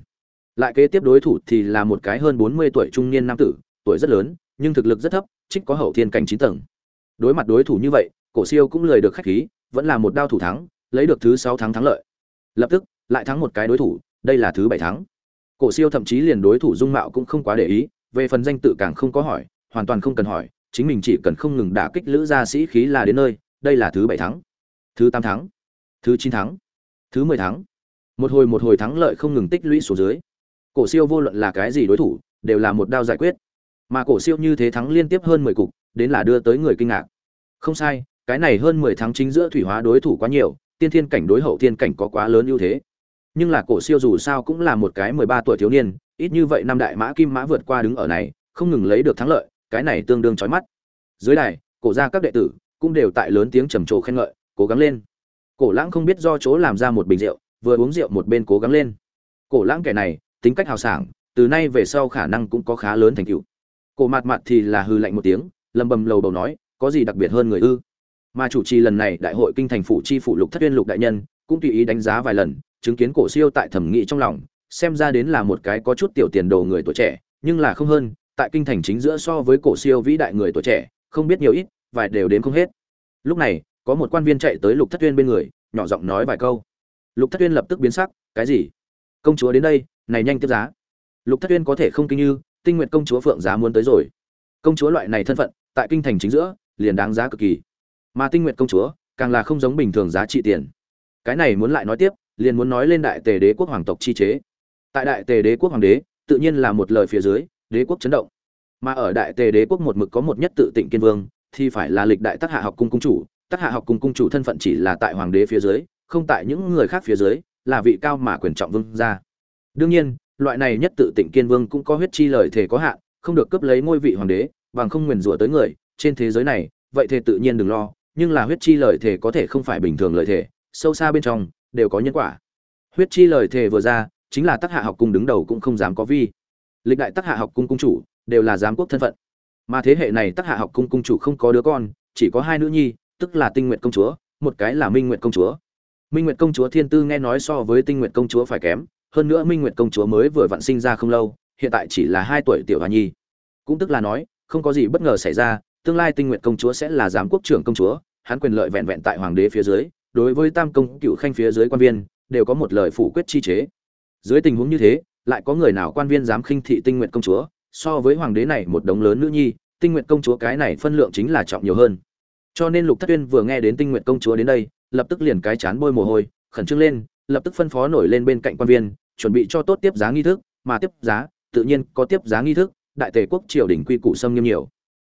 Lại kế tiếp đối thủ thì là một cái hơn bốn mươi tuổi trung niên nam tử, tuổi rất lớn, nhưng thực lực rất thấp, trích có hậu thiên cảnh chín tầng. Đối mặt đối thủ như vậy, cổ siêu cũng lời được khách khí, vẫn là một đao thủ thắng, lấy được thứ sáu thắng thắng lợi. Lập tức, lại thắng một cái đối thủ, đây là thứ bảy thắng. Cổ siêu thậm chí liền đối thủ dung mạo cũng không quá để ý, về phần danh tự càng không có hỏi, hoàn toàn không cần hỏi, chính mình chỉ cần không ngừng đả kích lữ gia sĩ khí là đến nơi, đây là thứ bảy thắng. Thứ tám thắng. Thứ chín thắng. Thứ mười thắng một hồi một hồi thắng lợi không ngừng tích lũy xuống dưới. Cổ siêu vô luận là cái gì đối thủ, đều là một đao giải quyết. Mà cổ siêu như thế thắng liên tiếp hơn mười cục, đến là đưa tới người kinh ngạc. Không sai, cái này hơn mười tháng chính giữa thủy hóa đối thủ quá nhiều, tiên thiên cảnh đối hậu thiên cảnh có quá lớn ưu thế. Nhưng là cổ siêu dù sao cũng là một cái mười ba tuổi thiếu niên, ít như vậy năm đại mã kim mã vượt qua đứng ở này, không ngừng lấy được thắng lợi, cái này tương đương chói mắt. Dưới đài, cổ gia các đệ tử cũng đều tại lớn tiếng trầm trồ khen ngợi, cố gắng lên. Cổ lãng không biết do chỗ làm ra một bình rượu vừa uống rượu một bên cố gắng lên. Cổ lãng kẻ này, tính cách hào sảng, từ nay về sau khả năng cũng có khá lớn thành tựu. Cổ mạt mạt thì là hư lạnh một tiếng, lầm bầm lầu bầu nói, có gì đặc biệt hơn người ư? Mà chủ trì lần này đại hội kinh thành phủ chi phủ lục thất tuyên lục đại nhân, cũng tùy ý đánh giá vài lần, chứng kiến cổ siêu tại thẩm nghị trong lòng, xem ra đến là một cái có chút tiểu tiền đồ người tuổi trẻ, nhưng là không hơn, tại kinh thành chính giữa so với cổ siêu vĩ đại người tuổi trẻ, không biết nhiều ít, vài đều đến không hết. Lúc này, có một quan viên chạy tới lục thất tuyên bên người, nhỏ giọng nói vài câu lục thất tuyên lập tức biến sắc, cái gì? Công chúa đến đây, này nhanh tiếp giá. Lục thất tuyên có thể không kinh như, tinh nguyện công chúa phượng giá muốn tới rồi. Công chúa loại này thân phận, tại kinh thành chính giữa, liền đáng giá cực kỳ. Mà tinh nguyện công chúa, càng là không giống bình thường giá trị tiền. Cái này muốn lại nói tiếp, liền muốn nói lên đại tề đế quốc hoàng tộc chi chế. Tại đại tề đế quốc hoàng đế, tự nhiên là một lời phía dưới, đế quốc chấn động. Mà ở đại tề đế quốc một mực có một nhất tự tịnh kiên vương, thì phải là lịch đại tác hạ học cung cung chủ. Tác hạ học cung cung chủ thân phận chỉ là tại hoàng đế phía dưới không tại những người khác phía dưới, là vị cao mà quyền trọng vương gia. Đương nhiên, loại này nhất tự tịnh kiên vương cũng có huyết chi lời thể có hạn, không được cướp lấy ngôi vị hoàng đế, bằng không nguyền rủa tới người, trên thế giới này, vậy thì tự nhiên đừng lo, nhưng là huyết chi lời thể có thể không phải bình thường lời thể sâu xa bên trong, đều có nhân quả. Huyết chi lời thể vừa ra, chính là Tắc hạ học cung đứng đầu cũng không dám có vi. Lịch đại Tắc hạ học cung cung chủ, đều là giám quốc thân phận. Mà thế hệ này Tắc hạ học cung cung chủ không có đứa con, chỉ có hai nữ nhi, tức là tinh nguyện công chúa, một cái là minh nguyện công chúa minh Nguyệt công chúa thiên tư nghe nói so với tinh Nguyệt công chúa phải kém, hơn nữa minh Nguyệt công chúa mới vừa vặn sinh ra không lâu, hiện tại chỉ là hai tuổi tiểu hoa nhi. Cũng tức là nói, không có gì bất ngờ xảy ra, tương lai tinh Nguyệt công chúa sẽ là giám quốc trưởng công chúa, hắn quyền lợi vẹn vẹn tại hoàng đế phía dưới, đối với tam công cựu khanh phía dưới quan viên, đều có một lời phủ quyết chi chế. Dưới tình huống như thế, lại có người nào quan viên dám khinh thị tinh Nguyệt công chúa, so với hoàng đế này một đống lớn nữ nhi, tinh Nguyệt công chúa cái này phân lượng chính là trọng nhiều hơn. Cho nên lục thất Uyên vừa nghe đến tinh Nguyệt công chúa đến đây lập tức liền cái chán bôi mồ hôi, khẩn trương lên, lập tức phân phó nổi lên bên cạnh quan viên, chuẩn bị cho tốt tiếp giá nghi thức, mà tiếp giá, tự nhiên có tiếp giá nghi thức, đại tề quốc triều đình quy củ xâm nghiêm nhiều.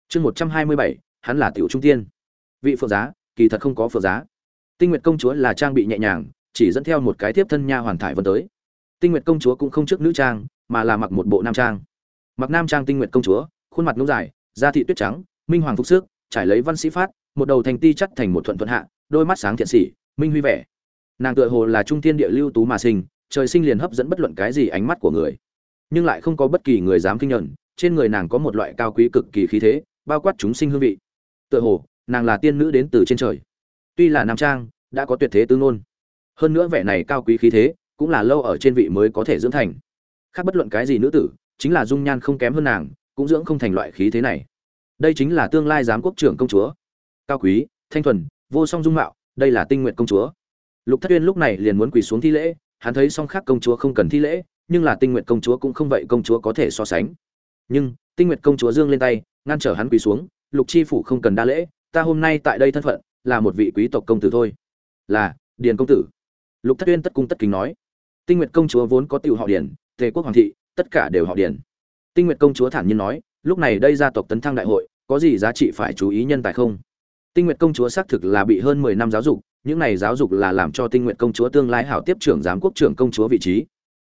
Chương một trăm hai mươi bảy, hắn là tiểu trung tiên. Vị phượng giá, kỳ thật không có phượng giá. Tinh nguyệt công chúa là trang bị nhẹ nhàng, chỉ dẫn theo một cái tiếp thân nha hoàn thải vân tới. Tinh nguyệt công chúa cũng không trước nữ trang, mà là mặc một bộ nam trang. Mặc nam trang tinh nguyệt công chúa, khuôn mặt ngông dài, da thị tuyết trắng, minh hoàng phục sức, trải lấy văn sĩ phát, một đầu thành ti chắt thành một thuận thuận hạ đôi mắt sáng thiện sĩ minh huy vẻ. Nàng tựa hồ là trung Thiên địa lưu tú mà sinh, trời sinh liền hấp dẫn bất luận cái gì ánh mắt của người. Nhưng lại không có bất kỳ người dám kinh nhận, trên người nàng có một loại cao quý cực kỳ khí thế, bao quát chúng sinh hương vị. Tựa hồ, nàng là tiên nữ đến từ trên trời. Tuy là nam trang, đã có tuyệt thế tương ngôn. Hơn nữa vẻ này cao quý khí thế, cũng là lâu ở trên vị mới có thể dưỡng thành. Khác bất luận cái gì nữ tử, chính là dung nhan không kém hơn nàng, cũng dưỡng không thành loại khí thế này. Đây chính là tương lai giám quốc trưởng công chúa. Cao quý, thanh thuần vô song dung mạo, đây là tinh nguyện công chúa. Lục thất uyên lúc này liền muốn quỳ xuống thi lễ, hắn thấy song khác công chúa không cần thi lễ, nhưng là tinh nguyện công chúa cũng không vậy công chúa có thể so sánh. Nhưng, tinh nguyện công chúa dương lên tay, ngăn trở hắn quỳ xuống, lục chi phủ không cần đa lễ, ta hôm nay tại đây thân phận, là một vị quý tộc công tử thôi. Là, điền công tử. Lục thất uyên tất cung tất kính nói. Tinh nguyệt công chúa vốn có tiểu họ điền, tề quốc hoàng thị, tất cả đều họ điền. Tinh nguyệt công chúa thản nhiên nói, lúc này đây gia tộc tấn thăng đại hội, có gì giá trị phải chú ý nhân tài không? Tinh nguyệt công chúa xác thực là bị hơn mười năm giáo dục, những này giáo dục là làm cho tinh nguyệt công chúa tương lai hảo tiếp trưởng giám quốc trưởng công chúa vị trí.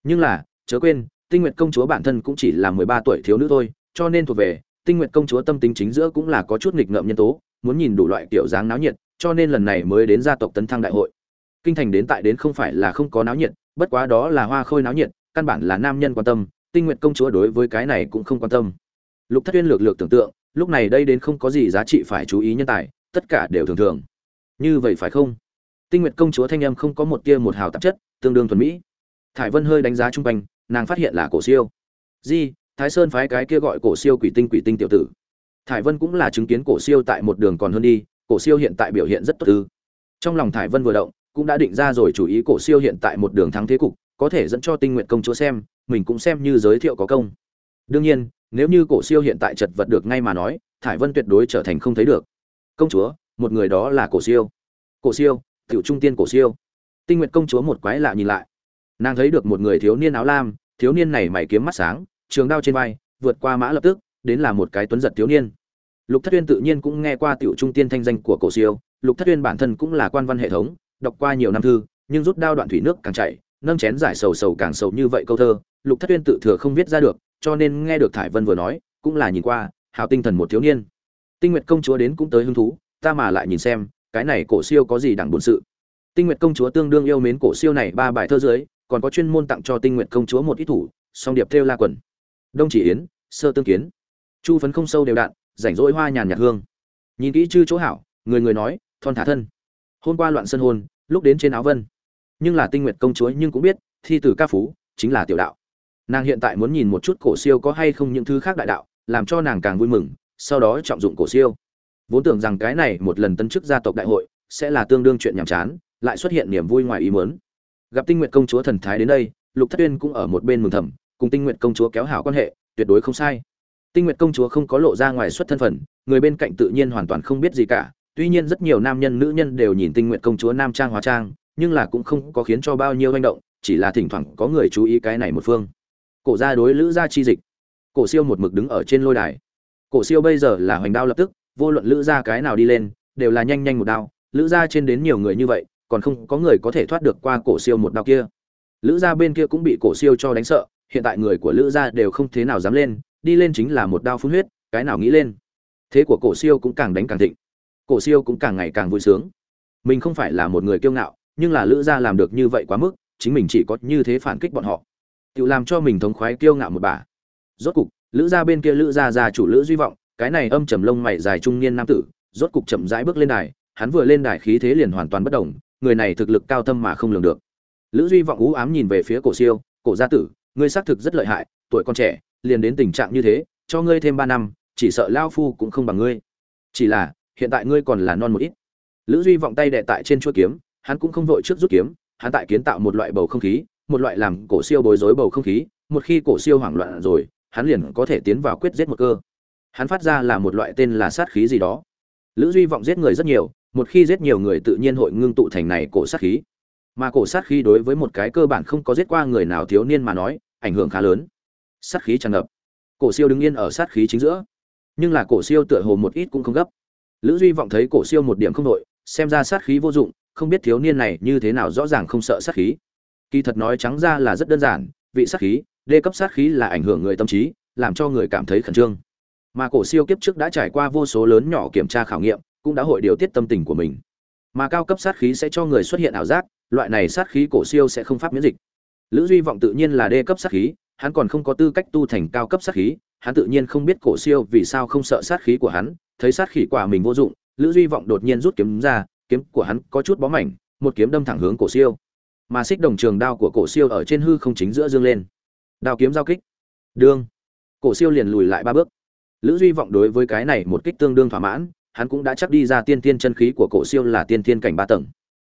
Nhưng là, chớ quên, tinh nguyệt công chúa bản thân cũng chỉ là mười ba tuổi thiếu nữ thôi, cho nên thuộc về, tinh nguyệt công chúa tâm tính chính giữa cũng là có chút nghịch ngợm nhân tố, muốn nhìn đủ loại kiểu dáng náo nhiệt, cho nên lần này mới đến gia tộc tấn thăng đại hội. Kinh thành đến tại đến không phải là không có náo nhiệt, bất quá đó là hoa khôi náo nhiệt, căn bản là nam nhân quan tâm, tinh Nguyệt công chúa đối với cái này cũng không quan tâm. Lục thất uyên lược lược tưởng tượng, lúc này đây đến không có gì giá trị phải chú ý nhân tài tất cả đều thường thường. Như vậy phải không? Tinh nguyện công chúa thanh âm không có một tia một hào tạp chất, tương đương thuần mỹ. Thải vân hơi đánh giá chung quanh, nàng phát hiện là cổ siêu. Di, thái sơn phái cái kia gọi cổ siêu quỷ tinh quỷ tinh tiểu tử. Thải vân cũng là chứng kiến cổ siêu tại một đường còn hơn đi, cổ siêu hiện tại biểu hiện rất tốt ư. Trong lòng thải vân vừa động, cũng đã định ra rồi chủ ý cổ siêu hiện tại một đường thắng thế cục, có thể dẫn cho tinh nguyện công chúa xem, mình cũng xem như giới thiệu có công. Đương nhiên, nếu như cổ siêu hiện tại chật vật được ngay mà nói, thải vân tuyệt đối trở thành không thấy được công chúa, một người đó là cổ siêu. Cổ siêu, tiểu trung tiên cổ siêu. Tinh nguyện công chúa một quái lạ nhìn lại. Nàng thấy được một người thiếu niên áo lam, thiếu niên này mày kiếm mắt sáng, trường đao trên vai, vượt qua mã lập tức, đến là một cái tuấn giật thiếu niên. Lục thất uyên tự nhiên cũng nghe qua tiểu trung tiên thanh danh của cổ siêu. Lục thất uyên bản thân cũng là quan văn hệ thống, đọc qua nhiều năm thư, nhưng rút đao đoạn thủy nước càng chảy, nâng chén giải sầu sầu càng sầu như vậy câu thơ, lục thất uyên tự thừa không viết ra được, cho nên nghe được thải vân vừa nói, cũng là nhìn qua, hào tinh thần một thiếu niên tinh nguyệt công chúa đến cũng tới hứng thú, ta mà lại nhìn xem, cái này cổ siêu có gì đẳng buồn sự. Tinh nguyệt công chúa tương đương yêu mến cổ siêu này ba bài thơ dưới, còn có chuyên môn tặng cho tinh nguyệt công chúa một ít thủ, song điệp thêu la quần. Đông chỉ yến, sơ tương kiến. Chu phấn không sâu đều đạn, rảnh rỗi hoa nhàn nhạt hương. Nhìn kỹ chư chỗ hảo, người người nói, thon thả thân. Hôm qua loạn sân hôn, lúc đến trên áo vân. Nhưng là tinh nguyệt công chúa nhưng cũng biết, thi từ ca phú, chính là tiểu đạo. Nàng hiện tại muốn nhìn một chút cổ siêu có hay không những thứ khác đại đạo, làm cho nàng càng vui mừng sau đó trọng dụng cổ siêu. Vốn tưởng rằng cái này một lần tân chức gia tộc đại hội sẽ là tương đương chuyện nhàm chán, lại xuất hiện niềm vui ngoài ý muốn. Gặp tinh nguyệt công chúa thần thái đến đây, lục thất uyên cũng ở một bên mừng thầm, cùng tinh nguyệt công chúa kéo hảo quan hệ, tuyệt đối không sai. Tinh nguyệt công chúa không có lộ ra ngoài xuất thân phận, người bên cạnh tự nhiên hoàn toàn không biết gì cả, tuy nhiên rất nhiều nam nhân nữ nhân đều nhìn tinh nguyệt công chúa nam trang hóa trang, nhưng là cũng không có khiến cho bao nhiêu manh động, chỉ là thỉnh thoảng có người chú ý cái này một phương. Cổ gia đối lữ gia chi dịch. Cổ siêu một mực đứng ở trên lôi đài cổ siêu bây giờ là hoành đao lập tức, vô luận lữ gia cái nào đi lên, đều là nhanh nhanh một đao. Lữ gia trên đến nhiều người như vậy, còn không có người có thể thoát được qua cổ siêu một đao kia. Lữ gia bên kia cũng bị cổ siêu cho đánh sợ, hiện tại người của lữ gia đều không thế nào dám lên, đi lên chính là một đao phun huyết, cái nào nghĩ lên. Thế của cổ siêu cũng càng đánh càng thịnh. Cổ siêu cũng càng ngày càng vui sướng. Mình không phải là một người kiêu ngạo, nhưng là lữ gia làm được như vậy quá mức, chính mình chỉ có như thế phản kích bọn họ. Tự làm cho mình thống khoái kiêu ngạo một bà. Rốt cục lữ gia bên kia lữ gia gia chủ lữ duy vọng, cái này âm trầm lông mày dài trung niên nam tử, rốt cục chậm rãi bước lên đài, hắn vừa lên đài khí thế liền hoàn toàn bất động, người này thực lực cao thâm mà không lường được. Lữ duy vọng ú ám nhìn về phía cổ siêu, cổ gia tử, ngươi xác thực rất lợi hại, tuổi con trẻ, liền đến tình trạng như thế, cho ngươi thêm ba năm, chỉ sợ lao phu cũng không bằng ngươi. Chỉ là, hiện tại ngươi còn là non một ít. Lữ duy vọng tay đệ tại trên chuôi kiếm, hắn cũng không vội trước rút kiếm, hắn tại kiến tạo một loại bầu không khí, một loại làm cổ siêu bối rối bầu không khí, một khi cổ siêu hoảng loạn rồi hắn liền có thể tiến vào quyết giết một cơ. Hắn phát ra là một loại tên là sát khí gì đó. Lữ duy vọng giết người rất nhiều, một khi giết nhiều người tự nhiên hội ngưng tụ thành này cổ sát khí. Mà cổ sát khí đối với một cái cơ bản không có giết qua người nào thiếu niên mà nói, ảnh hưởng khá lớn. Sát khí tràn ngập. Cổ siêu đứng yên ở sát khí chính giữa. Nhưng là cổ siêu tựa hồ một ít cũng không gấp. Lữ duy vọng thấy cổ siêu một điểm không đội xem ra sát khí vô dụng, không biết thiếu niên này như thế nào rõ ràng không sợ sát khí. Kỳ thật nói trắng ra là rất đơn giản, vị sát khí đê cấp sát khí là ảnh hưởng người tâm trí, làm cho người cảm thấy khẩn trương. Mà cổ siêu kiếp trước đã trải qua vô số lớn nhỏ kiểm tra khảo nghiệm, cũng đã hội điều tiết tâm tình của mình. Mà cao cấp sát khí sẽ cho người xuất hiện ảo giác, loại này sát khí cổ siêu sẽ không pháp miễn dịch. Lữ duy vọng tự nhiên là đê cấp sát khí, hắn còn không có tư cách tu thành cao cấp sát khí, hắn tự nhiên không biết cổ siêu vì sao không sợ sát khí của hắn, thấy sát khí quả mình vô dụng, lữ duy vọng đột nhiên rút kiếm ra, kiếm của hắn có chút bó mảnh, một kiếm đâm thẳng hướng cổ siêu. Mà xích đồng trường đao của cổ siêu ở trên hư không chính giữa dương lên đao kiếm giao kích. Đương. Cổ siêu liền lùi lại ba bước. Lữ duy vọng đối với cái này một kích tương đương thỏa mãn, hắn cũng đã chắc đi ra tiên tiên chân khí của cổ siêu là tiên tiên cảnh ba tầng.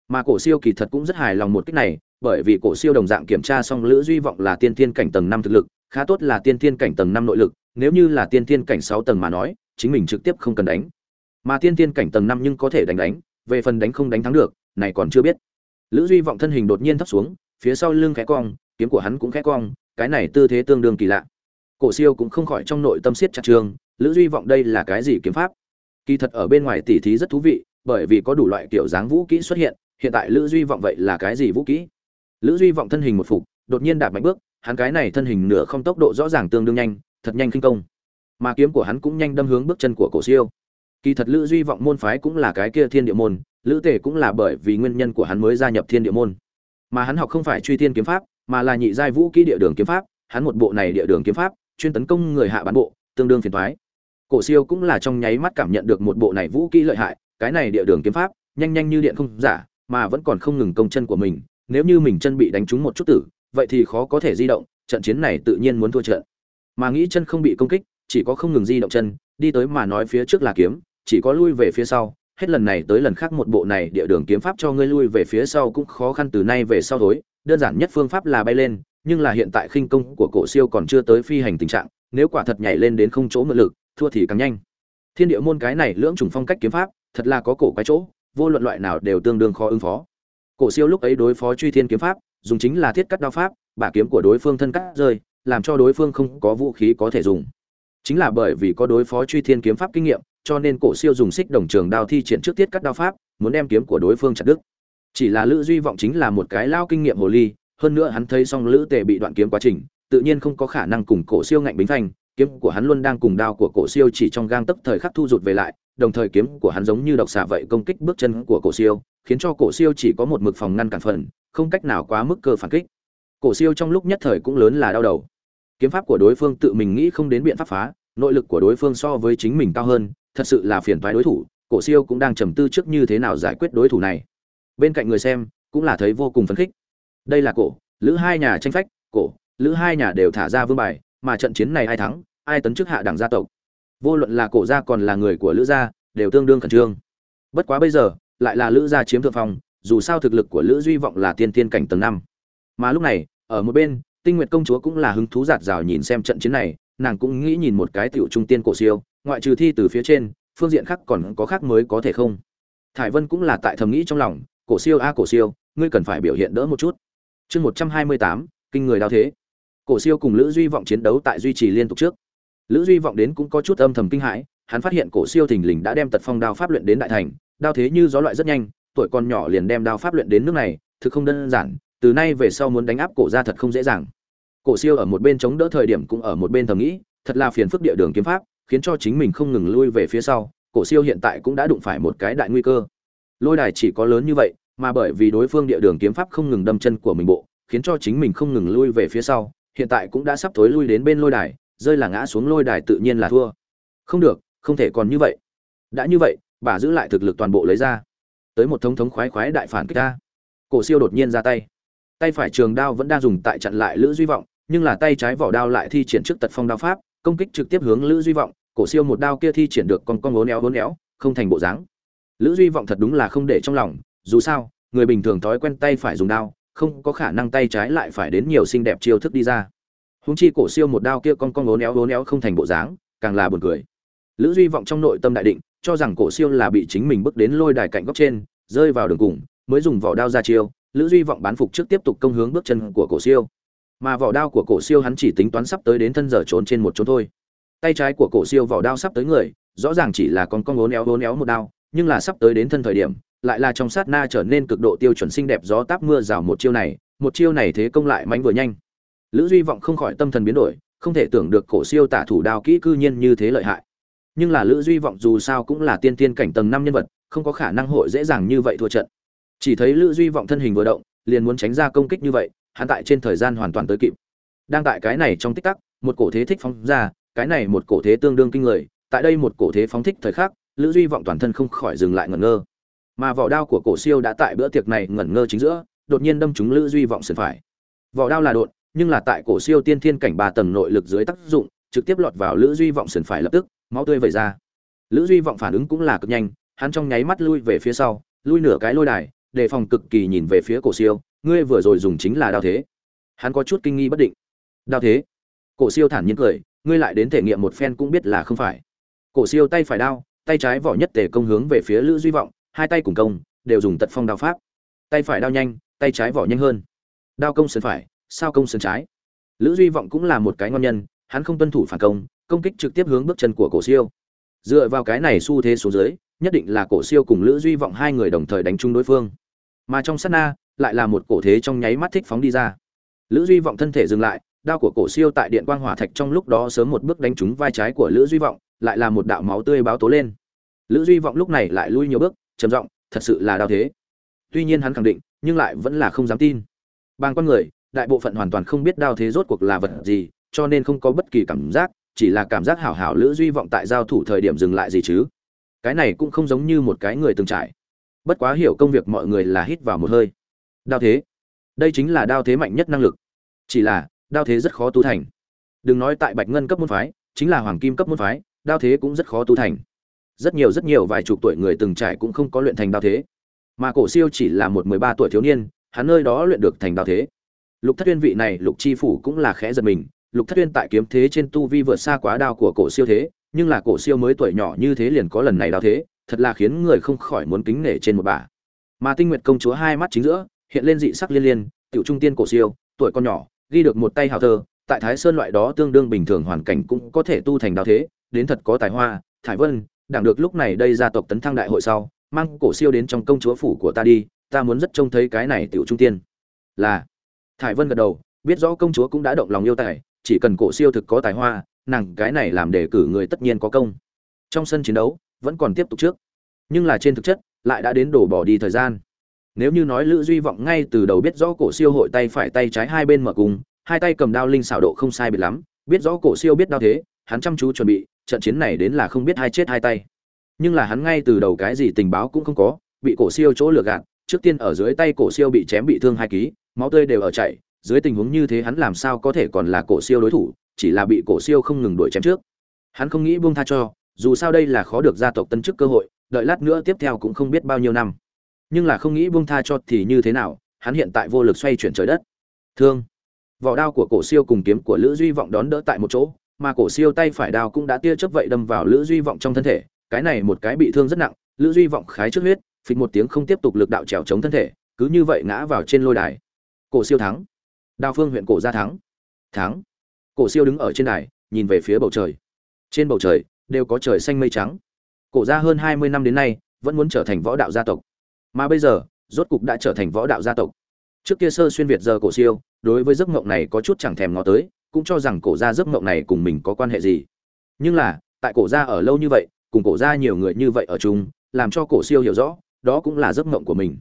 Mà cổ siêu kỳ thật cũng rất hài lòng một kích này, bởi vì cổ siêu đồng dạng kiểm tra xong lữ duy vọng là tiên tiên cảnh tầng năm thực lực, khá tốt là tiên tiên cảnh tầng năm nội lực, nếu như là tiên tiên cảnh sáu tầng mà nói, chính mình trực tiếp không cần đánh. Mà tiên tiên cảnh tầng năm nhưng có thể đánh đánh, về phần đánh không đánh thắng được, này còn chưa biết. Lữ duy vọng thân hình đột nhiên thấp xuống, phía sau lưng khẽ cong, kiếm của hắn cũng khẽ cong cái này tư thế tương đương kỳ lạ. Cổ siêu cũng không khỏi trong nội tâm siết chặt trường, lữ duy vọng đây là cái gì kiếm pháp? Kỳ thật ở bên ngoài tỉ thí rất thú vị, bởi vì có đủ loại kiểu dáng vũ kỹ xuất hiện hiện tại lữ duy vọng vậy là cái gì vũ kỹ? Lữ duy vọng thân hình một phục, đột nhiên đạp mạnh bước, hắn cái này thân hình nửa không tốc độ rõ ràng tương đương nhanh, thật nhanh kinh công. Mà kiếm của hắn cũng nhanh đâm hướng bước chân của cổ siêu. Kỳ thật lữ duy vọng môn phái cũng là cái kia thiên địa môn, lữ tề cũng là bởi vì nguyên nhân của hắn mới gia nhập thiên địa môn. Mà hắn học không phải truy thiên kiếm pháp mà là nhị giai vũ kỹ địa đường kiếm pháp, hắn một bộ này địa đường kiếm pháp, chuyên tấn công người hạ bán bộ, tương đương phiền toái. Cổ siêu cũng là trong nháy mắt cảm nhận được một bộ này vũ kỹ lợi hại, cái này địa đường kiếm pháp, nhanh nhanh như điện không giả, mà vẫn còn không ngừng công chân của mình, nếu như mình chân bị đánh trúng một chút tử, vậy thì khó có thể di động, trận chiến này tự nhiên muốn thua trận. Mà nghĩ chân không bị công kích, chỉ có không ngừng di động chân, đi tới mà nói phía trước là kiếm, chỉ có lui về phía sau, hết lần này tới lần khác một bộ này địa đường kiếm pháp cho ngươi lui về phía sau cũng khó khăn từ nay về sau thối đơn giản nhất phương pháp là bay lên, nhưng là hiện tại khinh công của cổ siêu còn chưa tới phi hành tình trạng, nếu quả thật nhảy lên đến không chỗ mượn lực, thua thì càng nhanh. Thiên địa môn cái này lưỡng trùng phong cách kiếm pháp, thật là có cổ quái chỗ, vô luận loại nào đều tương đương khó ứng phó. Cổ siêu lúc ấy đối phó truy thiên kiếm pháp, dùng chính là thiết cắt đao pháp, bả kiếm của đối phương thân cắt rơi, làm cho đối phương không có vũ khí có thể dùng. Chính là bởi vì có đối phó truy thiên kiếm pháp kinh nghiệm, cho nên cổ siêu dùng xích đồng trường đao thi triển trước tiết cắt đao pháp, muốn đem kiếm của đối phương chặt đứt chỉ là lữ duy vọng chính là một cái lao kinh nghiệm hồ ly, hơn nữa hắn thấy xong lữ tề bị đoạn kiếm quá trình, tự nhiên không có khả năng cùng cổ siêu ngạnh bính thanh kiếm của hắn luôn đang cùng đao của cổ siêu chỉ trong gang tấc thời khắc thu rụt về lại, đồng thời kiếm của hắn giống như độc xạ vậy công kích bước chân của cổ siêu, khiến cho cổ siêu chỉ có một mực phòng ngăn cản phần, không cách nào quá mức cơ phản kích. Cổ siêu trong lúc nhất thời cũng lớn là đau đầu. Kiếm pháp của đối phương tự mình nghĩ không đến biện pháp phá, nội lực của đối phương so với chính mình cao hơn, thật sự là phiền toái đối thủ, cổ siêu cũng đang trầm tư trước như thế nào giải quyết đối thủ này bên cạnh người xem cũng là thấy vô cùng phấn khích. Đây là cổ, lữ hai nhà tranh phách, cổ, lữ hai nhà đều thả ra vương bài, mà trận chiến này ai thắng, ai tấn chức hạ đẳng gia tộc. Vô luận là cổ gia còn là người của lữ gia, đều tương đương khẩn trương. Bất quá bây giờ, lại là lữ gia chiếm thượng phong, dù sao thực lực của lữ duy vọng là tiên tiên cảnh tầng năm. Mà lúc này, ở một bên, tinh nguyệt công chúa cũng là hứng thú giạt rào nhìn xem trận chiến này, nàng cũng nghĩ nhìn một cái tiểu trung tiên cổ siêu, ngoại trừ thi từ phía trên, phương diện khác còn có khác mới có thể không. Thải vân cũng là tại thầm nghĩ trong lòng cổ siêu a, cổ siêu, ngươi cần phải biểu hiện đỡ một chút. Chương một trăm hai mươi tám, kinh người đao thế. Cổ siêu cùng lữ duy vọng chiến đấu tại duy trì liên tục trước. Lữ duy vọng đến cũng có chút âm thầm kinh hãi, hắn phát hiện cổ siêu thình lình đã đem tật phong đao pháp luyện đến đại thành, đao thế như gió loại rất nhanh, tuổi còn nhỏ liền đem đao pháp luyện đến nước này, thực không đơn giản, từ nay về sau muốn đánh áp cổ ra thật không dễ dàng. Cổ siêu ở một bên chống đỡ thời điểm cũng ở một bên thầm nghĩ, thật là phiền phức địa đường kiếm pháp, khiến cho chính mình không ngừng lui về phía sau, cổ siêu hiện tại cũng đã đụng phải một cái đại nguy cơ lôi đài chỉ có lớn như vậy, mà bởi vì đối phương địa đường kiếm pháp không ngừng đâm chân của mình bộ, khiến cho chính mình không ngừng lui về phía sau, hiện tại cũng đã sắp thối lui đến bên lôi đài, rơi là ngã xuống lôi đài tự nhiên là thua. Không được, không thể còn như vậy. Đã như vậy, bà giữ lại thực lực toàn bộ lấy ra. Tới một thống thống khoái khoái đại phản kích ta. Cổ siêu đột nhiên ra tay. Tay phải trường đao vẫn đang dùng tại chặn lại lữ duy vọng, nhưng là tay trái vỏ đao lại thi triển trước tật phong đao pháp, công kích trực tiếp hướng lữ duy vọng. Cổ siêu một đao kia thi triển được con con ngố néo ngố néo không thành bộ dáng lữ duy vọng thật đúng là không để trong lòng, dù sao, người bình thường thói quen tay phải dùng đao, không có khả năng tay trái lại phải đến nhiều xinh đẹp chiêu thức đi ra. Húng chi cổ siêu một đao kia con con ốn éo ốn éo không thành bộ dáng, càng là buồn cười. Lữ duy vọng trong nội tâm đại định, cho rằng cổ siêu là bị chính mình bước đến lôi đài cạnh góc trên, rơi vào đường cùng, mới dùng vỏ đao ra chiêu. Lữ duy vọng bán phục trước tiếp tục công hướng bước chân của cổ siêu. Mà vỏ đao của cổ siêu hắn chỉ tính toán sắp tới đến thân giờ trốn trên một chỗ thôi. Tay trái của cổ siêu vỏ đao sắp tới người, rõ ràng chỉ là con con ốn éo ốn éo một đao nhưng là sắp tới đến thân thời điểm, lại là trong sát na trở nên cực độ tiêu chuẩn xinh đẹp gió táp mưa rào một chiêu này, một chiêu này thế công lại mãnh vừa nhanh. Lữ duy vọng không khỏi tâm thần biến đổi, không thể tưởng được cổ siêu tả thủ đao kỹ cư nhiên như thế lợi hại. Nhưng là lữ duy vọng dù sao cũng là tiên tiên cảnh tầng năm nhân vật, không có khả năng hội dễ dàng như vậy thua trận. Chỉ thấy lữ duy vọng thân hình vừa động, liền muốn tránh ra công kích như vậy, hắn tại trên thời gian hoàn toàn tới kịp. Đang tại cái này trong tích tắc, một cổ thế thích phóng ra, cái này một cổ thế tương đương kinh người, tại đây một cổ thế phóng thích thời khắc lữ duy vọng toàn thân không khỏi dừng lại ngẩn ngơ. Mà vỏ đao của cổ siêu đã tại bữa tiệc này ngẩn ngơ chính giữa, đột nhiên đâm trúng lữ duy vọng sườn phải. Vỏ đao là đột, nhưng là tại cổ siêu tiên thiên cảnh ba tầng nội lực dưới tác dụng, trực tiếp lọt vào lữ duy vọng sườn phải lập tức, máu tươi vẩy ra. Lữ duy vọng phản ứng cũng là cực nhanh, hắn trong nháy mắt lui về phía sau, lui nửa cái lôi đài, đề phòng cực kỳ nhìn về phía cổ siêu, ngươi vừa rồi dùng chính là đao thế. Hắn có chút kinh nghi bất định. Đao thế? Cổ siêu thản nhiên cười, ngươi lại đến thể nghiệm một phen cũng biết là không phải. Cổ siêu tay phải đao tay trái vỏ nhất tề công hướng về phía lữ duy vọng, hai tay cùng công, đều dùng tật phong đao pháp. Tay phải đao nhanh, tay trái vỏ nhanh hơn. Đao công sườn phải, sao công sườn trái? Lữ duy vọng cũng là một cái ngon nhân, hắn không tuân thủ phản công công kích trực tiếp hướng bước chân của cổ siêu. Dựa vào cái này xu thế số dưới, nhất định là cổ siêu cùng lữ duy vọng hai người đồng thời đánh chung đối phương. Mà trong sát na, lại là một cổ thế trong nháy mắt thích phóng đi ra. Lữ duy vọng thân thể dừng lại, đao của cổ siêu tại điện quang hỏa thạch trong lúc đó sớm một bước đánh trúng vai trái của lữ duy vọng lại là một đạo máu tươi báo tố lên. Lữ duy vọng lúc này lại lui nhiều bước, trầm giọng, thật sự là đao thế. Tuy nhiên hắn khẳng định, nhưng lại vẫn là không dám tin. Bàng con người, đại bộ phận hoàn toàn không biết đao thế rốt cuộc là vật gì, cho nên không có bất kỳ cảm giác, chỉ là cảm giác hảo hảo lữ duy vọng tại giao thủ thời điểm dừng lại gì chứ. Cái này cũng không giống như một cái người từng trải. Bất quá hiểu công việc mọi người là hít vào một hơi. Đao thế. Đây chính là đao thế mạnh nhất năng lực. Chỉ là đao thế rất khó tu thành. Đừng nói tại bạch ngân cấp môn phái, chính là hoàng kim cấp môn phái đao thế cũng rất khó tu thành. Rất nhiều rất nhiều vài chục tuổi người từng trải cũng không có luyện thành đao thế. Mà cổ siêu chỉ là một mười ba tuổi thiếu niên, hắn nơi đó luyện được thành đao thế. Lục thất uyên vị này, lục chi phủ cũng là khẽ giật mình. Lục thất uyên tại kiếm thế trên tu vi vượt xa quá đao của cổ siêu thế, nhưng là cổ siêu mới tuổi nhỏ như thế liền có lần này đao thế, thật là khiến người không khỏi muốn kính nể trên một bả mà tinh nguyệt công chúa hai mắt chính giữa, hiện lên dị sắc liên liên, tiểu trung tiên cổ siêu, tuổi con nhỏ, ghi được một tay hào thơ, tại thái sơn loại đó tương đương bình thường hoàn cảnh cũng có thể tu thành đao thế đến thật có tài hoa, thải vân, đảng được lúc này đây gia tộc tấn thăng đại hội sau, mang cổ siêu đến trong công chúa phủ của ta đi, ta muốn rất trông thấy cái này tiểu trung tiên. Là, thải vân gật đầu, biết rõ công chúa cũng đã động lòng yêu tài, chỉ cần cổ siêu thực có tài hoa, nàng cái này làm để cử người tất nhiên có công. Trong sân chiến đấu, vẫn còn tiếp tục trước. Nhưng là trên thực chất, lại đã đến đổ bỏ đi thời gian. Nếu như nói lữ duy vọng ngay từ đầu biết rõ cổ siêu hội tay phải tay trái hai bên mở cùng, hai tay cầm đao linh xảo độ không sai biệt lắm, biết rõ cổ siêu biết đao thế, hắn chăm chú chuẩn bị trận chiến này đến là không biết hai chết hai tay. Nhưng là hắn ngay từ đầu cái gì tình báo cũng không có, bị cổ siêu chỗ lừa gạt, trước tiên ở dưới tay cổ siêu bị chém bị thương hai ký, máu tươi đều ở chảy, dưới tình huống như thế hắn làm sao có thể còn là cổ siêu đối thủ, chỉ là bị cổ siêu không ngừng đuổi chém trước. Hắn không nghĩ buông tha cho, dù sao đây là khó được gia tộc tân chức cơ hội, đợi lát nữa tiếp theo cũng không biết bao nhiêu năm. Nhưng là không nghĩ buông tha cho thì như thế nào, hắn hiện tại vô lực xoay chuyển trời đất. Thương. Vỏ đao của cổ siêu cùng kiếm của lữ duy vọng đón đỡ tại một chỗ mà cổ siêu tay phải đao cũng đã tia chớp vậy đâm vào lữ duy vọng trong thân thể, cái này một cái bị thương rất nặng, lữ duy vọng khái trước huyết, phịch một tiếng không tiếp tục lực đạo trèo chống thân thể, cứ như vậy ngã vào trên lôi đài. Cổ siêu thắng. Đao phương huyện cổ gia thắng. Thắng. Cổ siêu đứng ở trên đài, nhìn về phía bầu trời. Trên bầu trời, đều có trời xanh mây trắng. Cổ gia hơn hai mươi năm đến nay, vẫn muốn trở thành võ đạo gia tộc. Mà bây giờ, rốt cục đã trở thành võ đạo gia tộc. Trước kia sơ xuyên việt giờ cổ siêu, đối với giấc mộng này có chút chẳng thèm ngó tới cũng cho rằng cổ gia giấc mộng này cùng mình có quan hệ gì. Nhưng là, tại cổ gia ở lâu như vậy, cùng cổ gia nhiều người như vậy ở chung, làm cho cổ siêu hiểu rõ, đó cũng là giấc mộng của mình.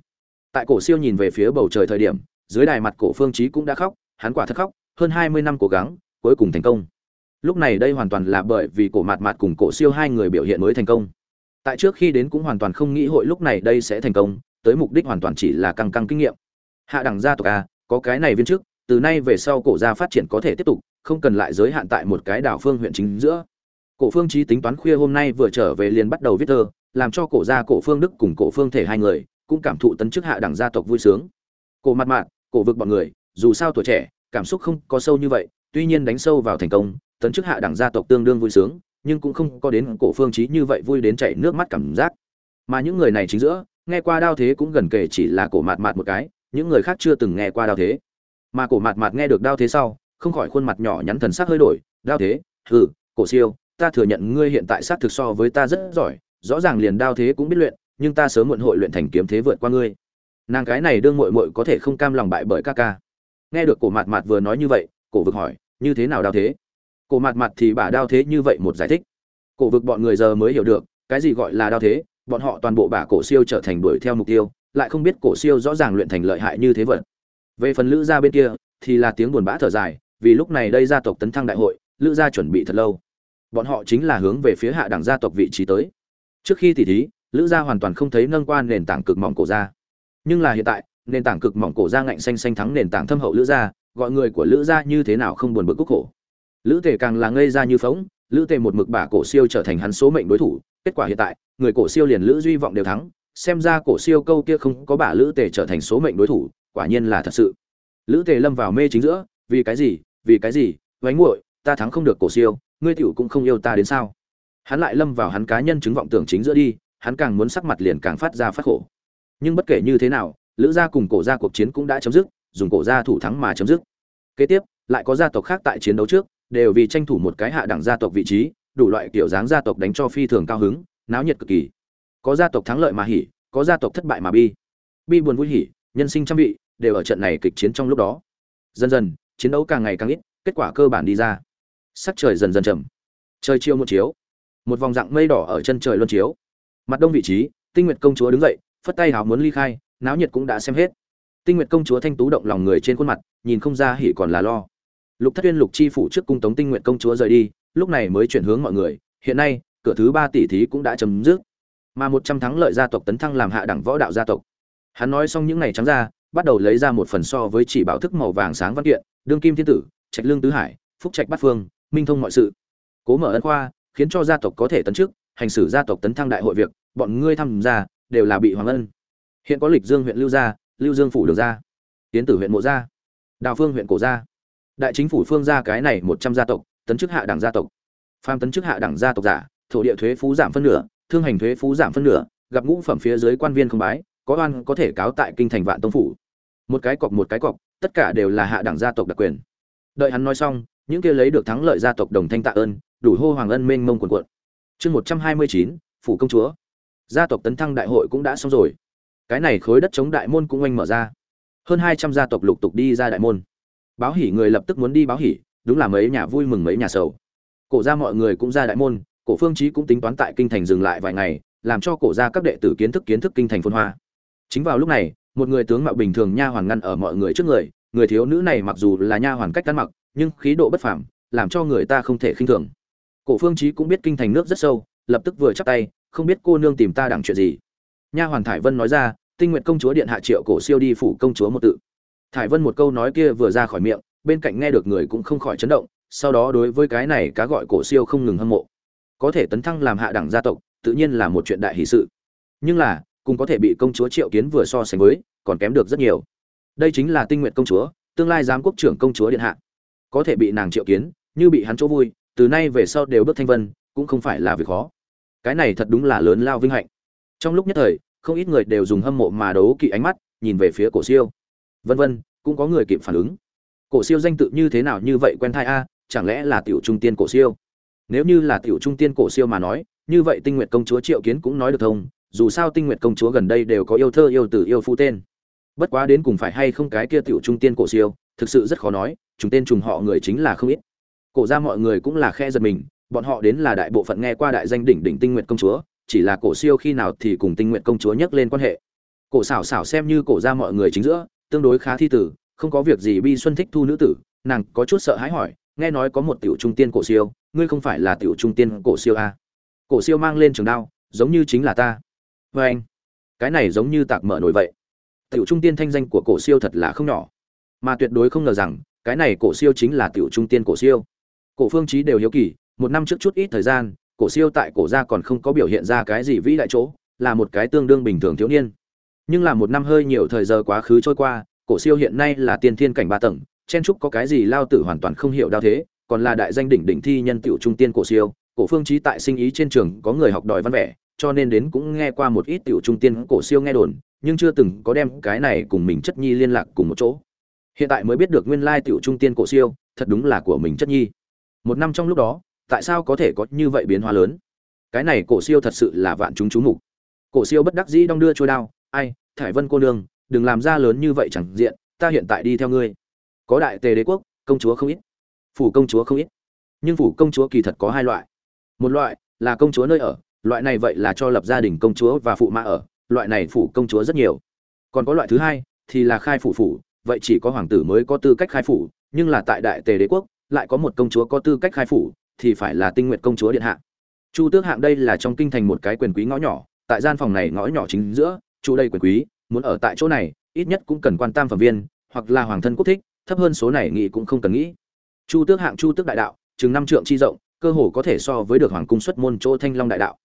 Tại cổ siêu nhìn về phía bầu trời thời điểm, dưới đài mặt cổ phương chí cũng đã khóc, hắn quả thật khóc, hơn hai mươi năm cố gắng, cuối cùng thành công. Lúc này đây hoàn toàn là bởi vì cổ mạt mạt cùng cổ siêu hai người biểu hiện mới thành công. Tại trước khi đến cũng hoàn toàn không nghĩ hội lúc này đây sẽ thành công, tới mục đích hoàn toàn chỉ là căng căng kinh nghiệm. Hạ đẳng gia tộc a, có cái này viên chức từ nay về sau cổ gia phát triển có thể tiếp tục, không cần lại giới hạn tại một cái đảo phương huyện chính giữa. Cổ phương trí tính toán khuya hôm nay vừa trở về liền bắt đầu viết thơ, làm cho cổ gia, cổ phương đức cùng cổ phương thể hai người, cũng cảm thụ tấn chức hạ đẳng gia tộc vui sướng. Cổ mặt mạn, cổ vực bọn người, dù sao tuổi trẻ, cảm xúc không có sâu như vậy, tuy nhiên đánh sâu vào thành công, tấn chức hạ đẳng gia tộc tương đương vui sướng, nhưng cũng không có đến cổ phương chí như vậy vui đến chảy nước mắt cảm giác. Mà những người này chính giữa, nghe qua đao thế cũng gần kể chỉ là cổ mạt mạt một cái, những người khác chưa từng nghe qua đao thế mà cổ mạt mạt nghe được đao thế sau, không khỏi khuôn mặt nhỏ nhắn thần sắc hơi đổi, đao thế? Hừ, cổ siêu, ta thừa nhận ngươi hiện tại sát thực so với ta rất giỏi, rõ ràng liền đao thế cũng biết luyện, nhưng ta sớm muộn hội luyện thành kiếm thế vượt qua ngươi. Nàng cái này đương muội muội có thể không cam lòng bại bởi ca ca. Nghe được cổ mạt mạt vừa nói như vậy, cổ vực hỏi, như thế nào đao thế? Cổ mạt mạt thì bà đao thế như vậy một giải thích. Cổ vực bọn người giờ mới hiểu được, cái gì gọi là đao thế, bọn họ toàn bộ bả cổ siêu trở thành đuổi theo mục tiêu, lại không biết cổ siêu rõ ràng luyện thành lợi hại như thế vật về phần lữ gia bên kia, thì là tiếng buồn bã thở dài, vì lúc này đây gia tộc tấn thăng đại hội, lữ gia chuẩn bị thật lâu. Bọn họ chính là hướng về phía hạ đẳng gia tộc vị trí tới. Trước khi tỉ thí, lữ gia hoàn toàn không thấy nâng quan nền tảng cực mỏng cổ gia. Nhưng là hiện tại, nền tảng cực mỏng cổ gia ngạnh xanh xanh thắng nền tảng thâm hậu lữ gia, gọi người của lữ gia như thế nào không buồn bực cúc khổ. Lữ tề càng là ngây ra như phóng lữ tề một mực bả cổ siêu trở thành hắn số mệnh đối thủ, kết quả hiện tại, người cổ siêu liền lữ duy vọng đều thắng, xem ra cổ siêu câu kia không có bả lữ tề trở thành số mệnh đối thủ quả nhiên là thật sự. Lữ tề lâm vào mê chính giữa vì cái gì vì cái gì vánh nguội, ta thắng không được cổ siêu ngươi tiểu cũng không yêu ta đến sao? Hắn lại lâm vào hắn cá nhân chứng vọng tưởng chính giữa đi hắn càng muốn sắc mặt liền càng phát ra phát khổ. Nhưng bất kể như thế nào lữ gia cùng cổ gia cuộc chiến cũng đã chấm dứt dùng cổ gia thủ thắng mà chấm dứt. Kế tiếp lại có gia tộc khác tại chiến đấu trước đều vì tranh thủ một cái hạ đẳng gia tộc vị trí đủ loại kiểu dáng gia tộc đánh cho phi thường cao hứng náo nhiệt cực kỳ. Có gia tộc thắng lợi mà hỉ có gia tộc thất bại mà bi. Bi buồn vui hỉ nhân sinh trăm vị, đều ở trận này kịch chiến trong lúc đó. Dần dần, chiến đấu càng ngày càng ít, kết quả cơ bản đi ra. Sắc trời dần dần chậm trời chiều một chiếu. Một vòng dạng mây đỏ ở chân trời luân chiếu. Mặt đông vị trí, tinh nguyệt công chúa đứng dậy, phất tay hào muốn ly khai, náo nhiệt cũng đã xem hết. Tinh nguyệt công chúa thanh tú động lòng người trên khuôn mặt, nhìn không ra hỉ còn là lo. Lục thất uyên lục chi phủ trước cung tống tinh nguyện công chúa rời đi, lúc này mới chuyển hướng mọi người, hiện nay, cửa thứ ba tỷ thí cũng đã chấm dứt. Mà một trăm thắng lợi gia tộc tấn thăng làm hạ đẳng võ đạo gia tộc hắn nói xong những ngày trắng ra, bắt đầu lấy ra một phần so với chỉ bảo thức màu vàng sáng văn kiện, đương kim thiên tử, trạch lương tứ hải, phúc trạch bát phương, minh thông mọi sự. Cố mở ân khoa, khiến cho gia tộc có thể tấn chức, hành xử gia tộc tấn thăng đại hội việc, bọn ngươi tham gia, đều là bị hoàng ân. Hiện có lịch dương huyện lưu gia, lưu dương phủ được gia, tiến tử huyện mộ gia, đào phương huyện cổ gia. Đại chính phủ phương gia cái này một trăm gia tộc, tấn chức hạ đẳng gia tộc. Phan tấn chức hạ đẳng gia tộc giả, thổ địa thuế phú giảm phân nửa, thương hành thuế phú giảm phân nửa, gặp ngũ phẩm phía dưới quan viên không bái có oan có thể cáo tại kinh thành vạn tông phủ. Một cái cọc một cái cọc, tất cả đều là hạ đẳng gia tộc đặc quyền. Đợi hắn nói xong, những kia lấy được thắng lợi gia tộc đồng thanh tạ ơn, đủ hô hoàng ân mênh mông quần quận chương một trăm hai mươi chín, phủ công chúa. Gia tộc tấn thăng đại hội cũng đã xong rồi. Cái này khối đất chống đại môn cũng oanh mở ra. Hơn hai trăm gia tộc lục tục đi ra đại môn. Báo hỉ người lập tức muốn đi báo hỉ, đúng là mấy nhà vui mừng mấy nhà sầu. Cổ ra mọi người cũng ra đại môn, cổ phương trí cũng tính toán tại kinh thành dừng lại vài ngày, làm cho cổ ra các đệ tử kiến thức kiến thức kinh thành phồn hoa chính vào lúc này, một người tướng mạo bình thường nha hoàn ngăn ở mọi người trước người người thiếu nữ này mặc dù là nha hoàn cách ăn mặc, nhưng khí độ bất phàm, làm cho người ta không thể khinh thường. Cổ phương trí cũng biết kinh thành nước rất sâu, lập tức vừa chắp tay, không biết cô nương tìm ta đặng chuyện gì? Nha hoàn thải vân nói ra, tinh nguyện công chúa điện hạ triệu cổ siêu đi phủ công chúa một tự. Thải vân một câu nói kia vừa ra khỏi miệng, bên cạnh nghe được người cũng không khỏi chấn động, sau đó đối với cái này cá gọi cổ siêu không ngừng hâm mộ. Có thể tấn thăng làm hạ đẳng gia tộc, tự nhiên là một chuyện đại hỷ sự. Nhưng là cũng có thể bị công chúa triệu kiến vừa so sánh với, còn kém được rất nhiều. Đây chính là tinh nguyện công chúa, tương lai giám quốc trưởng công chúa điện hạ. Có thể bị nàng triệu kiến, như bị hắn chỗ vui, từ nay về sau đều bước thanh vân, cũng không phải là việc khó. Cái này thật đúng là lớn lao vinh hạnh. Trong lúc nhất thời, không ít người đều dùng hâm mộ mà đấu kỵ ánh mắt, nhìn về phía cổ siêu. Vân vân, cũng có người kịp phản ứng. Cổ siêu danh tự như thế nào như vậy quen thai a, chẳng lẽ là tiểu trung tiên cổ siêu? Nếu như là tiểu trung tiên cổ siêu mà nói, như vậy tinh nguyệt công chúa triệu kiến cũng nói được thông dù sao tinh nguyệt công chúa gần đây đều có yêu thơ yêu tử yêu phu tên. Bất quá đến cùng phải hay không cái kia tiểu trung tiên cổ siêu, thực sự rất khó nói, chúng tên trùng họ người chính là không ít. Cổ ra mọi người cũng là khe giật mình, bọn họ đến là đại bộ phận nghe qua đại danh đỉnh đỉnh tinh nguyệt công chúa, chỉ là cổ siêu khi nào thì cùng tinh nguyệt công chúa nhắc lên quan hệ. Cổ xảo xảo xem như cổ ra mọi người chính giữa, tương đối khá thi tử, không có việc gì bi xuân thích thu nữ tử, nàng có chút sợ hãi hỏi, nghe nói có một tiểu trung tiên cổ siêu, ngươi không phải là tiểu trung tiên cổ siêu à? cổ siêu mang lên trường đao, giống như chính là ta vê anh, cái này giống như tạc mở nổi vậy. Tiểu trung tiên thanh danh của cổ siêu thật là không nhỏ. Mà tuyệt đối không ngờ rằng, cái này cổ siêu chính là tiểu trung tiên cổ siêu. Cổ phương chí đều hiếu kỳ, một năm trước chút ít thời gian, cổ siêu tại cổ gia còn không có biểu hiện ra cái gì vĩ đại chỗ, là một cái tương đương bình thường thiếu niên. Nhưng là một năm hơi nhiều thời giờ quá khứ trôi qua, cổ siêu hiện nay là tiên thiên cảnh ba tầng, chen trúc có cái gì lao tử hoàn toàn không hiểu đao thế, còn là đại danh đỉnh đỉnh thi nhân tiểu trung tiên cổ siêu. Cổ phương trí tại sinh ý trên trường có người học đòi văn vẻ cho nên đến cũng nghe qua một ít tiểu trung tiên cổ siêu nghe đồn, nhưng chưa từng có đem cái này cùng mình chất nhi liên lạc cùng một chỗ. Hiện tại mới biết được nguyên lai tiểu trung tiên cổ siêu, thật đúng là của mình chất nhi. Một năm trong lúc đó, tại sao có thể có như vậy biến hóa lớn? Cái này cổ siêu thật sự là vạn chúng chú mục. Cổ siêu bất đắc dĩ đong đưa trôi đao, ai, thải vân cô nương, đừng làm ra lớn như vậy chẳng diện, ta hiện tại đi theo ngươi. Có đại tề đế quốc, công chúa không ít, phủ công chúa không ít, nhưng phủ công chúa kỳ thật có hai loại. Một loại là công chúa nơi ở loại này vậy là cho lập gia đình công chúa và phụ mã ở, loại này phủ công chúa rất nhiều. Còn có loại thứ hai, thì là khai phủ phủ, vậy chỉ có hoàng tử mới có tư cách khai phủ, nhưng là tại đại tề đế quốc, lại có một công chúa có tư cách khai phủ, thì phải là tinh nguyện công chúa điện hạ. Chu tước hạng đây là trong kinh thành một cái quyền quý ngõ nhỏ, tại gian phòng này ngõ nhỏ chính giữa chu đây quyền quý, muốn ở tại chỗ này, ít nhất cũng cần quan tam phẩm viên, hoặc là hoàng thân quốc thích, thấp hơn số này nghĩ cũng không cần nghĩ. Chu tước hạng chu tước đại đạo, chừng năm trượng chi rộng, cơ hồ có thể so với được hoàng cung xuất môn chỗ thanh long đại đạo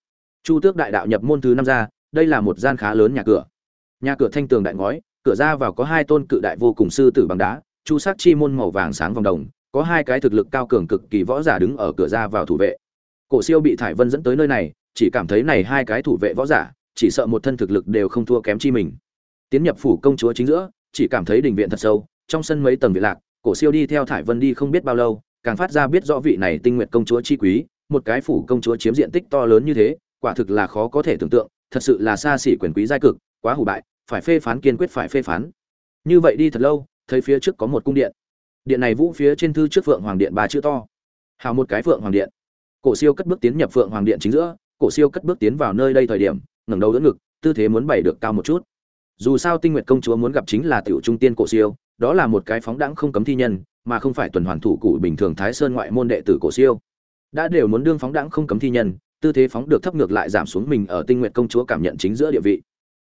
chu tước đại đạo nhập môn thứ năm ra, đây là một gian khá lớn nhà cửa. Nhà cửa thanh tường đại ngói, cửa ra vào có hai tôn cự đại vô cùng sư tử bằng đá, chu sắc chi môn màu vàng sáng vòng đồng, có hai cái thực lực cao cường cực kỳ võ giả đứng ở cửa ra vào thủ vệ. Cổ siêu bị thải vân dẫn tới nơi này, chỉ cảm thấy này hai cái thủ vệ võ giả, chỉ sợ một thân thực lực đều không thua kém chi mình. Tiến nhập phủ công chúa chính giữa, chỉ cảm thấy đình viện thật sâu, trong sân mấy tầng viện lạc, cổ siêu đi theo thải vân đi không biết bao lâu, càng phát ra biết rõ vị này tinh nguyệt công chúa chi quý, một cái phủ công chúa chiếm diện tích to lớn như thế quả thực là khó có thể tưởng tượng, thật sự là xa xỉ quyền quý giai cực, quá hủ bại, phải phê phán kiên quyết phải phê phán. Như vậy đi thật lâu, thấy phía trước có một cung điện. Điện này vũ phía trên thư trước phượng hoàng điện ba chữ to. Hào một cái phượng hoàng điện. Cổ siêu cất bước tiến nhập phượng hoàng điện chính giữa, cổ siêu cất bước tiến vào nơi đây thời điểm, ngẩng đầu đỡ ngực, tư thế muốn bày được cao một chút. Dù sao tinh nguyệt công chúa muốn gặp chính là tiểu trung tiên cổ siêu, đó là một cái phóng đãng không cấm thi nhân, mà không phải tuần hoàn thủ cụ bình thường thái sơn ngoại môn đệ tử cổ siêu. Đã đều muốn đương phóng đãng không cấm thi nhân tư thế phóng được thấp ngược lại giảm xuống mình ở tinh nguyện công chúa cảm nhận chính giữa địa vị.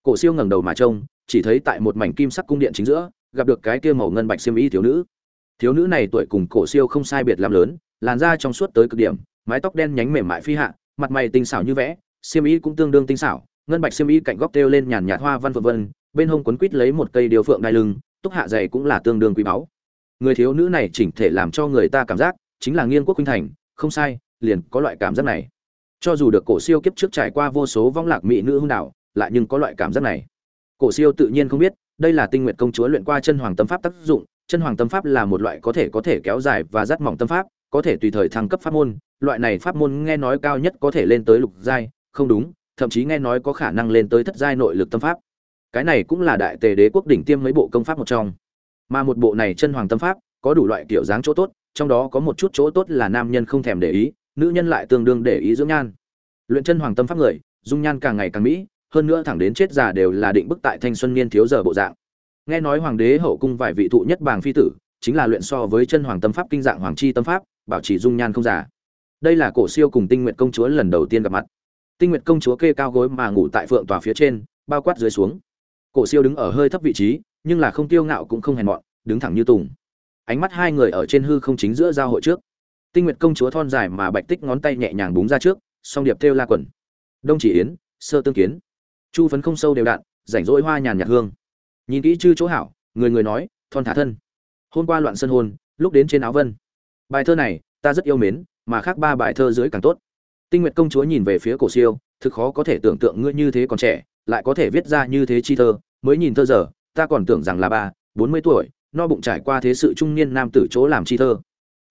Cổ siêu ngẩng đầu mà trông, chỉ thấy tại một mảnh kim sắc cung điện chính giữa, gặp được cái kia màu ngân bạch xiêm y thiếu nữ. Thiếu nữ này tuổi cùng cổ siêu không sai biệt lắm lớn, làn da trong suốt tới cực điểm, mái tóc đen nhánh mềm mại phi hạ, mặt mày tinh xảo như vẽ, xiêm y cũng tương đương tinh xảo, ngân bạch xiêm y cạnh góc têu lên nhàn nhạt hoa văn vân vân, bên hông quấn quít lấy một cây điều phượng đai lưng, túc hạ dày cũng là tương đương quý báu. Người thiếu nữ này chỉnh thể làm cho người ta cảm giác chính là nghiên quốc khuynh thành, không sai, liền có loại cảm giác này cho dù được cổ siêu kiếp trước trải qua vô số vong lạc mỹ nữ hung đạo, lại nhưng có loại cảm giác này. Cổ siêu tự nhiên không biết, đây là tinh nguyện công chúa luyện qua chân hoàng tâm pháp tác dụng, chân hoàng tâm pháp là một loại có thể có thể kéo dài và dắt mỏng tâm pháp, có thể tùy thời thăng cấp pháp môn, loại này pháp môn nghe nói cao nhất có thể lên tới lục giai, không đúng, thậm chí nghe nói có khả năng lên tới thất giai nội lực tâm pháp. Cái này cũng là đại tề đế quốc đỉnh tiêm mấy bộ công pháp một trong. Mà một bộ này chân hoàng tâm pháp, có đủ loại kiểu dáng chỗ tốt, trong đó có một chút chỗ tốt là nam nhân không thèm để ý nữ nhân lại tương đương để ý dưỡng nhan. Luyện chân hoàng tâm pháp người, dung nhan càng ngày càng mỹ, hơn nữa thẳng đến chết già đều là định bức tại thanh xuân niên thiếu giờ bộ dạng. Nghe nói hoàng đế hậu cung vài vị thụ nhất bàng phi tử, chính là luyện so với chân hoàng tâm pháp kinh dạng hoàng chi tâm pháp, bảo trì dung nhan không già. Đây là cổ siêu cùng tinh nguyện công chúa lần đầu tiên gặp mặt. Tinh nguyện công chúa kê cao gối mà ngủ tại phượng tòa phía trên, bao quát dưới xuống. Cổ siêu đứng ở hơi thấp vị trí, nhưng là không tiêu ngạo cũng không hèn mọn, đứng thẳng như tùng. Ánh mắt hai người ở trên hư không chính giữa giao hội trước tinh nguyệt công chúa thon dài mà bạch tích ngón tay nhẹ nhàng búng ra trước, song điệp thêu la quần. Đông chỉ yến, sơ tương kiến. Chu phấn không sâu đều đạn, rảnh rỗi hoa nhàn nhạt hương. Nhìn kỹ chư chỗ hảo, người người nói, thon thả thân. Hôm qua loạn sân hôn, lúc đến trên áo vân. Bài thơ này, ta rất yêu mến, mà khác ba bài thơ dưới càng tốt. Tinh nguyệt công chúa nhìn về phía cổ siêu, thực khó có thể tưởng tượng ngươi như thế còn trẻ, lại có thể viết ra như thế chi thơ. Mới nhìn thơ giờ, ta còn tưởng rằng là ba, bốn mươi tuổi, no bụng trải qua thế sự trung niên nam tử chỗ làm chi thơ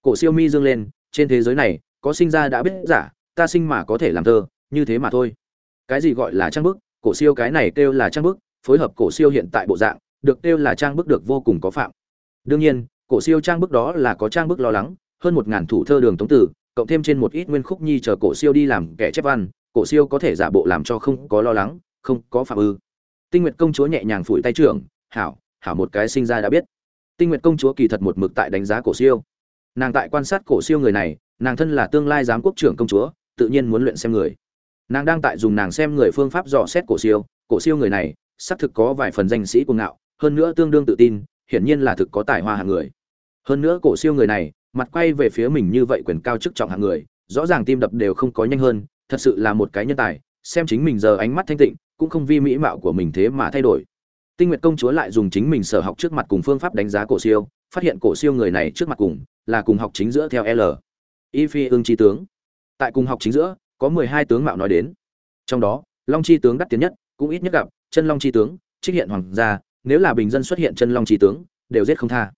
cổ siêu mi dương lên, trên thế giới này, có sinh ra đã biết giả, ta sinh mà có thể làm thơ, như thế mà thôi. Cái gì gọi là trang bức? Cổ siêu cái này kêu là trang bức, phối hợp cổ siêu hiện tại bộ dạng, được kêu là trang bức được vô cùng có phạm. Đương nhiên, cổ siêu trang bức đó là có trang bức lo lắng, hơn một ngàn thủ thơ đường tống tử, cộng thêm trên một ít nguyên khúc nhi chờ cổ siêu đi làm kẻ chép văn, cổ siêu có thể giả bộ làm cho không có lo lắng, không có phạm ư. Tinh nguyệt công chúa nhẹ nhàng phủi tay trưởng, hảo hảo một cái sinh ra đã biết. Tinh nguyệt công chúa kỳ thật một mực tại đánh giá cổ siêu nàng tại quan sát cổ siêu người này, nàng thân là tương lai giám quốc trưởng công chúa, tự nhiên muốn luyện xem người. Nàng đang tại dùng nàng xem người phương pháp dò xét cổ siêu cổ siêu người này, xác thực có vài phần danh sĩ cuồng ngạo, hơn nữa tương đương tự tin, hiển nhiên là thực có tài hoa hạng người. Hơn nữa cổ siêu người này, mặt quay về phía mình như vậy quyền cao chức trọng hạng người, rõ ràng tim đập đều không có nhanh hơn, thật sự là một cái nhân tài, xem chính mình giờ ánh mắt thanh tịnh, cũng không vi mỹ mạo của mình thế mà thay đổi. Tinh nguyệt công chúa lại dùng chính mình sở học trước mặt cùng phương pháp đánh giá cổ siêu phát hiện cổ siêu người này trước mặt cùng, là cùng học chính giữa theo l. Y phi ương chi tướng. Tại cùng học chính giữa, có mười hai tướng mạo nói đến. Trong đó, long chi tướng đắt tiền nhất, cũng ít nhất gặp, chân long chi tướng, trích hiện hoàng gia, nếu là bình dân xuất hiện chân long chi tướng, đều giết không tha.